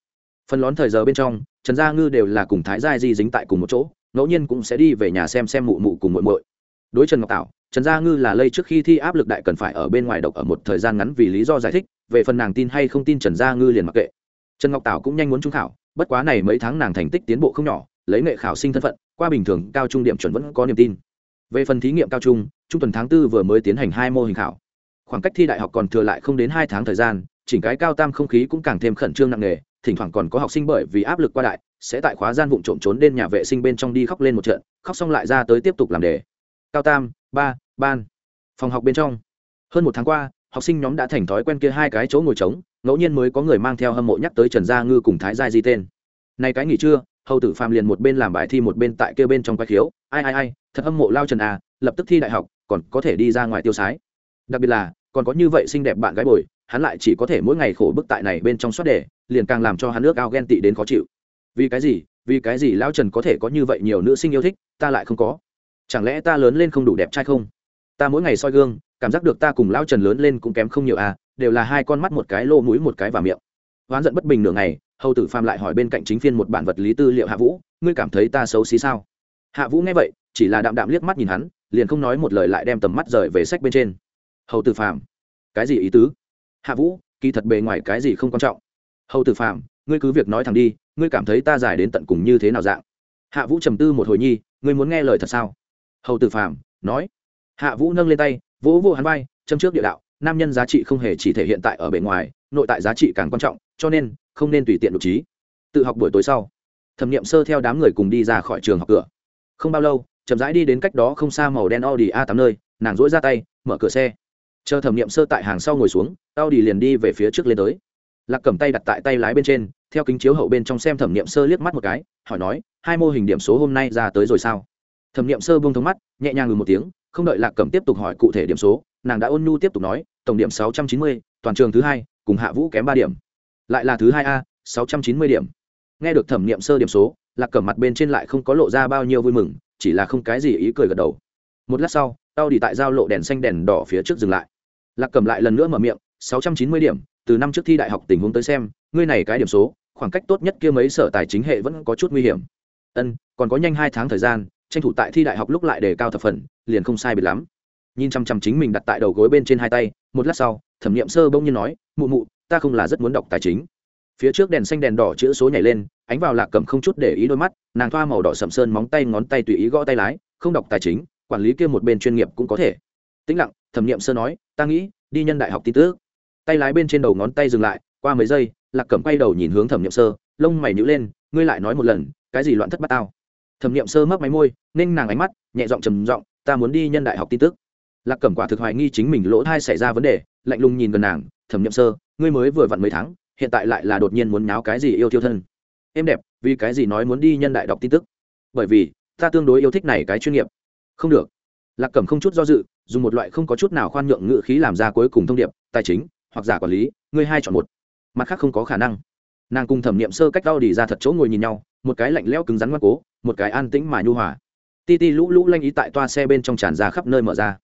Phần lón thời giờ bên trong, trần gia ngư đều là cùng thái gia di dính tại cùng một chỗ, ngẫu nhiên cũng sẽ đi về nhà xem xem mụ mụ cùng muội muội. Đối trần ngọc tảo, trần gia ngư là lây trước khi thi áp lực đại cần phải ở bên ngoài độc ở một thời gian ngắn vì lý do giải thích, về phần nàng tin hay không tin trần gia ngư liền mặc kệ. Trần ngọc tảo cũng nhanh muốn trung khảo, bất quá này mấy tháng nàng thành tích tiến bộ không nhỏ, lấy nghệ khảo sinh thân phận, qua bình thường cao trung điểm chuẩn vẫn có niềm tin. Về phần thí nghiệm cao trung trung tuần tháng tư vừa mới tiến hành hai mô hình khảo khoảng cách thi đại học còn thừa lại không đến hai tháng thời gian, chỉnh cái cao tam không khí cũng càng thêm khẩn trương nặng nề, thỉnh thoảng còn có học sinh bởi vì áp lực qua đại, sẽ tại khóa gian vụng trộm trốn đến nhà vệ sinh bên trong đi khóc lên một trận, khóc xong lại ra tới tiếp tục làm đề. Cao tam, ba, ban, phòng học bên trong. Hơn một tháng qua, học sinh nhóm đã thành thói quen kia hai cái chỗ ngồi trống, ngẫu nhiên mới có người mang theo hâm mộ nhắc tới trần gia ngư cùng thái gia di tên. Này cái nghỉ trưa, hầu tử phàm liền một bên làm bài thi một bên tại kia bên trong quay khiếu. Ai ai ai, thật hâm mộ lao trần à lập tức thi đại học, còn có thể đi ra ngoài tiêu sái. Đặc biệt là còn có như vậy xinh đẹp bạn gái bồi, hắn lại chỉ có thể mỗi ngày khổ bức tại này bên trong suất đề, liền càng làm cho hắn nước ao ghen tị đến khó chịu. Vì cái gì? Vì cái gì lão trần có thể có như vậy nhiều nữ sinh yêu thích, ta lại không có? Chẳng lẽ ta lớn lên không đủ đẹp trai không? Ta mỗi ngày soi gương, cảm giác được ta cùng lão trần lớn lên cũng kém không nhiều à đều là hai con mắt một cái lô mũi một cái và miệng. Oán giận bất bình nửa ngày, hầu tử phàm lại hỏi bên cạnh chính phiên một bản vật lý tư liệu hạ vũ, ngươi cảm thấy ta xấu xí sao? Hạ vũ nghe vậy, chỉ là đạm đạm liếc mắt nhìn hắn, liền không nói một lời lại đem tầm mắt rời về sách bên trên hầu tử phàm, cái gì ý tứ? Hạ vũ, kỳ thật bề ngoài cái gì không quan trọng. Hầu tử phàm, ngươi cứ việc nói thẳng đi, ngươi cảm thấy ta dài đến tận cùng như thế nào dạng? Hạ vũ trầm tư một hồi nhi, ngươi muốn nghe lời thật sao? Hầu tử phàm, nói. Hạ vũ nâng lên tay, vỗ vỗ hắn vai, châm trước địa đạo, nam nhân giá trị không hề chỉ thể hiện tại ở bề ngoài, nội tại giá trị càng quan trọng, cho nên, không nên tùy tiện độc trí. Tự học buổi tối sau, thẩm nghiệm sơ theo đám người cùng đi ra khỏi trường học cửa. Không bao lâu, chậm rãi đi đến cách đó không xa màu đen audi a tám nơi, nàng dỗi ra tay, mở cửa xe chờ thẩm nghiệm sơ tại hàng sau ngồi xuống tao đi liền đi về phía trước lên tới. Lạc cầm tay đặt tại tay lái bên trên, theo kính chiếu hậu bên trong xem thẩm nghiệm sơ liếc mắt một cái, hỏi nói, hai mô hình điểm số hôm nay ra tới rồi sao? Thẩm nghiệm sơ buông thống mắt, nhẹ nhàng ngừ một tiếng, không đợi lạc cầm tiếp tục hỏi cụ thể điểm số, nàng đã ôn nhu tiếp tục nói, tổng điểm sáu trăm chín mươi, toàn trường thứ hai, cùng hạ vũ kém ba điểm. Lại là thứ hai a, sáu trăm chín mươi điểm. Nghe được thẩm nghiệm sơ điểm số, lạc cầm mặt bên trên lại không có lộ ra bao nhiêu vui mừng, chỉ là không cái gì ý cười gật đầu. Một lát sau tao đi tại giao lộ đèn xanh đèn đỏ phía trước dừng lại lạc cầm lại lần nữa mở miệng, sáu trăm chín mươi điểm, từ năm trước thi đại học tình huống tới xem, ngươi này cái điểm số, khoảng cách tốt nhất kia mấy sở tài chính hệ vẫn có chút nguy hiểm. Ân, còn có nhanh hai tháng thời gian, tranh thủ tại thi đại học lúc lại đề cao thập phần, liền không sai biệt lắm. Nhìn chăm chăm chính mình đặt tại đầu gối bên trên hai tay, một lát sau, thẩm nghiệm sơ bỗng nhiên nói, mụ mụ, ta không là rất muốn đọc tài chính. Phía trước đèn xanh đèn đỏ chữ số nhảy lên, ánh vào lạc cầm không chút để ý đôi mắt, nàng thoa màu đỏ sậm sơn móng tay ngón tay tùy ý gõ tay lái, không đọc tài chính, quản lý kia một bên chuyên nghiệp cũng có thể tĩnh lặng, thẩm nghiệm sơ nói, ta nghĩ, đi nhân đại học tin tức. Tay lái bên trên đầu ngón tay dừng lại, qua mấy giây, lạc cẩm quay đầu nhìn hướng thẩm nhậm sơ, lông mày nhữ lên, ngươi lại nói một lần, cái gì loạn thất bát tao? Thẩm nhậm sơ mấp máy môi nên nàng ánh mắt, nhẹ giọng trầm giọng, ta muốn đi nhân đại học tin tức. Lạc cẩm quả thực hoài nghi chính mình lỗ thai xảy ra vấn đề, lạnh lùng nhìn gần nàng, thẩm nhậm sơ, ngươi mới vừa vặn mấy tháng, hiện tại lại là đột nhiên muốn nháo cái gì yêu thiêu thân? Em đẹp, vì cái gì nói muốn đi nhân đại đọc tin tức? Bởi vì, ta tương đối yêu thích này cái chuyên nghiệp. Không được lạc cẩm không chút do dự, dùng một loại không có chút nào khoan nhượng ngự khí làm ra cuối cùng thông điệp, tài chính, hoặc giả quản lý, ngươi hai chọn một. Mặt khác không có khả năng. Nàng cùng thẩm nghiệm sơ cách đau đi ra thật chỗ ngồi nhìn nhau, một cái lạnh lẽo cứng rắn ngoan cố, một cái an tĩnh mà nhu hòa. Ti ti lũ lũ lanh ý tại toa xe bên trong tràn ra khắp nơi mở ra.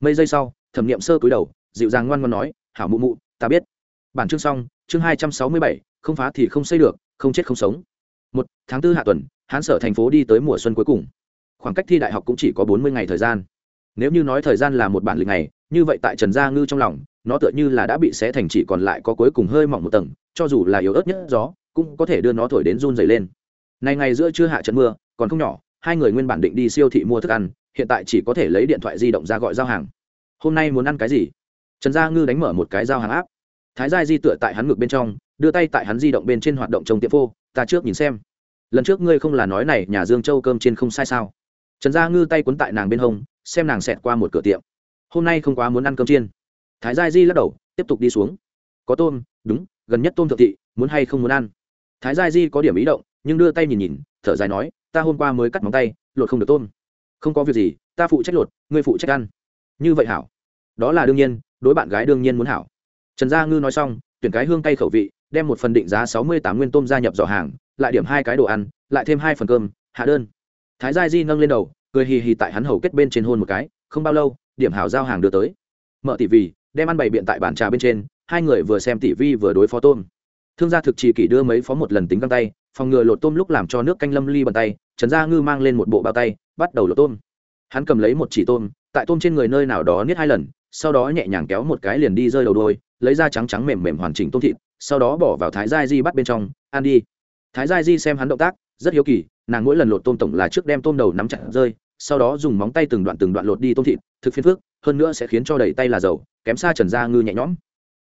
Mấy giây sau, thẩm nghiệm sơ cúi đầu, dịu dàng ngoan ngoan nói, hảo mụ mụ, ta biết. Bản chương xong, chương hai trăm sáu mươi bảy, không phá thì không xây được, không chết không sống. Một, tháng tư hạ tuần hán sở thành phố đi tới mùa xuân cuối cùng. Khoảng cách thi đại học cũng chỉ có bốn mươi ngày thời gian nếu như nói thời gian là một bản lịch ngày, như vậy tại trần gia ngư trong lòng, nó tựa như là đã bị xé thành chỉ còn lại có cuối cùng hơi mỏng một tầng, cho dù là yếu ớt nhất gió, cũng có thể đưa nó thổi đến run dày lên. Này ngày giữa chưa hạ trận mưa, còn không nhỏ, hai người nguyên bản định đi siêu thị mua thức ăn, hiện tại chỉ có thể lấy điện thoại di động ra gọi giao hàng. Hôm nay muốn ăn cái gì? Trần gia ngư đánh mở một cái giao hàng áp thái gia di tựa tại hắn ngực bên trong, đưa tay tại hắn di động bên trên hoạt động trồng tiệm phô, ta trước nhìn xem. Lần trước ngươi không là nói này nhà dương châu cơm trên không sai sao? Trần gia ngư tay quấn tại nàng bên hông xem nàng xẹt qua một cửa tiệm. Hôm nay không quá muốn ăn cơm chiên. Thái gia di lắc đầu, tiếp tục đi xuống. Có tôm, đúng, gần nhất tôm thượng thị, muốn hay không muốn ăn? Thái gia di có điểm ý động, nhưng đưa tay nhìn nhìn, thở dài nói, ta hôm qua mới cắt móng tay, lột không được tôm. Không có việc gì, ta phụ trách lột, ngươi phụ trách ăn. Như vậy hảo. Đó là đương nhiên, đối bạn gái đương nhiên muốn hảo. Trần gia ngư nói xong, tuyển cái hương cay khẩu vị, đem một phần định giá sáu mươi tám nguyên tôm gia nhập giỏ hàng, lại điểm hai cái đồ ăn, lại thêm hai phần cơm, hạ đơn. Thái gia di nâng lên đầu cười hì hì tại hắn hầu kết bên trên hôn một cái, không bao lâu, điểm hảo giao hàng đưa tới. Mở tỷ vì, đem ăn bày biện tại bàn trà bên trên, hai người vừa xem tỷ vi vừa đối phó tôm thương gia thực chỉ kỷ đưa mấy phó một lần tính găng tay, phòng ngừa lột tôm lúc làm cho nước canh lâm ly bàn tay, trần gia ngư mang lên một bộ bao tay, bắt đầu lột tôm hắn cầm lấy một chỉ tôm tại tôm trên người nơi nào đó niết hai lần, sau đó nhẹ nhàng kéo một cái liền đi rơi đầu đôi, lấy ra trắng trắng mềm mềm hoàn chỉnh tôm thịt, sau đó bỏ vào thái gia di bắt bên trong, ăn đi. Thái gia di xem hắn động tác rất hiếu kỳ, nàng mỗi lần lột tôm tổng là trước đem tôm đầu nắm chặt rơi, sau đó dùng móng tay từng đoạn từng đoạn lột đi tôm thịt, thực phiên phước hơn nữa sẽ khiến cho đầy tay là dầu, kém xa trần gia ngư nhẹ nhõm.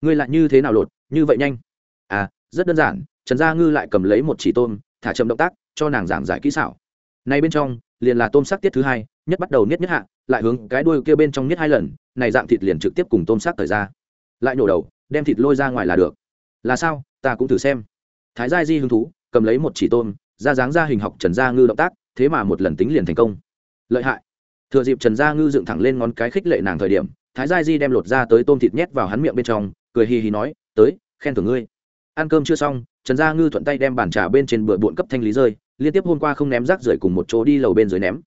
Ngươi lại như thế nào lột? Như vậy nhanh? À rất đơn giản, trần gia ngư lại cầm lấy một chỉ tôm, thả chậm động tác, cho nàng giảng giải kỹ xảo. Này bên trong, liền là tôm sắc tiết thứ hai, nhất bắt đầu niết nhất hạ, lại hướng cái đuôi kia bên trong niết hai lần, này dạng thịt liền trực tiếp cùng tôm sắc thời ra. Lại nổ đầu, đem thịt lôi ra ngoài là được. Là sao? Ta cũng thử xem. Thái gia di hứng thú, cầm lấy một chỉ tôm ra dáng ra hình học trần gia ngư động tác, thế mà một lần tính liền thành công. Lợi hại. Thừa dịp trần gia ngư dựng thẳng lên ngón cái khích lệ nàng thời điểm, thái gia di đem lột ra tới tôm thịt nhét vào hắn miệng bên trong, cười hì hì nói, tới, khen thưởng ngươi. Ăn cơm chưa xong, trần gia ngư thuận tay đem bàn trà bên trên bừa bộn cấp thanh lý rơi, liên tiếp hôm qua không ném rác rưởi cùng một chỗ đi lầu bên dưới ném.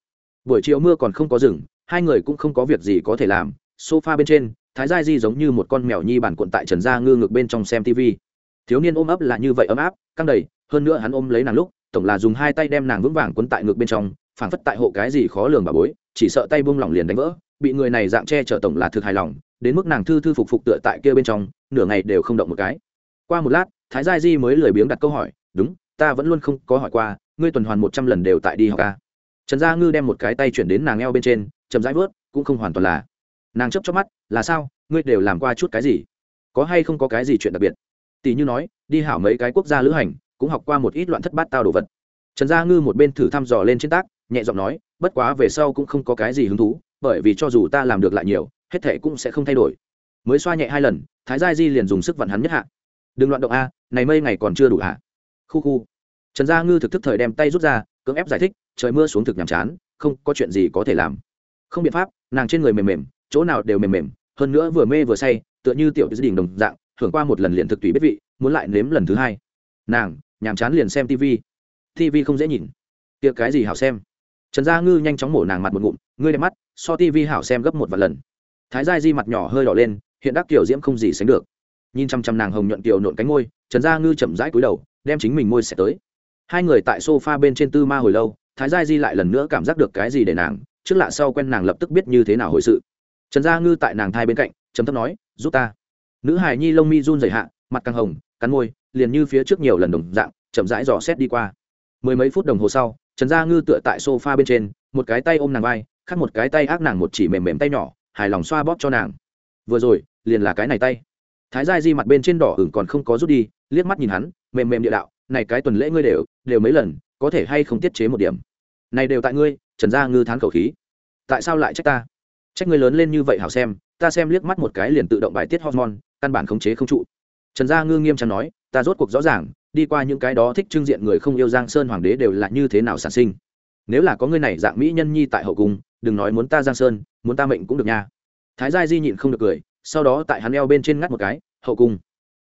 Buổi chiều mưa còn không có rừng hai người cũng không có việc gì có thể làm, sofa bên trên, thái gia di giống như một con mèo nhi bản cuộn tại trần gia ngư ngược bên trong xem tv thiếu niên ôm ấp là như vậy ấm áp, căng đầy, hơn nữa hắn ôm lấy nàng lúc tổng là dùng hai tay đem nàng vững vàng cuốn tại ngực bên trong, phảng phất tại hộ cái gì khó lường bà bối, chỉ sợ tay buông lỏng liền đánh vỡ, bị người này dạng che chở tổng là thực hài lòng, đến mức nàng thư thư phục phục tựa tại kia bên trong, nửa ngày đều không động một cái. Qua một lát, thái gia di mới lười biếng đặt câu hỏi, đúng, ta vẫn luôn không có hỏi qua, ngươi tuần hoàn một trăm lần đều tại đi học ca trần gia ngư đem một cái tay chuyển đến nàng eo bên trên, chậm rãi vớt, cũng không hoàn toàn là. Nàng chấp chấp mắt, là sao? Ngươi đều làm qua chút cái gì? Có hay không có cái gì chuyện đặc biệt? Tỷ như nói, đi hảo mấy cái quốc gia lữ hành cũng học qua một ít loạn thất bát tao đồ vật. Trần gia ngư một bên thử thăm dò lên trên tác, nhẹ giọng nói, bất quá về sau cũng không có cái gì hứng thú, bởi vì cho dù ta làm được lại nhiều, hết thể cũng sẽ không thay đổi. Mới xoa nhẹ hai lần, thái gia di liền dùng sức vặn hắn nhất hạ. Đừng loạn động a, này mây ngày còn chưa đủ hạ khu khu. Trần gia ngư thực thức thời đem tay rút ra, cưỡng ép giải thích, trời mưa xuống thực nhàm chán, không có chuyện gì có thể làm. Không biện pháp, nàng trên người mềm mềm, chỗ nào đều mềm mềm, hơn nữa vừa mê vừa say, tựa như tiểu gia đình đồng dạng hưởng qua một lần liền thực tùy biết vị, muốn lại nếm lần thứ hai. Nàng nhàm chán liền xem tv tv không dễ nhìn. Tiệc cái gì hảo xem? Trần gia ngư nhanh chóng mổ nàng mặt một ngụm, ngươi đẹp mắt, so tv hảo xem gấp một vài lần. Thái gia di mặt nhỏ hơi đỏ lên, hiện đắc kiểu diễm không gì sánh được. Nhìn chăm chăm nàng hồng nhuận kiều nộn cánh môi, trần gia ngư chậm rãi cúi đầu, đem chính mình môi sẽ tới. Hai người tại sofa bên trên tư ma hồi lâu, thái gia di lại lần nữa cảm giác được cái gì để nàng, trước lạ sau quen nàng lập tức biết như thế nào hồi sự. Trần gia ngư tại nàng thai bên cạnh chấm thấp nói, giúp ta. Nữ hài nhi lông mi run dày hạ, mặt càng hồng cắn môi, liền như phía trước nhiều lần đồng dạng, chậm rãi dò xét đi qua. Mười mấy phút đồng hồ sau, trần gia ngư tựa tại sofa bên trên, một cái tay ôm nàng vai, khác một cái tay ác nàng một chỉ mềm mềm tay nhỏ, hài lòng xoa bóp cho nàng. Vừa rồi, liền là cái này tay. Thái gia di mặt bên trên đỏ ửng còn không có rút đi, liếc mắt nhìn hắn, mềm mềm địa đạo, này cái tuần lễ ngươi đều đều mấy lần, có thể hay không tiết chế một điểm? Này đều tại ngươi, trần gia ngư thán khẩu khí. Tại sao lại trách ta? Trách ngươi lớn lên như vậy hảo xem, ta xem liếc mắt một cái liền tự động bài tiết hormone, căn bản khống chế không trụ trần gia ngư nghiêm trang nói, ta rốt cuộc rõ ràng, đi qua những cái đó thích trưng diện người không yêu giang sơn hoàng đế đều là như thế nào sản sinh. Nếu là có người này dạng mỹ nhân nhi tại hậu cung, đừng nói muốn ta giang sơn, muốn ta mệnh cũng được nha. Thái gia di nhịn không được cười, sau đó tại hắn eo bên trên ngắt một cái, hậu cung?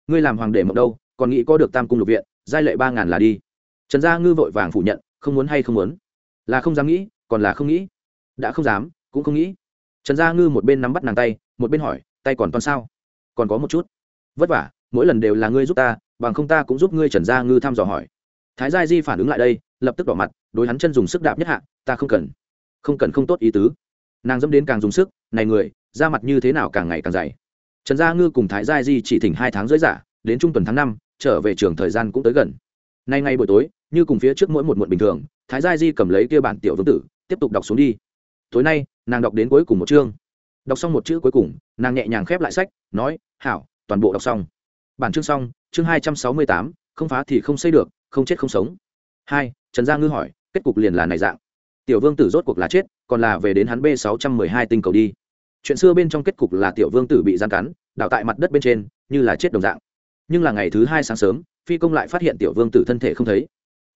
Ngươi làm hoàng đế mộng đâu, còn nghĩ có được tam cung lục viện, giai lệ ba ngàn là đi. Trần gia ngư vội vàng phủ nhận, không muốn hay không muốn? Là không dám nghĩ, còn là không nghĩ. Đã không dám, cũng không nghĩ. Trần gia ngư một bên nắm bắt nàng tay, một bên hỏi, tay còn toàn sao? Còn có một chút. Vất vả mỗi lần đều là ngươi giúp ta, bằng không ta cũng giúp ngươi trần gia ngư thăm dò hỏi. Thái gia di phản ứng lại đây, lập tức đỏ mặt, đối hắn chân dùng sức đạp nhất hạ, ta không cần không cần không tốt ý tứ. Nàng dẫm đến càng dùng sức, này người, da mặt như thế nào càng ngày càng dày. Trần gia ngư cùng thái gia di chỉ thỉnh hai tháng dưới giả, đến trung tuần tháng năm, trở về trường thời gian cũng tới gần. Nay ngay buổi tối, như cùng phía trước mỗi một muộn bình thường, thái gia di cầm lấy kia bản tiểu vương tử, tiếp tục đọc xuống đi. Tối nay, nàng đọc đến cuối cùng một chương. Đọc xong một chữ cuối cùng, nàng nhẹ nhàng khép lại sách, nói, hảo, toàn bộ đọc xong bản chương xong, chương hai trăm sáu mươi tám, không phá thì không xây được, không chết không sống. Hai, trần gia ngư hỏi, kết cục liền là này dạng. Tiểu vương tử rốt cuộc là chết, còn là về đến hắn b sáu trăm mười hai tinh cầu đi. Chuyện xưa bên trong kết cục là tiểu vương tử bị gian cắn đào tại mặt đất bên trên, như là chết đồng dạng. Nhưng là ngày thứ hai sáng sớm, phi công lại phát hiện tiểu vương tử thân thể không thấy.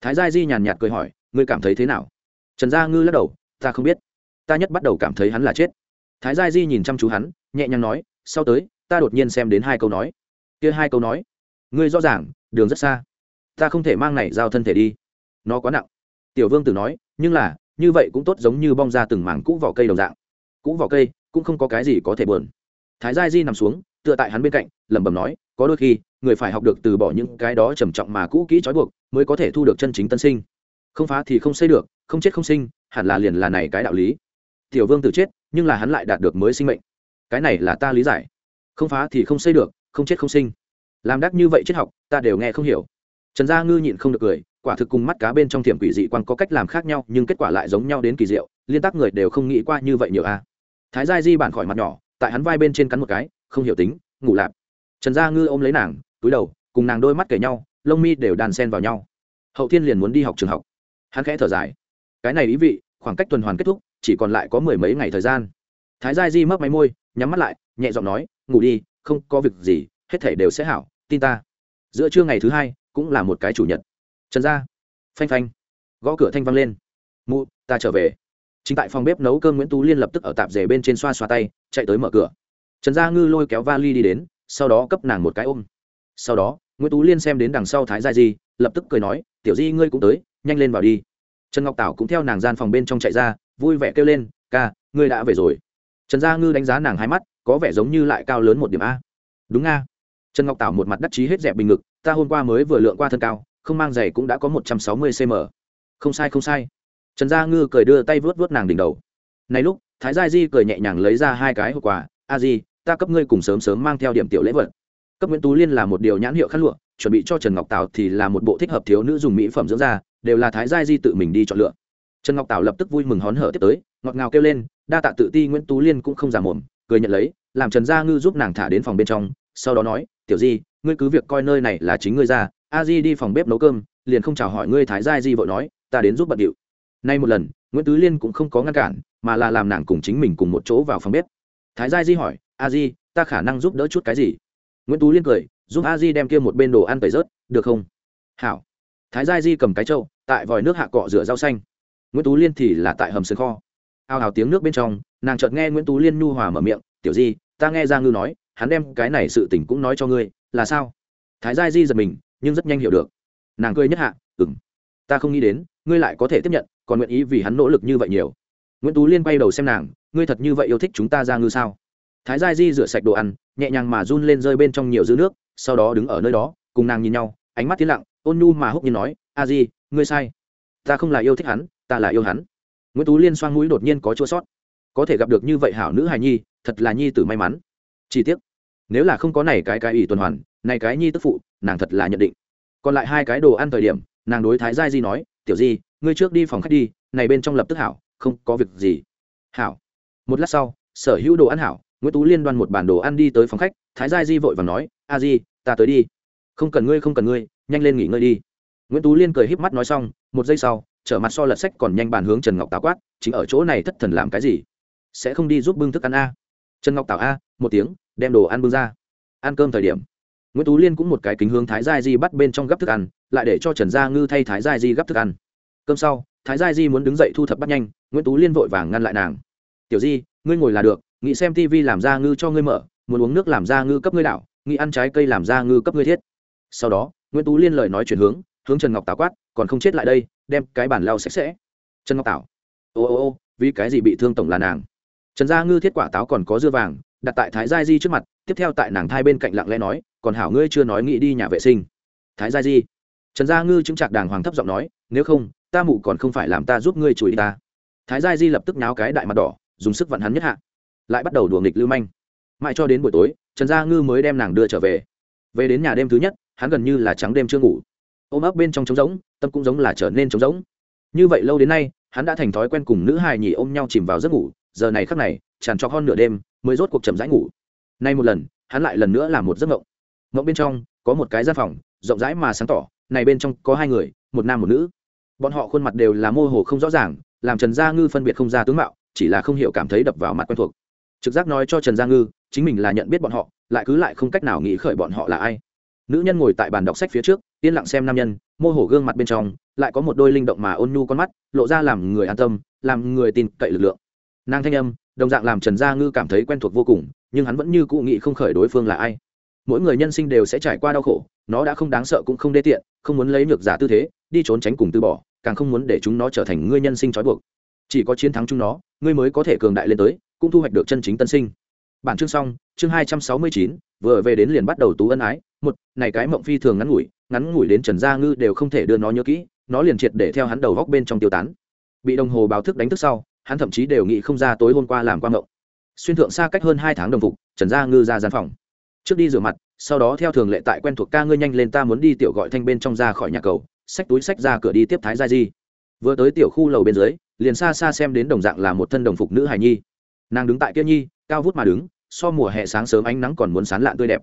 Thái gia di nhàn nhạt cười hỏi, ngươi cảm thấy thế nào? Trần gia ngư lắc đầu, ta không biết. Ta nhất bắt đầu cảm thấy hắn là chết. Thái gia di nhìn chăm chú hắn, nhẹ nhàng nói, sau tới, ta đột nhiên xem đến hai câu nói kia hai câu nói. Ngươi rõ ràng, đường rất xa. Ta không thể mang này giao thân thể đi. Nó quá nặng. Tiểu vương tử nói, nhưng là, như vậy cũng tốt giống như bong ra từng mảng cũ vỏ cây đồng dạng. Cũ vỏ cây, cũng không có cái gì có thể buồn. Thái gia di nằm xuống, tựa tại hắn bên cạnh, lẩm bẩm nói, có đôi khi, người phải học được từ bỏ những cái đó trầm trọng mà cũ kỹ trói buộc, mới có thể thu được chân chính tân sinh. Không phá thì không xây được, không chết không sinh, hẳn là liền là này cái đạo lý. Tiểu vương tử chết, nhưng là hắn lại đạt được mới sinh mệnh. Cái này là ta lý giải. Không phá thì không xây được không chết không sinh. Làm đắc như vậy triết học, ta đều nghe không hiểu. Trần gia ngư nhịn không được cười, quả thực cùng mắt cá bên trong thiểm quỷ dị quan có cách làm khác nhau, nhưng kết quả lại giống nhau đến kỳ diệu, liên tác người đều không nghĩ qua như vậy nhiều a. Thái gia di bản khỏi mặt nhỏ, tại hắn vai bên trên cắn một cái, không hiểu tính, ngủ lạp. Trần gia ngư ôm lấy nàng, túi đầu, cùng nàng đôi mắt kể nhau, lông mi đều đàn sen vào nhau. Hậu thiên liền muốn đi học trường học. Hắn khẽ thở dài. Cái này ý vị, khoảng cách tuần hoàn kết thúc, chỉ còn lại có mười mấy ngày thời gian. Thái gia di mấp máy môi, nhắm mắt lại, nhẹ giọng nói, ngủ đi không có việc gì, hết thể đều sẽ hảo, tin ta. Giữa trưa ngày thứ hai, cũng là một cái chủ nhật. Trần gia. Phanh phanh. Gõ cửa thanh văng lên. Mụ, ta trở về. Chính tại phòng bếp nấu cơm nguyễn tú liên lập tức ở tạp rể bên trên xoa xoa tay, chạy tới mở cửa. Trần gia ngư lôi kéo vali đi đến, sau đó cấp nàng một cái ôm. Sau đó, nguyễn tú liên xem đến đằng sau thái gia di, lập tức cười nói, tiểu di, ngươi cũng tới, nhanh lên vào đi. Trần ngọc tảo cũng theo nàng gian phòng bên trong chạy ra, vui vẻ kêu lên, ca, ngươi đã về rồi. Trần gia ngư đánh giá nàng hai mắt có vẻ giống như lại cao lớn một điểm a. Đúng a. Trần ngọc tảo một mặt đắc chí hết dẹp bình ngực, ta hôm qua mới vừa lượng qua thân cao, không mang giày cũng đã có một trăm sáu mươi cm không sai không sai. Trần gia ngư cười đưa tay vớt vớt nàng đỉnh đầu. Này lúc, thái gia di cười nhẹ nhàng lấy ra hai cái hộp quà. A di, ta cấp ngươi cùng sớm sớm mang theo điểm tiểu lễ vật. Cấp nguyễn tú liên là một điều nhãn hiệu khăn lụa, chuẩn bị cho trần ngọc tảo thì là một bộ thích hợp thiếu nữ dùng mỹ phẩm dưỡng da, đều là thái gia di tự mình đi chọn lựa. Trần ngọc tảo lập tức vui mừng hón hở tiếp tới, ngọt ngào kêu lên, đa tạ tự ti nguyễn tú liên cũng không giả mồm cười nhận lấy, làm trần gia ngư giúp nàng thả đến phòng bên trong, sau đó nói, tiểu di, ngươi cứ việc coi nơi này là chính ngươi ra, a di đi phòng bếp nấu cơm, liền không chào hỏi ngươi thái gia di vội nói, ta đến giúp bận điệu. Nay một lần, nguyễn tứ liên cũng không có ngăn cản, mà là làm nàng cùng chính mình cùng một chỗ vào phòng bếp. Thái gia di hỏi, a di, ta khả năng giúp đỡ chút cái gì? Nguyễn tú liên cười, giúp a di đem kia một bên đồ ăn tẩy rớt, được không? Hảo. Thái gia di cầm cái trâu tại vòi nước hạ cọ rửa rau xanh. Nguyễn tú liên thì là tại hầm sườn kho ao ào tiếng nước bên trong, nàng chợt nghe nguyễn tú liên nhu hòa mở miệng, tiểu di, ta nghe ra ngư nói, hắn đem cái này sự tình cũng nói cho ngươi, là sao? Thái gia di giật mình, nhưng rất nhanh hiểu được. Nàng cười nhất hạ ừng ta không nghĩ đến, ngươi lại có thể tiếp nhận, còn nguyện ý vì hắn nỗ lực như vậy nhiều. Nguyễn tú liên bay đầu xem nàng, ngươi thật như vậy yêu thích chúng ta ra ngư sao? Thái gia di rửa sạch đồ ăn, nhẹ nhàng mà run lên rơi bên trong nhiều dư nước, sau đó đứng ở nơi đó, cùng nàng nhìn nhau, ánh mắt tiến lặng, ôn nhu mà húc nhiên nói, a di, ngươi sai. Ta không là yêu thích hắn, ta là yêu hắn nguyễn tú liên xoang mũi đột nhiên có chua sót. Có thể gặp được như vậy hảo nữ hài nhi, thật là nhi tử may mắn. Chi tiết nếu là không có này cái cái ỷ tuần hoàn, này cái nhi tức phụ, nàng thật là nhận định. Còn lại hai cái đồ ăn thời điểm, nàng đối thái Giai di nói, tiểu di, ngươi trước đi phòng khách đi, này bên trong lập tức hảo, không có việc gì. Hảo. Một lát sau, sở hữu đồ ăn hảo, nguyễn tú liên đoan một bản đồ ăn đi tới phòng khách, thái Giai di vội và nói, a di, ta tới đi. Không cần ngươi, không cần ngươi, nhanh lên nghỉ ngơi đi. Nguyễn tú liên cười híp mắt nói xong, một giây sau trở mặt so lật sách còn nhanh bàn hướng trần ngọc tào quát, chính ở chỗ này thất thần làm cái gì? Sẽ không đi giúp bưng thức ăn a? Trần ngọc tào a, một tiếng, đem đồ ăn bưng ra. Ăn cơm thời điểm, nguyễn tú liên cũng một cái kính hướng thái gia di bắt bên trong gấp thức ăn, lại để cho trần gia ngư thay thái gia di gấp thức ăn. Cơm sau, thái gia di muốn đứng dậy thu thập bắt nhanh, nguyễn tú liên vội vàng ngăn lại nàng. Tiểu di, ngươi ngồi là được, nghĩ xem tv làm ra ngư cho ngươi mở, muốn uống nước làm ra ngư cấp ngươi đảo, nghĩ ăn trái cây làm ra ngư cấp ngươi thiết. Sau đó, nguyễn tú liên lời nói chuyển hướng hướng trần ngọc tảo quát, còn không chết lại đây đem cái bản lau sạch sẽ. Trần ngọc tảo, ô ô ô, vì cái gì bị thương tổng là nàng? Trần gia ngư thiết quả táo còn có dưa vàng, đặt tại thái gia di trước mặt, tiếp theo tại nàng thai bên cạnh lặng lẽ nói, còn hảo ngươi chưa nói nghĩ đi nhà vệ sinh. Thái gia di? Trần gia ngư chứng trạc đàng hoàng thấp giọng nói, nếu không, ta mụ còn không phải làm ta giúp ngươi chùi đi ta. Thái gia di lập tức náo cái đại mặt đỏ, dùng sức vặn hắn nhất hạ, lại bắt đầu đùa nghịch lưu manh. Mãi cho đến buổi tối, trần gia ngư mới đem nàng đưa trở về. Về đến nhà đêm thứ nhất, hắn gần như là trắng đêm chưa ngủ. Ôm ấp bên trong trống rỗng tâm cũng giống là trở nên trống rỗng. Như vậy lâu đến nay, hắn đã thành thói quen cùng nữ hài nhì ôm nhau chìm vào giấc ngủ, giờ này khắc này, tràn trọc hơn nửa đêm, mới rốt cuộc chậm rãi ngủ. Nay một lần, hắn lại lần nữa làm một giấc mộng. Mộng bên trong, có một cái gian phòng, rộng rãi mà sáng tỏ, này bên trong có hai người, một nam một nữ. Bọn họ khuôn mặt đều là mô hồ không rõ ràng, làm trần gia ngư phân biệt không ra tướng mạo, chỉ là không hiểu cảm thấy đập vào mặt quen thuộc. Trực giác nói cho trần gia ngư, chính mình là nhận biết bọn họ, lại cứ lại không cách nào nghĩ khởi bọn họ là ai. Nữ nhân ngồi tại bàn đọc sách phía trước yên lặng xem nam nhân, mô hổ gương mặt bên trong, lại có một đôi linh động mà ôn nhu con mắt, lộ ra làm người an tâm, làm người tin cậy lực lượng. Nàng thanh âm, đồng dạng làm trần gia ngư cảm thấy quen thuộc vô cùng, nhưng hắn vẫn như cụ nghĩ không khởi đối phương là ai. Mỗi người nhân sinh đều sẽ trải qua đau khổ, nó đã không đáng sợ cũng không đê tiện, không muốn lấy nhược giả tư thế, đi trốn tránh cùng từ bỏ, càng không muốn để chúng nó trở thành ngươi nhân sinh trói buộc. Chỉ có chiến thắng chúng nó, ngươi mới có thể cường đại lên tới, cũng thu hoạch được chân chính tân sinh. Bản chương xong, chương hai trăm sáu mươi chín, vừa về đến liền bắt đầu tú ân ái. Một, này cái mộng phi thường ngắn ngủi ngắn ngủi đến trần gia ngư đều không thể đưa nó nhớ kỹ, nó liền triệt để theo hắn đầu góc bên trong tiêu tán. Bị đồng hồ báo thức đánh thức sau, hắn thậm chí đều nghĩ không ra tối hôm qua làm quang ngộng. Xuyên thượng xa cách hơn hai tháng đồng phục, trần gia ngư ra gian phòng. Trước đi rửa mặt, sau đó theo thường lệ tại quen thuộc ca ngươi nhanh lên ta muốn đi tiểu gọi thanh bên trong ra khỏi nhà cầu, xách túi xách ra cửa đi tiếp thái gia di. Vừa tới tiểu khu lầu bên dưới, liền xa xa xem đến đồng dạng là một thân đồng phục nữ hài nhi. Nàng đứng tại kia nhi, cao vút mà đứng, so mùa hè sáng sớm ánh nắng còn muốn sán lạn tươi đẹp.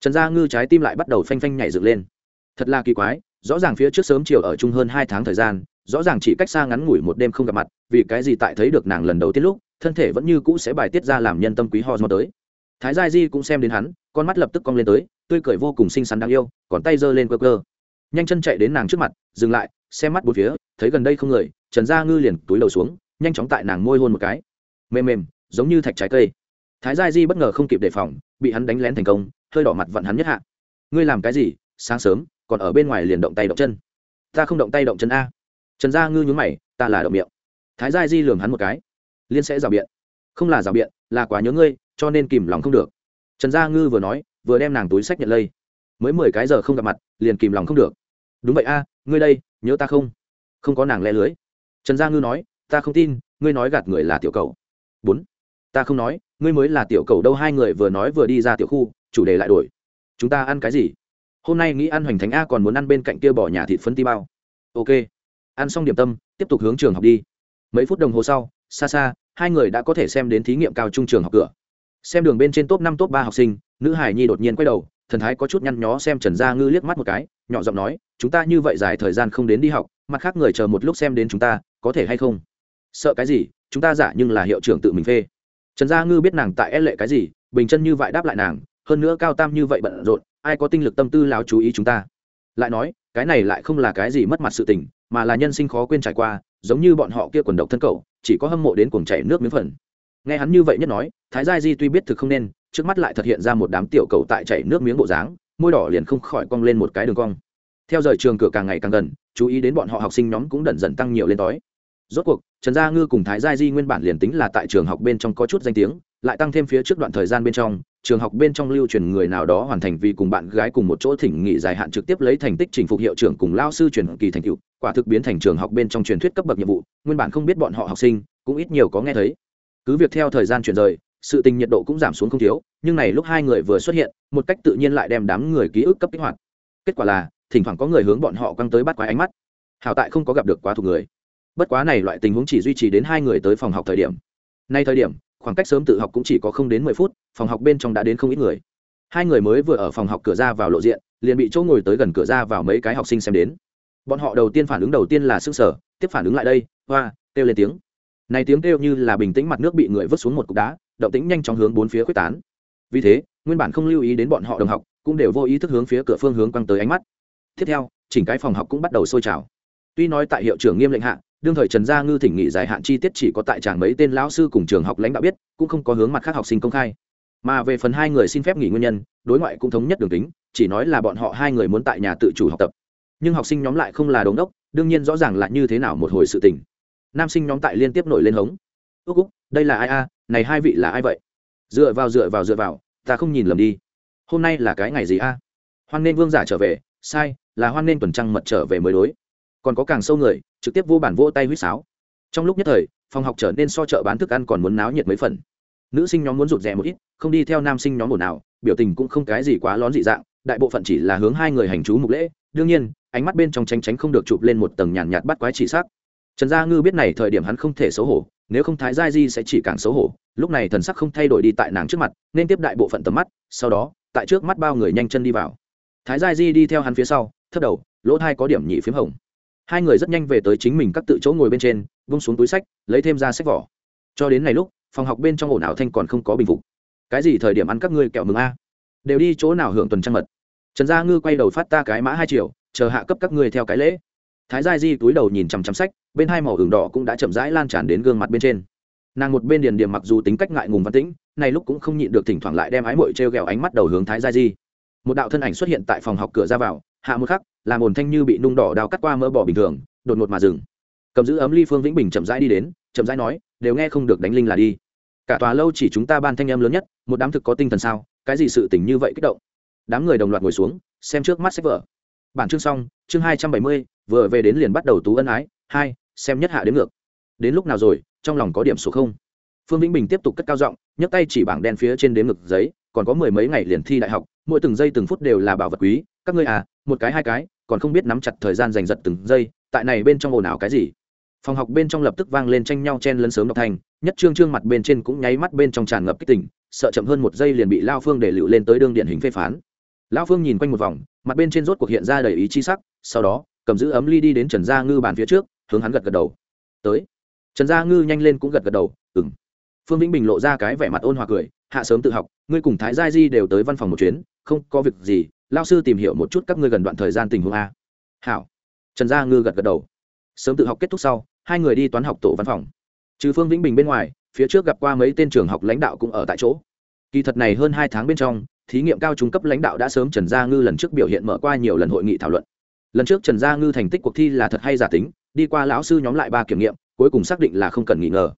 Trần gia ngư trái tim lại bắt đầu phanh phanh nhảy dựng lên thật là kỳ quái, rõ ràng phía trước sớm chiều ở chung hơn hai tháng thời gian, rõ ràng chỉ cách xa ngắn ngủi một đêm không gặp mặt, vì cái gì tại thấy được nàng lần đầu tiên lúc, thân thể vẫn như cũ sẽ bài tiết ra làm nhân tâm quý ho do tới. Thái gia di cũng xem đến hắn, con mắt lập tức cong lên tới, tươi cười vô cùng xinh xắn đáng yêu, còn tay giơ lên cơ cơ nhanh chân chạy đến nàng trước mặt, dừng lại, xem mắt bốn phía, thấy gần đây không người, trần gia ngư liền túi đầu xuống, nhanh chóng tại nàng môi hôn một cái. Mềm mềm, giống như thạch trái cây. Thái gia di bất ngờ không kịp đề phòng, bị hắn đánh lén thành công, hơi đỏ mặt vặn hắn nhất hạ. Ngươi làm cái gì? Sáng sớm còn ở bên ngoài liền động tay động chân. Ta không động tay động chân a. Trần gia ngư nhún mày, ta là động miệng. Thái gia di lường hắn một cái. Liên sẽ rào biện. Không là rào biện, là quá nhớ ngươi, cho nên kìm lòng không được. Trần gia ngư vừa nói, vừa đem nàng túi sách nhận lây. Mới mười cái giờ không gặp mặt, liền kìm lòng không được. Đúng vậy a, ngươi đây, nhớ ta không? Không có nàng le lưới. Trần gia ngư nói, ta không tin, ngươi nói gạt người là tiểu cầu. Bốn. Ta không nói, ngươi mới là tiểu cầu đâu, hai người vừa nói vừa đi ra tiểu khu, chủ đề lại đổi. Chúng ta ăn cái gì? Hôm nay nghĩ ăn hoành thánh a còn muốn ăn bên cạnh kia bỏ nhà thịt phấn ti bao. Ok. Ăn xong điểm tâm, tiếp tục hướng trường học đi. Mấy phút đồng hồ sau, xa xa, hai người đã có thể xem đến thí nghiệm cao trung trường học cửa. Xem đường bên trên top năm, top ba học sinh, nữ hải nhi đột nhiên quay đầu, thần thái có chút nhăn nhó xem trần gia ngư liếc mắt một cái, nhỏ giọng nói, chúng ta như vậy dài thời gian không đến đi học, mặt khác người chờ một lúc xem đến chúng ta, có thể hay không? Sợ cái gì? Chúng ta giả nhưng là hiệu trưởng tự mình phê. Trần gia ngư biết nàng tại e lệ cái gì, bình chân như vậy đáp lại nàng, hơn nữa cao tam như vậy bận rộn ai có tinh lực tâm tư láo chú ý chúng ta? Lại nói, cái này lại không là cái gì mất mặt sự tình, mà là nhân sinh khó quên trải qua, giống như bọn họ kia quần độc thân cậu, chỉ có hâm mộ đến cuồng chảy nước miếng phần. Nghe hắn như vậy nhất nói, thái gia di tuy biết thực không nên, trước mắt lại thật hiện ra một đám tiểu cầu tại chảy nước miếng bộ dáng, môi đỏ liền không khỏi cong lên một cái đường cong. Theo rời trường cửa càng ngày càng gần, chú ý đến bọn họ học sinh nhóm cũng dần dần tăng nhiều lên tối rốt cuộc, trần gia ngư cùng thái gia di nguyên bản liền tính là tại trường học bên trong có chút danh tiếng, lại tăng thêm phía trước đoạn thời gian bên trong trường học bên trong lưu truyền người nào đó hoàn thành vì cùng bạn gái cùng một chỗ thỉnh nghị dài hạn trực tiếp lấy thành tích trình phục hiệu trưởng cùng lao sư truyền kỳ thành tựu, quả thực biến thành trường học bên trong truyền thuyết cấp bậc nhiệm vụ, nguyên bản không biết bọn họ học sinh, cũng ít nhiều có nghe thấy. Cứ việc theo thời gian chuyển rời, sự tình nhiệt độ cũng giảm xuống không thiếu, nhưng này lúc hai người vừa xuất hiện, một cách tự nhiên lại đem đám người ký ức cấp kích hoạt. Kết quả là, thỉnh thoảng có người hướng bọn họ căng tới bắt quái ánh mắt. Hảo tại không có gặp được quá thuộc người. Bất quá này loại tình huống chỉ duy trì đến hai người tới phòng học thời điểm. Nay thời điểm khoảng cách sớm tự học cũng chỉ có không đến mười phút, phòng học bên trong đã đến không ít người. Hai người mới vừa ở phòng học cửa ra vào lộ diện, liền bị chỗ ngồi tới gần cửa ra vào mấy cái học sinh xem đến. Bọn họ đầu tiên phản ứng đầu tiên là sức sở tiếp phản ứng lại đây, hoa, kêu lên tiếng. Này tiếng kêu như là bình tĩnh mặt nước bị người vứt xuống một cục đá, động tĩnh nhanh chóng hướng bốn phía quyết tán. Vì thế, nguyên bản không lưu ý đến bọn họ đồng học, cũng đều vô ý thức hướng phía cửa phương hướng quăng tới ánh mắt. Tiếp theo, chỉnh cái phòng học cũng bắt đầu sôi trào. Tuy nói tại hiệu trưởng nghiêm lệnh hạ đương thời trần gia ngư thỉnh nghị dài hạn chi tiết chỉ có tại tràng mấy tên lão sư cùng trường học lãnh đạo biết, cũng không có hướng mặt khác học sinh công khai. Mà về phần hai người xin phép nghỉ nguyên nhân, đối ngoại cũng thống nhất đường tính chỉ nói là bọn họ hai người muốn tại nhà tự chủ học tập. Nhưng học sinh nhóm lại không là đống đốc, đương nhiên rõ ràng là như thế nào một hồi sự tình. Nam sinh nhóm tại liên tiếp nổi lên hống. Ước úc, đây là ai a? Này hai vị là ai vậy? Dựa vào dựa vào dựa vào, ta không nhìn lầm đi. Hôm nay là cái ngày gì a? Hoan nên vương giả trở về. Sai, là hoan nên tuần trăng mật trở về mới đối còn có càng sâu người, trực tiếp vô bản vô tay huýt sáo. Trong lúc nhất thời, phòng học trở nên so chợ bán thức ăn còn muốn náo nhiệt mấy phần. Nữ sinh nhóm muốn rụt rè một ít, không đi theo nam sinh nhóm một nào biểu tình cũng không cái gì quá lón dị dạng, đại bộ phận chỉ là hướng hai người hành chú mục lễ. Đương nhiên, ánh mắt bên trong tránh tránh không được chụp lên một tầng nhàn nhạt bắt quái chỉ sắc. Trần gia ngư biết này thời điểm hắn không thể xấu hổ, nếu không thái gia di sẽ chỉ càng xấu hổ. Lúc này thần sắc không thay đổi đi tại nàng trước mặt, nên tiếp đại bộ phận tầm mắt, sau đó, tại trước mắt bao người nhanh chân đi vào. Thái gia di đi theo hắn phía sau, thấp đầu, lỗ thai có điểm nhị p h í m hồng hai người rất nhanh về tới chính mình các tự chỗ ngồi bên trên, vung xuống túi sách, lấy thêm ra sách vỏ. Cho đến này lúc, phòng học bên trong ổ não thanh còn không có bình phục. Cái gì thời điểm ăn các ngươi kẹo mừng a? Đều đi chỗ nào hưởng tuần trăng mật? Trần gia ngư quay đầu phát ta cái mã hai triệu, chờ hạ cấp các ngươi theo cái lễ. Thái gia di túi đầu nhìn chằm chằm sách, bên hai màu hưởng đỏ cũng đã chậm rãi lan tràn đến gương mặt bên trên. Nàng một bên điền điểm mặc dù tính cách ngại ngùng văn tĩnh, này lúc cũng không nhịn được thỉnh thoảng lại đem ái mội t r e o g ẹ o ánh mắt đầu hướng thái gia di. Một đạo thân ảnh xuất hiện tại phòng học cửa ra vào hạ một khắc, làm ồn thanh như bị nung đỏ đào cắt qua mỡ bỏ bình thường, đột ngột mà dừng. Cầm giữ ấm ly phương vĩnh bình chậm rãi đi đến, chậm rãi nói, đều nghe không được đánh linh là đi. Cả tòa lâu chỉ chúng ta ban thanh em lớn nhất, một đám thực có tinh thần sao, cái gì sự tình như vậy kích động? Đám người đồng loạt ngồi xuống, xem trước mắt sách vở. Bản chương xong, chương hai trăm bảy mươi, vừa về đến liền bắt đầu tú ân ái, hai, xem nhất hạ đến ngược. Đến lúc nào rồi, trong lòng có điểm số không? Phương vĩnh bình tiếp tục cất cao giọng, nhấc tay chỉ bảng đen phía trên đếm ngực giấy còn có mười mấy ngày liền thi đại học, mỗi từng giây từng phút đều là bảo vật quý. Các ngươi à một cái hai cái, còn không biết nắm chặt thời gian giành giật từng giây, tại này bên trong ồn ào cái gì? Phòng học bên trong lập tức vang lên tranh nhau chen lấn sớm đọc thành, nhất trương trương mặt bên trên cũng nháy mắt bên trong tràn ngập kích tỉnh sợ chậm hơn một giây liền bị lao phương để lựu lên tới đương điện hình phê phán. Lão phương nhìn quanh một vòng, mặt bên trên rốt cuộc hiện ra đầy ý chi sắc, sau đó, cầm giữ ấm ly đi đến trần gia ngư bàn phía trước, hướng hắn gật gật đầu. Tới. Trần gia ngư nhanh lên cũng gật gật đầu ừng phương vĩnh bình lộ ra cái vẻ mặt ôn hòa cười, hạ sớm tự học ngươi cùng thái gia di đều tới văn phòng một chuyến, không có việc gì lao sư tìm hiểu một chút các ngươi gần đoạn thời gian tình huống a. Hảo. Trần gia ngư gật gật đầu. Sớm tự học kết thúc sau, hai người đi toán học tổ văn phòng. Trừ phương vĩnh bình bên ngoài, phía trước gặp qua mấy tên trường học lãnh đạo cũng ở tại chỗ. Kỳ thật này hơn hai tháng bên trong, thí nghiệm cao trung cấp lãnh đạo đã sớm trần gia ngư lần trước biểu hiện mở qua nhiều lần hội nghị thảo luận. Lần trước trần gia ngư thành tích cuộc thi là thật hay giả tính, đi qua lão sư nhóm lại ba kiểm nghiệm, cuối cùng xác định là không cần nghi ngờ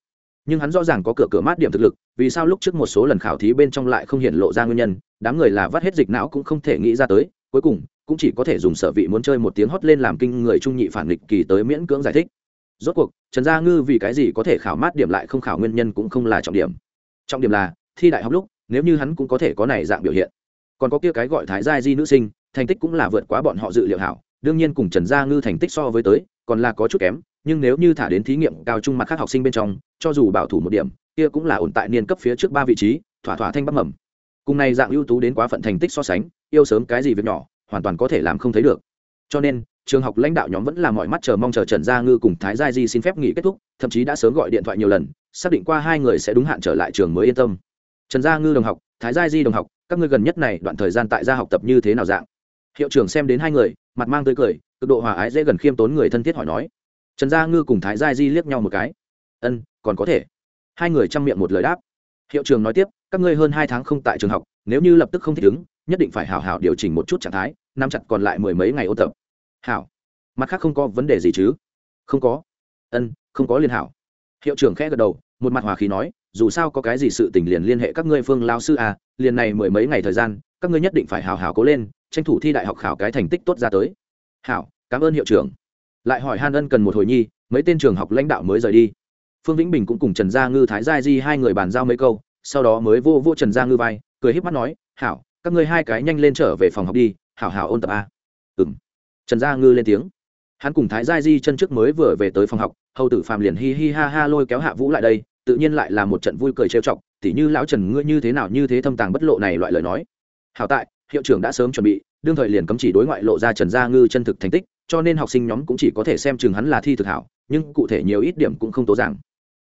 nhưng hắn rõ ràng có cửa cửa mát điểm thực lực, vì sao lúc trước một số lần khảo thí bên trong lại không hiện lộ ra nguyên nhân, đám người là vắt hết dịch não cũng không thể nghĩ ra tới, cuối cùng, cũng chỉ có thể dùng sở vị muốn chơi một tiếng hót lên làm kinh người trung nhị phản nghịch kỳ tới miễn cưỡng giải thích. Rốt cuộc, trần gia ngư vì cái gì có thể khảo mát điểm lại không khảo nguyên nhân cũng không là trọng điểm. Trọng điểm là, thi đại học lúc, nếu như hắn cũng có thể có này dạng biểu hiện. Còn có kia cái gọi thái gia di nữ sinh, thành tích cũng là vượt quá bọn họ dự liệu hảo, đương nhiên cùng trần gia ngư thành tích so với tới, còn là có chút kém nhưng nếu như thả đến thí nghiệm cao trung mặt khác học sinh bên trong, cho dù bảo thủ một điểm, kia cũng là ổn tại niên cấp phía trước ba vị trí, thỏa thỏa thanh bắc mầm. Cùng này dạng ưu tú đến quá phận thành tích so sánh, yêu sớm cái gì việc nhỏ, hoàn toàn có thể làm không thấy được. Cho nên, trường học lãnh đạo nhóm vẫn là mọi mắt chờ mong chờ trần gia ngư cùng thái gia di xin phép nghỉ kết thúc, thậm chí đã sớm gọi điện thoại nhiều lần, xác định qua hai người sẽ đúng hạn trở lại trường mới yên tâm. Trần gia ngư đồng học, thái gia di đồng học, các ngươi gần nhất này đoạn thời gian tại gia học tập như thế nào dạng? Hiệu trưởng xem đến hai người, mặt mang tươi cười, cực độ hòa ái dễ gần khiêm tốn người thân thiết hỏi nói trần gia ngư cùng thái gia di liếc nhau một cái. Ân, còn có thể. Hai người chăm miệng một lời đáp. Hiệu trưởng nói tiếp, các ngươi hơn hai tháng không tại trường học, nếu như lập tức không thích ứng, nhất định phải hảo hảo điều chỉnh một chút trạng thái, nắm chặt còn lại mười mấy ngày ôn tập. Hảo. Mặt khác không có vấn đề gì chứ? Không có. Ân, không có liên hảo. Hiệu trưởng khẽ gật đầu, một mặt hòa khí nói, dù sao có cái gì sự tình liền liên hệ các ngươi phương lao sư à liền này mười mấy ngày thời gian, các ngươi nhất định phải hào hào cố lên, tranh thủ thi đại học khảo cái thành tích tốt ra tới. Hảo, cảm ơn hiệu trưởng lại hỏi Hàn ân cần một hồi nhi, mấy tên trường học lãnh đạo mới rời đi. Phương vĩnh bình cũng cùng trần gia ngư, thái gia di hai người bàn giao mấy câu, sau đó mới vô vô trần gia ngư vai, cười híp mắt nói, hảo, các ngươi hai cái nhanh lên trở về phòng học đi, hảo hảo ôn tập a. Ừ trần gia ngư lên tiếng. Hắn cùng thái gia di chân trước mới vừa về tới phòng học, hầu tử phàm liền hi hi ha ha lôi kéo hạ vũ lại đây, tự nhiên lại là một trận vui cười trêu chọc tỉ như lão trần ngươi như thế nào như thế thâm tàng bất lộ này loại lời nói. Hảo tại, hiệu trưởng đã sớm chuẩn bị, đương thời liền cấm chỉ đối ngoại lộ ra trần gia ngư chân thực thành tích cho nên học sinh nhóm cũng chỉ có thể xem chừng hắn là thi thực hảo, nhưng cụ thể nhiều ít điểm cũng không tố giảng.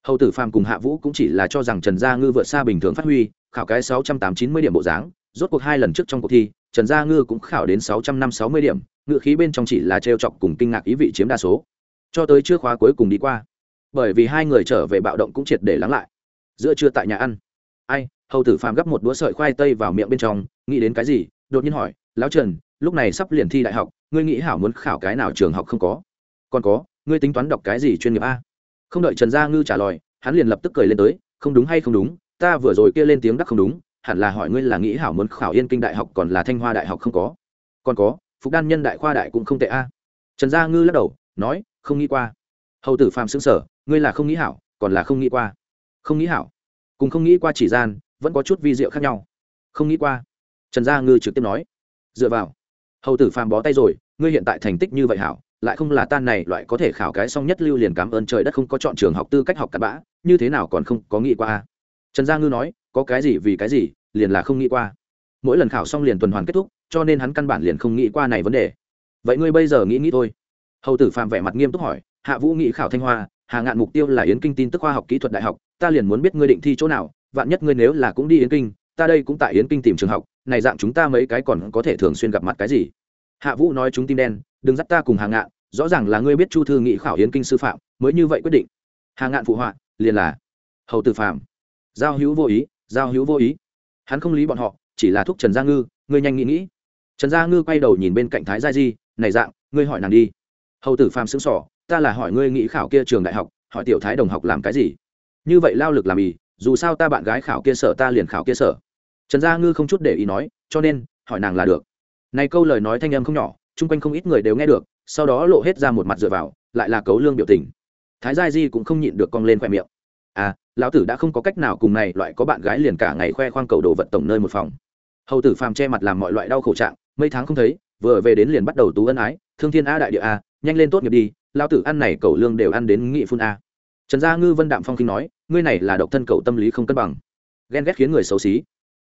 Hầu tử phàm cùng hạ vũ cũng chỉ là cho rằng trần gia ngư vượt xa bình thường phát huy, khảo cái sáu trăm tám chín mươi điểm bộ dáng, rốt cuộc hai lần trước trong cuộc thi, trần gia ngư cũng khảo đến sáu trăm năm sáu mươi điểm, ngựa khí bên trong chỉ là trêu chọc cùng kinh ngạc ý vị chiếm đa số. Cho tới chưa khóa cuối cùng đi qua, bởi vì hai người trở về bạo động cũng triệt để lắng lại. Giữa trưa tại nhà ăn, ai, hầu tử phàm gấp một đũa sợi khoai tây vào miệng bên trong, nghĩ đến cái gì? đột nhiên hỏi, lão trần lúc này sắp liền thi đại học, ngươi nghĩ hảo muốn khảo cái nào trường học không có? Còn có, ngươi tính toán đọc cái gì chuyên nghiệp a? Không đợi trần gia ngư trả lời, hắn liền lập tức cười lên tới, không đúng hay không đúng, ta vừa rồi kia lên tiếng đắc không đúng, hẳn là hỏi ngươi là nghĩ hảo muốn khảo yên kinh đại học còn là thanh hoa đại học không có? Còn có, phục đan nhân đại khoa đại cũng không tệ a. Trần gia ngư lắc đầu, nói, không nghĩ qua. Hầu tử Phạm xứng sở, ngươi là không nghĩ hảo, còn là không nghĩ qua. Không nghĩ hảo. Cùng không nghĩ qua chỉ gian, vẫn có chút vi diệu khác nhau. Không nghĩ qua. Trần gia ngư trực tiếp nói. Dựa vào hầu tử phàm bó tay rồi, ngươi hiện tại thành tích như vậy hảo, lại không là tan này, loại có thể khảo cái song nhất lưu liền cảm ơn trời đất không có chọn trường học tư cách học cặn bã, như thế nào còn không có nghĩ qua trần gia ngư nói, có cái gì vì cái gì, liền là không nghĩ qua. Mỗi lần khảo xong liền tuần hoàn kết thúc, cho nên hắn căn bản liền không nghĩ qua này vấn đề. Vậy ngươi bây giờ nghĩ nghĩ thôi. Hầu tử phạm vẻ mặt nghiêm túc hỏi, hạ vũ nghĩ khảo thanh hoa, hà ngạn mục tiêu là yến kinh tin tức khoa học kỹ thuật đại học, ta liền muốn biết ngươi định thi chỗ nào, vạn nhất ngươi nếu là cũng đi yến kinh ta đây cũng tại yến kinh tìm trường học, này dạng chúng ta mấy cái còn có thể thường xuyên gặp mặt cái gì? Hạ vũ nói chúng tim đen, đừng dắt ta cùng hà ngạn, rõ ràng là ngươi biết chu thư nghị khảo yến kinh sư phạm, mới như vậy quyết định. Hà ngạn phụ họa, liền là hầu tử phạm giao hữu vô ý, giao hữu vô ý. Hắn không lý bọn họ, chỉ là thúc trần gia ngư, ngươi nhanh nghĩ nghĩ. Trần gia ngư quay đầu nhìn bên cạnh thái gia di, này dạng, ngươi hỏi nàng đi. Hầu tử phàm xứng sỏ ta là hỏi ngươi nghĩ khảo kia trường đại học, hỏi tiểu thái đồng học làm cái gì? Như vậy lao lực làm ý dù sao ta bạn gái khảo kia sở ta liền khảo kia sở trần gia ngư không chút để ý nói, cho nên, hỏi nàng là được. Này câu lời nói thanh âm không nhỏ, chung quanh không ít người đều nghe được, sau đó lộ hết ra một mặt dựa vào, lại là cấu lương biểu tình. Thái gia di cũng không nhịn được cong lên khoe miệng. À lão tử đã không có cách nào cùng này loại có bạn gái liền cả ngày khoe khoang cầu đồ vật tổng nơi một phòng. Hầu tử phàm che mặt làm mọi loại đau khổ trạng, mấy tháng không thấy, vừa về đến liền bắt đầu tú ân ái, thương thiên a đại địa a, nhanh lên tốt nghiệp đi, Lão tử ăn này cầu lương đều ăn đến nghị phun a. Trần gia ngư vân đạm phong kinh nói, ngươi này là độc thân cầu tâm lý không cân bằng. Ghen ghét khiến người xấu xí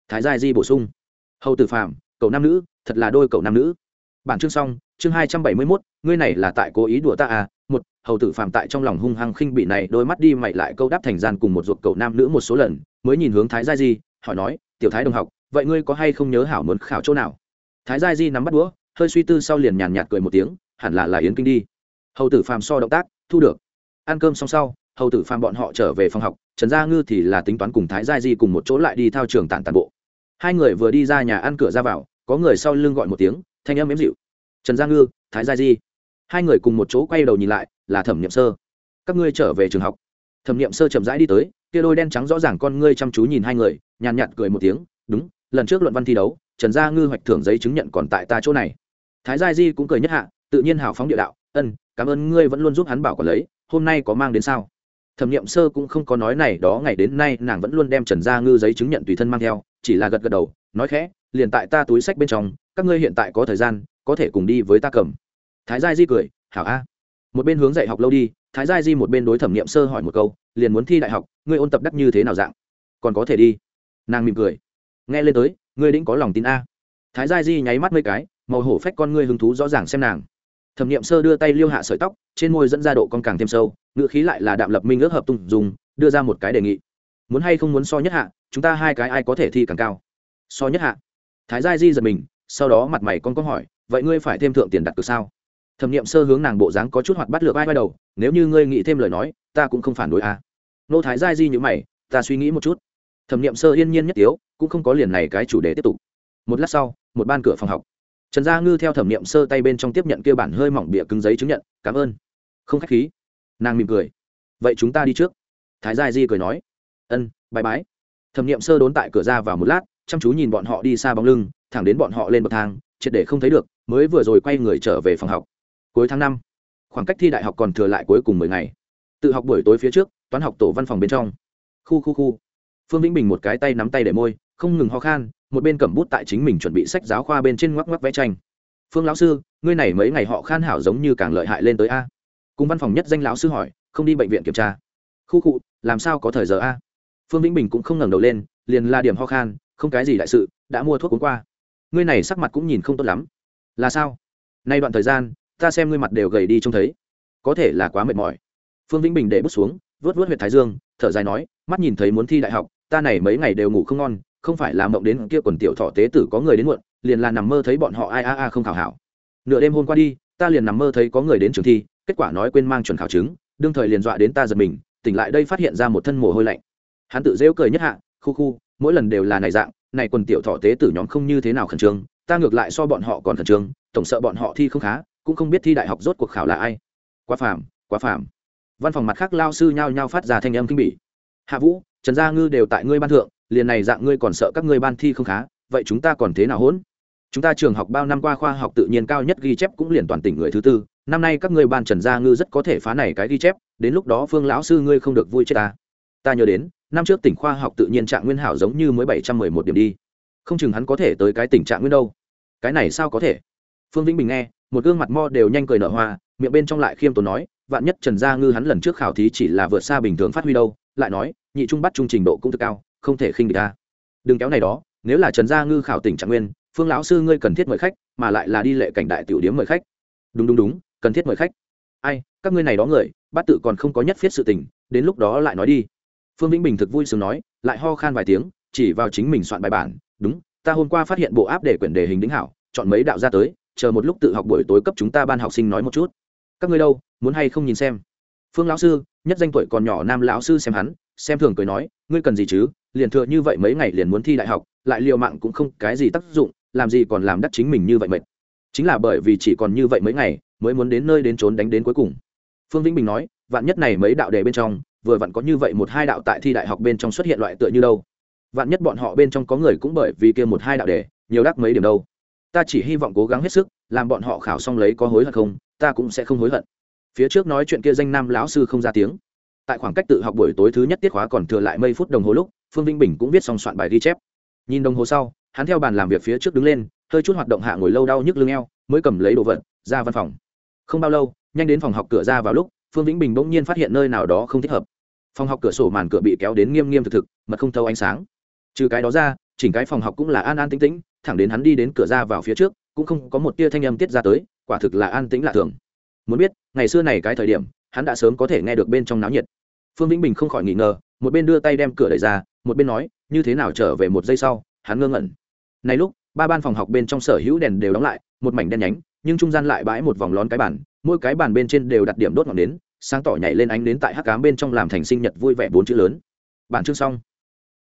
thái gia di bổ sung. Hầu tử phàm, cậu nam nữ, thật là đôi cậu nam nữ. Bản chương xong, chương hai trăm bảy mươi mốt, ngươi này là tại cố ý đùa ta à? Một, hầu tử phàm tại trong lòng hung hăng khinh bị này, đôi mắt đi mày lại câu đáp thành gian cùng một ruột cậu nam nữ một số lần, mới nhìn hướng thái gia di, hỏi nói, tiểu thái đồng học, vậy ngươi có hay không nhớ hảo muốn khảo chỗ nào? Thái gia di nắm bắt đũa, hơi suy tư sau liền nhàn nhạt cười một tiếng, hẳn là là yến kinh đi. Hầu tử phàm so động tác, thu được. Ăn cơm xong sau, hầu tử phàm bọn họ trở về phòng học, trần gia ngư thì là tính toán cùng thái gia di cùng một chỗ lại đi thao trường tản tàn bộ hai người vừa đi ra nhà ăn cửa ra vào, có người sau lưng gọi một tiếng, thanh âm ếm dịu. Trần gia ngư, thái gia di. Hai người cùng một chỗ quay đầu nhìn lại, là thẩm n sơ. Các ngươi trở về trường học. Thẩm n sơ chậm rãi đi tới, kia đôi đen trắng rõ ràng con ngươi chăm chú nhìn hai người, nhàn nhạt cười một tiếng, đúng, lần trước luận văn thi đấu, trần gia ngư hoạch thưởng giấy chứng nhận còn tại ta chỗ này. Thái gia di cũng cười nhất hạ, tự nhiên hào phóng địa đạo, ân, cảm ơn ngươi vẫn luôn giúp hắn bảo quản lấy, hôm nay có mang đến sao? Thẩm nghiệm sơ cũng không có nói này, đó ngày đến nay nàng vẫn luôn đem trần gia ngư giấy chứng nhận tùy thân mang theo chỉ là gật gật đầu, nói khẽ, liền tại ta túi sách bên trong, các ngươi hiện tại có thời gian, có thể cùng đi với ta cầm. Thái gia di cười, hảo a. Một bên hướng dạy học lâu đi, thái gia di một bên đối thẩm nghiệm sơ hỏi một câu, liền muốn thi đại học, ngươi ôn tập đắc như thế nào dạng? Còn có thể đi. Nàng mỉm cười, nghe lên tới, ngươi đĩnh có lòng tin a. Thái gia di nháy mắt mấy cái, màu hổ phách con ngươi hứng thú rõ ràng xem nàng. Thẩm nghiệm sơ đưa tay liêu hạ sợi tóc, trên môi dẫn ra độ con càng thêm sâu, ngữ khí lại là đạm lập minh ước hợp tung dùng, đưa ra một cái đề nghị muốn hay không muốn so nhất hạ, chúng ta hai cái ai có thể thi càng cao? So nhất hạ. Thái gia di giật mình, sau đó mặt mày con có hỏi, vậy ngươi phải thêm thượng tiền đặt cược sao? Thẩm nghiệm sơ hướng nàng bộ dáng có chút hoạt bắt lược ai vai đầu, nếu như ngươi nghĩ thêm lời nói, ta cũng không phản đối à. Nô thái gia di như mày, ta suy nghĩ một chút. Thẩm nghiệm sơ yên nhiên nhất tiếu, cũng không có liền này cái chủ đề tiếp tục. Một lát sau, một ban cửa phòng học. Trần gia ngư theo thẩm nghiệm sơ tay bên trong tiếp nhận kia bản hơi mỏng bịa cứng giấy chứng nhận, cảm ơn. Không k h á c h khí. Nàng mỉm cười. Vậy chúng ta đi trước. Thái gia di cười nói ân bài bái. Thẩm nghiệm sơ đốn tại cửa ra vào một lát, chăm chú nhìn bọn họ đi xa bóng lưng, thẳng đến bọn họ lên bậc thang, triệt để không thấy được, mới vừa rồi quay người trở về phòng học. Cuối tháng năm, khoảng cách thi đại học còn thừa lại cuối cùng mười ngày. Tự học buổi tối phía trước, toán học tổ văn phòng bên trong. Khu khu khu. Phương vĩnh bình một cái tay nắm tay để môi, không ngừng ho khan, một bên cầm bút tại chính mình chuẩn bị sách giáo khoa bên trên ngoắc ngoắc vẽ tranh. Phương lão sư, ngươi này mấy ngày họ khan hảo giống như càng lợi hại lên tới a. Cùng văn phòng nhất danh lão sư hỏi, không đi bệnh viện kiểm tra. Khu cụ làm sao có thời giờ a? Phương vĩnh bình cũng không ngẩng đầu lên, liền là điểm ho khan, không cái gì đại sự, đã mua thuốc uống qua. Ngươi này sắc mặt cũng nhìn không tốt lắm. Là sao? Nay đoạn thời gian, ta xem ngươi mặt đều gầy đi trông thấy. Có thể là quá mệt mỏi. Phương vĩnh bình để bút xuống, vớt vớt huyệt thái dương, thở dài nói, mắt nhìn thấy muốn thi đại học, ta này mấy ngày đều ngủ không ngon, không phải là mộng đến kia quần tiểu thọ tế tử có người đến muộn, liền là nằm mơ thấy bọn họ ai a a không khảo hảo. Nửa đêm hôm qua đi, ta liền nằm mơ thấy có người đến trường thi, kết quả nói quên mang chuẩn khảo chứng, đương thời liền dọa đến ta giật mình, tỉnh lại đây phát hiện ra một thân mồ hôi lạnh hắn tự rêu cười nhất hạ, khu khu, mỗi lần đều là này dạng, này quần tiểu thọ tế tử nhóm không như thế nào khẩn trương, ta ngược lại so bọn họ còn khẩn trương, tổng sợ bọn họ thi không khá, cũng không biết thi đại học rốt cuộc khảo là ai. Quá phàm quá phàm. Văn phòng mặt khác lao sư nhao nhao phát ra thanh âm kinh bỉ. Hạ vũ, trần gia ngư đều tại ngươi ban thượng, liền này dạng ngươi còn sợ các ngươi ban thi không khá, vậy chúng ta còn thế nào hỗn? Chúng ta trường học bao năm qua khoa học tự nhiên cao nhất ghi chép cũng liền toàn tỉnh người thứ tư, năm nay các ngươi ban trần gia ngư rất có thể phá này cái ghi chép, đến lúc đó phương lão sư ngươi không được vui chết ta. Ta nhớ đến năm trước tỉnh khoa học tự nhiên trạng nguyên hảo giống như mới bảy trăm mười một điểm đi. Không chừng hắn có thể tới cái tình trạng nguyên đâu. Cái này sao có thể? Phương vĩnh bình nghe, một gương mặt mo đều nhanh cười nở hoa, miệng bên trong lại khiêm tốn nói, vạn nhất trần gia ngư hắn lần trước khảo thí chỉ là vượt xa bình thường phát huy đâu, lại nói, nhị trung bắt trung trình độ cũng thực cao, không thể khinh địch ta. Đừng kéo này đó, nếu là trần gia ngư khảo tỉnh trạng nguyên, phương lão sư ngươi cần thiết mời khách, mà lại là đi lệ cảnh đại tiểu điếm mời khách. Đúng đúng đúng, cần thiết mời khách. Ai, các ngươi này đó người bắt tự còn không có nhất phiết sự tình, đến lúc đó lại nói đi phương vĩnh bình thực vui sướng nói, lại ho khan vài tiếng, chỉ vào chính mình soạn bài bản, đúng, ta hôm qua phát hiện bộ áp để quyển đề hình đính hảo, chọn mấy đạo ra tới, chờ một lúc tự học buổi tối cấp chúng ta ban học sinh nói một chút. Các ngươi đâu, muốn hay không nhìn xem? Phương lão sư, nhất danh tuổi còn nhỏ nam lão sư xem hắn, xem thường cười nói, ngươi cần gì chứ, liền thừa như vậy mấy ngày liền muốn thi đại học, lại liều mạng cũng không cái gì tác dụng, làm gì còn làm đắc chính mình như vậy mệt. Chính là bởi vì chỉ còn như vậy mấy ngày, mới muốn đến nơi đến trốn đánh đến cuối cùng. Phương vĩnh bình nói, vạn nhất này mấy đạo đề bên trong vừa vặn có như vậy một hai đạo tại thi đại học bên trong xuất hiện loại tựa như đâu. Vạn nhất bọn họ bên trong có người cũng bởi vì kia một hai đạo đề nhiều đắc mấy điểm đâu. Ta chỉ hy vọng cố gắng hết sức, làm bọn họ khảo xong lấy có hối hận không, ta cũng sẽ không hối hận. Phía trước nói chuyện kia danh nam lão sư không ra tiếng. Tại khoảng cách tự học buổi tối thứ nhất tiết khóa còn thừa lại mấy phút đồng hồ lúc, phương vinh bình cũng viết xong soạn bài ghi chép. Nhìn đồng hồ sau, hắn theo bàn làm việc phía trước đứng lên, hơi chút hoạt động hạ ngồi lâu đau nhức lưng eo, mới cầm lấy đồ vật, ra văn phòng. Không bao lâu, nhanh đến phòng học cửa ra vào lúc phương vĩnh bình bỗng nhiên phát hiện nơi nào đó không thích hợp. Phòng học cửa sổ màn cửa bị kéo đến nghiêm nghiêm thực thực, mật không thâu ánh sáng. Trừ cái đó ra, chỉnh cái phòng học cũng là an an tĩnh tĩnh, thẳng đến hắn đi đến cửa ra vào phía trước, cũng không có một tia thanh âm tiết ra tới, quả thực là an tĩnh lạ thường. Muốn biết, ngày xưa này cái thời điểm, hắn đã sớm có thể nghe được bên trong náo nhiệt. Phương vĩnh bình không khỏi nghi ngờ, một bên đưa tay đem cửa đẩy ra, một bên nói, như thế nào trở về một giây sau? Hắn ngơ ngẩn. Này lúc, ba ban phòng học bên trong sở hữu đèn đều đóng lại, một mảnh đen nhánh, nhưng trung gian lại bãi một vòng lón cái bản mỗi cái bàn bên trên đều đặt điểm đốt ngọn nến, sáng tỏ nhảy lên ánh đến tại hắc cám bên trong làm thành sinh nhật vui vẻ bốn chữ lớn. Bản chương xong.